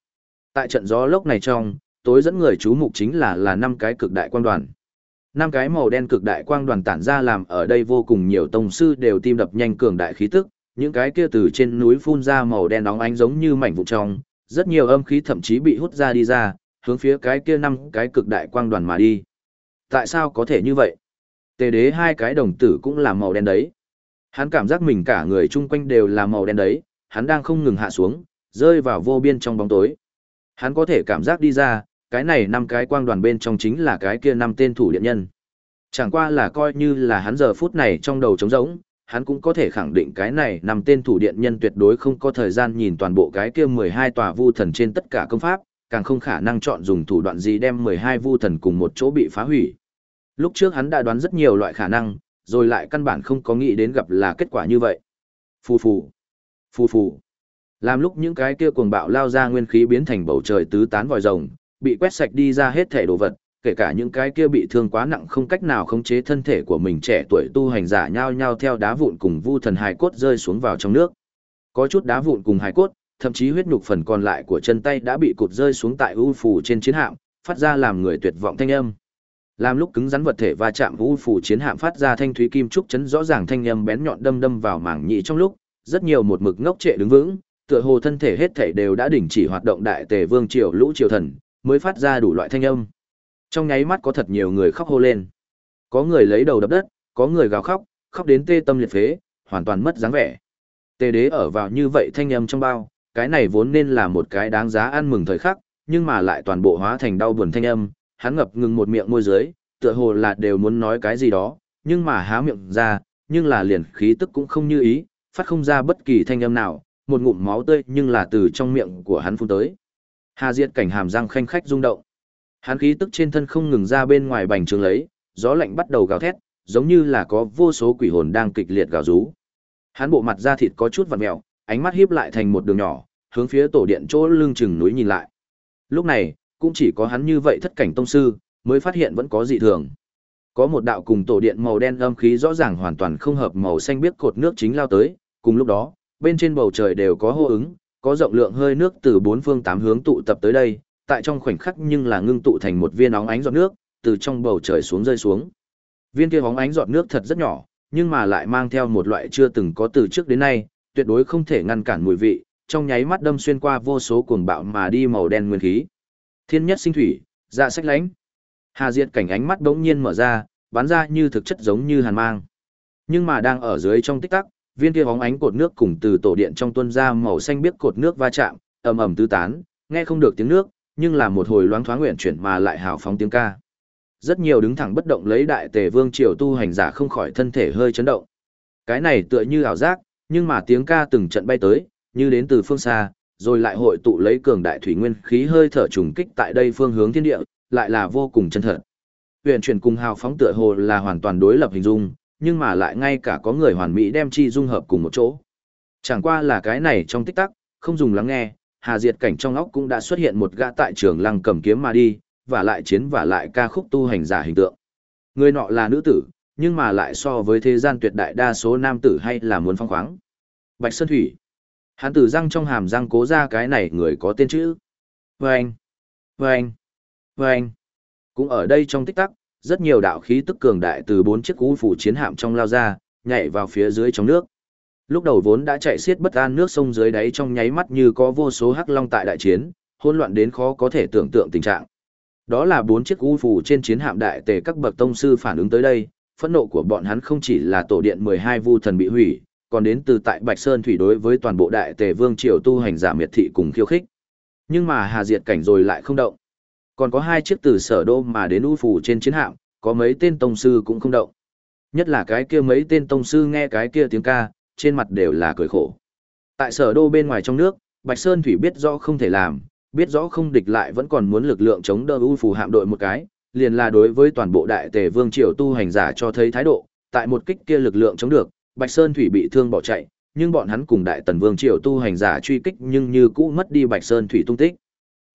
Speaker 1: Tại trận gió lốc này trong, tối dẫn người chú mục chính là là năm cái cực đại quan đoàn. Năm cái màu đen cực đại quang đoàn tản ra làm ở đây vô cùng nhiều tông sư đều tim đập nhanh cường đại khí tức, những cái kia từ trên núi phun ra màu đen nóng ánh giống như mảnh vụn trong, rất nhiều âm khí thậm chí bị hút ra đi ra, hướng phía cái kia năm cái cực đại quang đoàn mà đi. Tại sao có thể như vậy? Tề đế hai cái đồng tử cũng là màu đen đấy. Hắn cảm giác mình cả người chung quanh đều là màu đen đấy, hắn đang không ngừng hạ xuống, rơi vào vô biên trong bóng tối. Hắn có thể cảm giác đi ra, cái này năm cái quang đoàn bên trong chính là cái kia năm tên thủ điện nhân. Chẳng qua là coi như là hắn giờ phút này trong đầu trống rỗng, hắn cũng có thể khẳng định cái này năm tên thủ điện nhân tuyệt đối không có thời gian nhìn toàn bộ cái kia 12 tòa vu thần trên tất cả công pháp, càng không khả năng chọn dùng thủ đoạn gì đem 12 vu thần cùng một chỗ bị phá hủy. Lúc trước hắn đã đoán rất nhiều loại khả năng, rồi lại căn bản không có nghĩ đến gặp là kết quả như vậy. Phù phù, phù phù. Làm lúc những cái kia cuồng bạo lao ra nguyên khí biến thành bầu trời tứ tán vòi rồng, bị quét sạch đi ra hết thể đồ vật, kể cả những cái kia bị thương quá nặng không cách nào khống chế thân thể của mình trẻ tuổi tu hành giả nhao nhao theo đá vụn cùng vu thần hài cốt rơi xuống vào trong nước. Có chút đá vụn cùng hài cốt, thậm chí huyết nhục phần còn lại của chân tay đã bị cụt rơi xuống tại u phù trên chiến hạm, phát ra làm người tuyệt vọng thanh âm. Làm lúc cứng rắn vật thể va chạm u phù chiến hạm phát ra thanh thúy kim trúc chấn rõ ràng thanh âm bén nhọn đâm đâm vào mảng nhị trong lúc, rất nhiều một mực ngốc trệ đứng vững, tựa hồ thân thể hết thảy đều đã đình chỉ hoạt động đại tề vương triều lũ triều thần, mới phát ra đủ loại thanh âm. Trong nháy mắt có thật nhiều người khóc hô lên. Có người lấy đầu đập đất, có người gào khóc, khóc đến tê tâm liệt phế, hoàn toàn mất dáng vẻ. Tề đế ở vào như vậy thanh âm trong bao, cái này vốn nên là một cái đáng giá ăn mừng thời khắc, nhưng mà lại toàn bộ hóa thành đau buồn thanh âm, hắn ngập ngừng một miệng môi dưới, tựa hồ là đều muốn nói cái gì đó, nhưng mà há miệng ra, nhưng là liền khí tức cũng không như ý, phát không ra bất kỳ thanh âm nào, một ngụm máu tươi nhưng là từ trong miệng của hắn phun tới. Hà Diệt cảnh hàm răng khanh khách rung động. Hắn khí tức trên thân không ngừng ra bên ngoài bành trướng lấy, gió lạnh bắt đầu gào thét, giống như là có vô số quỷ hồn đang kịch liệt gào rú. Hắn bộ mặt da thịt có chút vặn mèo, ánh mắt híp lại thành một đường nhỏ, hướng phía tổ điện chỗ lưng chừng núi nhìn lại. Lúc này, cũng chỉ có hắn như vậy thất cảnh tông sư, mới phát hiện vẫn có dị thường. Có một đạo cùng tổ điện màu đen âm khí rõ ràng hoàn toàn không hợp màu xanh biếc cột nước chính lao tới, cùng lúc đó, bên trên bầu trời đều có hô ứng, có rộng lượng hơi nước từ bốn phương tám hướng tụ tập tới đây, tại trong khoảnh khắc nhưng là ngưng tụ thành một viên óng ánh giọt nước, từ trong bầu trời xuống rơi xuống. Viên kia óng ánh giọt nước thật rất nhỏ, nhưng mà lại mang theo một loại chưa từng có từ trước đến nay, tuyệt đối không thể ngăn cản mùi vị, trong nháy mắt đâm xuyên qua vô số cuồng bạo mà đi màu đen nguyên khí. Thiên nhất sinh thủy, dạ sách lánh. Hà Diệt cảnh ánh mắt bỗng nhiên mở ra, bắn ra như thực chất giống như hàn mang. Nhưng mà đang ở dưới trong tích tắc, viên kia bóng ánh cột nước cùng từ tổ điện trong tuân ra màu xanh biếc cột nước va chạm, ầm ầm tứ tán, nghe không được tiếng nước, nhưng là một hồi loáng thoáng nguyện chuyển mà lại hào phóng tiếng ca. Rất nhiều đứng thẳng bất động lấy đại tề vương triều tu hành giả không khỏi thân thể hơi chấn động. Cái này tựa như ảo giác, nhưng mà tiếng ca từng trận bay tới, như đến từ phương xa, rồi lại hội tụ lấy cường đại thủy nguyên khí hơi thở trùng kích tại đây phương hướng thiên địa, lại là vô cùng chân thật. Huyền chuyển cùng hào phóng tựa hồ là hoàn toàn đối lập hình dung, nhưng mà lại ngay cả có người hoàn mỹ đem chi dung hợp cùng một chỗ. Chẳng qua là cái này trong tích tắc, không dùng lắng nghe, Hà Diệt cảnh trong óc cũng đã xuất hiện một gã tại trường lăng cầm kiếm mà đi, và lại chiến và lại ca khúc tu hành giả hình tượng. Người nọ là nữ tử, nhưng mà lại so với thế gian tuyệt đại đa số nam tử hay là muốn phong khoáng. Bạch Sơn Thủy. Hắn tử răng trong hàm răng cố ra cái này người có tên chữ. Vâng! Vâng! Vâng! Cũng ở đây trong tích tắc, rất nhiều đạo khí tức cường đại từ bốn chiếc cú phủ chiến hạm trong lao ra, nhảy vào phía dưới trong nước. Lúc đầu vốn đã chạy xiết bất an nước sông dưới đáy trong nháy mắt như có vô số hắc long tại đại chiến, hỗn loạn đến khó có thể tưởng tượng tình trạng. Đó là bốn chiếc u phủ trên chiến hạm đại tề các bậc tông sư phản ứng tới đây, phẫn nộ của bọn hắn không chỉ là tổ điện 12 vu thần bị hủy, còn đến từ tại Bạch Sơn thủy đối với toàn bộ đại tề vương triều tu hành giả miệt thị cùng khiêu khích. Nhưng mà Hà Diệt cảnh rồi lại không động. Còn có hai chiếc từ sở đô mà đến u phủ trên chiến hạm, có mấy tên tông sư cũng không động. Nhất là cái kia mấy tên tông sư nghe cái kia tiếng ca, trên mặt đều là cười khổ. Tại sở đô bên ngoài trong nước, Bạch Sơn Thủy biết rõ không thể làm, biết rõ không địch lại vẫn còn muốn lực lượng chống đỡ u phủ hạm đội một cái, liền là đối với toàn bộ đại tề vương triều tu hành giả cho thấy thái độ, tại một kích kia lực lượng chống được, Bạch Sơn Thủy bị thương bỏ chạy, nhưng bọn hắn cùng đại tần vương triều tu hành giả truy kích nhưng như cũ mất đi Bạch Sơn Thủy tung tích.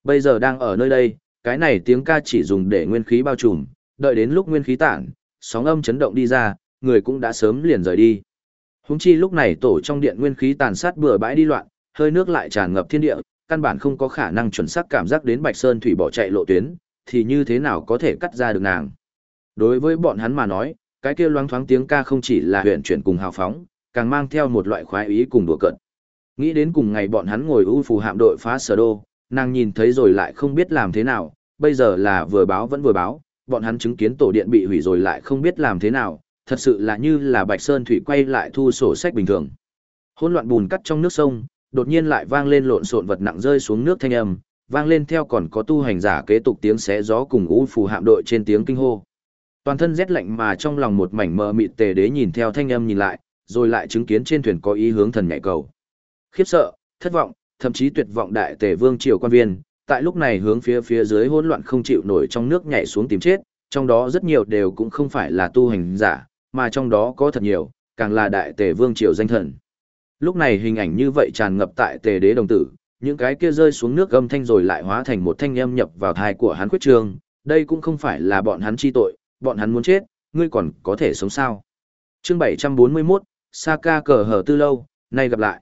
Speaker 1: Bây giờ đang ở nơi đây, cái này tiếng ca chỉ dùng để nguyên khí bao trùm, đợi đến lúc nguyên khí tản, sóng âm chấn động đi ra, người cũng đã sớm liền rời đi. Húng chi lúc này tổ trong điện nguyên khí tàn sát bừa bãi đi loạn, hơi nước lại tràn ngập thiên địa, căn bản không có khả năng chuẩn xác cảm giác đến Bạch Sơn Thủy bỏ chạy lộ tuyến, thì như thế nào có thể cắt ra được nàng. Đối với bọn hắn mà nói, cái kia loáng thoáng tiếng ca không chỉ là huyền chuyển cùng hào phóng, càng mang theo một loại khoái ý cùng đùa cợt. Nghĩ đến cùng ngày bọn hắn ngồi ưu phù hạm đội phá sở đô, nàng nhìn thấy rồi lại không biết làm thế nào, bây giờ là vừa báo vẫn vừa báo, bọn hắn chứng kiến tổ điện bị hủy rồi lại không biết làm thế nào, thật sự là như là Bạch Sơn Thủy quay lại thu sổ sách bình thường. Hỗn loạn bùn cắt trong nước sông, đột nhiên lại vang lên lộn xộn vật nặng rơi xuống nước thanh âm, vang lên theo còn có tu hành giả kế tục tiếng xé gió cùng u phù hạm đội trên tiếng kinh hô. Toàn thân rét lạnh mà trong lòng một mảnh mờ mịt tề đế nhìn theo thanh âm nhìn lại, rồi lại chứng kiến trên thuyền có ý hướng thần nhảy cầu. Khiếp sợ, thất vọng, thậm chí tuyệt vọng đại tề vương triều quan viên, tại lúc này hướng phía phía dưới hỗn loạn không chịu nổi trong nước nhảy xuống tìm chết, trong đó rất nhiều đều cũng không phải là tu hành giả, mà trong đó có thật nhiều, càng là đại tề vương triều danh thần. Lúc này hình ảnh như vậy tràn ngập tại tề đế đồng tử, những cái kia rơi xuống nước âm thanh rồi lại hóa thành một thanh âm nhập vào thai của hắn quyết trường, đây cũng không phải là bọn hắn chi tội, bọn hắn muốn chết, ngươi còn có thể sống sao. Chương 741, Saka cờ hở tư lâu, nay gặp lại.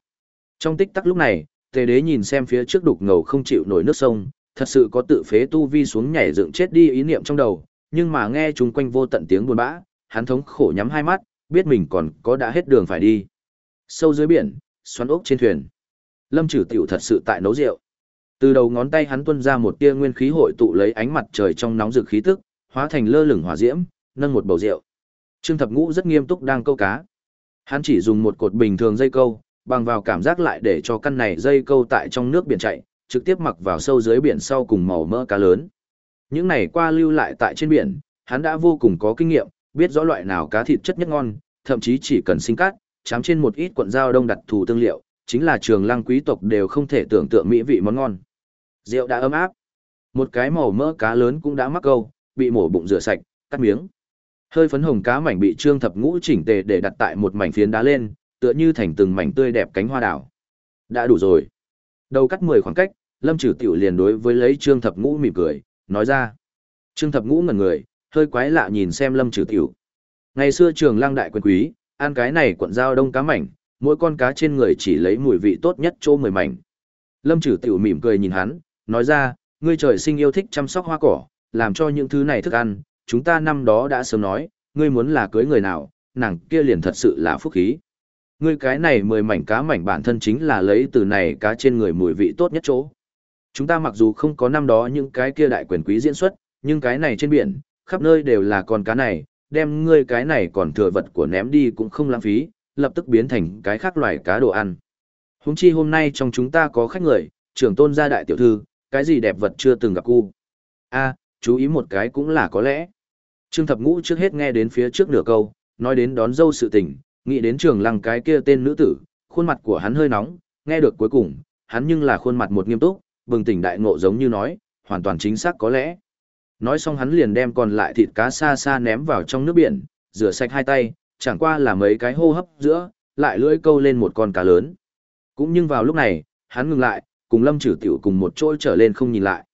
Speaker 1: Trong tích tắc lúc này, tề đế nhìn xem phía trước đục ngầu không chịu nổi nước sông, thật sự có tự phế tu vi xuống nhảy dựng chết đi ý niệm trong đầu, nhưng mà nghe chung quanh vô tận tiếng buồn bã, hắn thống khổ nhắm hai mắt, biết mình còn có đã hết đường phải đi. Sâu dưới biển, xoắn ốc trên thuyền. Lâm Trử Tiểu thật sự tại nấu rượu. Từ đầu ngón tay hắn tuôn ra một tia nguyên khí hội tụ lấy ánh mặt trời trong nóng rực khí tức, hóa thành lơ lửng hỏa diễm, nâng một bầu rượu. Trương Thập Ngũ rất nghiêm túc đang câu cá. Hắn chỉ dùng một cột bình thường dây câu, bằng vào cảm giác lại để cho căn này dây câu tại trong nước biển chạy, trực tiếp mặc vào sâu dưới biển sau cùng màu mỡ cá lớn. Những này qua lưu lại tại trên biển, hắn đã vô cùng có kinh nghiệm, biết rõ loại nào cá thịt chất nhất ngon, thậm chí chỉ cần sinh cát, chám trên một ít cuộn dao đông đặt thù tương liệu, chính là trường lăng quý tộc đều không thể tưởng tượng mỹ vị món ngon. Rượu đã ấm áp. Một cái màu mỡ cá lớn cũng đã mắc câu, bị mổ bụng rửa sạch, cắt miếng. Hơi phấn hồng cá mảnh bị trương thập ngũ chỉnh tề để đặt tại một mảnh phiến đá lên, tựa như thành từng mảnh tươi đẹp cánh hoa đảo. Đã đủ rồi. Đầu cắt 10 khoảng cách, Lâm Trử Tiểu liền đối với lấy trương thập ngũ mỉm cười, nói ra. Trương thập ngũ ngẩn người, hơi quái lạ nhìn xem Lâm Trử Tiểu. Ngày xưa trường lang đại quyền quý, ăn cái này quận dao đông cá mảnh, mỗi con cá trên người chỉ lấy mùi vị tốt nhất chỗ mười mảnh. Lâm Trử Tiểu mỉm cười nhìn hắn, nói ra, ngươi trời sinh yêu thích chăm sóc hoa cỏ, làm cho những thứ này thức ăn, chúng ta năm đó đã sớm nói, ngươi muốn là cưới người nào, nàng kia liền thật sự là phúc khí. Ngươi cái này mười mảnh cá mảnh bản thân chính là lấy từ này cá trên người mùi vị tốt nhất chỗ. Chúng ta mặc dù không có năm đó những cái kia đại quyền quý diễn xuất, nhưng cái này trên biển, khắp nơi đều là con cá này, đem ngươi cái này còn thừa vật của ném đi cũng không lãng phí, lập tức biến thành cái khác loài cá đồ ăn. Húng chi hôm nay trong chúng ta có khách người, trưởng tôn gia đại tiểu thư, cái gì đẹp vật chưa từng gặp cu. a chú ý một cái cũng là có lẽ. Trương Thập Ngũ trước hết nghe đến phía trước nửa câu, nói đến đón dâu sự tình, nghĩ đến trường lăng cái kia tên nữ tử, khuôn mặt của hắn hơi nóng, nghe được cuối cùng, hắn nhưng là khuôn mặt một nghiêm túc, bừng tỉnh đại ngộ giống như nói, hoàn toàn chính xác có lẽ. Nói xong hắn liền đem còn lại thịt cá xa xa ném vào trong nước biển, rửa sạch hai tay, chẳng qua là mấy cái hô hấp giữa, lại lưỡi câu lên một con cá lớn. Cũng nhưng vào lúc này, hắn ngừng lại, cùng Lâm Trử Tiểu cùng một chỗ trở lên không nhìn lại.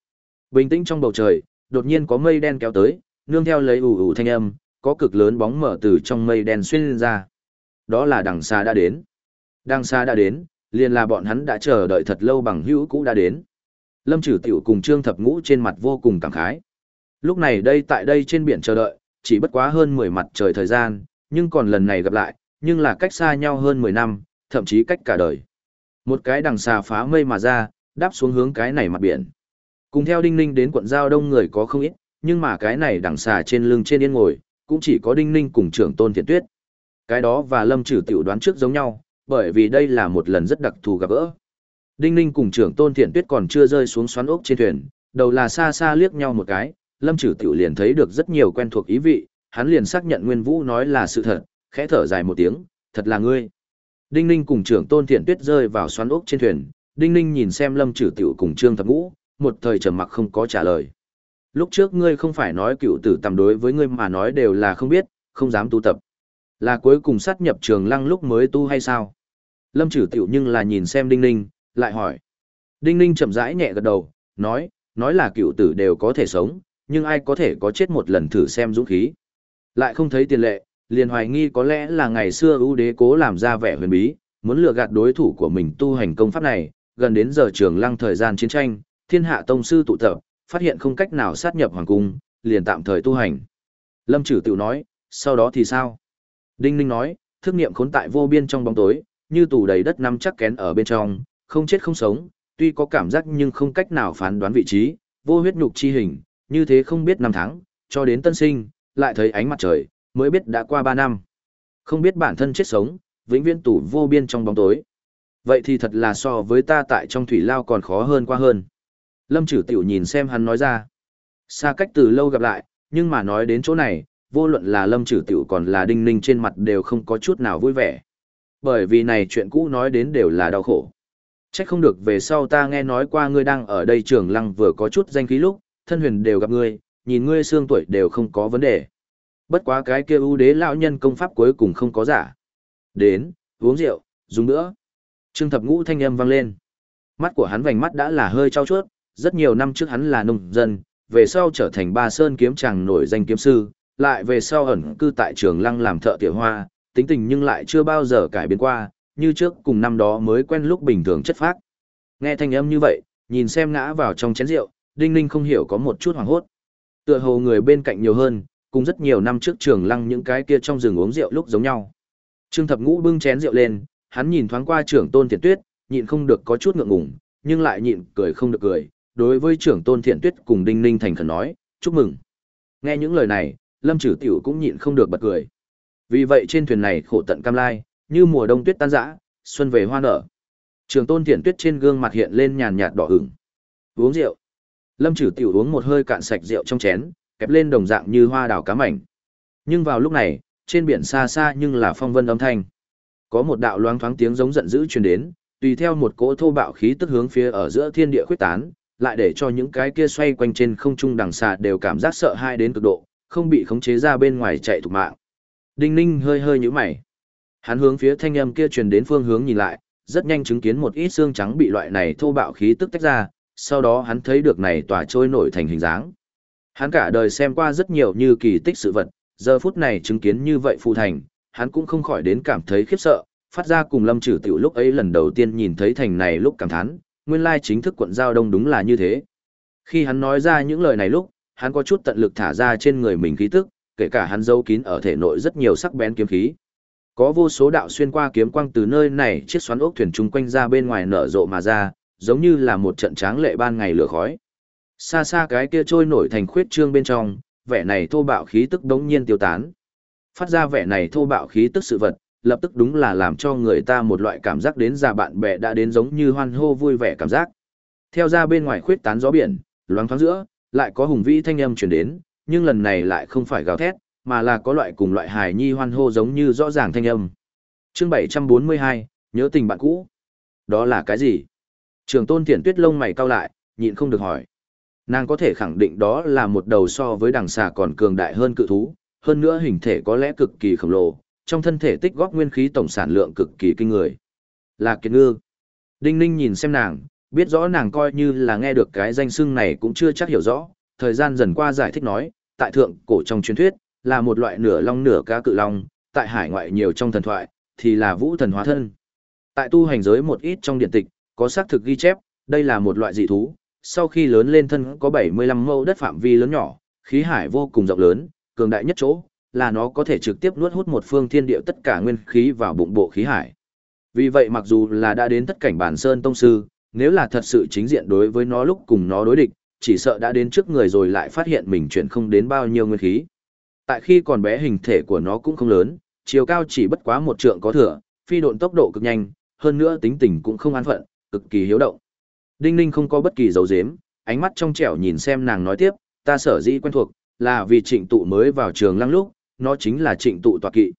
Speaker 1: Bình tĩnh trong bầu trời, đột nhiên có mây đen kéo tới, nương theo lấy ủ ủ thanh âm, có cực lớn bóng mở từ trong mây đen xuyên lên ra. Đó là đằng xa đã đến. Đằng xa đã đến, liền là bọn hắn đã chờ đợi thật lâu bằng hữu cũ đã đến. Lâm Trử Tiểu cùng Trương Thập Ngũ trên mặt vô cùng cảm khái. Lúc này đây tại đây trên biển chờ đợi, chỉ bất quá hơn 10 mặt trời thời gian, nhưng còn lần này gặp lại, nhưng là cách xa nhau hơn 10 năm, thậm chí cách cả đời. Một cái đằng xà phá mây mà ra, đáp xuống hướng cái này mặt biển. Cùng theo Đinh Ninh đến quận Giao Đông người có không ít, nhưng mà cái này đằng xà trên lưng trên yên ngồi, cũng chỉ có Đinh Ninh cùng trưởng tôn thiện tuyết. Cái đó và Lâm trừ tiểu đoán trước giống nhau, bởi vì đây là một lần rất đặc thù gặp gỡ. Đinh Ninh cùng trưởng tôn thiện tuyết còn chưa rơi xuống xoắn ốc trên thuyền, đầu là xa xa liếc nhau một cái, Lâm Trử tiểu liền thấy được rất nhiều quen thuộc ý vị, hắn liền xác nhận Nguyên Vũ nói là sự thật, khẽ thở dài một tiếng, thật là ngươi. Đinh Ninh cùng trưởng tôn thiện tuyết rơi vào xoắn ốc trên thuyền, Đinh Ninh nhìn xem Lâm Trử tiểu cùng Trương Thập Ngũ, một thời trầm mặc không có trả lời. Lúc trước ngươi không phải nói cựu tử tầm đối với ngươi mà nói đều là không biết, không dám tu tập. Là cuối cùng sát nhập trường lăng lúc mới tu hay sao? Lâm trừ tiểu nhưng là nhìn xem Đinh Ninh, lại hỏi. Đinh Ninh chậm rãi nhẹ gật đầu, nói, nói là cựu tử đều có thể sống, nhưng ai có thể có chết một lần thử xem dũng khí. Lại không thấy tiền lệ, liền hoài nghi có lẽ là ngày xưa ưu đế cố làm ra vẻ huyền bí, muốn lừa gạt đối thủ của mình tu hành công pháp này, gần đến giờ trường lăng thời gian chiến tranh, thiên hạ tông sư tụ tập, phát hiện không cách nào sát nhập hoàng cung, liền tạm thời tu hành. Lâm Trử tự nói, sau đó thì sao? Đinh Ninh nói, thức niệm khốn tại vô biên trong bóng tối, như tủ đầy đất nằm chắc kén ở bên trong, không chết không sống, tuy có cảm giác nhưng không cách nào phán đoán vị trí, vô huyết nhục chi hình, như thế không biết năm tháng, cho đến tân sinh, lại thấy ánh mặt trời, mới biết đã qua 3 năm. Không biết bản thân chết sống, vĩnh viễn tủ vô biên trong bóng tối. Vậy thì thật là so với ta tại trong thủy lao còn khó hơn qua hơn. Lâm Chử Tiểu nhìn xem hắn nói ra. Xa cách từ lâu gặp lại, nhưng mà nói đến chỗ này, vô luận là Lâm trừ Tiểu còn là Đinh Ninh trên mặt đều không có chút nào vui vẻ. Bởi vì này chuyện cũ nói đến đều là đau khổ. Chắc không được về sau ta nghe nói qua ngươi đang ở đây trường lăng vừa có chút danh khí lúc, thân huyền đều gặp ngươi, nhìn ngươi xương tuổi đều không có vấn đề. Bất quá cái kia ưu đế lão nhân công pháp cuối cùng không có giả. Đến, uống rượu, dùng nữa. Trương thập ngũ thanh âm vang lên. Mắt của hắn vành mắt đã là hơi trao chuốt, rất nhiều năm trước hắn là nông dân, về sau trở thành ba sơn kiếm chàng nổi danh kiếm sư, lại về sau ẩn cư tại trường lăng làm thợ tiểu hoa, tính tình nhưng lại chưa bao giờ cải biến qua, như trước cùng năm đó mới quen lúc bình thường chất phác. Nghe thanh âm như vậy, nhìn xem ngã vào trong chén rượu, Đinh Ninh không hiểu có một chút hoảng hốt. Tựa hồ người bên cạnh nhiều hơn, cùng rất nhiều năm trước trường lăng những cái kia trong rừng uống rượu lúc giống nhau. Trương Thập Ngũ bưng chén rượu lên, hắn nhìn thoáng qua trưởng Tôn Thiện Tuyết, nhịn không được có chút ngượng ngùng, nhưng lại nhịn cười không được cười, đối với trưởng tôn thiện tuyết cùng đinh ninh thành khẩn nói chúc mừng nghe những lời này lâm trừ tiểu cũng nhịn không được bật cười. Vì vậy trên thuyền này khổ tận cam lai như mùa đông tuyết tan rã xuân về hoa nở. Trường tôn thiện tuyết trên gương mặt hiện lên nhàn nhạt đỏ hửng, uống rượu. Lâm trừ tiểu uống một hơi cạn sạch rượu trong chén kẹp lên đồng dạng như hoa đào cá mảnh. Nhưng vào lúc này trên biển xa xa nhưng là phong vân âm thanh. Có một đạo loáng thoáng tiếng giống giận dữ truyền đến tùy theo một cỗ thô bạo khí tức hướng phía ở giữa thiên địa khuyết tán lại để cho những cái kia xoay quanh trên không trung đằng xà đều cảm giác sợ hãi đến cực độ, không bị khống chế ra bên ngoài chạy thục mạng. Đinh Ninh hơi hơi nhíu mày. Hắn hướng phía thanh âm kia truyền đến phương hướng nhìn lại, rất nhanh chứng kiến một ít xương trắng bị loại này thô bạo khí tức tách ra, sau đó hắn thấy được này tỏa trôi nổi thành hình dáng. Hắn cả đời xem qua rất nhiều như kỳ tích sự vật, giờ phút này chứng kiến như vậy phù thành, hắn cũng không khỏi đến cảm thấy khiếp sợ, phát ra cùng Lâm Trử Tiểu lúc ấy lần đầu tiên nhìn thấy thành này lúc cảm thán, nguyên lai chính thức quận giao đông đúng là như thế. Khi hắn nói ra những lời này lúc, hắn có chút tận lực thả ra trên người mình khí tức, kể cả hắn giấu kín ở thể nội rất nhiều sắc bén kiếm khí. Có vô số đạo xuyên qua kiếm quang từ nơi này chiếc xoắn ốc thuyền chung quanh ra bên ngoài nở rộ mà ra, giống như là một trận tráng lệ ban ngày lửa khói. Xa xa cái kia trôi nổi thành khuyết trương bên trong, vẻ này thô bạo khí tức đống nhiên tiêu tán. Phát ra vẻ này thô bạo khí tức sự vật, lập tức đúng là làm cho người ta một loại cảm giác đến già bạn bè đã đến giống như hoan hô vui vẻ cảm giác. Theo ra bên ngoài khuyết tán gió biển, loáng thoáng giữa, lại có hùng vĩ thanh âm truyền đến, nhưng lần này lại không phải gào thét, mà là có loại cùng loại hài nhi hoan hô giống như rõ ràng thanh âm. Chương 742, nhớ tình bạn cũ. Đó là cái gì? Trường Tôn Tiễn Tuyết lông mày cau lại, nhịn không được hỏi. Nàng có thể khẳng định đó là một đầu so với đằng xà còn cường đại hơn cự thú, hơn nữa hình thể có lẽ cực kỳ khổng lồ, trong thân thể tích góp nguyên khí tổng sản lượng cực kỳ kinh người. Là kiệt ngư. Đinh Ninh nhìn xem nàng, biết rõ nàng coi như là nghe được cái danh xưng này cũng chưa chắc hiểu rõ, thời gian dần qua giải thích nói, tại thượng cổ trong truyền thuyết, là một loại nửa long nửa cá cự long, tại hải ngoại nhiều trong thần thoại, thì là vũ thần hóa thân. Tại tu hành giới một ít trong điện tịch, có xác thực ghi chép, đây là một loại dị thú, sau khi lớn lên thân có 75 mẫu đất phạm vi lớn nhỏ, khí hải vô cùng rộng lớn, cường đại nhất chỗ, là nó có thể trực tiếp nuốt hút một phương thiên địa tất cả nguyên khí vào bụng bộ khí hải. Vì vậy mặc dù là đã đến tất cảnh bản sơn tông sư, nếu là thật sự chính diện đối với nó lúc cùng nó đối địch, chỉ sợ đã đến trước người rồi lại phát hiện mình chuyển không đến bao nhiêu nguyên khí. Tại khi còn bé hình thể của nó cũng không lớn, chiều cao chỉ bất quá một trượng có thừa, phi độn tốc độ cực nhanh, hơn nữa tính tình cũng không an phận, cực kỳ hiếu động. Đinh Ninh không có bất kỳ dấu dếm, ánh mắt trong trẻo nhìn xem nàng nói tiếp, ta sở dĩ quen thuộc, là vì trịnh tụ mới vào trường lăng lúc, nó chính là trịnh tụ tọa kỵ.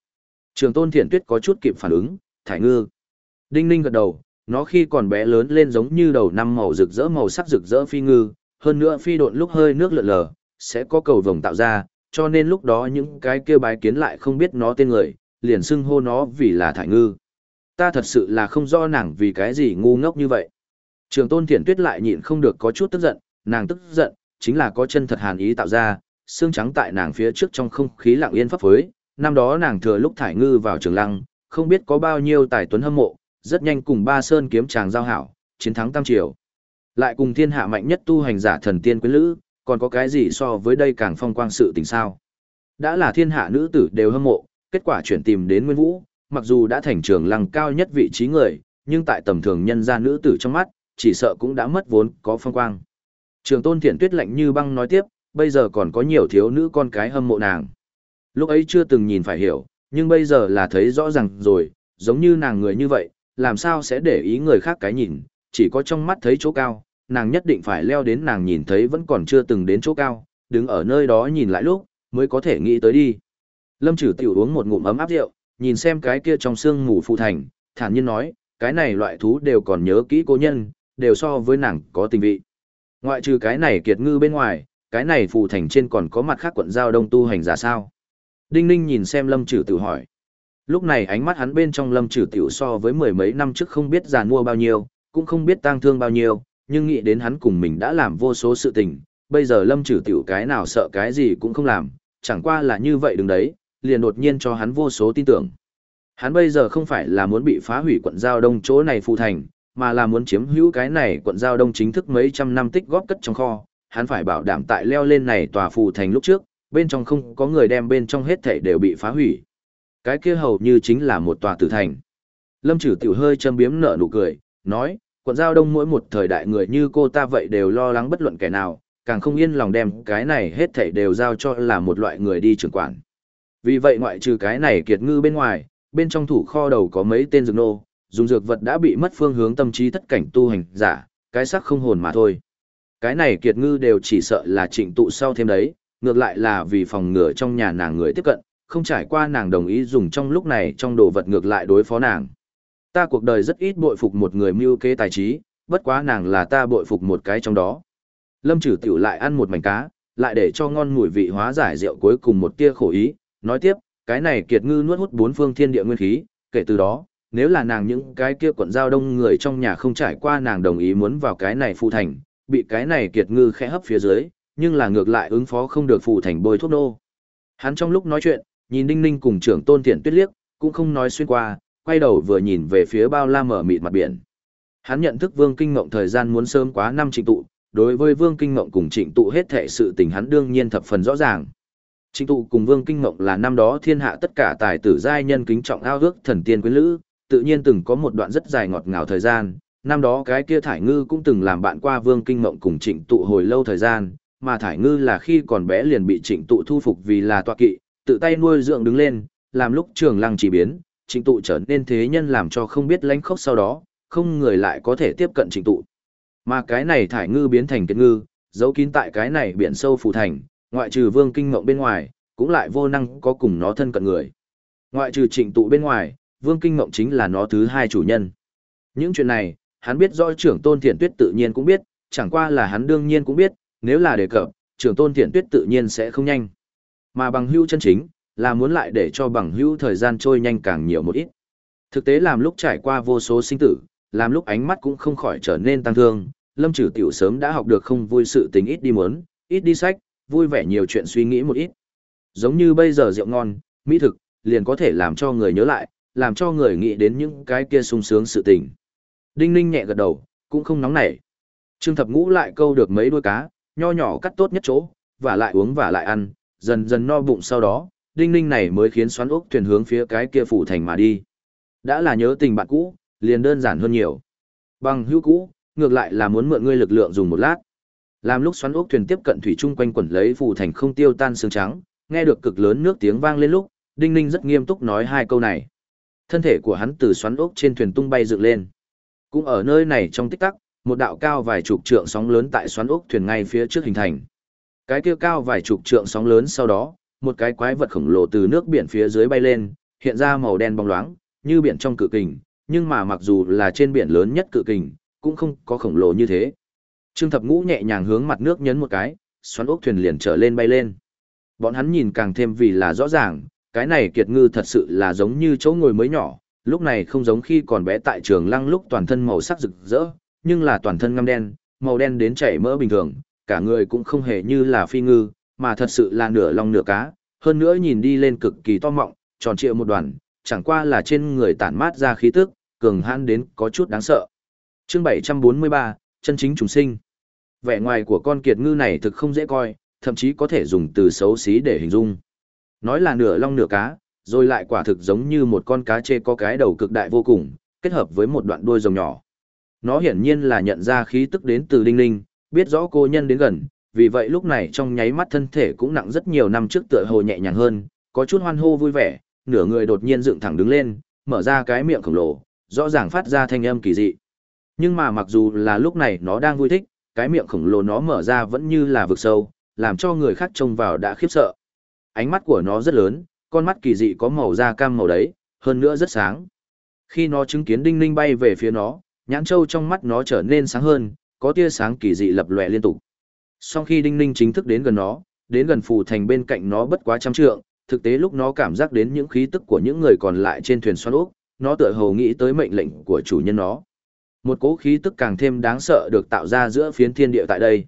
Speaker 1: Trường tôn thiện tuyết có chút kịp phản ứng, thải ngư. Đinh Ninh gật đầu, nó khi còn bé lớn lên giống như đầu năm màu rực rỡ màu sắc rực rỡ phi ngư, hơn nữa phi độn lúc hơi nước lượn lờ, sẽ có cầu vồng tạo ra, cho nên lúc đó những cái kia bái kiến lại không biết nó tên người, liền xưng hô nó vì là thải ngư. Ta thật sự là không rõ nàng vì cái gì ngu ngốc như vậy. Trường tôn thiển tuyết lại nhịn không được có chút tức giận, nàng tức giận, chính là có chân thật hàn ý tạo ra, xương trắng tại nàng phía trước trong không khí lặng yên pháp phối. Năm đó nàng thừa lúc thải ngư vào trường lăng, không biết có bao nhiêu tài tuấn hâm mộ, rất nhanh cùng ba sơn kiếm tràng giao hảo, chiến thắng tam triều. Lại cùng thiên hạ mạnh nhất tu hành giả thần tiên quyến lữ, còn có cái gì so với đây càng phong quang sự tình sao? Đã là thiên hạ nữ tử đều hâm mộ, kết quả chuyển tìm đến Nguyên Vũ, mặc dù đã thành trường lăng cao nhất vị trí người, nhưng tại tầm thường nhân gia nữ tử trong mắt, chỉ sợ cũng đã mất vốn có phong quang. Trường tôn thiện tuyết lạnh như băng nói tiếp, bây giờ còn có nhiều thiếu nữ con cái hâm mộ nàng. Lúc ấy chưa từng nhìn phải hiểu, nhưng bây giờ là thấy rõ ràng rồi, giống như nàng người như vậy, làm sao sẽ để ý người khác cái nhìn, chỉ có trong mắt thấy chỗ cao, nàng nhất định phải leo đến nàng nhìn thấy vẫn còn chưa từng đến chỗ cao, đứng ở nơi đó nhìn lại lúc, mới có thể nghĩ tới đi. Lâm trừ tiểu uống một ngụm ấm áp rượu, nhìn xem cái kia trong xương mù phụ thành, thản nhiên nói, cái này loại thú đều còn nhớ kỹ cô nhân, đều so với nàng có tình vị. Ngoại trừ cái này kiệt ngư bên ngoài, cái này phù thành trên còn có mặt khác quận giao đông tu hành giả sao. Đinh ninh nhìn xem lâm trừ tự hỏi. Lúc này ánh mắt hắn bên trong lâm trừ tiểu so với mười mấy năm trước không biết giàn mua bao nhiêu, cũng không biết tang thương bao nhiêu, nhưng nghĩ đến hắn cùng mình đã làm vô số sự tình, bây giờ lâm trừ tiểu cái nào sợ cái gì cũng không làm, chẳng qua là như vậy đứng đấy, liền đột nhiên cho hắn vô số tin tưởng. Hắn bây giờ không phải là muốn bị phá hủy quận giao đông chỗ này phù thành, mà là muốn chiếm hữu cái này quận giao đông chính thức mấy trăm năm tích góp cất trong kho, hắn phải bảo đảm tại leo lên này tòa phù thành lúc trước, bên trong không có người đem bên trong hết thảy đều bị phá hủy. Cái kia hầu như chính là một tòa tử thành. Lâm Trử tiểu hơi châm biếm nở nụ cười, nói, quận giao đông mỗi một thời đại người như cô ta vậy đều lo lắng bất luận kẻ nào, càng không yên lòng đem cái này hết thảy đều giao cho là một loại người đi trưởng quản. Vì vậy ngoại trừ cái này kiệt ngư bên ngoài, bên trong thủ kho đầu có mấy tên dược nô, dùng dược vật đã bị mất phương hướng tâm trí tất cảnh tu hành giả, cái sắc không hồn mà thôi. Cái này kiệt ngư đều chỉ sợ là trịnh tụ sau thêm đấy, ngược lại là vì phòng ngừa trong nhà nàng người tiếp cận, không trải qua nàng đồng ý dùng trong lúc này trong đồ vật ngược lại đối phó nàng. Ta cuộc đời rất ít bội phục một người mưu kế tài trí, bất quá nàng là ta bội phục một cái trong đó. Lâm trừ tiểu lại ăn một mảnh cá, lại để cho ngon mùi vị hóa giải rượu cuối cùng một tia khổ ý, nói tiếp, cái này kiệt ngư nuốt hút bốn phương thiên địa nguyên khí, kể từ đó, nếu là nàng những cái kia quận giao đông người trong nhà không trải qua nàng đồng ý muốn vào cái này phụ thành, bị cái này kiệt ngư khẽ hấp phía dưới, nhưng là ngược lại ứng phó không được phụ thành bôi thuốc nô. Hắn trong lúc nói chuyện, nhìn Đinh Ninh cùng trưởng tôn thiện tuyết liếc, cũng không nói xuyên qua, quay đầu vừa nhìn về phía bao la mở mịt mặt biển. Hắn nhận thức Vương Kinh Ngộng thời gian muốn sớm quá năm trịnh tụ, đối với Vương Kinh Ngộng cùng trịnh tụ hết thệ sự tình hắn đương nhiên thập phần rõ ràng. Trịnh tụ cùng Vương Kinh Ngộng là năm đó thiên hạ tất cả tài tử giai nhân kính trọng ao ước thần tiên quyến lữ, tự nhiên từng có một đoạn rất dài ngọt ngào thời gian, năm đó cái kia Thải Ngư cũng từng làm bạn qua Vương Kinh Ngộng cùng Trịnh Tụ hồi lâu thời gian, mà Thải Ngư là khi còn bé liền bị Trịnh Tụ thu phục vì là tọa kỵ, tự tay nuôi dưỡng đứng lên, làm lúc trường lăng chỉ biến, Trịnh Tụ trở nên thế nhân làm cho không biết lãnh khốc sau đó, không người lại có thể tiếp cận Trịnh Tụ. Mà cái này Thải Ngư biến thành kết ngư, giấu kín tại cái này biển sâu phù thành, ngoại trừ Vương Kinh Ngộng bên ngoài, cũng lại vô năng có cùng nó thân cận người. Ngoại trừ Trịnh Tụ bên ngoài, Vương Kinh Ngộng chính là nó thứ hai chủ nhân. Những chuyện này, hắn biết rõ trưởng tôn thiện tuyết tự nhiên cũng biết, chẳng qua là hắn đương nhiên cũng biết, nếu là đề cập, trưởng tôn thiện tuyết tự nhiên sẽ không nhanh. Mà bằng hữu chân chính, là muốn lại để cho bằng hữu thời gian trôi nhanh càng nhiều một ít. Thực tế làm lúc trải qua vô số sinh tử, làm lúc ánh mắt cũng không khỏi trở nên tăng thương, lâm trừ tiểu sớm đã học được không vui sự tình ít đi muốn, ít đi sách, vui vẻ nhiều chuyện suy nghĩ một ít. Giống như bây giờ rượu ngon, mỹ thực, liền có thể làm cho người nhớ lại, làm cho người nghĩ đến những cái kia sung sướng sự tình. Đinh Ninh nhẹ gật đầu, cũng không nóng nảy. Trương Thập Ngũ lại câu được mấy đuôi cá, nho nhỏ cắt tốt nhất chỗ, và lại uống và lại ăn, dần dần no bụng sau đó, Đinh Ninh này mới khiến xoắn ốc thuyền hướng phía cái kia phủ thành mà đi. Đã là nhớ tình bạn cũ, liền đơn giản hơn nhiều. Bằng hữu cũ, ngược lại là muốn mượn ngươi lực lượng dùng một lát. Làm lúc xoắn ốc thuyền tiếp cận thủy trung quanh quẩn lấy phủ thành không tiêu tan sương trắng, nghe được cực lớn nước tiếng vang lên lúc, Đinh Ninh rất nghiêm túc nói hai câu này. Thân thể của hắn từ xoắn ốc trên thuyền tung bay dựng lên. Cũng ở nơi này trong tích tắc, một đạo cao vài chục trượng sóng lớn tại xoắn ốc thuyền ngay phía trước hình thành. Cái kia cao vài chục trượng sóng lớn sau đó, một cái quái vật khổng lồ từ nước biển phía dưới bay lên, hiện ra màu đen bóng loáng, như biển trong cự kình, nhưng mà mặc dù là trên biển lớn nhất cự kình, cũng không có khổng lồ như thế. Trương Thập Ngũ nhẹ nhàng hướng mặt nước nhấn một cái, xoắn ốc thuyền liền trở lên bay lên. Bọn hắn nhìn càng thêm vì là rõ ràng, cái này kiệt ngư thật sự là giống như chỗ ngồi mới nhỏ, lúc này không giống khi còn bé tại trường lăng lúc toàn thân màu sắc rực rỡ, nhưng là toàn thân ngăm đen, màu đen đến chảy mỡ bình thường, cả người cũng không hề như là phi ngư, mà thật sự là nửa lòng nửa cá, hơn nữa nhìn đi lên cực kỳ to mọng, tròn trịa một đoàn, chẳng qua là trên người tản mát ra khí tức, cường hãn đến có chút đáng sợ. Chương 743, chân chính trùng sinh. Vẻ ngoài của con kiệt ngư này thực không dễ coi, thậm chí có thể dùng từ xấu xí để hình dung. Nói là nửa long nửa cá, rồi lại quả thực giống như một con cá chê có cái đầu cực đại vô cùng, kết hợp với một đoạn đuôi rồng nhỏ. Nó hiển nhiên là nhận ra khí tức đến từ Đinh Ninh, biết rõ cô nhân đến gần, vì vậy lúc này trong nháy mắt thân thể cũng nặng rất nhiều năm trước tựa hồ nhẹ nhàng hơn, có chút hoan hô vui vẻ, nửa người đột nhiên dựng thẳng đứng lên, mở ra cái miệng khổng lồ, rõ ràng phát ra thanh âm kỳ dị. Nhưng mà mặc dù là lúc này nó đang vui thích, cái miệng khổng lồ nó mở ra vẫn như là vực sâu, làm cho người khác trông vào đã khiếp sợ. Ánh mắt của nó rất lớn, con mắt kỳ dị có màu da cam màu đấy, hơn nữa rất sáng. Khi nó chứng kiến đinh ninh bay về phía nó, nhãn châu trong mắt nó trở nên sáng hơn, có tia sáng kỳ dị lập lòe liên tục. Sau khi đinh ninh chính thức đến gần nó, đến gần phù thành bên cạnh nó bất quá trăm trượng, thực tế lúc nó cảm giác đến những khí tức của những người còn lại trên thuyền xoắn ốc, nó tựa hồ nghĩ tới mệnh lệnh của chủ nhân nó. Một cỗ khí tức càng thêm đáng sợ được tạo ra giữa phiến thiên địa tại đây.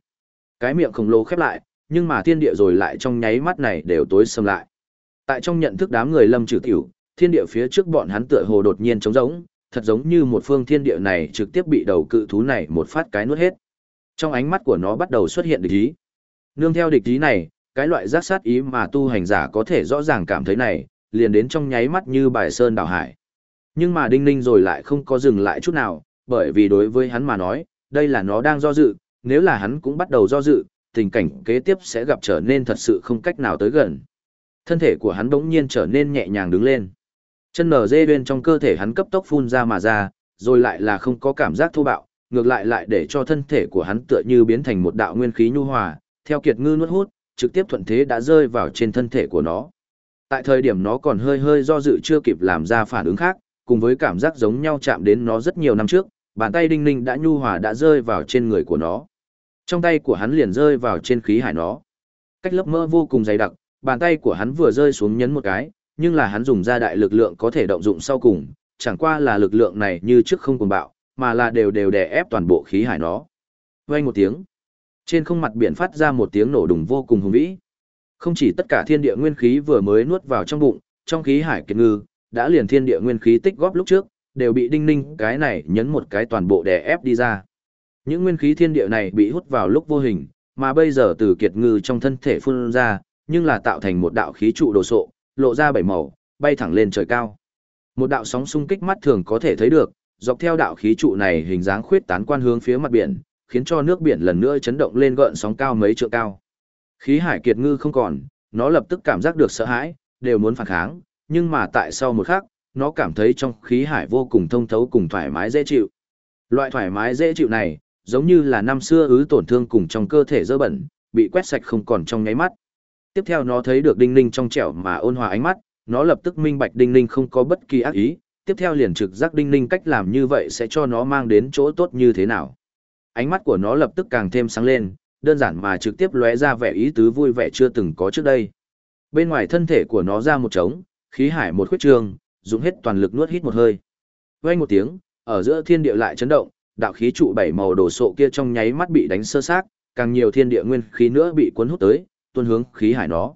Speaker 1: Cái miệng khổng lồ khép lại, nhưng mà thiên địa rồi lại trong nháy mắt này đều tối sầm lại. Tại trong nhận thức đám người lâm trừ tiểu, thiên địa phía trước bọn hắn tựa hồ đột nhiên trống rỗng, thật giống như một phương thiên địa này trực tiếp bị đầu cự thú này một phát cái nuốt hết. Trong ánh mắt của nó bắt đầu xuất hiện địch ý. Nương theo địch ý này, cái loại giác sát ý mà tu hành giả có thể rõ ràng cảm thấy này, liền đến trong nháy mắt như bài sơn đảo hải. Nhưng mà đinh ninh rồi lại không có dừng lại chút nào, bởi vì đối với hắn mà nói, đây là nó đang do dự, nếu là hắn cũng bắt đầu do dự, tình cảnh kế tiếp sẽ gặp trở nên thật sự không cách nào tới gần. Thân thể của hắn bỗng nhiên trở nên nhẹ nhàng đứng lên. Chân nở dê bên trong cơ thể hắn cấp tốc phun ra mà ra, rồi lại là không có cảm giác thô bạo, ngược lại lại để cho thân thể của hắn tựa như biến thành một đạo nguyên khí nhu hòa, theo kiệt ngư nuốt hút, trực tiếp thuận thế đã rơi vào trên thân thể của nó. Tại thời điểm nó còn hơi hơi do dự chưa kịp làm ra phản ứng khác, cùng với cảm giác giống nhau chạm đến nó rất nhiều năm trước, bàn tay đinh ninh đã nhu hòa đã rơi vào trên người của nó. Trong tay của hắn liền rơi vào trên khí hải nó. Cách lớp mỡ vô cùng dày đặc, bàn tay của hắn vừa rơi xuống nhấn một cái, nhưng là hắn dùng ra đại lực lượng có thể động dụng sau cùng, chẳng qua là lực lượng này như trước không cùng bạo, mà là đều đều đè ép toàn bộ khí hải nó. Vang một tiếng, trên không mặt biển phát ra một tiếng nổ đùng vô cùng hùng vĩ. Không chỉ tất cả thiên địa nguyên khí vừa mới nuốt vào trong bụng, trong khí hải kiệt ngư, đã liền thiên địa nguyên khí tích góp lúc trước, đều bị đinh ninh cái này nhấn một cái toàn bộ đè ép đi ra. Những nguyên khí thiên địa này bị hút vào lúc vô hình, mà bây giờ từ kiệt ngư trong thân thể phun ra, nhưng là tạo thành một đạo khí trụ đồ sộ, lộ ra bảy màu, bay thẳng lên trời cao. Một đạo sóng xung kích mắt thường có thể thấy được, dọc theo đạo khí trụ này hình dáng khuyết tán quan hướng phía mặt biển, khiến cho nước biển lần nữa chấn động lên gợn sóng cao mấy trượng cao. Khí hải kiệt ngư không còn, nó lập tức cảm giác được sợ hãi, đều muốn phản kháng, nhưng mà tại sau một khắc, nó cảm thấy trong khí hải vô cùng thông thấu cùng thoải mái dễ chịu. Loại thoải mái dễ chịu này, giống như là năm xưa ứ tổn thương cùng trong cơ thể dơ bẩn, bị quét sạch không còn trong nháy mắt. Tiếp theo nó thấy được Đinh Ninh trong trẻo mà ôn hòa ánh mắt, nó lập tức minh bạch Đinh Ninh không có bất kỳ ác ý, tiếp theo liền trực giác Đinh Ninh cách làm như vậy sẽ cho nó mang đến chỗ tốt như thế nào. Ánh mắt của nó lập tức càng thêm sáng lên, đơn giản mà trực tiếp lóe ra vẻ ý tứ vui vẻ chưa từng có trước đây. Bên ngoài thân thể của nó ra một trống, khí hải một khuyết trường, dùng hết toàn lực nuốt hít một hơi. Vang một tiếng, ở giữa thiên địa lại chấn động, đạo khí trụ bảy màu đồ sộ kia trong nháy mắt bị đánh sơ xác, càng nhiều thiên địa nguyên khí nữa bị cuốn hút tới, tuôn hướng khí hải nó.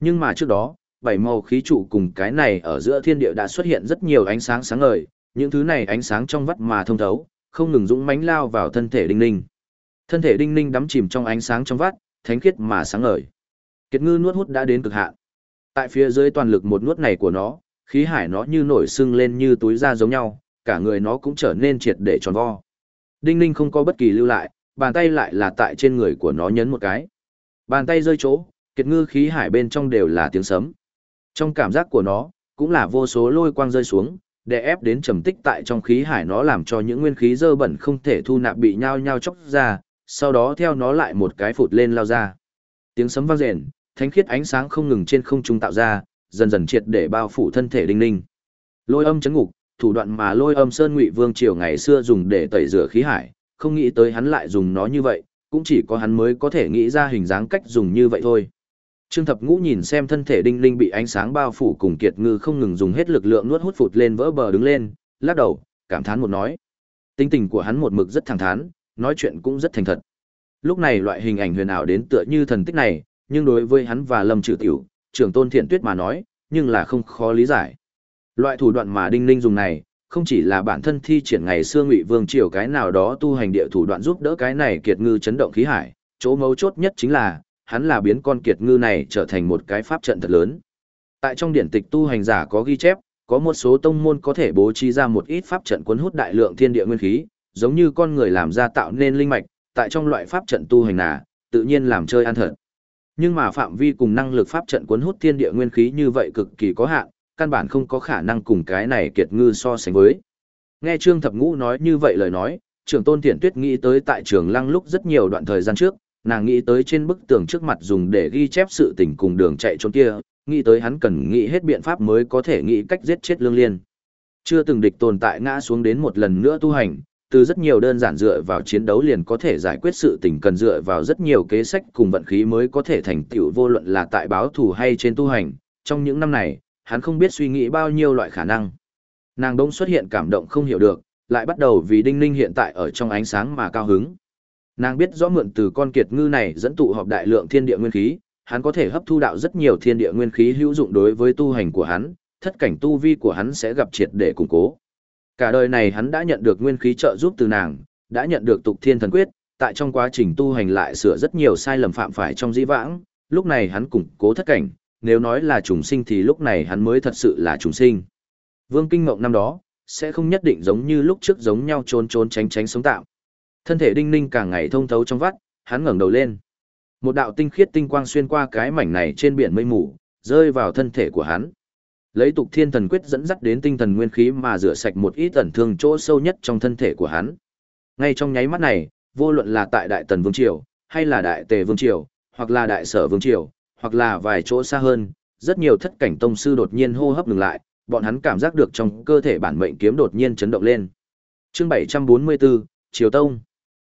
Speaker 1: Nhưng mà trước đó, bảy màu khí trụ cùng cái này ở giữa thiên địa đã xuất hiện rất nhiều ánh sáng sáng ngời, những thứ này ánh sáng trong vắt mà thông thấu, không ngừng dũng mãnh lao vào thân thể đinh ninh. Thân thể đinh ninh đắm chìm trong ánh sáng trong vắt, thánh khiết mà sáng ngời. Kiệt ngư nuốt hút đã đến cực hạn. Tại phía dưới toàn lực một nuốt này của nó, khí hải nó như nổi sưng lên như túi da giống nhau, cả người nó cũng trở nên triệt để tròn vo. Đinh ninh không có bất kỳ lưu lại, bàn tay lại là tại trên người của nó nhấn một cái. Bàn tay rơi chỗ, kiệt ngư khí hải bên trong đều là tiếng sấm. Trong cảm giác của nó, cũng là vô số lôi quang rơi xuống, để ép đến trầm tích tại trong khí hải nó làm cho những nguyên khí dơ bẩn không thể thu nạp bị nhao nhao chóc ra, sau đó theo nó lại một cái phụt lên lao ra. Tiếng sấm vang rền, thánh khiết ánh sáng không ngừng trên không trung tạo ra, dần dần triệt để bao phủ thân thể đinh ninh. Lôi âm chấn ngục, thủ đoạn mà lôi âm sơn ngụy vương triều ngày xưa dùng để tẩy rửa khí hải, không nghĩ tới hắn lại dùng nó như vậy, cũng chỉ có hắn mới có thể nghĩ ra hình dáng cách dùng như vậy thôi. Trương Thập Ngũ nhìn xem thân thể đinh linh bị ánh sáng bao phủ cùng kiệt ngư không ngừng dùng hết lực lượng nuốt hút phụt lên vỡ bờ đứng lên, lắc đầu, cảm thán một nói. Tính tình của hắn một mực rất thẳng thắn, nói chuyện cũng rất thành thật. Lúc này loại hình ảnh huyền ảo đến tựa như thần tích này, nhưng đối với hắn và Lâm Trừ Tiểu, trưởng tôn thiện tuyết mà nói, nhưng là không khó lý giải. Loại thủ đoạn mà đinh linh dùng này, không chỉ là bản thân thi triển ngày xưa ngụy vương triều cái nào đó tu hành địa thủ đoạn giúp đỡ cái này kiệt ngư chấn động khí hải, chỗ mấu chốt nhất chính là hắn là biến con kiệt ngư này trở thành một cái pháp trận thật lớn. Tại trong điển tịch tu hành giả có ghi chép, có một số tông môn có thể bố trí ra một ít pháp trận cuốn hút đại lượng thiên địa nguyên khí, giống như con người làm ra tạo nên linh mạch, tại trong loại pháp trận tu hành nà, tự nhiên làm chơi ăn thật. Nhưng mà phạm vi cùng năng lực pháp trận cuốn hút thiên địa nguyên khí như vậy cực kỳ có hạn, căn bản không có khả năng cùng cái này kiệt ngư so sánh với. Nghe Trương Thập Ngũ nói như vậy lời nói, trưởng tôn thiện tuyết nghĩ tới tại trường lăng lúc rất nhiều đoạn thời gian trước, nàng nghĩ tới trên bức tường trước mặt dùng để ghi chép sự tình cùng đường chạy trốn kia, nghĩ tới hắn cần nghĩ hết biện pháp mới có thể nghĩ cách giết chết lương liên. Chưa từng địch tồn tại ngã xuống đến một lần nữa tu hành, từ rất nhiều đơn giản dựa vào chiến đấu liền có thể giải quyết sự tình cần dựa vào rất nhiều kế sách cùng vận khí mới có thể thành tựu vô luận là tại báo thù hay trên tu hành. Trong những năm này, hắn không biết suy nghĩ bao nhiêu loại khả năng. Nàng đông xuất hiện cảm động không hiểu được, lại bắt đầu vì đinh ninh hiện tại ở trong ánh sáng mà cao hứng. Nàng biết rõ mượn từ con kiệt ngư này dẫn tụ họp đại lượng thiên địa nguyên khí, hắn có thể hấp thu đạo rất nhiều thiên địa nguyên khí hữu dụng đối với tu hành của hắn, thất cảnh tu vi của hắn sẽ gặp triệt để củng cố. Cả đời này hắn đã nhận được nguyên khí trợ giúp từ nàng, đã nhận được tục thiên thần quyết, tại trong quá trình tu hành lại sửa rất nhiều sai lầm phạm phải trong dĩ vãng, lúc này hắn củng cố thất cảnh, nếu nói là trùng sinh thì lúc này hắn mới thật sự là trùng sinh. Vương Kinh Ngộng năm đó, sẽ không nhất định giống như lúc trước giống nhau trốn trốn tránh tránh sống tạm. Thân thể đinh ninh càng ngày thông thấu trong vắt, hắn ngẩng đầu lên. Một đạo tinh khiết tinh quang xuyên qua cái mảnh này trên biển mây mù, rơi vào thân thể của hắn. Lấy tục thiên thần quyết dẫn dắt đến tinh thần nguyên khí mà rửa sạch một ít ẩn thương chỗ sâu nhất trong thân thể của hắn. Ngay trong nháy mắt này, vô luận là tại Đại Tần Vương Triều, hay là Đại Tề Vương Triều, hoặc là Đại Sở Vương Triều, hoặc là vài chỗ xa hơn, rất nhiều thất cảnh tông sư đột nhiên hô hấp ngừng lại, bọn hắn cảm giác được trong cơ thể bản mệnh kiếm đột nhiên chấn động lên. Chương 744, Triều Tông.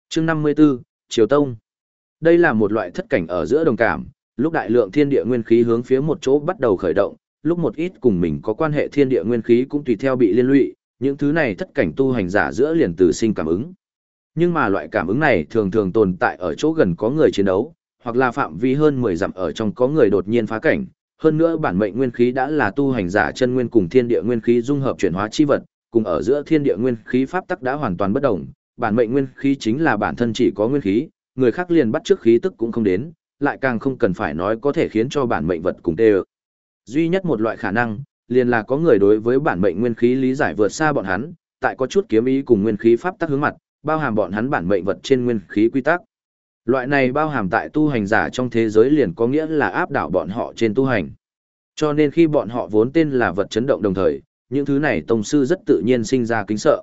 Speaker 1: Chương 54, Triều Tông. Đây là một loại thất cảnh ở giữa đồng cảm, lúc đại lượng thiên địa nguyên khí hướng phía một chỗ bắt đầu khởi động, lúc một ít cùng mình có quan hệ thiên địa nguyên khí cũng tùy theo bị liên lụy, những thứ này thất cảnh tu hành giả giữa liền từ sinh cảm ứng. Nhưng mà loại cảm ứng này thường thường tồn tại ở chỗ gần có người chiến đấu, hoặc là phạm vi hơn 10 dặm ở trong có người đột nhiên phá cảnh, hơn nữa bản mệnh nguyên khí đã là tu hành giả chân nguyên cùng thiên địa nguyên khí dung hợp chuyển hóa chi vật, cùng ở giữa thiên địa nguyên khí pháp tắc đã hoàn toàn bất động, bản mệnh nguyên khí chính là bản thân chỉ có nguyên khí, người khác liền bắt trước khí tức cũng không đến, lại càng không cần phải nói có thể khiến cho bản mệnh vật cùng tê Duy nhất một loại khả năng, liền là có người đối với bản mệnh nguyên khí lý giải vượt xa bọn hắn, tại có chút kiếm ý cùng nguyên khí pháp tắc hướng mặt, bao hàm bọn hắn bản mệnh vật trên nguyên khí quy tắc. Loại này bao hàm tại tu hành giả trong thế giới liền có nghĩa là áp đảo bọn họ trên tu hành. Cho nên khi bọn họ vốn tên là vật chấn động đồng thời, những thứ này tông sư rất tự nhiên sinh ra kính sợ.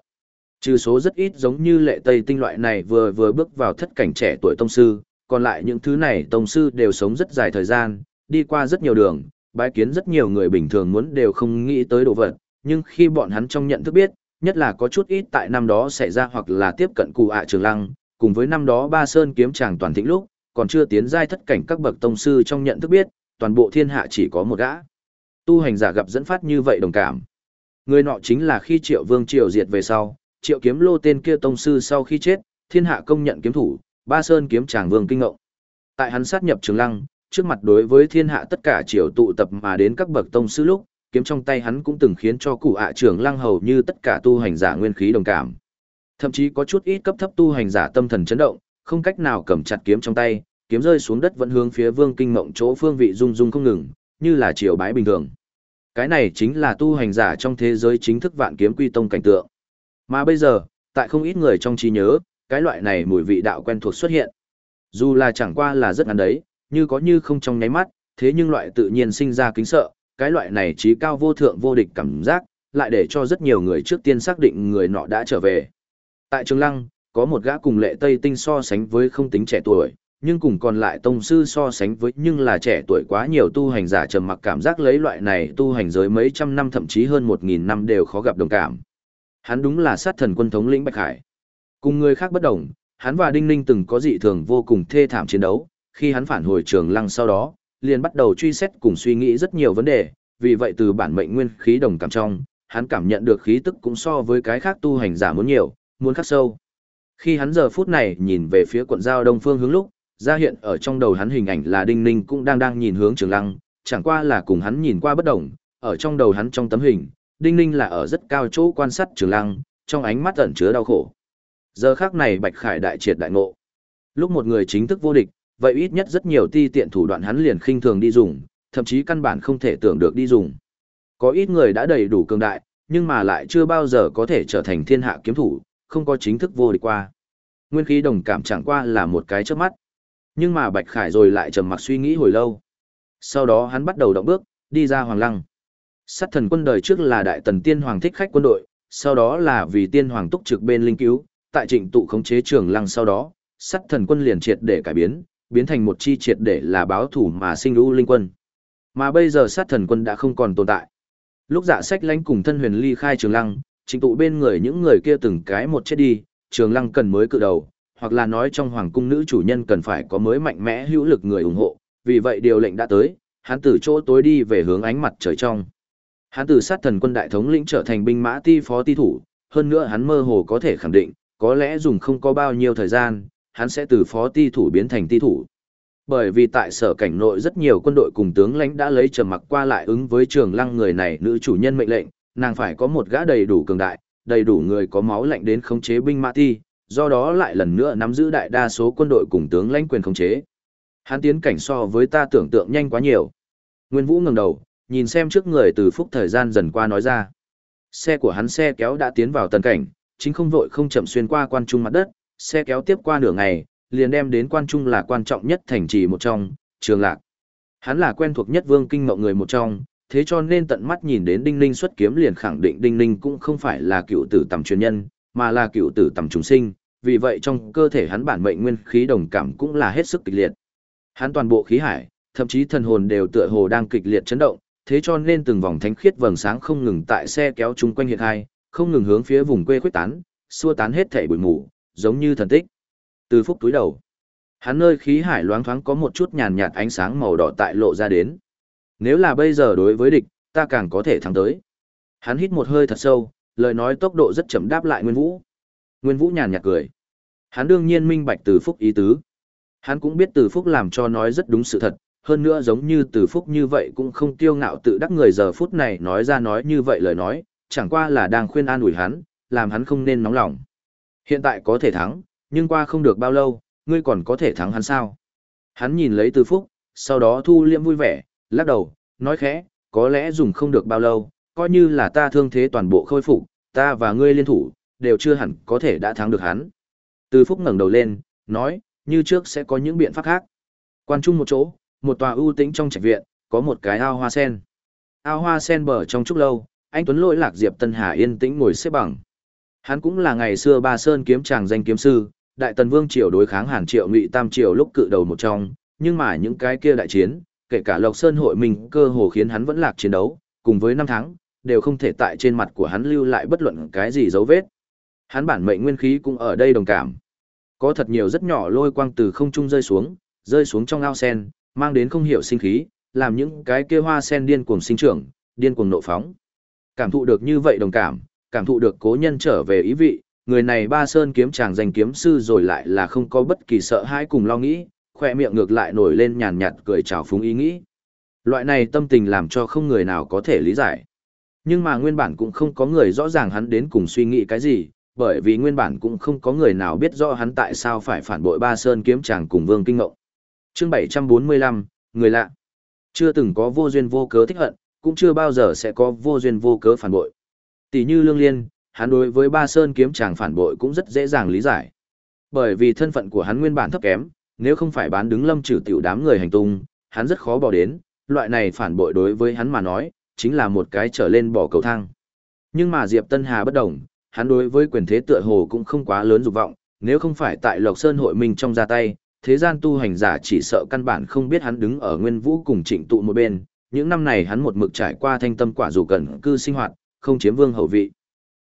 Speaker 1: Trừ số rất ít giống như lệ tây tinh loại này vừa vừa bước vào thất cảnh trẻ tuổi tông sư, còn lại những thứ này tông sư đều sống rất dài thời gian, đi qua rất nhiều đường, bái kiến rất nhiều người bình thường muốn đều không nghĩ tới đồ vật, nhưng khi bọn hắn trong nhận thức biết, nhất là có chút ít tại năm đó xảy ra hoặc là tiếp cận cụ ạ trường lăng, cùng với năm đó ba sơn kiếm chàng toàn thịnh lúc, còn chưa tiến giai thất cảnh các bậc tông sư trong nhận thức biết, toàn bộ thiên hạ chỉ có một gã. Tu hành giả gặp dẫn phát như vậy đồng cảm. Người nọ chính là khi Triệu Vương Triều diệt về sau, Triệu Kiếm Lô tên kia tông sư sau khi chết, thiên hạ công nhận kiếm thủ, Ba Sơn kiếm tràng Vương Kinh Ngộng. Tại hắn sát nhập Trường Lăng, trước mặt đối với thiên hạ tất cả triều tụ tập mà đến các bậc tông sư lúc, kiếm trong tay hắn cũng từng khiến cho cụ ạ Trường Lăng hầu như tất cả tu hành giả nguyên khí đồng cảm. Thậm chí có chút ít cấp thấp tu hành giả tâm thần chấn động, không cách nào cầm chặt kiếm trong tay, kiếm rơi xuống đất vẫn hướng phía Vương Kinh Ngộng chỗ phương vị rung rung không ngừng, như là triều bái bình thường. Cái này chính là tu hành giả trong thế giới chính thức vạn kiếm quy tông cảnh tượng. Mà bây giờ, tại không ít người trong trí nhớ, cái loại này mùi vị đạo quen thuộc xuất hiện. Dù là chẳng qua là rất ngắn đấy, như có như không trong nháy mắt, thế nhưng loại tự nhiên sinh ra kính sợ, cái loại này trí cao vô thượng vô địch cảm giác, lại để cho rất nhiều người trước tiên xác định người nọ đã trở về. Tại Trường Lăng, có một gã cùng lệ Tây Tinh so sánh với không tính trẻ tuổi, nhưng cùng còn lại tông sư so sánh với nhưng là trẻ tuổi quá nhiều tu hành giả trầm mặc cảm giác lấy loại này tu hành giới mấy trăm năm thậm chí hơn một nghìn năm đều khó gặp đồng cảm. Hắn đúng là sát thần quân thống lĩnh Bạch Hải. Cùng người khác bất đồng, hắn và Đinh Ninh từng có dị thường vô cùng thê thảm chiến đấu, khi hắn phản hồi trường lăng sau đó, liền bắt đầu truy xét cùng suy nghĩ rất nhiều vấn đề, vì vậy từ bản mệnh nguyên khí đồng cảm trong, hắn cảm nhận được khí tức cũng so với cái khác tu hành giả muốn nhiều, muốn khắc sâu. Khi hắn giờ phút này nhìn về phía quận giao đông phương hướng lúc, ra hiện ở trong đầu hắn hình ảnh là Đinh Ninh cũng đang đang nhìn hướng Trường Lăng, chẳng qua là cùng hắn nhìn qua bất động, ở trong đầu hắn trong tấm hình, Đinh Ninh là ở rất cao chỗ quan sát Trường Lăng, trong ánh mắt ẩn chứa đau khổ. Giờ khắc này Bạch Khải đại triệt đại ngộ. Lúc một người chính thức vô địch, vậy ít nhất rất nhiều ti tiện thủ đoạn hắn liền khinh thường đi dùng, thậm chí căn bản không thể tưởng được đi dùng. Có ít người đã đầy đủ cường đại, nhưng mà lại chưa bao giờ có thể trở thành thiên hạ kiếm thủ, không có chính thức vô địch qua. Nguyên khí đồng cảm chẳng qua là một cái chớp mắt. Nhưng mà Bạch Khải rồi lại trầm mặc suy nghĩ hồi lâu. Sau đó hắn bắt đầu động bước, đi ra Hoàng Lăng. Sát thần quân đời trước là đại tần tiên hoàng thích khách quân đội, sau đó là vì tiên hoàng túc trực bên linh cứu, tại trịnh tụ khống chế trường lăng sau đó, sát thần quân liền triệt để cải biến, biến thành một chi triệt để là báo thủ mà sinh lũ linh quân. Mà bây giờ sát thần quân đã không còn tồn tại. Lúc dạ sách lánh cùng thân huyền ly khai trường lăng, trình tụ bên người những người kia từng cái một chết đi, trường lăng cần mới cự đầu, hoặc là nói trong hoàng cung nữ chủ nhân cần phải có mới mạnh mẽ hữu lực người ủng hộ, vì vậy điều lệnh đã tới, hắn từ chỗ tối đi về hướng ánh mặt trời trong. Hắn từ sát thần quân đại thống lĩnh trở thành binh mã ti phó ti thủ, hơn nữa hắn mơ hồ có thể khẳng định, có lẽ dùng không có bao nhiêu thời gian, hắn sẽ từ phó ti thủ biến thành ti thủ. Bởi vì tại sở cảnh nội rất nhiều quân đội cùng tướng lãnh đã lấy trầm mặc qua lại ứng với trường lăng người này nữ chủ nhân mệnh lệnh, nàng phải có một gã đầy đủ cường đại, đầy đủ người có máu lạnh đến khống chế binh mã ti, do đó lại lần nữa nắm giữ đại đa số quân đội cùng tướng lãnh quyền khống chế. Hắn tiến cảnh so với ta tưởng tượng nhanh quá nhiều. Nguyên Vũ ngẩng đầu, nhìn xem trước người từ phúc thời gian dần qua nói ra. Xe của hắn xe kéo đã tiến vào tần cảnh, chính không vội không chậm xuyên qua quan trung mặt đất, xe kéo tiếp qua nửa ngày, liền đem đến quan trung là quan trọng nhất thành trì một trong, Trường Lạc. Hắn là quen thuộc nhất Vương Kinh Mộng người một trong, thế cho nên tận mắt nhìn đến Đinh Ninh xuất kiếm liền khẳng định Đinh Ninh cũng không phải là cựu tử tầm truyền nhân, mà là cựu tử tầm chúng sinh, vì vậy trong cơ thể hắn bản mệnh nguyên khí đồng cảm cũng là hết sức kịch liệt. Hắn toàn bộ khí hải, thậm chí thần hồn đều tựa hồ đang kịch liệt chấn động, thế cho nên từng vòng thánh khiết vầng sáng không ngừng tại xe kéo chung quanh hiện hai, không ngừng hướng phía vùng quê khuếch tán, xua tán hết thảy bụi mù, giống như thần tích. Từ phúc túi đầu, hắn nơi khí hải loáng thoáng có một chút nhàn nhạt ánh sáng màu đỏ tại lộ ra đến. Nếu là bây giờ đối với địch, ta càng có thể thắng tới. Hắn hít một hơi thật sâu, lời nói tốc độ rất chậm đáp lại Nguyên Vũ. Nguyên Vũ nhàn nhạt cười. Hắn đương nhiên minh bạch Từ Phúc ý tứ. Hắn cũng biết Từ Phúc làm cho nói rất đúng sự thật, hơn nữa giống như Từ Phúc như vậy cũng không kiêu ngạo tự đắc người giờ phút này nói ra nói như vậy lời nói, chẳng qua là đang khuyên an ủi hắn, làm hắn không nên nóng lòng. Hiện tại có thể thắng, nhưng qua không được bao lâu, ngươi còn có thể thắng hắn sao? Hắn nhìn lấy Từ Phúc, sau đó thu liễm vui vẻ, lắc đầu, nói khẽ, có lẽ dùng không được bao lâu, coi như là ta thương thế toàn bộ khôi phục, ta và ngươi liên thủ, đều chưa hẳn có thể đã thắng được hắn. Từ Phúc ngẩng đầu lên, nói, như trước sẽ có những biện pháp khác. Quan trung một chỗ, một tòa ưu tĩnh trong trạch viện, có một cái ao hoa sen. Ao hoa sen bờ trong chốc lâu, anh Tuấn Lỗi Lạc Diệp Tân Hà yên tĩnh ngồi xếp bằng. Hắn cũng là ngày xưa Ba Sơn kiếm chàng danh kiếm sư, Đại Tần Vương triều đối kháng Hàn Triệu Ngụy Tam triều lúc cự đầu một trong, nhưng mà những cái kia đại chiến, kể cả Lộc Sơn hội mình cơ hồ khiến hắn vẫn lạc chiến đấu, cùng với năm tháng, đều không thể tại trên mặt của hắn lưu lại bất luận cái gì dấu vết. Hắn bản mệnh nguyên khí cũng ở đây đồng cảm. Có thật nhiều rất nhỏ lôi quang từ không trung rơi xuống, rơi xuống trong ao sen, mang đến không hiểu sinh khí, làm những cái kia hoa sen điên cuồng sinh trưởng, điên cuồng nộ phóng. Cảm thụ được như vậy đồng cảm, cảm thụ được cố nhân trở về ý vị, người này ba sơn kiếm chàng danh kiếm sư rồi lại là không có bất kỳ sợ hãi cùng lo nghĩ, khoe miệng ngược lại nổi lên nhàn nhạt cười chào phúng ý nghĩ. Loại này tâm tình làm cho không người nào có thể lý giải. Nhưng mà nguyên bản cũng không có người rõ ràng hắn đến cùng suy nghĩ cái gì, bởi vì nguyên bản cũng không có người nào biết rõ hắn tại sao phải phản bội ba sơn kiếm chàng cùng vương kinh ngộng. Chương 745, người lạ. Chưa từng có vô duyên vô cớ thích hận, cũng chưa bao giờ sẽ có vô duyên vô cớ phản bội. Tỷ như Lương Liên, hắn đối với Ba Sơn kiếm chàng phản bội cũng rất dễ dàng lý giải. Bởi vì thân phận của hắn nguyên bản thấp kém, nếu không phải bán đứng lâm trừ tiểu đám người hành tung, hắn rất khó bỏ đến, loại này phản bội đối với hắn mà nói, chính là một cái trở lên bỏ cầu thang. Nhưng mà Diệp Tân Hà bất đồng, hắn đối với quyền thế tựa hồ cũng không quá lớn dục vọng, nếu không phải tại Lộc Sơn hội minh trong ra tay, thế gian tu hành giả chỉ sợ căn bản không biết hắn đứng ở Nguyên Vũ cùng Trịnh tụ một bên, những năm này hắn một mực trải qua thanh tâm quả dù cần cư sinh hoạt, không chiếm vương hậu vị.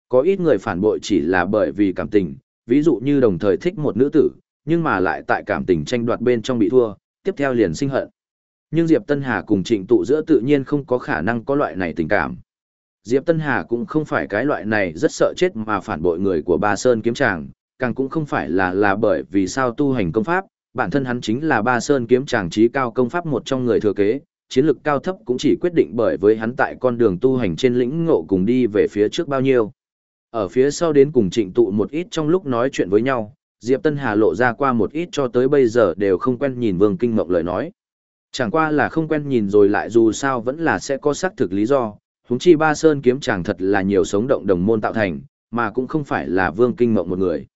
Speaker 1: Có ít người phản bội chỉ là bởi vì cảm tình, ví dụ như đồng thời thích một nữ tử, nhưng mà lại tại cảm tình tranh đoạt bên trong bị thua, tiếp theo liền sinh hận. Nhưng Diệp Tân Hà cùng Trịnh Tụ giữa tự nhiên không có khả năng có loại này tình cảm. Diệp Tân Hà cũng không phải cái loại này rất sợ chết mà phản bội người của Ba Sơn kiếm tràng, càng cũng không phải là là bởi vì sao tu hành công pháp, bản thân hắn chính là Ba Sơn kiếm tràng trí cao công pháp một trong người thừa kế, chiến lược cao thấp cũng chỉ quyết định bởi với hắn tại con đường tu hành trên lĩnh ngộ cùng đi về phía trước bao nhiêu. Ở phía sau đến cùng trịnh tụ một ít trong lúc nói chuyện với nhau, Diệp Tân Hà lộ ra qua một ít cho tới bây giờ đều không quen nhìn Vương Kinh Mộng lời nói. Chẳng qua là không quen nhìn rồi lại dù sao vẫn là sẽ có xác thực lý do, huống chi ba sơn kiếm chàng thật là nhiều sống động đồng môn tạo thành, mà cũng không phải là Vương Kinh Mộng một người.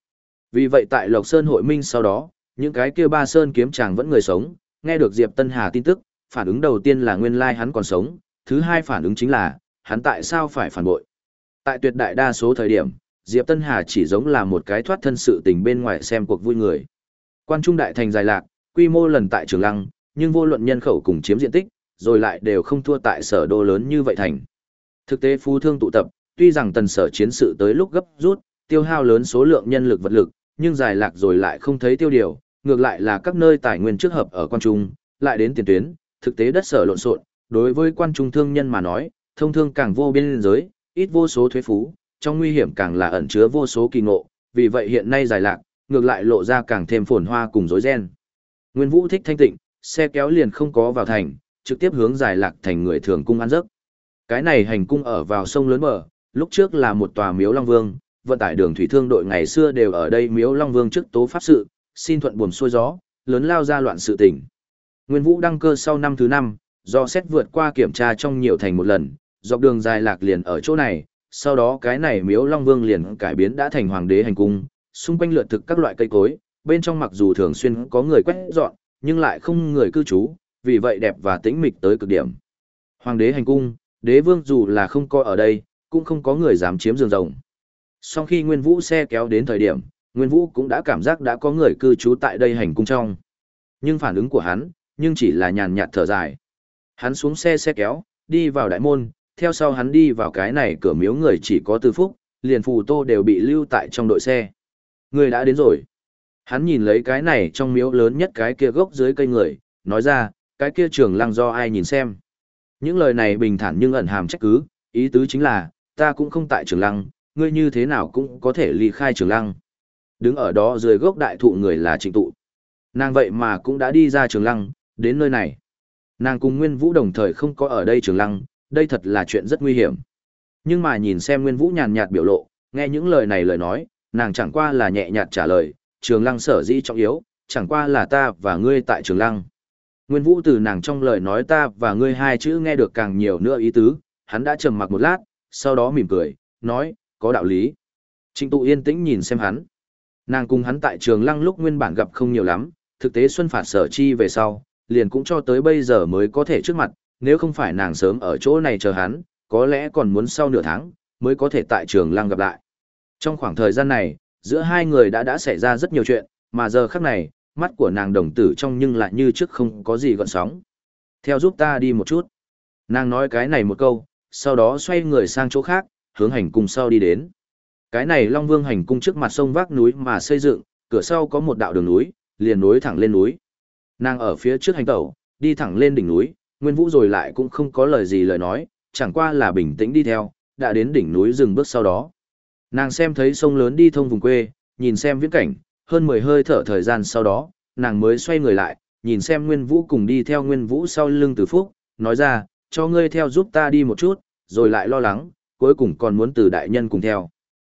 Speaker 1: Vì vậy tại Lộc Sơn hội minh sau đó, những cái kia ba sơn kiếm chàng vẫn người sống, nghe được Diệp Tân Hà tin tức, phản ứng đầu tiên là nguyên lai hắn còn sống, thứ hai phản ứng chính là, hắn tại sao phải phản bội. Tại tuyệt đại đa số thời điểm, Diệp Tân Hà chỉ giống là một cái thoát thân sự tình bên ngoài xem cuộc vui người. Quan trung đại thành dài lạc, quy mô lần tại Trường Lăng, nhưng vô luận nhân khẩu cùng chiếm diện tích, rồi lại đều không thua tại sở đô lớn như vậy thành. Thực tế phú thương tụ tập, tuy rằng tần sở chiến sự tới lúc gấp rút, tiêu hao lớn số lượng nhân lực vật lực, nhưng dài lạc rồi lại không thấy tiêu điều, ngược lại là các nơi tài nguyên trước hợp ở quan trung, lại đến tiền tuyến, thực tế đất sở lộn xộn, đối với quan trung thương nhân mà nói, thông thương càng vô biên giới, ít vô số thuế phú, trong nguy hiểm càng là ẩn chứa vô số kỳ ngộ, vì vậy hiện nay giải lạc, ngược lại lộ ra càng thêm phồn hoa cùng rối ren. Nguyên Vũ thích thanh tịnh, xe kéo liền không có vào thành, trực tiếp hướng giải lạc thành người thường cung ăn giấc. Cái này hành cung ở vào sông lớn bờ, lúc trước là một tòa miếu Long Vương, vận tải đường thủy thương đội ngày xưa đều ở đây miếu Long Vương trước tố pháp sự, xin thuận buồm xuôi gió, lớn lao ra loạn sự tình. Nguyên Vũ đăng cơ sau năm thứ năm, do xét vượt qua kiểm tra trong nhiều thành một lần, dọc đường dài lạc liền ở chỗ này, sau đó cái này miếu Long Vương liền cải biến đã thành hoàng đế hành cung, xung quanh lượn thực các loại cây cối, bên trong mặc dù thường xuyên có người quét dọn, nhưng lại không người cư trú, vì vậy đẹp và tĩnh mịch tới cực điểm. Hoàng đế hành cung, đế vương dù là không coi ở đây, cũng không có người dám chiếm giường rồng. Sau khi Nguyên Vũ xe kéo đến thời điểm, Nguyên Vũ cũng đã cảm giác đã có người cư trú tại đây hành cung trong. Nhưng phản ứng của hắn, nhưng chỉ là nhàn nhạt thở dài. Hắn xuống xe xe kéo, đi vào đại môn, theo sau hắn đi vào cái này cửa miếu người chỉ có tư phúc, liền phù tô đều bị lưu tại trong đội xe. Người đã đến rồi. Hắn nhìn lấy cái này trong miếu lớn nhất cái kia gốc dưới cây người, nói ra, cái kia trường lăng do ai nhìn xem. Những lời này bình thản nhưng ẩn hàm trách cứ, ý tứ chính là, ta cũng không tại trường lăng, ngươi như thế nào cũng có thể ly khai trường lăng. Đứng ở đó dưới gốc đại thụ người là trịnh tụ. Nàng vậy mà cũng đã đi ra trường lăng, đến nơi này. Nàng cùng Nguyên Vũ đồng thời không có ở đây trường lăng, đây thật là chuyện rất nguy hiểm. Nhưng mà nhìn xem Nguyên Vũ nhàn nhạt biểu lộ, nghe những lời này lời nói, nàng chẳng qua là nhẹ nhạt trả lời, trường lăng sở dĩ trọng yếu, chẳng qua là ta và ngươi tại trường lăng. Nguyên Vũ từ nàng trong lời nói ta và ngươi hai chữ nghe được càng nhiều nữa ý tứ, hắn đã trầm mặc một lát, sau đó mỉm cười, nói, có đạo lý. Trịnh tụ yên tĩnh nhìn xem hắn. Nàng cùng hắn tại trường lăng lúc nguyên bản gặp không nhiều lắm, thực tế xuân phạt sở chi về sau, liền cũng cho tới bây giờ mới có thể trước mặt, nếu không phải nàng sớm ở chỗ này chờ hắn, có lẽ còn muốn sau nửa tháng, mới có thể tại trường lăng gặp lại. Trong khoảng thời gian này, giữa hai người đã đã xảy ra rất nhiều chuyện, mà giờ khắc này, mắt của nàng đồng tử trong nhưng lại như trước không có gì gọn sóng. Theo giúp ta đi một chút. Nàng nói cái này một câu, sau đó xoay người sang chỗ khác, hướng hành cung sau đi đến. Cái này Long Vương hành cung trước mặt sông vác núi mà xây dựng, cửa sau có một đạo đường núi, liền núi thẳng lên núi. Nàng ở phía trước hành tẩu, đi thẳng lên đỉnh núi, Nguyên Vũ rồi lại cũng không có lời gì lời nói, chẳng qua là bình tĩnh đi theo, đã đến đỉnh núi dừng bước sau đó. Nàng xem thấy sông lớn đi thông vùng quê, nhìn xem viễn cảnh, hơn 10 hơi thở thời gian sau đó, nàng mới xoay người lại, nhìn xem Nguyên Vũ cùng đi theo Nguyên Vũ sau lưng Từ Phúc, nói ra, cho ngươi theo giúp ta đi một chút, rồi lại lo lắng, cuối cùng còn muốn từ đại nhân cùng theo.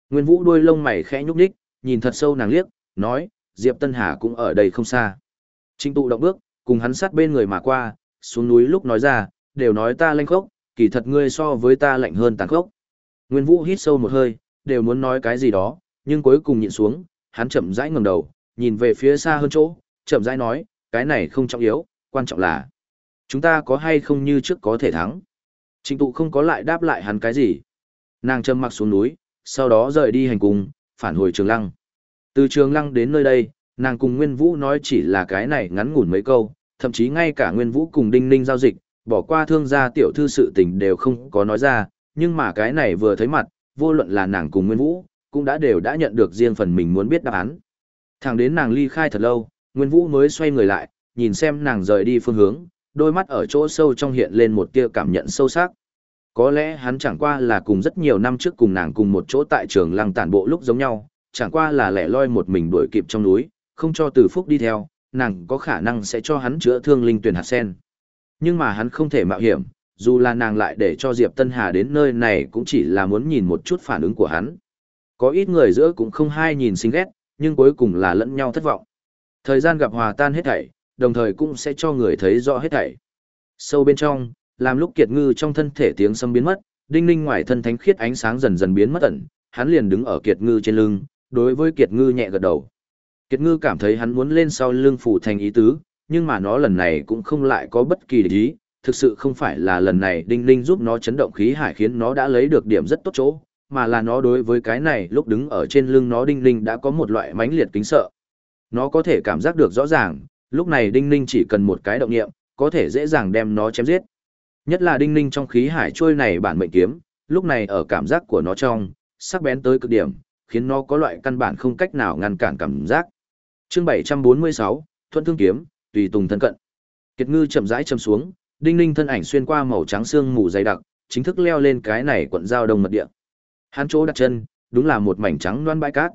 Speaker 1: Nguyên Vũ đuôi lông mày khẽ nhúc nhích, nhìn thật sâu nàng liếc, nói, Diệp Tân Hà cũng ở đây không xa. Trình tụ động bước, cùng hắn sát bên người mà qua, xuống núi lúc nói ra, đều nói ta lanh khốc, kỳ thật ngươi so với ta lạnh hơn tàn khốc. Nguyên Vũ hít sâu một hơi, đều muốn nói cái gì đó, nhưng cuối cùng nhịn xuống, hắn chậm rãi ngẩng đầu, nhìn về phía xa hơn chỗ, chậm rãi nói, cái này không trọng yếu, quan trọng là chúng ta có hay không như trước có thể thắng. trình tụ không có lại đáp lại hắn cái gì. Nàng châm mặc xuống núi, sau đó rời đi hành cùng, phản hồi trường lăng. Từ trường lăng đến nơi đây, nàng cùng Nguyên Vũ nói chỉ là cái này ngắn ngủn mấy câu, thậm chí ngay cả Nguyên Vũ cùng Đinh Ninh giao dịch, bỏ qua thương gia tiểu thư sự tình đều không có nói ra, nhưng mà cái này vừa thấy mặt, vô luận là nàng cùng Nguyên Vũ, cũng đã đều đã nhận được riêng phần mình muốn biết đáp án. Thẳng đến nàng ly khai thật lâu, Nguyên Vũ mới xoay người lại, nhìn xem nàng rời đi phương hướng, đôi mắt ở chỗ sâu trong hiện lên một tia cảm nhận sâu sắc. Có lẽ hắn chẳng qua là cùng rất nhiều năm trước cùng nàng cùng một chỗ tại trường lăng tản bộ lúc giống nhau, chẳng qua là lẻ loi một mình đuổi kịp trong núi, không cho từ phúc đi theo, nàng có khả năng sẽ cho hắn chữa thương linh tuyển hạt sen. Nhưng mà hắn không thể mạo hiểm, dù là nàng lại để cho Diệp Tân Hà đến nơi này cũng chỉ là muốn nhìn một chút phản ứng của hắn. Có ít người giữa cũng không hai nhìn xinh ghét, nhưng cuối cùng là lẫn nhau thất vọng. Thời gian gặp hòa tan hết thảy, đồng thời cũng sẽ cho người thấy rõ hết thảy. Sâu bên trong, làm lúc kiệt ngư trong thân thể tiếng sâm biến mất, đinh ninh ngoài thân thánh khiết ánh sáng dần dần biến mất ẩn, hắn liền đứng ở kiệt ngư trên lưng, đối với kiệt ngư nhẹ gật đầu. Kiệt ngư cảm thấy hắn muốn lên sau lưng phủ thành ý tứ, nhưng mà nó lần này cũng không lại có bất kỳ ý, thực sự không phải là lần này đinh ninh giúp nó chấn động khí hải khiến nó đã lấy được điểm rất tốt chỗ, mà là nó đối với cái này lúc đứng ở trên lưng nó đinh ninh đã có một loại mãnh liệt kính sợ. Nó có thể cảm giác được rõ ràng, lúc này đinh ninh chỉ cần một cái động niệm, có thể dễ dàng đem nó chém giết. Nhất là đinh ninh trong khí hải trôi này bản mệnh kiếm, lúc này ở cảm giác của nó trong, sắc bén tới cực điểm, khiến nó có loại căn bản không cách nào ngăn cản cảm giác. Chương 746, Thuận Thương Kiếm, tùy tùng thân cận. Kiệt Ngư chậm rãi châm xuống, đinh ninh thân ảnh xuyên qua màu trắng xương mù dày đặc, chính thức leo lên cái này quận giao đông mật địa. Hắn chỗ đặt chân, đúng là một mảnh trắng loan bãi cát.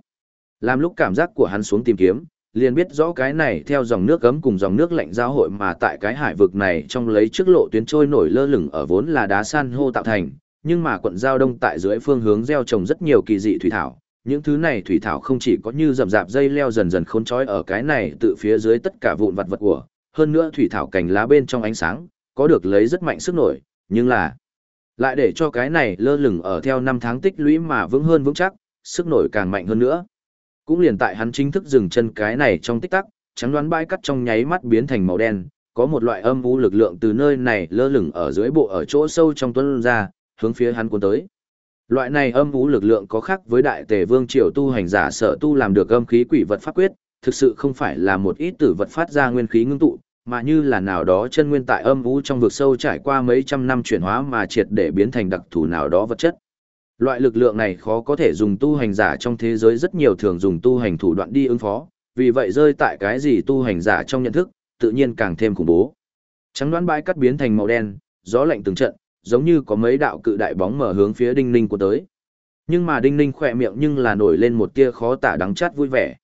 Speaker 1: Làm lúc cảm giác của hắn xuống tìm kiếm, liền biết rõ cái này theo dòng nước cấm cùng dòng nước lạnh giao hội mà tại cái hải vực này trong lấy trước lộ tuyến trôi nổi lơ lửng ở vốn là đá san hô tạo thành, nhưng mà quận giao đông tại dưới phương hướng gieo trồng rất nhiều kỳ dị thủy thảo. Những thứ này thủy thảo không chỉ có như rậm rạp dây leo dần dần khốn trói ở cái này tự phía dưới tất cả vụn vặt vật của, hơn nữa thủy thảo cành lá bên trong ánh sáng, có được lấy rất mạnh sức nổi, nhưng là lại để cho cái này lơ lửng ở theo năm tháng tích lũy mà vững hơn vững chắc, sức nổi càng mạnh hơn nữa. Cũng liền tại hắn chính thức dừng chân cái này trong tích tắc, trắng đoán bãi cắt trong nháy mắt biến thành màu đen, có một loại âm u lực lượng từ nơi này lơ lửng ở dưới bộ ở chỗ sâu trong tuấn ra, hướng phía hắn cuốn tới. Loại này âm vũ lực lượng có khác với đại tề vương triều tu hành giả sở tu làm được âm khí quỷ vật pháp quyết, thực sự không phải là một ít tử vật phát ra nguyên khí ngưng tụ, mà như là nào đó chân nguyên tại âm vũ trong vực sâu trải qua mấy trăm năm chuyển hóa mà triệt để biến thành đặc thù nào đó vật chất. Loại lực lượng này khó có thể dùng tu hành giả trong thế giới rất nhiều thường dùng tu hành thủ đoạn đi ứng phó, vì vậy rơi tại cái gì tu hành giả trong nhận thức, tự nhiên càng thêm khủng bố. Trắng đoán bãi cắt biến thành màu đen, gió lạnh từng trận, giống như có mấy đạo cự đại bóng mở hướng phía Đinh Ninh của tới. Nhưng mà Đinh Ninh khỏe miệng nhưng là nổi lên một tia khó tả đắng chát vui vẻ.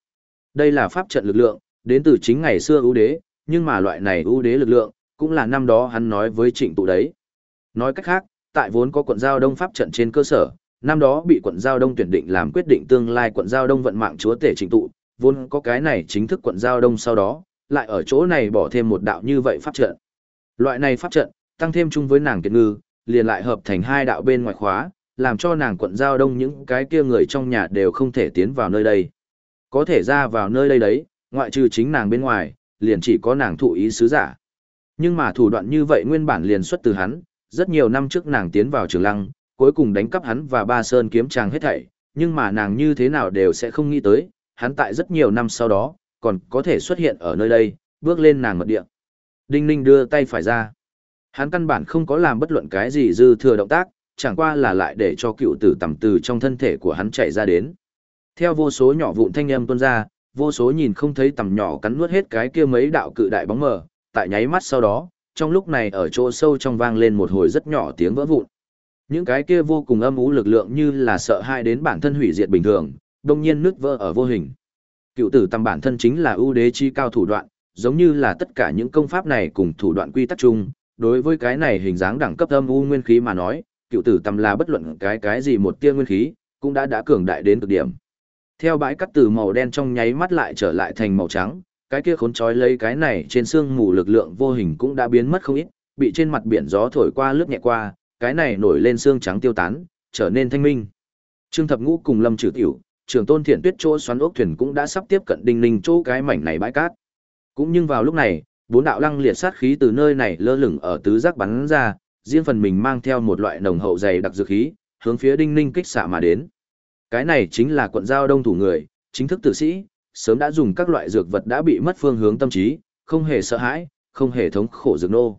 Speaker 1: Đây là pháp trận lực lượng, đến từ chính ngày xưa ưu đế, nhưng mà loại này ưu đế lực lượng, cũng là năm đó hắn nói với trịnh tụ đấy. Nói cách khác, tại vốn có quận giao đông pháp trận trên cơ sở, năm đó bị quận giao đông tuyển định làm quyết định tương lai quận giao đông vận mạng chúa tể trịnh tụ, vốn có cái này chính thức quận giao đông sau đó, lại ở chỗ này bỏ thêm một đạo như vậy pháp trận. Loại này pháp trận, tăng thêm chung với nàng kiệt ngư, liền lại hợp thành hai đạo bên ngoài khóa, làm cho nàng quận giao đông những cái kia người trong nhà đều không thể tiến vào nơi đây. Có thể ra vào nơi đây đấy, ngoại trừ chính nàng bên ngoài, liền chỉ có nàng thụ ý sứ giả. Nhưng mà thủ đoạn như vậy nguyên bản liền xuất từ hắn, rất nhiều năm trước nàng tiến vào trường lăng, cuối cùng đánh cắp hắn và ba sơn kiếm chàng hết thảy, nhưng mà nàng như thế nào đều sẽ không nghĩ tới, hắn tại rất nhiều năm sau đó, còn có thể xuất hiện ở nơi đây, bước lên nàng mật địa. Đinh Ninh đưa tay phải ra. Hắn căn bản không có làm bất luận cái gì dư thừa động tác, chẳng qua là lại để cho cựu tử tầm từ trong thân thể của hắn chạy ra đến. Theo vô số nhỏ vụn thanh âm tuôn ra, vô số nhìn không thấy tầm nhỏ cắn nuốt hết cái kia mấy đạo cự đại bóng mờ, tại nháy mắt sau đó, trong lúc này ở chỗ sâu trong vang lên một hồi rất nhỏ tiếng vỡ vụn. Những cái kia vô cùng âm ú lực lượng như là sợ hai đến bản thân hủy diệt bình thường, đông nhiên nứt vỡ ở vô hình. Cựu tử tầm bản thân chính là ưu đế chi cao thủ đoạn, giống như là tất cả những công pháp này cùng thủ đoạn quy tắc chung, đối với cái này hình dáng đẳng cấp âm u nguyên khí mà nói, cựu tử tầm là bất luận cái cái gì một tia nguyên khí, cũng đã đã cường đại đến cực điểm. Theo bãi cắt từ màu đen trong nháy mắt lại trở lại thành màu trắng, cái kia khốn trói lấy cái này trên xương mù lực lượng vô hình cũng đã biến mất không ít, bị trên mặt biển gió thổi qua lướt nhẹ qua, cái này nổi lên xương trắng tiêu tán, trở nên thanh minh. Trương Thập Ngũ cùng Lâm Trừ Tiểu, Trường tôn thiện tuyết chỗ xoắn ốc thuyền cũng đã sắp tiếp cận đinh ninh chỗ cái mảnh này bãi cát. Cũng nhưng vào lúc này, bốn đạo lăng liệt sát khí từ nơi này lơ lửng ở tứ giác bắn ra, riêng phần mình mang theo một loại nồng hậu dày đặc dược khí, hướng phía đinh ninh kích xạ mà đến. Cái này chính là quận giao đông thủ người, chính thức tử sĩ, sớm đã dùng các loại dược vật đã bị mất phương hướng tâm trí, không hề sợ hãi, không hề thống khổ dược nô.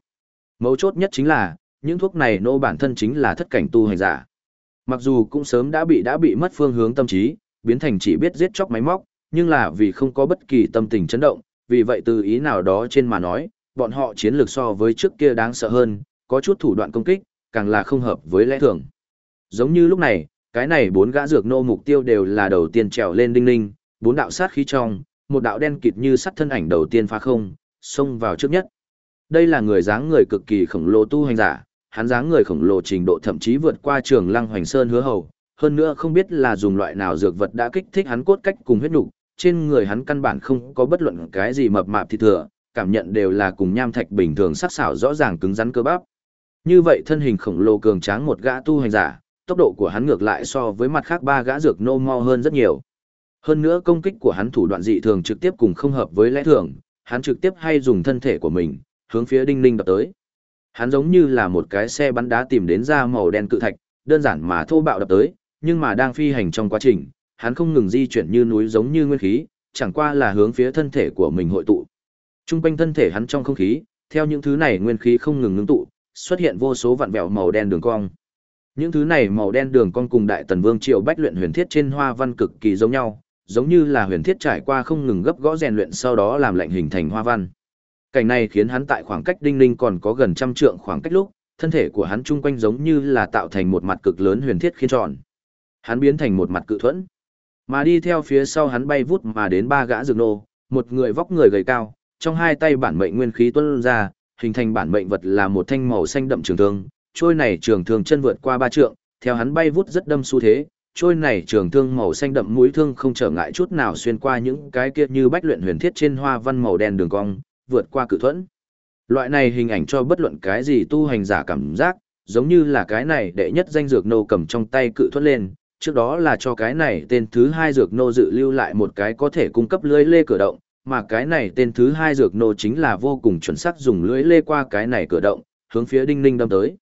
Speaker 1: Mấu chốt nhất chính là, những thuốc này nô bản thân chính là thất cảnh tu hành giả. Mặc dù cũng sớm đã bị đã bị mất phương hướng tâm trí, biến thành chỉ biết giết chóc máy móc, nhưng là vì không có bất kỳ tâm tình chấn động, vì vậy từ ý nào đó trên mà nói, bọn họ chiến lược so với trước kia đáng sợ hơn, có chút thủ đoạn công kích, càng là không hợp với lẽ thường. Giống như lúc này, cái này bốn gã dược nô mục tiêu đều là đầu tiên trèo lên đinh ninh, bốn đạo sát khí trong, một đạo đen kịt như sắt thân ảnh đầu tiên phá không, xông vào trước nhất. Đây là người dáng người cực kỳ khổng lồ tu hành giả, hắn dáng người khổng lồ trình độ thậm chí vượt qua trường lăng hoành sơn hứa hầu, hơn nữa không biết là dùng loại nào dược vật đã kích thích hắn cốt cách cùng huyết nục, trên người hắn căn bản không có bất luận cái gì mập mạp thịt thừa, cảm nhận đều là cùng nham thạch bình thường sắc sảo rõ ràng cứng rắn cơ bắp. Như vậy thân hình khổng lồ cường tráng một gã tu hành giả, tốc độ của hắn ngược lại so với mặt khác ba gã dược nô mo hơn rất nhiều. Hơn nữa công kích của hắn thủ đoạn dị thường trực tiếp cùng không hợp với lẽ thường, hắn trực tiếp hay dùng thân thể của mình, hướng phía đinh ninh đập tới. Hắn giống như là một cái xe bắn đá tìm đến ra màu đen cự thạch, đơn giản mà thô bạo đập tới, nhưng mà đang phi hành trong quá trình, hắn không ngừng di chuyển như núi giống như nguyên khí, chẳng qua là hướng phía thân thể của mình hội tụ. Trung quanh thân thể hắn trong không khí, theo những thứ này nguyên khí không ngừng ngưng tụ, xuất hiện vô số vạn vẹo màu đen đường cong. Những thứ này màu đen đường cong cùng Đại Tần Vương Triều Bách luyện huyền thiết trên hoa văn cực kỳ giống nhau, giống như là huyền thiết trải qua không ngừng gấp gõ rèn luyện sau đó làm lạnh hình thành hoa văn. Cảnh này khiến hắn tại khoảng cách đinh ninh còn có gần trăm trượng khoảng cách lúc, thân thể của hắn chung quanh giống như là tạo thành một mặt cực lớn huyền thiết khiên tròn. Hắn biến thành một mặt cự thuẫn. Mà đi theo phía sau hắn bay vút mà đến ba gã dược nô, một người vóc người gầy cao, trong hai tay bản mệnh nguyên khí tuôn ra, hình thành bản mệnh vật là một thanh màu xanh đậm trường thương, trôi này trường thương chân vượt qua ba trượng, theo hắn bay vút rất đâm xu thế, trôi này trường thương màu xanh đậm mũi thương không trở ngại chút nào xuyên qua những cái kia như bách luyện huyền thiết trên hoa văn màu đen đường cong, vượt qua cự thuẫn. Loại này hình ảnh cho bất luận cái gì tu hành giả cảm giác, giống như là cái này đệ nhất danh dược nô cầm trong tay cự thuẫn lên, trước đó là cho cái này tên thứ hai dược nô dự lưu lại một cái có thể cung cấp lưới lê cửa động, mà cái này tên thứ hai dược nô chính là vô cùng chuẩn xác dùng lưới lê qua cái này cửa động, hướng phía đinh ninh đâm tới.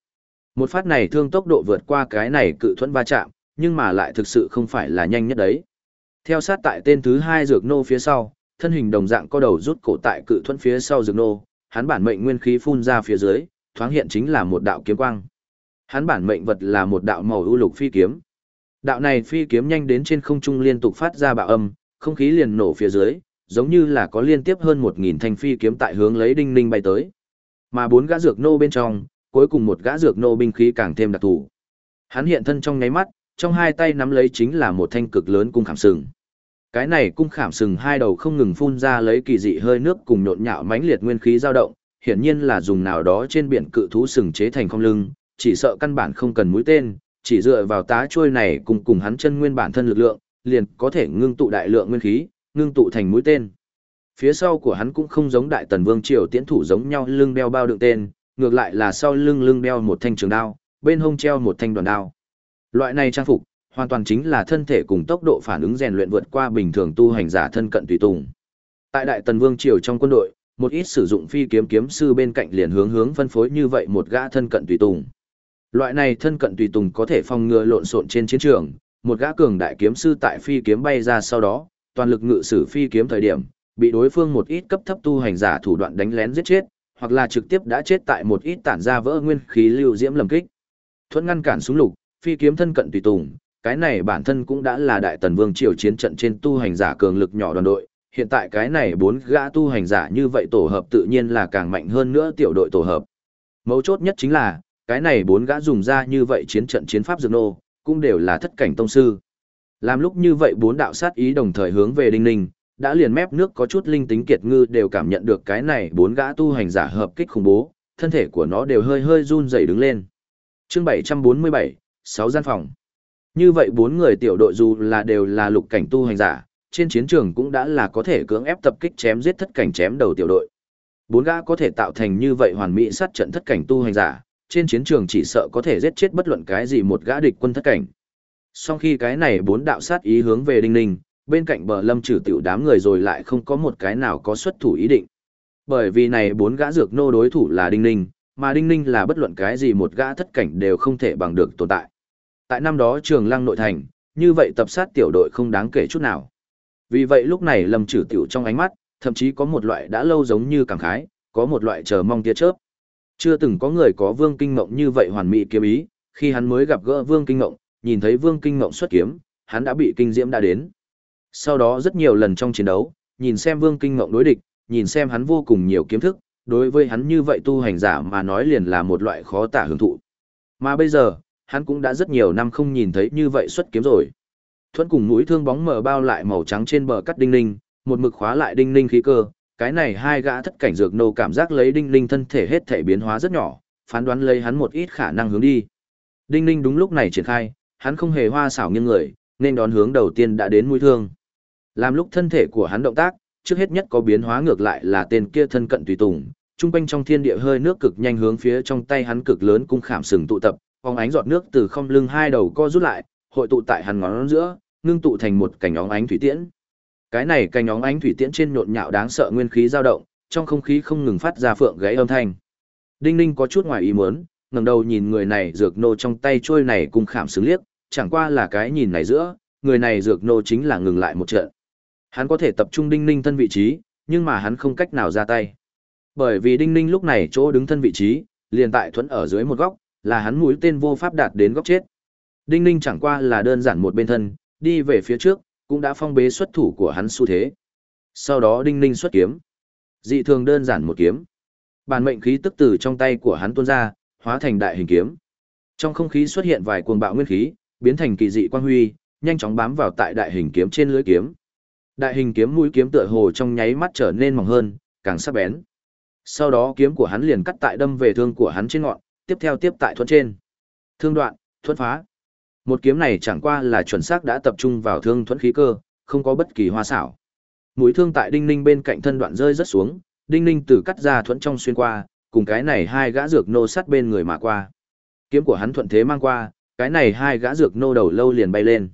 Speaker 1: Một phát này thương tốc độ vượt qua cái này cự thuẫn va chạm, nhưng mà lại thực sự không phải là nhanh nhất đấy. Theo sát tại tên thứ hai dược nô phía sau, thân hình đồng dạng có đầu rút cổ tại cự thuẫn phía sau dược nô, hắn bản mệnh nguyên khí phun ra phía dưới, thoáng hiện chính là một đạo kiếm quang. Hắn bản mệnh vật là một đạo màu ưu lục phi kiếm. Đạo này phi kiếm nhanh đến trên không trung liên tục phát ra bạo âm, không khí liền nổ phía dưới, giống như là có liên tiếp hơn một nghìn thanh phi kiếm tại hướng lấy đinh ninh bay tới. Mà bốn gã dược nô bên trong, cuối cùng một gã dược nô binh khí càng thêm đặc thù. Hắn hiện thân trong nháy mắt, trong hai tay nắm lấy chính là một thanh cực lớn cung khảm sừng. Cái này cung khảm sừng hai đầu không ngừng phun ra lấy kỳ dị hơi nước cùng nhộn nhạo mãnh liệt nguyên khí dao động, hiển nhiên là dùng nào đó trên biển cự thú sừng chế thành không lưng, chỉ sợ căn bản không cần mũi tên, chỉ dựa vào tá trôi này cùng cùng hắn chân nguyên bản thân lực lượng, liền có thể ngưng tụ đại lượng nguyên khí, ngưng tụ thành mũi tên. Phía sau của hắn cũng không giống đại tần vương triều tiễn thủ giống nhau lưng đeo bao đựng tên, ngược lại là sau lưng lưng đeo một thanh trường đao, bên hông treo một thanh đoàn đao. Loại này trang phục, hoàn toàn chính là thân thể cùng tốc độ phản ứng rèn luyện vượt qua bình thường tu hành giả thân cận tùy tùng. Tại Đại Tần Vương triều trong quân đội, một ít sử dụng phi kiếm kiếm sư bên cạnh liền hướng hướng phân phối như vậy một gã thân cận tùy tùng. Loại này thân cận tùy tùng có thể phòng ngừa lộn xộn trên chiến trường, một gã cường đại kiếm sư tại phi kiếm bay ra sau đó, toàn lực ngự sử phi kiếm thời điểm, bị đối phương một ít cấp thấp tu hành giả thủ đoạn đánh lén giết chết, hoặc là trực tiếp đã chết tại một ít tản ra vỡ nguyên khí lưu diễm lầm kích. Thuận ngăn cản súng lục, phi kiếm thân cận tùy tùng, cái này bản thân cũng đã là đại tần vương triều chiến trận trên tu hành giả cường lực nhỏ đoàn đội, hiện tại cái này bốn gã tu hành giả như vậy tổ hợp tự nhiên là càng mạnh hơn nữa tiểu đội tổ hợp. Mấu chốt nhất chính là, cái này bốn gã dùng ra như vậy chiến trận chiến pháp dược nô, cũng đều là thất cảnh tông sư. Làm lúc như vậy bốn đạo sát ý đồng thời hướng về Đinh Ninh, đã liền mép nước có chút linh tính kiệt ngư đều cảm nhận được cái này bốn gã tu hành giả hợp kích khủng bố, thân thể của nó đều hơi hơi run rẩy đứng lên. Chương 747, sáu gian phòng. Như vậy bốn người tiểu đội dù là đều là lục cảnh tu hành giả, trên chiến trường cũng đã là có thể cưỡng ép tập kích chém giết thất cảnh chém đầu tiểu đội. Bốn gã có thể tạo thành như vậy hoàn mỹ sát trận thất cảnh tu hành giả, trên chiến trường chỉ sợ có thể giết chết bất luận cái gì một gã địch quân thất cảnh. Sau khi cái này bốn đạo sát ý hướng về Đinh Ninh, bên cạnh bờ lâm trừ tiểu đám người rồi lại không có một cái nào có xuất thủ ý định. Bởi vì này bốn gã dược nô đối thủ là Đinh Ninh, mà Đinh Ninh là bất luận cái gì một gã thất cảnh đều không thể bằng được tồn tại. Tại năm đó trường lăng nội thành, như vậy tập sát tiểu đội không đáng kể chút nào. Vì vậy lúc này lâm trừ tiểu trong ánh mắt, thậm chí có một loại đã lâu giống như cảm khái, có một loại chờ mong tia chớp. Chưa từng có người có vương kinh Ngộng như vậy hoàn mỹ kiếm ý, khi hắn mới gặp gỡ vương kinh Ngộng, nhìn thấy vương kinh Ngộng xuất kiếm, hắn đã bị kinh diễm đã đến. Sau đó rất nhiều lần trong chiến đấu, nhìn xem vương kinh Ngộng đối địch, nhìn xem hắn vô cùng nhiều kiếm thức, đối với hắn như vậy tu hành giả mà nói liền là một loại khó tả hưởng thụ. Mà bây giờ, hắn cũng đã rất nhiều năm không nhìn thấy như vậy xuất kiếm rồi. Thuẫn cùng mũi thương bóng mờ bao lại màu trắng trên bờ cắt đinh ninh, một mực khóa lại đinh ninh khí cơ, cái này hai gã thất cảnh dược nô cảm giác lấy đinh ninh thân thể hết thể biến hóa rất nhỏ, phán đoán lấy hắn một ít khả năng hướng đi. Đinh ninh đúng lúc này triển khai, hắn không hề hoa xảo nghiêng người, nên đón hướng đầu tiên đã đến mũi thương. Làm lúc thân thể của hắn động tác, trước hết nhất có biến hóa ngược lại là tên kia thân cận tùy tùng, trung quanh trong thiên địa hơi nước cực nhanh hướng phía trong tay hắn cực lớn cung khảm sừng tụ tập, phóng ánh giọt nước từ không lưng hai đầu co rút lại, hội tụ tại hắn ngón giữa, ngưng tụ thành một cảnh óng ánh thủy tiễn. Cái này cành óng ánh thủy tiễn trên nhộn nhạo đáng sợ nguyên khí dao động, trong không khí không ngừng phát ra phượng gáy âm thanh. Đinh Ninh có chút ngoài ý muốn, ngẩng đầu nhìn người này dược nô trong tay trôi này cùng khảm xứng liếc, chẳng qua là cái nhìn này giữa, người này dược nô chính là ngừng lại một trận. Hắn có thể tập trung Đinh Ninh thân vị trí, nhưng mà hắn không cách nào ra tay. Bởi vì Đinh Ninh lúc này chỗ đứng thân vị trí, liền tại thuẫn ở dưới một góc, là hắn mũi tên vô pháp đạt đến góc chết. Đinh Ninh chẳng qua là đơn giản một bên thân, đi về phía trước, cũng đã phong bế xuất thủ của hắn xu thế. Sau đó Đinh Ninh xuất kiếm. Dị thường đơn giản một kiếm. Bản mệnh khí tức từ trong tay của hắn tuôn ra, hóa thành đại hình kiếm. Trong không khí xuất hiện vài cuồng bạo nguyên khí, biến thành kỳ dị quang huy, nhanh chóng bám vào tại đại hình kiếm trên lưỡi kiếm. Đại hình kiếm mũi kiếm tựa hồ trong nháy mắt trở nên mỏng hơn, càng sắc bén. Sau đó kiếm của hắn liền cắt tại đâm về thương của hắn trên ngọn, tiếp theo tiếp tại thuận trên. Thương đoạn, thuận phá. Một kiếm này chẳng qua là chuẩn xác đã tập trung vào thương thuẫn khí cơ, không có bất kỳ hoa xảo. Mũi thương tại đinh ninh bên cạnh thân đoạn rơi rất xuống, đinh ninh từ cắt ra thuẫn trong xuyên qua, cùng cái này hai gã dược nô sát bên người mà qua. Kiếm của hắn thuận thế mang qua, cái này hai gã dược nô đầu lâu liền bay lên.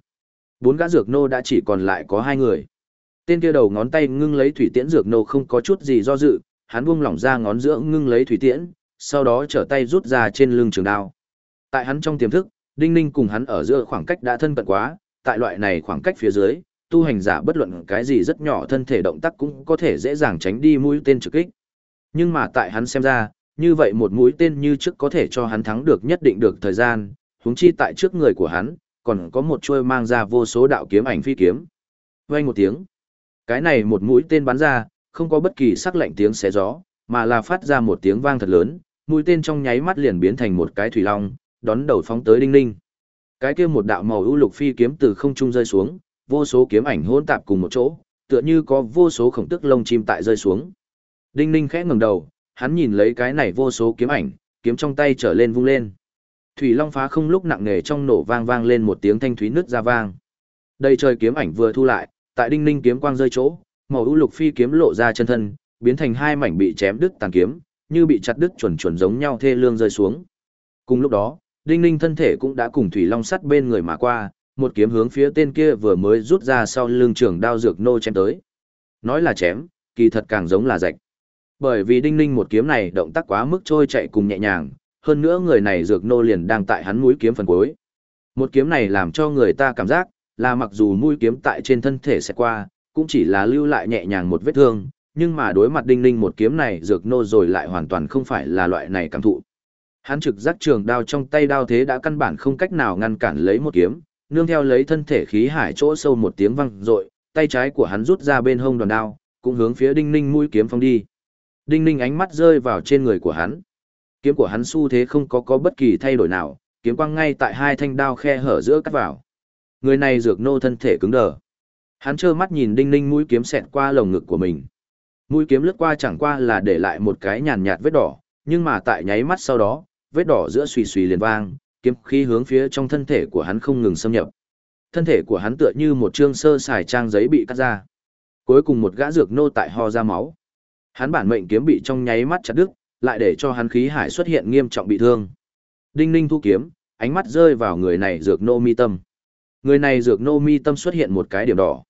Speaker 1: Bốn gã dược nô đã chỉ còn lại có hai người. Tên kia đầu ngón tay ngưng lấy thủy tiễn dược nô không có chút gì do dự, hắn buông lỏng ra ngón giữa ngưng lấy thủy tiễn, sau đó trở tay rút ra trên lưng trường đao. Tại hắn trong tiềm thức, Đinh Ninh cùng hắn ở giữa khoảng cách đã thân cận quá, tại loại này khoảng cách phía dưới, tu hành giả bất luận cái gì rất nhỏ thân thể động tác cũng có thể dễ dàng tránh đi mũi tên trực kích. Nhưng mà tại hắn xem ra, như vậy một mũi tên như trước có thể cho hắn thắng được nhất định được thời gian, huống chi tại trước người của hắn, còn có một chuôi mang ra vô số đạo kiếm ảnh phi kiếm. Vang một tiếng, cái này một mũi tên bắn ra, không có bất kỳ sắc lạnh tiếng xé gió, mà là phát ra một tiếng vang thật lớn, mũi tên trong nháy mắt liền biến thành một cái thủy long, đón đầu phóng tới đinh ninh. Cái kia một đạo màu ưu lục phi kiếm từ không trung rơi xuống, vô số kiếm ảnh hỗn tạp cùng một chỗ, tựa như có vô số khổng tức lông chim tại rơi xuống. Đinh ninh khẽ ngẩng đầu, hắn nhìn lấy cái này vô số kiếm ảnh, kiếm trong tay trở lên vung lên. Thủy long phá không lúc nặng nề trong nổ vang vang lên một tiếng thanh thúy nứt ra vang. Đây trời kiếm ảnh vừa thu lại, tại đinh ninh kiếm quang rơi chỗ, màu ưu lục phi kiếm lộ ra chân thân, biến thành hai mảnh bị chém đứt tàn kiếm, như bị chặt đứt chuẩn chuẩn giống nhau thê lương rơi xuống. Cùng lúc đó, Đinh Ninh thân thể cũng đã cùng Thủy Long sắt bên người mà qua, một kiếm hướng phía tên kia vừa mới rút ra sau lưng trường đao dược nô chém tới. Nói là chém, kỳ thật càng giống là rạch. Bởi vì Đinh Ninh một kiếm này động tác quá mức trôi chạy cùng nhẹ nhàng, hơn nữa người này dược nô liền đang tại hắn mũi kiếm phần cuối. Một kiếm này làm cho người ta cảm giác là mặc dù mũi kiếm tại trên thân thể sẽ qua, cũng chỉ là lưu lại nhẹ nhàng một vết thương, nhưng mà đối mặt đinh ninh một kiếm này dược nô rồi lại hoàn toàn không phải là loại này cảm thụ. Hắn trực giác trường đao trong tay đao thế đã căn bản không cách nào ngăn cản lấy một kiếm, nương theo lấy thân thể khí hải chỗ sâu một tiếng vang rội, tay trái của hắn rút ra bên hông đoàn đao, cũng hướng phía đinh ninh mũi kiếm phong đi. Đinh ninh ánh mắt rơi vào trên người của hắn. kiếm của hắn xu thế không có có bất kỳ thay đổi nào, kiếm quang ngay tại hai thanh đao khe hở giữa cắt vào. Người này dược nô thân thể cứng đờ. Hắn trơ mắt nhìn đinh ninh mũi kiếm xẹt qua lồng ngực của mình. Mũi kiếm lướt qua chẳng qua là để lại một cái nhàn nhạt vết đỏ, nhưng mà tại nháy mắt sau đó, vết đỏ giữa xùy xùy liền vang, kiếm khí hướng phía trong thân thể của hắn không ngừng xâm nhập. Thân thể của hắn tựa như một trương sơ xài trang giấy bị cắt ra. Cuối cùng một gã dược nô tại ho ra máu. Hắn bản mệnh kiếm bị trong nháy mắt chặt đứt, lại để cho hắn khí hải xuất hiện nghiêm trọng bị thương. Đinh Ninh thu kiếm, ánh mắt rơi vào người này dược nô mi tâm. Người này dược nô mi tâm xuất hiện một cái điểm đỏ.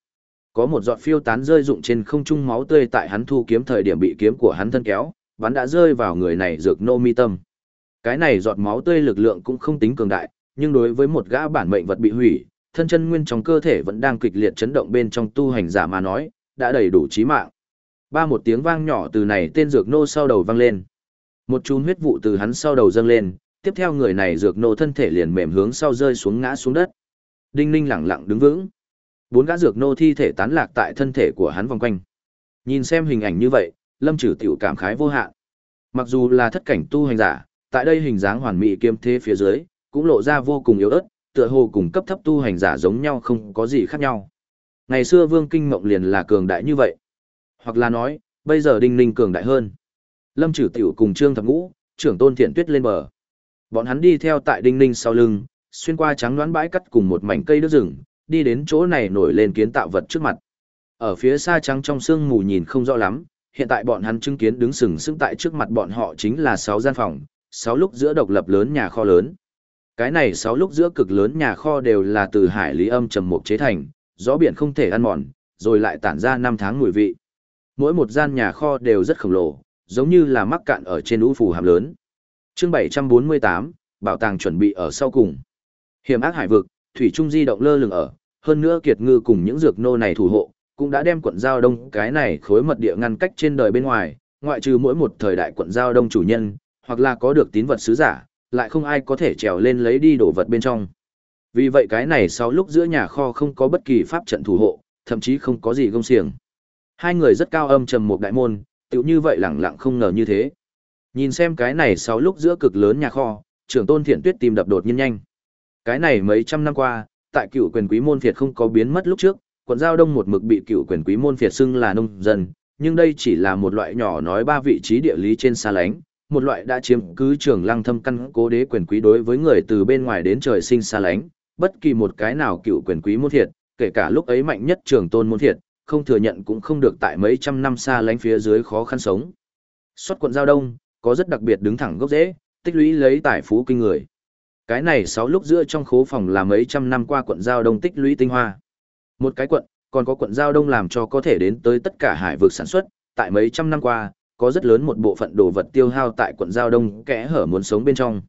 Speaker 1: Có một giọt phiêu tán rơi rụng trên không trung máu tươi tại hắn thu kiếm thời điểm bị kiếm của hắn thân kéo, bắn đã rơi vào người này dược nô mi tâm. Cái này giọt máu tươi lực lượng cũng không tính cường đại, nhưng đối với một gã bản mệnh vật bị hủy, thân chân nguyên trong cơ thể vẫn đang kịch liệt chấn động bên trong tu hành giả mà nói, đã đầy đủ chí mạng. Ba một tiếng vang nhỏ từ này tên dược nô sau đầu vang lên. Một chùm huyết vụ từ hắn sau đầu dâng lên, tiếp theo người này dược nô thân thể liền mềm hướng sau rơi xuống ngã xuống đất. Đinh Ninh lặng lặng đứng vững. Bốn gã dược nô thi thể tán lạc tại thân thể của hắn vòng quanh. Nhìn xem hình ảnh như vậy, Lâm Trử tiểu cảm khái vô hạn. Mặc dù là thất cảnh tu hành giả, tại đây hình dáng hoàn mỹ kiếm thế phía dưới, cũng lộ ra vô cùng yếu ớt, tựa hồ cùng cấp thấp tu hành giả giống nhau không có gì khác nhau. Ngày xưa Vương Kinh Mộng liền là cường đại như vậy. Hoặc là nói, bây giờ Đinh Ninh cường đại hơn. Lâm Trử Tiểu cùng Trương Thập Ngũ, trưởng tôn thiện tuyết lên bờ. Bọn hắn đi theo tại Đinh Ninh sau lưng, xuyên qua trắng đoán bãi cắt cùng một mảnh cây đất rừng, đi đến chỗ này nổi lên kiến tạo vật trước mặt. Ở phía xa trắng trong sương mù nhìn không rõ lắm, hiện tại bọn hắn chứng kiến đứng sừng sững tại trước mặt bọn họ chính là sáu gian phòng, sáu lúc giữa độc lập lớn nhà kho lớn. Cái này sáu lúc giữa cực lớn nhà kho đều là từ hải lý âm trầm mục chế thành, gió biển không thể ăn mòn, rồi lại tản ra năm tháng mùi vị. Mỗi một gian nhà kho đều rất khổng lồ, giống như là mắc cạn ở trên ú phù hàm lớn. chương 748, bảo tàng chuẩn bị ở sau cùng. Hiểm ác hải vực, thủy trung di động lơ lửng ở, hơn nữa kiệt ngư cùng những dược nô này thủ hộ, cũng đã đem quận giao đông cái này khối mật địa ngăn cách trên đời bên ngoài, ngoại trừ mỗi một thời đại quận giao đông chủ nhân, hoặc là có được tín vật sứ giả, lại không ai có thể trèo lên lấy đi đồ vật bên trong. Vì vậy cái này sau lúc giữa nhà kho không có bất kỳ pháp trận thủ hộ, thậm chí không có gì gông xiềng. Hai người rất cao âm trầm một đại môn, tựu như vậy lẳng lặng không ngờ như thế. Nhìn xem cái này sau lúc giữa cực lớn nhà kho, trưởng tôn thiện tuyết tìm đập đột nhiên nhanh. Cái này mấy trăm năm qua, tại cựu quyền quý môn Việt không có biến mất lúc trước, quận giao đông một mực bị cựu quyền quý môn Việt xưng là nông dân, nhưng đây chỉ là một loại nhỏ nói ba vị trí địa lý trên xa lánh, một loại đã chiếm cứ trường lăng thâm căn cố đế quyền quý đối với người từ bên ngoài đến trời sinh xa lánh, bất kỳ một cái nào cựu quyền quý môn thiệt, kể cả lúc ấy mạnh nhất trường tôn môn thiệt, không thừa nhận cũng không được tại mấy trăm năm xa lánh phía dưới khó khăn sống. Xuất quận giao đông, có rất đặc biệt đứng thẳng gốc rễ, tích lũy lấy tài phú kinh người. Cái này sáu lúc giữa trong khố phòng là mấy trăm năm qua quận giao đông tích lũy tinh hoa. Một cái quận, còn có quận giao đông làm cho có thể đến tới tất cả hải vực sản xuất, tại mấy trăm năm qua, có rất lớn một bộ phận đồ vật tiêu hao tại quận giao đông kẽ hở muốn sống bên trong.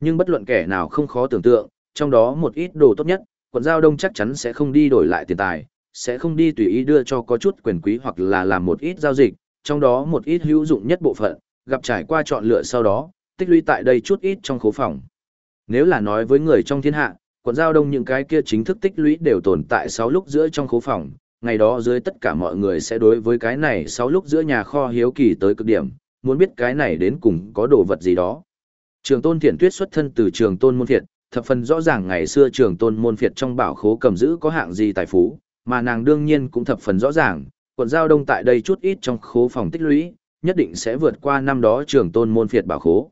Speaker 1: Nhưng bất luận kẻ nào không khó tưởng tượng, trong đó một ít đồ tốt nhất, quận giao đông chắc chắn sẽ không đi đổi lại tiền tài, sẽ không đi tùy ý đưa cho có chút quyền quý hoặc là làm một ít giao dịch, trong đó một ít hữu dụng nhất bộ phận, gặp trải qua chọn lựa sau đó, tích lũy tại đây chút ít trong khố phòng. Nếu là nói với người trong thiên hạ, quận giao đông những cái kia chính thức tích lũy đều tồn tại 6 lúc giữa trong khố phòng, ngày đó dưới tất cả mọi người sẽ đối với cái này sau lúc giữa nhà kho hiếu kỳ tới cực điểm, muốn biết cái này đến cùng có đồ vật gì đó. Trường tôn thiện tuyết xuất thân từ trường tôn môn thiệt, thập phần rõ ràng ngày xưa trường tôn môn phiệt trong bảo khố cầm giữ có hạng gì tài phú, mà nàng đương nhiên cũng thập phần rõ ràng, quận giao đông tại đây chút ít trong khố phòng tích lũy, nhất định sẽ vượt qua năm đó trường tôn môn phiệt bảo khố.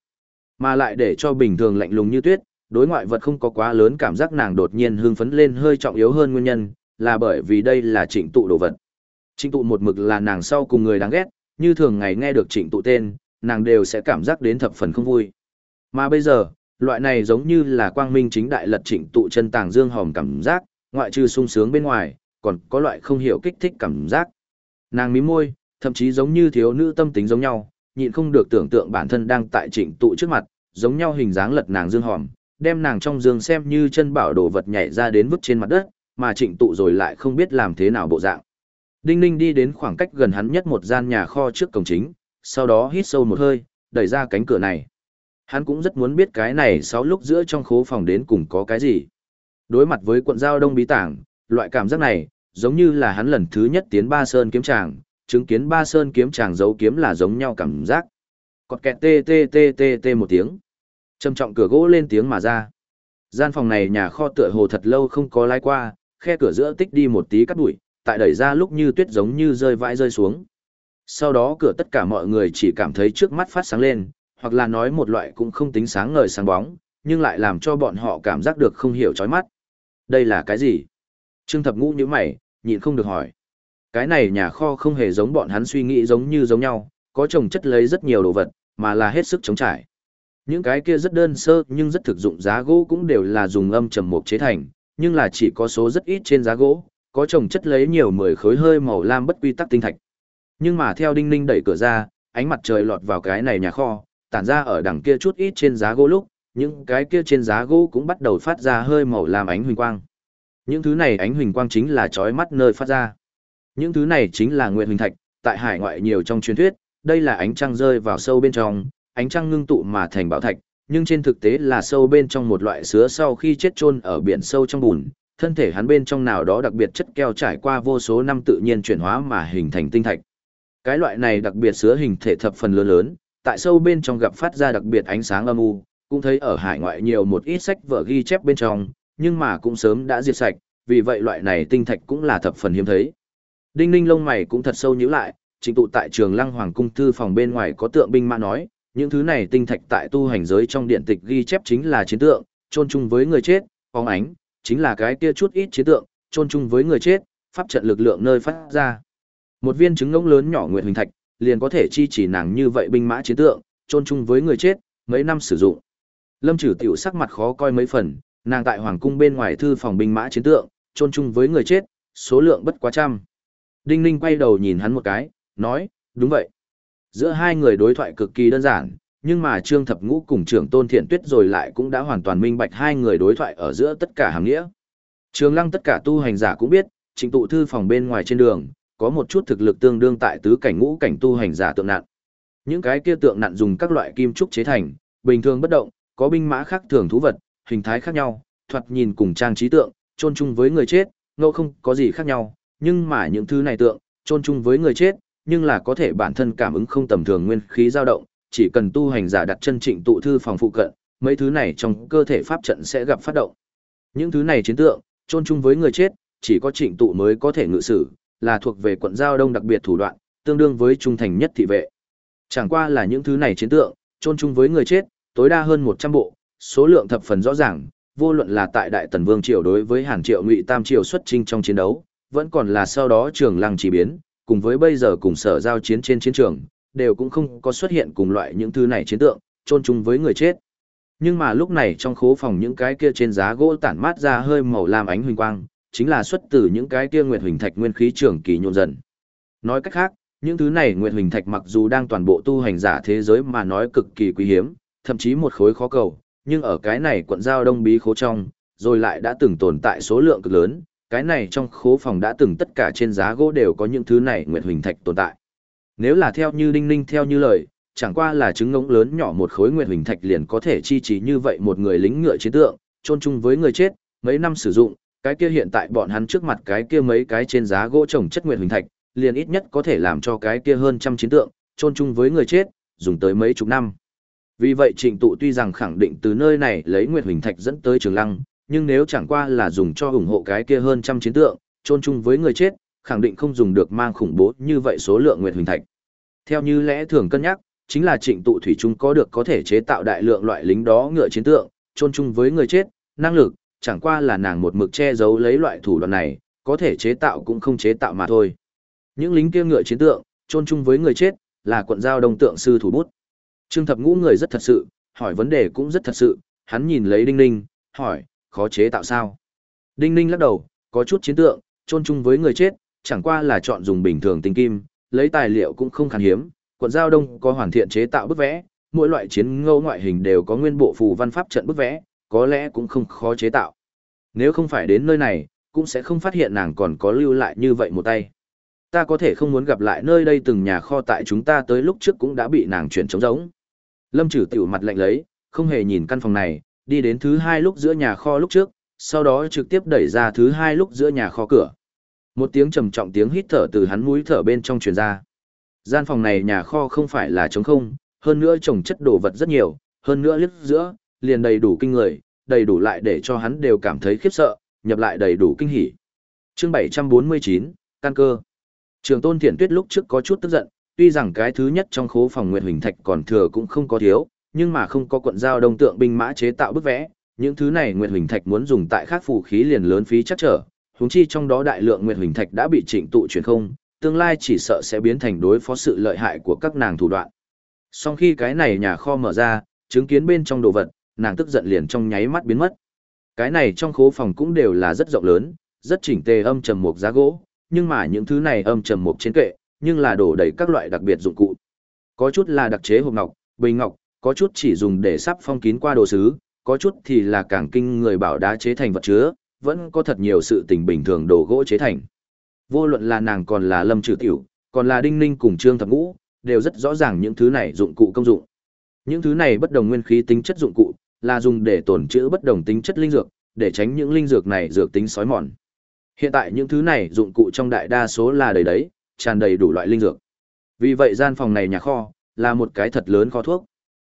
Speaker 1: Mà lại để cho bình thường lạnh lùng như tuyết, đối ngoại vật không có quá lớn cảm giác nàng đột nhiên hưng phấn lên hơi trọng yếu hơn nguyên nhân, là bởi vì đây là trịnh tụ đồ vật. Trịnh tụ một mực là nàng sau cùng người đáng ghét, như thường ngày nghe được trịnh tụ tên, nàng đều sẽ cảm giác đến thập phần không vui. Mà bây giờ, loại này giống như là quang minh chính đại lật trịnh tụ chân tàng dương hòm cảm giác, ngoại trừ sung sướng bên ngoài, còn có loại không hiểu kích thích cảm giác. Nàng mím môi, thậm chí giống như thiếu nữ tâm tính giống nhau, nhịn không được tưởng tượng bản thân đang tại trịnh tụ trước mặt, giống nhau hình dáng lật nàng dương hòm, đem nàng trong giường xem như chân bảo đồ vật nhảy ra đến vứt trên mặt đất, mà trịnh tụ rồi lại không biết làm thế nào bộ dạng. Đinh Ninh đi đến khoảng cách gần hắn nhất một gian nhà kho trước cổng chính, sau đó hít sâu một hơi, đẩy ra cánh cửa này. Hắn cũng rất muốn biết cái này sáu lúc giữa trong khố phòng đến cùng có cái gì. Đối mặt với quận giao đông bí tảng, loại cảm giác này, giống như là hắn lần thứ nhất tiến ba sơn kiếm tràng, chứng kiến ba sơn kiếm tràng giấu kiếm là giống nhau cảm giác. Cọt kẹt tê tê tê tê tê một tiếng. Trầm trọng cửa gỗ lên tiếng mà ra. Gian phòng này nhà kho tựa hồ thật lâu không có lái qua, khe cửa giữa tích đi một tí cắt bụi, tại đẩy ra lúc như tuyết giống như rơi vãi rơi xuống. Sau đó cửa tất cả mọi người chỉ cảm thấy trước mắt phát sáng lên, hoặc là nói một loại cũng không tính sáng ngời sáng bóng, nhưng lại làm cho bọn họ cảm giác được không hiểu chói mắt. Đây là cái gì? Trương Thập Ngũ nhíu mày, nhịn không được hỏi. Cái này nhà kho không hề giống bọn hắn suy nghĩ giống như giống nhau, có trồng chất lấy rất nhiều đồ vật, mà là hết sức chống trải. Những cái kia rất đơn sơ nhưng rất thực dụng giá gỗ cũng đều là dùng âm trầm mục chế thành, nhưng là chỉ có số rất ít trên giá gỗ, có trồng chất lấy nhiều mười khối hơi màu lam bất quy tắc tinh thạch. Nhưng mà theo Đinh Ninh đẩy cửa ra, ánh mặt trời lọt vào cái này nhà kho, tản ra ở đằng kia chút ít trên giá gỗ lúc, những cái kia trên giá gỗ cũng bắt đầu phát ra hơi màu lam ánh huỳnh quang. Những thứ này ánh huỳnh quang chính là chói mắt nơi phát ra. Những thứ này chính là nguyệt huỳnh thạch, tại hải ngoại nhiều trong truyền thuyết, đây là ánh trăng rơi vào sâu bên trong, ánh trăng ngưng tụ mà thành bảo thạch, nhưng trên thực tế là sâu bên trong một loại sứa sau khi chết chôn ở biển sâu trong bùn, thân thể hắn bên trong nào đó đặc biệt chất keo trải qua vô số năm tự nhiên chuyển hóa mà hình thành tinh thạch. Cái loại này đặc biệt sứa hình thể thập phần lớn lớn, tại sâu bên trong gặp phát ra đặc biệt ánh sáng âm u, cũng thấy ở hải ngoại nhiều một ít sách vở ghi chép bên trong, nhưng mà cũng sớm đã diệt sạch, vì vậy loại này tinh thạch cũng là thập phần hiếm thấy. Đinh Ninh lông mày cũng thật sâu nhíu lại, trình tụ tại trường Lăng Hoàng cung thư phòng bên ngoài có tượng binh mã nói, những thứ này tinh thạch tại tu hành giới trong điện tịch ghi chép chính là chiến tượng, chôn chung với người chết, phóng ánh, chính là cái kia chút ít chiến tượng, chôn chung với người chết, pháp trận lực lượng nơi phát ra. Một viên trứng ngỗng lớn nhỏ nguyệt hình thạch, liền có thể chi chỉ nàng như vậy binh mã chiến tượng, chôn chung với người chết, mấy năm sử dụng. Lâm Trử tiểu sắc mặt khó coi mấy phần, nàng tại hoàng cung bên ngoài thư phòng binh mã chiến tượng, chôn chung với người chết, số lượng bất quá trăm. Đinh Ninh quay đầu nhìn hắn một cái, nói, đúng vậy. Giữa hai người đối thoại cực kỳ đơn giản, nhưng mà Trương Thập Ngũ cùng trưởng Tôn Thiện Tuyết rồi lại cũng đã hoàn toàn minh bạch hai người đối thoại ở giữa tất cả hàng nghĩa. Trường Lăng tất cả tu hành giả cũng biết, trình tụ thư phòng bên ngoài trên đường, có một chút thực lực tương đương tại tứ cảnh ngũ cảnh tu hành giả tượng nạn Những cái kia tượng nạn dùng các loại kim trúc chế thành, bình thường bất động, có binh mã khác thường thú vật, hình thái khác nhau, thoạt nhìn cùng trang trí tượng, chôn chung với người chết, ngẫu không có gì khác nhau, nhưng mà những thứ này tượng, chôn chung với người chết, nhưng là có thể bản thân cảm ứng không tầm thường nguyên khí dao động, chỉ cần tu hành giả đặt chân trịnh tụ thư phòng phụ cận, mấy thứ này trong cơ thể pháp trận sẽ gặp phát động. Những thứ này chiến tượng, chôn chung với người chết, chỉ có trịnh tụ mới có thể ngự sử, là thuộc về quận giao đông đặc biệt thủ đoạn, tương đương với trung thành nhất thị vệ. Chẳng qua là những thứ này chiến tượng, chôn chung với người chết, tối đa hơn 100 bộ, số lượng thập phần rõ ràng, vô luận là tại Đại Tần Vương Triều đối với Hàn Triệu Ngụy Tam Triều xuất chinh trong chiến đấu, vẫn còn là sau đó trường lăng chỉ biến, cùng với bây giờ cùng sở giao chiến trên chiến trường, đều cũng không có xuất hiện cùng loại những thứ này chiến tượng, chôn chung với người chết. Nhưng mà lúc này trong khố phòng những cái kia trên giá gỗ tản mát ra hơi màu lam ánh huỳnh quang, chính là xuất từ những cái kia nguyệt huỳnh thạch nguyên khí trường kỳ nhộn dần. Nói cách khác, những thứ này nguyệt huỳnh thạch mặc dù đang toàn bộ tu hành giả thế giới mà nói cực kỳ quý hiếm, thậm chí một khối khó cầu, nhưng ở cái này quận giao đông bí khố trong, rồi lại đã từng tồn tại số lượng cực lớn, cái này trong khố phòng đã từng tất cả trên giá gỗ đều có những thứ này nguyệt huỳnh thạch tồn tại. Nếu là theo như Đinh Ninh theo như lời, chẳng qua là trứng ngỗng lớn nhỏ một khối nguyệt huỳnh thạch liền có thể chi trí như vậy một người lính ngựa chiến tượng, chôn chung với người chết, mấy năm sử dụng, cái kia hiện tại bọn hắn trước mặt cái kia mấy cái trên giá gỗ trồng chất nguyệt huỳnh thạch, liền ít nhất có thể làm cho cái kia hơn trăm chiến tượng, chôn chung với người chết, dùng tới mấy chục năm. Vì vậy trịnh tụ tuy rằng khẳng định từ nơi này lấy nguyệt huỳnh thạch dẫn tới trường lăng, nhưng nếu chẳng qua là dùng cho ủng hộ cái kia hơn trăm chiến tượng, chôn chung với người chết, khẳng định không dùng được mang khủng bố như vậy số lượng nguyệt huỳnh thạch. Theo như lẽ thường cân nhắc, chính là trịnh tụ thủy trung có được có thể chế tạo đại lượng loại lính đó ngựa chiến tượng, chôn chung với người chết, năng lực, chẳng qua là nàng một mực che giấu lấy loại thủ đoạn này, có thể chế tạo cũng không chế tạo mà thôi. Những lính kia ngựa chiến tượng, chôn chung với người chết, là quận giao đông tượng sư thủ bút. Trương Thập Ngũ người rất thật sự, hỏi vấn đề cũng rất thật sự, hắn nhìn lấy Đinh Ninh, hỏi, khó chế tạo sao? Đinh Ninh lắc đầu, có chút chiến tượng, chôn chung với người chết, chẳng qua là chọn dùng bình thường tinh kim, lấy tài liệu cũng không khan hiếm, quận giao đông có hoàn thiện chế tạo bức vẽ, mỗi loại chiến ngẫu ngoại hình đều có nguyên bộ phù văn pháp trận bức vẽ, có lẽ cũng không khó chế tạo. Nếu không phải đến nơi này, cũng sẽ không phát hiện nàng còn có lưu lại như vậy một tay. Ta có thể không muốn gặp lại nơi đây từng nhà kho tại chúng ta tới lúc trước cũng đã bị nàng chuyển trống rỗng. Lâm trừ tiểu mặt lạnh lấy, không hề nhìn căn phòng này, đi đến thứ hai lúc giữa nhà kho lúc trước, sau đó trực tiếp đẩy ra thứ hai lúc giữa nhà kho cửa. Một tiếng trầm trọng tiếng hít thở từ hắn mũi thở bên trong truyền ra. Gian phòng này nhà kho không phải là trống không, hơn nữa trồng chất đồ vật rất nhiều, hơn nữa liếc giữa, liền đầy đủ kinh người, đầy đủ lại để cho hắn đều cảm thấy khiếp sợ, nhập lại đầy đủ kinh hỉ. Chương 749, căn cơ. Trường Tôn Thiện Tuyết lúc trước có chút tức giận, tuy rằng cái thứ nhất trong khố phòng Nguyệt Huỳnh Thạch còn thừa cũng không có thiếu, nhưng mà không có quận giao đông tượng binh mã chế tạo bức vẽ, những thứ này Nguyệt Huỳnh Thạch muốn dùng tại khác phù khí liền lớn phí chắc trở, huống chi trong đó đại lượng Nguyệt Huỳnh Thạch đã bị trịnh tụ chuyển không, tương lai chỉ sợ sẽ biến thành đối phó sự lợi hại của các nàng thủ đoạn. Sau khi cái này nhà kho mở ra, chứng kiến bên trong đồ vật, nàng tức giận liền trong nháy mắt biến mất. Cái này trong khố phòng cũng đều là rất rộng lớn, rất chỉnh tề âm trầm mục giá gỗ, nhưng mà những thứ này âm trầm mục trên kệ, nhưng là đổ đầy các loại đặc biệt dụng cụ. Có chút là đặc chế hộp ngọc, bình ngọc, có chút chỉ dùng để sắp phong kín qua đồ sứ, có chút thì là càng kinh người bảo đá chế thành vật chứa, vẫn có thật nhiều sự tình bình thường đồ gỗ chế thành. Vô luận là nàng còn là Lâm Trừ Tiểu, còn là Đinh Ninh cùng Trương Thập Ngũ, đều rất rõ ràng những thứ này dụng cụ công dụng. Những thứ này bất đồng nguyên khí tính chất dụng cụ, là dùng để tổn trữ bất đồng tính chất linh dược, để tránh những linh dược này dược tính sói mòn. Hiện tại những thứ này dụng cụ trong đại đa số là đầy đấy, tràn đầy đủ loại linh dược. Vì vậy gian phòng này nhà kho, là một cái thật lớn kho thuốc.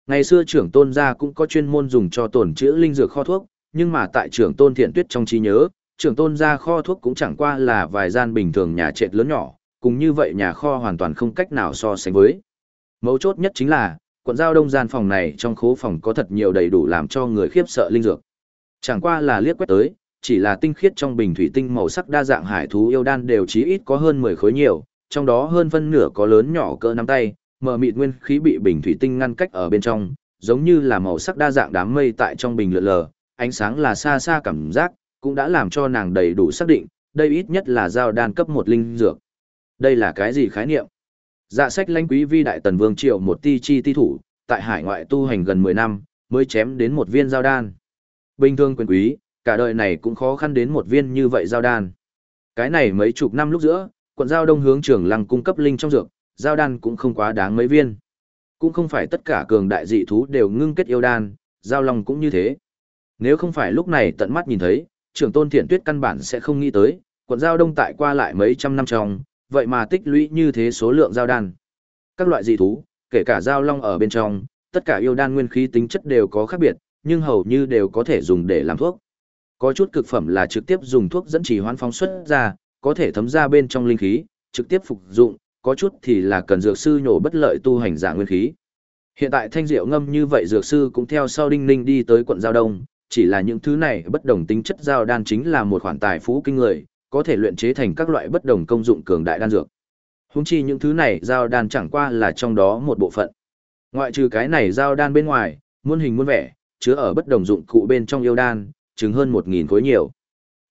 Speaker 1: Ngày xưa trưởng tôn gia cũng có chuyên môn dùng cho tổn chữa linh dược kho thuốc, nhưng mà tại trưởng tôn thiện tuyết trong trí nhớ, trưởng tôn gia kho thuốc cũng chẳng qua là vài gian bình thường nhà trệt lớn nhỏ, cùng như vậy nhà kho hoàn toàn không cách nào so sánh với. Mấu chốt nhất chính là, quận giao đông gian phòng này trong khố phòng có thật nhiều đầy đủ làm cho người khiếp sợ linh dược. Chẳng qua là liếc quét tới, chỉ là tinh khiết trong bình thủy tinh màu sắc đa dạng hải thú yêu đan đều chí ít có hơn 10 khối nhiều, trong đó hơn phân nửa có lớn nhỏ cỡ nắm tay, mờ mịt nguyên khí bị bình thủy tinh ngăn cách ở bên trong, giống như là màu sắc đa dạng đám mây tại trong bình lượn lờ, ánh sáng là xa xa cảm giác, cũng đã làm cho nàng đầy đủ xác định, đây ít nhất là giao đan cấp một linh dược. Đây là cái gì khái niệm? Dạ sách lãnh quý vi đại tần vương triệu một ti chi ti thủ, tại hải ngoại tu hành gần 10 năm, mới chém đến một viên giao đan. Bình thường quyền quý, cả đời này cũng khó khăn đến một viên như vậy giao đan. Cái này mấy chục năm lúc giữa, quận giao đông hướng trưởng lăng cung cấp linh trong dược, giao đan cũng không quá đáng mấy viên. Cũng không phải tất cả cường đại dị thú đều ngưng kết yêu đan, giao long cũng như thế. Nếu không phải lúc này tận mắt nhìn thấy, trưởng tôn thiện tuyết căn bản sẽ không nghĩ tới, quận giao đông tại qua lại mấy trăm năm trong, vậy mà tích lũy như thế số lượng giao đan. Các loại dị thú, kể cả giao long ở bên trong, tất cả yêu đan nguyên khí tính chất đều có khác biệt, nhưng hầu như đều có thể dùng để làm thuốc. Có chút cực phẩm là trực tiếp dùng thuốc dẫn trì hoán phóng xuất ra, có thể thấm ra bên trong linh khí, trực tiếp phục dụng, có chút thì là cần dược sư nhổ bất lợi tu hành giả nguyên khí. Hiện tại thanh diệu ngâm như vậy dược sư cũng theo sau đinh ninh đi tới quận Giao Đông, chỉ là những thứ này bất đồng tính chất giao đan chính là một khoản tài phú kinh người, có thể luyện chế thành các loại bất đồng công dụng cường đại đan dược. Húng chi những thứ này giao đan chẳng qua là trong đó một bộ phận. Ngoại trừ cái này giao đan bên ngoài, muôn hình muôn vẻ, chứa ở bất đồng dụng cụ bên trong yêu đan, chứng hơn một nghìn khối nhiều.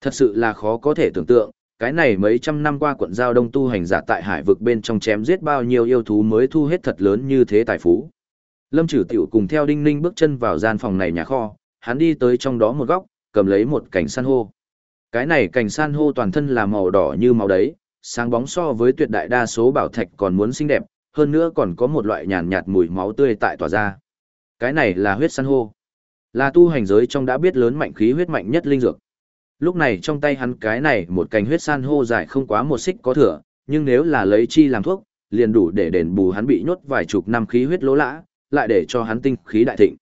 Speaker 1: Thật sự là khó có thể tưởng tượng, cái này mấy trăm năm qua quận giao đông tu hành giả tại hải vực bên trong chém giết bao nhiêu yêu thú mới thu hết thật lớn như thế tài phú. Lâm trừ tiểu cùng theo đinh ninh bước chân vào gian phòng này nhà kho, hắn đi tới trong đó một góc, cầm lấy một cành san hô. Cái này cành san hô toàn thân là màu đỏ như màu đấy, sáng bóng so với tuyệt đại đa số bảo thạch còn muốn xinh đẹp, hơn nữa còn có một loại nhàn nhạt mùi máu tươi tại tỏa ra. Cái này là huyết san hô. Là tu hành giới trong đã biết lớn mạnh khí huyết mạnh nhất linh dược. Lúc này trong tay hắn cái này một cành huyết san hô dài không quá một xích có thừa, nhưng nếu là lấy chi làm thuốc, liền đủ để đền bù hắn bị nhốt vài chục năm khí huyết lỗ lã, lại để cho hắn tinh khí đại thịnh.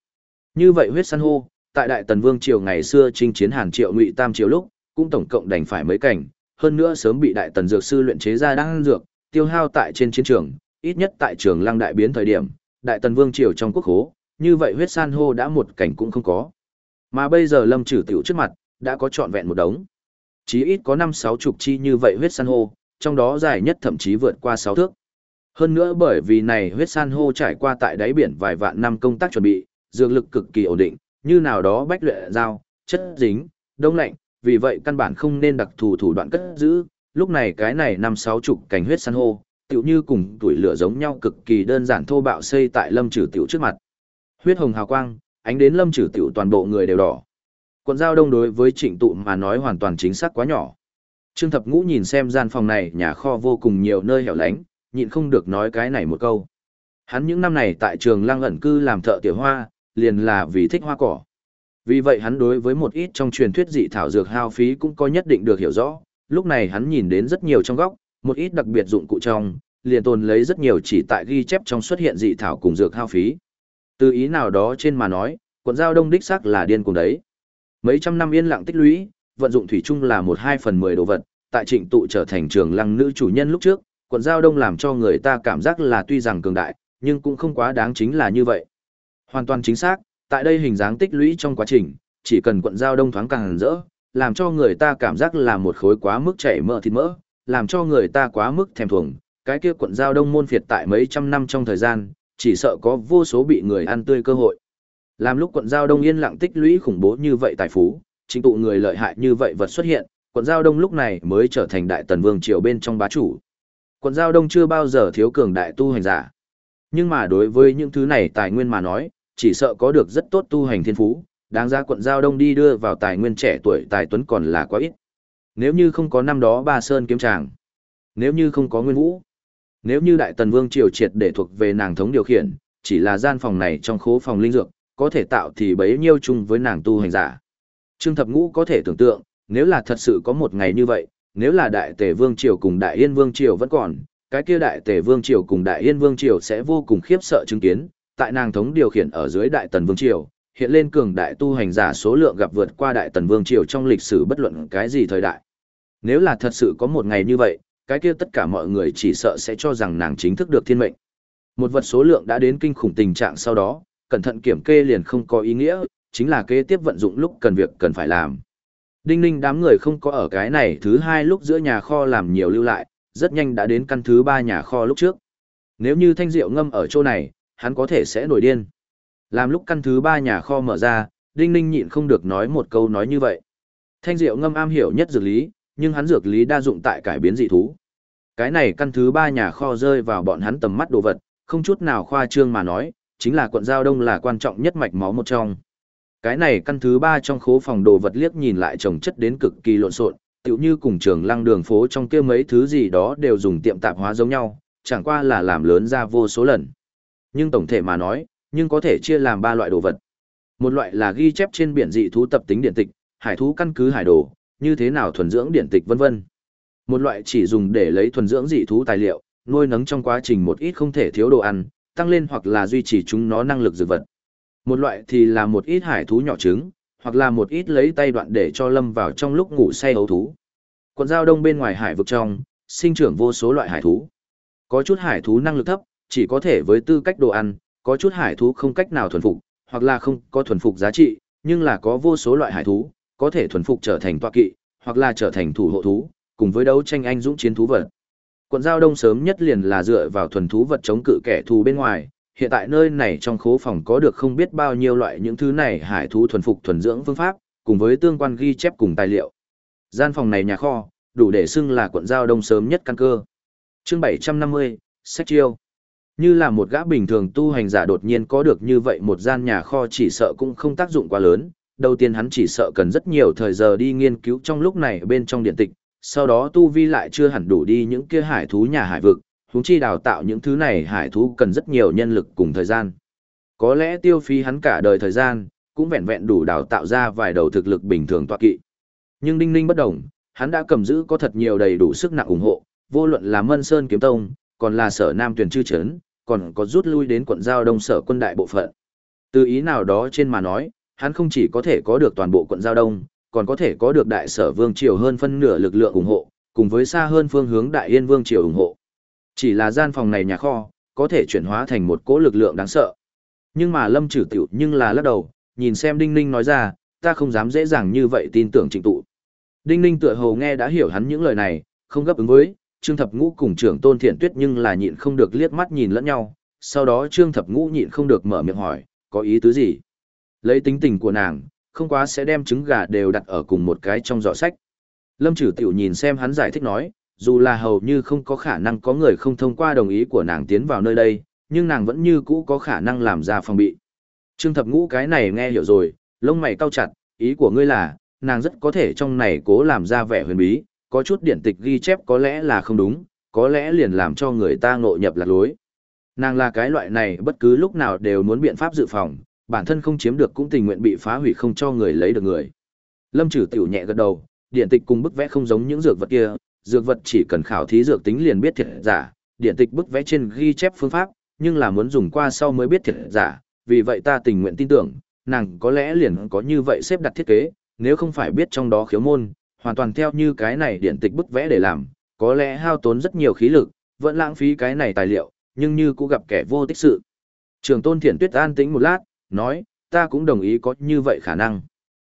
Speaker 1: Như vậy huyết san hô, tại Đại Tần Vương triều ngày xưa chinh chiến Hàn Triệu Ngụy Tam triều lúc, cũng tổng cộng đành phải mấy cảnh, hơn nữa sớm bị Đại Tần dược sư luyện chế ra đang dược, tiêu hao tại trên chiến trường, ít nhất tại trường Lăng đại biến thời điểm, Đại Tần Vương triều trong quốc hố, như vậy huyết san hô đã một cảnh cũng không có. Mà bây giờ Lâm Trử Tiểu trước mặt, đã có trọn vẹn một đống. Chí ít có năm sáu chục chi như vậy huyết san hô, trong đó dài nhất thậm chí vượt qua sáu thước. Hơn nữa bởi vì này huyết san hô trải qua tại đáy biển vài vạn năm công tác chuẩn bị, dược lực cực kỳ ổn định, như nào đó bách luyện dao, chất dính, đông lạnh, vì vậy căn bản không nên đặc thù thủ đoạn cất giữ, lúc này cái này năm sáu chục cành huyết san hô, tựu như cùng tuổi lửa giống nhau cực kỳ đơn giản thô bạo xây tại lâm trừ tiểu trước mặt. Huyết hồng hào quang, ánh đến lâm trừ tiểu toàn bộ người đều đỏ. Quận giao đông đối với trịnh tụ mà nói hoàn toàn chính xác quá nhỏ. Trương Thập Ngũ nhìn xem gian phòng này nhà kho vô cùng nhiều nơi hẻo lánh, nhịn không được nói cái này một câu. Hắn những năm này tại trường lang ẩn cư làm thợ tiểu hoa, liền là vì thích hoa cỏ. Vì vậy hắn đối với một ít trong truyền thuyết dị thảo dược hao phí cũng có nhất định được hiểu rõ, lúc này hắn nhìn đến rất nhiều trong góc, một ít đặc biệt dụng cụ trong, liền tồn lấy rất nhiều chỉ tại ghi chép trong xuất hiện dị thảo cùng dược hao phí. Từ ý nào đó trên mà nói, quận giao đông đích xác là điên cùng đấy. Mấy trăm năm yên lặng tích lũy, vận dụng thủy chung là một hai phần mười đồ vật, tại trịnh tụ trở thành trường lăng nữ chủ nhân lúc trước, quận giao đông làm cho người ta cảm giác là tuy rằng cường đại, nhưng cũng không quá đáng chính là như vậy. Hoàn toàn chính xác, tại đây hình dáng tích lũy trong quá trình, chỉ cần quận giao đông thoáng càng rỡ, làm cho người ta cảm giác là một khối quá mức chảy mỡ thịt mỡ, làm cho người ta quá mức thèm thuồng, cái kia quận giao đông môn phiệt tại mấy trăm năm trong thời gian, chỉ sợ có vô số bị người ăn tươi cơ hội. Làm lúc quận giao đông yên lặng tích lũy khủng bố như vậy tài phú, chính tụ người lợi hại như vậy vật xuất hiện, quận giao đông lúc này mới trở thành đại tần vương triều bên trong bá chủ. Quận giao đông chưa bao giờ thiếu cường đại tu hành giả. Nhưng mà đối với những thứ này tài nguyên mà nói, chỉ sợ có được rất tốt tu hành thiên phú, đáng ra quận giao đông đi đưa vào tài nguyên trẻ tuổi tài tuấn còn là quá ít. Nếu như không có năm đó ba sơn kiếm tràng, nếu như không có nguyên vũ, nếu như đại tần vương triều triệt để thuộc về nàng thống điều khiển, chỉ là gian phòng này trong khố phòng linh dược, có thể tạo thì bấy nhiêu chung với nàng tu hành giả. Trương Thập Ngũ có thể tưởng tượng, nếu là thật sự có một ngày như vậy, nếu là đại tề vương triều cùng đại yên vương triều vẫn còn, cái kia đại tề vương triều cùng đại yên vương triều sẽ vô cùng khiếp sợ chứng kiến, tại nàng thống điều khiển ở dưới đại tần vương triều, hiện lên cường đại tu hành giả số lượng gặp vượt qua đại tần vương triều trong lịch sử bất luận cái gì thời đại. Nếu là thật sự có một ngày như vậy, cái kia tất cả mọi người chỉ sợ sẽ cho rằng nàng chính thức được thiên mệnh. Một vật số lượng đã đến kinh khủng tình trạng sau đó, cẩn thận kiểm kê liền không có ý nghĩa, chính là kế tiếp vận dụng lúc cần việc cần phải làm. Đinh ninh đám người không có ở cái này thứ hai lúc giữa nhà kho làm nhiều lưu lại, rất nhanh đã đến căn thứ ba nhà kho lúc trước. Nếu như thanh rượu ngâm ở chỗ này, hắn có thể sẽ nổi điên. Làm lúc căn thứ ba nhà kho mở ra, Đinh ninh nhịn không được nói một câu nói như vậy. Thanh rượu ngâm am hiểu nhất dược lý, nhưng hắn dược lý đa dụng tại cải biến dị thú. Cái này căn thứ ba nhà kho rơi vào bọn hắn tầm mắt đồ vật, không chút nào khoa trương mà nói, chính là quận giao đông là quan trọng nhất mạch máu một trong. Cái này căn thứ ba trong khố phòng đồ vật liếc nhìn lại trồng chất đến cực kỳ lộn xộn, tựu như cùng trường lăng đường phố trong kia mấy thứ gì đó đều dùng tiệm tạp hóa giống nhau, chẳng qua là làm lớn ra vô số lần. Nhưng tổng thể mà nói, nhưng có thể chia làm ba loại đồ vật. Một loại là ghi chép trên biển dị thú tập tính điện tịch, hải thú căn cứ hải đồ, như thế nào thuần dưỡng điện tịch vân vân. Một loại chỉ dùng để lấy thuần dưỡng dị thú tài liệu, nuôi nấng trong quá trình một ít không thể thiếu đồ ăn, tăng lên hoặc là duy trì chúng nó năng lực dược vật. Một loại thì là một ít hải thú nhỏ trứng, hoặc là một ít lấy tay đoạn để cho lâm vào trong lúc ngủ say hấu thú. Quận giao đông bên ngoài hải vực trong, sinh trưởng vô số loại hải thú. Có chút hải thú năng lực thấp, chỉ có thể với tư cách đồ ăn, có chút hải thú không cách nào thuần phục, hoặc là không có thuần phục giá trị, nhưng là có vô số loại hải thú, có thể thuần phục trở thành tọa kỵ, hoặc là trở thành thủ hộ thú, cùng với đấu tranh anh dũng chiến thú vật. Quận giao đông sớm nhất liền là dựa vào thuần thú vật chống cự kẻ thù bên ngoài, hiện tại nơi này trong khố phòng có được không biết bao nhiêu loại những thứ này hải thú thuần phục thuần dưỡng phương pháp, cùng với tương quan ghi chép cùng tài liệu. Gian phòng này nhà kho, đủ để xưng là quận giao đông sớm nhất căn cơ. Chương 750, sách chiêu. Như là một gã bình thường tu hành giả đột nhiên có được như vậy một gian nhà kho chỉ sợ cũng không tác dụng quá lớn, đầu tiên hắn chỉ sợ cần rất nhiều thời giờ đi nghiên cứu trong lúc này bên trong điện tịch, sau đó tu vi lại chưa hẳn đủ đi những kia hải thú nhà hải vực, huống chi đào tạo những thứ này hải thú cần rất nhiều nhân lực cùng thời gian. Có lẽ tiêu phí hắn cả đời thời gian, cũng vẹn vẹn đủ đào tạo ra vài đầu thực lực bình thường tọa kỵ. Nhưng Đinh Ninh bất đồng, hắn đã cầm giữ có thật nhiều đầy đủ sức nặng ủng hộ, vô luận là Mân Sơn Kiếm Tông, còn là Sở Nam Tuyền Chư Trấn, còn có rút lui đến quận giao đông sở quân đại bộ phận. Từ ý nào đó trên mà nói, hắn không chỉ có thể có được toàn bộ quận giao đông, còn có thể có được đại sở vương triều hơn phân nửa lực lượng ủng hộ, cùng với xa hơn phương hướng đại yên vương triều ủng hộ. Chỉ là gian phòng này nhà kho, có thể chuyển hóa thành một cỗ lực lượng đáng sợ. Nhưng mà lâm trừ tiểu nhưng là lắc đầu, nhìn xem Đinh Ninh nói ra, ta không dám dễ dàng như vậy tin tưởng trịnh tụ. Đinh Ninh tựa hồ nghe đã hiểu hắn những lời này, không gấp ứng với, Trương Thập Ngũ cùng trưởng Tôn Thiện Tuyết nhưng là nhịn không được liếc mắt nhìn lẫn nhau, sau đó Trương Thập Ngũ nhịn không được mở miệng hỏi, có ý tứ gì? Lấy tính tình của nàng, không quá sẽ đem trứng gà đều đặt ở cùng một cái trong giỏ sách. Lâm Trử Tiểu nhìn xem hắn giải thích nói, dù là hầu như không có khả năng có người không thông qua đồng ý của nàng tiến vào nơi đây, nhưng nàng vẫn như cũ có khả năng làm ra phòng bị. Trương Thập Ngũ cái này nghe hiểu rồi, lông mày cau chặt, ý của ngươi là, nàng rất có thể trong này cố làm ra vẻ huyền bí, có chút điển tịch ghi chép có lẽ là không đúng, có lẽ liền làm cho người ta ngộ nhập lạc lối. Nàng là cái loại này bất cứ lúc nào đều muốn biện pháp dự phòng, bản thân không chiếm được cũng tình nguyện bị phá hủy không cho người lấy được người. Lâm Trử tiểu nhẹ gật đầu, điện tịch cùng bức vẽ không giống những dược vật kia, dược vật chỉ cần khảo thí dược tính liền biết thiệt giả, điện tịch bức vẽ trên ghi chép phương pháp, nhưng là muốn dùng qua sau mới biết thiệt giả, vì vậy ta tình nguyện tin tưởng, nàng có lẽ liền có như vậy xếp đặt thiết kế, nếu không phải biết trong đó khiếu môn, hoàn toàn theo như cái này điện tịch bức vẽ để làm, có lẽ hao tốn rất nhiều khí lực, vẫn lãng phí cái này tài liệu, nhưng như cũng gặp kẻ vô tích sự. Trường tôn thiển tuyết an tĩnh một lát, nói, ta cũng đồng ý có như vậy khả năng.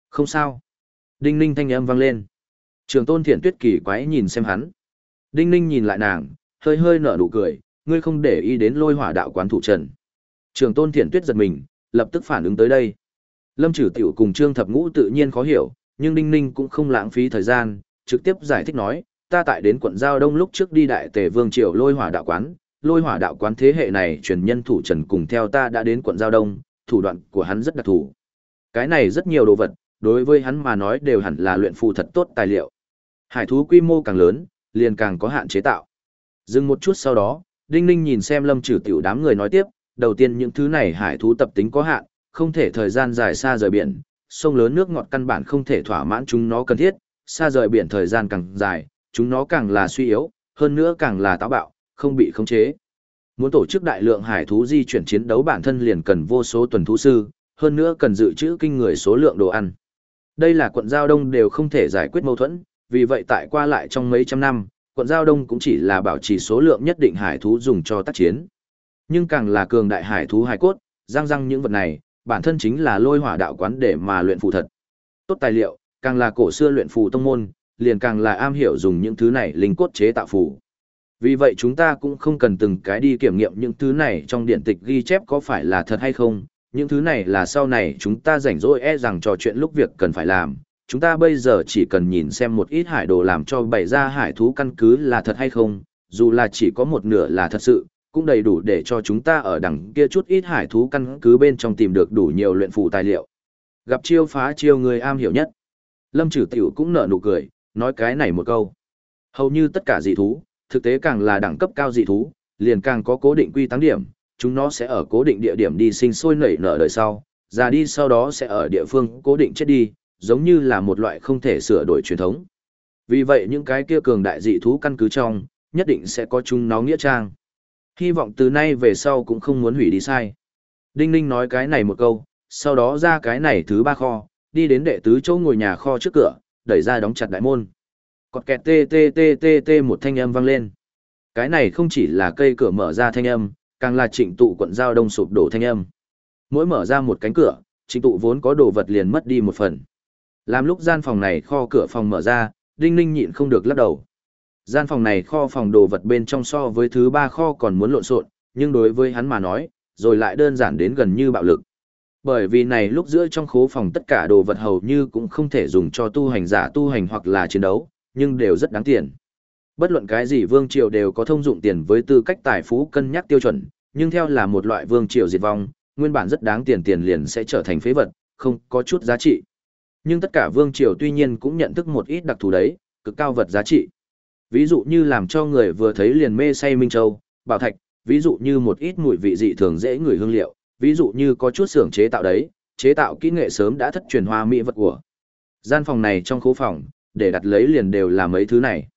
Speaker 1: Không sao. Đinh ninh thanh âm vang lên. Trường tôn thiện tuyết kỳ quái nhìn xem hắn. Đinh ninh nhìn lại nàng, hơi hơi nở nụ cười, ngươi không để ý đến lôi hỏa đạo quán thủ trần. Trường tôn thiện tuyết giật mình, lập tức phản ứng tới đây. Lâm trừ tiểu cùng trương thập ngũ tự nhiên khó hiểu, nhưng Đinh ninh cũng không lãng phí thời gian, trực tiếp giải thích nói, ta tại đến quận Giao Đông lúc trước đi đại tề vương triều lôi hỏa đạo quán, lôi hỏa đạo quán thế hệ này truyền nhân thủ trần cùng theo ta đã đến quận Giao Đông, thủ đoạn của hắn rất đặc thù. Cái này rất nhiều đồ vật, đối với hắn mà nói đều hẳn là luyện phù thật tốt tài liệu. Hải thú quy mô càng lớn, liền càng có hạn chế tạo. Dừng một chút sau đó, Đinh Ninh nhìn xem Lâm Trừ Tiểu đám người nói tiếp, đầu tiên những thứ này hải thú tập tính có hạn, không thể thời gian dài xa rời biển, sông lớn nước ngọt căn bản không thể thỏa mãn chúng nó cần thiết, xa rời biển thời gian càng dài, chúng nó càng là suy yếu, hơn nữa càng là táo bạo, không bị khống chế. Muốn tổ chức đại lượng hải thú di chuyển chiến đấu bản thân liền cần vô số tuần thú sư, hơn nữa cần dự trữ kinh người số lượng đồ ăn. Đây là quận Giao Đông đều không thể giải quyết mâu thuẫn, vì vậy tại qua lại trong mấy trăm năm, quận Giao Đông cũng chỉ là bảo trì số lượng nhất định hải thú dùng cho tác chiến. Nhưng càng là cường đại hải thú hải cốt, răng răng những vật này, bản thân chính là lôi hỏa đạo quán để mà luyện phù thật. Tốt tài liệu, càng là cổ xưa luyện phù tông môn, liền càng là am hiểu dùng những thứ này linh cốt chế tạo phù. Vì vậy chúng ta cũng không cần từng cái đi kiểm nghiệm những thứ này trong điện tịch ghi chép có phải là thật hay không, những thứ này là sau này chúng ta rảnh rỗi e rằng trò chuyện lúc việc cần phải làm. Chúng ta bây giờ chỉ cần nhìn xem một ít hải đồ làm cho bày ra hải thú căn cứ là thật hay không, dù là chỉ có một nửa là thật sự, cũng đầy đủ để cho chúng ta ở đằng kia chút ít hải thú căn cứ bên trong tìm được đủ nhiều luyện phù tài liệu. Gặp chiêu phá chiêu người am hiểu nhất. Lâm trừ Tiểu cũng nở nụ cười, nói cái này một câu. Hầu như tất cả dị thú, thực tế càng là đẳng cấp cao dị thú, liền càng có cố định quy tăng điểm, chúng nó sẽ ở cố định địa điểm đi sinh sôi nảy nở đời sau, già đi sau đó sẽ ở địa phương cố định chết đi, giống như là một loại không thể sửa đổi truyền thống. Vì vậy những cái kia cường đại dị thú căn cứ trong, nhất định sẽ có chúng nó nghĩa trang. Hy vọng từ nay về sau cũng không muốn hủy đi sai. Đinh Ninh nói cái này một câu, sau đó ra cái này thứ ba kho, đi đến đệ tứ chỗ ngồi nhà kho trước cửa, đẩy ra đóng chặt đại môn. Cọt kẹt tê tê tê tê tê một thanh âm vang lên. Cái này không chỉ là cây cửa mở ra thanh âm, càng là trịnh tụ quận giao đông sụp đổ thanh âm. Mỗi mở ra một cánh cửa, trịnh tụ vốn có đồ vật liền mất đi một phần. Làm lúc gian phòng này kho cửa phòng mở ra, Đinh Ninh nhịn không được lắc đầu. Gian phòng này kho phòng đồ vật bên trong so với thứ ba kho còn muốn lộn xộn, nhưng đối với hắn mà nói, rồi lại đơn giản đến gần như bạo lực. Bởi vì này lúc giữa trong khố phòng tất cả đồ vật hầu như cũng không thể dùng cho tu hành giả tu hành hoặc là chiến đấu, nhưng đều rất đáng tiền. Bất luận cái gì vương triều đều có thông dụng tiền với tư cách tài phú cân nhắc tiêu chuẩn, nhưng theo là một loại vương triều diệt vong, nguyên bản rất đáng tiền tiền liền sẽ trở thành phế vật, không có chút giá trị. Nhưng tất cả vương triều tuy nhiên cũng nhận thức một ít đặc thù đấy, cực cao vật giá trị. Ví dụ như làm cho người vừa thấy liền mê say Minh Châu, Bảo Thạch, ví dụ như một ít mùi vị dị thường dễ người hương liệu, ví dụ như có chút xưởng chế tạo đấy, chế tạo kỹ nghệ sớm đã thất truyền hoa mỹ vật của. Gian phòng này trong khu phòng, để đặt lấy liền đều là mấy thứ này.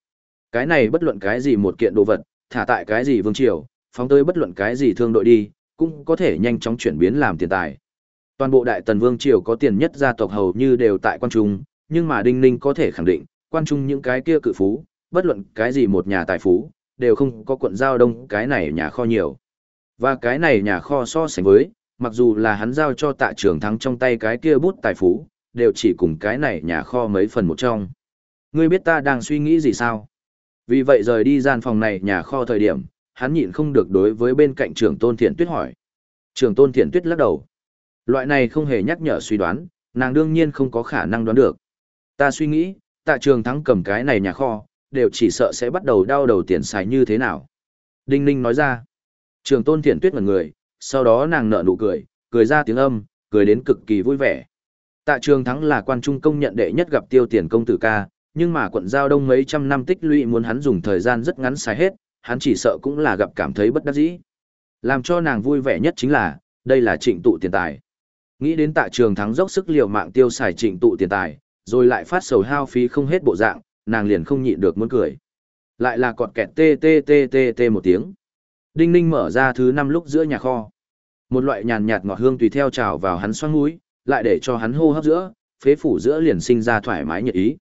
Speaker 1: Cái này bất luận cái gì một kiện đồ vật, thả tại cái gì vương triều, phóng tới bất luận cái gì thương đội đi, cũng có thể nhanh chóng chuyển biến làm tiền tài. Toàn bộ đại tần vương triều có tiền nhất gia tộc hầu như đều tại quan trung, nhưng mà Đinh Ninh có thể khẳng định, quan trung những cái kia cự phú, bất luận cái gì một nhà tài phú, đều không có quận giao đông cái này nhà kho nhiều. Và cái này nhà kho so sánh với, mặc dù là hắn giao cho tạ trường thắng trong tay cái kia bút tài phú, đều chỉ cùng cái này nhà kho mấy phần một trong. Ngươi biết ta đang suy nghĩ gì sao? Vì vậy rời đi gian phòng này nhà kho thời điểm, hắn nhịn không được đối với bên cạnh trưởng tôn thiện tuyết hỏi. Trưởng tôn thiện tuyết lắc đầu. Loại này không hề nhắc nhở suy đoán, nàng đương nhiên không có khả năng đoán được. Ta suy nghĩ, tạ trường thắng cầm cái này nhà kho, đều chỉ sợ sẽ bắt đầu đau đầu tiền xài như thế nào. Đinh Ninh nói ra. Trường tôn thiện tuyết ngần người, sau đó nàng nở nụ cười, cười ra tiếng âm, cười đến cực kỳ vui vẻ. Tạ trường thắng là quan trung công nhận đệ nhất gặp tiêu tiền công tử ca, nhưng mà quận giao đông mấy trăm năm tích lũy muốn hắn dùng thời gian rất ngắn xài hết, hắn chỉ sợ cũng là gặp cảm thấy bất đắc dĩ. Làm cho nàng vui vẻ nhất chính là, đây là trịnh tụ tiền tài. Nghĩ đến tạ trường thắng dốc sức liều mạng tiêu xài trịnh tụ tiền tài, rồi lại phát sầu hao phí không hết bộ dạng, nàng liền không nhịn được muốn cười. Lại là cọt kẹt tê tê tê tê tê một tiếng. Đinh Ninh mở ra thứ năm lúc giữa nhà kho. Một loại nhàn nhạt ngọt hương tùy theo trào vào hắn xoang mũi, lại để cho hắn hô hấp giữa, phế phủ giữa liền sinh ra thoải mái nhiệt ý.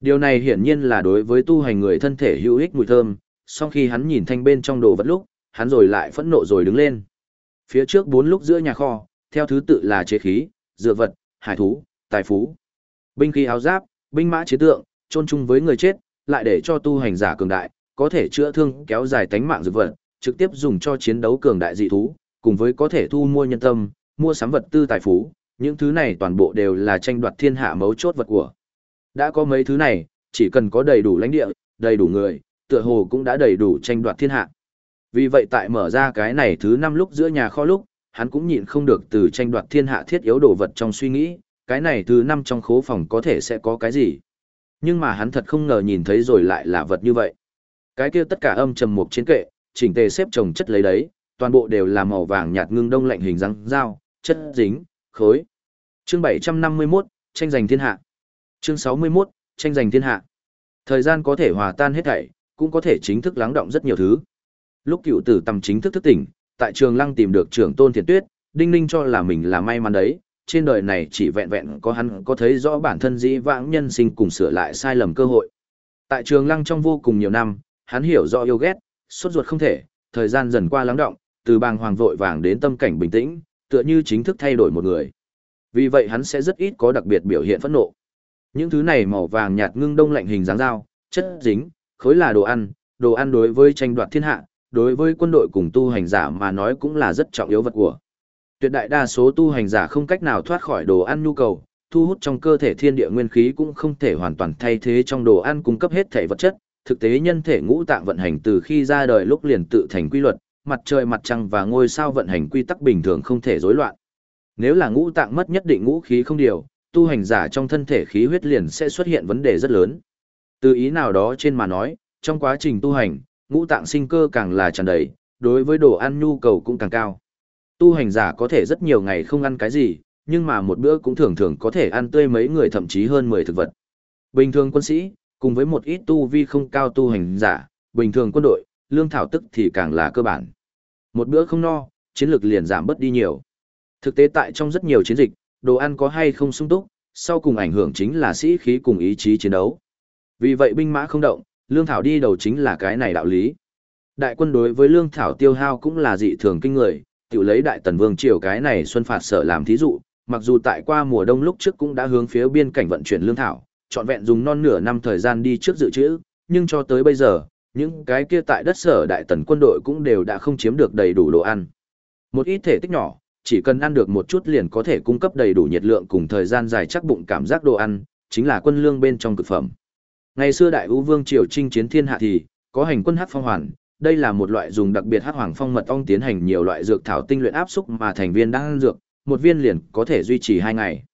Speaker 1: Điều này hiển nhiên là đối với tu hành người thân thể hữu ích mùi thơm, sau khi hắn nhìn thanh bên trong đồ vật lúc, hắn rồi lại phẫn nộ rồi đứng lên. Phía trước bốn lúc giữa nhà kho, theo thứ tự là chế khí, dược vật, hải thú, tài phú. Binh khí áo giáp, binh mã chế tượng, chôn chung với người chết, lại để cho tu hành giả cường đại, có thể chữa thương kéo dài tánh mạng dược vật, trực tiếp dùng cho chiến đấu cường đại dị thú, cùng với có thể thu mua nhân tâm, mua sắm vật tư tài phú, những thứ này toàn bộ đều là tranh đoạt thiên hạ mấu chốt vật của. Đã có mấy thứ này, chỉ cần có đầy đủ lãnh địa, đầy đủ người, tựa hồ cũng đã đầy đủ tranh đoạt thiên hạ. Vì vậy tại mở ra cái này thứ năm lúc giữa nhà kho lúc, hắn cũng nhịn không được từ tranh đoạt thiên hạ thiết yếu đồ vật trong suy nghĩ, cái này thứ năm trong khố phòng có thể sẽ có cái gì. Nhưng mà hắn thật không ngờ nhìn thấy rồi lại là vật như vậy. Cái kia tất cả âm trầm mục trên kệ, chỉnh tề xếp chồng chất lấy đấy, toàn bộ đều là màu vàng nhạt ngưng đông lạnh hình răng dao, chất dính, khối. Chương 751, tranh giành thiên hạ. Chương 61, tranh giành thiên hạ. Thời gian có thể hòa tan hết thảy, cũng có thể chính thức lắng động rất nhiều thứ. Lúc cựu tử tầm chính thức thức tỉnh, tại trường lăng tìm được trưởng tôn thiền tuyết, đinh ninh cho là mình là may mắn đấy, trên đời này chỉ vẹn vẹn có hắn có thấy rõ bản thân dĩ vãng nhân sinh cùng sửa lại sai lầm cơ hội. Tại trường lăng trong vô cùng nhiều năm, hắn hiểu rõ yêu ghét, sốt ruột không thể, thời gian dần qua lắng động, từ bàng hoàng vội vàng đến tâm cảnh bình tĩnh, tựa như chính thức thay đổi một người. Vì vậy hắn sẽ rất ít có đặc biệt biểu hiện phẫn nộ. Những thứ này màu vàng nhạt ngưng đông lạnh hình dáng dao, chất dính, khối là đồ ăn, đồ ăn đối với tranh đoạt thiên hạ, đối với quân đội cùng tu hành giả mà nói cũng là rất trọng yếu vật của. Tuyệt đại đa số tu hành giả không cách nào thoát khỏi đồ ăn nhu cầu, thu hút trong cơ thể thiên địa nguyên khí cũng không thể hoàn toàn thay thế trong đồ ăn cung cấp hết thể vật chất. Thực tế nhân thể ngũ tạng vận hành từ khi ra đời lúc liền tự thành quy luật, mặt trời mặt trăng và ngôi sao vận hành quy tắc bình thường không thể rối loạn. Nếu là ngũ tạng mất nhất định ngũ khí không điều, tu hành giả trong thân thể khí huyết liền sẽ xuất hiện vấn đề rất lớn. Từ ý nào đó trên mà nói, trong quá trình tu hành, ngũ tạng sinh cơ càng là tràn đầy, đối với đồ ăn nhu cầu cũng càng cao. Tu hành giả có thể rất nhiều ngày không ăn cái gì, nhưng mà một bữa cũng thường thường có thể ăn tươi mấy người thậm chí hơn 10 thực vật. Bình thường quân sĩ, cùng với một ít tu vi không cao tu hành giả, bình thường quân đội, lương thảo tức thì càng là cơ bản. Một bữa không no, chiến lược liền giảm bớt đi nhiều. Thực tế tại trong rất nhiều chiến dịch, đồ ăn có hay không sung túc, sau cùng ảnh hưởng chính là sĩ khí cùng ý chí chiến đấu. Vì vậy binh mã không động, lương thảo đi đầu chính là cái này đạo lý. Đại quân đối với lương thảo tiêu hao cũng là dị thường kinh người, tiểu lấy đại tần vương triều cái này xuân phạt sở làm thí dụ, mặc dù tại qua mùa đông lúc trước cũng đã hướng phía biên cảnh vận chuyển lương thảo, trọn vẹn dùng non nửa năm thời gian đi trước dự trữ, nhưng cho tới bây giờ, những cái kia tại đất sở đại tần quân đội cũng đều đã không chiếm được đầy đủ đồ ăn. Một ít thể tích nhỏ, chỉ cần ăn được một chút liền có thể cung cấp đầy đủ nhiệt lượng cùng thời gian dài chắc bụng cảm giác đồ ăn, chính là quân lương bên trong cực phẩm. Ngày xưa đại vũ vương triều chinh chiến thiên hạ thì có hành quân hắc phong hoàn, đây là một loại dùng đặc biệt hắc hoàng phong mật ong tiến hành nhiều loại dược thảo tinh luyện áp xúc mà thành viên đang ăn dược, một viên liền có thể duy trì hai ngày.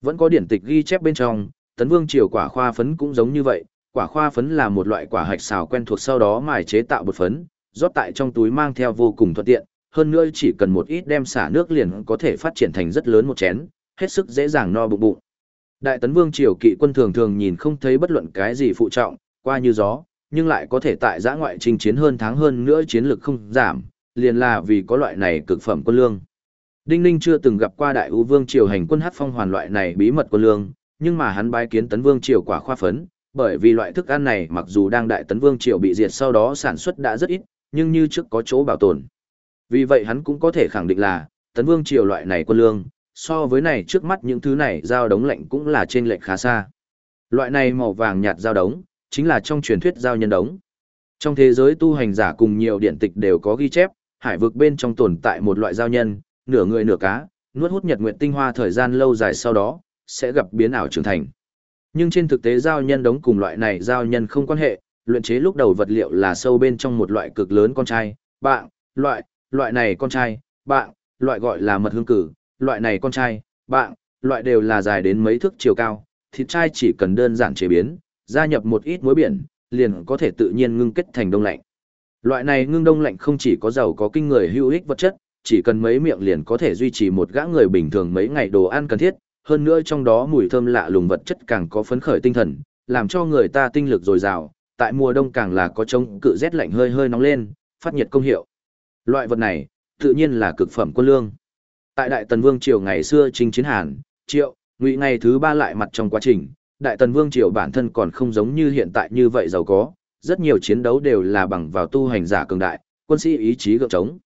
Speaker 1: Vẫn có điển tịch ghi chép bên trong, tấn vương triều quả khoa phấn cũng giống như vậy, quả khoa phấn là một loại quả hạch xào quen thuộc sau đó mài chế tạo bột phấn, rót tại trong túi mang theo vô cùng thuận tiện, hơn nữa chỉ cần một ít đem xả nước liền có thể phát triển thành rất lớn một chén, hết sức dễ dàng no bụng bụng. Đại tấn vương triều kỵ quân thường thường nhìn không thấy bất luận cái gì phụ trọng, qua như gió, nhưng lại có thể tại giã ngoại trình chiến hơn tháng hơn nữa chiến lực không giảm, liền là vì có loại này cực phẩm quân lương. Đinh Ninh chưa từng gặp qua đại ưu vương triều hành quân hát phong hoàn loại này bí mật quân lương, nhưng mà hắn bái kiến tấn vương triều quả khoa phấn, bởi vì loại thức ăn này mặc dù đang đại tấn vương triều bị diệt sau đó sản xuất đã rất ít, nhưng như trước có chỗ bảo tồn. Vì vậy hắn cũng có thể khẳng định là, tấn vương triều loại này quân lương, so với này trước mắt những thứ này giao đống lạnh cũng là trên lệnh khá xa. Loại này màu vàng nhạt giao đống, chính là trong truyền thuyết giao nhân đống. Trong thế giới tu hành giả cùng nhiều điện tịch đều có ghi chép, hải vực bên trong tồn tại một loại giao nhân, nửa người nửa cá, nuốt hút nhật nguyện tinh hoa thời gian lâu dài sau đó, sẽ gặp biến ảo trưởng thành. Nhưng trên thực tế giao nhân đống cùng loại này giao nhân không quan hệ, luyện chế lúc đầu vật liệu là sâu bên trong một loại cực lớn con trai, bạn, loại, loại này con trai, bạn, loại gọi là mật hương cử, loại này con trai, bạn, loại đều là dài đến mấy thước chiều cao, thịt trai chỉ cần đơn giản chế biến, gia nhập một ít muối biển, liền có thể tự nhiên ngưng kết thành đông lạnh. Loại này ngưng đông lạnh không chỉ có giàu có kinh người hữu ích vật chất, chỉ cần mấy miệng liền có thể duy trì một gã người bình thường mấy ngày đồ ăn cần thiết, hơn nữa trong đó mùi thơm lạ lùng vật chất càng có phấn khởi tinh thần, làm cho người ta tinh lực dồi dào, tại mùa đông càng là có chống cự rét lạnh hơi hơi nóng lên, phát nhiệt công hiệu. Loại vật này, tự nhiên là cực phẩm quân lương. Tại Đại Tần Vương triều ngày xưa chinh chiến Hàn, Triệu, Ngụy ngày thứ ba lại mặt trong quá trình, Đại Tần Vương triều bản thân còn không giống như hiện tại như vậy giàu có, rất nhiều chiến đấu đều là bằng vào tu hành giả cường đại, quân sĩ ý chí gượng chống.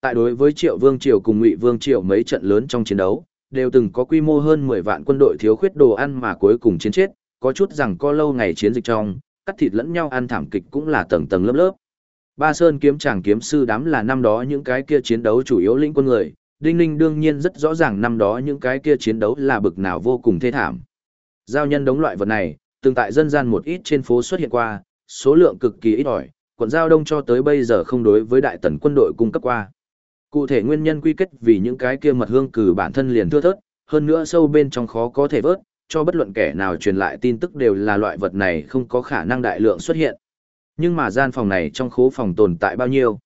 Speaker 1: Tại đối với Triệu Vương triều cùng Ngụy Vương triều mấy trận lớn trong chiến đấu, đều từng có quy mô hơn 10 vạn quân đội thiếu khuyết đồ ăn mà cuối cùng chiến chết, có chút rằng có lâu ngày chiến dịch trong, cắt thịt lẫn nhau ăn thảm kịch cũng là tầng tầng lớp lớp. Ba Sơn kiếm chàng kiếm sư đám là năm đó những cái kia chiến đấu chủ yếu lĩnh quân người, Đinh Ninh đương nhiên rất rõ ràng năm đó những cái kia chiến đấu là bực nào vô cùng thê thảm. Giao nhân đống loại vật này, từng tại dân gian một ít trên phố xuất hiện qua, số lượng cực kỳ ít ỏi, quận giao đông cho tới bây giờ không đối với đại tần quân đội cung cấp qua. Cụ thể nguyên nhân quy kết vì những cái kia mật hương cử bản thân liền thưa thớt, hơn nữa sâu bên trong khó có thể vớt, cho bất luận kẻ nào truyền lại tin tức đều là loại vật này không có khả năng đại lượng xuất hiện. Nhưng mà gian phòng này trong khố phòng tồn tại bao nhiêu?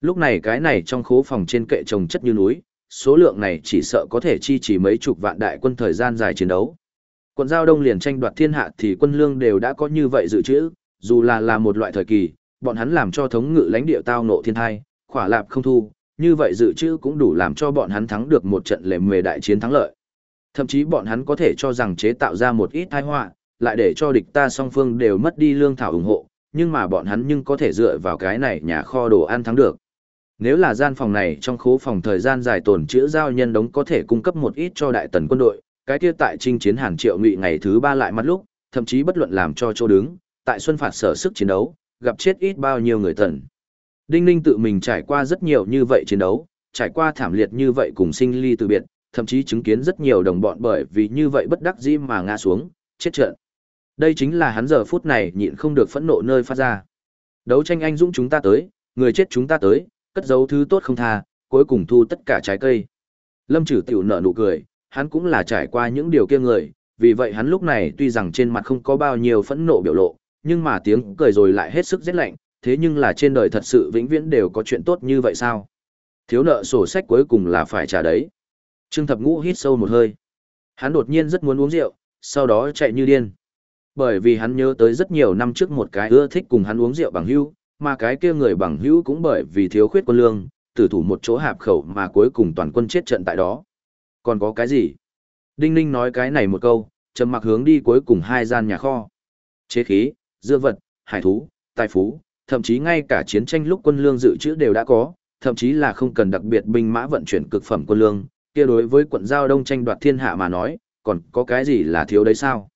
Speaker 1: Lúc này cái này trong khố phòng trên kệ trồng chất như núi, số lượng này chỉ sợ có thể chi chỉ mấy chục vạn đại quân thời gian dài chiến đấu. Quận giao đông liền tranh đoạt thiên hạ thì quân lương đều đã có như vậy dự trữ, dù là là một loại thời kỳ, bọn hắn làm cho thống ngự lãnh địa tao nộ thiên thai, khỏa lạp không thu, như vậy dự trữ cũng đủ làm cho bọn hắn thắng được một trận lề mề đại chiến thắng lợi. Thậm chí bọn hắn có thể cho rằng chế tạo ra một ít tai họa, lại để cho địch ta song phương đều mất đi lương thảo ủng hộ, nhưng mà bọn hắn nhưng có thể dựa vào cái này nhà kho đồ ăn thắng được. Nếu là gian phòng này trong khố phòng thời gian dài tồn chữa giao nhân đống có thể cung cấp một ít cho đại tần quân đội, cái kia tại chinh chiến hàng Triệu Ngụy ngày thứ ba lại mắt lúc, thậm chí bất luận làm cho chỗ đứng, tại xuân phạt sở sức chiến đấu, gặp chết ít bao nhiêu người tần. Đinh Ninh tự mình trải qua rất nhiều như vậy chiến đấu, trải qua thảm liệt như vậy cùng sinh ly từ biệt, thậm chí chứng kiến rất nhiều đồng bọn bởi vì như vậy bất đắc dĩ mà ngã xuống, chết trận. Đây chính là hắn giờ phút này nhịn không được phẫn nộ nơi phát ra. Đấu tranh anh dũng chúng ta tới, người chết chúng ta tới, cất giấu thứ tốt không tha, cuối cùng thu tất cả trái cây. Lâm Trử tiểu nở nụ cười, hắn cũng là trải qua những điều kia người, vì vậy hắn lúc này tuy rằng trên mặt không có bao nhiêu phẫn nộ biểu lộ, nhưng mà tiếng cười rồi lại hết sức rét lạnh, thế nhưng là trên đời thật sự vĩnh viễn đều có chuyện tốt như vậy sao? Thiếu nợ sổ sách cuối cùng là phải trả đấy. Trương Thập Ngũ hít sâu một hơi. Hắn đột nhiên rất muốn uống rượu, sau đó chạy như điên. Bởi vì hắn nhớ tới rất nhiều năm trước một cái ưa thích cùng hắn uống rượu bằng hữu, mà cái kia người bằng hữu cũng bởi vì thiếu khuyết quân lương, tử thủ một chỗ hạp khẩu mà cuối cùng toàn quân chết trận tại đó. Còn có cái gì? Đinh Ninh nói cái này một câu, trầm mặc hướng đi cuối cùng hai gian nhà kho. Chế khí, dưa vật, hải thú, tài phú, thậm chí ngay cả chiến tranh lúc quân lương dự trữ đều đã có, thậm chí là không cần đặc biệt binh mã vận chuyển cực phẩm quân lương, kia đối với quận giao đông tranh đoạt thiên hạ mà nói, còn có cái gì là thiếu đấy sao?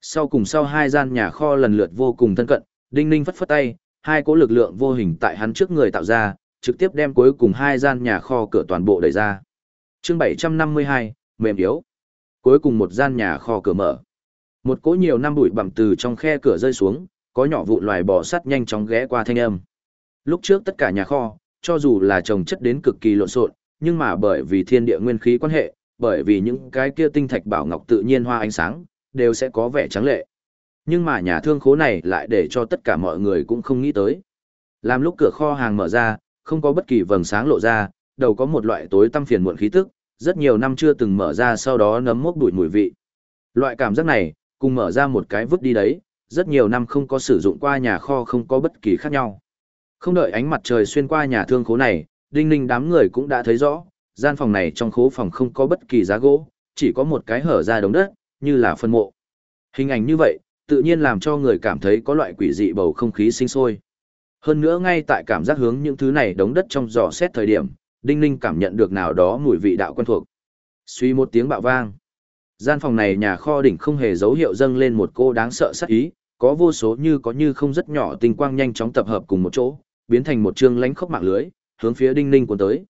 Speaker 1: Sau cùng sau hai gian nhà kho lần lượt vô cùng thân cận, Đinh Ninh phất phất tay, hai cỗ lực lượng vô hình tại hắn trước người tạo ra, trực tiếp đem cuối cùng hai gian nhà kho cửa toàn bộ đẩy ra. Chương 752, mềm yếu. Cuối cùng một gian nhà kho cửa mở. Một cỗ nhiều năm bụi bặm từ trong khe cửa rơi xuống, có nhỏ vụ loài bò sắt nhanh chóng ghé qua thanh âm. Lúc trước tất cả nhà kho, cho dù là trồng chất đến cực kỳ lộn xộn, nhưng mà bởi vì thiên địa nguyên khí quan hệ, bởi vì những cái kia tinh thạch bảo ngọc tự nhiên hoa ánh sáng, đều sẽ có vẻ trắng lệ. Nhưng mà nhà thương khố này lại để cho tất cả mọi người cũng không nghĩ tới. Làm lúc cửa kho hàng mở ra, không có bất kỳ vầng sáng lộ ra, đầu có một loại tối tăm phiền muộn khí tức, rất nhiều năm chưa từng mở ra sau đó nấm mốc đuổi mùi vị. Loại cảm giác này, cùng mở ra một cái vứt đi đấy, rất nhiều năm không có sử dụng qua nhà kho không có bất kỳ khác nhau. Không đợi ánh mặt trời xuyên qua nhà thương khố này, đinh ninh đám người cũng đã thấy rõ, gian phòng này trong khố phòng không có bất kỳ giá gỗ, chỉ có một cái hở ra đống đất, như là phân mộ. Hình ảnh như vậy, tự nhiên làm cho người cảm thấy có loại quỷ dị bầu không khí sinh sôi. Hơn nữa ngay tại cảm giác hướng những thứ này đống đất trong giò xét thời điểm, Đinh Ninh cảm nhận được nào đó mùi vị đạo quen thuộc. Suy một tiếng bạo vang. Gian phòng này nhà kho đỉnh không hề dấu hiệu dâng lên một cô đáng sợ sát ý, có vô số như có như không rất nhỏ tinh quang nhanh chóng tập hợp cùng một chỗ, biến thành một trường lánh khốc mạng lưới, hướng phía Đinh Ninh cuốn tới.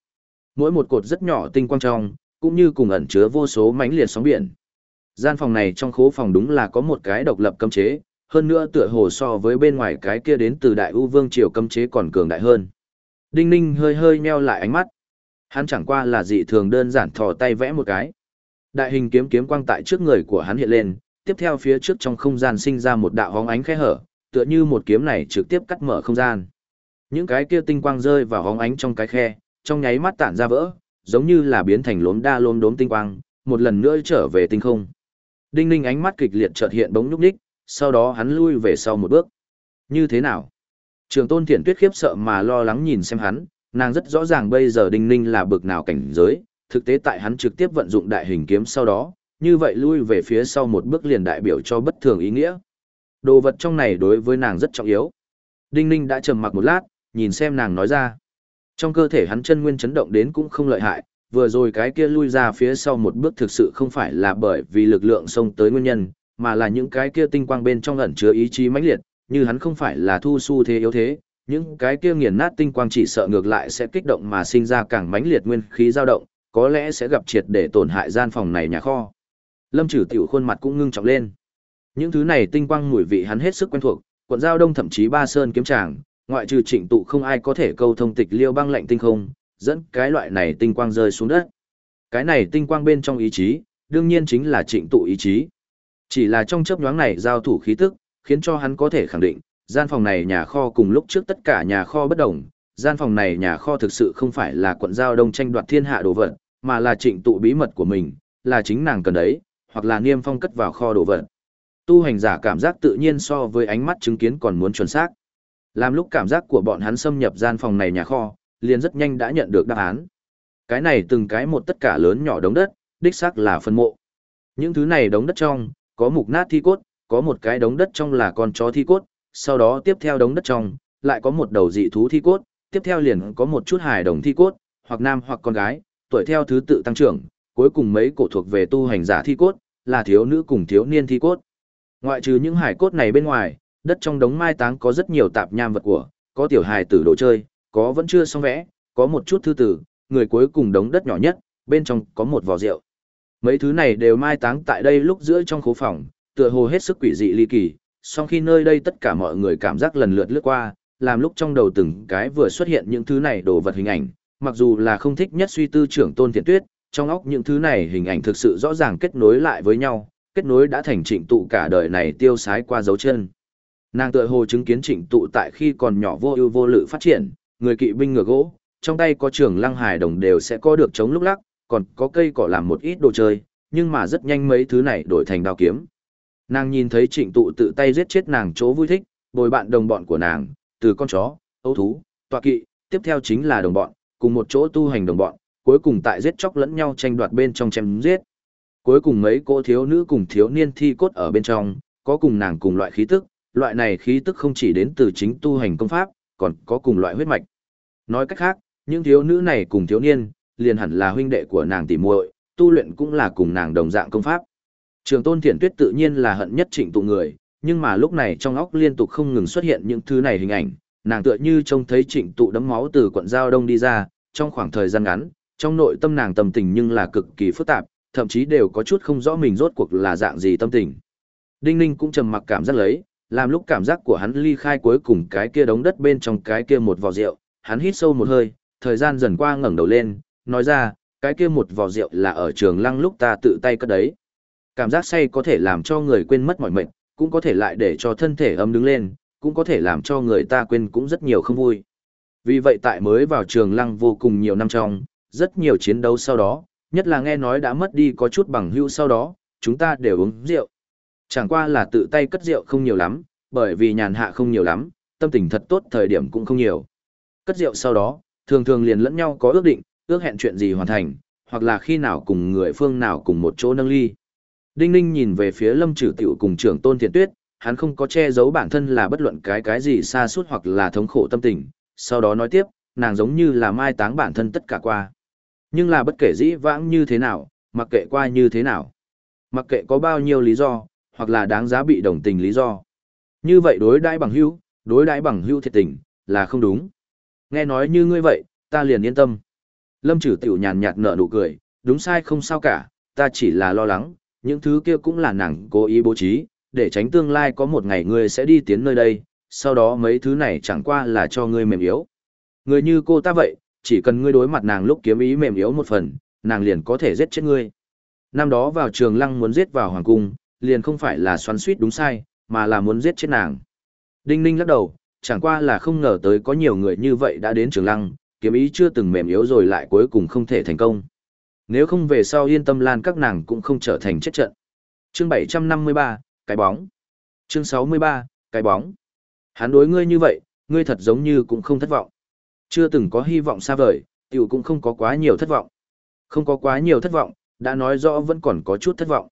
Speaker 1: Mỗi một cột rất nhỏ tinh quang trong, cũng như cùng ẩn chứa vô số mãnh liệt sóng biển. Gian phòng này trong khố phòng đúng là có một cái độc lập cấm chế, hơn nữa tựa hồ so với bên ngoài cái kia đến từ Đại U Vương triều cấm chế còn cường đại hơn. Đinh Ninh hơi hơi meo lại ánh mắt. Hắn chẳng qua là dị thường đơn giản thò tay vẽ một cái. Đại hình kiếm kiếm quang tại trước người của hắn hiện lên, tiếp theo phía trước trong không gian sinh ra một đạo hóng ánh khe hở, tựa như một kiếm này trực tiếp cắt mở không gian. Những cái kia tinh quang rơi vào hóng ánh trong cái khe, trong nháy mắt tản ra vỡ, giống như là biến thành lốm đa lốm đốm tinh quang, một lần nữa trở về tinh không. Đinh Ninh ánh mắt kịch liệt chợt hiện bóng nhúc nhích, sau đó hắn lui về sau một bước. Như thế nào? Trường tôn thiện tuyết khiếp sợ mà lo lắng nhìn xem hắn, nàng rất rõ ràng bây giờ đinh ninh là bực nào cảnh giới, thực tế tại hắn trực tiếp vận dụng đại hình kiếm sau đó, như vậy lui về phía sau một bước liền đại biểu cho bất thường ý nghĩa. Đồ vật trong này đối với nàng rất trọng yếu. Đinh ninh đã trầm mặc một lát, nhìn xem nàng nói ra. Trong cơ thể hắn chân nguyên chấn động đến cũng không lợi hại, vừa rồi cái kia lui ra phía sau một bước thực sự không phải là bởi vì lực lượng xông tới nguyên nhân, mà là những cái kia tinh quang bên trong ẩn chứa ý chí mãnh liệt, như hắn không phải là thu su thế yếu thế, những cái kia nghiền nát tinh quang chỉ sợ ngược lại sẽ kích động mà sinh ra càng mãnh liệt nguyên khí dao động, có lẽ sẽ gặp triệt để tổn hại gian phòng này nhà kho. Lâm Trử Tiểu khuôn mặt cũng ngưng trọng lên. Những thứ này tinh quang mùi vị hắn hết sức quen thuộc, quận giao đông thậm chí ba sơn kiếm tràng, ngoại trừ trịnh tụ không ai có thể câu thông tịch liêu băng lạnh tinh không, dẫn cái loại này tinh quang rơi xuống đất. Cái này tinh quang bên trong ý chí, đương nhiên chính là trịnh tụ ý chí. Chỉ là trong chớp nhoáng này giao thủ khí tức, khiến cho hắn có thể khẳng định, gian phòng này nhà kho cùng lúc trước tất cả nhà kho bất đồng, gian phòng này nhà kho thực sự không phải là quận giao đông tranh đoạt thiên hạ đồ vật, mà là trịnh tụ bí mật của mình, là chính nàng cần đấy, hoặc là niêm phong cất vào kho đồ vật. Tu hành giả cảm giác tự nhiên so với ánh mắt chứng kiến còn muốn chuẩn xác. Làm lúc cảm giác của bọn hắn xâm nhập gian phòng này nhà kho, liền rất nhanh đã nhận được đáp án. Cái này từng cái một tất cả lớn nhỏ đống đất, đích xác là phân mộ. Những thứ này đống đất trong, có mục nát thi cốt, có một cái đống đất trong là con chó thi cốt, sau đó tiếp theo đống đất trong, lại có một đầu dị thú thi cốt, tiếp theo liền có một chút hài đồng thi cốt, hoặc nam hoặc con gái, tuổi theo thứ tự tăng trưởng, cuối cùng mấy cổ thuộc về tu hành giả thi cốt, là thiếu nữ cùng thiếu niên thi cốt. Ngoại trừ những hài cốt này bên ngoài, đất trong đống mai táng có rất nhiều tạp nham vật của, có tiểu hài tử đồ chơi, có vẫn chưa xong vẽ, có một chút thư tử, người cuối cùng đống đất nhỏ nhất, bên trong có một vò rượu. Mấy thứ này đều mai táng tại đây lúc giữa trong khố phòng, tựa hồ hết sức quỷ dị ly kỳ, song khi nơi đây tất cả mọi người cảm giác lần lượt lướt qua, làm lúc trong đầu từng cái vừa xuất hiện những thứ này đồ vật hình ảnh, mặc dù là không thích nhất suy tư trưởng tôn thiện tuyết, trong óc những thứ này hình ảnh thực sự rõ ràng kết nối lại với nhau, kết nối đã thành trịnh tụ cả đời này tiêu sái qua dấu chân. Nàng tựa hồ chứng kiến trịnh tụ tại khi còn nhỏ vô ưu vô lự phát triển, người kỵ binh ngựa gỗ, trong tay có trường lăng hài đồng đều sẽ có được chống lúc lắc, còn có cây cỏ làm một ít đồ chơi, nhưng mà rất nhanh mấy thứ này đổi thành đao kiếm. Nàng nhìn thấy trịnh tụ tự tay giết chết nàng chỗ vui thích, bồi bạn đồng bọn của nàng, từ con chó, ấu thú, tọa kỵ, tiếp theo chính là đồng bọn, cùng một chỗ tu hành đồng bọn, cuối cùng tại giết chóc lẫn nhau tranh đoạt bên trong chém giết. Cuối cùng mấy cô thiếu nữ cùng thiếu niên thi cốt ở bên trong, có cùng nàng cùng loại khí tức, loại này khí tức không chỉ đến từ chính tu hành công pháp, còn có cùng loại huyết mạch. Nói cách khác, những thiếu nữ này cùng thiếu niên, liền hẳn là huynh đệ của nàng tỷ muội, tu luyện cũng là cùng nàng đồng dạng công pháp. Trường Tôn Thiển Tuyết tự nhiên là hận nhất Trịnh tụ người, nhưng mà lúc này trong óc liên tục không ngừng xuất hiện những thứ này hình ảnh, nàng tựa như trông thấy Trịnh tụ đấm máu từ quận giao đông đi ra, trong khoảng thời gian ngắn, trong nội tâm nàng tâm tình nhưng là cực kỳ phức tạp, thậm chí đều có chút không rõ mình rốt cuộc là dạng gì tâm tình. Đinh Ninh cũng trầm mặc cảm giác lấy, làm lúc cảm giác của hắn ly khai cuối cùng cái kia đống đất bên trong cái kia một vò rượu, hắn hít sâu một hơi, thời gian dần qua ngẩng đầu lên, nói ra, cái kia một vò rượu là ở trường lăng lúc ta tự tay cất đấy. Cảm giác say có thể làm cho người quên mất mọi mệnh, cũng có thể lại để cho thân thể ấm đứng lên, cũng có thể làm cho người ta quên cũng rất nhiều không vui. Vì vậy tại mới vào trường lăng vô cùng nhiều năm trong, rất nhiều chiến đấu sau đó, nhất là nghe nói đã mất đi có chút bằng hữu sau đó, chúng ta đều uống rượu. Chẳng qua là tự tay cất rượu không nhiều lắm, bởi vì nhàn hạ không nhiều lắm, tâm tình thật tốt thời điểm cũng không nhiều. Cất rượu sau đó, thường thường liền lẫn nhau có ước định, ước hẹn chuyện gì hoàn thành, hoặc là khi nào cùng người phương nào cùng một chỗ nâng ly. Đinh Ninh nhìn về phía Lâm Trử Tiểu cùng trưởng Tôn Thiện Tuyết, hắn không có che giấu bản thân là bất luận cái cái gì xa suốt hoặc là thống khổ tâm tình, sau đó nói tiếp, nàng giống như là mai táng bản thân tất cả qua. Nhưng là bất kể dĩ vãng như thế nào, mặc kệ qua như thế nào, mặc kệ có bao nhiêu lý do, hoặc là đáng giá bị đồng tình lý do. Như vậy đối đãi bằng hữu, đối đãi bằng hữu thiệt tình, là không đúng. Nghe nói như ngươi vậy, ta liền yên tâm. Lâm Trử Tiểu nhàn nhạt nở nụ cười, đúng sai không sao cả, ta chỉ là lo lắng, những thứ kia cũng là nàng cố ý bố trí, để tránh tương lai có một ngày ngươi sẽ đi tiến nơi đây, sau đó mấy thứ này chẳng qua là cho ngươi mềm yếu. Người như cô ta vậy, chỉ cần ngươi đối mặt nàng lúc kiếm ý mềm yếu một phần, nàng liền có thể giết chết ngươi. Năm đó vào trường lăng muốn giết vào hoàng cung, liền không phải là xoắn suýt đúng sai, mà là muốn giết chết nàng. Đinh ninh lắc đầu, chẳng qua là không ngờ tới có nhiều người như vậy đã đến trường lăng, kiếm ý chưa từng mềm yếu rồi lại cuối cùng không thể thành công. Nếu không về sau yên tâm lan các nàng cũng không trở thành chết trận. Chương 753, cái bóng. Chương 63, cái bóng. Hắn đối ngươi như vậy, ngươi thật giống như cũng không thất vọng. Chưa từng có hy vọng xa vời, tiểu cũng không có quá nhiều thất vọng. Không có quá nhiều thất vọng, đã nói rõ vẫn còn có chút thất vọng.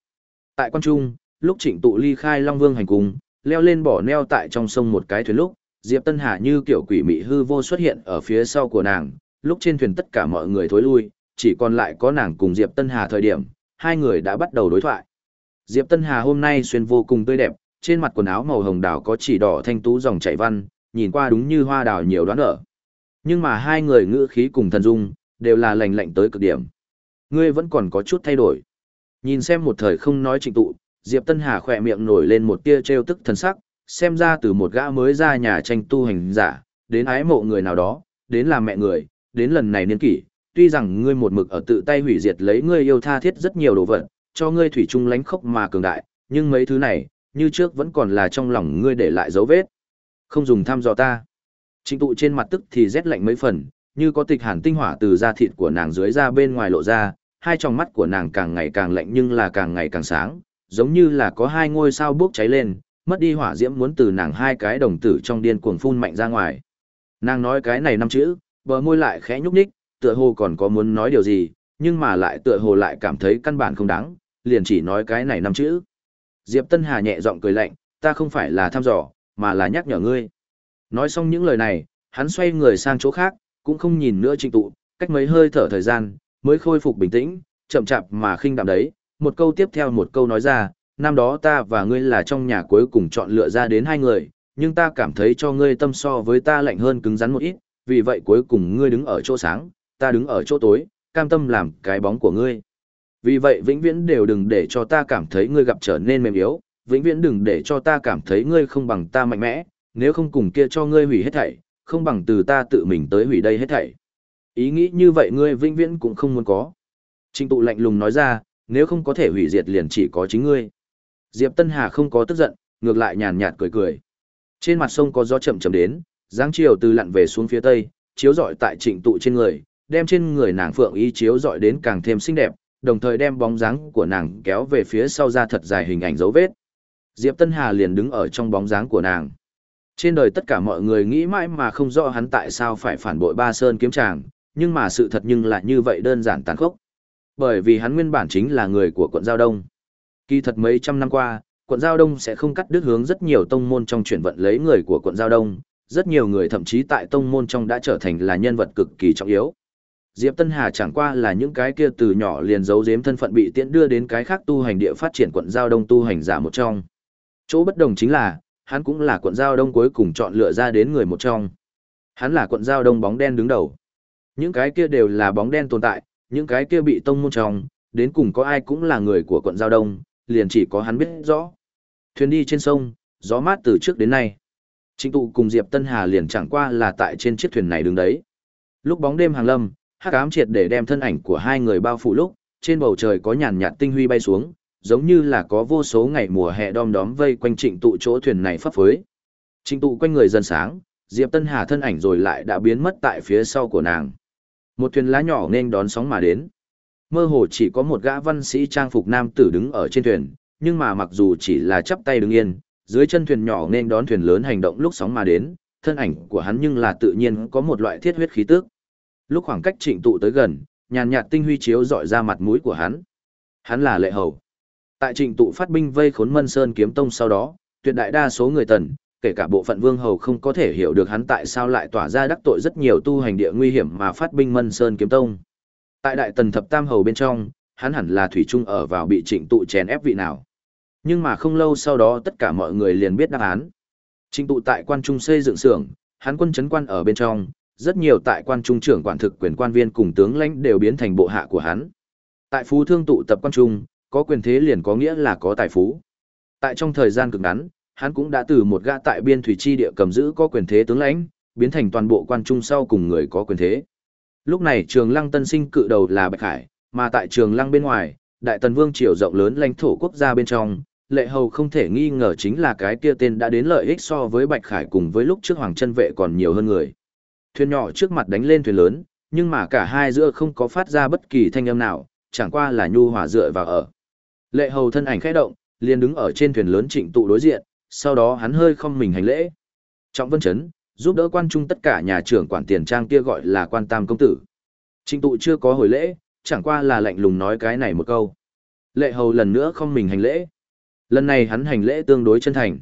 Speaker 1: Tại quan trung, lúc trịnh tụ ly khai Long Vương hành cung, leo lên bỏ neo tại trong sông một cái thuyền lúc, Diệp Tân Hà như kiểu quỷ mị hư vô xuất hiện ở phía sau của nàng, lúc trên thuyền tất cả mọi người thối lui, chỉ còn lại có nàng cùng Diệp Tân Hà thời điểm, hai người đã bắt đầu đối thoại. Diệp Tân Hà hôm nay xuyên vô cùng tươi đẹp, trên mặt quần áo màu hồng đào có chỉ đỏ thanh tú dòng chảy văn, nhìn qua đúng như hoa đào nhiều đoán ở. Nhưng mà hai người ngữ khí cùng thần dung, đều là lành lạnh tới cực điểm. Ngươi vẫn còn có chút thay đổi. Nhìn xem một thời không nói trịnh tụ, Diệp Tân Hà khỏe miệng nổi lên một tia trêu tức thần sắc, xem ra từ một gã mới ra nhà tranh tu hành giả, đến ái mộ người nào đó, đến làm mẹ người, đến lần này niên kỷ, tuy rằng ngươi một mực ở tự tay hủy diệt lấy ngươi yêu tha thiết rất nhiều đồ vật, cho ngươi thủy chung lánh khốc mà cường đại, nhưng mấy thứ này, như trước vẫn còn là trong lòng ngươi để lại dấu vết. Không dùng thăm dò ta. Trịnh tụ trên mặt tức thì rét lạnh mấy phần, như có tịch hàn tinh hỏa từ da thịt của nàng dưới ra bên ngoài lộ ra, hai tròng mắt của nàng càng ngày càng lạnh nhưng là càng ngày càng sáng, giống như là có hai ngôi sao bốc cháy lên, mất đi hỏa diễm muốn từ nàng hai cái đồng tử trong điên cuồng phun mạnh ra ngoài. Nàng nói cái này năm chữ, bờ môi lại khẽ nhúc nhích, tựa hồ còn có muốn nói điều gì, nhưng mà lại tựa hồ lại cảm thấy căn bản không đáng, liền chỉ nói cái này năm chữ. Diệp Tân Hà nhẹ giọng cười lạnh, ta không phải là thăm dò, mà là nhắc nhở ngươi. Nói xong những lời này, hắn xoay người sang chỗ khác, cũng không nhìn nữa trịnh tụ, cách mấy hơi thở thời gian, mới khôi phục bình tĩnh, chậm chạp mà khinh đạm đấy, một câu tiếp theo một câu nói ra, năm đó ta và ngươi là trong nhà cuối cùng chọn lựa ra đến hai người, nhưng ta cảm thấy cho ngươi tâm so với ta lạnh hơn cứng rắn một ít, vì vậy cuối cùng ngươi đứng ở chỗ sáng, ta đứng ở chỗ tối, cam tâm làm cái bóng của ngươi. Vì vậy vĩnh viễn đều đừng để cho ta cảm thấy ngươi gặp trở nên mềm yếu, vĩnh viễn đừng để cho ta cảm thấy ngươi không bằng ta mạnh mẽ, nếu không cùng kia cho ngươi hủy hết thảy, không bằng từ ta tự mình tới hủy đây hết thảy. Ý nghĩ như vậy ngươi vĩnh viễn cũng không muốn có. Trình tụ lạnh lùng nói ra, nếu không có thể hủy diệt liền chỉ có chính ngươi. Diệp Tân Hà không có tức giận, ngược lại nhàn nhạt cười cười. Trên mặt sông có gió chậm chậm đến, dáng chiều từ lặn về xuống phía tây, chiếu rọi tại trịnh tụ trên người, đem trên người nàng phượng y chiếu rọi đến càng thêm xinh đẹp, đồng thời đem bóng dáng của nàng kéo về phía sau ra thật dài hình ảnh dấu vết. Diệp Tân Hà liền đứng ở trong bóng dáng của nàng. Trên đời tất cả mọi người nghĩ mãi mà không rõ hắn tại sao phải phản bội Ba Sơn kiếm tràng, nhưng mà sự thật nhưng lại như vậy đơn giản tàn khốc. Bởi vì hắn nguyên bản chính là người của quận Giao Đông. Kỳ thật mấy trăm năm qua, quận Giao Đông sẽ không cắt đứt hướng rất nhiều tông môn trong chuyển vận lấy người của quận Giao Đông, rất nhiều người thậm chí tại tông môn trong đã trở thành là nhân vật cực kỳ trọng yếu. Diệp Tân Hà chẳng qua là những cái kia từ nhỏ liền giấu giếm thân phận bị tiễn đưa đến cái khác tu hành địa phát triển quận Giao Đông tu hành giả một trong. Chỗ bất đồng chính là, hắn cũng là quận Giao Đông cuối cùng chọn lựa ra đến người một trong. Hắn là quận Giao Đông bóng đen đứng đầu. Những cái kia đều là bóng đen tồn tại, những cái kia bị tông môn trong, đến cùng có ai cũng là người của quận Giao Đông, liền chỉ có hắn biết rõ. Thuyền đi trên sông, gió mát từ trước đến nay. Trịnh tụ cùng Diệp Tân Hà liền chẳng qua là tại trên chiếc thuyền này đứng đấy. Lúc bóng đêm hàng lâm, hắc ám triệt để đem thân ảnh của hai người bao phủ lúc, trên bầu trời có nhàn nhạt tinh huy bay xuống, giống như là có vô số ngày mùa hè đom đóm vây quanh trịnh tụ chỗ thuyền này phấp phới. Trịnh tụ quanh người dần sáng, Diệp Tân Hà thân ảnh rồi lại đã biến mất tại phía sau của nàng. Một thuyền lá nhỏ nên đón sóng mà đến. Mơ hồ chỉ có một gã văn sĩ trang phục nam tử đứng ở trên thuyền, nhưng mà mặc dù chỉ là chắp tay đứng yên, dưới chân thuyền nhỏ nên đón thuyền lớn hành động lúc sóng mà đến, thân ảnh của hắn nhưng là tự nhiên có một loại thiết huyết khí tức. Lúc khoảng cách trịnh tụ tới gần, nhàn nhạt tinh huy chiếu dọi ra mặt mũi của hắn. Hắn là lệ hầu. Tại trịnh tụ phát binh vây khốn Mân Sơn kiếm tông sau đó, tuyệt đại đa số người tần, kể cả bộ phận vương hầu không có thể hiểu được hắn tại sao lại tỏa ra đắc tội rất nhiều tu hành địa nguy hiểm mà phát binh Mân Sơn kiếm tông. Tại đại tần thập tam hầu bên trong, hắn hẳn là thủy trung ở vào bị trịnh tụ chèn ép vị nào. Nhưng mà không lâu sau đó tất cả mọi người liền biết đáp án. Trịnh tụ tại quan trung xây dựng xưởng, hắn quân chấn quan ở bên trong, rất nhiều tại quan trung trưởng quản thực quyền quan viên cùng tướng lãnh đều biến thành bộ hạ của hắn. Tại phú thương tụ tập quan trung, có quyền thế liền có nghĩa là có tài phú. Tại trong thời gian cực ngắn, hắn cũng đã từ một gã tại biên thủy chi địa cầm giữ có quyền thế tướng lãnh, biến thành toàn bộ quan trung sau cùng người có quyền thế. Lúc này Trường Lăng tân sinh cự đầu là Bạch Hải, mà tại Trường Lăng bên ngoài, Đại Tần Vương triều rộng lớn lãnh thổ quốc gia bên trong, lệ hầu không thể nghi ngờ chính là cái kia tên đã đến lợi ích so với Bạch Khải cùng với lúc trước Hoàng chân vệ còn nhiều hơn người. Thuyền nhỏ trước mặt đánh lên thuyền lớn, nhưng mà cả hai giữa không có phát ra bất kỳ thanh âm nào, chẳng qua là nhu hòa dựa vào ở. Lệ hầu thân ảnh khẽ động, liền đứng ở trên thuyền lớn trịnh tụ đối diện, sau đó hắn hơi không mình hành lễ. Trọng Vân Trấn, giúp đỡ quan trung tất cả nhà trưởng quản tiền trang kia gọi là quan tam công tử. Trịnh tụ chưa có hồi lễ, chẳng qua là lạnh lùng nói cái này một câu. Lệ hầu lần nữa không mình hành lễ. Lần này hắn hành lễ tương đối chân thành.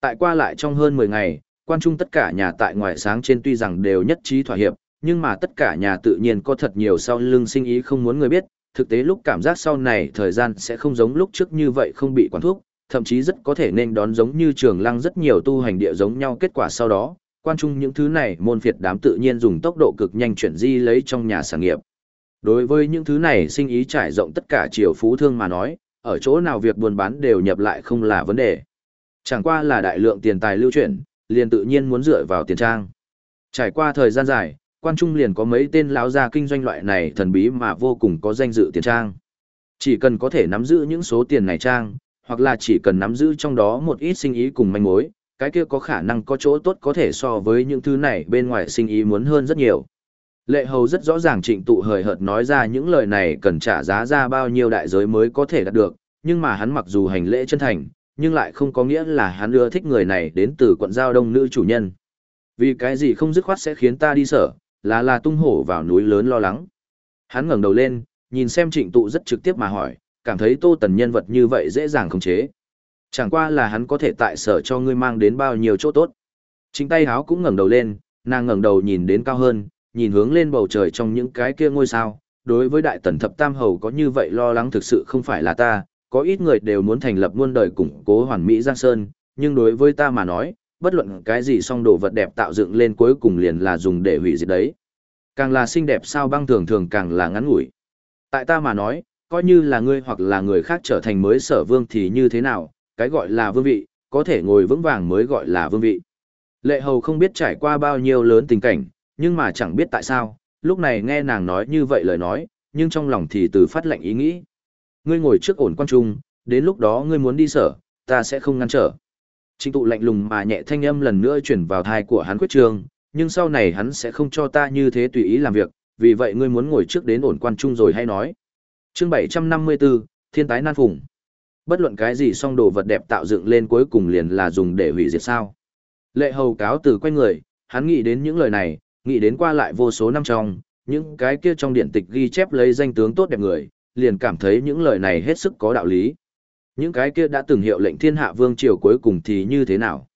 Speaker 1: Tại qua lại trong hơn 10 ngày, quan trung tất cả nhà tại ngoài sáng trên tuy rằng đều nhất trí thỏa hiệp, nhưng mà tất cả nhà tự nhiên có thật nhiều sau lưng sinh ý không muốn người biết, thực tế lúc cảm giác sau này thời gian sẽ không giống lúc trước như vậy không bị quản thúc thậm chí rất có thể nên đón giống như trường lăng rất nhiều tu hành địa giống nhau kết quả sau đó, quan trung những thứ này môn phiệt đám tự nhiên dùng tốc độ cực nhanh chuyển di lấy trong nhà sản nghiệp. Đối với những thứ này sinh ý trải rộng tất cả triều phú thương mà nói, ở chỗ nào việc buôn bán đều nhập lại không là vấn đề. Chẳng qua là đại lượng tiền tài lưu chuyển, liền tự nhiên muốn dựa vào tiền trang. Trải qua thời gian dài, quan trung liền có mấy tên lão gia kinh doanh loại này thần bí mà vô cùng có danh dự tiền trang. Chỉ cần có thể nắm giữ những số tiền này trang, hoặc là chỉ cần nắm giữ trong đó một ít sinh ý cùng manh mối, cái kia có khả năng có chỗ tốt có thể so với những thứ này bên ngoài sinh ý muốn hơn rất nhiều. Lệ hầu rất rõ ràng trịnh tụ hời hợt nói ra những lời này cần trả giá ra bao nhiêu đại giới mới có thể đạt được, nhưng mà hắn mặc dù hành lễ chân thành, nhưng lại không có nghĩa là hắn ưa thích người này đến từ quận giao đông nữ chủ nhân. Vì cái gì không dứt khoát sẽ khiến ta đi sở, là là tung hổ vào núi lớn lo lắng. Hắn ngẩng đầu lên, nhìn xem trịnh tụ rất trực tiếp mà hỏi, cảm thấy tô tần nhân vật như vậy dễ dàng khống chế. Chẳng qua là hắn có thể tại sở cho ngươi mang đến bao nhiêu chỗ tốt. Chính tay háo cũng ngẩng đầu lên, nàng ngẩng đầu nhìn đến cao hơn, nhìn hướng lên bầu trời trong những cái kia ngôi sao. Đối với đại tần thập tam hầu có như vậy lo lắng thực sự không phải là ta, có ít người đều muốn thành lập muôn đời củng cố hoàn mỹ Giang Sơn, nhưng đối với ta mà nói, bất luận cái gì song đồ vật đẹp tạo dựng lên cuối cùng liền là dùng để hủy diệt đấy. Càng là xinh đẹp sao băng thường thường càng là ngắn ngủi. Tại ta mà nói, coi như là ngươi hoặc là người khác trở thành mới sở vương thì như thế nào, cái gọi là vương vị, có thể ngồi vững vàng mới gọi là vương vị. Lệ hầu không biết trải qua bao nhiêu lớn tình cảnh, nhưng mà chẳng biết tại sao, lúc này nghe nàng nói như vậy lời nói, nhưng trong lòng thì từ phát lệnh ý nghĩ. Ngươi ngồi trước ổn quan trung, đến lúc đó ngươi muốn đi sở, ta sẽ không ngăn trở. Trịnh tụ lạnh lùng mà nhẹ thanh âm lần nữa chuyển vào thai của hắn quyết trường nhưng sau này hắn sẽ không cho ta như thế tùy ý làm việc, vì vậy ngươi muốn ngồi trước đến ổn quan trung rồi hay nói. Chương 754, Thiên tái nan phùng. Bất luận cái gì song đồ vật đẹp tạo dựng lên cuối cùng liền là dùng để hủy diệt sao. Lệ hầu cáo từ quay người, hắn nghĩ đến những lời này, nghĩ đến qua lại vô số năm trong, những cái kia trong điện tịch ghi chép lấy danh tướng tốt đẹp người, liền cảm thấy những lời này hết sức có đạo lý. Những cái kia đã từng hiệu lệnh thiên hạ vương triều cuối cùng thì như thế nào?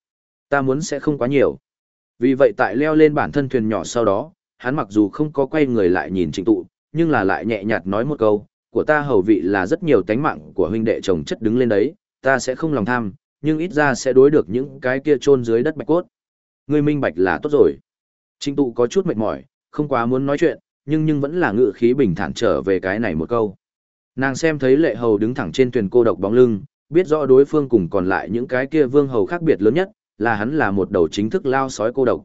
Speaker 1: Ta muốn sẽ không quá nhiều. Vì vậy tại leo lên bản thân thuyền nhỏ sau đó, hắn mặc dù không có quay người lại nhìn trịnh tụ, nhưng là lại nhẹ nhạt nói một câu, của ta hầu vị là rất nhiều tánh mạng của huynh đệ chồng chất đứng lên đấy, ta sẽ không lòng tham, nhưng ít ra sẽ đối được những cái kia chôn dưới đất bạch cốt. Ngươi minh bạch là tốt rồi. Trình tụ có chút mệt mỏi, không quá muốn nói chuyện, nhưng nhưng vẫn là ngự khí bình thản trở về cái này một câu. Nàng xem thấy lệ hầu đứng thẳng trên thuyền cô độc bóng lưng, biết rõ đối phương cùng còn lại những cái kia vương hầu khác biệt lớn nhất, là hắn là một đầu chính thức lao sói cô độc.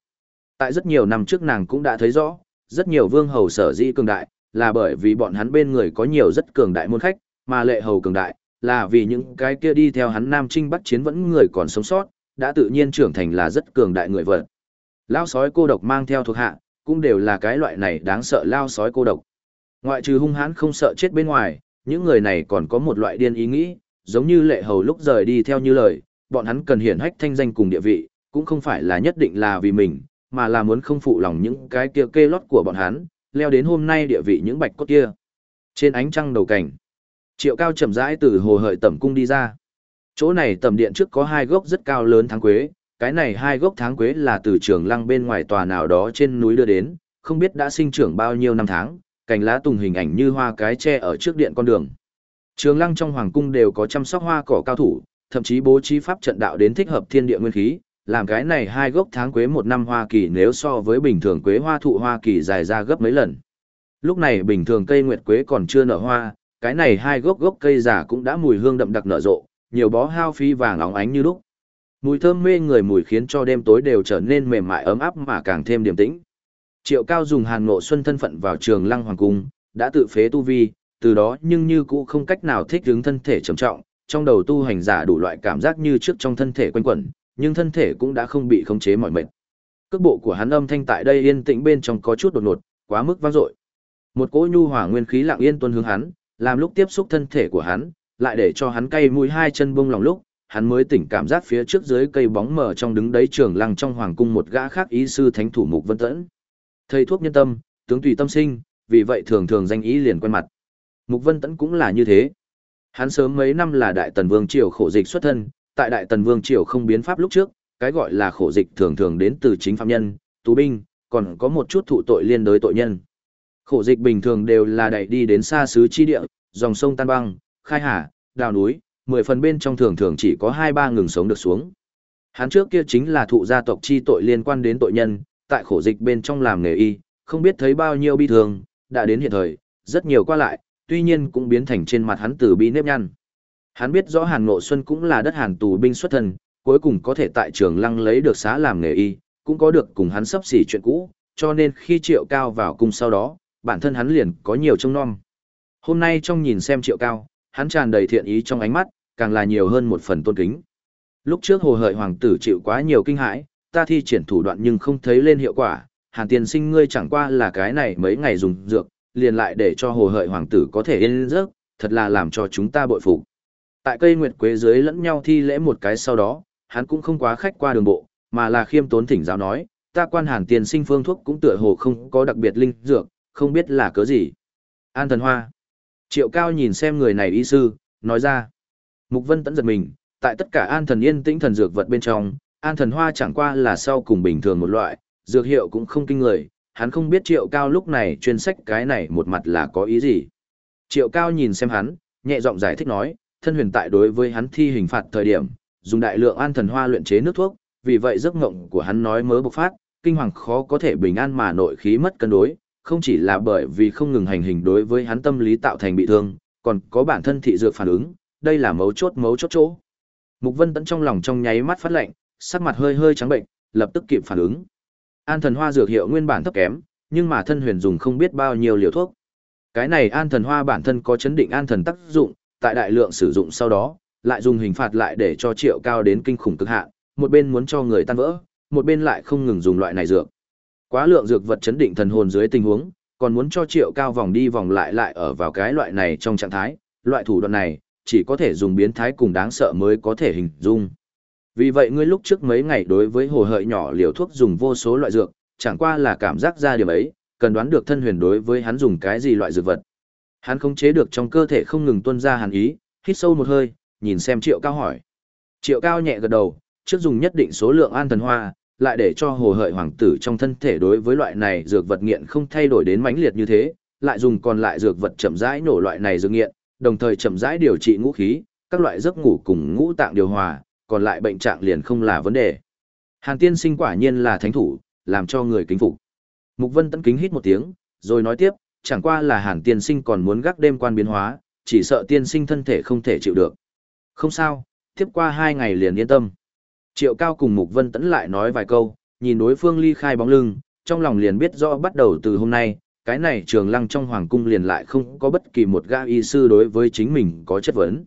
Speaker 1: Tại rất nhiều năm trước nàng cũng đã thấy rõ, rất nhiều vương hầu sở dĩ cường đại, là bởi vì bọn hắn bên người có nhiều rất cường đại môn khách, mà lệ hầu cường đại, là vì những cái kia đi theo hắn nam trinh bắt chiến vẫn người còn sống sót, đã tự nhiên trưởng thành là rất cường đại người vật. Lao sói cô độc mang theo thuộc hạ, cũng đều là cái loại này đáng sợ lao sói cô độc. Ngoại trừ hung hãn không sợ chết bên ngoài, những người này còn có một loại điên ý nghĩ, giống như lệ hầu lúc rời đi theo như lời, bọn hắn cần hiển hách thanh danh cùng địa vị, cũng không phải là nhất định là vì mình, mà là muốn không phụ lòng những cái kia kê lót của bọn hắn, leo đến hôm nay địa vị những bạch cốt kia. Trên ánh trăng đầu cảnh, triệu cao chậm rãi từ hồ hợi tẩm cung đi ra. Chỗ này tầm điện trước có hai gốc rất cao lớn tháng quế, cái này hai gốc tháng quế là từ trường lăng bên ngoài tòa nào đó trên núi đưa đến, không biết đã sinh trưởng bao nhiêu năm tháng, cành lá tùng hình ảnh như hoa cái tre ở trước điện con đường. Trường lăng trong hoàng cung đều có chăm sóc hoa cỏ cao thủ, thậm chí bố trí pháp trận đạo đến thích hợp thiên địa nguyên khí, làm cái này hai gốc tháng quế một năm hoa kỳ nếu so với bình thường quế hoa thụ hoa kỳ dài ra gấp mấy lần. Lúc này bình thường cây nguyệt quế còn chưa nở hoa, cái này hai gốc gốc cây già cũng đã mùi hương đậm đặc nở rộ, nhiều bó hao phi vàng óng ánh như lúc. Mùi thơm mê người mùi khiến cho đêm tối đều trở nên mềm mại ấm áp mà càng thêm điềm tĩnh. Triệu Cao dùng Hàn Ngộ Xuân thân phận vào Trường Lăng Hoàng cung, đã tự phế tu vi, từ đó nhưng như cũ không cách nào thích ứng thân thể trầm trọng, trong đầu tu hành giả đủ loại cảm giác như trước trong thân thể quanh quẩn, nhưng thân thể cũng đã không bị khống chế mỏi mệt. Cước bộ của hắn âm thanh tại đây yên tĩnh bên trong có chút đột ngột, quá mức vang dội. Một cỗ nhu hòa nguyên khí lặng yên tuôn hướng hắn, làm lúc tiếp xúc thân thể của hắn, lại để cho hắn cay mũi hai chân bông lòng lúc, hắn mới tỉnh cảm giác phía trước dưới cây bóng mờ trong đứng đấy trường lăng trong hoàng cung một gã khác ý sư thánh thủ mục vân tẫn. Thầy thuốc nhân tâm, tướng tùy tâm sinh, vì vậy thường thường danh ý liền quen mặt. Mục vân tẫn cũng là như thế. Hắn sớm mấy năm là đại tần vương triều khổ dịch xuất thân, tại đại tần vương triều không biến pháp lúc trước, cái gọi là khổ dịch thường thường đến từ chính phạm nhân, tù binh, còn có một chút thụ tội liên đối tội nhân. Khổ dịch bình thường đều là đẩy đi đến xa xứ chi địa, dòng sông tan băng, khai hà, đào núi, mười phần bên trong thường thường chỉ có hai ba ngừng sống được xuống. Hắn trước kia chính là thụ gia tộc chi tội liên quan đến tội nhân, tại khổ dịch bên trong làm nghề y, không biết thấy bao nhiêu bi thương, đã đến hiện thời, rất nhiều qua lại, tuy nhiên cũng biến thành trên mặt hắn từ bi nếp nhăn. Hắn biết rõ Hàn Ngộ Xuân cũng là đất Hàn tù binh xuất thân, cuối cùng có thể tại trường lăng lấy được xá làm nghề y, cũng có được cùng hắn sắp xỉ chuyện cũ, cho nên khi triệu cao vào cung sau đó, bản thân hắn liền có nhiều trông non. Hôm nay trong nhìn xem triệu cao, hắn tràn đầy thiện ý trong ánh mắt, càng là nhiều hơn một phần tôn kính. Lúc trước hồ hợi hoàng tử chịu quá nhiều kinh hãi, ta thi triển thủ đoạn nhưng không thấy lên hiệu quả, hàn tiền sinh ngươi chẳng qua là cái này mấy ngày dùng dược, liền lại để cho hồ hợi hoàng tử có thể yên giấc, thật là làm cho chúng ta bội phục. Tại cây nguyệt quế dưới lẫn nhau thi lễ một cái sau đó, hắn cũng không quá khách qua đường bộ, mà là khiêm tốn thỉnh giáo nói, ta quan hàn tiền sinh phương thuốc cũng tựa hồ không có đặc biệt linh dược, không biết là cớ gì. An thần hoa. Triệu cao nhìn xem người này y sư, nói ra. Mục vân tẫn giật mình, tại tất cả an thần yên tĩnh thần dược vật bên trong, an thần hoa chẳng qua là sau cùng bình thường một loại, dược hiệu cũng không kinh người, hắn không biết triệu cao lúc này chuyên sách cái này một mặt là có ý gì. Triệu cao nhìn xem hắn, nhẹ giọng giải thích nói, thân huyền tại đối với hắn thi hình phạt thời điểm, dùng đại lượng an thần hoa luyện chế nước thuốc, vì vậy giấc ngộng của hắn nói mớ bộc phát, kinh hoàng khó có thể bình an mà nội khí mất cân đối, không chỉ là bởi vì không ngừng hành hình đối với hắn tâm lý tạo thành bị thương, còn có bản thân thị dược phản ứng, đây là mấu chốt mấu chốt chỗ. Mục Vân Tẫn trong lòng trong nháy mắt phát lạnh, sắc mặt hơi hơi trắng bệnh, lập tức kịp phản ứng. An thần hoa dược hiệu nguyên bản thấp kém, nhưng mà thân huyền dùng không biết bao nhiêu liều thuốc. Cái này an thần hoa bản thân có chấn định an thần tác dụng, tại đại lượng sử dụng sau đó, lại dùng hình phạt lại để cho triệu cao đến kinh khủng cực hạn, một bên muốn cho người tan vỡ, một bên lại không ngừng dùng loại này dược. Quá lượng dược vật chấn định thần hồn dưới tình huống, còn muốn cho triệu cao vòng đi vòng lại lại ở vào cái loại này trong trạng thái, loại thủ đoạn này, chỉ có thể dùng biến thái cùng đáng sợ mới có thể hình dung. Vì vậy ngươi lúc trước mấy ngày đối với hồ hợi nhỏ liều thuốc dùng vô số loại dược, chẳng qua là cảm giác ra điểm ấy, cần đoán được thân huyền đối với hắn dùng cái gì loại dược vật. Hắn không chế được trong cơ thể không ngừng tuôn ra hàn ý, hít sâu một hơi, nhìn xem triệu cao hỏi. Triệu cao nhẹ gật đầu, trước dùng nhất định số lượng an thần hoa, lại để cho hồ hợi hoàng tử trong thân thể đối với loại này dược vật nghiện không thay đổi đến mãnh liệt như thế, lại dùng còn lại dược vật chậm rãi nổ loại này dược nghiện, đồng thời chậm rãi điều trị ngũ khí, các loại giấc ngủ cùng ngũ tạng điều hòa, còn lại bệnh trạng liền không là vấn đề. Hàn tiên sinh quả nhiên là thánh thủ, làm cho người kính phục. Mục Vân tận kính hít một tiếng, rồi nói tiếp, chẳng qua là Hàn tiên sinh còn muốn gác đêm quan biến hóa, chỉ sợ tiên sinh thân thể không thể chịu được. Không sao, tiếp qua hai ngày liền yên tâm. Triệu Cao cùng Mục Vân Tẫn lại nói vài câu, nhìn đối phương ly khai bóng lưng, trong lòng liền biết rõ bắt đầu từ hôm nay, cái này trường lăng trong hoàng cung liền lại không có bất kỳ một gã y sư đối với chính mình có chất vấn.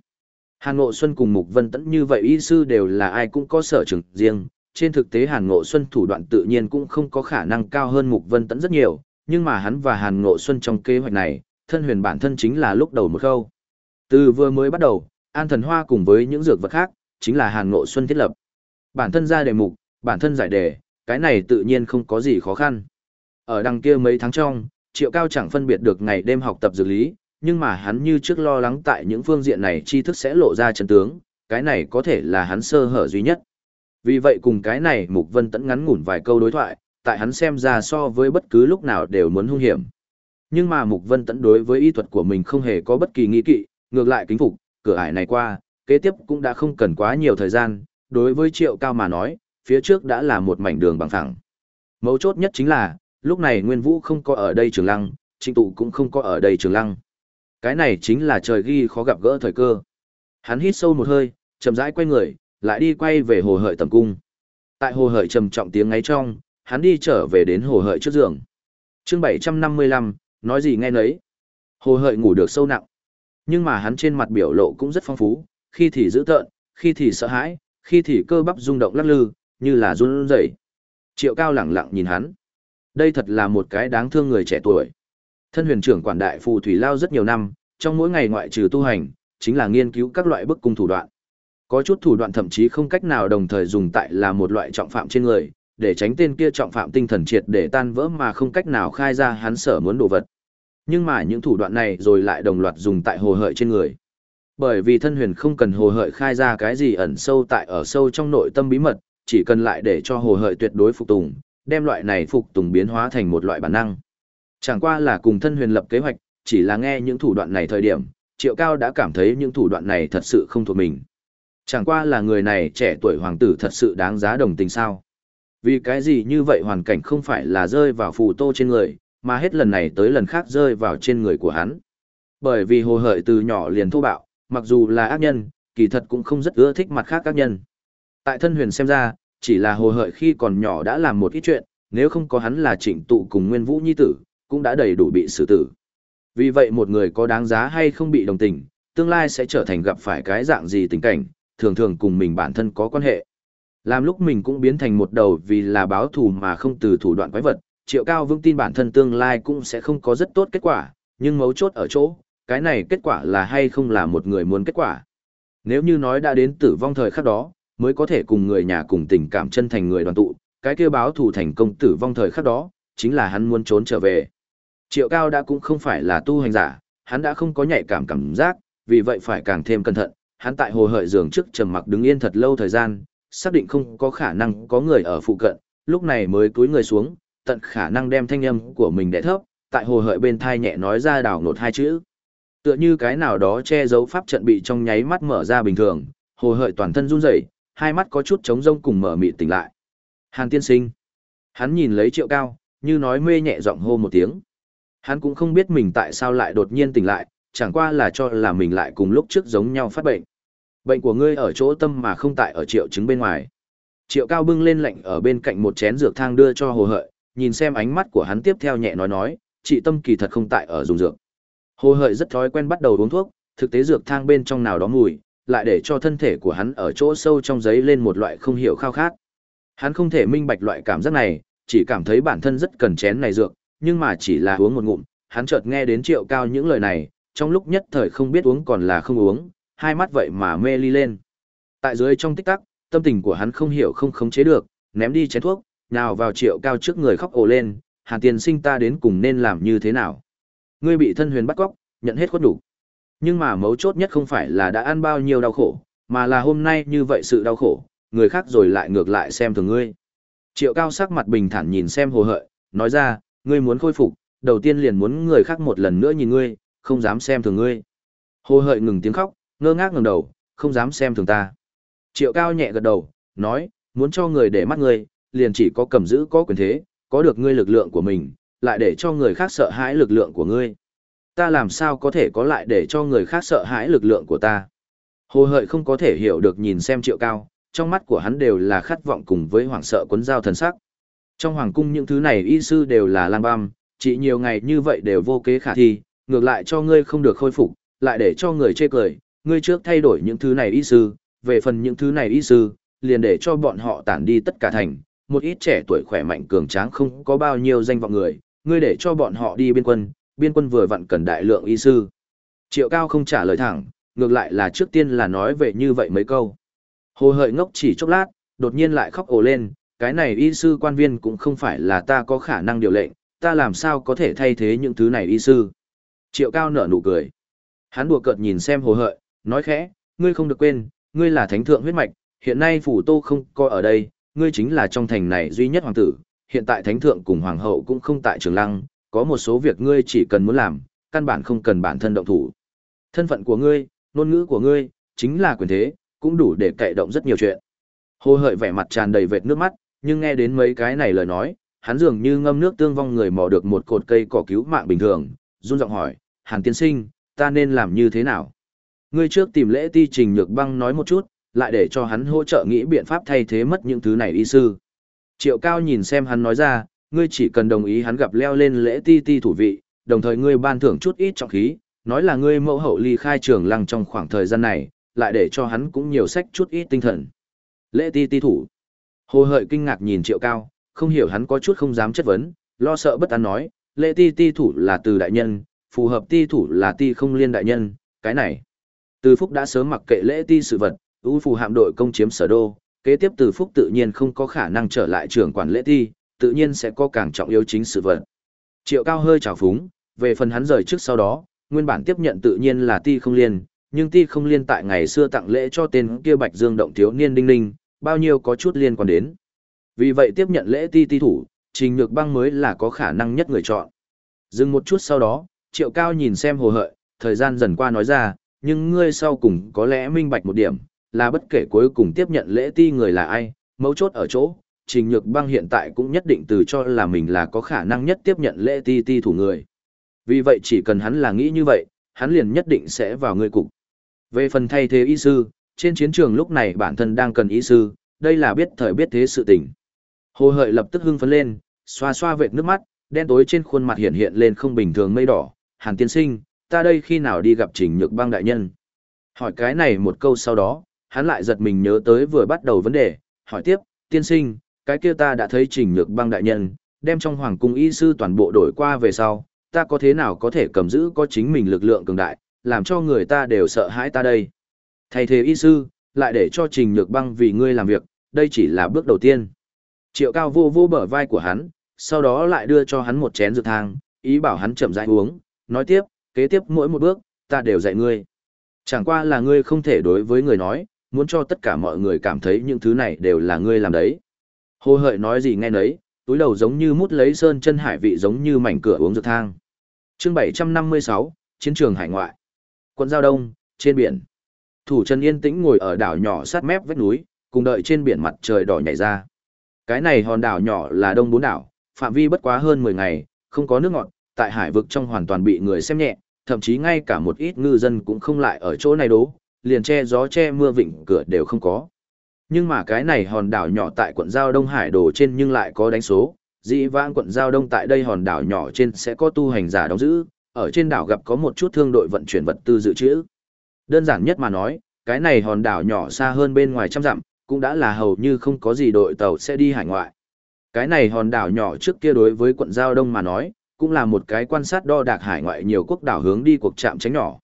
Speaker 1: Hàn Ngộ Xuân cùng Mục Vân Tẫn như vậy y sư đều là ai cũng có sở trường riêng, trên thực tế Hàn Ngộ Xuân thủ đoạn tự nhiên cũng không có khả năng cao hơn Mục Vân Tẫn rất nhiều, nhưng mà hắn và Hàn Ngộ Xuân trong kế hoạch này, thân huyền bản thân chính là lúc đầu một khâu. Từ vừa mới bắt đầu, An Thần Hoa cùng với những dược vật khác, chính là Hàn Ngộ Xuân thiết lập. Bản thân ra đề mục, bản thân giải đề, cái này tự nhiên không có gì khó khăn. Ở đằng kia mấy tháng trong, Triệu Cao chẳng phân biệt được ngày đêm học tập dược lý, nhưng mà hắn như trước lo lắng tại những phương diện này tri thức sẽ lộ ra chân tướng, cái này có thể là hắn sơ hở duy nhất. Vì vậy cùng cái này Mục Vân Tẫn ngắn ngủn vài câu đối thoại, tại hắn xem ra so với bất cứ lúc nào đều muốn hung hiểm. Nhưng mà Mục Vân Tẫn đối với y thuật của mình không hề có bất kỳ nghi kỵ, ngược lại kính phục, cửa ải này qua, kế tiếp cũng đã không cần quá nhiều thời gian, đối với Triệu Cao mà nói, phía trước đã là một mảnh đường bằng phẳng. Mấu chốt nhất chính là, lúc này Nguyên Vũ không có ở đây Trường Lăng, Trịnh Tụ cũng không có ở đây Trường Lăng. Cái này chính là trời ghi khó gặp gỡ thời cơ. Hắn hít sâu một hơi, chậm rãi quay người, lại đi quay về hồ hợi tầm cung. Tại hồ hợi trầm trọng tiếng ngáy trong, hắn đi trở về đến hồ hợi trước giường. Chương 755, nói gì nghe nấy. Hồ hợi ngủ được sâu nặng. Nhưng mà hắn trên mặt biểu lộ cũng rất phong phú, khi thì dữ tợn, khi thì sợ hãi, khi thì cơ bắp rung động lắc lư, như là run rẩy. Triệu Cao lẳng lặng nhìn hắn. Đây thật là một cái đáng thương người trẻ tuổi. Thân huyền trưởng quản đại phù thủy lao rất nhiều năm, trong mỗi ngày ngoại trừ tu hành, chính là nghiên cứu các loại bức cung thủ đoạn. Có chút thủ đoạn thậm chí không cách nào đồng thời dùng tại là một loại trọng phạm trên người, để tránh tên kia trọng phạm tinh thần triệt để tan vỡ mà không cách nào khai ra hắn sở muốn đồ vật. Nhưng mà những thủ đoạn này rồi lại đồng loạt dùng tại hồ hợi trên người. Bởi vì thân huyền không cần hồ hợi khai ra cái gì ẩn sâu tại ở sâu trong nội tâm bí mật, chỉ cần lại để cho hồ hợi tuyệt đối phục tùng, đem loại này phục tùng biến hóa thành một loại bản năng. Chẳng qua là cùng thân huyền lập kế hoạch, chỉ là nghe những thủ đoạn này thời điểm, triệu cao đã cảm thấy những thủ đoạn này thật sự không thuộc mình. Chẳng qua là người này trẻ tuổi hoàng tử thật sự đáng giá đồng tình sao. Vì cái gì như vậy hoàn cảnh không phải là rơi vào phù tô trên người, mà hết lần này tới lần khác rơi vào trên người của hắn. Bởi vì hồ hợi từ nhỏ liền thô bạo, mặc dù là ác nhân, kỳ thật cũng không rất ưa thích mặt khác ác nhân. Tại thân huyền xem ra, chỉ là hồ hợi khi còn nhỏ đã làm một ít chuyện, nếu không có hắn là trịnh tụ cùng nguyên vũ nhi tử, cũng đã đầy đủ bị xử tử. Vì vậy một người có đáng giá hay không bị đồng tình, tương lai sẽ trở thành gặp phải cái dạng gì tình cảnh, thường thường cùng mình bản thân có quan hệ. Làm lúc mình cũng biến thành một đầu vì là báo thù mà không từ thủ đoạn quái vật, triệu cao vững tin bản thân tương lai cũng sẽ không có rất tốt kết quả, nhưng mấu chốt ở chỗ, cái này kết quả là hay không là một người muốn kết quả. Nếu như nói đã đến tử vong thời khắc đó, mới có thể cùng người nhà cùng tình cảm chân thành người đoàn tụ, cái kêu báo thù thành công tử vong thời khắc đó, chính là hắn muốn trốn trở về. Triệu cao đã cũng không phải là tu hành giả, hắn đã không có nhạy cảm cảm giác, vì vậy phải càng thêm cẩn thận, hắn tại hồ hợi giường trước trầm mặc đứng yên thật lâu thời gian, xác định không có khả năng có người ở phụ cận, lúc này mới cúi người xuống, tận khả năng đem thanh âm của mình để thấp, tại hồ hợi bên thai nhẹ nói ra đảo nột hai chữ. Tựa như cái nào đó che giấu pháp trận bị trong nháy mắt mở ra bình thường, hồ hợi toàn thân run rẩy, hai mắt có chút trống rông cùng mở mịt tỉnh lại. Hàn tiên sinh. Hắn nhìn lấy triệu cao, như nói mê nhẹ giọng hô một tiếng. Hắn cũng không biết mình tại sao lại đột nhiên tỉnh lại, chẳng qua là cho là mình lại cùng lúc trước giống nhau phát bệnh. Bệnh của ngươi ở chỗ tâm mà không tại ở triệu chứng bên ngoài. Triệu cao bưng lên lạnh ở bên cạnh một chén dược thang đưa cho hồ hợi, nhìn xem ánh mắt của hắn tiếp theo nhẹ nói nói, chị tâm kỳ thật không tại ở dùng dược. Hồ hợi rất thói quen bắt đầu uống thuốc, thực tế dược thang bên trong nào đó mùi, lại để cho thân thể của hắn ở chỗ sâu trong giấy lên một loại không hiểu khao khát. Hắn không thể minh bạch loại cảm giác này, chỉ cảm thấy bản thân rất cần chén này dược, nhưng mà chỉ là uống một ngụm, hắn chợt nghe đến triệu cao những lời này, trong lúc nhất thời không biết uống còn là không uống, hai mắt vậy mà mê ly lên. Tại dưới trong tích tắc, tâm tình của hắn không hiểu không khống chế được, ném đi chén thuốc, nào vào triệu cao trước người khóc ồ lên, hàn tiền sinh ta đến cùng nên làm như thế nào. Ngươi bị thân huyền bắt cóc, nhận hết khuất đủ. Nhưng mà mấu chốt nhất không phải là đã ăn bao nhiêu đau khổ, mà là hôm nay như vậy sự đau khổ, người khác rồi lại ngược lại xem thường ngươi. Triệu cao sắc mặt bình thản nhìn xem hồ hợi, nói ra, ngươi muốn khôi phục, đầu tiên liền muốn người khác một lần nữa nhìn ngươi, không dám xem thường ngươi. Hồ hợi ngừng tiếng khóc, ngơ ngác ngẩng đầu, không dám xem thường ta. Triệu cao nhẹ gật đầu, nói, muốn cho người để mắt ngươi, liền chỉ có cầm giữ có quyền thế, có được ngươi lực lượng của mình, lại để cho người khác sợ hãi lực lượng của ngươi. Ta làm sao có thể có lại để cho người khác sợ hãi lực lượng của ta. Hồ hợi không có thể hiểu được nhìn xem triệu cao, trong mắt của hắn đều là khát vọng cùng với hoảng sợ cuốn giao thần sắc. Trong hoàng cung những thứ này y sư đều là lang băm, chỉ nhiều ngày như vậy đều vô kế khả thi, ngược lại cho ngươi không được khôi phục, lại để cho người chê cười, ngươi trước thay đổi những thứ này y sư, về phần những thứ này y sư, liền để cho bọn họ tản đi tất cả thành, một ít trẻ tuổi khỏe mạnh cường tráng không có bao nhiêu danh vọng người, ngươi để cho bọn họ đi biên quân, biên quân vừa vặn cần đại lượng y sư. Triệu Cao không trả lời thẳng, ngược lại là trước tiên là nói về như vậy mấy câu. Hồ hợi ngốc chỉ chốc lát, đột nhiên lại khóc ồ lên, cái này y sư quan viên cũng không phải là ta có khả năng điều lệnh, ta làm sao có thể thay thế những thứ này y sư. Triệu Cao nở nụ cười. Hắn đùa cợt nhìn xem hồ hợi, nói khẽ, ngươi không được quên, ngươi là thánh thượng huyết mạch, hiện nay phủ tô không coi ở đây, ngươi chính là trong thành này duy nhất hoàng tử, hiện tại thánh thượng cùng hoàng hậu cũng không tại trường lăng, có một số việc ngươi chỉ cần muốn làm, căn bản không cần bản thân động thủ. Thân phận của ngươi, ngôn ngữ của ngươi, chính là quyền thế, cũng đủ để cậy động rất nhiều chuyện. Hồ hợi vẻ mặt tràn đầy vệt nước mắt, nhưng nghe đến mấy cái này lời nói, hắn dường như ngâm nước tương vong người mò được một cột cây cỏ cứu mạng bình thường, run giọng hỏi, Hàn tiên sinh, ta nên làm như thế nào? Ngươi trước tìm lễ ti trình nhược băng nói một chút, lại để cho hắn hỗ trợ nghĩ biện pháp thay thế mất những thứ này y sư. Triệu cao nhìn xem hắn nói ra, ngươi chỉ cần đồng ý hắn gặp leo lên lễ ti ti thủ vị, đồng thời ngươi ban thưởng chút ít trọng khí, nói là ngươi mẫu hậu ly khai trường lăng trong khoảng thời gian này, lại để cho hắn cũng nhiều sách chút ít tinh thần. Lễ ti ti thủ. Hồ hợi kinh ngạc nhìn triệu cao, không hiểu hắn có chút không dám chất vấn, lo sợ bất an nói, lễ ti ti thủ là từ đại nhân, phù hợp ti thủ là ti không liên đại nhân, cái này. Từ phúc đã sớm mặc kệ lễ ti sự vật, ưu phù hạm đội công chiếm sở đô, kế tiếp từ phúc tự nhiên không có khả năng trở lại trưởng quản lễ thi, tự nhiên sẽ có càng trọng yếu chính sự vật. Triệu cao hơi trào phúng, về phần hắn rời trước sau đó, nguyên bản tiếp nhận tự nhiên là ti không liên, nhưng ti không liên tại ngày xưa tặng lễ cho tên kia bạch dương động thiếu niên đinh ninh, bao nhiêu có chút liên quan đến. Vì vậy tiếp nhận lễ ti ti thủ, trình nhược băng mới là có khả năng nhất người chọn. Dừng một chút sau đó, triệu cao nhìn xem hồ hợi, thời gian dần qua nói ra, nhưng ngươi sau cùng có lẽ minh bạch một điểm, là bất kể cuối cùng tiếp nhận lễ ti người là ai, mấu chốt ở chỗ, Trình Nhược Băng hiện tại cũng nhất định từ cho là mình là có khả năng nhất tiếp nhận lễ ti ti thủ người. Vì vậy chỉ cần hắn là nghĩ như vậy, hắn liền nhất định sẽ vào ngươi cục. Về phần thay thế y sư, trên chiến trường lúc này bản thân đang cần y sư, đây là biết thời biết thế sự tình. Hồ hợi lập tức hưng phấn lên, xoa xoa vệt nước mắt, đen tối trên khuôn mặt hiện hiện lên không bình thường mây đỏ. Hàn tiên sinh, ta đây khi nào đi gặp trình nhược băng đại nhân? Hỏi cái này một câu sau đó, hắn lại giật mình nhớ tới vừa bắt đầu vấn đề, hỏi tiếp, tiên sinh, cái kia ta đã thấy trình nhược băng đại nhân, đem trong hoàng cung y sư toàn bộ đổi qua về sau, ta có thế nào có thể cầm giữ có chính mình lực lượng cường đại, làm cho người ta đều sợ hãi ta đây. Thay thế y sư, lại để cho trình nhược băng vì ngươi làm việc, đây chỉ là bước đầu tiên. Triệu cao vô vô bờ vai của hắn, sau đó lại đưa cho hắn một chén dược thang, ý bảo hắn chậm rãi uống, nói tiếp, kế tiếp mỗi một bước, ta đều dạy ngươi. Chẳng qua là ngươi không thể đối với người nói, muốn cho tất cả mọi người cảm thấy những thứ này đều là ngươi làm đấy. Hồ hợi nói gì nghe nấy, túi đầu giống như mút lấy sơn chân hải vị giống như mảnh cửa uống dược thang. chương 756, Chiến trường hải ngoại. Quận Giao Đông, trên biển. Thủ Trần yên tĩnh ngồi ở đảo nhỏ sát mép vách núi, cùng đợi trên biển mặt trời đỏ nhảy ra. Cái này hòn đảo nhỏ là đông bốn đảo, phạm vi bất quá hơn 10 ngày, không có nước ngọt, tại hải vực trong hoàn toàn bị người xem nhẹ, thậm chí ngay cả một ít ngư dân cũng không lại ở chỗ này đố, liền che gió che mưa vịnh cửa đều không có. Nhưng mà cái này hòn đảo nhỏ tại quận Giao Đông Hải đồ trên nhưng lại có đánh số, dĩ vãng quận Giao Đông tại đây hòn đảo nhỏ trên sẽ có tu hành giả đóng giữ, ở trên đảo gặp có một chút thương đội vận chuyển vật tư dự trữ. Đơn giản nhất mà nói, cái này hòn đảo nhỏ xa hơn bên ngoài trăm dặm, cũng đã là hầu như không có gì đội tàu sẽ đi hải ngoại. Cái này hòn đảo nhỏ trước kia đối với quận Giao Đông mà nói, cũng là một cái quan sát đo đạc hải ngoại nhiều quốc đảo hướng đi cuộc chạm tránh nhỏ.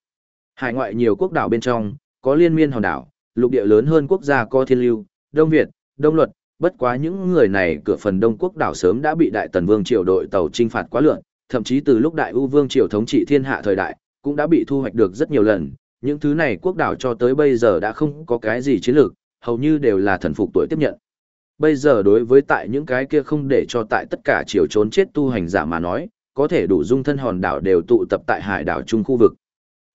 Speaker 1: Hải ngoại nhiều quốc đảo bên trong, có liên miên hòn đảo, lục địa lớn hơn quốc gia có thiên lưu, Đông Việt, Đông Luật, bất quá những người này cửa phần Đông quốc đảo sớm đã bị Đại Tần Vương triều đội tàu trinh phạt quá lượn, thậm chí từ lúc Đại U Vương triều thống trị thiên hạ thời đại, cũng đã bị thu hoạch được rất nhiều lần. Những thứ này quốc đảo cho tới bây giờ đã không có cái gì chiến lược, hầu như đều là thần phục tuổi tiếp nhận. Bây giờ đối với tại những cái kia không để cho tại tất cả triều trốn chết tu hành giả mà nói, có thể đủ dung thân hòn đảo đều tụ tập tại hải đảo trung khu vực.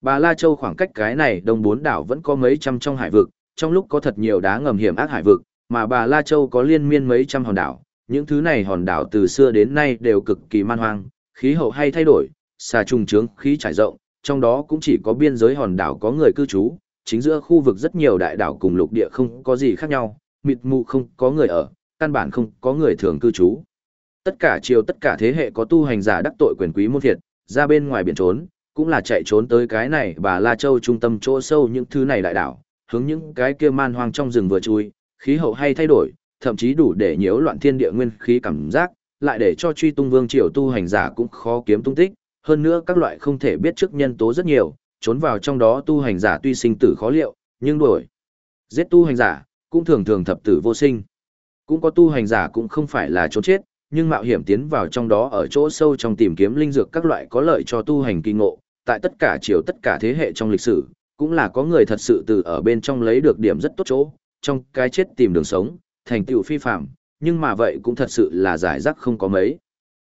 Speaker 1: Bà La Châu khoảng cách cái này đông bốn đảo vẫn có mấy trăm trong hải vực, trong lúc có thật nhiều đá ngầm hiểm ác hải vực, mà bà La Châu có liên miên mấy trăm hòn đảo. Những thứ này hòn đảo từ xưa đến nay đều cực kỳ man hoang, khí hậu hay thay đổi, xà trùng trướng khí trải rộng, trong đó cũng chỉ có biên giới hòn đảo có người cư trú, chính giữa khu vực rất nhiều đại đảo cùng lục địa không có gì khác nhau, mịt mù không có người ở, căn bản không có người thường cư trú. Tất cả chiều tất cả thế hệ có tu hành giả đắc tội quyền quý môn thiệt, ra bên ngoài biển trốn, cũng là chạy trốn tới cái này bà La Châu trung tâm chỗ sâu những thứ này đại đảo, hướng những cái kia man hoang trong rừng vừa chui, khí hậu hay thay đổi, thậm chí đủ để nhiễu loạn thiên địa nguyên khí cảm giác, lại để cho truy tung vương triều tu hành giả cũng khó kiếm tung tích, hơn nữa các loại không thể biết trước nhân tố rất nhiều, trốn vào trong đó tu hành giả tuy sinh tử khó liệu, nhưng đổi giết tu hành giả cũng thường thường thập tử vô sinh. Cũng có tu hành giả cũng không phải là trốn chết, nhưng mạo hiểm tiến vào trong đó ở chỗ sâu trong tìm kiếm linh dược các loại có lợi cho tu hành kỳ ngộ, tại tất cả chiều tất cả thế hệ trong lịch sử, cũng là có người thật sự từ ở bên trong lấy được điểm rất tốt chỗ, trong cái chết tìm đường sống, thành tựu phi phạm, nhưng mà vậy cũng thật sự là giải rác không có mấy.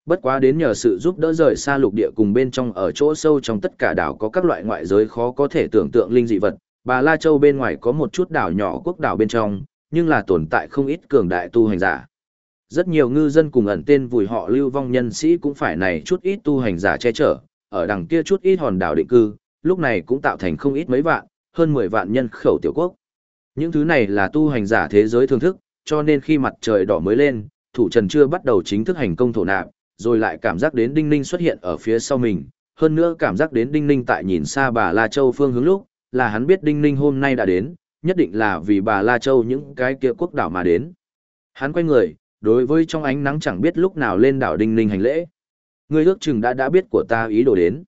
Speaker 1: Bất quá đến nhờ sự giúp đỡ rời xa lục địa cùng bên trong ở chỗ sâu trong tất cả đảo có các loại ngoại giới khó có thể tưởng tượng linh dị vật, bà La Châu bên ngoài có một chút đảo nhỏ quốc đảo bên trong, nhưng là tồn tại không ít cường đại tu hành giả. Rất nhiều ngư dân cùng ẩn tên vùi họ lưu vong nhân sĩ cũng phải này chút ít tu hành giả che chở, ở đằng kia chút ít hòn đảo định cư, lúc này cũng tạo thành không ít mấy vạn, hơn 10 vạn nhân khẩu tiểu quốc. Những thứ này là tu hành giả thế giới thưởng thức, cho nên khi mặt trời đỏ mới lên, thủ trần chưa bắt đầu chính thức hành công thổ nạp, rồi lại cảm giác đến đinh ninh xuất hiện ở phía sau mình, hơn nữa cảm giác đến đinh ninh tại nhìn xa bà La Châu phương hướng lúc, là hắn biết đinh ninh hôm nay đã đến, nhất định là vì bà La Châu những cái kia quốc đảo mà đến. Hắn quay người, đối với trong ánh nắng chẳng biết lúc nào lên đảo đinh ninh hành lễ. Ngươi ước chừng đã đã biết của ta ý đồ đến.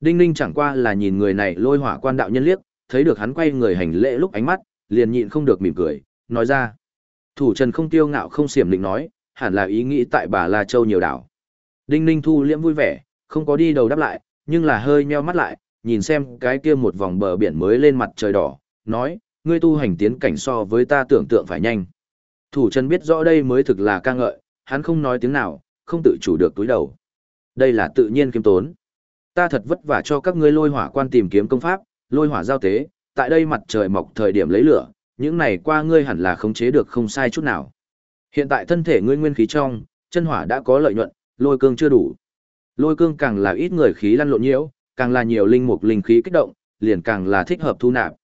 Speaker 1: Đinh ninh chẳng qua là nhìn người này lôi hỏa quan đạo nhân liếc, thấy được hắn quay người hành lễ lúc ánh mắt, liền nhịn không được mỉm cười, nói ra. Thủ Trần không tiêu ngạo không xiểm định nói, hẳn là ý nghĩ tại bà La Châu nhiều đảo. Đinh Ninh thu liễm vui vẻ, không có đi đầu đáp lại, nhưng là hơi nheo mắt lại, nhìn xem cái kia một vòng bờ biển mới lên mặt trời đỏ, nói, ngươi tu hành tiến cảnh so với ta tưởng tượng phải nhanh. Thủ chân biết rõ đây mới thực là ca ngợi, hắn không nói tiếng nào, không tự chủ được túi đầu. Đây là tự nhiên kiếm tốn. Ta thật vất vả cho các ngươi lôi hỏa quan tìm kiếm công pháp, lôi hỏa giao tế, tại đây mặt trời mọc thời điểm lấy lửa, những này qua ngươi hẳn là khống chế được không sai chút nào. Hiện tại thân thể ngươi nguyên khí trong, chân hỏa đã có lợi nhuận, lôi cương chưa đủ. Lôi cương càng là ít người khí lăn lộn nhiễu, càng là nhiều linh mục linh khí kích động, liền càng là thích hợp thu nạp.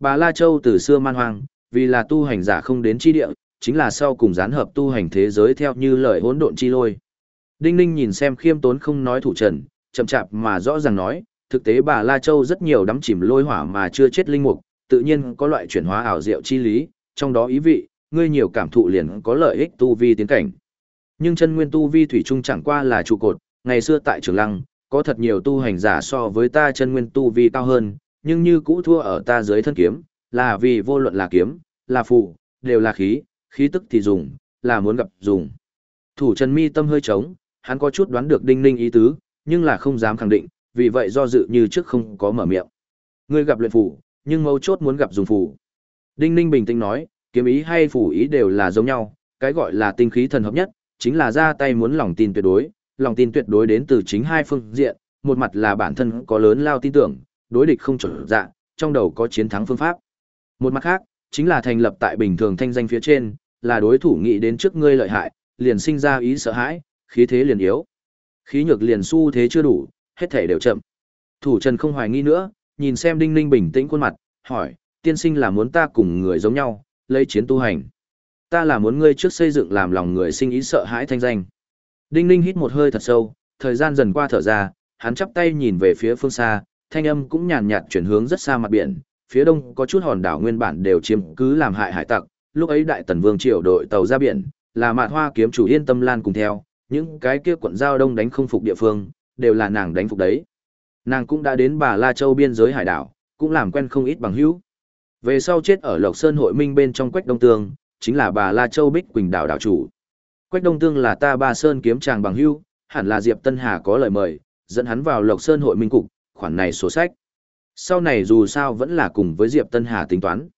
Speaker 1: Bà La Châu từ xưa man hoang, vì là tu hành giả không đến chi địa, chính là sau cùng gián hợp tu hành thế giới theo như lời hỗn độn chi lôi. Đinh Ninh nhìn xem khiêm tốn không nói thủ trần, chậm chạp mà rõ ràng nói, thực tế bà La Châu rất nhiều đắm chìm lôi hỏa mà chưa chết linh mục, tự nhiên có loại chuyển hóa ảo diệu chi lý, trong đó ý vị, ngươi nhiều cảm thụ liền có lợi ích tu vi tiến cảnh. Nhưng chân nguyên tu vi thủy trung chẳng qua là trụ cột, ngày xưa tại Trường Lăng, có thật nhiều tu hành giả so với ta chân nguyên tu vi cao hơn, nhưng như cũ thua ở ta dưới thân kiếm, là vì vô luận là kiếm, là phù, đều là khí, khí tức thì dùng, là muốn gặp dùng. Thủ Trần Mi tâm hơi trống, hắn có chút đoán được Đinh Ninh ý tứ, nhưng là không dám khẳng định, vì vậy do dự như trước không có mở miệng. Ngươi gặp luyện phù, nhưng mấu chốt muốn gặp dùng phù. Đinh Ninh bình tĩnh nói, kiếm ý hay phù ý đều là giống nhau, cái gọi là tinh khí thần hợp nhất, chính là ra tay muốn lòng tin tuyệt đối, lòng tin tuyệt đối đến từ chính hai phương diện, một mặt là bản thân có lớn lao tin tưởng, đối địch không trở dạ, trong đầu có chiến thắng phương pháp. Một mặt khác, chính là thành lập tại bình thường thanh danh phía trên, là đối thủ nghĩ đến trước ngươi lợi hại, liền sinh ra ý sợ hãi, khí thế liền yếu. Khí nhược liền xu thế chưa đủ, hết thể đều chậm. Thủ Trần không hoài nghi nữa, nhìn xem Đinh Ninh bình tĩnh khuôn mặt, hỏi, tiên sinh là muốn ta cùng người giống nhau, lấy chiến tu hành. Ta là muốn ngươi trước xây dựng làm lòng người sinh ý sợ hãi thanh danh. Đinh Ninh hít một hơi thật sâu, thời gian dần qua thở ra, hắn chắp tay nhìn về phía phương xa, thanh âm cũng nhàn nhạt chuyển hướng rất xa mặt biển, phía đông có chút hòn đảo nguyên bản đều chiếm cứ làm hại hải tặc, lúc ấy đại tần vương triều đội tàu ra biển, là mạt hoa kiếm chủ yên tâm lan cùng theo, những cái kia quận giao đông đánh không phục địa phương, đều là nàng đánh phục đấy. Nàng cũng đã đến bà La Châu biên giới hải đảo, cũng làm quen không ít bằng hữu. Về sau chết ở Lộc Sơn hội minh bên trong Quách Đông Tương, chính là bà La Châu Bích Quỳnh đảo đảo chủ. Quách Đông Tương là ta ba sơn kiếm chàng bằng hữu, hẳn là Diệp Tân Hà có lời mời, dẫn hắn vào Lộc Sơn hội minh cục, khoản này sổ sách. Sau này dù sao vẫn là cùng với Diệp Tân Hà tính toán.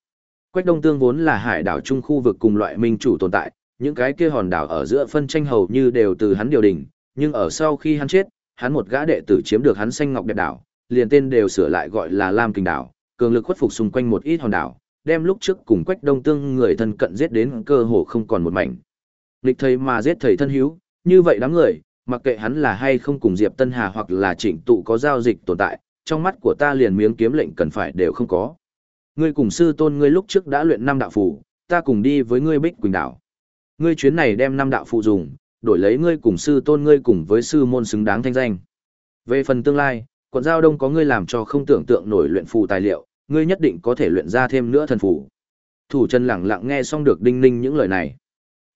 Speaker 1: Quách Đông Tương vốn là hải đảo trung khu vực cùng loại minh chủ tồn tại, những cái kia hòn đảo ở giữa phân tranh hầu như đều từ hắn điều đình, nhưng ở sau khi hắn chết, hắn một gã đệ tử chiếm được hắn xanh ngọc đẹp đảo, liền tên đều sửa lại gọi là Lam Kình đảo, cường lực khuất phục xung quanh một ít hòn đảo, đem lúc trước cùng Quách Đông Tương người thân cận giết đến cơ hồ không còn một mảnh. Lịch thầy mà giết thầy thân hữu, như vậy đám người, mặc kệ hắn là hay không cùng Diệp Tân Hà hoặc là Trịnh Tụ có giao dịch tồn tại, trong mắt của ta liền miếng kiếm lệnh cần phải đều không có. Ngươi cùng sư tôn ngươi lúc trước đã luyện năm đạo phù, ta cùng đi với ngươi Bích Quỳnh đảo. Ngươi chuyến này đem năm đạo phù dùng, đổi lấy ngươi cùng sư tôn ngươi cùng với sư môn xứng đáng thanh danh. Về phần tương lai, quận giao đông có ngươi làm cho không tưởng tượng nổi luyện phù tài liệu, ngươi nhất định có thể luyện ra thêm nữa thần phù. Thủ chân lặng lặng nghe xong được đinh ninh những lời này.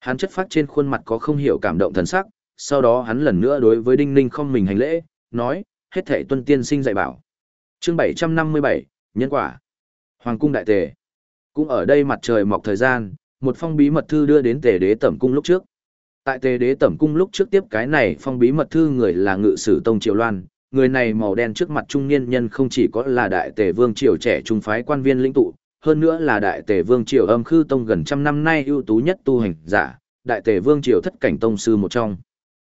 Speaker 1: Hắn chất phát trên khuôn mặt có không hiểu cảm động thần sắc, sau đó hắn lần nữa đối với đinh ninh không mình hành lễ, nói, hết thể tuân tiên sinh dạy bảo. chương 757, nhân quả. Hoàng cung đại tề. Cũng ở đây mặt trời mọc thời gian, một phong bí mật thư đưa đến tề đế tẩm cung lúc trước. Tại tề đế tẩm cung lúc trước tiếp cái này phong bí mật thư người là ngự sử tông triệu loan, người này màu đen trước mặt trung niên nhân không chỉ có là đại tề vương triều trẻ trung phái quan viên lĩnh tụ, hơn nữa là đại tề vương triều âm khư tông gần trăm năm nay ưu tú nhất tu hành giả, đại tề vương triều thất cảnh tông sư một trong.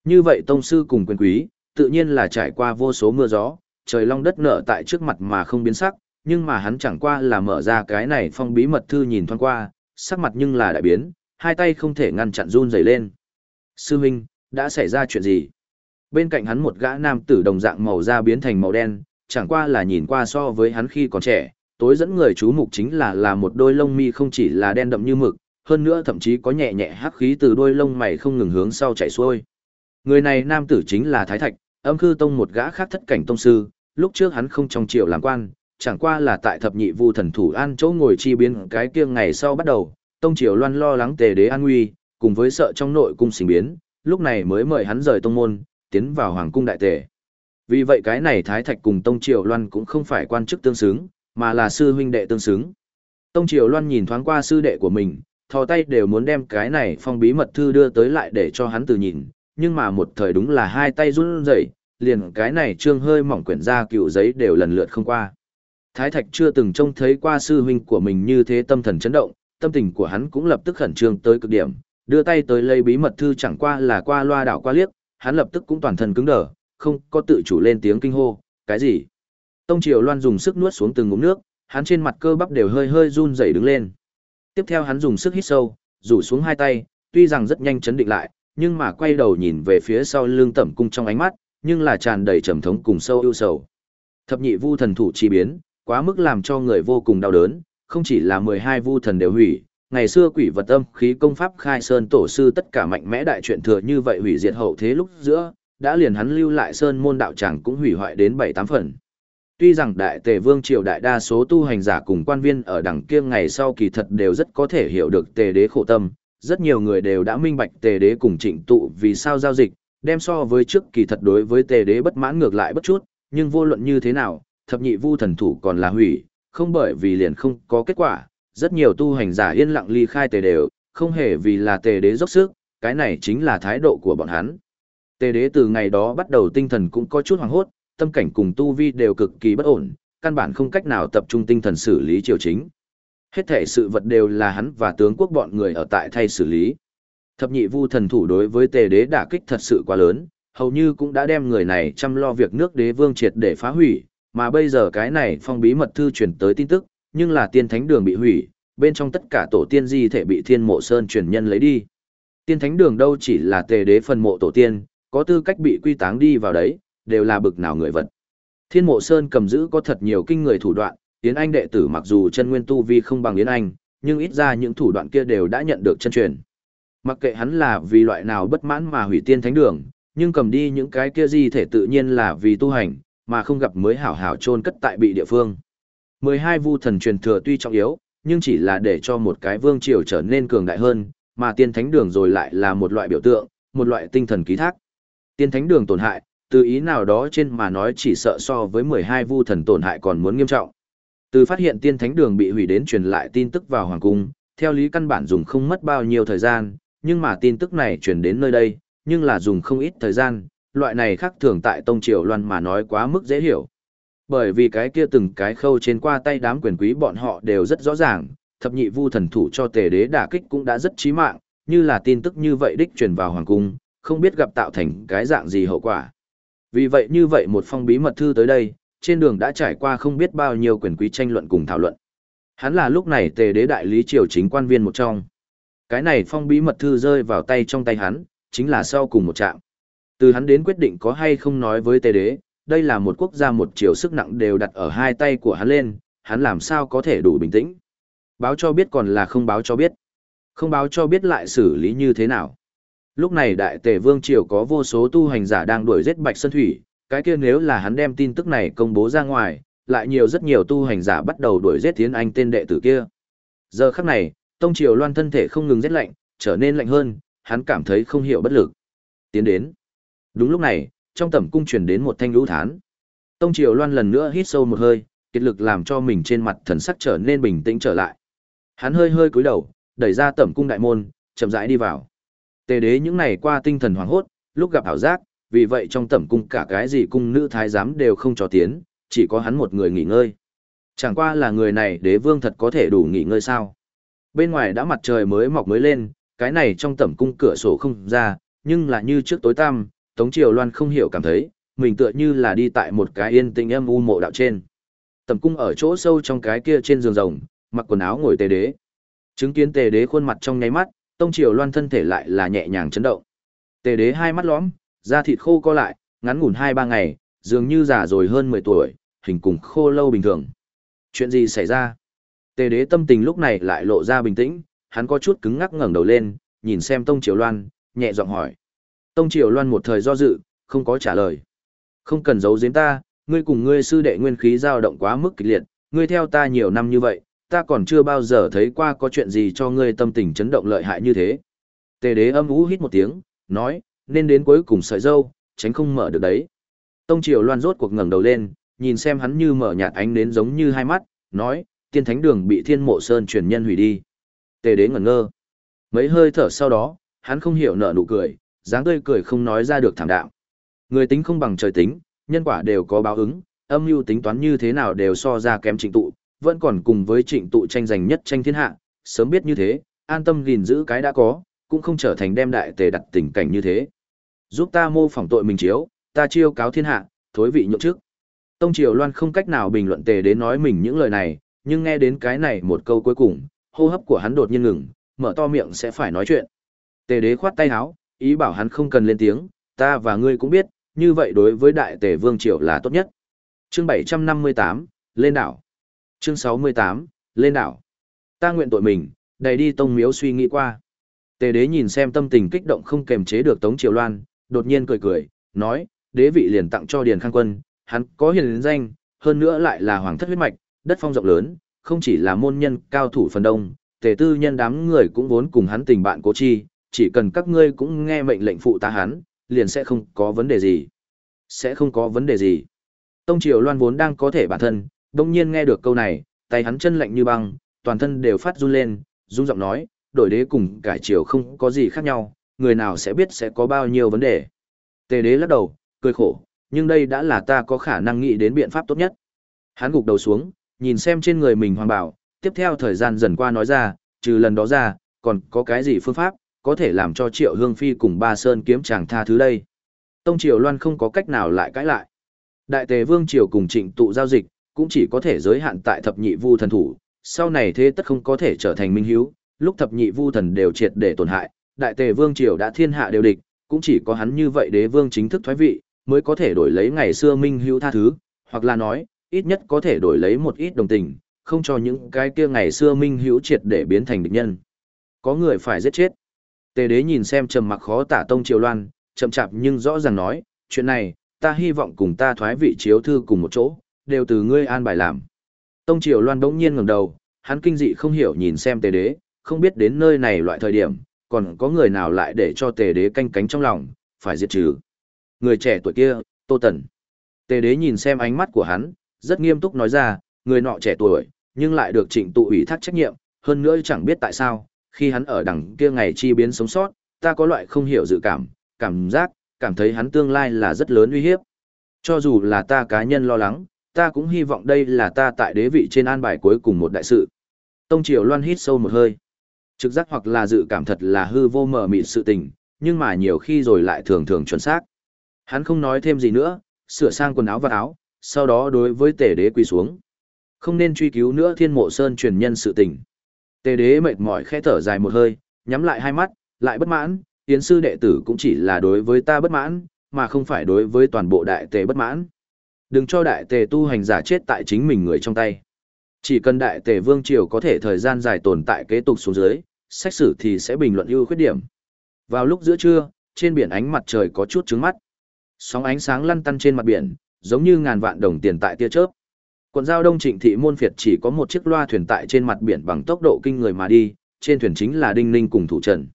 Speaker 1: Như vậy tông sư cùng quyền quý, tự nhiên là trải qua vô số mưa gió, trời long đất nở tại trước mặt mà không biến sắc, nhưng mà hắn chẳng qua là mở ra cái này phong bí mật thư nhìn thoáng qua, sắc mặt nhưng là đại biến, hai tay không thể ngăn chặn run rẩy lên. Sư huynh, đã xảy ra chuyện gì? Bên cạnh hắn một gã nam tử đồng dạng màu da biến thành màu đen, chẳng qua là nhìn qua so với hắn khi còn trẻ, tối dẫn người chú mục chính là là một đôi lông mi không chỉ là đen đậm như mực, hơn nữa thậm chí có nhẹ nhẹ hắc khí từ đôi lông mày không ngừng hướng sau chảy xuôi. Người này nam tử chính là Thái Thạch, âm khư tông một gã khác thất cảnh tông sư, lúc trước hắn không trong triều làm quan, chẳng qua là tại thập nhị vu thần thủ an chỗ ngồi chi biến cái kia ngày sau bắt đầu, tông triều loan lo lắng tề đế an nguy, cùng với sợ trong nội cung sinh biến, lúc này mới mời hắn rời tông môn, tiến vào hoàng cung đại tề. Vì vậy cái này Thái Thạch cùng tông triều loan cũng không phải quan chức tương xứng, mà là sư huynh đệ tương xứng. Tông Triều Loan nhìn thoáng qua sư đệ của mình, thò tay đều muốn đem cái này phong bí mật thư đưa tới lại để cho hắn từ nhìn, nhưng mà một thời đúng là hai tay run rẩy, liền cái này trương hơi mỏng quyển ra cựu giấy đều lần lượt không qua. Thái Thạch chưa từng trông thấy qua sư huynh của mình như thế tâm thần chấn động, tâm tình của hắn cũng lập tức khẩn trương tới cực điểm, đưa tay tới lấy bí mật thư chẳng qua là qua loa đảo qua liếc, hắn lập tức cũng toàn thân cứng đờ, không có tự chủ lên tiếng kinh hô, cái gì? Tông Triều Loan dùng sức nuốt xuống từng ngụm nước, hắn trên mặt cơ bắp đều hơi hơi run rẩy đứng lên. Tiếp theo hắn dùng sức hít sâu, rủ xuống hai tay, tuy rằng rất nhanh chấn định lại, nhưng mà quay đầu nhìn về phía sau lưng tẩm cung trong ánh mắt, nhưng là tràn đầy trầm thống cùng sâu ưu sầu. Thập nhị vu thần thủ chi biến, quá mức làm cho người vô cùng đau đớn, không chỉ là 12 vu thần đều hủy, ngày xưa quỷ vật âm khí công pháp khai sơn tổ sư tất cả mạnh mẽ đại truyện thừa như vậy hủy diệt hậu thế lúc giữa, đã liền hắn lưu lại sơn môn đạo tràng cũng hủy hoại đến 7-8 phần. Tuy rằng đại tề vương triều đại đa số tu hành giả cùng quan viên ở đằng kia ngày sau kỳ thật đều rất có thể hiểu được tề đế khổ tâm, rất nhiều người đều đã minh bạch tề đế cùng trịnh tụ vì sao giao dịch, đem so với trước kỳ thật đối với tề đế bất mãn ngược lại bất chút, nhưng vô luận như thế nào, thập nhị vu thần thủ còn là hủy, không bởi vì liền không có kết quả, rất nhiều tu hành giả yên lặng ly khai tề đều, không hề vì là tề đế dốc sức, cái này chính là thái độ của bọn hắn. Tề đế từ ngày đó bắt đầu tinh thần cũng có chút hoảng hốt, tâm cảnh cùng tu vi đều cực kỳ bất ổn, căn bản không cách nào tập trung tinh thần xử lý triều chính. Hết thể sự vật đều là hắn và tướng quốc bọn người ở tại thay xử lý. Thập nhị vu thần thủ đối với tề đế đả kích thật sự quá lớn, hầu như cũng đã đem người này chăm lo việc nước đế vương triệt để phá hủy, mà bây giờ cái này phong bí mật thư truyền tới tin tức, nhưng là tiên thánh đường bị hủy, bên trong tất cả tổ tiên di thể bị thiên mộ sơn truyền nhân lấy đi. Tiên thánh đường đâu chỉ là tề đế phần mộ tổ tiên, có tư cách bị quy táng đi vào đấy, đều là bực nào người vật. Thiên mộ sơn cầm giữ có thật nhiều kinh người thủ đoạn, Yến Anh đệ tử mặc dù chân nguyên tu vi không bằng Yến Anh, nhưng ít ra những thủ đoạn kia đều đã nhận được chân truyền. Mặc kệ hắn là vì loại nào bất mãn mà hủy tiên thánh đường, nhưng cầm đi những cái kia di thể tự nhiên là vì tu hành, mà không gặp mới hảo hảo chôn cất tại bị địa phương. 12 vu thần truyền thừa tuy trọng yếu, nhưng chỉ là để cho một cái vương triều trở nên cường đại hơn, mà tiên thánh đường rồi lại là một loại biểu tượng, một loại tinh thần ký thác. Tiên thánh đường tổn hại, từ ý nào đó trên mà nói chỉ sợ so với 12 vu thần tổn hại còn muốn nghiêm trọng. Từ phát hiện tiên thánh đường bị hủy đến truyền lại tin tức vào hoàng cung, theo lý căn bản dùng không mất bao nhiêu thời gian, nhưng mà tin tức này truyền đến nơi đây, nhưng là dùng không ít thời gian, loại này khác thường tại tông triều loan mà nói quá mức dễ hiểu. Bởi vì cái kia từng cái khâu trên qua tay đám quyền quý bọn họ đều rất rõ ràng, thập nhị vu thần thủ cho tề đế đả kích cũng đã rất chí mạng, như là tin tức như vậy đích truyền vào hoàng cung, không biết gặp tạo thành cái dạng gì hậu quả. Vì vậy như vậy một phong bí mật thư tới đây, trên đường đã trải qua không biết bao nhiêu quyền quý tranh luận cùng thảo luận. Hắn là lúc này tề đế đại lý triều chính quan viên một trong. Cái này phong bí mật thư rơi vào tay trong tay hắn, chính là sau cùng một trạng. Từ hắn đến quyết định có hay không nói với tề đế, đây là một quốc gia một chiều sức nặng đều đặt ở hai tay của hắn lên, hắn làm sao có thể đủ bình tĩnh. Báo cho biết còn là không báo cho biết. Không báo cho biết lại xử lý như thế nào. Lúc này đại tề vương triều có vô số tu hành giả đang đuổi giết Bạch Sơn Thủy, cái kia nếu là hắn đem tin tức này công bố ra ngoài, lại nhiều rất nhiều tu hành giả bắt đầu đuổi giết tiến anh tên đệ tử kia. Giờ khắc này, Tông Triều Loan thân thể không ngừng rét lạnh, trở nên lạnh hơn, hắn cảm thấy không hiểu bất lực. Tiến đến. Đúng lúc này, trong tẩm cung truyền đến một thanh lũ thán. Tông Triều Loan lần nữa hít sâu một hơi, kiệt lực làm cho mình trên mặt thần sắc trở nên bình tĩnh trở lại. Hắn hơi hơi cúi đầu, đẩy ra tẩm cung đại môn, chậm rãi đi vào. Tề đế những ngày qua tinh thần hoảng hốt, lúc gặp ảo giác, vì vậy trong tẩm cung cả cái gì cung nữ thái giám đều không cho tiến, chỉ có hắn một người nghỉ ngơi. Chẳng qua là người này đế vương thật có thể đủ nghỉ ngơi sao. Bên ngoài đã mặt trời mới mọc mới lên, cái này trong tẩm cung cửa sổ không ra, nhưng là như trước tối tăm, Tống Triều Loan không hiểu cảm thấy, mình tựa như là đi tại một cái yên tĩnh âm u mộ đạo trên. tầm cung ở chỗ sâu trong cái kia trên giường rồng, mặc quần áo ngồi tề đế. Chứng kiến tề đế khuôn mặt trong nháy mắt, Tông Triều Loan thân thể lại là nhẹ nhàng chấn động. Tề đế hai mắt lõm, da thịt khô co lại, ngắn ngủn hai ba ngày, dường như già rồi hơn 10 tuổi, hình cùng khô lâu bình thường. Chuyện gì xảy ra? Tề đế tâm tình lúc này lại lộ ra bình tĩnh, hắn có chút cứng ngắc ngẩng đầu lên, nhìn xem Tông Triều Loan, nhẹ giọng hỏi. Tông Triều Loan một thời do dự, không có trả lời. Không cần giấu giếm ta, ngươi cùng ngươi sư đệ nguyên khí dao động quá mức kịch liệt, ngươi theo ta nhiều năm như vậy, ta còn chưa bao giờ thấy qua có chuyện gì cho ngươi tâm tình chấn động lợi hại như thế. Tề đế âm ú hít một tiếng, nói, nên đến cuối cùng sợi dâu, tránh không mở được đấy. Tông Triều Loan rốt cuộc ngẩng đầu lên, nhìn xem hắn như mở nhạt ánh đến giống như hai mắt, nói, tiên thánh đường bị thiên mộ sơn truyền nhân hủy đi. Tề đế ngẩn ngơ. Mấy hơi thở sau đó, hắn không hiểu nở nụ cười, dáng tươi cười không nói ra được thảm đạo. Người tính không bằng trời tính, nhân quả đều có báo ứng, âm mưu tính toán như thế nào đều so ra kém trịnh tụ, vẫn còn cùng với trịnh tụ tranh giành nhất tranh thiên hạ, sớm biết như thế, an tâm gìn giữ cái đã có, cũng không trở thành đem đại tề đặt tình cảnh như thế. Giúp ta mô phỏng tội mình chiếu, ta chiêu cáo thiên hạ, thối vị nhượng trước. Tông Triều Loan không cách nào bình luận tề đến nói mình những lời này, nhưng nghe đến cái này một câu cuối cùng, hô hấp của hắn đột nhiên ngừng, mở to miệng sẽ phải nói chuyện. Tề đế khoát tay áo, ý bảo hắn không cần lên tiếng, ta và ngươi cũng biết, như vậy đối với đại tể vương triều là tốt nhất. Chương 758, lên đảo. Chương 68, lên đảo. Ta nguyện tội mình, đầy đi tông miếu suy nghĩ qua. Tề đế nhìn xem tâm tình kích động không kềm chế được Tống Triều Loan, đột nhiên cười cười, nói, đế vị liền tặng cho Điền Khang Quân, hắn có hiền danh, hơn nữa lại là hoàng thất huyết mạch, đất phong rộng lớn, không chỉ là môn nhân cao thủ phần đông, tề tư nhân đám người cũng vốn cùng hắn tình bạn cố chi, chỉ cần các ngươi cũng nghe mệnh lệnh phụ tá hắn, liền sẽ không có vấn đề gì. Sẽ không có vấn đề gì. Tông Triều Loan vốn đang có thể bản thân, đông nhiên nghe được câu này, tay hắn chân lạnh như băng, toàn thân đều phát run lên, run giọng nói, đổi đế cùng cải triều không có gì khác nhau, người nào sẽ biết sẽ có bao nhiêu vấn đề. Tề đế lắc đầu, cười khổ, nhưng đây đã là ta có khả năng nghĩ đến biện pháp tốt nhất. Hắn gục đầu xuống, nhìn xem trên người mình hoàng bảo, tiếp theo thời gian dần qua nói ra, trừ lần đó ra, còn có cái gì phương pháp, có thể làm cho Triệu Hương Phi cùng Ba Sơn kiếm chàng tha thứ đây. Tông Triều Loan không có cách nào lại cãi lại. Đại tề Vương Triều cùng trịnh tụ giao dịch, cũng chỉ có thể giới hạn tại thập nhị vu thần thủ, sau này thế tất không có thể trở thành minh hiếu, lúc thập nhị vu thần đều triệt để tổn hại, đại tề Vương Triều đã thiên hạ đều địch, cũng chỉ có hắn như vậy đế vương chính thức thoái vị, mới có thể đổi lấy ngày xưa minh hiếu tha thứ, hoặc là nói, ít nhất có thể đổi lấy một ít đồng tình, không cho những cái kia ngày xưa minh hữu triệt để biến thành địch nhân. Có người phải giết chết. Tề đế nhìn xem trầm mặc khó tả tông triều loan, chậm chạp nhưng rõ ràng nói, chuyện này, ta hy vọng cùng ta thoái vị chiếu thư cùng một chỗ, đều từ ngươi an bài làm. Tông triều loan bỗng nhiên ngẩng đầu, hắn kinh dị không hiểu nhìn xem tề đế, không biết đến nơi này loại thời điểm, còn có người nào lại để cho tề đế canh cánh trong lòng, phải diệt trừ. Người trẻ tuổi kia, Tô Tần. Tề đế nhìn xem ánh mắt của hắn, rất nghiêm túc nói ra, người nọ trẻ tuổi, nhưng lại được trịnh tụ ủy thác trách nhiệm, hơn nữa chẳng biết tại sao, khi hắn ở đằng kia ngày chi biến sống sót, ta có loại không hiểu dự cảm, cảm giác, cảm thấy hắn tương lai là rất lớn uy hiếp. Cho dù là ta cá nhân lo lắng, ta cũng hy vọng đây là ta tại đế vị trên an bài cuối cùng một đại sự. Tông Triều Loan hít sâu một hơi. Trực giác hoặc là dự cảm thật là hư vô mờ mịt sự tình, nhưng mà nhiều khi rồi lại thường thường chuẩn xác. Hắn không nói thêm gì nữa, sửa sang quần áo và áo, sau đó đối với tể đế quỳ xuống. Không nên truy cứu nữa thiên mộ sơn truyền nhân sự tình. Tề đế mệt mỏi khẽ thở dài một hơi, nhắm lại hai mắt, lại bất mãn, Yến sư đệ tử cũng chỉ là đối với ta bất mãn, mà không phải đối với toàn bộ đại tề bất mãn. Đừng cho đại tề tu hành giả chết tại chính mình người trong tay. Chỉ cần đại tề vương triều có thể thời gian dài tồn tại kế tục xuống dưới, xét xử thì sẽ bình luận ưu khuyết điểm. Vào lúc giữa trưa, trên biển ánh mặt trời có chút trứng mắt. Sóng ánh sáng lăn tăn trên mặt biển, giống như ngàn vạn đồng tiền tại tia chớp. Quận giao đông trịnh thị môn phiệt chỉ có một chiếc loa thuyền tại trên mặt biển bằng tốc độ kinh người mà đi, trên thuyền chính là Đinh Ninh cùng thủ trần.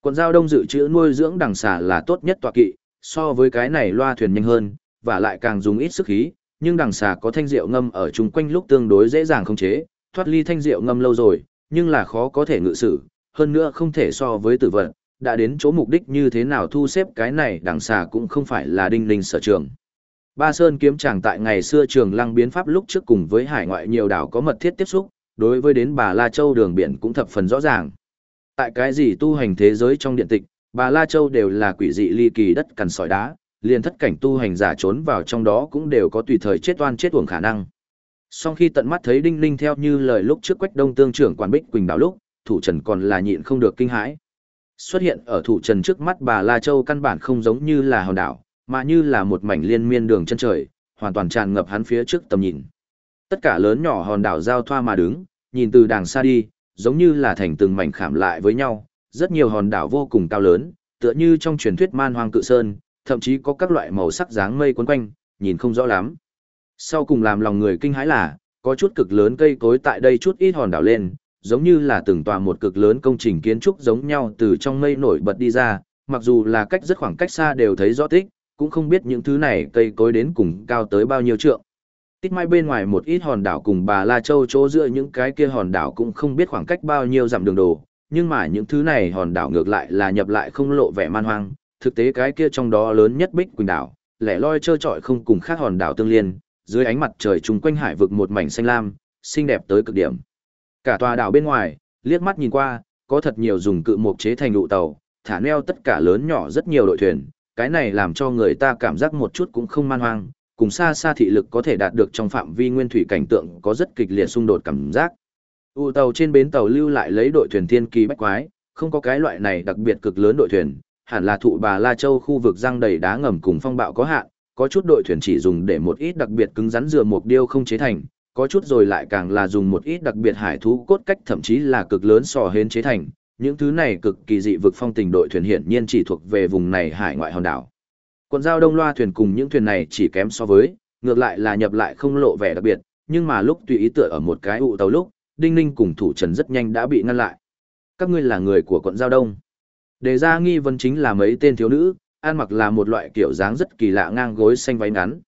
Speaker 1: Quận giao đông dự trữ nuôi dưỡng đằng xà là tốt nhất tọa kỵ, so với cái này loa thuyền nhanh hơn, và lại càng dùng ít sức khí, nhưng đằng xà có thanh rượu ngâm ở chung quanh lúc tương đối dễ dàng không chế, thoát ly thanh rượu ngâm lâu rồi, nhưng là khó có thể ngự sử, hơn nữa không thể so với tử vận, đã đến chỗ mục đích như thế nào thu xếp cái này đằng xà cũng không phải là đinh ninh sở trường. Ba Sơn kiếm chàng tại ngày xưa trường lăng biến pháp lúc trước cùng với hải ngoại nhiều đảo có mật thiết tiếp xúc, đối với đến bà La Châu đường biển cũng thập phần rõ ràng. Tại cái gì tu hành thế giới trong điện tịch, bà La Châu đều là quỷ dị ly kỳ đất cằn sỏi đá, liền thất cảnh tu hành giả trốn vào trong đó cũng đều có tùy thời chết oan chết uổng khả năng. Sau khi tận mắt thấy Đinh Ninh theo như lời lúc trước Quách Đông Tương trưởng quản Bích Quỳnh đảo lúc, thủ trần còn là nhịn không được kinh hãi. Xuất hiện ở thủ trần trước mắt bà La Châu căn bản không giống như là hòn đảo, mà như là một mảnh liên miên đường chân trời, hoàn toàn tràn ngập hắn phía trước tầm nhìn. Tất cả lớn nhỏ hòn đảo giao thoa mà đứng, nhìn từ đàng xa đi, giống như là thành từng mảnh khảm lại với nhau, rất nhiều hòn đảo vô cùng cao lớn, tựa như trong truyền thuyết man hoang cự sơn, thậm chí có các loại màu sắc dáng mây quấn quanh, nhìn không rõ lắm. Sau cùng làm lòng người kinh hãi là, có chút cực lớn cây cối tại đây chút ít hòn đảo lên, giống như là từng tòa một cực lớn công trình kiến trúc giống nhau từ trong mây nổi bật đi ra, mặc dù là cách rất khoảng cách xa đều thấy rõ tích, cũng không biết những thứ này cây cối đến cùng cao tới bao nhiêu trượng. Tít mai bên ngoài một ít hòn đảo cùng bà La Châu chỗ giữa những cái kia hòn đảo cũng không biết khoảng cách bao nhiêu dặm đường đồ, nhưng mà những thứ này hòn đảo ngược lại là nhập lại không lộ vẻ man hoang, thực tế cái kia trong đó lớn nhất Bích Quỳnh đảo, lẻ loi trơ trọi không cùng khác hòn đảo tương liên, dưới ánh mặt trời trùng quanh hải vực một mảnh xanh lam, xinh đẹp tới cực điểm. Cả tòa đảo bên ngoài, liếc mắt nhìn qua, có thật nhiều dùng cự mục chế thành đụ tàu, thả neo tất cả lớn nhỏ rất nhiều đội thuyền, cái này làm cho người ta cảm giác một chút cũng không man hoang, cùng xa xa thị lực có thể đạt được trong phạm vi nguyên thủy cảnh tượng có rất kịch liệt xung đột cảm giác. U tàu trên bến tàu lưu lại lấy đội thuyền thiên kỳ bách quái, không có cái loại này đặc biệt cực lớn đội thuyền, hẳn là thụ bà La Châu khu vực răng đầy đá ngầm cùng phong bạo có hạn, có chút đội thuyền chỉ dùng để một ít đặc biệt cứng rắn dừa mục điêu không chế thành, có chút rồi lại càng là dùng một ít đặc biệt hải thú cốt cách thậm chí là cực lớn sò hến chế thành. Những thứ này cực kỳ dị vực phong tình đội thuyền hiển nhiên chỉ thuộc về vùng này hải ngoại hòn đảo. Quận giao đông loa thuyền cùng những thuyền này chỉ kém so với, ngược lại là nhập lại không lộ vẻ đặc biệt, nhưng mà lúc tùy ý tựa ở một cái ụ tàu lúc, Đinh Ninh cùng thủ trần rất nhanh đã bị ngăn lại. Các ngươi là người của quận giao đông. Đề ra nghi vấn chính là mấy tên thiếu nữ, ăn mặc là một loại kiểu dáng rất kỳ lạ ngang gối xanh váy ngắn.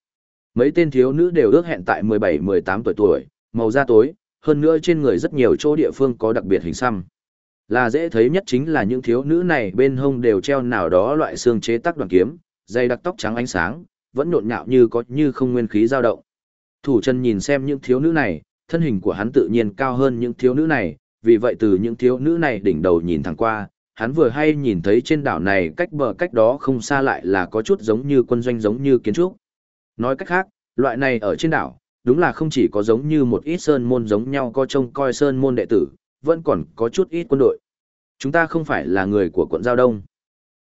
Speaker 1: Mấy tên thiếu nữ đều ước hẹn tại 17-18 tuổi tuổi, màu da tối, hơn nữa trên người rất nhiều chỗ địa phương có đặc biệt hình xăm. Là dễ thấy nhất chính là những thiếu nữ này bên hông đều treo nào đó loại xương chế tác đoàn kiếm, dây đặc tóc trắng ánh sáng, vẫn nhộn nhạo như có như không nguyên khí dao động. Thủ chân nhìn xem những thiếu nữ này, thân hình của hắn tự nhiên cao hơn những thiếu nữ này, vì vậy từ những thiếu nữ này đỉnh đầu nhìn thẳng qua, hắn vừa hay nhìn thấy trên đảo này cách bờ cách đó không xa lại là có chút giống như quân doanh giống như kiến trúc. Nói cách khác, loại này ở trên đảo, đúng là không chỉ có giống như một ít sơn môn giống nhau có trông coi sơn môn đệ tử, vẫn còn có chút ít quân đội. Chúng ta không phải là người của quận Giao Đông.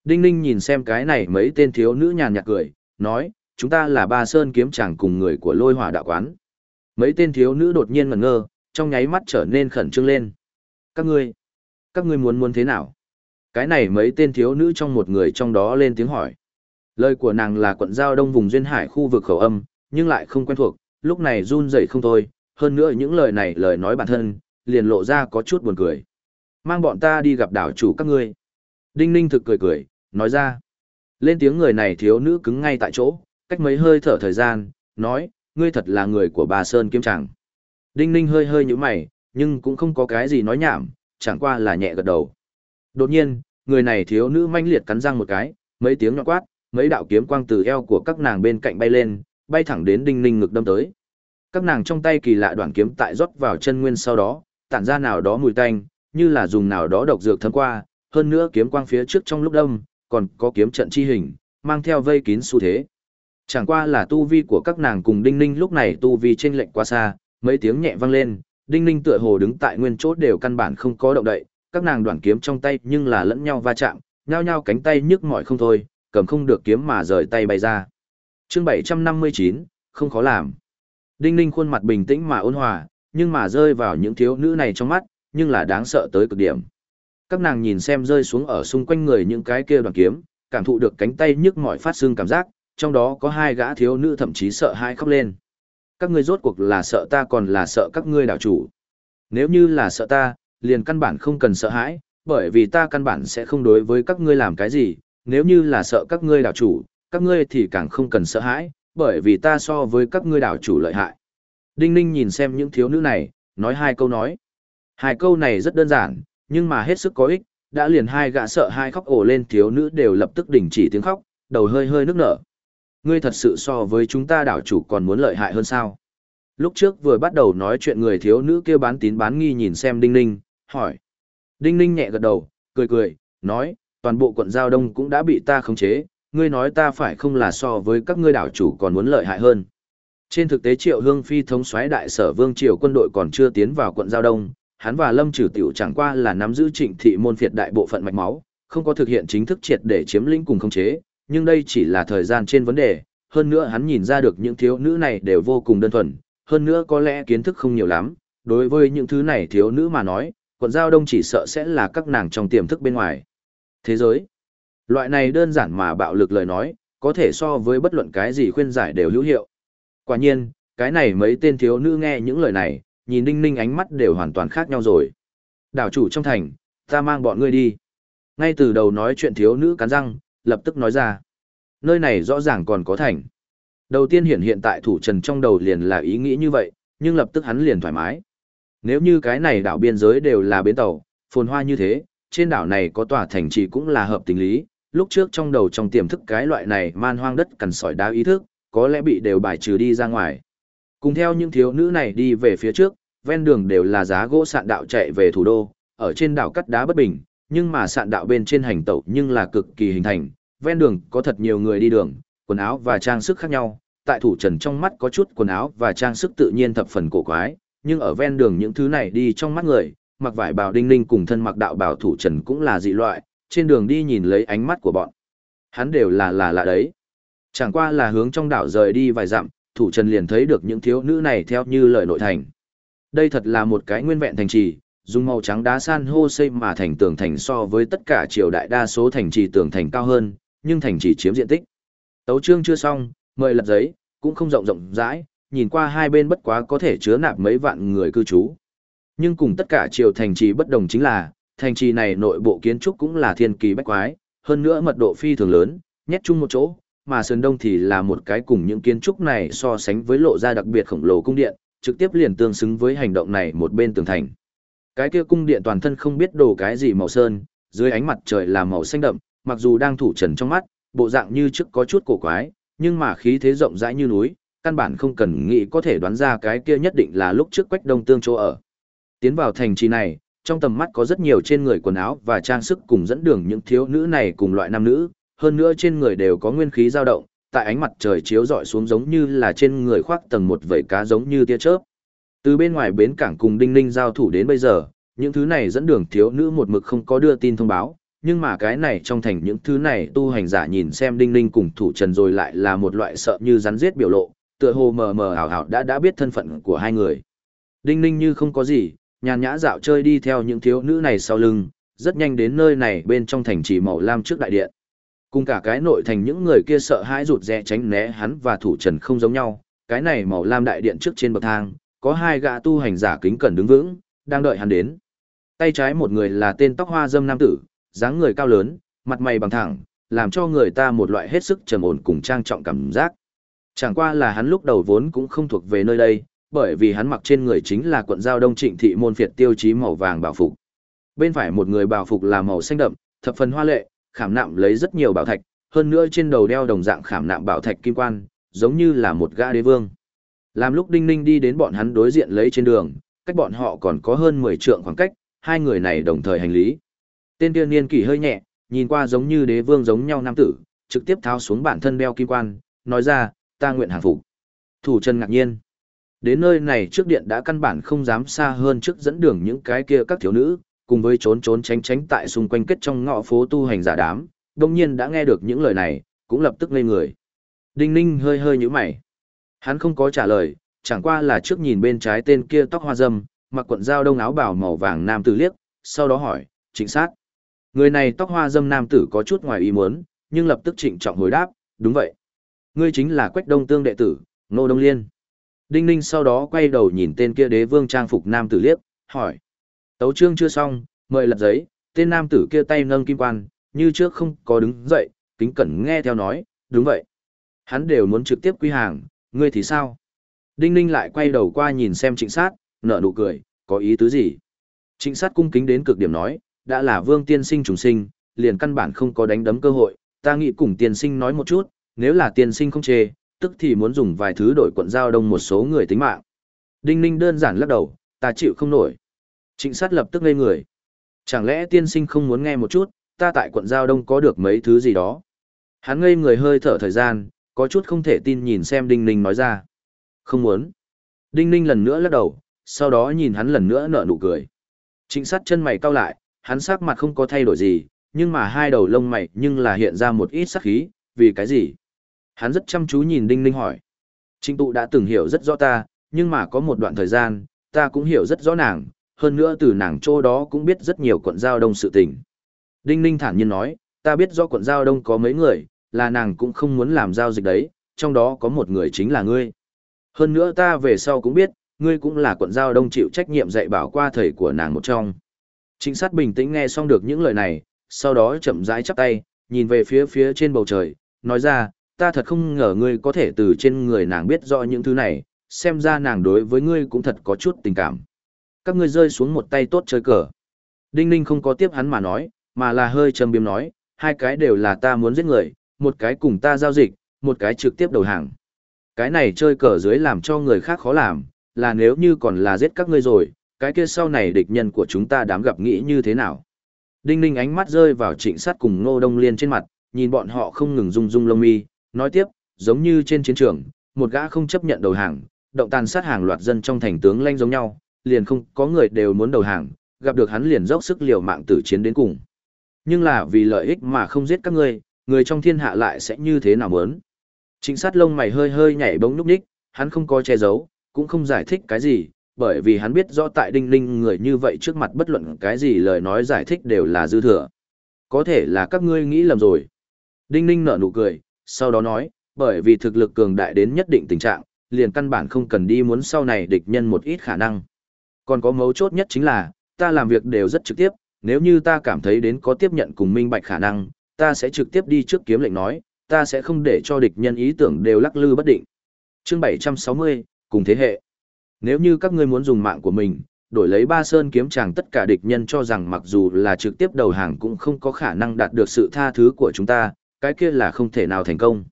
Speaker 1: Đinh Ninh nhìn xem cái này mấy tên thiếu nữ nhàn nhạt cười, nói, chúng ta là ba sơn kiếm chàng cùng người của lôi hỏa đạo quán. Mấy tên thiếu nữ đột nhiên ngẩn ngơ, trong nháy mắt trở nên khẩn trương lên. Các ngươi, các ngươi muốn muốn thế nào? Cái này mấy tên thiếu nữ trong một người trong đó lên tiếng hỏi. Lời của nàng là quận giao đông vùng duyên hải khu vực khẩu âm, nhưng lại không quen thuộc, lúc này run rẩy không thôi, hơn nữa những lời này lời nói bản thân, liền lộ ra có chút buồn cười. Mang bọn ta đi gặp đảo chủ các ngươi. Đinh ninh thực cười cười, nói ra. Lên tiếng người này thiếu nữ cứng ngay tại chỗ, cách mấy hơi thở thời gian, nói, ngươi thật là người của bà Sơn Kiếm Tràng. Đinh ninh hơi hơi như mày, nhưng cũng không có cái gì nói nhảm, chẳng qua là nhẹ gật đầu. Đột nhiên, người này thiếu nữ manh liệt cắn răng một cái, mấy tiếng nhọn quát, mấy đạo kiếm quang từ eo của các nàng bên cạnh bay lên, bay thẳng đến đinh ninh ngực đâm tới. Các nàng trong tay kỳ lạ đoạn kiếm tại rót vào chân nguyên sau đó, tản ra nào đó mùi tanh, như là dùng nào đó độc dược thấm qua, hơn nữa kiếm quang phía trước trong lúc đông, còn có kiếm trận chi hình, mang theo vây kín xu thế. Chẳng qua là tu vi của các nàng cùng Đinh Ninh lúc này tu vi trên lệnh quá xa, mấy tiếng nhẹ vang lên, Đinh Ninh tựa hồ đứng tại nguyên chốt đều căn bản không có động đậy, các nàng đoạn kiếm trong tay nhưng là lẫn nhau va chạm, nhao nhao cánh tay nhức mỏi không thôi, cầm không được kiếm mà rời tay bay ra. Chương 759, không khó làm. Đinh Ninh khuôn mặt bình tĩnh mà ôn hòa, nhưng mà rơi vào những thiếu nữ này trong mắt, nhưng là đáng sợ tới cực điểm. Các nàng nhìn xem rơi xuống ở xung quanh người những cái kia đoàn kiếm, cảm thụ được cánh tay nhức mỏi phát xương cảm giác, trong đó có hai gã thiếu nữ thậm chí sợ hai khóc lên. Các ngươi rốt cuộc là sợ ta còn là sợ các ngươi đảo chủ. Nếu như là sợ ta, liền căn bản không cần sợ hãi, bởi vì ta căn bản sẽ không đối với các ngươi làm cái gì, nếu như là sợ các ngươi đảo chủ, các ngươi thì càng không cần sợ hãi, bởi vì ta so với các ngươi đảo chủ lợi hại. Đinh Ninh nhìn xem những thiếu nữ này, nói hai câu nói. Hai câu này rất đơn giản, nhưng mà hết sức có ích, đã liền hai gã sợ hai khóc ổ lên thiếu nữ đều lập tức đình chỉ tiếng khóc, đầu hơi hơi nước nở. Ngươi thật sự so với chúng ta đảo chủ còn muốn lợi hại hơn sao? Lúc trước vừa bắt đầu nói chuyện người thiếu nữ kia bán tín bán nghi nhìn xem Đinh Ninh, hỏi. Đinh Ninh nhẹ gật đầu, cười cười, nói, toàn bộ quận Giao Đông cũng đã bị ta khống chế, ngươi nói ta phải không là so với các ngươi đảo chủ còn muốn lợi hại hơn. Trên thực tế Triệu Hương Phi thống soái đại sở Vương Triều quân đội còn chưa tiến vào quận Giao Đông, hắn và Lâm Trừ Tiểu chẳng qua là nắm giữ trịnh thị môn phiệt đại bộ phận mạch máu, không có thực hiện chính thức triệt để chiếm lĩnh cùng khống chế, nhưng đây chỉ là thời gian trên vấn đề, hơn nữa hắn nhìn ra được những thiếu nữ này đều vô cùng đơn thuần, hơn nữa có lẽ kiến thức không nhiều lắm, đối với những thứ này thiếu nữ mà nói, quận giao đông chỉ sợ sẽ là các nàng trong tiềm thức bên ngoài. Thế giới, loại này đơn giản mà bạo lực lời nói, có thể so với bất luận cái gì khuyên giải đều hữu hiệu. Quả nhiên, cái này mấy tên thiếu nữ nghe những lời này, nhìn đinh ninh ánh mắt đều hoàn toàn khác nhau rồi. Đảo chủ trong thành, ta mang bọn ngươi đi. Ngay từ đầu nói chuyện thiếu nữ cắn răng, lập tức nói ra. Nơi này rõ ràng còn có thành. Đầu tiên hiện hiện tại thủ trần trong đầu liền là ý nghĩ như vậy, nhưng lập tức hắn liền thoải mái. Nếu như cái này đảo biên giới đều là bến tàu, phồn hoa như thế, trên đảo này có tòa thành trì cũng là hợp tình lý, lúc trước trong đầu trong tiềm thức cái loại này man hoang đất cằn sỏi đá ý thức, có lẽ bị đều bài trừ đi ra ngoài. Cùng theo những thiếu nữ này đi về phía trước, ven đường đều là giá gỗ sạn đạo chạy về thủ đô, ở trên đảo cắt đá bất bình, nhưng mà sạn đạo bên trên hành tẩu nhưng là cực kỳ hình thành, ven đường có thật nhiều người đi đường, quần áo và trang sức khác nhau, tại thủ trần trong mắt có chút quần áo và trang sức tự nhiên thập phần cổ quái, nhưng ở ven đường những thứ này đi trong mắt người, mặc vải bào đinh ninh cùng thân mặc đạo bào thủ trần cũng là dị loại, trên đường đi nhìn lấy ánh mắt của bọn. Hắn đều là là lạ đấy. Chẳng qua là hướng trong đảo rời đi vài dặm, thủ trần liền thấy được những thiếu nữ này theo như lời nội thành. Đây thật là một cái nguyên vẹn thành trì, dùng màu trắng đá san hô xây mà thành tường thành so với tất cả triều đại đa số thành trì tường thành cao hơn, nhưng thành trì chiếm diện tích. Tấu chương chưa xong, mời lật giấy, cũng không rộng rộng rãi, nhìn qua hai bên bất quá có thể chứa nạp mấy vạn người cư trú. Nhưng cùng tất cả triều thành trì bất đồng chính là, thành trì này nội bộ kiến trúc cũng là thiên kỳ bách quái, hơn nữa mật độ phi thường lớn, nhét chung một chỗ, mà sườn đông thì là một cái cùng những kiến trúc này so sánh với lộ ra đặc biệt khổng lồ cung điện, trực tiếp liền tương xứng với hành động này một bên tường thành. Cái kia cung điện toàn thân không biết đồ cái gì màu sơn, dưới ánh mặt trời là màu xanh đậm, mặc dù đang thủ trần trong mắt, bộ dạng như trước có chút cổ quái, nhưng mà khí thế rộng rãi như núi, căn bản không cần nghĩ có thể đoán ra cái kia nhất định là lúc trước Quách Đông Tương chỗ ở. Tiến vào thành trì này, trong tầm mắt có rất nhiều trên người quần áo và trang sức cùng dẫn đường những thiếu nữ này cùng loại nam nữ, hơn nữa trên người đều có nguyên khí dao động, tại ánh mặt trời chiếu rọi xuống giống như là trên người khoác tầng một vảy cá giống như tia chớp. Từ bên ngoài bến cảng cùng Đinh Ninh giao thủ đến bây giờ, những thứ này dẫn đường thiếu nữ một mực không có đưa tin thông báo, nhưng mà cái này trong thành những thứ này tu hành giả nhìn xem Đinh Ninh cùng thủ trần rồi lại là một loại sợ như rắn giết biểu lộ, tựa hồ mờ mờ ảo ảo đã đã biết thân phận của hai người. Đinh Ninh như không có gì, nhàn nhã dạo chơi đi theo những thiếu nữ này sau lưng, rất nhanh đến nơi này bên trong thành trì màu lam trước đại điện. Cùng cả cái nội thành những người kia sợ hãi rụt rè tránh né hắn và thủ trần không giống nhau, cái này màu lam đại điện trước trên bậc thang, có hai gã tu hành giả kính cẩn đứng vững, đang đợi hắn đến. Tay trái một người là tên tóc hoa dâm nam tử, dáng người cao lớn, mặt mày bằng thẳng, làm cho người ta một loại hết sức trầm ổn cùng trang trọng cảm giác. Chẳng qua là hắn lúc đầu vốn cũng không thuộc về nơi đây, bởi vì hắn mặc trên người chính là quận giao đông trịnh thị môn phiệt tiêu chí màu vàng bảo phục. Bên phải một người bảo phục là màu xanh đậm, thập phần hoa lệ, khảm nạm lấy rất nhiều bảo thạch, hơn nữa trên đầu đeo đồng dạng khảm nạm bảo thạch kim quan, giống như là một gã đế vương. Làm lúc Đinh Ninh đi đến bọn hắn đối diện lấy trên đường, cách bọn họ còn có hơn 10 trượng khoảng cách, hai người này đồng thời hành lý. Tên tiên niên kỷ hơi nhẹ, nhìn qua giống như đế vương giống nhau nam tử, trực tiếp tháo xuống bản thân đeo kim quan, nói ra, ta nguyện hàng phục. Thủ chân ngạc nhiên. Đến nơi này trước điện đã căn bản không dám xa hơn trước dẫn đường những cái kia các thiếu nữ, cùng với trốn trốn tránh tránh tại xung quanh kết trong ngõ phố tu hành giả đám, đồng nhiên đã nghe được những lời này, cũng lập tức ngây người. Đinh ninh hơi hơi như mày. Hắn không có trả lời, chẳng qua là trước nhìn bên trái tên kia tóc hoa dâm, mặc quần dao đông áo bảo màu vàng nam tử liếc, sau đó hỏi, chính xác. Người này tóc hoa dâm nam tử có chút ngoài ý muốn, nhưng lập tức trịnh trọng hồi đáp, đúng vậy. Ngươi chính là Quách Đông Tương đệ tử, Ngô Đông Liên. Đinh Ninh sau đó quay đầu nhìn tên kia đế vương trang phục nam tử liếc, hỏi. Tấu chương chưa xong, mời lật giấy, tên nam tử kia tay nâng kim quan, như trước không có đứng dậy, kính cẩn nghe theo nói, đúng vậy. Hắn đều muốn trực tiếp quy hàng, ngươi thì sao? Đinh Ninh lại quay đầu qua nhìn xem trịnh sát, nở nụ cười, có ý tứ gì? Trịnh sát cung kính đến cực điểm nói, đã là vương tiên sinh trùng sinh, liền căn bản không có đánh đấm cơ hội, ta nghĩ cùng tiên sinh nói một chút, nếu là tiên sinh không chê, tức thì muốn dùng vài thứ đổi quận giao đông một số người tính mạng. Đinh ninh đơn giản lắc đầu, ta chịu không nổi. Trịnh sát lập tức ngây người. Chẳng lẽ tiên sinh không muốn nghe một chút, ta tại quận giao đông có được mấy thứ gì đó. Hắn ngây người hơi thở thời gian, có chút không thể tin nhìn xem Đinh ninh nói ra. Không muốn. Đinh ninh lần nữa lắc đầu, sau đó nhìn hắn lần nữa nở nụ cười. Trịnh sát chân mày cau lại, hắn sắc mặt không có thay đổi gì, nhưng mà hai đầu lông mày nhưng là hiện ra một ít sắc khí, vì cái gì? Hắn rất chăm chú nhìn Đinh Ninh hỏi. Trịnh tụ đã từng hiểu rất rõ ta, nhưng mà có một đoạn thời gian, ta cũng hiểu rất rõ nàng, hơn nữa từ nàng chỗ đó cũng biết rất nhiều quận giao đông sự tình. Đinh Ninh thản nhiên nói, ta biết do quận giao đông có mấy người, là nàng cũng không muốn làm giao dịch đấy, trong đó có một người chính là ngươi. Hơn nữa ta về sau cũng biết, ngươi cũng là quận giao đông chịu trách nhiệm dạy bảo qua thầy của nàng một trong. Chính sát bình tĩnh nghe xong được những lời này, sau đó chậm rãi chắp tay, nhìn về phía phía trên bầu trời, nói ra, ta thật không ngờ ngươi có thể từ trên người nàng biết rõ những thứ này, xem ra nàng đối với ngươi cũng thật có chút tình cảm. Các ngươi rơi xuống một tay tốt chơi cờ. Đinh Ninh không có tiếp hắn mà nói, mà là hơi trầm biếm nói, hai cái đều là ta muốn giết người, một cái cùng ta giao dịch, một cái trực tiếp đầu hàng. Cái này chơi cờ dưới làm cho người khác khó làm, là nếu như còn là giết các ngươi rồi, cái kia sau này địch nhân của chúng ta đám gặp nghĩ như thế nào. Đinh Ninh ánh mắt rơi vào trịnh sát cùng Ngô Đông Liên trên mặt, nhìn bọn họ không ngừng rung rung lông mi, nói tiếp, giống như trên chiến trường, một gã không chấp nhận đầu hàng, động tàn sát hàng loạt dân trong thành tướng lanh giống nhau, liền không có người đều muốn đầu hàng, gặp được hắn liền dốc sức liều mạng tử chiến đến cùng. Nhưng là vì lợi ích mà không giết các ngươi, người trong thiên hạ lại sẽ như thế nào muốn. Trịnh sát lông mày hơi hơi nhảy bóng núp đích, hắn không có che giấu, cũng không giải thích cái gì, bởi vì hắn biết rõ tại đinh ninh người như vậy trước mặt bất luận cái gì lời nói giải thích đều là dư thừa. Có thể là các ngươi nghĩ lầm rồi. Đinh ninh nở nụ cười, sau đó nói, bởi vì thực lực cường đại đến nhất định tình trạng, liền căn bản không cần đi muốn sau này địch nhân một ít khả năng. Còn có mấu chốt nhất chính là, ta làm việc đều rất trực tiếp, nếu như ta cảm thấy đến có tiếp nhận cùng minh bạch khả năng, ta sẽ trực tiếp đi trước kiếm lệnh nói, ta sẽ không để cho địch nhân ý tưởng đều lắc lư bất định. Chương 760, cùng thế hệ. Nếu như các ngươi muốn dùng mạng của mình, đổi lấy ba sơn kiếm chàng tất cả địch nhân cho rằng mặc dù là trực tiếp đầu hàng cũng không có khả năng đạt được sự tha thứ của chúng ta, cái kia là không thể nào thành công.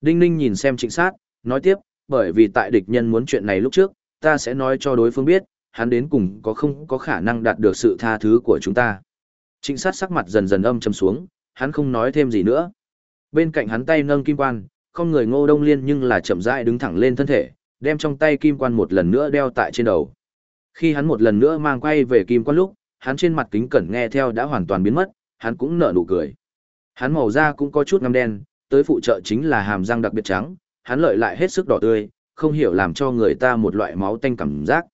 Speaker 1: Đinh Ninh nhìn xem trịnh sát, nói tiếp, bởi vì tại địch nhân muốn chuyện này lúc trước, ta sẽ nói cho đối phương biết, hắn đến cùng có không có khả năng đạt được sự tha thứ của chúng ta. Trịnh sát sắc mặt dần dần âm trầm xuống, hắn không nói thêm gì nữa. Bên cạnh hắn tay nâng kim quan, không người ngô đông liên nhưng là chậm rãi đứng thẳng lên thân thể, đem trong tay kim quan một lần nữa đeo tại trên đầu. Khi hắn một lần nữa mang quay về kim quan lúc, hắn trên mặt kính cẩn nghe theo đã hoàn toàn biến mất, hắn cũng nở nụ cười. Hắn màu da cũng có chút ngăm đen, tới phụ trợ chính là hàm răng đặc biệt trắng, hắn lợi lại hết sức đỏ tươi, không hiểu làm cho người ta một loại máu tanh cảm giác.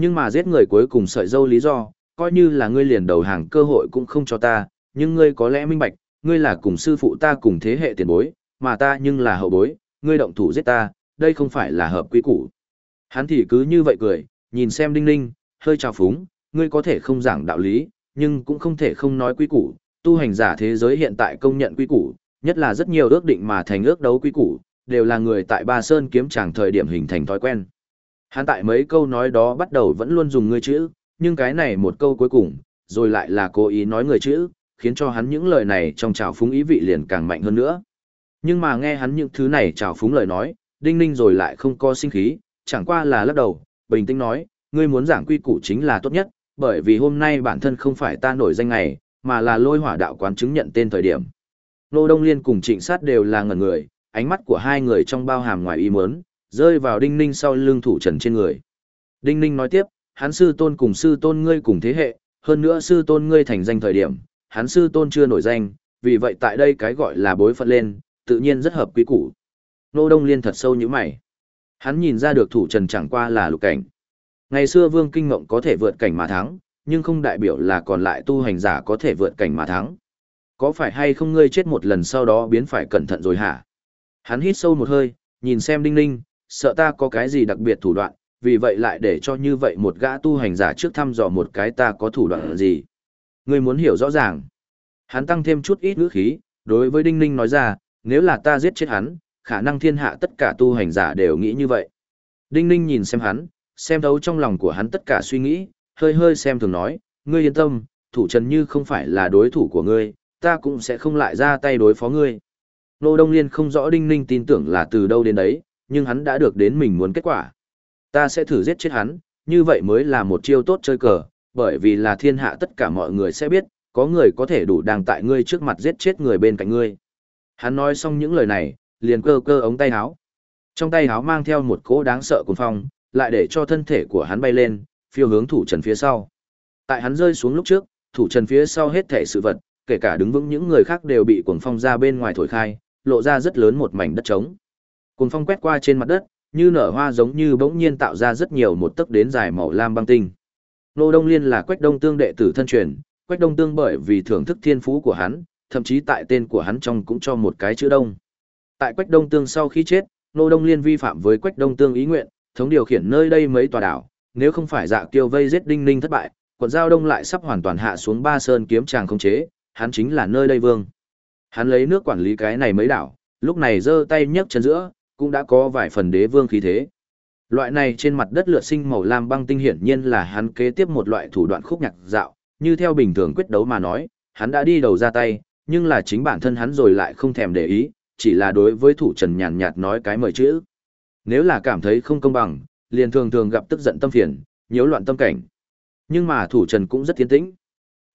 Speaker 1: Nhưng mà giết người cuối cùng sợi dâu lý do, coi như là ngươi liền đầu hàng cơ hội cũng không cho ta, nhưng ngươi có lẽ minh bạch, ngươi là cùng sư phụ ta cùng thế hệ tiền bối, mà ta nhưng là hậu bối, ngươi động thủ giết ta, đây không phải là hợp quy củ. Hắn thì cứ như vậy cười, nhìn xem đinh ninh, hơi trào phúng, ngươi có thể không giảng đạo lý, nhưng cũng không thể không nói quy củ, tu hành giả thế giới hiện tại công nhận quy củ, nhất là rất nhiều ước định mà thành ước đấu quy củ, đều là người tại Ba Sơn kiếm tràng thời điểm hình thành thói quen. Hắn tại mấy câu nói đó bắt đầu vẫn luôn dùng người chữ, nhưng cái này một câu cuối cùng, rồi lại là cố ý nói người chữ, khiến cho hắn những lời này trong trào phúng ý vị liền càng mạnh hơn nữa. Nhưng mà nghe hắn những thứ này trào phúng lời nói, đinh ninh rồi lại không có sinh khí, chẳng qua là lắc đầu, bình tĩnh nói, ngươi muốn giảng quy củ chính là tốt nhất, bởi vì hôm nay bản thân không phải ta nổi danh ngày, mà là lôi hỏa đạo quán chứng nhận tên thời điểm. Nô Đông Liên cùng trịnh sát đều là ngẩn người, ánh mắt của hai người trong bao hàm ngoài ý muốn, rơi vào đinh ninh sau lưng thủ trần trên người. Đinh ninh nói tiếp, hắn sư tôn cùng sư tôn ngươi cùng thế hệ, hơn nữa sư tôn ngươi thành danh thời điểm, hắn sư tôn chưa nổi danh, vì vậy tại đây cái gọi là bối phận lên, tự nhiên rất hợp quý củ. Nô Đông Liên thật sâu như mày. Hắn nhìn ra được thủ trần chẳng qua là lục cảnh. Ngày xưa Vương Kinh Ngộng có thể vượt cảnh mà thắng, nhưng không đại biểu là còn lại tu hành giả có thể vượt cảnh mà thắng. Có phải hay không ngươi chết một lần sau đó biến phải cẩn thận rồi hả? Hắn hít sâu một hơi, nhìn xem Đinh Ninh, sợ ta có cái gì đặc biệt thủ đoạn, vì vậy lại để cho như vậy một gã tu hành giả trước thăm dò một cái ta có thủ đoạn gì. Ngươi muốn hiểu rõ ràng. Hắn tăng thêm chút ít ngữ khí, đối với Đinh Ninh nói ra, nếu là ta giết chết hắn, khả năng thiên hạ tất cả tu hành giả đều nghĩ như vậy. Đinh Ninh nhìn xem hắn, xem thấu trong lòng của hắn tất cả suy nghĩ, hơi hơi xem thường nói, ngươi yên tâm, thủ trần như không phải là đối thủ của ngươi, ta cũng sẽ không lại ra tay đối phó ngươi. Nô Đông Liên không rõ Đinh Ninh tin tưởng là từ đâu đến đấy, nhưng hắn đã được đến mình muốn kết quả. Ta sẽ thử giết chết hắn, như vậy mới là một chiêu tốt chơi cờ, bởi vì là thiên hạ tất cả mọi người sẽ biết, có người có thể đủ đang tại ngươi trước mặt giết chết người bên cạnh ngươi. Hắn nói xong những lời này, liền cơ cơ ống tay áo. Trong tay áo mang theo một cỗ đáng sợ cuồng phong, lại để cho thân thể của hắn bay lên, phiêu hướng thủ trần phía sau. Tại hắn rơi xuống lúc trước, thủ trần phía sau hết thể sự vật, kể cả đứng vững những người khác đều bị cuồng phong ra bên ngoài thổi khai, lộ ra rất lớn một mảnh đất trống. Cuồng phong quét qua trên mặt đất, như nở hoa giống như bỗng nhiên tạo ra rất nhiều một tấc đến dài màu lam băng tinh. Nô Đông Liên là Quách Đông Tương đệ tử thân truyền, Quách Đông Tương bởi vì thưởng thức thiên phú của hắn, thậm chí tại tên của hắn trong cũng cho một cái chữ Đông. Tại Quách Đông Tương sau khi chết, Nô Đông Liên vi phạm với Quách Đông Tương ý nguyện, thống điều khiển nơi đây mấy tòa đảo, nếu không phải Dạ Kiêu vây giết Đinh Ninh thất bại, quận giao Đông lại sắp hoàn toàn hạ xuống Ba Sơn kiếm tràng không chế, hắn chính là nơi đây vương. Hắn lấy nước quản lý cái này mấy đảo, lúc này giơ tay nhấc chân giữa, cũng đã có vài phần đế vương khí thế. Loại này trên mặt đất lửa sinh màu lam băng tinh hiển nhiên là hắn kế tiếp một loại thủ đoạn khúc nhạc dạo, như theo bình thường quyết đấu mà nói, hắn đã đi đầu ra tay, nhưng là chính bản thân hắn rồi lại không thèm để ý, chỉ là đối với thủ trần nhàn nhạt nói cái mời chữ. Nếu là cảm thấy không công bằng, liền thường thường gặp tức giận tâm phiền, nhiễu loạn tâm cảnh. Nhưng mà thủ trần cũng rất tiến tĩnh.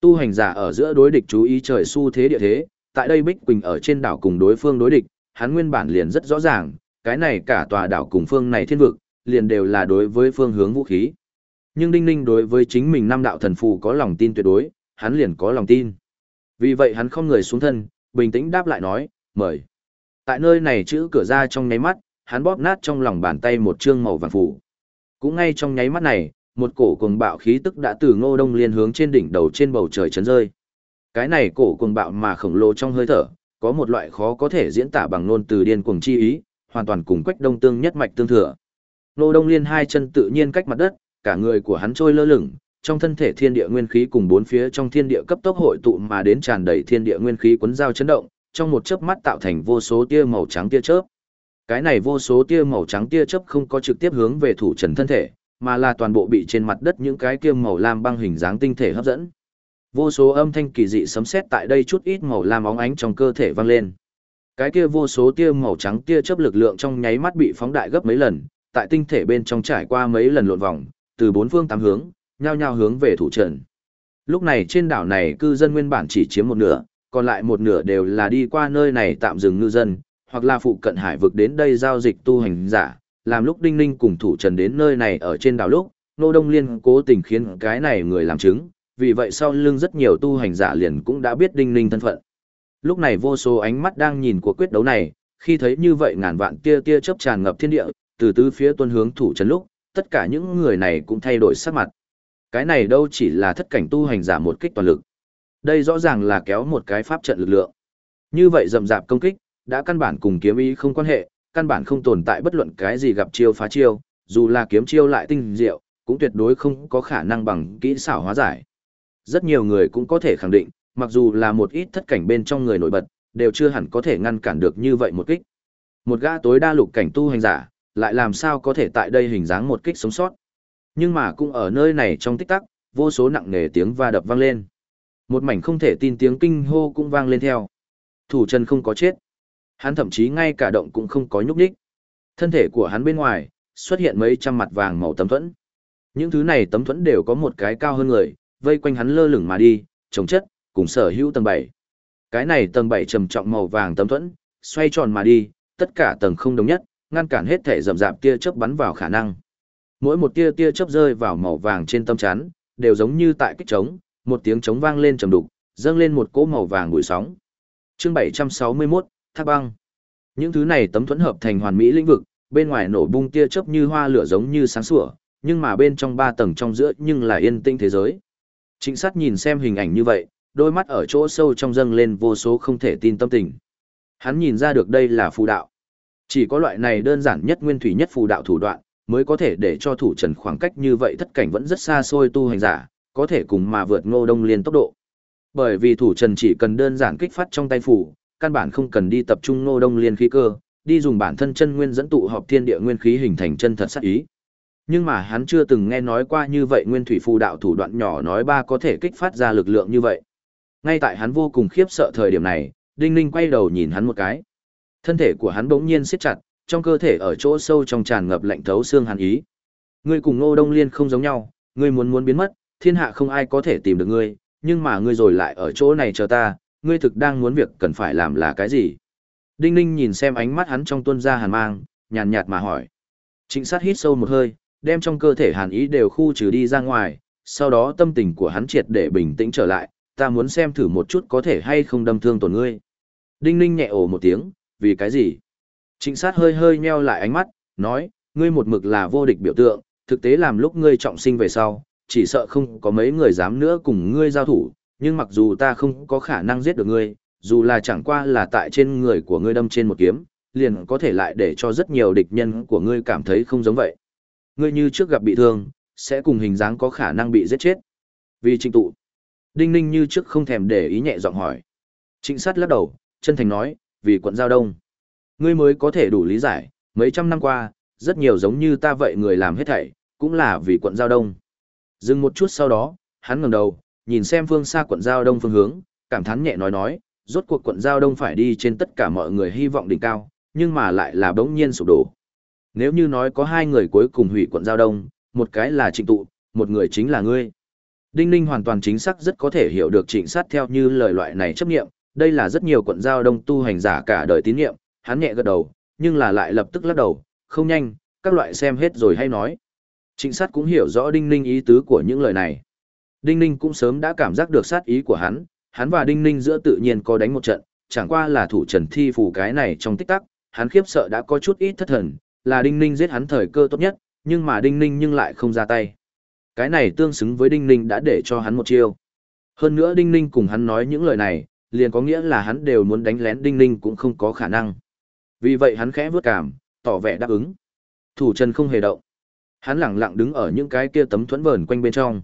Speaker 1: Tu hành giả ở giữa đối địch chú ý trời xu thế địa thế, tại đây Bích Quỳnh ở trên đảo cùng đối phương đối địch, hắn nguyên bản liền rất rõ ràng, cái này cả tòa đảo cùng phương này thiên vực, liền đều là đối với phương hướng vũ khí. Nhưng Đinh Ninh đối với chính mình năm đạo thần phù có lòng tin tuyệt đối, hắn liền có lòng tin. Vì vậy hắn không người xuống thân, bình tĩnh đáp lại nói, mời. Tại nơi này chữ cửa ra trong nháy mắt, hắn bóp nát trong lòng bàn tay một chương màu vàng phù. Cũng ngay trong nháy mắt này, một cổ cuồng bạo khí tức đã từ ngô đông liên hướng trên đỉnh đầu trên bầu trời chấn rơi. Cái này cổ cuồng bạo mà khổng lồ trong hơi thở, có một loại khó có thể diễn tả bằng ngôn từ điên cuồng chi ý, hoàn toàn cùng quách đông tương nhất mạch tương thừa. Nô đông liên hai chân tự nhiên cách mặt đất, cả người của hắn trôi lơ lửng, trong thân thể thiên địa nguyên khí cùng bốn phía trong thiên địa cấp tốc hội tụ mà đến tràn đầy thiên địa nguyên khí cuốn giao chấn động, trong một chớp mắt tạo thành vô số tia màu trắng tia chớp. Cái này vô số tia màu trắng tia chớp không có trực tiếp hướng về thủ trần thân thể, mà là toàn bộ bị trên mặt đất những cái kia màu lam băng hình dáng tinh thể hấp dẫn. Vô số âm thanh kỳ dị sấm sét tại đây chút ít màu lam óng ánh trong cơ thể vang lên. Cái kia vô số tia màu trắng tia chớp lực lượng trong nháy mắt bị phóng đại gấp mấy lần, tại tinh thể bên trong trải qua mấy lần lộn vòng, từ bốn phương tám hướng, nhao nhao hướng về thủ trận. Lúc này trên đảo này cư dân nguyên bản chỉ chiếm một nửa, còn lại một nửa đều là đi qua nơi này tạm dừng ngư dân, hoặc là phụ cận hải vực đến đây giao dịch tu hành giả, làm lúc Đinh Ninh cùng thủ trần đến nơi này ở trên đảo lúc, Nô Đông Liên cố tình khiến cái này người làm chứng, vì vậy sau lưng rất nhiều tu hành giả liền cũng đã biết Đinh Ninh thân phận. Lúc này vô số ánh mắt đang nhìn cuộc quyết đấu này, khi thấy như vậy ngàn vạn tia tia chớp tràn ngập thiên địa, từ tứ phía tuân hướng thủ trấn lúc, tất cả những người này cũng thay đổi sắc mặt. Cái này đâu chỉ là thất cảnh tu hành giả một kích toàn lực. Đây rõ ràng là kéo một cái pháp trận lực lượng. Như vậy rầm rạp công kích, đã căn bản cùng kiếm ý không quan hệ, căn bản không tồn tại bất luận cái gì gặp chiêu phá chiêu, dù là kiếm chiêu lại tinh diệu, cũng tuyệt đối không có khả năng bằng kỹ xảo hóa giải. Rất nhiều người cũng có thể khẳng định, mặc dù là một ít thất cảnh bên trong người nổi bật, đều chưa hẳn có thể ngăn cản được như vậy một kích. Một gã tối đa lục cảnh tu hành giả, lại làm sao có thể tại đây hình dáng một kích sống sót. Nhưng mà cũng ở nơi này trong tích tắc, vô số nặng nề tiếng va đập vang lên. Một mảnh không thể tin tiếng kinh hô cũng vang lên theo. Thủ chân không có chết. Hắn thậm chí ngay cả động cũng không có nhúc nhích. Thân thể của hắn bên ngoài, xuất hiện mấy trăm mặt vàng màu tấm thuẫn. Những thứ này tấm thuẫn đều có một cái cao hơn người, vây quanh hắn lơ lửng mà đi, chống chất, cùng sở hữu tầng 7. Cái này tầng 7 trầm trọng màu vàng tấm thuẫn, xoay tròn mà đi, tất cả tầng không đồng nhất, ngăn cản hết thể rậm rạp tia chớp bắn vào khả năng. Mỗi một tia tia chớp rơi vào màu vàng trên tâm chắn, đều giống như tại kích trống, một tiếng trống vang lên trầm đục, dâng lên một cỗ màu vàng bụi sóng. Chương 761, Thác băng. Những thứ này tấm thuẫn hợp thành hoàn mỹ lĩnh vực, bên ngoài nổ bung tia chớp như hoa lửa giống như sáng sủa, nhưng mà bên trong ba tầng trong giữa nhưng là yên tĩnh thế giới. Trịnh sát nhìn xem hình ảnh như vậy, đôi mắt ở chỗ sâu trong dâng lên vô số không thể tin tâm tình. Hắn nhìn ra được đây là phù đạo. Chỉ có loại này đơn giản nhất nguyên thủy nhất phù đạo thủ đoạn, mới có thể để cho thủ trần khoảng cách như vậy thất cảnh vẫn rất xa xôi tu hành giả, có thể cùng mà vượt ngô đông liên tốc độ. Bởi vì thủ trần chỉ cần đơn giản kích phát trong tay phủ, căn bản không cần đi tập trung ngô đông liên khí cơ, đi dùng bản thân chân nguyên dẫn tụ họp thiên địa nguyên khí hình thành chân thật sát ý. Nhưng mà hắn chưa từng nghe nói qua như vậy nguyên thủy phù đạo thủ đoạn nhỏ nói ba có thể kích phát ra lực lượng như vậy. Ngay tại hắn vô cùng khiếp sợ thời điểm này, Đinh Ninh quay đầu nhìn hắn một cái. Thân thể của hắn bỗng nhiên siết chặt, trong cơ thể ở chỗ sâu trong tràn ngập lạnh thấu xương hàn ý. Ngươi cùng Ngô Đông Liên không giống nhau, ngươi muốn muốn biến mất, thiên hạ không ai có thể tìm được ngươi, nhưng mà ngươi rồi lại ở chỗ này chờ ta, ngươi thực đang muốn việc cần phải làm là cái gì? Đinh Ninh nhìn xem ánh mắt hắn trong tuân ra hàn mang, nhàn nhạt mà hỏi. Trịnh sát hít sâu một hơi, đem trong cơ thể hàn ý đều khu trừ đi ra ngoài, sau đó tâm tình của hắn triệt để bình tĩnh trở lại, ta muốn xem thử một chút có thể hay không đâm thương tổn ngươi. Đinh Ninh nhẹ ồ một tiếng, vì cái gì? Trịnh sát hơi hơi nheo lại ánh mắt, nói, ngươi một mực là vô địch biểu tượng, thực tế làm lúc ngươi trọng sinh về sau, chỉ sợ không có mấy người dám nữa cùng ngươi giao thủ, nhưng mặc dù ta không có khả năng giết được ngươi, dù là chẳng qua là tại trên người của ngươi đâm trên một kiếm, liền có thể lại để cho rất nhiều địch nhân của ngươi cảm thấy không giống vậy. Ngươi như trước gặp bị thương, sẽ cùng hình dáng có khả năng bị giết chết. Vì trình tụ. Đinh ninh như trước không thèm để ý nhẹ giọng hỏi. Trịnh sát lắc đầu, chân thành nói, vì quận giao đông. Ngươi mới có thể đủ lý giải, mấy trăm năm qua, rất nhiều giống như ta vậy người làm hết thảy, cũng là vì quận Giao Đông. Dừng một chút sau đó, hắn ngẩng đầu, nhìn xem phương xa quận Giao Đông phương hướng, cảm thán nhẹ nói nói, rốt cuộc quận Giao Đông phải đi trên tất cả mọi người hy vọng đỉnh cao, nhưng mà lại là bỗng nhiên sụp đổ. Nếu như nói có hai người cuối cùng hủy quận Giao Đông, một cái là trịnh tụ, một người chính là ngươi. Đinh Ninh hoàn toàn chính xác rất có thể hiểu được trịnh sát theo như lời loại này chấp nghiệm, đây là rất nhiều quận Giao Đông tu hành giả cả đời tín nghiệm, hắn nhẹ gật đầu, nhưng là lại lập tức lắc đầu, không nhanh, các loại xem hết rồi hay nói. Trịnh sát cũng hiểu rõ Đinh Ninh ý tứ của những lời này. Đinh Ninh cũng sớm đã cảm giác được sát ý của hắn, hắn và Đinh Ninh giữa tự nhiên có đánh một trận, chẳng qua là thủ trần thi phù cái này trong tích tắc, hắn khiếp sợ đã có chút ít thất thần, là Đinh Ninh giết hắn thời cơ tốt nhất, nhưng mà Đinh Ninh nhưng lại không ra tay. Cái này tương xứng với Đinh Ninh đã để cho hắn một chiêu. Hơn nữa Đinh Ninh cùng hắn nói những lời này, liền có nghĩa là hắn đều muốn đánh lén Đinh Ninh cũng không có khả năng. Vì vậy hắn khẽ vớt cảm, tỏ vẻ đáp ứng. Thủ trần không hề động. Hắn lẳng lặng đứng ở những cái kia tấm thuẫn vờn quanh bên trong.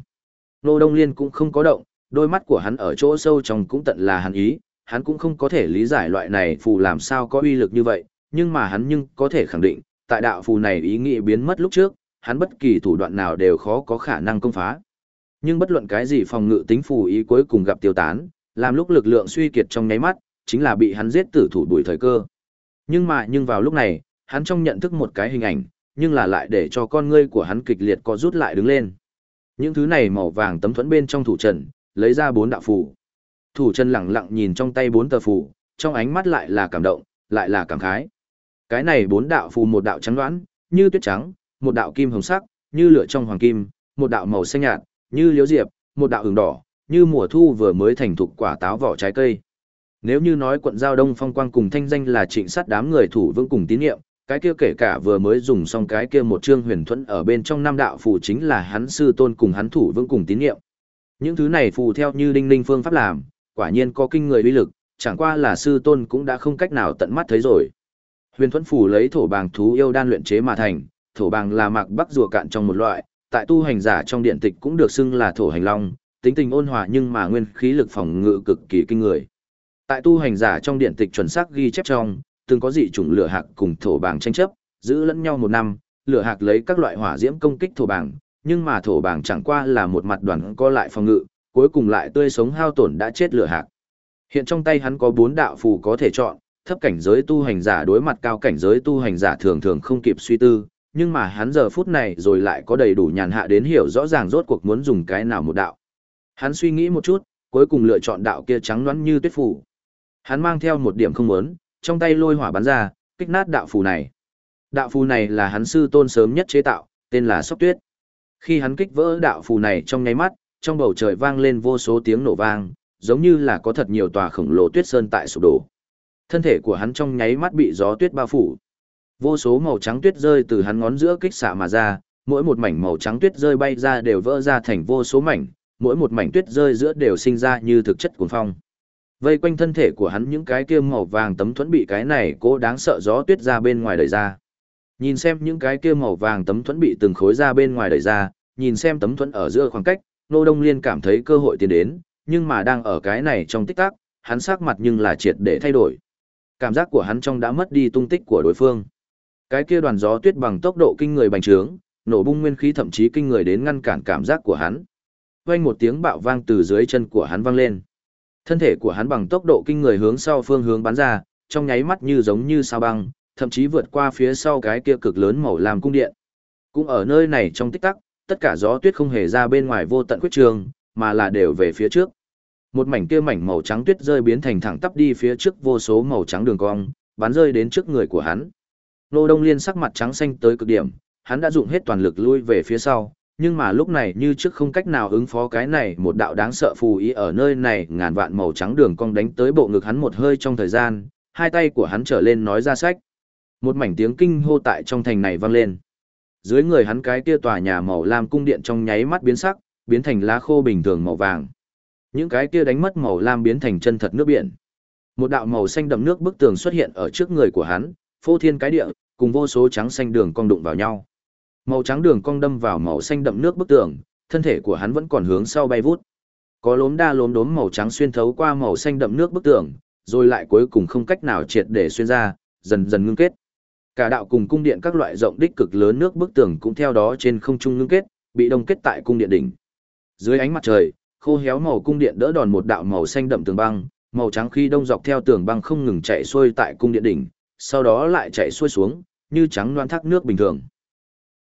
Speaker 1: Nô Đông Liên cũng không có động, đôi mắt của hắn ở chỗ sâu trong cũng tận là hắn ý, hắn cũng không có thể lý giải loại này phù làm sao có uy lực như vậy, nhưng mà hắn nhưng có thể khẳng định, tại đạo phù này ý nghĩ biến mất lúc trước, hắn bất kỳ thủ đoạn nào đều khó có khả năng công phá. Nhưng bất luận cái gì phòng ngự tính phù ý cuối cùng gặp tiêu tán, làm lúc lực lượng suy kiệt trong nháy mắt, chính là bị hắn giết tử thủ đuổi thời cơ. Nhưng mà nhưng vào lúc này, hắn trong nhận thức một cái hình ảnh, nhưng là lại để cho con ngươi của hắn kịch liệt co rút lại đứng lên. Những thứ này màu vàng tấm thuẫn bên trong thủ trần, lấy ra bốn đạo phù. Thủ trần lặng lặng nhìn trong tay bốn tờ phù, trong ánh mắt lại là cảm động, lại là cảm khái. Cái này bốn đạo phù một đạo trắng đoán, như tuyết trắng, một đạo kim hồng sắc, như lửa trong hoàng kim, một đạo màu xanh nhạt, như liễu diệp, một đạo hừng đỏ, như mùa thu vừa mới thành thục quả táo vỏ trái cây. Nếu như nói quận giao đông phong quang cùng thanh danh là trịnh sát đám người thủ vững cùng tín nhiệm, cái kia kể cả vừa mới dùng xong cái kia một chương huyền thuẫn ở bên trong năm đạo phù chính là hắn sư tôn cùng hắn thủ vững cùng tín nhiệm. Những thứ này phù theo như đinh linh phương pháp làm, quả nhiên có kinh người uy lực, chẳng qua là sư tôn cũng đã không cách nào tận mắt thấy rồi. Huyền thuẫn phù lấy thổ bàng thú yêu đan luyện chế mà thành, thổ bàng là mạc bắc rùa cạn trong một loại, tại tu hành giả trong điện tịch cũng được xưng là thổ hành long, tính tình ôn hòa nhưng mà nguyên khí lực phòng ngự cực kỳ kinh người. Tại tu hành giả trong điện tịch chuẩn xác ghi chép trong, từng có dị chủng lửa hạc cùng thổ bàng tranh chấp, giữ lẫn nhau một năm, lửa hạc lấy các loại hỏa diễm công kích thổ bàng, nhưng mà thổ bàng chẳng qua là một mặt đoàn co lại phòng ngự, cuối cùng lại tươi sống hao tổn đã chết lửa hạc. Hiện trong tay hắn có bốn đạo phù có thể chọn, thấp cảnh giới tu hành giả đối mặt cao cảnh giới tu hành giả thường thường không kịp suy tư, nhưng mà hắn giờ phút này rồi lại có đầy đủ nhàn hạ đến hiểu rõ ràng rốt cuộc muốn dùng cái nào một đạo. Hắn suy nghĩ một chút, cuối cùng lựa chọn đạo kia trắng nõn như tuyết phủ. Hắn mang theo một điểm không muốn, trong tay lôi hỏa bắn ra, kích nát đạo phù này. Đạo phù này là hắn sư tôn sớm nhất chế tạo, tên là Sóc Tuyết. Khi hắn kích vỡ đạo phù này trong nháy mắt, trong bầu trời vang lên vô số tiếng nổ vang, giống như là có thật nhiều tòa khổng lồ tuyết sơn tại sụp đổ. Thân thể của hắn trong nháy mắt bị gió tuyết bao phủ. Vô số màu trắng tuyết rơi từ hắn ngón giữa kích xạ mà ra, mỗi một mảnh màu trắng tuyết rơi bay ra đều vỡ ra thành vô số mảnh, mỗi một mảnh tuyết rơi giữa đều sinh ra như thực chất cuồng phong. Vây quanh thân thể của hắn những cái kia màu vàng tấm thuẫn bị cái này cố đáng sợ gió tuyết ra bên ngoài đẩy ra. Nhìn xem những cái kia màu vàng tấm thuẫn bị từng khối ra bên ngoài đẩy ra, nhìn xem tấm thuẫn ở giữa khoảng cách, Nô Đông Liên cảm thấy cơ hội tiến đến, nhưng mà đang ở cái này trong tích tắc, hắn sắc mặt nhưng là triệt để thay đổi. Cảm giác của hắn trong đã mất đi tung tích của đối phương. Cái kia đoàn gió tuyết bằng tốc độ kinh người bành trướng, nổ bung nguyên khí thậm chí kinh người đến ngăn cản cảm giác của hắn. Vang một tiếng bạo vang từ dưới chân của hắn vang lên. Thân thể của hắn bằng tốc độ kinh người hướng sau phương hướng bắn ra, trong nháy mắt như giống như sao băng, thậm chí vượt qua phía sau cái kia cực lớn màu làm cung điện. Cũng ở nơi này trong tích tắc, tất cả gió tuyết không hề ra bên ngoài vô tận quyết trường, mà là đều về phía trước. Một mảnh kia mảnh màu trắng tuyết rơi biến thành thẳng tắp đi phía trước vô số màu trắng đường cong, bắn rơi đến trước người của hắn. Nô Đông Liên sắc mặt trắng xanh tới cực điểm, hắn đã dụng hết toàn lực lui về phía sau, nhưng mà lúc này như trước không cách nào ứng phó cái này một đạo đáng sợ phù ý ở nơi này ngàn vạn màu trắng đường cong đánh tới bộ ngực hắn một hơi trong thời gian, hai tay của hắn trở lên nói ra sách. Một mảnh tiếng kinh hô tại trong thành này vang lên. Dưới người hắn cái kia tòa nhà màu lam cung điện trong nháy mắt biến sắc, biến thành lá khô bình thường màu vàng. Những cái kia đánh mất màu lam biến thành chân thật nước biển. Một đạo màu xanh đậm nước bức tường xuất hiện ở trước người của hắn, phô thiên cái địa, cùng vô số trắng xanh đường cong đụng vào nhau. Màu trắng đường cong đâm vào màu xanh đậm nước bức tường, thân thể của hắn vẫn còn hướng sau bay vút. Có lốm đa lốm đốm màu trắng xuyên thấu qua màu xanh đậm nước bức tường, rồi lại cuối cùng không cách nào triệt để xuyên ra, dần dần ngưng kết. Cả đạo cùng cung điện các loại rộng đích cực lớn nước bức tường cũng theo đó trên không trung ngưng kết, bị đông kết tại cung điện đỉnh. Dưới ánh mặt trời, khô héo màu cung điện đỡ đòn một đạo màu xanh đậm tường băng, màu trắng khi đông dọc theo tường băng không ngừng chạy xuôi tại cung điện đỉnh, sau đó lại chạy xuôi xuống, như trắng loan thác nước bình thường.